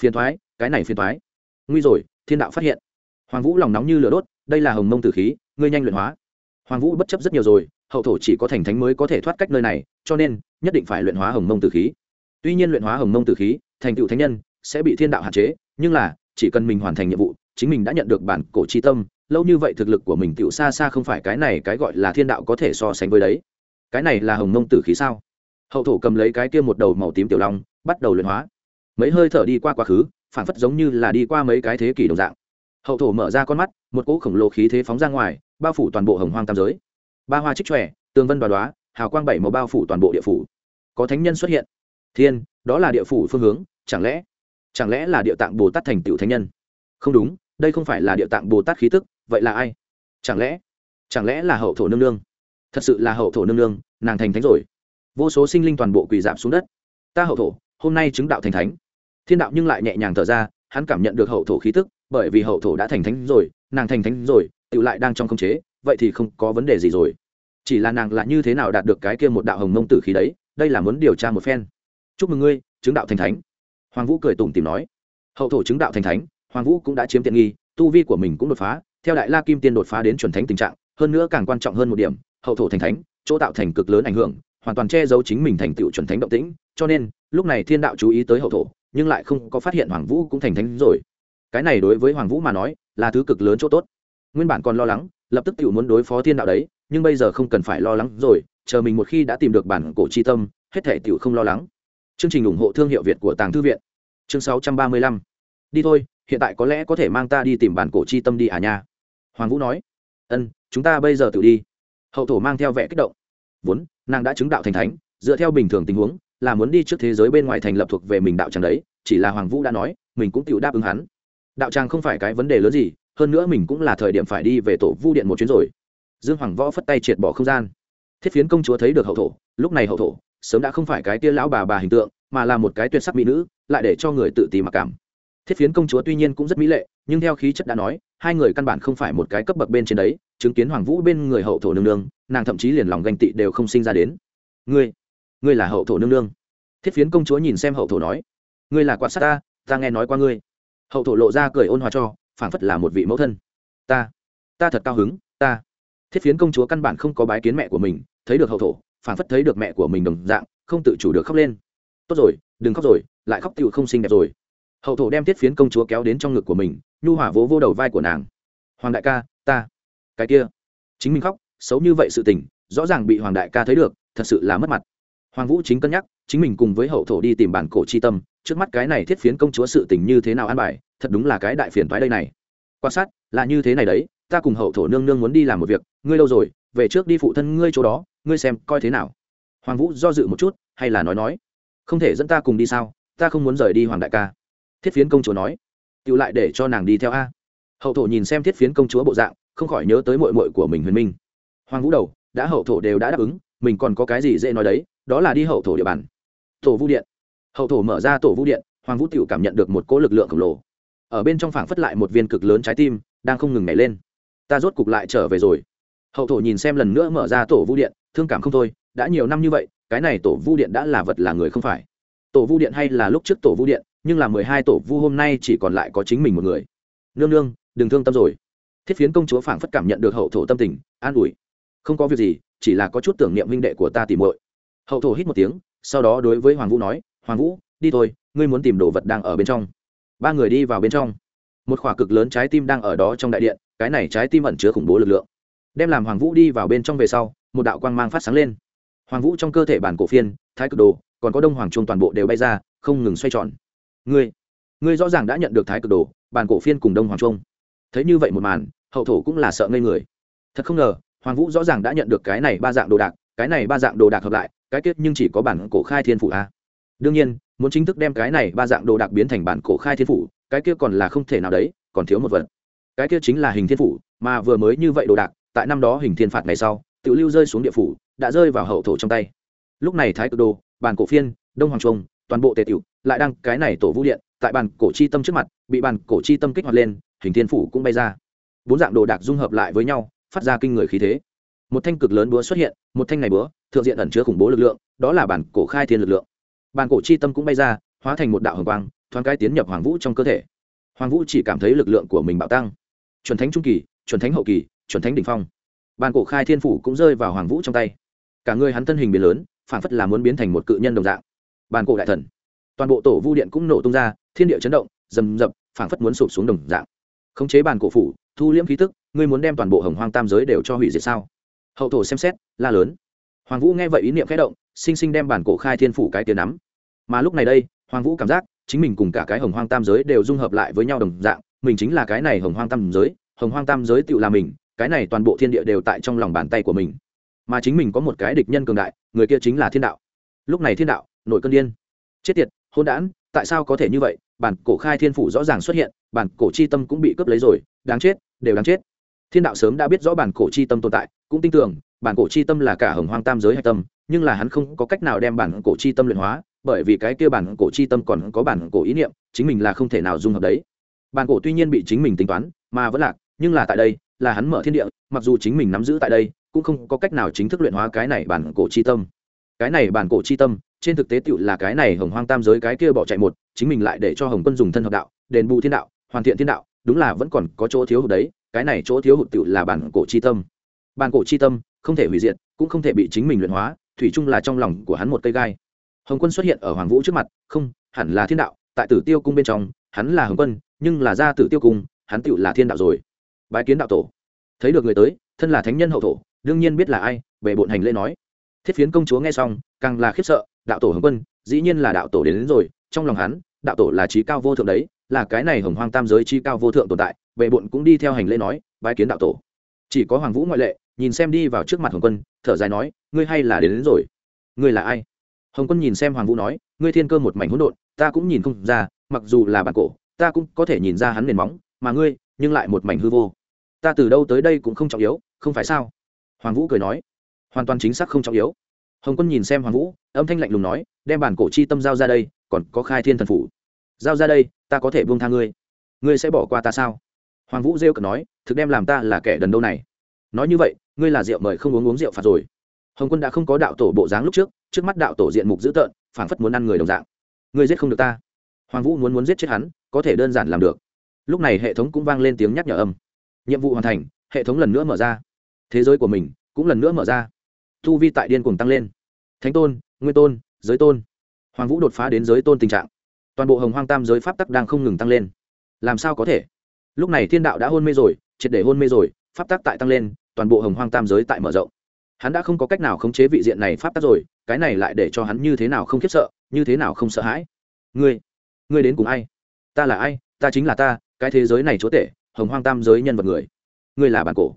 phiền thoái, cái này phiền thoái. Nguy rồi, thiên đạo phát hiện. Hoàng vũ lòng nóng như lửa đốt, đây là hồng mông tử khí, ngươi nhanh luyện hóa. Hoàng vũ bất chấp rất nhiều rồi, hậu thổ chỉ có thành thánh mới có thể thoát cách nơi này, cho nên, nhất định phải luyện hóa hồng mông tử khí. Tuy nhiên luyện hóa hồng mông tử khí, thành tựu thánh nhân, sẽ bị thiên đạo hạn chế, nhưng là, chỉ cần mình hoàn thành nhiệm vụ, chính mình đã nhận được bản cổ chi tâm, lâu như vậy thực lực của mình tựu xa xa không phải cái này cái gọi là thiên đạo có thể so sánh với đấy. Cái này là hồng mông tử khí sao? Hậu thổ cầm lấy cái kia một đầu màu tím tiểu long, bắt đầu luyện hóa mấy hơi thở đi qua quá khứ phản phất giống như là đi qua mấy cái thế kỷ đồng dạng. Hậu thổ mở ra con mắt, một cỗ khổng lồ khí thế phóng ra ngoài, bao phủ toàn bộ hồng hoang tam giới. Ba hoa trích tròe, tường vân đoá đoá, hào quang bảy màu bao phủ toàn bộ địa phủ. Có thánh nhân xuất hiện. Thiên, đó là địa phủ phương hướng, chẳng lẽ chẳng lẽ là địa tạng bồ tát thành tựu thánh nhân? Không đúng, đây không phải là địa tạng bồ tát khí tức, vậy là ai? Chẳng lẽ chẳng lẽ là hậu thổ nương nương? Thật sự là hậu thổ nương nương, nàng thành thánh rồi. Vô số sinh linh toàn bộ quỳ giảm xuống đất. Ta hậu thổ, hôm nay chứng đạo thành thánh thiên đạo nhưng lại nhẹ nhàng thở ra, hắn cảm nhận được hậu thổ khí tức, bởi vì hậu thổ đã thành thánh rồi, nàng thành thánh rồi tự lại đang trong khống chế, vậy thì không có vấn đề gì rồi. Chỉ là nàng là như thế nào đạt được cái kia một đạo hồng mông tử khí đấy, đây là muốn điều tra một phen. Chúc mừng ngươi, chứng đạo thành thánh. Hoàng vũ cười tủm tìm nói. Hậu thổ chứng đạo thành thánh, hoàng vũ cũng đã chiếm tiện nghi, tu vi của mình cũng đột phá, theo đại la kim tiên đột phá đến chuẩn thánh tình trạng, hơn nữa càng quan trọng hơn một điểm, hậu thổ thành thánh, chỗ tạo thành cực lớn ảnh hưởng, hoàn toàn che giấu chính mình thành tựu chuẩn thánh động tĩnh, cho nên, lúc này thiên đạo chú ý tới hậu thổ nhưng lại không có phát hiện hoàng vũ cũng thành thánh rồi. Cái này đối với hoàng vũ mà nói, là thứ cực lớn chỗ tốt. Nguyên bản còn lo lắng, lập tức tự muốn đối phó thiên đạo đấy, nhưng bây giờ không cần phải lo lắng rồi, chờ mình một khi đã tìm được bản cổ chi tâm, hết thể tiểu không lo lắng. Chương trình ủng hộ thương hiệu việt của tàng thư viện. Chương 635. đi thôi, hiện tại có lẽ có thể mang ta đi tìm bản cổ chi tâm đi à nha. Hoàng vũ nói. Ân, chúng ta bây giờ tự đi. Hậu thổ mang theo vẻ kích động. Vốn, nàng đã chứng đạo thành thánh, dựa theo bình thường tình huống là muốn đi trước thế giới bên ngoài thành lập thuộc về mình đạo tràng đấy, chỉ là hoàng vũ đã nói, mình cũng tự đáp ứng hắn. Đạo tràng không phải cái vấn đề lớn gì, hơn nữa mình cũng là thời điểm phải đi về tổ vu điện một chuyến rồi. Dương hoàng võ phất tay triệt bỏ không gian. Thiết phiến công chúa thấy được hậu thổ, lúc này hậu thổ, sớm đã không phải cái tia lão bà bà hình tượng, mà là một cái tuyệt sắc mỹ nữ, lại để cho người tự tìm mặc cảm. Thiết phiến công chúa tuy nhiên cũng rất mỹ lệ, nhưng theo khí chất đã nói, hai người căn bản không phải một cái cấp bậc bên trên đấy, chứng kiến hoàng vũ bên người hậu thổ nương nương, nàng thậm chí liền lòng ganh tị đều không sinh ra đến. Ngươi ngươi là hậu thổ nương nương. Thiết phiến công chúa nhìn xem hậu thổ nói, ngươi là quan sát ta ta nghe nói qua ngươi. Hậu thổ lộ ra cười ôn hòa cho, phảng phất là một vị mẫu thân. Ta ta thật cao hứng, ta. Thiết phiến công chúa căn bản không có bái kiến mẹ của mình, thấy được hậu thổ, phảng phất thấy được mẹ của mình đồng dạng, không tự chủ được khóc lên. Tốt rồi, đừng khóc rồi, lại khóc tựu không xinh đẹp rồi. Hậu thổ đem thiết phiến công chúa kéo đến trong ngực của mình, nhu hỏa vỗ vô đầu vai của nàng. Hoàng đại ca, ta. Cái kia. Chính mình khóc, xấu như vậy sự tình, rõ ràng bị hoàng đại ca thấy được, thật sự là mất mặt hoàng vũ chính cân nhắc, chính mình cùng với hậu thổ đi tìm bản cổ chi tâm, trước mắt cái này thiết phiến công chúa sự tình như thế nào an bài, thật đúng là cái đại phiền toái đây này. Quan sát, là như thế này đấy, ta cùng hậu thổ nương nương muốn đi làm một việc, ngươi lâu rồi, về trước đi phụ thân ngươi chỗ đó, ngươi xem coi thế nào. Hoàng vũ do dự một chút, hay là nói nói. Không thể dẫn ta cùng đi sao, ta không muốn rời đi hoàng đại ca. Thiết phiến công chúa nói. Tự lại để cho nàng đi theo a. Hậu thổ nhìn xem thiết phiến công chúa bộ dạng, không khỏi nhớ tới mội mội của mình huyền minh. Hoàng vũ đầu, đã hậu thổ đều đã đáp ứng, mình còn có cái gì dễ nói đấy đó là đi hậu thổ địa bàn. Tổ vũ điện. Hậu thổ mở ra tổ vũ điện, hoàng vũ tiểu cảm nhận được một cỗ lực lượng khổng lồ. Ở bên trong phảng phất lại một viên cực lớn trái tim, đang không ngừng nhảy lên. Ta rốt cục lại trở về rồi. Hậu thổ nhìn xem lần nữa mở ra tổ vũ điện, thương cảm không thôi, đã nhiều năm như vậy, cái này tổ vu điện đã là vật là người không phải. Tổ vu điện hay là lúc trước tổ vu điện, nhưng là mười hai tổ vu hôm nay chỉ còn lại có chính mình một người. Nương nương, đừng thương tâm rồi. Thiết phiến công chúa phảng phất cảm nhận được hậu thổ tâm tình, an ủi. Không có việc gì, chỉ là có chút tưởng niệm huynh đệ của ta tìm muội hậu thổ hít một tiếng, sau đó đối với hoàng vũ nói, hoàng vũ, đi thôi, ngươi muốn tìm đồ vật đang ở bên trong. Ba người đi vào bên trong. Một khỏa cực lớn trái tim đang ở đó trong đại điện, cái này trái tim ẩn chứa khủng bố lực lượng. Đem làm hoàng vũ đi vào bên trong về sau, một đạo quang mang phát sáng lên. Hoàng vũ trong cơ thể bản cổ phiên, thái cực đồ, còn có đông hoàng trung toàn bộ đều bay ra, không ngừng xoay tròn. Ngươi ngươi rõ ràng đã nhận được thái cực đồ, bản cổ phiên cùng đông hoàng trung thấy như vậy một màn, hậu thổ cũng là sợ ngây người. Thật không ngờ, hoàng vũ rõ ràng đã nhận được cái này ba dạng đồ đạc, cái này ba dạng đồ đạc hợp lại cái kết nhưng chỉ có bản cổ khai thiên phủ a. Đương nhiên, muốn chính thức đem cái này ba dạng đồ đạc biến thành bản cổ khai thiên phủ, cái kia còn là không thể nào đấy, còn thiếu một vật. Cái kia chính là hình thiên phủ, mà vừa mới như vậy đồ đạc, tại năm đó hình thiên phạt ngày sau, tự lưu rơi xuống địa phủ, đã rơi vào hậu thổ trong tay. Lúc này thái cực đồ, bản cổ phiên, đông hoàng trung, toàn bộ tề tiểu, lại đang cái này tổ vũ điện, tại bản cổ chi tâm trước mặt, bị bản cổ chi tâm kích hoạt lên, hình thiên phủ cũng bay ra. Bốn dạng đồ đạc dung hợp lại với nhau, phát ra kinh người khí thế. Một thanh cực lớn búa xuất hiện, một thanh này búa thượng diện ẩn chứa khủng bố lực lượng, đó là bản cổ khai thiên lực lượng. Bản cổ chi tâm cũng bay ra, hóa thành một đạo hồng quang, thoáng cái tiến nhập hoàng vũ trong cơ thể. Hoàng vũ chỉ cảm thấy lực lượng của mình bạo tăng. Chuẩn thánh trung kỳ, chuẩn thánh hậu kỳ, chuẩn thánh đỉnh phong. Bản cổ khai thiên phủ cũng rơi vào hoàng vũ trong tay. Cả người hắn thân hình biến lớn phản phất là muốn biến thành một cự nhân đồng dạng. Bản cổ đại thần. Toàn bộ tổ vu điện cũng nổ tung ra, thiên địa chấn động, rầm rập phản phất muốn sụp xuống đồng dạng. Khống chế bản cổ phủ, thu liễm khí tức, ngươi muốn đem toàn bộ hồng hoang tam giới đều cho hủy diệt sao? Hậu thổ xem xét, la lớn hoàng vũ nghe vậy ý niệm khẽ động, sinh sinh đem bản cổ khai thiên phủ cái tiền nắm. Mà lúc này đây, hoàng vũ cảm giác, chính mình cùng cả cái hồng hoang tam giới đều dung hợp lại với nhau đồng dạng, mình chính là cái này hồng hoang tam giới, hồng hoang tam giới tự là mình, cái này toàn bộ thiên địa đều tại trong lòng bàn tay của mình. Mà chính mình có một cái địch nhân cường đại, người kia chính là thiên đạo. Lúc này thiên đạo, nội cơn điên. Chết tiệt hôn đản, tại sao có thể như vậy? Bản cổ khai thiên phủ rõ ràng xuất hiện, bản cổ chi tâm cũng bị cướp lấy rồi, đáng chết, đều đáng chết. Thiên đạo sớm đã biết rõ bản cổ chi tâm tồn tại, cũng tin tưởng bản cổ chi tâm là cả hồng hoang tam giới hạch tâm, nhưng là hắn không có cách nào đem bản cổ chi tâm luyện hóa, bởi vì cái kia bản cổ chi tâm còn có bản cổ ý niệm, chính mình là không thể nào dung hợp đấy. Bản cổ tuy nhiên bị chính mình tính toán, mà vẫn lạc, nhưng là tại đây, là hắn mở thiên địa, mặc dù chính mình nắm giữ tại đây, cũng không có cách nào chính thức luyện hóa cái này bản cổ chi tâm. Cái này bản cổ chi tâm, trên thực tế tựu là cái này hồng hoang tam giới cái kia bỏ chạy một, chính mình lại để cho hồng quân dùng thân hợp đạo, đền bù thiên đạo, hoàn thiện thiên đạo, đúng là vẫn còn có chỗ thiếu hụt đấy, cái này chỗ thiếu hụt tựu là bản cổ chi tâm. Bản cổ chi tâm không thể hủy diệt cũng không thể bị chính mình luyện hóa thủy chung là trong lòng của hắn một cây gai. Hồng quân xuất hiện ở hoàng vũ trước mặt không hẳn là thiên đạo tại tử tiêu cung bên trong hắn là hồng quân nhưng là ra tử tiêu cung hắn tựu là thiên đạo rồi. Bái kiến đạo tổ. Thấy được người tới thân là thánh nhân hậu thổ đương nhiên biết là ai về bộn hành lễ nói. Thiết phiến công chúa nghe xong càng là khiếp sợ đạo tổ hồng quân dĩ nhiên là đạo tổ đến, đến rồi trong lòng hắn đạo tổ là trí cao vô thượng đấy là cái này hồng hoang tam giới trí cao vô thượng tồn tại về bộn cũng đi theo hành lễ nói bái kiến đạo tổ. Chỉ có hoàng vũ ngoại lệ nhìn xem đi vào trước mặt hồng quân thở dài nói ngươi hay là đến, đến rồi. Ngươi là ai? Hồng quân nhìn xem hoàng vũ nói ngươi thiên cơ một mảnh hỗn độn ta cũng nhìn không ra mặc dù là bản cổ ta cũng có thể nhìn ra hắn nền móng mà ngươi nhưng lại một mảnh hư vô. Ta từ đâu tới đây cũng không trọng yếu không phải sao? Hoàng vũ cười nói hoàn toàn chính xác không trọng yếu. Hồng quân nhìn xem hoàng vũ âm thanh lạnh lùng nói đem bản cổ chi tâm giao ra đây còn có khai thiên thần phủ. Giao ra đây ta có thể buông tha ngươi. Ngươi sẽ bỏ qua ta sao? Hoàng vũ rêu cợt nói thực đem làm ta là kẻ đần đâu này. Nói như vậy ngươi là rượu mời không uống uống rượu phạt rồi. Hồng quân đã không có đạo tổ bộ dáng lúc trước trước mắt đạo tổ diện mục dữ tợn, phảng phất muốn ăn người đồng dạng. Ngươi giết không được ta. Hoàng vũ muốn muốn giết chết hắn, có thể đơn giản làm được. Lúc này hệ thống cũng vang lên tiếng nhắc nhở âm. Nhiệm vụ hoàn thành, hệ thống lần nữa mở ra. Thế giới của mình cũng lần nữa mở ra. Thu vi tại điên cùng tăng lên. Thánh tôn, nguyên tôn, giới tôn. Hoàng vũ đột phá đến giới tôn tình trạng. Toàn bộ hồng hoang tam giới pháp tắc đang không ngừng tăng lên. Làm sao có thể? Lúc này thiên đạo đã hôn mê rồi, triệt để hôn mê rồi, pháp tắc tại tăng lên toàn bộ hồng hoang tam giới tại mở rộng. Hắn đã không có cách nào khống chế vị diện này pháp tắc rồi, cái này lại để cho hắn như thế nào không khiếp sợ, như thế nào không sợ hãi. Ngươi ngươi đến cùng ai? Ta là ai? Ta chính là ta, cái thế giới này chúa tể, hồng hoang tam giới nhân vật người. Ngươi là bản cổ.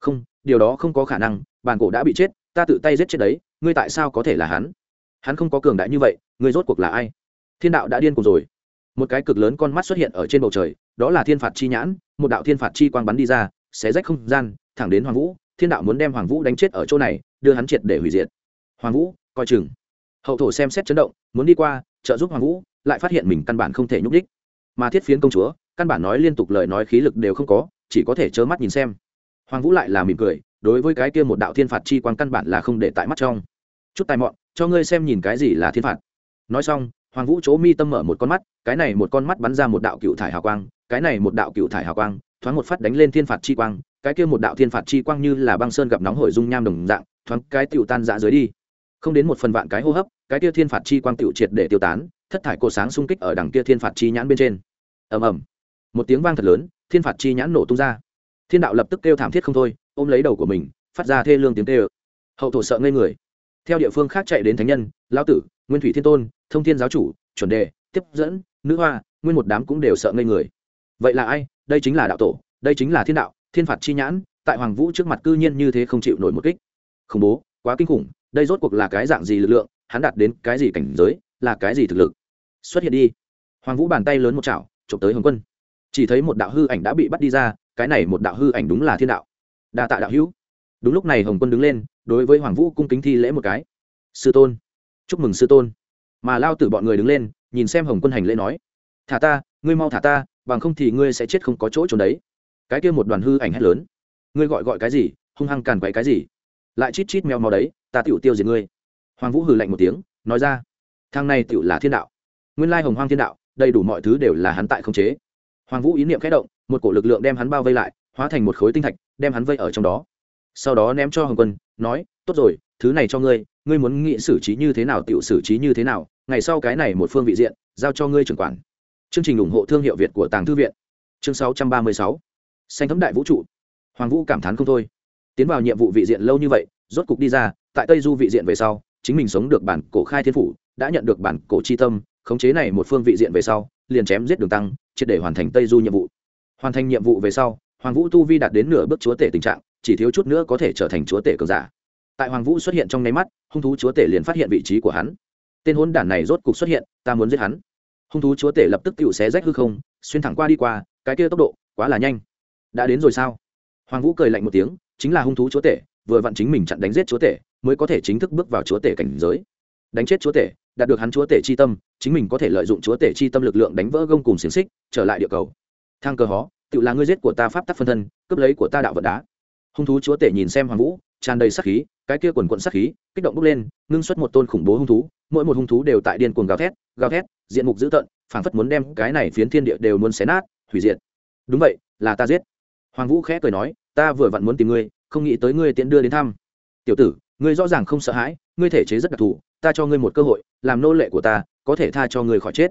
Không, điều đó không có khả năng, bản cổ đã bị chết, ta tự tay giết chết đấy, ngươi tại sao có thể là hắn? Hắn không có cường đại như vậy, ngươi rốt cuộc là ai? Thiên đạo đã điên cuồng rồi. Một cái cực lớn con mắt xuất hiện ở trên bầu trời, đó là thiên phạt chi nhãn, một đạo thiên phạt chi quang bắn đi ra, xé rách không gian thẳng đến hoàng vũ, thiên đạo muốn đem hoàng vũ đánh chết ở chỗ này, đưa hắn triệt để hủy diệt. Hoàng vũ, coi chừng. Hậu thổ xem xét chấn động, muốn đi qua, trợ giúp hoàng vũ, lại phát hiện mình căn bản không thể nhúc đích mà thiết phiến công chúa, căn bản nói liên tục lời nói khí lực đều không có, chỉ có thể trơ mắt nhìn xem. Hoàng vũ lại là mỉm cười, đối với cái kia một đạo thiên phạt chi quan căn bản là không để tại mắt trong. Chút tài mọn, cho ngươi xem nhìn cái gì là thiên phạt. Nói xong, hoàng vũ chỗ mi tâm mở một con mắt, cái này một con mắt bắn ra một đạo cựu thải hào quang, cái này một đạo cựu thải hào quang, thoáng một phát đánh lên thiên phạt chi quang cái kia một đạo thiên phạt chi quang như là băng sơn gặp nóng hổi dung nham đồng dạng, thoáng cái tiểu tan dã dưới đi. Không đến một phần vạn cái hô hấp, cái kia thiên phạt chi quang tiểu triệt để tiêu tán, thất thải cổ sáng xung kích ở đằng kia thiên phạt chi nhãn bên trên. Ầm ầm. Một tiếng vang thật lớn, thiên phạt chi nhãn nổ tung ra. Thiên đạo lập tức kêu thảm thiết không thôi, ôm lấy đầu của mình, phát ra thê lương tiếng tê hậu thổ sợ ngây người. Theo địa phương khác chạy đến thánh nhân, lão tử, nguyên thủy thiên tôn, thông thiên giáo chủ, chuẩn đề, tiếp dẫn, nữ hoa, nguyên một đám cũng đều sợ ngây người. Vậy là ai? Đây chính là đạo tổ, đây chính là thiên đạo thiên phạt chi nhãn, tại hoàng vũ trước mặt cư nhiên như thế không chịu nổi một kích. Khủng bố, quá kinh khủng, đây rốt cuộc là cái dạng gì lực lượng, hắn đạt đến cái gì cảnh giới, là cái gì thực lực? Xuất hiện đi. Hoàng vũ bàn tay lớn một chảo, chụp tới hồng quân. Chỉ thấy một đạo hư ảnh đã bị bắt đi ra, cái này một đạo hư ảnh đúng là thiên đạo. Đa tạ đạo hữu. Đúng lúc này hồng quân đứng lên, đối với hoàng vũ cung kính thi lễ một cái. Sư tôn. Chúc mừng sư tôn. Mà lao tử bọn người đứng lên, nhìn xem hồng quân hành lễ nói. Thả ta, ngươi mau thả ta, bằng không thì ngươi sẽ chết không có chỗ trốn đấy cái kia một đoàn hư ảnh hét lớn. Ngươi gọi gọi cái gì, hung hăng càn quậy cái gì? Lại chít chít mèo mò đấy, ta tựu tiêu diệt ngươi. Hoàng vũ hừ lạnh một tiếng, nói ra thang này tựu là thiên đạo. Nguyên lai hồng hoang thiên đạo, đầy đủ mọi thứ đều là hắn tại không chế. Hoàng vũ ý niệm khẽ động, một cổ lực lượng đem hắn bao vây lại, hóa thành một khối tinh thạch, đem hắn vây ở trong đó. Sau đó ném cho hồng quân, nói, tốt rồi, thứ này cho ngươi ngươi muốn nghĩ xử trí như thế nào tựu xử trí như thế nào, ngày sau cái này một phương vị diện, giao cho ngươi trưởng quản. Chương trình ủng hộ thương hiệu việt của tàng thư viện. Chương 636 xanh thấm đại vũ trụ. Hoàng vũ cảm thán không thôi. Tiến vào nhiệm vụ vị diện lâu như vậy, rốt cục đi ra, tại tây du vị diện về sau, chính mình sống được bản cổ khai thiên phủ, đã nhận được bản cổ chi tâm, khống chế này một phương vị diện về sau, liền chém giết đường tăng, triệt để hoàn thành tây du nhiệm vụ. Hoàn thành nhiệm vụ về sau, hoàng vũ tu vi đạt đến nửa bước chúa tể tình trạng, chỉ thiếu chút nữa có thể trở thành chúa tể cường giả. Tại hoàng vũ xuất hiện trong nháy mắt, hung thú chúa tể liền phát hiện vị trí của hắn. Tên hôn đản này rốt cục xuất hiện, ta muốn giết hắn. Hung thú chúa tể lập tức tự xé rách hư không, xuyên thẳng qua đi qua, cái kia tốc độ quá là nhanh đã đến rồi sao? Hoàng vũ cười lạnh một tiếng, chính là hung thú chúa tể, vừa vặn chính mình chặn đánh giết chúa tể, mới có thể chính thức bước vào chúa tể cảnh giới. Đánh chết chúa tể, đạt được hắn chúa tể chi tâm, chính mình có thể lợi dụng chúa tể chi tâm lực lượng đánh vỡ gông cùng xiềng xích, trở lại địa cầu. Thang cơ hó, tự là ngươi giết của ta pháp tắc phân thân, cướp lấy của ta đạo vật đá. Hung thú chúa tể nhìn xem hoàng vũ, tràn đầy sát khí, cái kia quần quận sát khí, kích động bốc lên, ngưng xuất một tôn khủng bố hung thú, mỗi một hung thú đều tại điên cuồng gào thét gào thét, diện mục dữ tợn, phảng phất muốn đem cái này phiến thiên địa đều muốn xé nát, hủy diệt. Đúng vậy, là ta giết hoàng vũ khẽ cười nói, ta vừa vặn muốn tìm ngươi, không nghĩ tới ngươi tiện đưa đến thăm. Tiểu tử, ngươi rõ ràng không sợ hãi, ngươi thể chế rất đặc thù, ta cho ngươi một cơ hội, làm nô lệ của ta, có thể tha cho ngươi khỏi chết.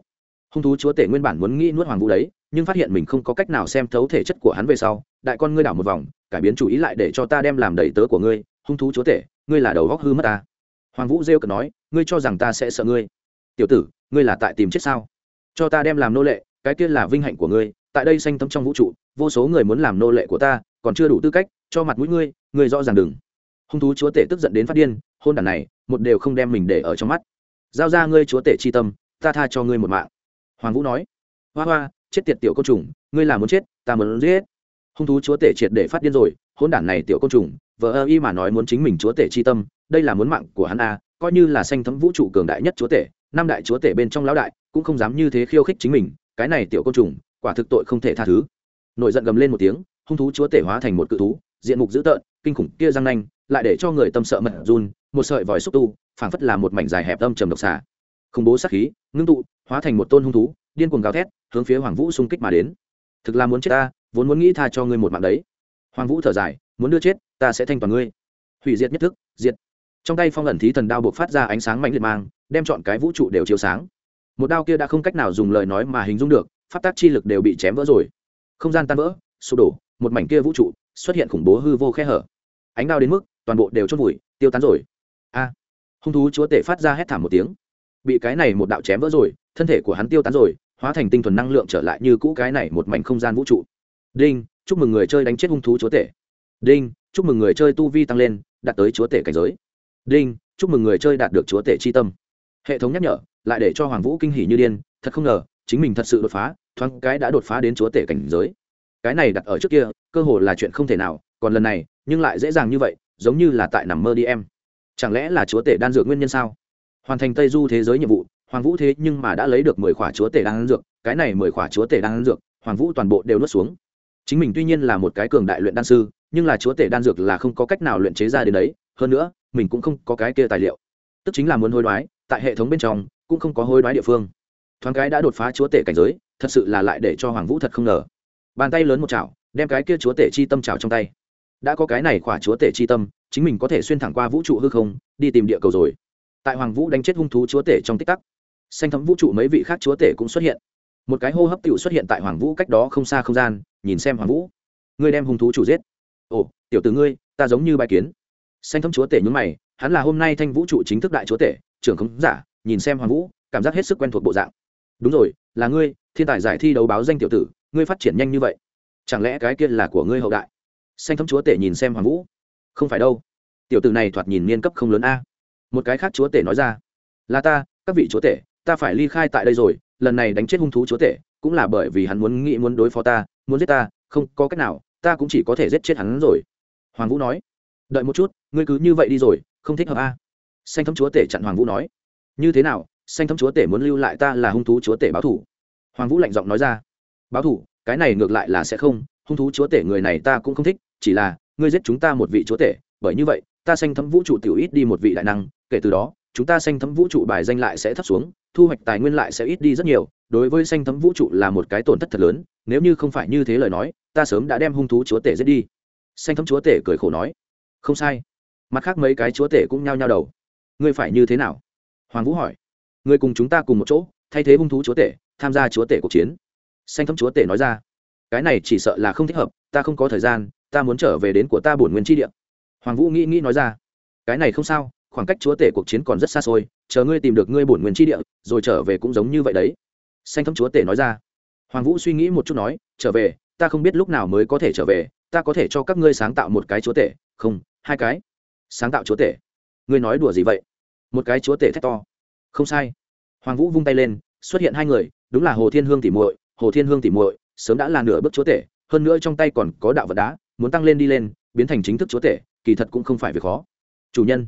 Hung thú chúa tể nguyên bản muốn nghĩ nuốt hoàng vũ đấy, nhưng phát hiện mình không có cách nào xem thấu thể chất của hắn về sau, đại con ngươi đảo một vòng, cải biến chủ ý lại để cho ta đem làm đầy tớ của ngươi, hung thú chúa tể, ngươi là đầu góc hư mất ta. Hoàng vũ rêu cực nói, ngươi cho rằng ta sẽ sợ ngươi? Tiểu tử, ngươi là tại tìm chết sao? Cho ta đem làm nô lệ, cái kia là vinh hạnh của ngươi, tại đây xanh tấm trong vũ trụ vô số người muốn làm nô lệ của ta, còn chưa đủ tư cách, cho mặt mũi ngươi ngươi rõ ràng đừng. Hung thú chúa tể tức giận đến phát điên, hôn đản này, một đều không đem mình để ở trong mắt. Giao ra ngươi chúa tể chi tâm, ta tha cho ngươi một mạng. Hoàng vũ nói, hoa hoa, chết tiệt tiểu côn trùng, ngươi là muốn chết, ta muốn giết. Hung thú chúa tể triệt để phát điên rồi, hôn đản này tiểu côn trùng vợ ơ y mà nói muốn chính mình chúa tể chi tâm, đây là muốn mạng của hắn a coi như là sanh thấm vũ trụ cường đại nhất chúa tể, năm đại chúa tể bên trong lão đại, cũng không dám như thế khiêu khích chính mình, cái này tiểu côn trùng, quả thực tội không thể tha thứ nổi giận gầm lên một tiếng, hung thú chúa tể hóa thành một cự thú, diện mục dữ tợn, kinh khủng kia răng nanh, lại để cho người tâm sợ mật run, một sợi vòi xúc tu, phảng phất là một mảnh dài hẹp âm trầm độc xả khủng bố sát khí, ngưng tụ, hóa thành một tôn hung thú, điên cuồng gào thét, hướng phía hoàng vũ xung kích mà đến. Thực là muốn chết ta, vốn muốn nghĩ tha cho ngươi một mạng đấy. Hoàng vũ thở dài, muốn đưa chết, ta sẽ thanh toàn ngươi. Hủy diệt nhất thức, diệt. Trong tay phong ẩn thí thần đao buộc phát ra ánh sáng mạnh liệt mang, đem chọn cái vũ trụ đều chiếu sáng. Một đao kia đã không cách nào dùng lời nói mà hình dung được phát tác chi lực đều bị chém vỡ rồi không gian tan vỡ, sụp đổ, một mảnh kia vũ trụ xuất hiện khủng bố hư vô khe hở. Ánh đao đến mức toàn bộ đều chốt vùi, tiêu tán rồi. A! Hung thú chúa tể phát ra hét thảm một tiếng. Bị cái này một đạo chém vỡ rồi, thân thể của hắn tiêu tán rồi, hóa thành tinh thuần năng lượng trở lại như cũ cái này một mảnh không gian vũ trụ. Đinh, chúc mừng người chơi đánh chết hung thú chúa tể. Đinh, chúc mừng người chơi tu vi tăng lên, đạt tới chúa tể cảnh giới. Đinh, chúc mừng người chơi đạt được chúa tể chi tâm. Hệ thống nhắc nhở, lại để cho hoàng vũ kinh hỉ như điên, thật không ngờ, chính mình thật sự đột phá thoáng cái đã đột phá đến chúa tể cảnh giới. Cái này đặt ở trước kia, cơ hồ là chuyện không thể nào, còn lần này, nhưng lại dễ dàng như vậy, giống như là tại nằm mơ đi em. Chẳng lẽ là chúa tể đan dược nguyên nhân sao? Hoàn thành tây du thế giới nhiệm vụ, hoàng vũ thế nhưng mà đã lấy được mười khỏa chúa tể đan dược, cái này mười khỏa chúa tể đan dược, hoàng vũ toàn bộ đều nuốt xuống. Chính mình tuy nhiên là một cái cường đại luyện đan sư, nhưng là chúa tể đan dược là không có cách nào luyện chế ra đến đấy, hơn nữa, mình cũng không có cái kia tài liệu. Tức chính là muốn hối đoái, tại hệ thống bên trong, cũng không có hối đoái địa phương. Thoáng cái đã đột phá chúa tể cảnh giới thật sự là lại để cho hoàng vũ thật không ngờ. Bàn tay lớn một chảo, đem cái kia chúa tể chi tâm chảo trong tay. Đã có cái này khỏa chúa tể chi tâm, chính mình có thể xuyên thẳng qua vũ trụ hư không, đi tìm địa cầu rồi. Tại hoàng vũ đánh chết hung thú chúa tể trong tích tắc, xanh thấm vũ trụ mấy vị khác chúa tể cũng xuất hiện. Một cái hô hấp tựu xuất hiện tại hoàng vũ cách đó không xa không gian, nhìn xem hoàng vũ. Ngươi đem hung thú chủ giết. Ồ, tiểu từ ngươi, ta giống như bài kiến. Xanh thấm chúa tể nhún mày, hắn là hôm nay thanh vũ trụ chính thức đại chúa tể, trưởng không giả, nhìn xem hoàng vũ, cảm giác hết sức quen thuộc bộ dạng. Đúng rồi, là ngươi thiên tài giải thi đấu báo danh tiểu tử, ngươi phát triển nhanh như vậy, chẳng lẽ cái kia là của ngươi hậu đại? Xanh thấm chúa tể nhìn xem hoàng vũ. Không phải đâu. Tiểu tử này thoạt nhìn niên cấp không lớn a. Một cái khác chúa tể nói ra, là ta, các vị chúa tể, ta phải ly khai tại đây rồi, lần này đánh chết hung thú chúa tể, cũng là bởi vì hắn muốn nghĩ muốn đối phó ta, muốn giết ta, không có cách nào, ta cũng chỉ có thể giết chết hắn rồi. Hoàng vũ nói, đợi một chút, ngươi cứ như vậy đi rồi, không thích hợp a. Xanh thấm chúa tể chặn hoàng vũ nói, như thế nào, xanh thấm chúa tể muốn lưu lại ta là hung thú chúa tể báo thủ hoàng vũ lạnh giọng nói ra. Báo thủ, cái này ngược lại là sẽ không, hung thú chúa tể người này ta cũng không thích, chỉ là, ngươi giết chúng ta một vị chúa tể, bởi như vậy, ta sanh thấm vũ trụ tiểu ít đi một vị đại năng, kể từ đó, chúng ta sanh thấm vũ trụ bài danh lại sẽ thấp xuống, thu hoạch tài nguyên lại sẽ ít đi rất nhiều, đối với sanh thấm vũ trụ là một cái tổn thất thật lớn, nếu như không phải như thế lời nói, ta sớm đã đem hung thú chúa tể giết đi. Sanh thấm chúa tể cười khổ nói. Không sai. Mặt khác mấy cái chúa tể cũng nhao nhao đầu. Ngươi phải như thế nào? Hoàng vũ hỏi. Ngươi cùng chúng ta cùng một chỗ, thay thế hung thú chúa tể tham gia chúa tể cuộc chiến. Xanh thấm chúa tể nói ra, cái này chỉ sợ là không thích hợp, ta không có thời gian, ta muốn trở về đến của ta bổn nguyên tri địa. Hoàng vũ nghĩ nghĩ nói ra, cái này không sao, khoảng cách chúa tể cuộc chiến còn rất xa xôi, chờ ngươi tìm được ngươi bổn nguyên tri địa, rồi trở về cũng giống như vậy đấy. Xanh thấm chúa tể nói ra. Hoàng vũ suy nghĩ một chút nói, trở về, ta không biết lúc nào mới có thể trở về, ta có thể cho các ngươi sáng tạo một cái chúa tể. Không, hai cái. Sáng tạo chúa tể? Ngươi nói đùa gì vậy? Một cái chúa tể thét to. Không sai. Hoàng vũ vung tay lên xuất hiện hai người, đúng là hồ thiên hương tỉ muội, hồ thiên hương tỉ muội, sớm đã là nửa bước chúa tể, hơn nữa trong tay còn có đạo vật đá, muốn tăng lên đi lên, biến thành chính thức chúa tể, kỳ thật cũng không phải việc khó. Chủ nhân,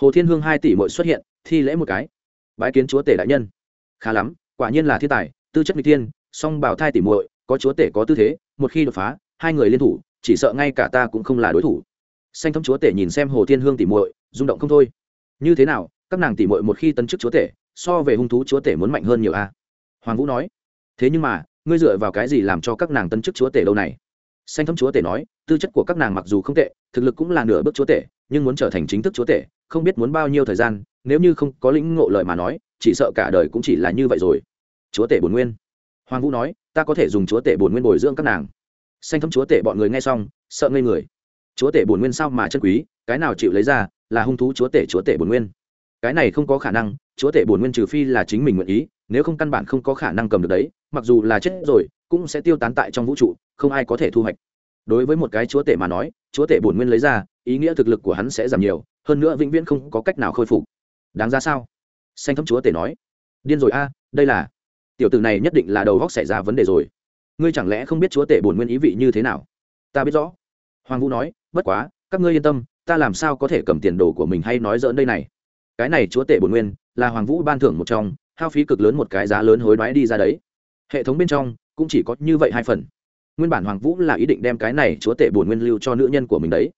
hồ thiên hương hai tỷ muội xuất hiện, thi lễ một cái. Bái kiến chúa tể đại nhân. Khá lắm, quả nhiên là thiên tài, tư chất mỹ thiên song bảo thai tỷ muội, có chúa tể có tư thế, một khi đột phá, hai người liên thủ, chỉ sợ ngay cả ta cũng không là đối thủ. Xanh thấm chúa tể nhìn xem hồ thiên hương tỷ muội, rung động không thôi. Như thế nào, các nàng tỷ muội một khi tấn chức chúa tể so về hung thú chúa tể muốn mạnh hơn nhiều a. Hoàng vũ nói, thế nhưng mà, ngươi dựa vào cái gì làm cho các nàng tân chức chúa tể lâu này? Xanh thấm chúa tể nói, tư chất của các nàng mặc dù không tệ, thực lực cũng là nửa bước chúa tể, nhưng muốn trở thành chính thức chúa tể, không biết muốn bao nhiêu thời gian, nếu như không có lĩnh ngộ lời mà nói, chỉ sợ cả đời cũng chỉ là như vậy rồi. Chúa tể bồn nguyên. Hoàng vũ nói, ta có thể dùng chúa tể bồn nguyên bồi dưỡng các nàng. Xanh thấm chúa tể bọn người nghe xong, sợ ngây người. Chúa tể bồn nguyên sao mà chân quý, cái nào chịu lấy ra là hung thú chúa tể chúa tể bồn nguyên? Cái này không có khả năng, chúa tể bổn nguyên trừ phi là chính mình nguyện ý, nếu không căn bản không có khả năng cầm được đấy, mặc dù là chết rồi, cũng sẽ tiêu tán tại trong vũ trụ, không ai có thể thu hoạch. Đối với một cái chúa tể mà nói, chúa tể bổn nguyên lấy ra, ý nghĩa thực lực của hắn sẽ giảm nhiều, hơn nữa vĩnh viễn không có cách nào khôi phục. Đáng ra sao? Xanh thấm chúa tể nói. Điên rồi a, đây là, tiểu tử này nhất định là đầu góc xảy ra vấn đề rồi. Ngươi chẳng lẽ không biết chúa tể bổn nguyên ý vị như thế nào? Ta biết rõ. Hoàng vũ nói, bất quá, các ngươi yên tâm, ta làm sao có thể cầm tiền đồ của mình hay nói dỡn đây này? Cái này chúa tể bổn nguyên, là hoàng vũ ban thưởng một trong, hao phí cực lớn một cái giá lớn hối đoái đi ra đấy. Hệ thống bên trong cũng chỉ có như vậy hai phần. Nguyên bản hoàng vũ là ý định đem cái này chúa tể bổn nguyên lưu cho nữ nhân của mình đấy.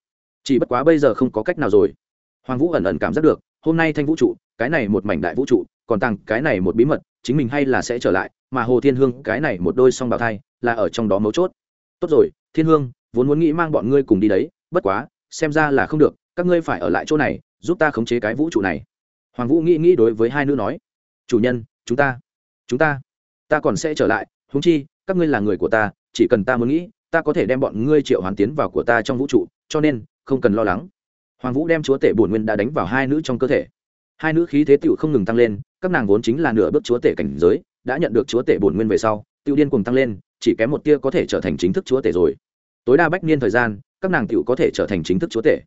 Chỉ bất quá bây giờ không có cách nào rồi. Hoàng vũ ẩn ẩn cảm giác được, hôm nay thanh vũ trụ, cái này một mảnh đại vũ trụ, còn tăng cái này một bí mật, chính mình hay là sẽ trở lại, mà hồ thiên hương, cái này một đôi song bào thai, là ở trong đó mấu chốt. Tốt rồi, thiên hương, vốn muốn nghĩ mang bọn ngươi cùng đi đấy, bất quá, xem ra là không được các ngươi phải ở lại chỗ này, giúp ta khống chế cái vũ trụ này. Hoàng vũ nghĩ nghĩ đối với hai nữ nói, chủ nhân, chúng ta chúng ta ta còn sẽ trở lại húng chi, các ngươi là người của ta, chỉ cần ta muốn nghĩ, ta có thể đem bọn ngươi triệu hoàn tiến vào của ta trong vũ trụ, cho nên, không cần lo lắng. Hoàng vũ đem chúa tể bổn nguyên đã đánh vào hai nữ trong cơ thể. Hai nữ khí thế tựu không ngừng tăng lên, các nàng vốn chính là nửa bước chúa tể cảnh giới, đã nhận được chúa tể bổn nguyên về sau, tựu điên cùng tăng lên, chỉ kém một tia có thể trở thành chính thức chúa tể rồi. Tối đa bách niên thời gian, các nàng tựu có thể trở thành chính thức chúa tể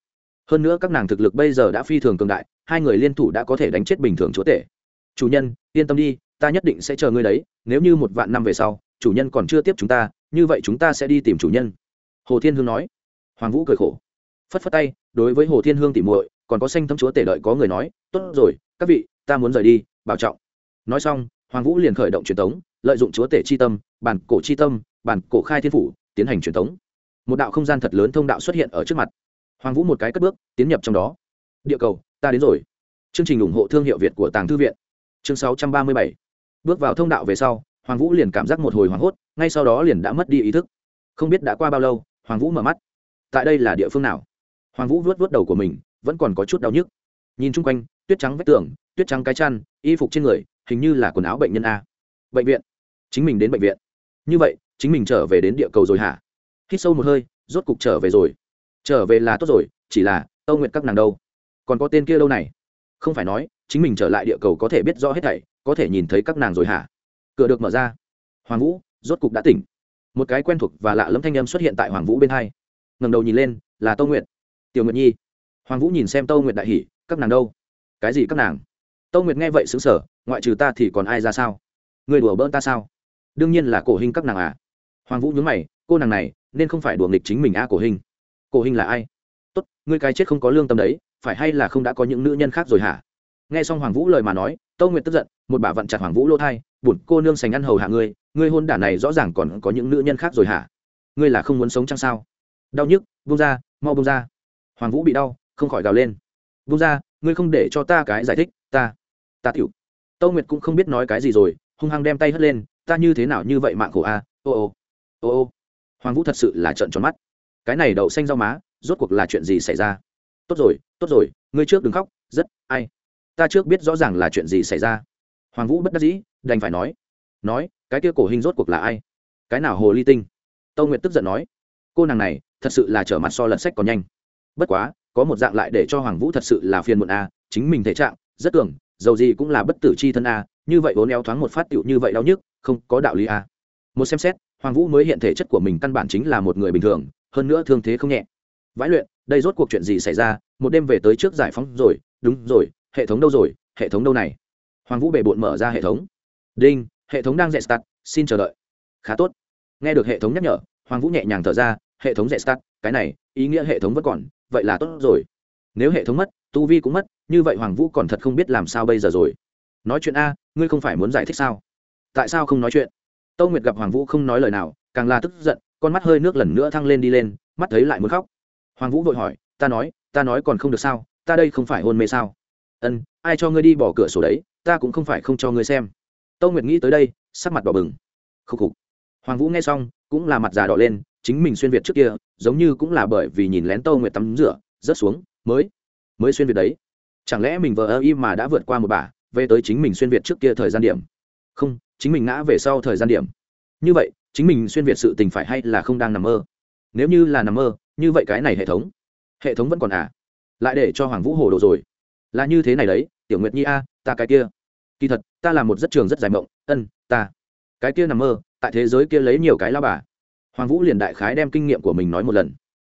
hơn nữa các nàng thực lực bây giờ đã phi thường cường đại, hai người liên thủ đã có thể đánh chết bình thường chúa tể. Chủ nhân, yên tâm đi, ta nhất định sẽ chờ ngươi đấy, nếu như một vạn năm về sau, chủ nhân còn chưa tiếp chúng ta, như vậy chúng ta sẽ đi tìm chủ nhân. Hồ thiên hương nói. Hoàng vũ cười khổ. Phất phất tay, đối với hồ thiên hương tỉ muội, còn có xanh thấm chúa tể đợi có người nói, tốt rồi, các vị, ta muốn rời đi, bảo trọng. Nói xong, hoàng vũ liền khởi động truyền tống, lợi dụng chúa tể chi tâm, bản cổ chi tâm, bản cổ khai thiên phủ, tiến hành truyền tống. Một đạo không gian thật lớn thông đạo xuất hiện ở trước mặt hoàng vũ một cái cất bước, tiến nhập trong đó. Địa cầu, ta đến rồi. Chương trình ủng hộ thương hiệu việt của tàng thư viện. Chương 637. bước vào thông đạo về sau, hoàng vũ liền cảm giác một hồi hoảng hốt, ngay sau đó liền đã mất đi ý thức. Không biết đã qua bao lâu, hoàng vũ mở mắt. Tại đây là địa phương nào? Hoàng vũ vuốt vuốt đầu của mình, vẫn còn có chút đau nhức. Nhìn chung quanh, tuyết trắng vách tường, tuyết trắng cái chăn, y phục trên người, hình như là quần áo bệnh nhân a. Bệnh viện. Chính mình đến bệnh viện. Như vậy, chính mình trở về đến địa cầu rồi hả? Hít sâu một hơi, rốt cục trở về rồi trở về là tốt rồi, chỉ là, âu nguyện các nàng đâu? Còn có tên kia đâu này? Không phải nói, chính mình trở lại địa cầu có thể biết rõ hết thảy, có thể nhìn thấy các nàng rồi hả? Cửa được mở ra. Hoàng vũ, rốt cục đã tỉnh. Một cái quen thuộc và lạ lẫm thanh âm xuất hiện tại hoàng vũ bên hai. Ngầm đầu nhìn lên, là tâu nguyệt. Tiểu nguyệt nhi. Hoàng vũ nhìn xem tâu nguyệt đại hỷ các nàng đâu? Cái gì các nàng? Tâu nguyệt nghe vậy xứng sở ngoại trừ ta thì còn ai ra sao? Người đùa bỡn ta sao? Đương nhiên là cổ hình các nàng à. Hoàng vũ nhớ mày, cô nàng này, nên không phải đùa nghịch chính mình a cổ hình cổ hình là ai? Tốt, ngươi cái chết không có lương tâm đấy, phải hay là không đã có những nữ nhân khác rồi hả? Nghe xong hoàng vũ lời mà nói tâu nguyệt tức giận, một bà vặn chặt hoàng vũ lỗ thai bụt cô nương sành ăn hầu hạ ngươi ngươi hôn đả này rõ ràng còn có những nữ nhân khác rồi hả? Ngươi là không muốn sống chăng sao? Đau nhức bung ra, mau bung ra. Hoàng vũ bị đau, không khỏi gào lên. Bung ra, ngươi không để cho ta cái giải thích, ta ta tiểu. Tâu nguyệt cũng không biết nói cái gì rồi, hung hăng đem tay hất lên, ta như thế nào như vậy mạng khổ a, ô ô ô ô. Hoàng vũ thật sự là trợn tròn mắt cái này đậu xanh rau má, rốt cuộc là chuyện gì xảy ra? Tốt rồi tốt rồi, ngươi trước đừng khóc, rất ai? Ta trước biết rõ ràng là chuyện gì xảy ra. Hoàng vũ bất đắc dĩ, đành phải nói. Nói, cái kia cổ hình rốt cuộc là ai? Cái nào hồ ly tinh? Tâu nguyệt tức giận nói. Cô nàng này, thật sự là trở mặt so lật sách còn nhanh. Bất quá, có một dạng lại để cho hoàng vũ thật sự là phiền muộn a chính mình thể trạng, rất tưởng dầu gì cũng là bất tử c h i thân a như vậy vốn éo thoáng một phát tựu như vậy đau nhức, không có đạo lý a một xem xét, hoàng vũ mới hiện thể chất của mình căn bản chính là một người bình thường hơn nữa thương thế không nhẹ. Vãi luyện, đây rốt cuộc chuyện gì xảy ra? Một đêm về tới trước giải phóng rồi. Đúng rồi, hệ thống đâu rồi? Hệ thống đâu này? Hoàng vũ bề bộn mở ra hệ thống. Đinh, hệ thống đang dẹt start xin chờ đợi. Khá tốt. Nghe được hệ thống nhắc nhở, hoàng vũ nhẹ nhàng thở ra, hệ thống dẹt start cái này, ý nghĩa hệ thống vẫn còn, vậy là tốt rồi. Nếu hệ thống mất, tu vi cũng mất, như vậy hoàng vũ còn thật không biết làm sao bây giờ rồi. Nói chuyện a, ngươi không phải muốn giải thích sao? Tại sao không nói chuyện? Tâu nguyệt gặp hoàng vũ không nói lời nào, càng là tức giận con mắt hơi nước lần nữa thăng lên đi lên mắt thấy lại muốn khóc. Hoàng vũ vội hỏi ta nói ta nói còn không được sao? Ta đây không phải hôn mê sao? Ân ai cho ngươi đi bỏ cửa sổ đấy ta cũng không phải không cho ngươi xem. Tâu nguyệt nghĩ tới đây sắc mặt đỏ bừng. Khúc khục. Hoàng vũ nghe xong cũng là mặt già đỏ lên chính mình xuyên việt trước kia giống như cũng là bởi vì nhìn lén tâu nguyệt tắm rửa rớt xuống mới mới xuyên việt đấy. Chẳng lẽ mình vờ ơ y mà đã vượt qua một bà, về tới chính mình xuyên việt trước kia thời gian điểm? Không chính mình ngã về sau thời gian điểm. Như vậy chính mình xuyên việt sự tình phải hay là không đang nằm mơ? Nếu như là nằm mơ, như vậy cái này hệ thống hệ thống vẫn còn à? Lại để cho hoàng vũ hồ đồ rồi. Là như thế này đấy, tiểu nguyệt nhi a, ta cái kia. Kỳ thật, ta là một rất trường rất dài mộng, ân, ta. Cái kia nằm mơ, tại thế giới kia lấy nhiều cái lao bà. Hoàng vũ liền đại khái đem kinh nghiệm của mình nói một lần.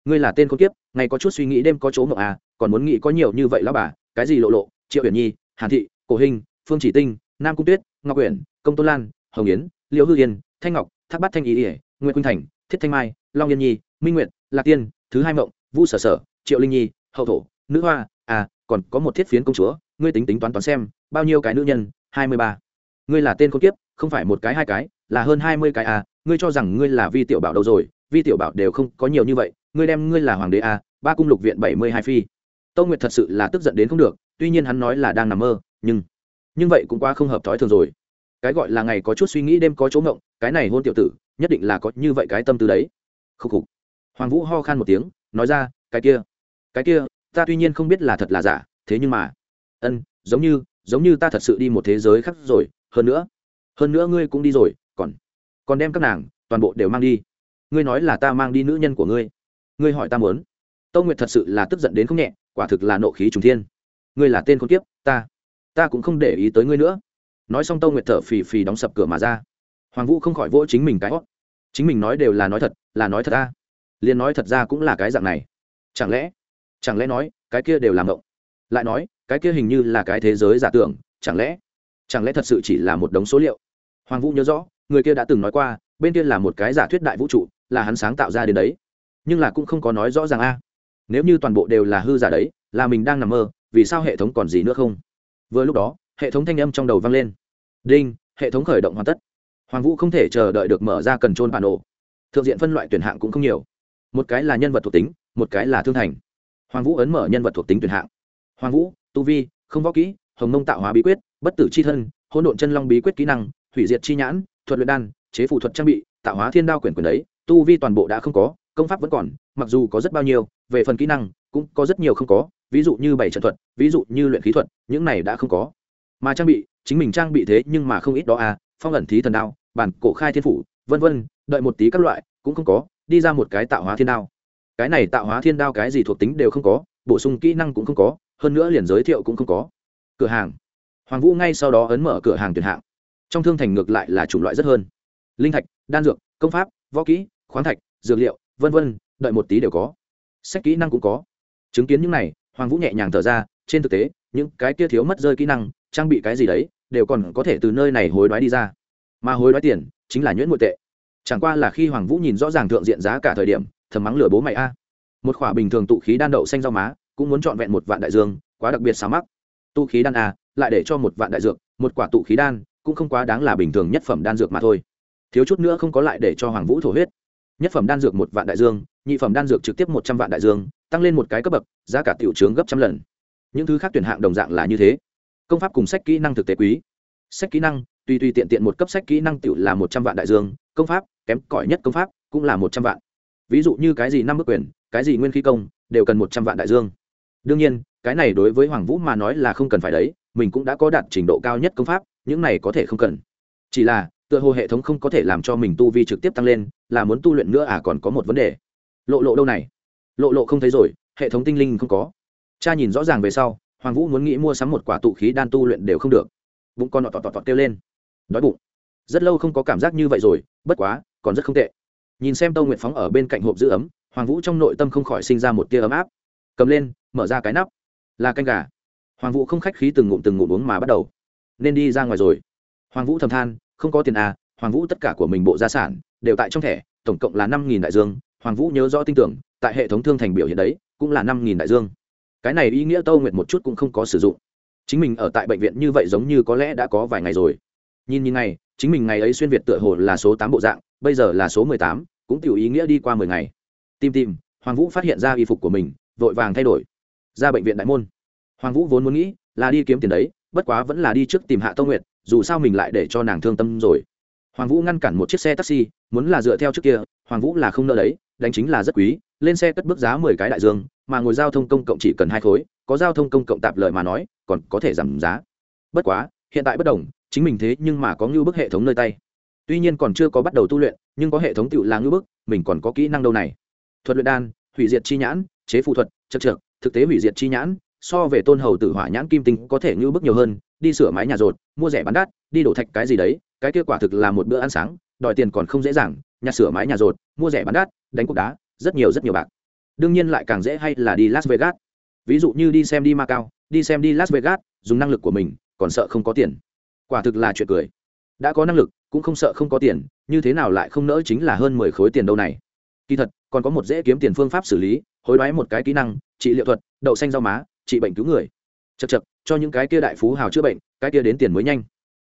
Ngươi là tên con kiếp, ngày có chút suy nghĩ đêm có chỗ mộng à còn muốn nghĩ có nhiều như vậy lao bà, cái gì lộ lộ, triệu uyển nhi, hàn thị, cổ hình, phương chỉ tinh, nam cung tuyết, ngọc uyển, công tôn lan, hồng yến, liễu hư yên, thanh ngọc thác bát thanh ý ỉa nguyễn quynh thành, thiết thanh mai, long yên nhi, minh nguyệt, lạc tiên, thứ hai mộng, vu sở sở, triệu linh nhi, hậu thổ, nữ hoa à còn có một thiết phiến công chúa, ngươi tính tính toán toán xem, bao nhiêu cái nữ nhân? hai mươi ba. Ngươi là tên con kiếp, không phải một cái hai cái, là hơn hai mươi cái à ngươi cho rằng ngươi là vi tiểu bảo đâu rồi, vi tiểu bảo đều không có nhiều như vậy, ngươi đem ngươi là hoàng đế à ba cung lục viện bảy mươi hai phi. Tâu nguyệt thật sự là tức giận đến không được, tuy nhiên hắn nói là đang nằm mơ, nhưng nhưng vậy cũng quá không hợp thói thường rồi cái gọi là ngày có chút suy nghĩ, đêm có chỗ ngộng, cái này hôn tiểu tử, nhất định là có như vậy cái tâm tư đấy. Khúc khục. Hoàng vũ ho khan một tiếng, nói ra, cái kia cái kia, ta tuy nhiên không biết là thật là giả, thế nhưng mà, ân, giống như giống như ta thật sự đi một thế giới khác rồi, hơn nữa hơn nữa ngươi cũng đi rồi, còn còn đem các nàng, toàn bộ đều mang đi. Ngươi nói là ta mang đi nữ nhân của ngươi. Ngươi hỏi ta muốn. Tâu nguyệt thật sự là tức giận đến không nhẹ, quả thực là nộ khí trùng thiên. Ngươi là tên con kiếp, ta ta cũng không để ý tới ngươi nữa nói xong tâu nguyệt thở phì phì đóng sập cửa mà ra. Hoàng vũ không khỏi vỗ chính mình cái hót chính mình nói đều là nói thật, là nói thật ta liền nói thật ra cũng là cái dạng này. Chẳng lẽ chẳng lẽ nói, cái kia đều làm động lại nói, cái kia hình như là cái thế giới giả tưởng, chẳng lẽ chẳng lẽ thật sự chỉ là một đống số liệu? Hoàng vũ nhớ rõ, người kia đã từng nói qua, bên kia là một cái giả thuyết đại vũ trụ, là hắn sáng tạo ra đến đấy. Nhưng là cũng không có nói rõ ràng a. Nếu như toàn bộ đều là hư giả đấy, là mình đang nằm mơ, vì sao hệ thống còn gì nữa không? Vừa lúc đó, hệ thống thanh âm trong đầu vang lên đinh, hệ thống khởi động hoàn tất. Hoàng vũ không thể chờ đợi được mở ra cần trôn bản đồ thượng diện phân loại tuyển hạng cũng không nhiều. Một cái là nhân vật thuộc tính, một cái là thương thành. Hoàng vũ ấn mở nhân vật thuộc tính tuyển hạng. Hoàng vũ, tu vi, không võ kỹ, hồng mông tạo hóa bí quyết, bất tử c h i thân hôn độn chân long bí quyết kỹ năng, hủy diệt chi nhãn, thuật luyện đan, chế phụ thuật trang bị, tạo hóa thiên đao quyển quyền đấy, tu vi toàn bộ đã không có, công pháp vẫn còn, mặc dù có rất bao nhiêu, về phần kỹ năng, cũng có rất nhiều không có, ví dụ như bảy trận thuật, ví dụ như luyện khí thuật, những này đã không có. Mà trang bị chính mình trang bị thế nhưng mà không ít đó à phong ẩn thí thần đao, bản cổ khai thiên phủ, vân vân, đợi một tí các loại, cũng không có, đi ra một cái tạo hóa thiên đao. Cái này tạo hóa thiên đao cái gì thuộc tính đều không có, bổ sung kỹ năng cũng không có, hơn nữa liền giới thiệu cũng không có. Cửa hàng. Hoàng vũ ngay sau đó ấn mở cửa hàng tuyển hạng. Trong thương thành ngược lại là chủng loại rất hơn. Linh thạch, đan dược, công pháp, võ kỹ, khoáng thạch, dược liệu, vân vân, đợi một tí đều có. Sách kỹ năng cũng có. Chứng kiến những này, hoàng vũ nhẹ nhàng thở ra, trên thực tế, những cái kia thiếu mất rơi kỹ năng trang bị cái gì đấy, đều còn có thể từ nơi này hối đoái đi ra. Mà hối đoái tiền chính là nhuyễn nội tệ. Chẳng qua là khi hoàng vũ nhìn rõ ràng thượng diện giá cả thời điểm, thầm mắng lửa bố mày a. Một khỏa bình thường tụ khí đan đậu xanh rau má, cũng muốn trọn vẹn một vạn đại dương, quá đặc biệt sao mắc. Tụ khí đan a, lại để cho một vạn đại dược, một quả tụ khí đan cũng không quá đáng là bình thường nhất phẩm đan dược mà thôi. Thiếu chút nữa không có lại để cho hoàng vũ thổ huyết. Nhất phẩm đan dược một vạn đại dương, nhị phẩm đan dược trực tiếp một trăm vạn đại dương, tăng lên một cái cấp bậc, giá cả tiểu trướng gấp trăm lần. Những thứ khác tuyển hạng đồng dạng là như thế công pháp cùng sách kỹ năng thực tế quý. Sách kỹ năng, tùy tùy tiện tiện một cấp sách kỹ năng tiểu là một trăm vạn đại dương, công pháp, kém cỏi nhất công pháp, cũng là một trăm vạn. Ví dụ như cái gì năm bức quyền, cái gì nguyên khí công, đều cần một trăm vạn đại dương. Đương nhiên, cái này đối với hoàng vũ mà nói là không cần phải đấy, mình cũng đã có đạt trình độ cao nhất công pháp, những này có thể không cần. Chỉ là, tựa hồ hệ thống không có thể làm cho mình tu vi trực tiếp tăng lên, là muốn tu luyện nữa à còn có một vấn đề. Lộ lộ đâu này? Lộ lộ không thấy rồi, hệ thống tinh linh không có. Cha nhìn rõ ràng về sau hoàng vũ muốn nghĩ mua sắm một quả tụ khí đan tu luyện đều không được. Bụng con nọ tọt tọt kêu lên. Đói bụng. Rất lâu không có cảm giác như vậy rồi, bất quá, còn rất không tệ. Nhìn xem tâu nguyện phóng ở bên cạnh hộp giữ ấm, hoàng vũ trong nội tâm không khỏi sinh ra một tia ấm áp. Cầm lên, mở ra cái nắp. Là canh gà. Hoàng vũ không khách khí từng ngụm từng ngụm uống mà bắt đầu. Nên đi ra ngoài rồi. Hoàng vũ thầm than, không có tiền à hoàng vũ tất cả của mình bộ gia sản đều tại trong thẻ, tổng cộng là năm nghìn đại dương. Hoàng vũ nhớ rõ tin tưởng, tại hệ thống thương thành biểu hiện đấy, cũng là năm nghìn đại dương cái này ý nghĩa tâu nguyệt một chút cũng không có sử dụng. Chính mình ở tại bệnh viện như vậy giống như có lẽ đã có vài ngày rồi. Nhìn nhìn ngày, chính mình ngày ấy xuyên việt tựa hồ là số tám bộ dạng, bây giờ là số mười tám, cũng tiểu ý nghĩa đi qua mười ngày. Tìm tìm, hoàng vũ phát hiện ra y phục của mình, vội vàng thay đổi. Ra bệnh viện đại môn. Hoàng vũ vốn muốn nghĩ là đi kiếm tiền đấy, bất quá vẫn là đi trước tìm hạ tâu nguyệt, dù sao mình lại để cho nàng thương tâm rồi. Hoàng vũ ngăn cản một chiếc xe taxi, muốn là dựa theo trước kia, hoàng vũ là không nợ đấy, đánh chính là rất quý lên xe cất bước giá mười cái đại dương, mà ngồi giao thông công cộng chỉ cần hai khối, có giao thông công cộng tạp lợi mà nói, còn có thể giảm giá. Bất quá, hiện tại bất đồng, chính mình thế nhưng mà có ngưu bức hệ thống nơi tay. Tuy nhiên còn chưa có bắt đầu tu luyện, nhưng có hệ thống tựu là ngưu bức, mình còn có kỹ năng đâu này. Thuật luyện đan, hủy diệt chi nhãn, chế phụ thuật chật trượt thực tế hủy diệt chi nhãn, so về tôn hầu tử hỏa nhãn kim tinh có thể ngưu bức nhiều hơn, đi sửa mái nhà rột, mua rẻ bán đắt, đi đổ thạch cái gì đấy, cái kết quả thực là một bữa ăn sáng, đòi tiền còn không dễ dàng, nhà sửa mái nhà rột, mua rẻ bán đắt, đánh cục đá rất nhiều rất nhiều bạc. Đương nhiên lại càng dễ hay là đi las vegas. Ví dụ như đi xem đi macau, đi xem đi las vegas, dùng năng lực của mình, còn sợ không có tiền. Quả thực là chuyện cười. Đã có năng lực, cũng không sợ không có tiền, như thế nào lại không nỡ chính là hơn mười khối tiền đâu này. Kỳ thật, còn có một dễ kiếm tiền phương pháp xử lý, hối đoái một cái kỹ năng, trị liệu thuật, đậu xanh rau má, trị bệnh cứu người. Chật chật cho những cái kia đại phú hào chữa bệnh, cái kia đến tiền mới nhanh.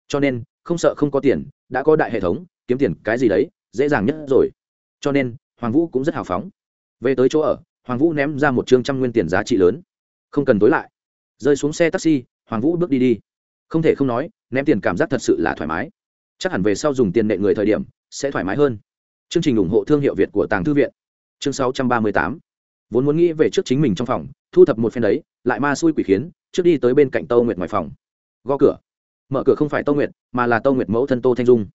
Cho nên, không sợ không có tiền, đã có đại hệ thống, kiếm tiền cái gì đấy, dễ dàng nhất rồi. Cho nên hoàng vũ cũng rất hào phóng. Về tới chỗ ở, hoàng vũ ném ra một chương trăm nguyên tiền giá trị lớn. Không cần tối lại. Rơi xuống xe taxi, hoàng vũ bước đi đi. Không thể không nói, ném tiền cảm giác thật sự là thoải mái. Chắc hẳn về sau dùng tiền nệ người thời điểm, sẽ thoải mái hơn. Chương trình ủng hộ thương hiệu việt của tàng thư viện. Chương 638. vốn muốn nghĩ về trước chính mình trong phòng, thu thập một phen đấy, lại ma xui quỷ khiến, trước đi tới bên cạnh tâu nguyệt ngoài phòng. Gõ cửa. Mở cửa không phải tâu nguyệt, mà là tâu nguyệt mẫu thân tô thanh dung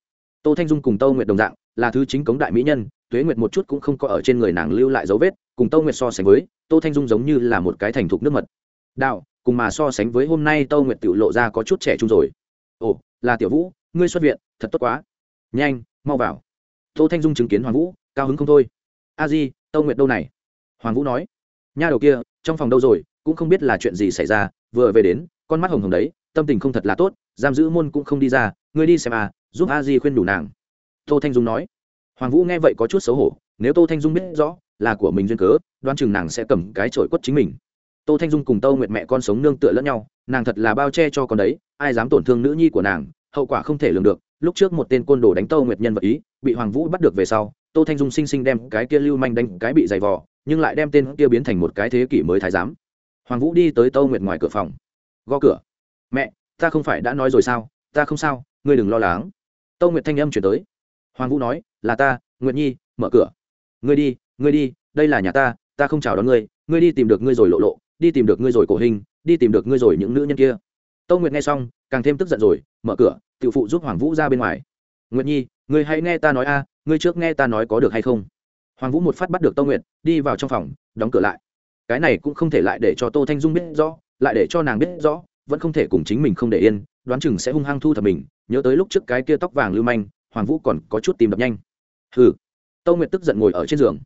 tô thanh dung cùng tâu nguyệt đồng dạng, là thứ chính cống đại mỹ nhân, tuế nguyệt một chút cũng không có ở trên người nàng lưu lại dấu vết, cùng tâu nguyệt so sánh với, tô thanh dung giống như là một cái thành thục nước mật. Đạo, cùng mà so sánh với hôm nay tâu nguyệt tự lộ ra có chút trẻ trung rồi. Ồ, là tiểu vũ, ngươi xuất viện, thật tốt quá. Nhanh, mau vào. Tô thanh dung chứng kiến hoàng vũ, cao hứng không thôi. A di, tâu nguyệt đâu này? Hoàng vũ nói. Nha đầu kia, trong phòng đâu rồi, cũng không biết là chuyện gì xảy ra, vừa về đến, con mắt hồng hồng đấy, tâm tình không thật là tốt, giam giữ môn cũng không đi ra, ngươi đi xem à giúp a di khuyên đủ nàng. Tô thanh dung nói. Hoàng vũ nghe vậy có chút xấu hổ, nếu tô thanh dung biết rõ là của mình duyên cớ đoan chừng nàng sẽ cầm cái trội quất chính mình. Tô thanh dung cùng tâu nguyệt mẹ con sống nương tựa lẫn nhau, nàng thật là bao che cho con đấy, ai dám tổn thương nữ nhi của nàng, hậu quả không thể lường được. Lúc trước một tên côn đồ đánh tâu nguyệt nhân vật ý, bị hoàng vũ bắt được về sau, tô thanh dung sinh sinh đem cái kia lưu manh đánh cái bị dày vò, nhưng lại đem tên kia biến thành một cái thế kỷ mới thái giám. Hoàng vũ đi tới tâu nguyệt ngoài cửa phòng. Gõ cửa. Mẹ, ta không phải đã nói rồi sao? Ta không sao, ngươi đừng lo lắng tâu nguyệt thanh âm chuyển tới. Hoàng vũ nói, là ta, nguyệt nhi, mở cửa. Ngươi đi ngươi đi, đây là nhà ta ta không chào đón ngươi ngươi đi tìm được ngươi rồi lộ lộ, đi tìm được ngươi rồi cổ hình, đi tìm được ngươi rồi những nữ nhân kia. Tâu nguyệt nghe xong, càng thêm tức giận rồi, mở cửa, tự phụ giúp hoàng vũ ra bên ngoài. Nguyệt nhi, ngươi hãy nghe ta nói a, ngươi trước nghe ta nói có được hay không? Hoàng vũ một phát bắt được tâu nguyệt, đi vào trong phòng, đóng cửa lại. Cái này cũng không thể lại để cho tô thanh dung biết rõ, lại để cho nàng biết rõ, vẫn không thể cùng chính mình không để yên đoán chừng sẽ hung hăng thu thập mình, nhớ tới lúc trước cái kia tóc vàng lưu manh, hoàng vũ còn có chút tìm đập nhanh. Hừ. Tâu nguyệt tức giận ngồi ở trên giường.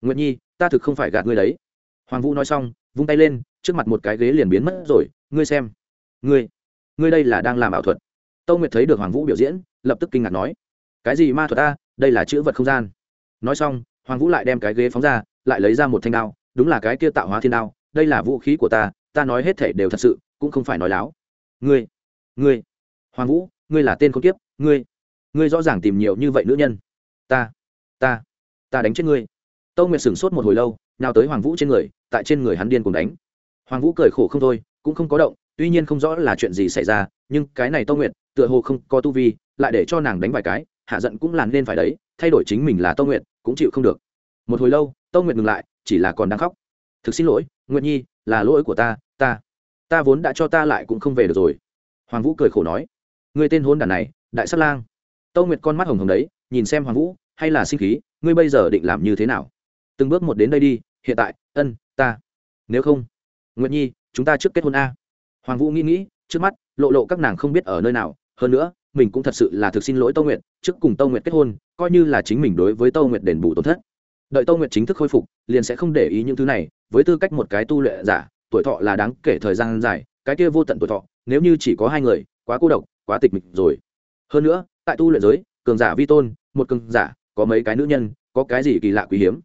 Nguyệt nhi, ta thực không phải gạt ngươi đấy. Hoàng vũ nói xong, vung tay lên, trước mặt một cái ghế liền biến mất rồi, ngươi xem. Ngươi ngươi đây là đang làm ảo thuật. Tâu nguyệt thấy được hoàng vũ biểu diễn, lập tức kinh ngạc nói. Cái gì ma thuật ta đây là chữ vật không gian. Nói xong, hoàng vũ lại đem cái ghế phóng ra, lại lấy ra một thanh đao, đúng là cái kia tạo hóa thiên đao, đây là vũ khí của ta ta nói hết thể đều thật sự, cũng không phải nói láo. Ngươi ngươi, hoàng vũ, ngươi là tên con kiếp, ngươi ngươi rõ ràng tìm nhiều như vậy nữ nhân. Ta ta ta đánh chết ngươi. Tâu nguyệt sửng sốt một hồi lâu, nào tới hoàng vũ trên người, tại trên người hắn điên cùng đánh. Hoàng vũ cười khổ không thôi, cũng không có động, tuy nhiên không rõ là chuyện gì xảy ra, nhưng cái này tâu nguyệt, tựa hồ không có tu vi, lại để cho nàng đánh vài cái, hạ giận cũng làm nên phải đấy, thay đổi chính mình là tâu nguyệt, cũng chịu không được. Một hồi lâu, tâu nguyệt ngừng lại, chỉ là còn đang khóc. Thực xin lỗi, nguyệt nhi, là lỗi của ta ta ta vốn đã cho ta lại cũng không về được rồi hoàng vũ cười khổ nói người tên hôn đàn này, đại sát lang. Tâu nguyệt con mắt hồng hồng đấy, nhìn xem hoàng vũ, hay là sinh khí, ngươi bây giờ định làm như thế nào? Từng bước một đến đây đi, hiện tại, ân, ta. Nếu không, nguyệt nhi, chúng ta trước kết hôn a. Hoàng vũ nghĩ nghĩ, trước mắt, lộ lộ các nàng không biết ở nơi nào, hơn nữa, mình cũng thật sự là thực xin lỗi tâu nguyệt, trước cùng tâu nguyệt kết hôn, coi như là chính mình đối với tâu nguyệt đền bù tổn thất. Đợi tâu nguyệt chính thức khôi phục, liền sẽ không để ý những thứ này, với tư cách một cái tu luyện giả, tuổi thọ là đáng kể thời gian dài cái kia vô tận tuổi thọ, nếu như chỉ có hai người, quá cô độc, quá tịch mịch rồi. Hơn nữa, tại tu luyện giới, cường giả vi tôn, một cường giả, có mấy cái nữ nhân, có cái gì kỳ lạ quý hiếm.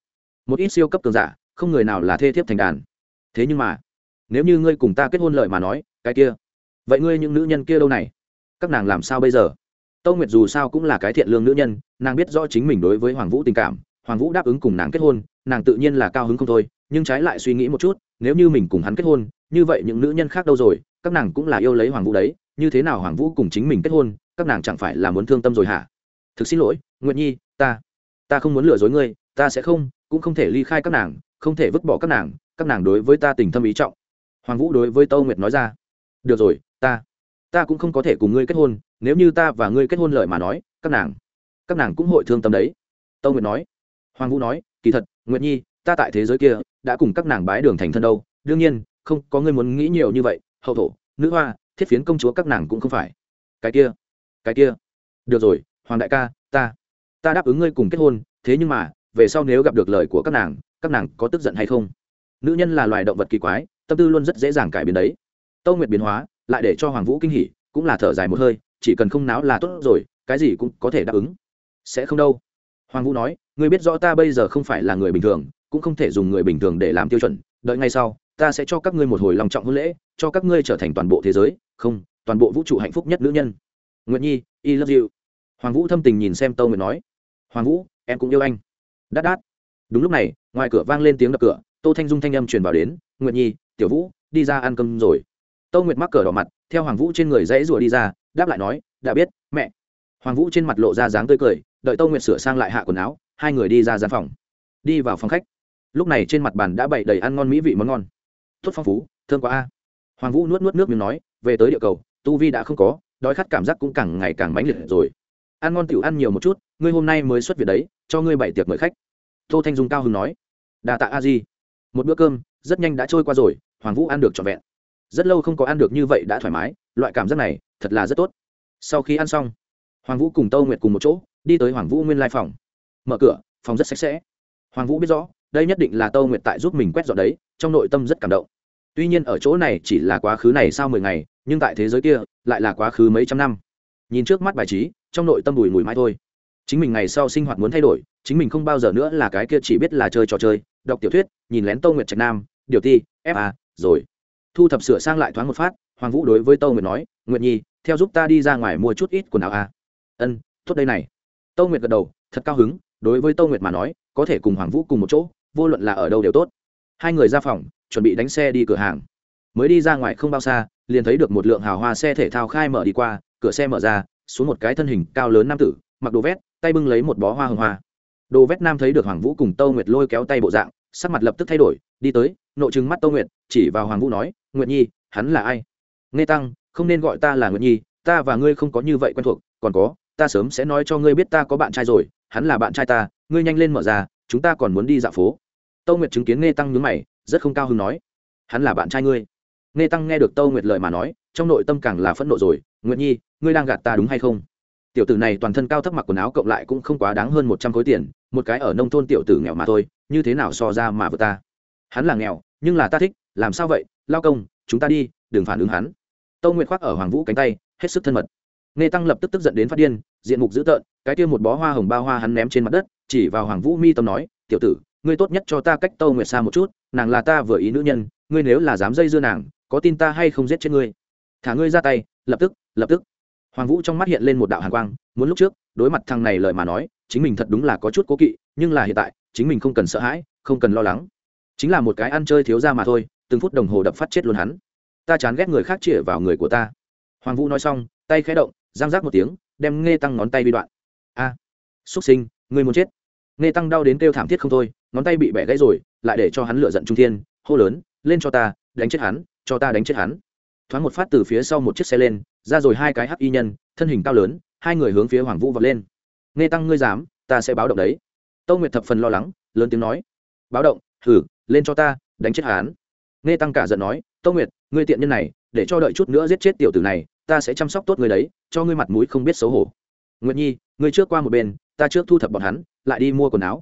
Một ít siêu cấp cường giả, không người nào là thê thiếp thành đàn. Thế nhưng mà, nếu như ngươi cùng ta kết hôn lợi mà nói, cái kia, vậy ngươi những nữ nhân kia đâu này? Các nàng làm sao bây giờ? Tâu nguyệt dù sao cũng là cái thiện lương nữ nhân, nàng biết rõ chính mình đối với hoàng vũ tình cảm, hoàng vũ đáp ứng cùng nàng kết hôn, nàng tự nhiên là cao hứng không thôi, nhưng trái lại suy nghĩ một chút, nếu như mình cùng hắn kết hôn như vậy những nữ nhân khác đâu rồi, các nàng cũng là yêu lấy hoàng vũ đấy, như thế nào hoàng vũ cùng chính mình kết hôn, các nàng chẳng phải là muốn thương tâm rồi hả? Thực xin lỗi nguyện nhi, ta ta không muốn lừa dối ngươi, ta sẽ không, cũng không thể ly khai các nàng, không thể vứt bỏ các nàng các nàng đối với ta tình thâm ý trọng. Hoàng vũ đối với tâu nguyệt nói ra, được rồi, ta ta cũng không có thể cùng ngươi kết hôn, nếu như ta và ngươi kết hôn lời mà nói, các nàng các nàng cũng hội thương tâm đấy. Tâu nguyệt nói. Hoàng vũ nói, kỳ thật, nguyệt nhi, ta tại thế giới kia, đã cùng các nàng bái đường thành thân đâu, đương nhiên không, có ngươi muốn nghĩ nhiều như vậy, hậu thổ, nữ hoa, thiết phiến công chúa các nàng cũng không phải. Cái kia cái kia. Được rồi, hoàng đại ca, ta ta đáp ứng ngươi cùng kết hôn, thế nhưng mà, về sau nếu gặp được lời của các nàng các nàng có tức giận hay không? Nữ nhân là loài động vật kỳ quái, tâm tư luôn rất dễ dàng cải biến đấy. Tâu nguyệt biến hóa, lại để cho hoàng vũ kinh hỉ, cũng là thở dài một hơi, chỉ cần không náo là tốt rồi, cái gì cũng có thể đáp ứng. Sẽ không đâu. Hoàng vũ nói, ngươi biết rõ ta bây giờ không phải là người bình thường, cũng không thể dùng người bình thường để làm tiêu chuẩn, đợi ngay sau ta sẽ cho các ngươi một hồi lòng trọng hôn lễ, cho các ngươi trở thành toàn bộ thế giới, không, toàn bộ vũ trụ hạnh phúc nhất nữ nhân. Nguyệt nhi, i love you. Hoàng vũ thâm tình nhìn xem tâu nguyệt nói. Hoàng vũ, em cũng yêu anh. Đát đát. Đúng lúc này, ngoài cửa vang lên tiếng đập cửa, tô thanh dung thanh âm truyền vào đến. Nguyệt nhi, tiểu vũ, đi ra ăn cơm rồi. Tâu nguyệt mắc cờ đỏ mặt, theo hoàng vũ trên người dãy rủa đi ra, đáp lại nói, đã biết, mẹ. Hoàng vũ trên mặt lộ ra dáng tươi cười, đợi tâu nguyệt sửa sang lại hạ quần áo, hai người đi ra gian phòng. Đi vào phòng khách. Lúc này trên mặt bàn đã bày đầy ăn ngon mỹ vị món ngon tốt phong phú thương quá a. Hoàng vũ nuốt nuốt nước miếng nói, về tới địa cầu, tu vi đã không có, đói khát cảm giác cũng càng ngày càng mãnh liệt rồi. Ăn ngon tiểu ăn nhiều một chút, ngươi hôm nay mới xuất viện đấy, cho ngươi bảy tiệc mời khách. Tô thanh dung cao hưng nói đà tạ a di. Một bữa cơm, rất nhanh đã trôi qua rồi, hoàng vũ ăn được trọn vẹn. Rất lâu không có ăn được như vậy đã thoải mái, loại cảm giác này, thật là rất tốt. Sau khi ăn xong, hoàng vũ cùng tâu nguyệt cùng một chỗ, đi tới hoàng vũ nguyên lai phòng. Mở cửa, phòng rất sạch sẽ. Hoàng vũ biết rõ đây nhất định là tâu nguyệt tại giúp mình quét dọn đấy, trong nội tâm rất cảm động. Tuy nhiên ở chỗ này chỉ là quá khứ này sau mười ngày, nhưng tại thế giới kia, lại là quá khứ mấy trăm năm. Nhìn trước mắt bài trí, trong nội tâm bùi mùi mãi thôi. Chính mình ngày sau sinh hoạt muốn thay đổi, chính mình không bao giờ nữa là cái kia chỉ biết là chơi trò chơi, đọc tiểu thuyết, nhìn lén tâu nguyệt trạch nam, điều ti fa rồi. Thu thập sửa sang lại thoáng một phát, hoàng vũ đối với tâu nguyệt nói, nguyệt nhi, theo giúp ta đi ra ngoài mua chút ít quần áo a. Ân, tốt đây này. Tâu nguyệt gật đầu, thật cao hứng, đối với tâu nguyệt mà nói, có thể cùng hoàng vũ cùng một chỗ vô luận là ở đâu đều tốt. Hai người ra phòng, chuẩn bị đánh xe đi cửa hàng. Mới đi ra ngoài không bao xa, liền thấy được một lượng hào hoa xe thể thao khai mở đi qua, cửa xe mở ra, xuống một cái thân hình cao lớn nam tử, mặc đồ vét, tay bưng lấy một bó hoa hồng hoa. Đồ vét nam thấy được hoàng vũ cùng tâu nguyệt lôi kéo tay bộ dạng, sắc mặt lập tức thay đổi, đi tới nội trừng mắt tâu nguyệt, chỉ vào hoàng vũ nói, nguyệt nhi, hắn là ai? Nghe tăng, không nên gọi ta là nguyệt nhi, ta và ngươi không có như vậy quen thuộc, còn có, ta sớm sẽ nói cho ngươi biết ta có bạn trai rồi, hắn là bạn trai ta, ngươi nhanh lên mở ra, chúng ta còn muốn đi dạo phố tâu nguyệt chứng kiến nghe tăng nhướng mày, rất không cao hứng nói, hắn là bạn trai ngươi. Nghe tăng nghe được tâu nguyệt lời mà nói, trong nội tâm càng là phẫn nộ rồi, nguyệt nhi, ngươi đang gạt ta đúng hay không? Tiểu tử này toàn thân cao thấp mặc quần áo cộng lại cũng không quá đáng hơn một trăm khối tiền, một cái ở nông thôn tiểu tử nghèo mà thôi, như thế nào so ra mà vợ ta? Hắn là nghèo, nhưng là ta thích, làm sao vậy? Lao công, chúng ta đi, đừng phản ứng hắn. Tâu nguyệt khoác ở hoàng vũ cánh tay, hết sức thân mật. Nghe tăng lập tức tức giận đến phát điên, diện mục dữ tợn, cái kia một bó hoa hồng bao hoa hắn ném trên mặt đất, chỉ vào hoàng vũ mi tâm nói, tiểu tử ngươi tốt nhất cho ta cách tâu nguyệt xa một chút nàng là ta vừa ý nữ nhân ngươi nếu là dám dây dưa nàng có tin ta hay không giết chết ngươi? Thả ngươi ra tay lập tức lập tức. Hoàng vũ trong mắt hiện lên một đạo hàn quang muốn lúc trước đối mặt thằng này lời mà nói chính mình thật đúng là có chút cố kỵ nhưng là hiện tại chính mình không cần sợ hãi không cần lo lắng. Chính là một cái ăn chơi thiếu ra mà thôi từng phút đồng hồ đập phát chết luôn hắn. Ta chán ghét người khác chĩa vào người của ta. Hoàng vũ nói xong tay khẽ động giang giác một tiếng đem nghe tăng ngón tay bị đoạn. A à, xúc sinh người muốn chết nghe tăng đau đến kêu thảm thiết không thôi, ngón tay bị bẻ gãy rồi, lại để cho hắn lựa giận trung thiên, hô lớn, lên cho ta, đánh chết hắn, cho ta đánh chết hắn. Thoáng một phát từ phía sau một chiếc xe lên, ra rồi hai cái hắc y nhân, thân hình cao lớn, hai người hướng phía hoàng vũ vọt lên. Nghe tăng, ngươi dám, ta sẽ báo động đấy. Tâu nguyệt thập phần lo lắng, lớn tiếng nói, báo động thử lên cho ta, đánh chết hắn. Nghe tăng cả giận nói, tâu nguyệt, ngươi tiện nhân này, để cho đợi chút nữa giết chết tiểu tử này, ta sẽ chăm sóc tốt người đấy, cho ngươi mặt mũi không biết xấu hổ. Nguyệt nhi, ngươi trước qua một bên ta trước thu thập bọn hắn, lại đi mua quần áo.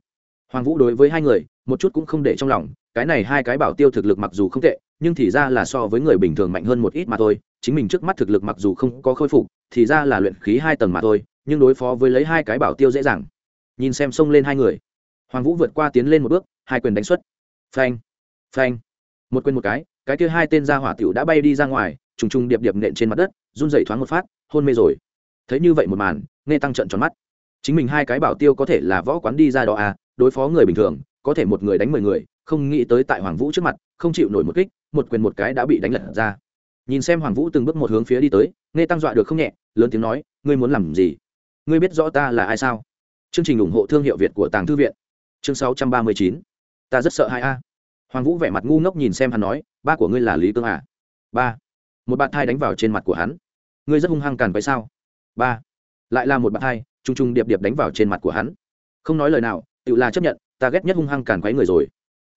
Hoàng vũ đối với hai người, một chút cũng không để trong lòng, cái này hai cái bảo tiêu thực lực mặc dù không tệ, nhưng thì ra là so với người bình thường mạnh hơn một ít mà thôi, chính mình trước mắt thực lực mặc dù không có khôi phục, thì ra là luyện khí hai tầng mà thôi, nhưng đối phó với lấy hai cái bảo tiêu dễ dàng. Nhìn xem xông lên hai người, hoàng vũ vượt qua tiến lên một bước, hai quyền đánh xuất. Phanh phanh. Một quyền một cái cái kia hai tên gia hỏa tiểu đã bay đi ra ngoài, trùng trùng điệp điệp nện trên mặt đất, run rẩy thoáng một phát, hôn mê rồi. Thấy như vậy một màn, nghe tăng trận tròn mắt chính mình hai cái bảo tiêu có thể là võ quán đi ra đó à đối phó người bình thường, có thể một người đánh mười người, không nghĩ tới tại hoàng vũ trước mặt, không chịu nổi một kích, một quyền một cái đã bị đánh lật ra. Nhìn xem hoàng vũ từng bước một hướng phía đi tới, nghe tăng dọa được không nhẹ, lớn tiếng nói, ngươi muốn làm gì? Ngươi biết rõ ta là ai sao? Chương trình ủng hộ thương hiệu việt của tàng thư viện. Chương sáu trăm ba mươi chín. Ta rất sợ hai a. Hoàng vũ vẻ mặt ngu ngốc nhìn xem hắn nói, ba của ngươi là lý cương à? Ba. Một bạn thai đánh vào trên mặt của hắn. Ngươi rất hung hăng càn vậy sao? Ba. Lại là một bạn thai t r u n g t r u n g điệp điệp đánh vào trên mặt của hắn. Không nói lời nào, tự là chấp nhận, ta ghét nhất hung hăng càn quấy người rồi.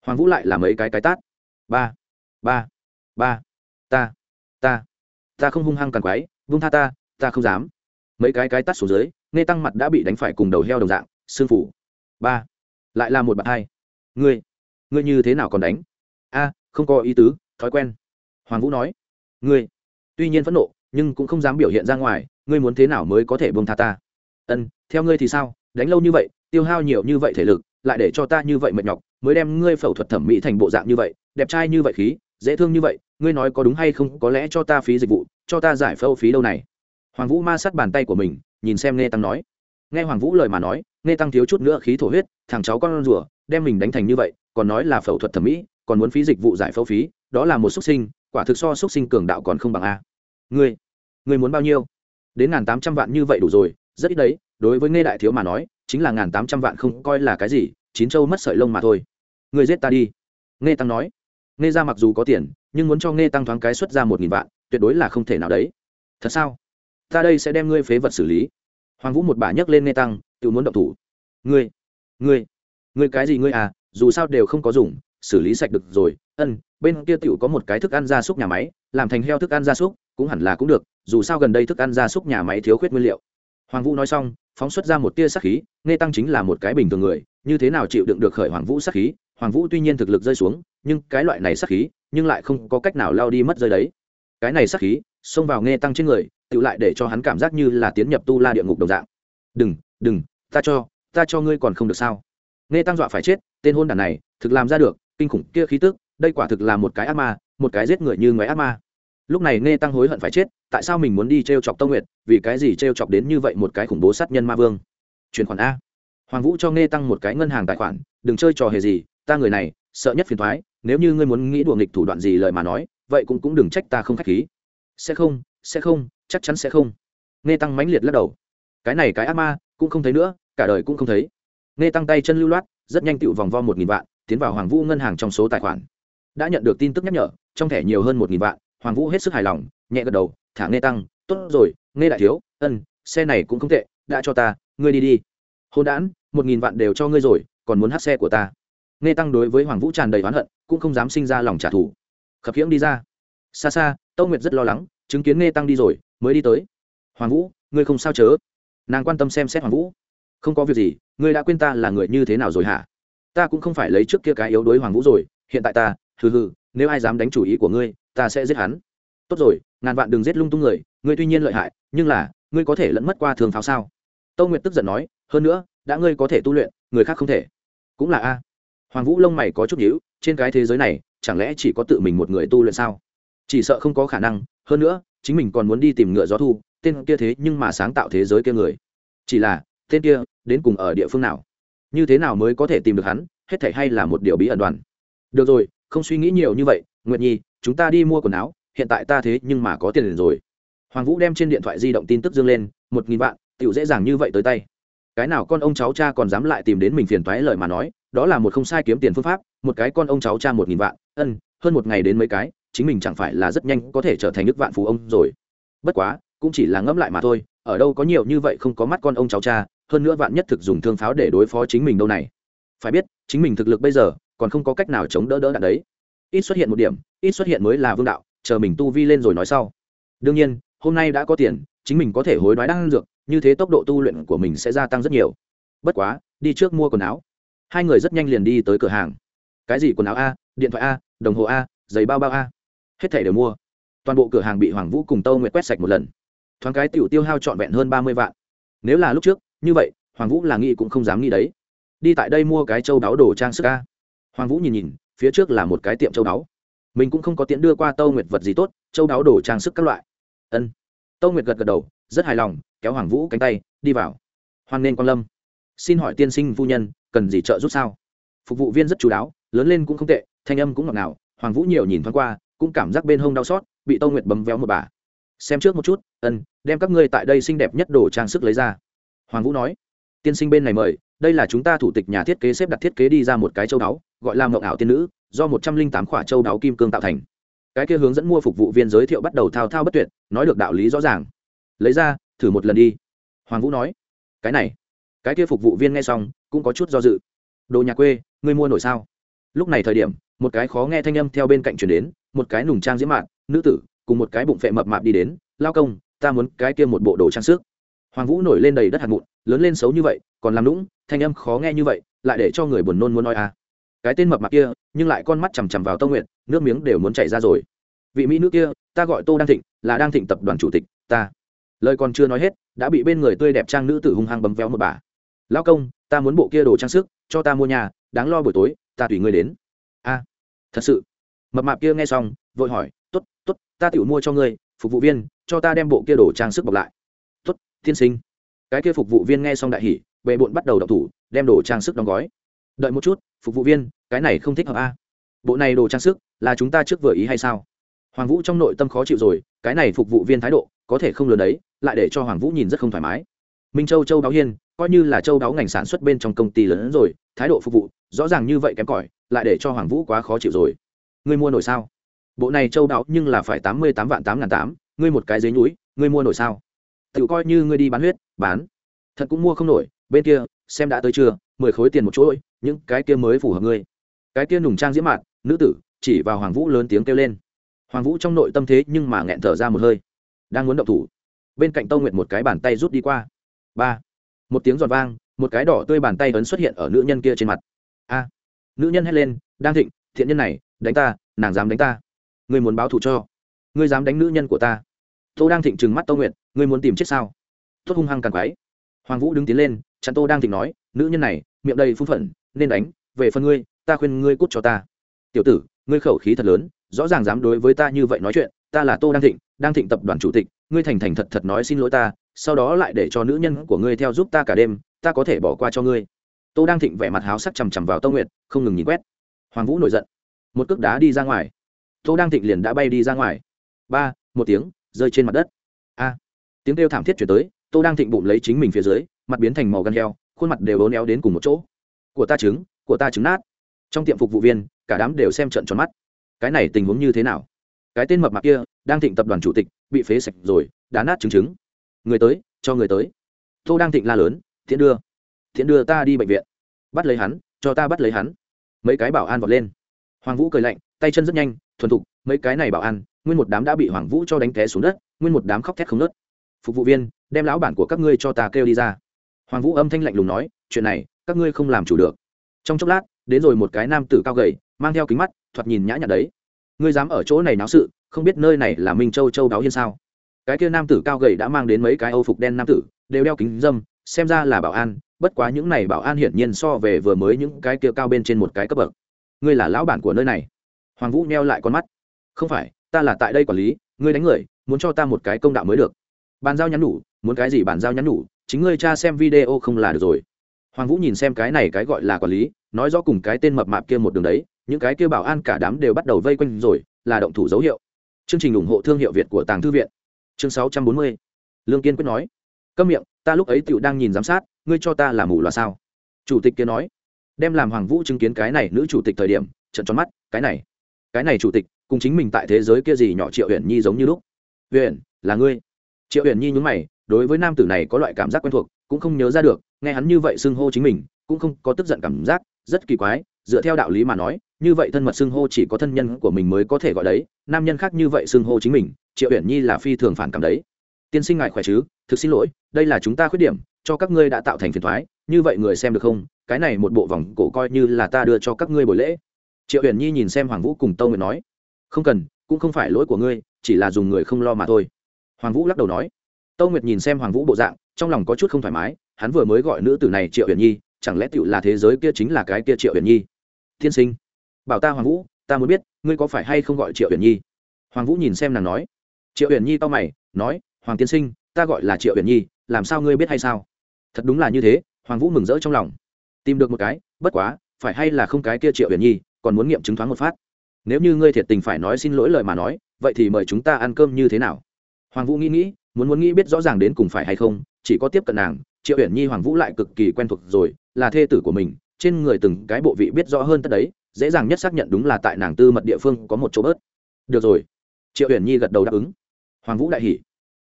Hoàng vũ lại làm mấy cái cái tát. Ba ba ba, ta ta ta không hung hăng càn quấy, vung tha ta ta không dám. Mấy cái cái tát xuống dưới, nghe tăng mặt đã bị đánh phải cùng đầu heo đồng dạng sương phủ. Ba, lại là một bạn hai. Ngươi ngươi như thế nào còn đánh? A, không có ý tứ, thói quen. Hoàng vũ nói. Ngươi, tuy nhiên phẫn nộ, nhưng cũng không dám biểu hiện ra ngoài, ngươi muốn thế nào mới có thể buông tha ta? Ân, theo ngươi thì sao? Đánh lâu như vậy, tiêu hao nhiều như vậy thể lực, lại để cho ta như vậy mệt nhọc, mới đem ngươi phẫu thuật thẩm mỹ thành bộ dạng như vậy, đẹp trai như vậy khí, dễ thương như vậy, ngươi nói có đúng hay không, có lẽ cho ta phí dịch vụ, cho ta giải phẫu phí đâu này? Hoàng vũ ma sát bàn tay của mình, nhìn xem nghe tăng nói. Nghe hoàng vũ lời mà nói, nghe tăng thiếu chút nữa khí thổ huyết, thằng cháu con rùa, đem mình đánh thành như vậy, còn nói là phẫu thuật thẩm mỹ, còn muốn phí dịch vụ giải phẫu phí, đó là một xuất sinh, quả thực so xuất sinh cường đạo còn không bằng a. Ngươi ngươi muốn bao nhiêu? Đến ngàn tám trăm vạn như vậy đủ rồi rất ít đấy, đối với nghe đại thiếu mà nói, chính là ngàn tám trăm vạn không coi là cái gì, chín châu mất sợi lông mà thôi. Người giết ta đi. Nghe tăng nói. Nghe ra mặc dù có tiền, nhưng muốn cho nghe tăng thoáng cái xuất ra một nghìn vạn, tuyệt đối là không thể nào đấy. Thật sao? Ta đây sẽ đem ngươi phế vật xử lý. Hoàng vũ một bà nhấc lên nghe tăng, tự muốn động thủ. Ngươi ngươi ngươi cái gì ngươi à dù sao đều không có dùng, xử lý sạch được rồi. Ân, bên kia tiểu có một cái thức ăn gia súc nhà máy, làm thành heo thức ăn gia súc, cũng hẳn là cũng được, dù sao gần đây thức ăn gia súc nhà máy thiếu khuyết nguyên liệu hoàng vũ nói xong, phóng xuất ra một tia sát khí, nghe tăng chính là một cái bình thường người, như thế nào chịu đựng được khởi hoàng vũ sát khí? Hoàng vũ tuy nhiên thực lực rơi xuống, nhưng cái loại này sát khí, nhưng lại không có cách nào lao đi mất rơi đấy. Cái này sát khí, xông vào nghe tăng trên người, tự lại để cho hắn cảm giác như là tiến nhập tu la địa ngục đồng dạng. Đừng đừng, ta cho ta cho ngươi còn không được sao? Nghe tăng dọa phải chết, tên hôn đản này, thực làm ra được, kinh khủng kia khí tức, đây quả thực là một cái ác ma, một cái giết người như ngoái ác ma lúc này nghe tăng hối hận phải chết, tại sao mình muốn đi t r e o chọc tông nguyệt, vì cái gì t r e o chọc đến như vậy một cái khủng bố sát nhân ma vương? Chuyển khoản a. Hoàng vũ cho nghe tăng một cái ngân hàng tài khoản, đừng chơi trò hề gì, ta người này, sợ nhất phiền thoái nếu như ngươi muốn nghĩ đùa nghịch thủ đoạn gì lời mà nói, vậy cũng cũng đừng trách ta không k h á c h khí. Sẽ không sẽ không, chắc chắn sẽ không. Nghe tăng mãnh liệt lắc đầu. Cái này cái ác ma, cũng không thấy nữa, cả đời cũng không thấy. Nghe tăng tay chân lưu loát, rất nhanh tựu vòng vo một nghìn vạn, tiến vào hoàng vũ ngân hàng trong số tài khoản. Đã nhận được tin tức nhắc nhở, trong thẻ nhiều hơn một nghìn vạn hoàng vũ hết sức hài lòng, nhẹ gật đầu, thả nghe tăng, tốt rồi, nghe đại thiếu, ân, xe này cũng không tệ, đã cho ta, ngươi đi đi. Hôn đản, một nghìn vạn đều cho ngươi rồi, còn muốn hát xe của ta? Nghe tăng đối với hoàng vũ tràn đầy oán hận, cũng không dám sinh ra lòng trả thù. Khập khiễng đi ra. Xa xa, tâu nguyệt rất lo lắng, chứng kiến nghe tăng đi rồi, mới đi tới. Hoàng vũ, ngươi không sao chớ? Nàng quan tâm xem xét hoàng vũ. Không có việc gì, ngươi đã quên ta là người như thế nào rồi hả? Ta cũng không phải lấy trước kia cái yếu đuối hoàng vũ rồi, hiện tại ta, hừ hừ, nếu ai dám đánh chủ ý của ngươi ta sẽ giết hắn. Tốt rồi, ngàn vạn đừng giết lung tung người, ngươi tuy nhiên lợi hại, nhưng là, ngươi có thể lẫn mất qua thường pháo sao? Tâu nguyệt tức giận nói, hơn nữa, đã ngươi có thể tu luyện, người khác không thể. Cũng là a. Hoàng vũ lông mày có chút nhíu, trên cái thế giới này, chẳng lẽ chỉ có tự mình một người tu luyện sao? Chỉ sợ không có khả năng, hơn nữa, chính mình còn muốn đi tìm ngựa gió thu, tên kia thế nhưng mà sáng tạo thế giới kia người. Chỉ là, tên kia, đến cùng ở địa phương nào? Như thế nào mới có thể tìm được hắn, hết thể hay là một điều bí ẩn đoàn? Được rồi, không suy nghĩ nhiều như vậy, nguyệt nhi chúng ta đi mua quần áo, hiện tại ta thế nhưng mà có tiền rồi. Hoàng vũ đem trên điện thoại di động tin tức dương lên, một nghìn vạn tựu dễ dàng như vậy tới tay. Cái nào con ông cháu cha còn dám lại tìm đến mình phiền toái lời mà nói, đó là một không sai kiếm tiền phương pháp, một cái con ông cháu cha một nghìn vạn, ân, hơn một ngày đến mấy cái, chính mình chẳng phải là rất nhanh có thể trở thành nước vạn phú ông rồi. Bất quá, cũng chỉ là ngẫm lại mà thôi, ở đâu có nhiều như vậy không có mắt con ông cháu cha, hơn nữa vạn nhất thực dùng thương pháo để đối phó chính mình đâu này. Phải biết, chính mình thực lực bây giờ còn không có cách nào chống đỡ đỡ đạn đấy ít xuất hiện một điểm, ít xuất hiện mới là vương đạo, chờ mình tu vi lên rồi nói sau. Đương nhiên, hôm nay đã có tiền, chính mình có thể hối đoái đang dược, như thế tốc độ tu luyện của mình sẽ gia tăng rất nhiều. Bất quá, đi trước mua quần áo. Hai người rất nhanh liền đi tới cửa hàng. Cái gì quần áo a, điện thoại a, đồng hồ a, giày bao bao a. Hết thảy đều mua. Toàn bộ cửa hàng bị hoàng vũ cùng tâu nguyệt quét sạch một lần. Thoáng cái tiểu tiêu hao trọn vẹn hơn ba mươi vạn. Nếu là lúc trước, như vậy, hoàng vũ là nghĩ cũng không dám nghĩ đấy. Đi tại đây mua cái châu đáo đồ trang sức a. Hoàng vũ nhìn nhìn phía trước là một cái tiệm châu đáo. Mình cũng không có tiện đưa qua tâu nguyệt vật gì tốt, châu đáo đồ trang sức các loại. Ân. Tâu nguyệt gật gật đầu, rất hài lòng, kéo hoàng vũ cánh tay, đi vào. Hoan nên quan lâm. Xin hỏi tiên sinh phu nhân, cần gì trợ giúp sao? Phục vụ viên rất chú đáo, lớn lên cũng không tệ, thanh âm cũng ngọt ngào, hoàng vũ nhiều nhìn thoáng qua, cũng cảm giác bên hông đau xót, bị tâu nguyệt bấm véo một bà. Xem trước một chút, ân, đem các ngươi tại đây xinh đẹp nhất đồ trang sức lấy ra. Hoàng vũ nói, tiên sinh bên này mời, đây là chúng ta thủ tịch nhà thiết kế xếp đặt thiết kế đi ra một cái châu đáo gọi là mộng ảo tiên nữ, do một trăm linh tám khỏa châu đáo kim cương tạo thành. Cái kia hướng dẫn mua phục vụ viên giới thiệu bắt đầu thao thao bất tuyệt, nói được đạo lý rõ ràng. Lấy ra, thử một lần đi. Hoàng vũ nói, cái này, cái kia phục vụ viên nghe xong, cũng có chút do dự. Đồ nhà quê, ngươi mua nổi sao? Lúc này thời điểm, một cái khó nghe thanh âm theo bên cạnh chuyển đến, một cái nùng trang diễm mạn, nữ tử, cùng một cái bụng phệ mập mạp đi đến, lao công, ta muốn cái kia một bộ đồ trang sức. Hoàng vũ nổi lên đầy đất hạt mụn, lớn lên xấu như vậy, còn làm lũng thanh âm khó nghe như vậy, lại để cho người buồn nôn muốn nói à cái tên mập mạp kia, nhưng lại con mắt chằm chằm vào tâu nguyện nước miếng đều muốn chảy ra rồi. Vị mỹ nữ kia, ta gọi tô đăng thịnh, là đang thịnh tập đoàn chủ tịch, ta. Lời còn chưa nói hết, đã bị bên người tươi đẹp trang nữ tử hung hăng bấm véo một bà. Lão công, ta muốn bộ kia đồ trang sức, cho ta mua nhà, đáng lo buổi tối, ta tùy ngươi đến. A, thật sự. Mập mạp kia nghe xong, vội hỏi t ố t t ố t ta tự mua cho ngươi, phục vụ viên, cho ta đem bộ kia đồ trang sức bọc lại. T ố t tiên sinh. Cái kia phục vụ viên nghe xong đại hỉ bệ bộn bắt đầu đọc thủ, đem đồ trang sức đóng gói đợi một chút, phục vụ viên, cái này không thích hợp a. Bộ này đồ trang sức, là chúng ta trước vừa ý hay sao? Hoàng vũ trong nội tâm khó chịu rồi, cái này phục vụ viên thái độ, có thể không lớn đấy, lại để cho hoàng vũ nhìn rất không thoải mái. Minh châu châu đáo hiên, coi như là châu đáo ngành sản xuất bên trong công ty lớn hơn rồi, thái độ phục vụ, rõ ràng như vậy kém cỏi, lại để cho hoàng vũ quá khó chịu rồi. Ngươi mua nổi sao? Bộ này châu đáo nhưng là phải tám mươi tám vạn tám ngàn tám, ngươi một cái dế núi ngươi mua nổi sao? Tự coi như ngươi đi bán huyết, bán. Thật cũng mua không nổi bên kia, xem đã tới chưa, mười khối tiền một chuỗi những cái kia mới phù hợp ngươi. Cái kia nùng trang diễm mạn nữ tử, chỉ vào hoàng vũ lớn tiếng kêu lên. Hoàng vũ trong nội tâm thế nhưng mà nghẹn thở ra một hơi. Đang muốn động thủ, bên cạnh tâu nguyệt một cái bàn tay rút đi qua. Ba, một tiếng giọt vang, một cái đỏ tươi bàn tay ấn xuất hiện ở nữ nhân kia trên mặt. A, nữ nhân hét lên, đang thịnh, thiện nhân này, đánh ta, nàng dám đánh ta. Ngươi muốn báo thù cho, ngươi dám đánh nữ nhân của ta. Tô đang thịnh trừng mắt tâu nguyệt, ngươi muốn tìm chết sao? Tốt hung hăng càng quái. Hoàng vũ đứng tiến lên chặn tô đang thịnh nói, nữ nhân này, miệng đầy phun phận, nên đánh, về phần ngươi, ta khuyên ngươi cút cho ta. Tiểu tử, ngươi khẩu khí thật lớn, rõ ràng dám đối với ta như vậy nói chuyện, ta là tô đang thịnh đang thịnh tập đoàn chủ tịch, ngươi thành thành thật thật nói xin lỗi ta, sau đó lại để cho nữ nhân của ngươi theo giúp ta cả đêm, ta có thể bỏ qua cho ngươi. Tô đang thịnh vẻ mặt háo sắc chằm chằm vào tâu nguyệt, không ngừng nhìn quét. Hoàng vũ nổi giận, một cước đá đi ra ngoài. Tô đang thịnh liền đã bay đi ra ngoài. Ba, một tiếng, rơi trên mặt đất. A, tiếng kêu thảm thiết chuyển tới, tô đang thịnh bụng lấy chính mình phía dưới mặt biến thành màu gan heo, khuôn mặt đều ố néo đến cùng một chỗ. Của ta trứng, của ta trứng nát. Trong tiệm phục vụ viên, cả đám đều xem trận tròn mắt. Cái này tình huống như thế nào? Cái tên mập mạc kia, đang thịnh tập đoàn chủ tịch, bị phế sạch rồi, đá nát trứng trứng. Người tới, cho người tới. Tô đang thịnh la lớn, thiện đưa thiện đưa ta đi bệnh viện. Bắt lấy hắn, cho ta bắt lấy hắn. Mấy cái bảo an vọt lên. Hoàng vũ cười lạnh, tay chân rất nhanh, thuần thục, mấy cái này bảo an, nguyên một đám đã bị hoàng vũ cho đánh té xuống đất, nguyên một đám khóc thét không nớt phục vụ viên, đem lão bản của các ngươi cho ta kêu đi ra hoàng vũ âm thanh lạnh lùng nói, chuyện này, các ngươi không làm chủ được. Trong chốc lát, đến rồi một cái nam tử cao gầy, mang theo kính mắt, thoạt nhìn nhã nhặn đấy. Ngươi dám ở chỗ này náo sự, không biết nơi này là minh châu châu đáo hiên sao? Cái kia nam tử cao gầy đã mang đến mấy cái âu phục đen nam tử, đều đeo kính dâm, xem ra là bảo an, bất quá những này bảo an hiển nhiên so về vừa mới những cái kia cao bên trên một cái cấp bậc. Ngươi là lão bản của nơi này. Hoàng vũ neo lại con mắt. Không phải, ta là tại đây quản lý, ngươi đánh người, muốn cho ta một cái công đạo mới được. Bàn giao nhắn nhủ, muốn cái gì bàn giao nhắn nhủ chính ngươi cha xem video không là được rồi. Hoàng vũ nhìn xem cái này cái gọi là quản lý, nói rõ cùng cái tên mập mạp kia một đường đấy, những cái kia bảo an cả đám đều bắt đầu vây quanh rồi, là động thủ dấu hiệu. Chương trình ủng hộ thương hiệu việt của tàng thư viện. Chương sáu trăm bốn mươi. Lương kiên quyết nói. Câm miệng, ta lúc ấy tựu đang nhìn giám sát, ngươi cho ta là mù loà sao? Chủ tịch kia nói. Đem làm hoàng vũ chứng kiến cái này nữ chủ tịch thời điểm trận tròn mắt, cái này. Cái này chủ tịch, cùng chính mình tại thế giới kia gì nhỏ triệu huyền nhi giống như lúc. Huyền là ngươi. Triệu huyền nhi nhúng mày đối với nam tử này có loại cảm giác quen thuộc, cũng không nhớ ra được, nghe hắn như vậy xưng hô chính mình, cũng không có tức giận cảm giác, rất kỳ quái, dựa theo đạo lý mà nói, như vậy thân mật xưng hô chỉ có thân nhân của mình mới có thể gọi đấy, nam nhân khác như vậy xưng hô chính mình, triệu uyển nhi là phi thường phản cảm đấy. Tiên sinh ngại khỏe chứ? Thực xin lỗi, đây là chúng ta khuyết điểm, cho các ngươi đã tạo thành phiền thoái như vậy người xem được không? Cái này một bộ vòng cổ coi như là ta đưa cho các ngươi buổi lễ. Triệu uyển nhi nhìn xem hoàng vũ cùng tâu nguyện nói, không cần, cũng không phải lỗi của ngươi, chỉ là dùng người không lo mà thôi. Hoàng vũ lắc đầu nói tâu nguyệt nhìn xem hoàng vũ bộ dạng, trong lòng có chút không thoải mái, hắn vừa mới gọi nữ tử này triệu uyển nhi, chẳng lẽ tựu là thế giới kia chính là cái kia triệu uyển nhi? Thiên sinh, bảo ta hoàng vũ, ta muốn biết, ngươi có phải hay không gọi triệu uyển nhi? Hoàng vũ nhìn xem nàng nói. Triệu uyển nhi tao mày, nói, hoàng tiên sinh, ta gọi là triệu uyển nhi, làm sao ngươi biết hay sao? Thật đúng là như thế, hoàng vũ mừng rỡ trong lòng. Tìm được một cái, bất quá, phải hay là không cái kia triệu uyển nhi, còn muốn nghiệm chứng thoáng một phát. Nếu như ngươi thiệt tình phải nói xin lỗi lời mà nói, vậy thì mời chúng ta ăn cơm như thế nào? Hoàng vũ nghĩ nghĩ muốn muốn nghĩ biết rõ ràng đến cùng phải hay không, chỉ có tiếp cận nàng, triệu uyển nhi, hoàng vũ lại cực kỳ quen thuộc rồi, là thê tử của mình, trên người từng cái bộ vị biết rõ hơn tất đấy, dễ dàng nhất xác nhận đúng là tại nàng tư mật địa phương có một chỗ bớt. Được rồi. Triệu uyển nhi gật đầu đáp ứng. Hoàng vũ đại hỉ.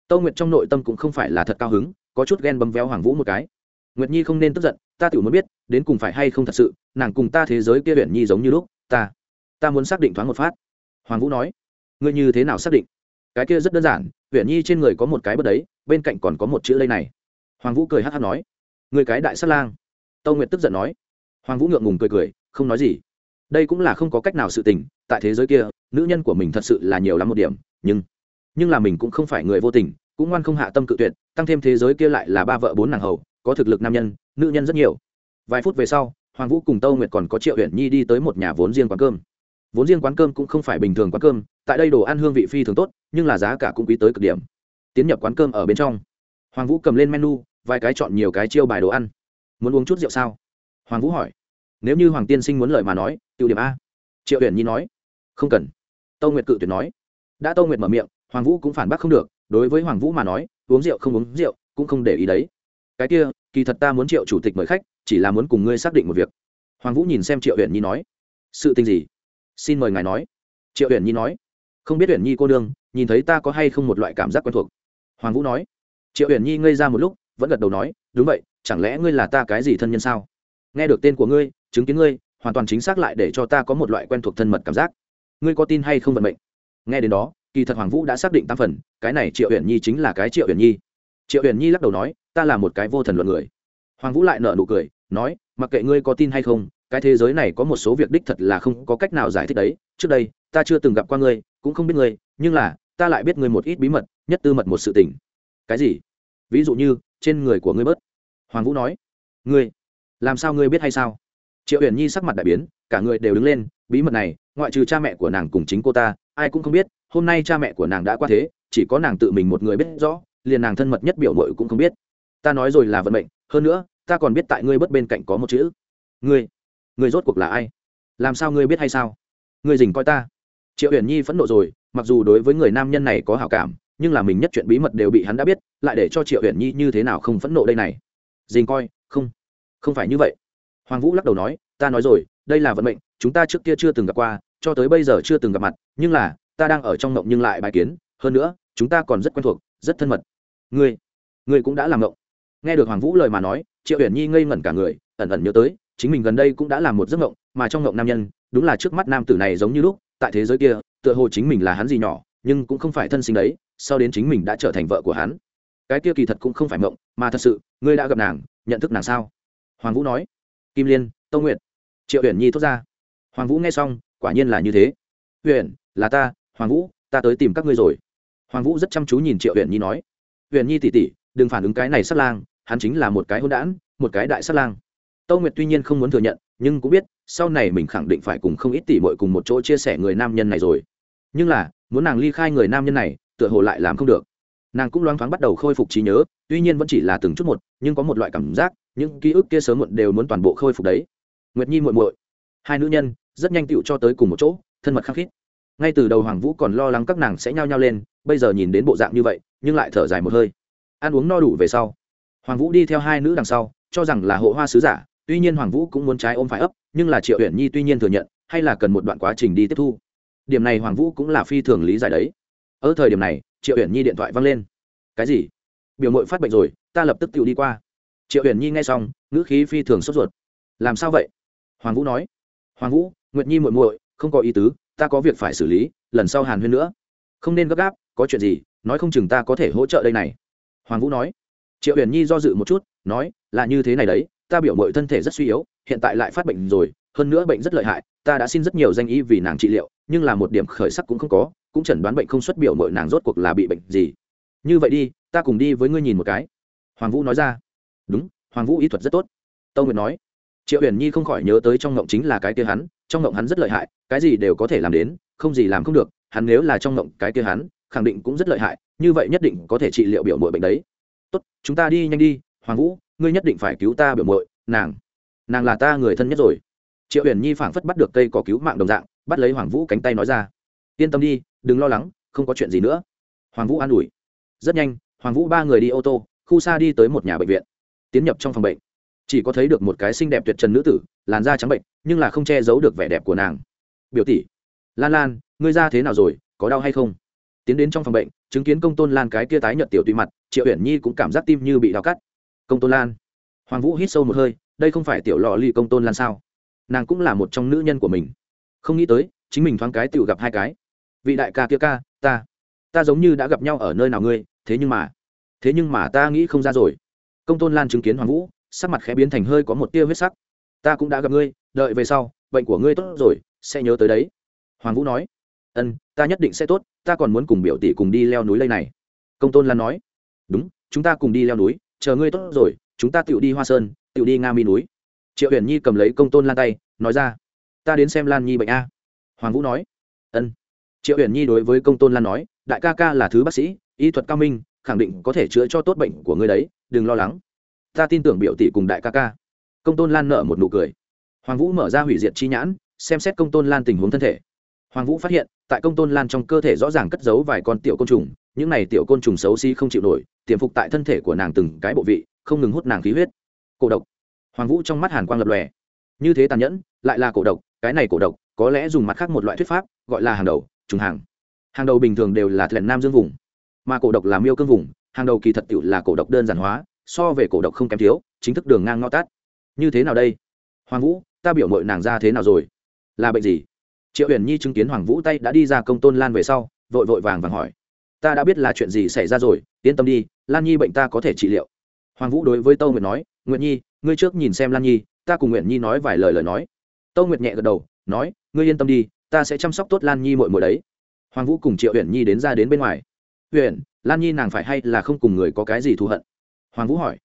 Tâu nguyệt trong nội tâm cũng không phải là thật cao hứng, có chút ghen bấm véo hoàng vũ một cái. Nguyệt nhi không nên tức giận, ta tự muốn biết, đến cùng phải hay không thật sự, nàng cùng ta thế giới kia uyển nhi giống như lúc, ta ta muốn xác định thoáng một phát. Hoàng vũ nói, ngươi như thế nào xác định? Cái kia rất đơn giản huyện nhi trên người có một cái bớt đấy, bên cạnh còn có một chữ lây này. Hoàng vũ cười hát hát nói, người cái đại sát lang. Tâu nguyệt tức giận nói. Hoàng vũ ngượng ngùng cười cười, không nói gì. Đây cũng là không có cách nào sự tình, tại thế giới kia, nữ nhân của mình thật sự là nhiều lắm một điểm, nhưng nhưng là mình cũng không phải người vô tình, cũng ngoan không hạ tâm cự tuyệt, tăng thêm thế giới kia lại là ba vợ bốn nàng hầu, có thực lực nam nhân, nữ nhân rất nhiều. Vài phút về sau, hoàng vũ cùng tâu nguyệt còn có triệu huyện nhi đi tới một nhà vốn riêng quán cơm. Vốn riêng quán cơm cũng không phải bình thường quán cơm, tại đây đồ ăn hương vị phi thường tốt nhưng là giá cả cũng quý tới cực điểm. Tiến nhập quán cơm ở bên trong. Hoàng vũ cầm lên menu, vài cái chọn nhiều cái chiêu bài đồ ăn. Muốn uống chút rượu sao? Hoàng vũ hỏi. Nếu như hoàng tiên sinh muốn lời mà nói, tiêu điểm a. Triệu huyền nhi nói. Không cần. Tâu nguyệt cự tuyệt nói. Đã tâu nguyệt mở miệng, hoàng vũ cũng phản bác không được, đối với hoàng vũ mà nói, uống rượu không uống rượu cũng không để ý đấy. Cái kia, kỳ thật ta muốn triệu chủ tịch mời khách, chỉ là muốn cùng ngươi xác định một việc. Hoàng vũ nhìn xem triệu huyền nhi nói. Sự tình gì? Xin mời ngài nói. Triệu huyền nhi nói không biết Uyển nhi cô đương nhìn thấy ta có hay không một loại cảm giác quen thuộc? Hoàng vũ nói. Triệu Uyển nhi ngây ra một lúc, vẫn gật đầu nói, đúng vậy, chẳng lẽ ngươi là ta cái gì thân nhân sao? Nghe được tên của ngươi, chứng kiến ngươi, hoàn toàn chính xác lại để cho ta có một loại quen thuộc thân mật cảm giác. Ngươi có tin hay không vận mệnh? Nghe đến đó, kỳ thật hoàng vũ đã xác định tam phần, cái này triệu Uyển nhi chính là cái triệu Uyển nhi. Triệu Uyển nhi lắc đầu nói, ta là một cái vô thần luận người. Hoàng vũ lại nợ nụ cười, nói, mặc kệ ngươi có tin hay không, cái thế giới này có một số việc đích thật là không có cách nào giải thích đấy. Trước đây, ta chưa từng gặp qua ngươi cũng không biết ngươi, nhưng là, ta lại biết ngươi một ít bí mật, nhất tư mật một sự tình. Cái gì? Ví dụ như, trên người của ngươi bớt. Hoàng vũ nói. Ngươi? Làm sao ngươi biết hay sao? Triệu huyền nhi sắc mặt đại biến, cả người đều đứng lên, bí mật này, ngoại trừ cha mẹ của nàng cùng chính cô ta, ai cũng không biết, hôm nay cha mẹ của nàng đã qua thế, chỉ có nàng tự mình một người biết rõ, liền nàng thân mật nhất biểu mội cũng không biết. Ta nói rồi là vận mệnh, hơn nữa, ta còn biết tại ngươi bất bên cạnh có một chữ. Ngươi? Ngươi rốt cuộc là ai? Làm sao ngươi biết hay sao? Ngươi dình coi ta triệu huyền nhi phẫn nộ rồi, mặc dù đối với người nam nhân này có hảo cảm, nhưng là mình nhất chuyện bí mật đều bị hắn đã biết, lại để cho triệu huyền nhi như thế nào không phẫn nộ đây này? Dình coi, không không phải như vậy. Hoàng vũ lắc đầu nói, ta nói rồi, đây là vận mệnh, chúng ta trước kia chưa từng gặp qua, cho tới bây giờ chưa từng gặp mặt, nhưng là, ta đang ở trong ngộng nhưng lại bài kiến, hơn nữa, chúng ta còn rất quen thuộc, rất thân mật. Ngươi ngươi cũng đã làm ngộng. Nghe được hoàng vũ lời mà nói, triệu Uyển nhi ngây ngẩn cả người, ẩn ẩn nhớ tới, chính mình gần đây cũng đã làm một giấc ngộng, mà trong ngộng nam nhân, đúng là trước mắt nam tử này giống như lúc tại thế giới kia, tựa hồ chính mình là hắn gì nhỏ, nhưng cũng không phải thân sinh đấy, sau đến chính mình đã trở thành vợ của hắn. Cái kia kỳ thật cũng không phải mộng, mà thật sự, ngươi đã gặp nàng, nhận thức nàng sao? Hoàng vũ nói. Kim liên tâu nguyệt. Triệu huyền nhi thốt ra. Hoàng vũ nghe xong, quả nhiên là như thế. Huyền là ta, hoàng vũ, ta tới tìm các ngươi rồi. Hoàng vũ rất chăm chú nhìn triệu huyền nhi nói. Huyền nhi tỉ tỉ, đừng phản ứng cái này sát lang, hắn chính là một cái hôn đản, một cái đại sát lang. Tâu nguyệt tuy nhiên không muốn thừa nhận, nhưng cũng biết sau này mình khẳng định phải cùng không ít tỷ muội cùng một chỗ chia sẻ người nam nhân này rồi. Nhưng là, muốn nàng ly khai người nam nhân này, tựa hồ lại làm không được. Nàng cũng loáng thoáng bắt đầu khôi phục trí nhớ, tuy nhiên vẫn chỉ là từng chút một, nhưng có một loại cảm giác, những ký ức kia sớm muộn đều muốn toàn bộ khôi phục đấy. Nguyệt nhi muội muội, hai nữ nhân, rất nhanh tựu cho tới cùng một chỗ, thân mật khăng khít. Ngay từ đầu hoàng vũ còn lo lắng các nàng sẽ nhao nhao lên, bây giờ nhìn đến bộ dạng như vậy, nhưng lại thở dài một hơi. Ăn uống no đủ về sau, hoàng vũ đi theo hai nữ đằng sau, cho rằng là hộ hoa sứ giả tuy nhiên hoàng vũ cũng muốn trái ôm phải ấp, nhưng là triệu huyện nhi tuy nhiên thừa nhận, hay là cần một đoạn quá trình đi tiếp thu. Điểm này hoàng vũ cũng là phi thường lý giải đấy. Ở thời điểm này, triệu huyện nhi điện thoại văng lên. Cái gì? Biểu mội phát bệnh rồi, ta lập tức tự đi qua. Triệu uyển nhi nghe xong, ngữ khí phi thường sốt ruột. Làm sao vậy? Hoàng vũ nói. Hoàng vũ, nguyệt nhi muội muội, không có ý tứ, ta có việc phải xử lý, lần sau hàn huyên nữa. Không nên gấp gáp, có chuyện gì, nói không chừng ta có thể hỗ trợ đây này. Hoàng vũ nói. Triệu huyền nhi do dự một chút, nói, là như thế này đấy ta biểu mội thân thể rất suy yếu, hiện tại lại phát bệnh rồi, hơn nữa bệnh rất lợi hại, ta đã xin rất nhiều danh y vì nàng trị liệu, nhưng là một điểm khởi sắc cũng không có, cũng chẩn đoán bệnh không xuất biểu mội nàng rốt cuộc là bị bệnh gì. Như vậy đi, ta cùng đi với ngươi nhìn một cái. Hoàng vũ nói ra. Đúng, hoàng vũ y thuật rất tốt. Tâu nguyệt nói. Triệu huyền nhi không khỏi nhớ tới trong ngộng chính là cái kia hắn, trong ngộng hắn rất lợi hại, cái gì đều có thể làm đến, không gì làm không được, hắn nếu là trong ngộng cái kia hắn, khẳng định cũng rất lợi hại, như vậy nhất định có thể trị liệu biểu mội bệnh đấy. Tốt, chúng ta đi nhanh đi, hoàng vũ ngươi nhất định phải cứu ta biểu mội nàng nàng là ta người thân nhất rồi. Triệu huyền nhi phảng phất bắt được cây có cứu mạng đồng dạng, bắt lấy hoàng vũ cánh tay nói ra. Yên tâm đi, đừng lo lắng, không có chuyện gì nữa. Hoàng vũ an ủi. Rất nhanh, hoàng vũ ba người đi ô tô, khu xa đi tới một nhà bệnh viện. Tiến nhập trong phòng bệnh. Chỉ có thấy được một cái xinh đẹp tuyệt trần nữ tử, làn da trắng bệnh, nhưng là không che giấu được vẻ đẹp của nàng. Biểu tỷ, lan lan, ngươi ra thế nào rồi, có đau hay không? Tiến đến trong phòng bệnh, chứng kiến công tôn lan cái kia tái nhợt tiểu tùy mặt, triệu uyển nhi cũng cảm giác tim như bị đau cắt công tôn lan hoàng vũ hít sâu một hơi đây không phải tiểu lò ly công tôn lan sao nàng cũng là một trong nữ nhân của mình không nghĩ tới chính mình thoáng cái tự gặp hai cái vị đại ca kia ca ta ta giống như đã gặp nhau ở nơi nào ngươi thế nhưng mà thế nhưng mà ta nghĩ không ra rồi công tôn lan chứng kiến hoàng vũ sắc mặt khẽ biến thành hơi có một tia huyết sắc ta cũng đã gặp ngươi đợi về sau bệnh của ngươi tốt rồi sẽ nhớ tới đấy hoàng vũ nói ân ta nhất định sẽ tốt ta còn muốn cùng biểu tỷ cùng đi leo núi lây này công tôn lan nói đúng chúng ta cùng đi leo núi chờ ngươi tốt rồi, chúng ta tự đi hoa sơn tự đi nga mi núi. Triệu huyền nhi cầm lấy công tôn lan tay, nói ra, ta đến xem lan nhi bệnh a. Hoàng vũ nói, ân. Triệu huyền nhi đối với công tôn lan nói, đại ca ca là thứ bác sĩ, y thuật cao minh, khẳng định có thể chữa cho tốt bệnh của ngươi đấy, đừng lo lắng. Ta tin tưởng biểu tỷ cùng đại ca ca. Công tôn lan nợ một nụ cười. Hoàng vũ mở ra hủy diệt chi nhãn, xem xét công tôn lan tình huống thân thể. Hoàng vũ phát hiện, tại công tôn lan trong cơ thể rõ ràng cất giấu vài con tiểu côn trùng những này tiểu côn trùng xấu xí không chịu nổi, tiềm phục tại thân thể của nàng từng cái bộ vị, không ngừng hút nàng khí huyết. Cổ độc. Hoàng vũ trong mắt hàn quang lập lòe. Như thế tàn nhẫn, lại là cổ độc, cái này cổ độc, có lẽ dùng mặt khác một loại thuyết pháp, gọi là hàng đầu, trùng hàng. Hàng đầu bình thường đều là thuyền nam dương vùng, mà cổ độc là miêu cương vùng, hàng đầu kỳ thật tiểu là cổ độc đơn giản hóa, so về cổ độc không kém thiếu, chính thức đường ngang ngõ tát như thế nào đây? Hoàng vũ, ta biểu mội nàng ra thế nào rồi? Là bệnh gì? Triệu huyền nhi chứng kiến hoàng vũ tay đã đi ra công tôn lan về sau, vội vội vàng vàng hỏi ta đã biết là chuyện gì xảy ra rồi, yên tâm đi, lan nhi bệnh ta có thể trị liệu. Hoàng vũ đối với tâu nguyệt nói, nguyệt nhi, ngươi trước nhìn xem lan nhi, ta cùng nguyện nhi nói vài lời lời nói. Tâu nguyệt nhẹ gật đầu, nói, ngươi yên tâm đi, ta sẽ chăm sóc tốt lan nhi mội mội đấy. Hoàng vũ cùng triệu huyền nhi đến ra đến bên ngoài. Huyền lan nhi nàng phải hay là không cùng người có cái gì thù hận? Hoàng vũ hỏi.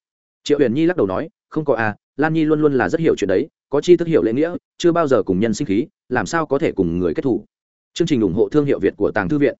Triệu huyền nhi lắc đầu nói, không có à lan nhi luôn luôn là rất hiểu chuyện đấy, có chi thức hiểu lễ nghĩa, chưa bao giờ cùng nhân sinh khí, làm sao có thể cùng người kết thủ chương trình ủng hộ thương hiệu việt của tàng thư viện.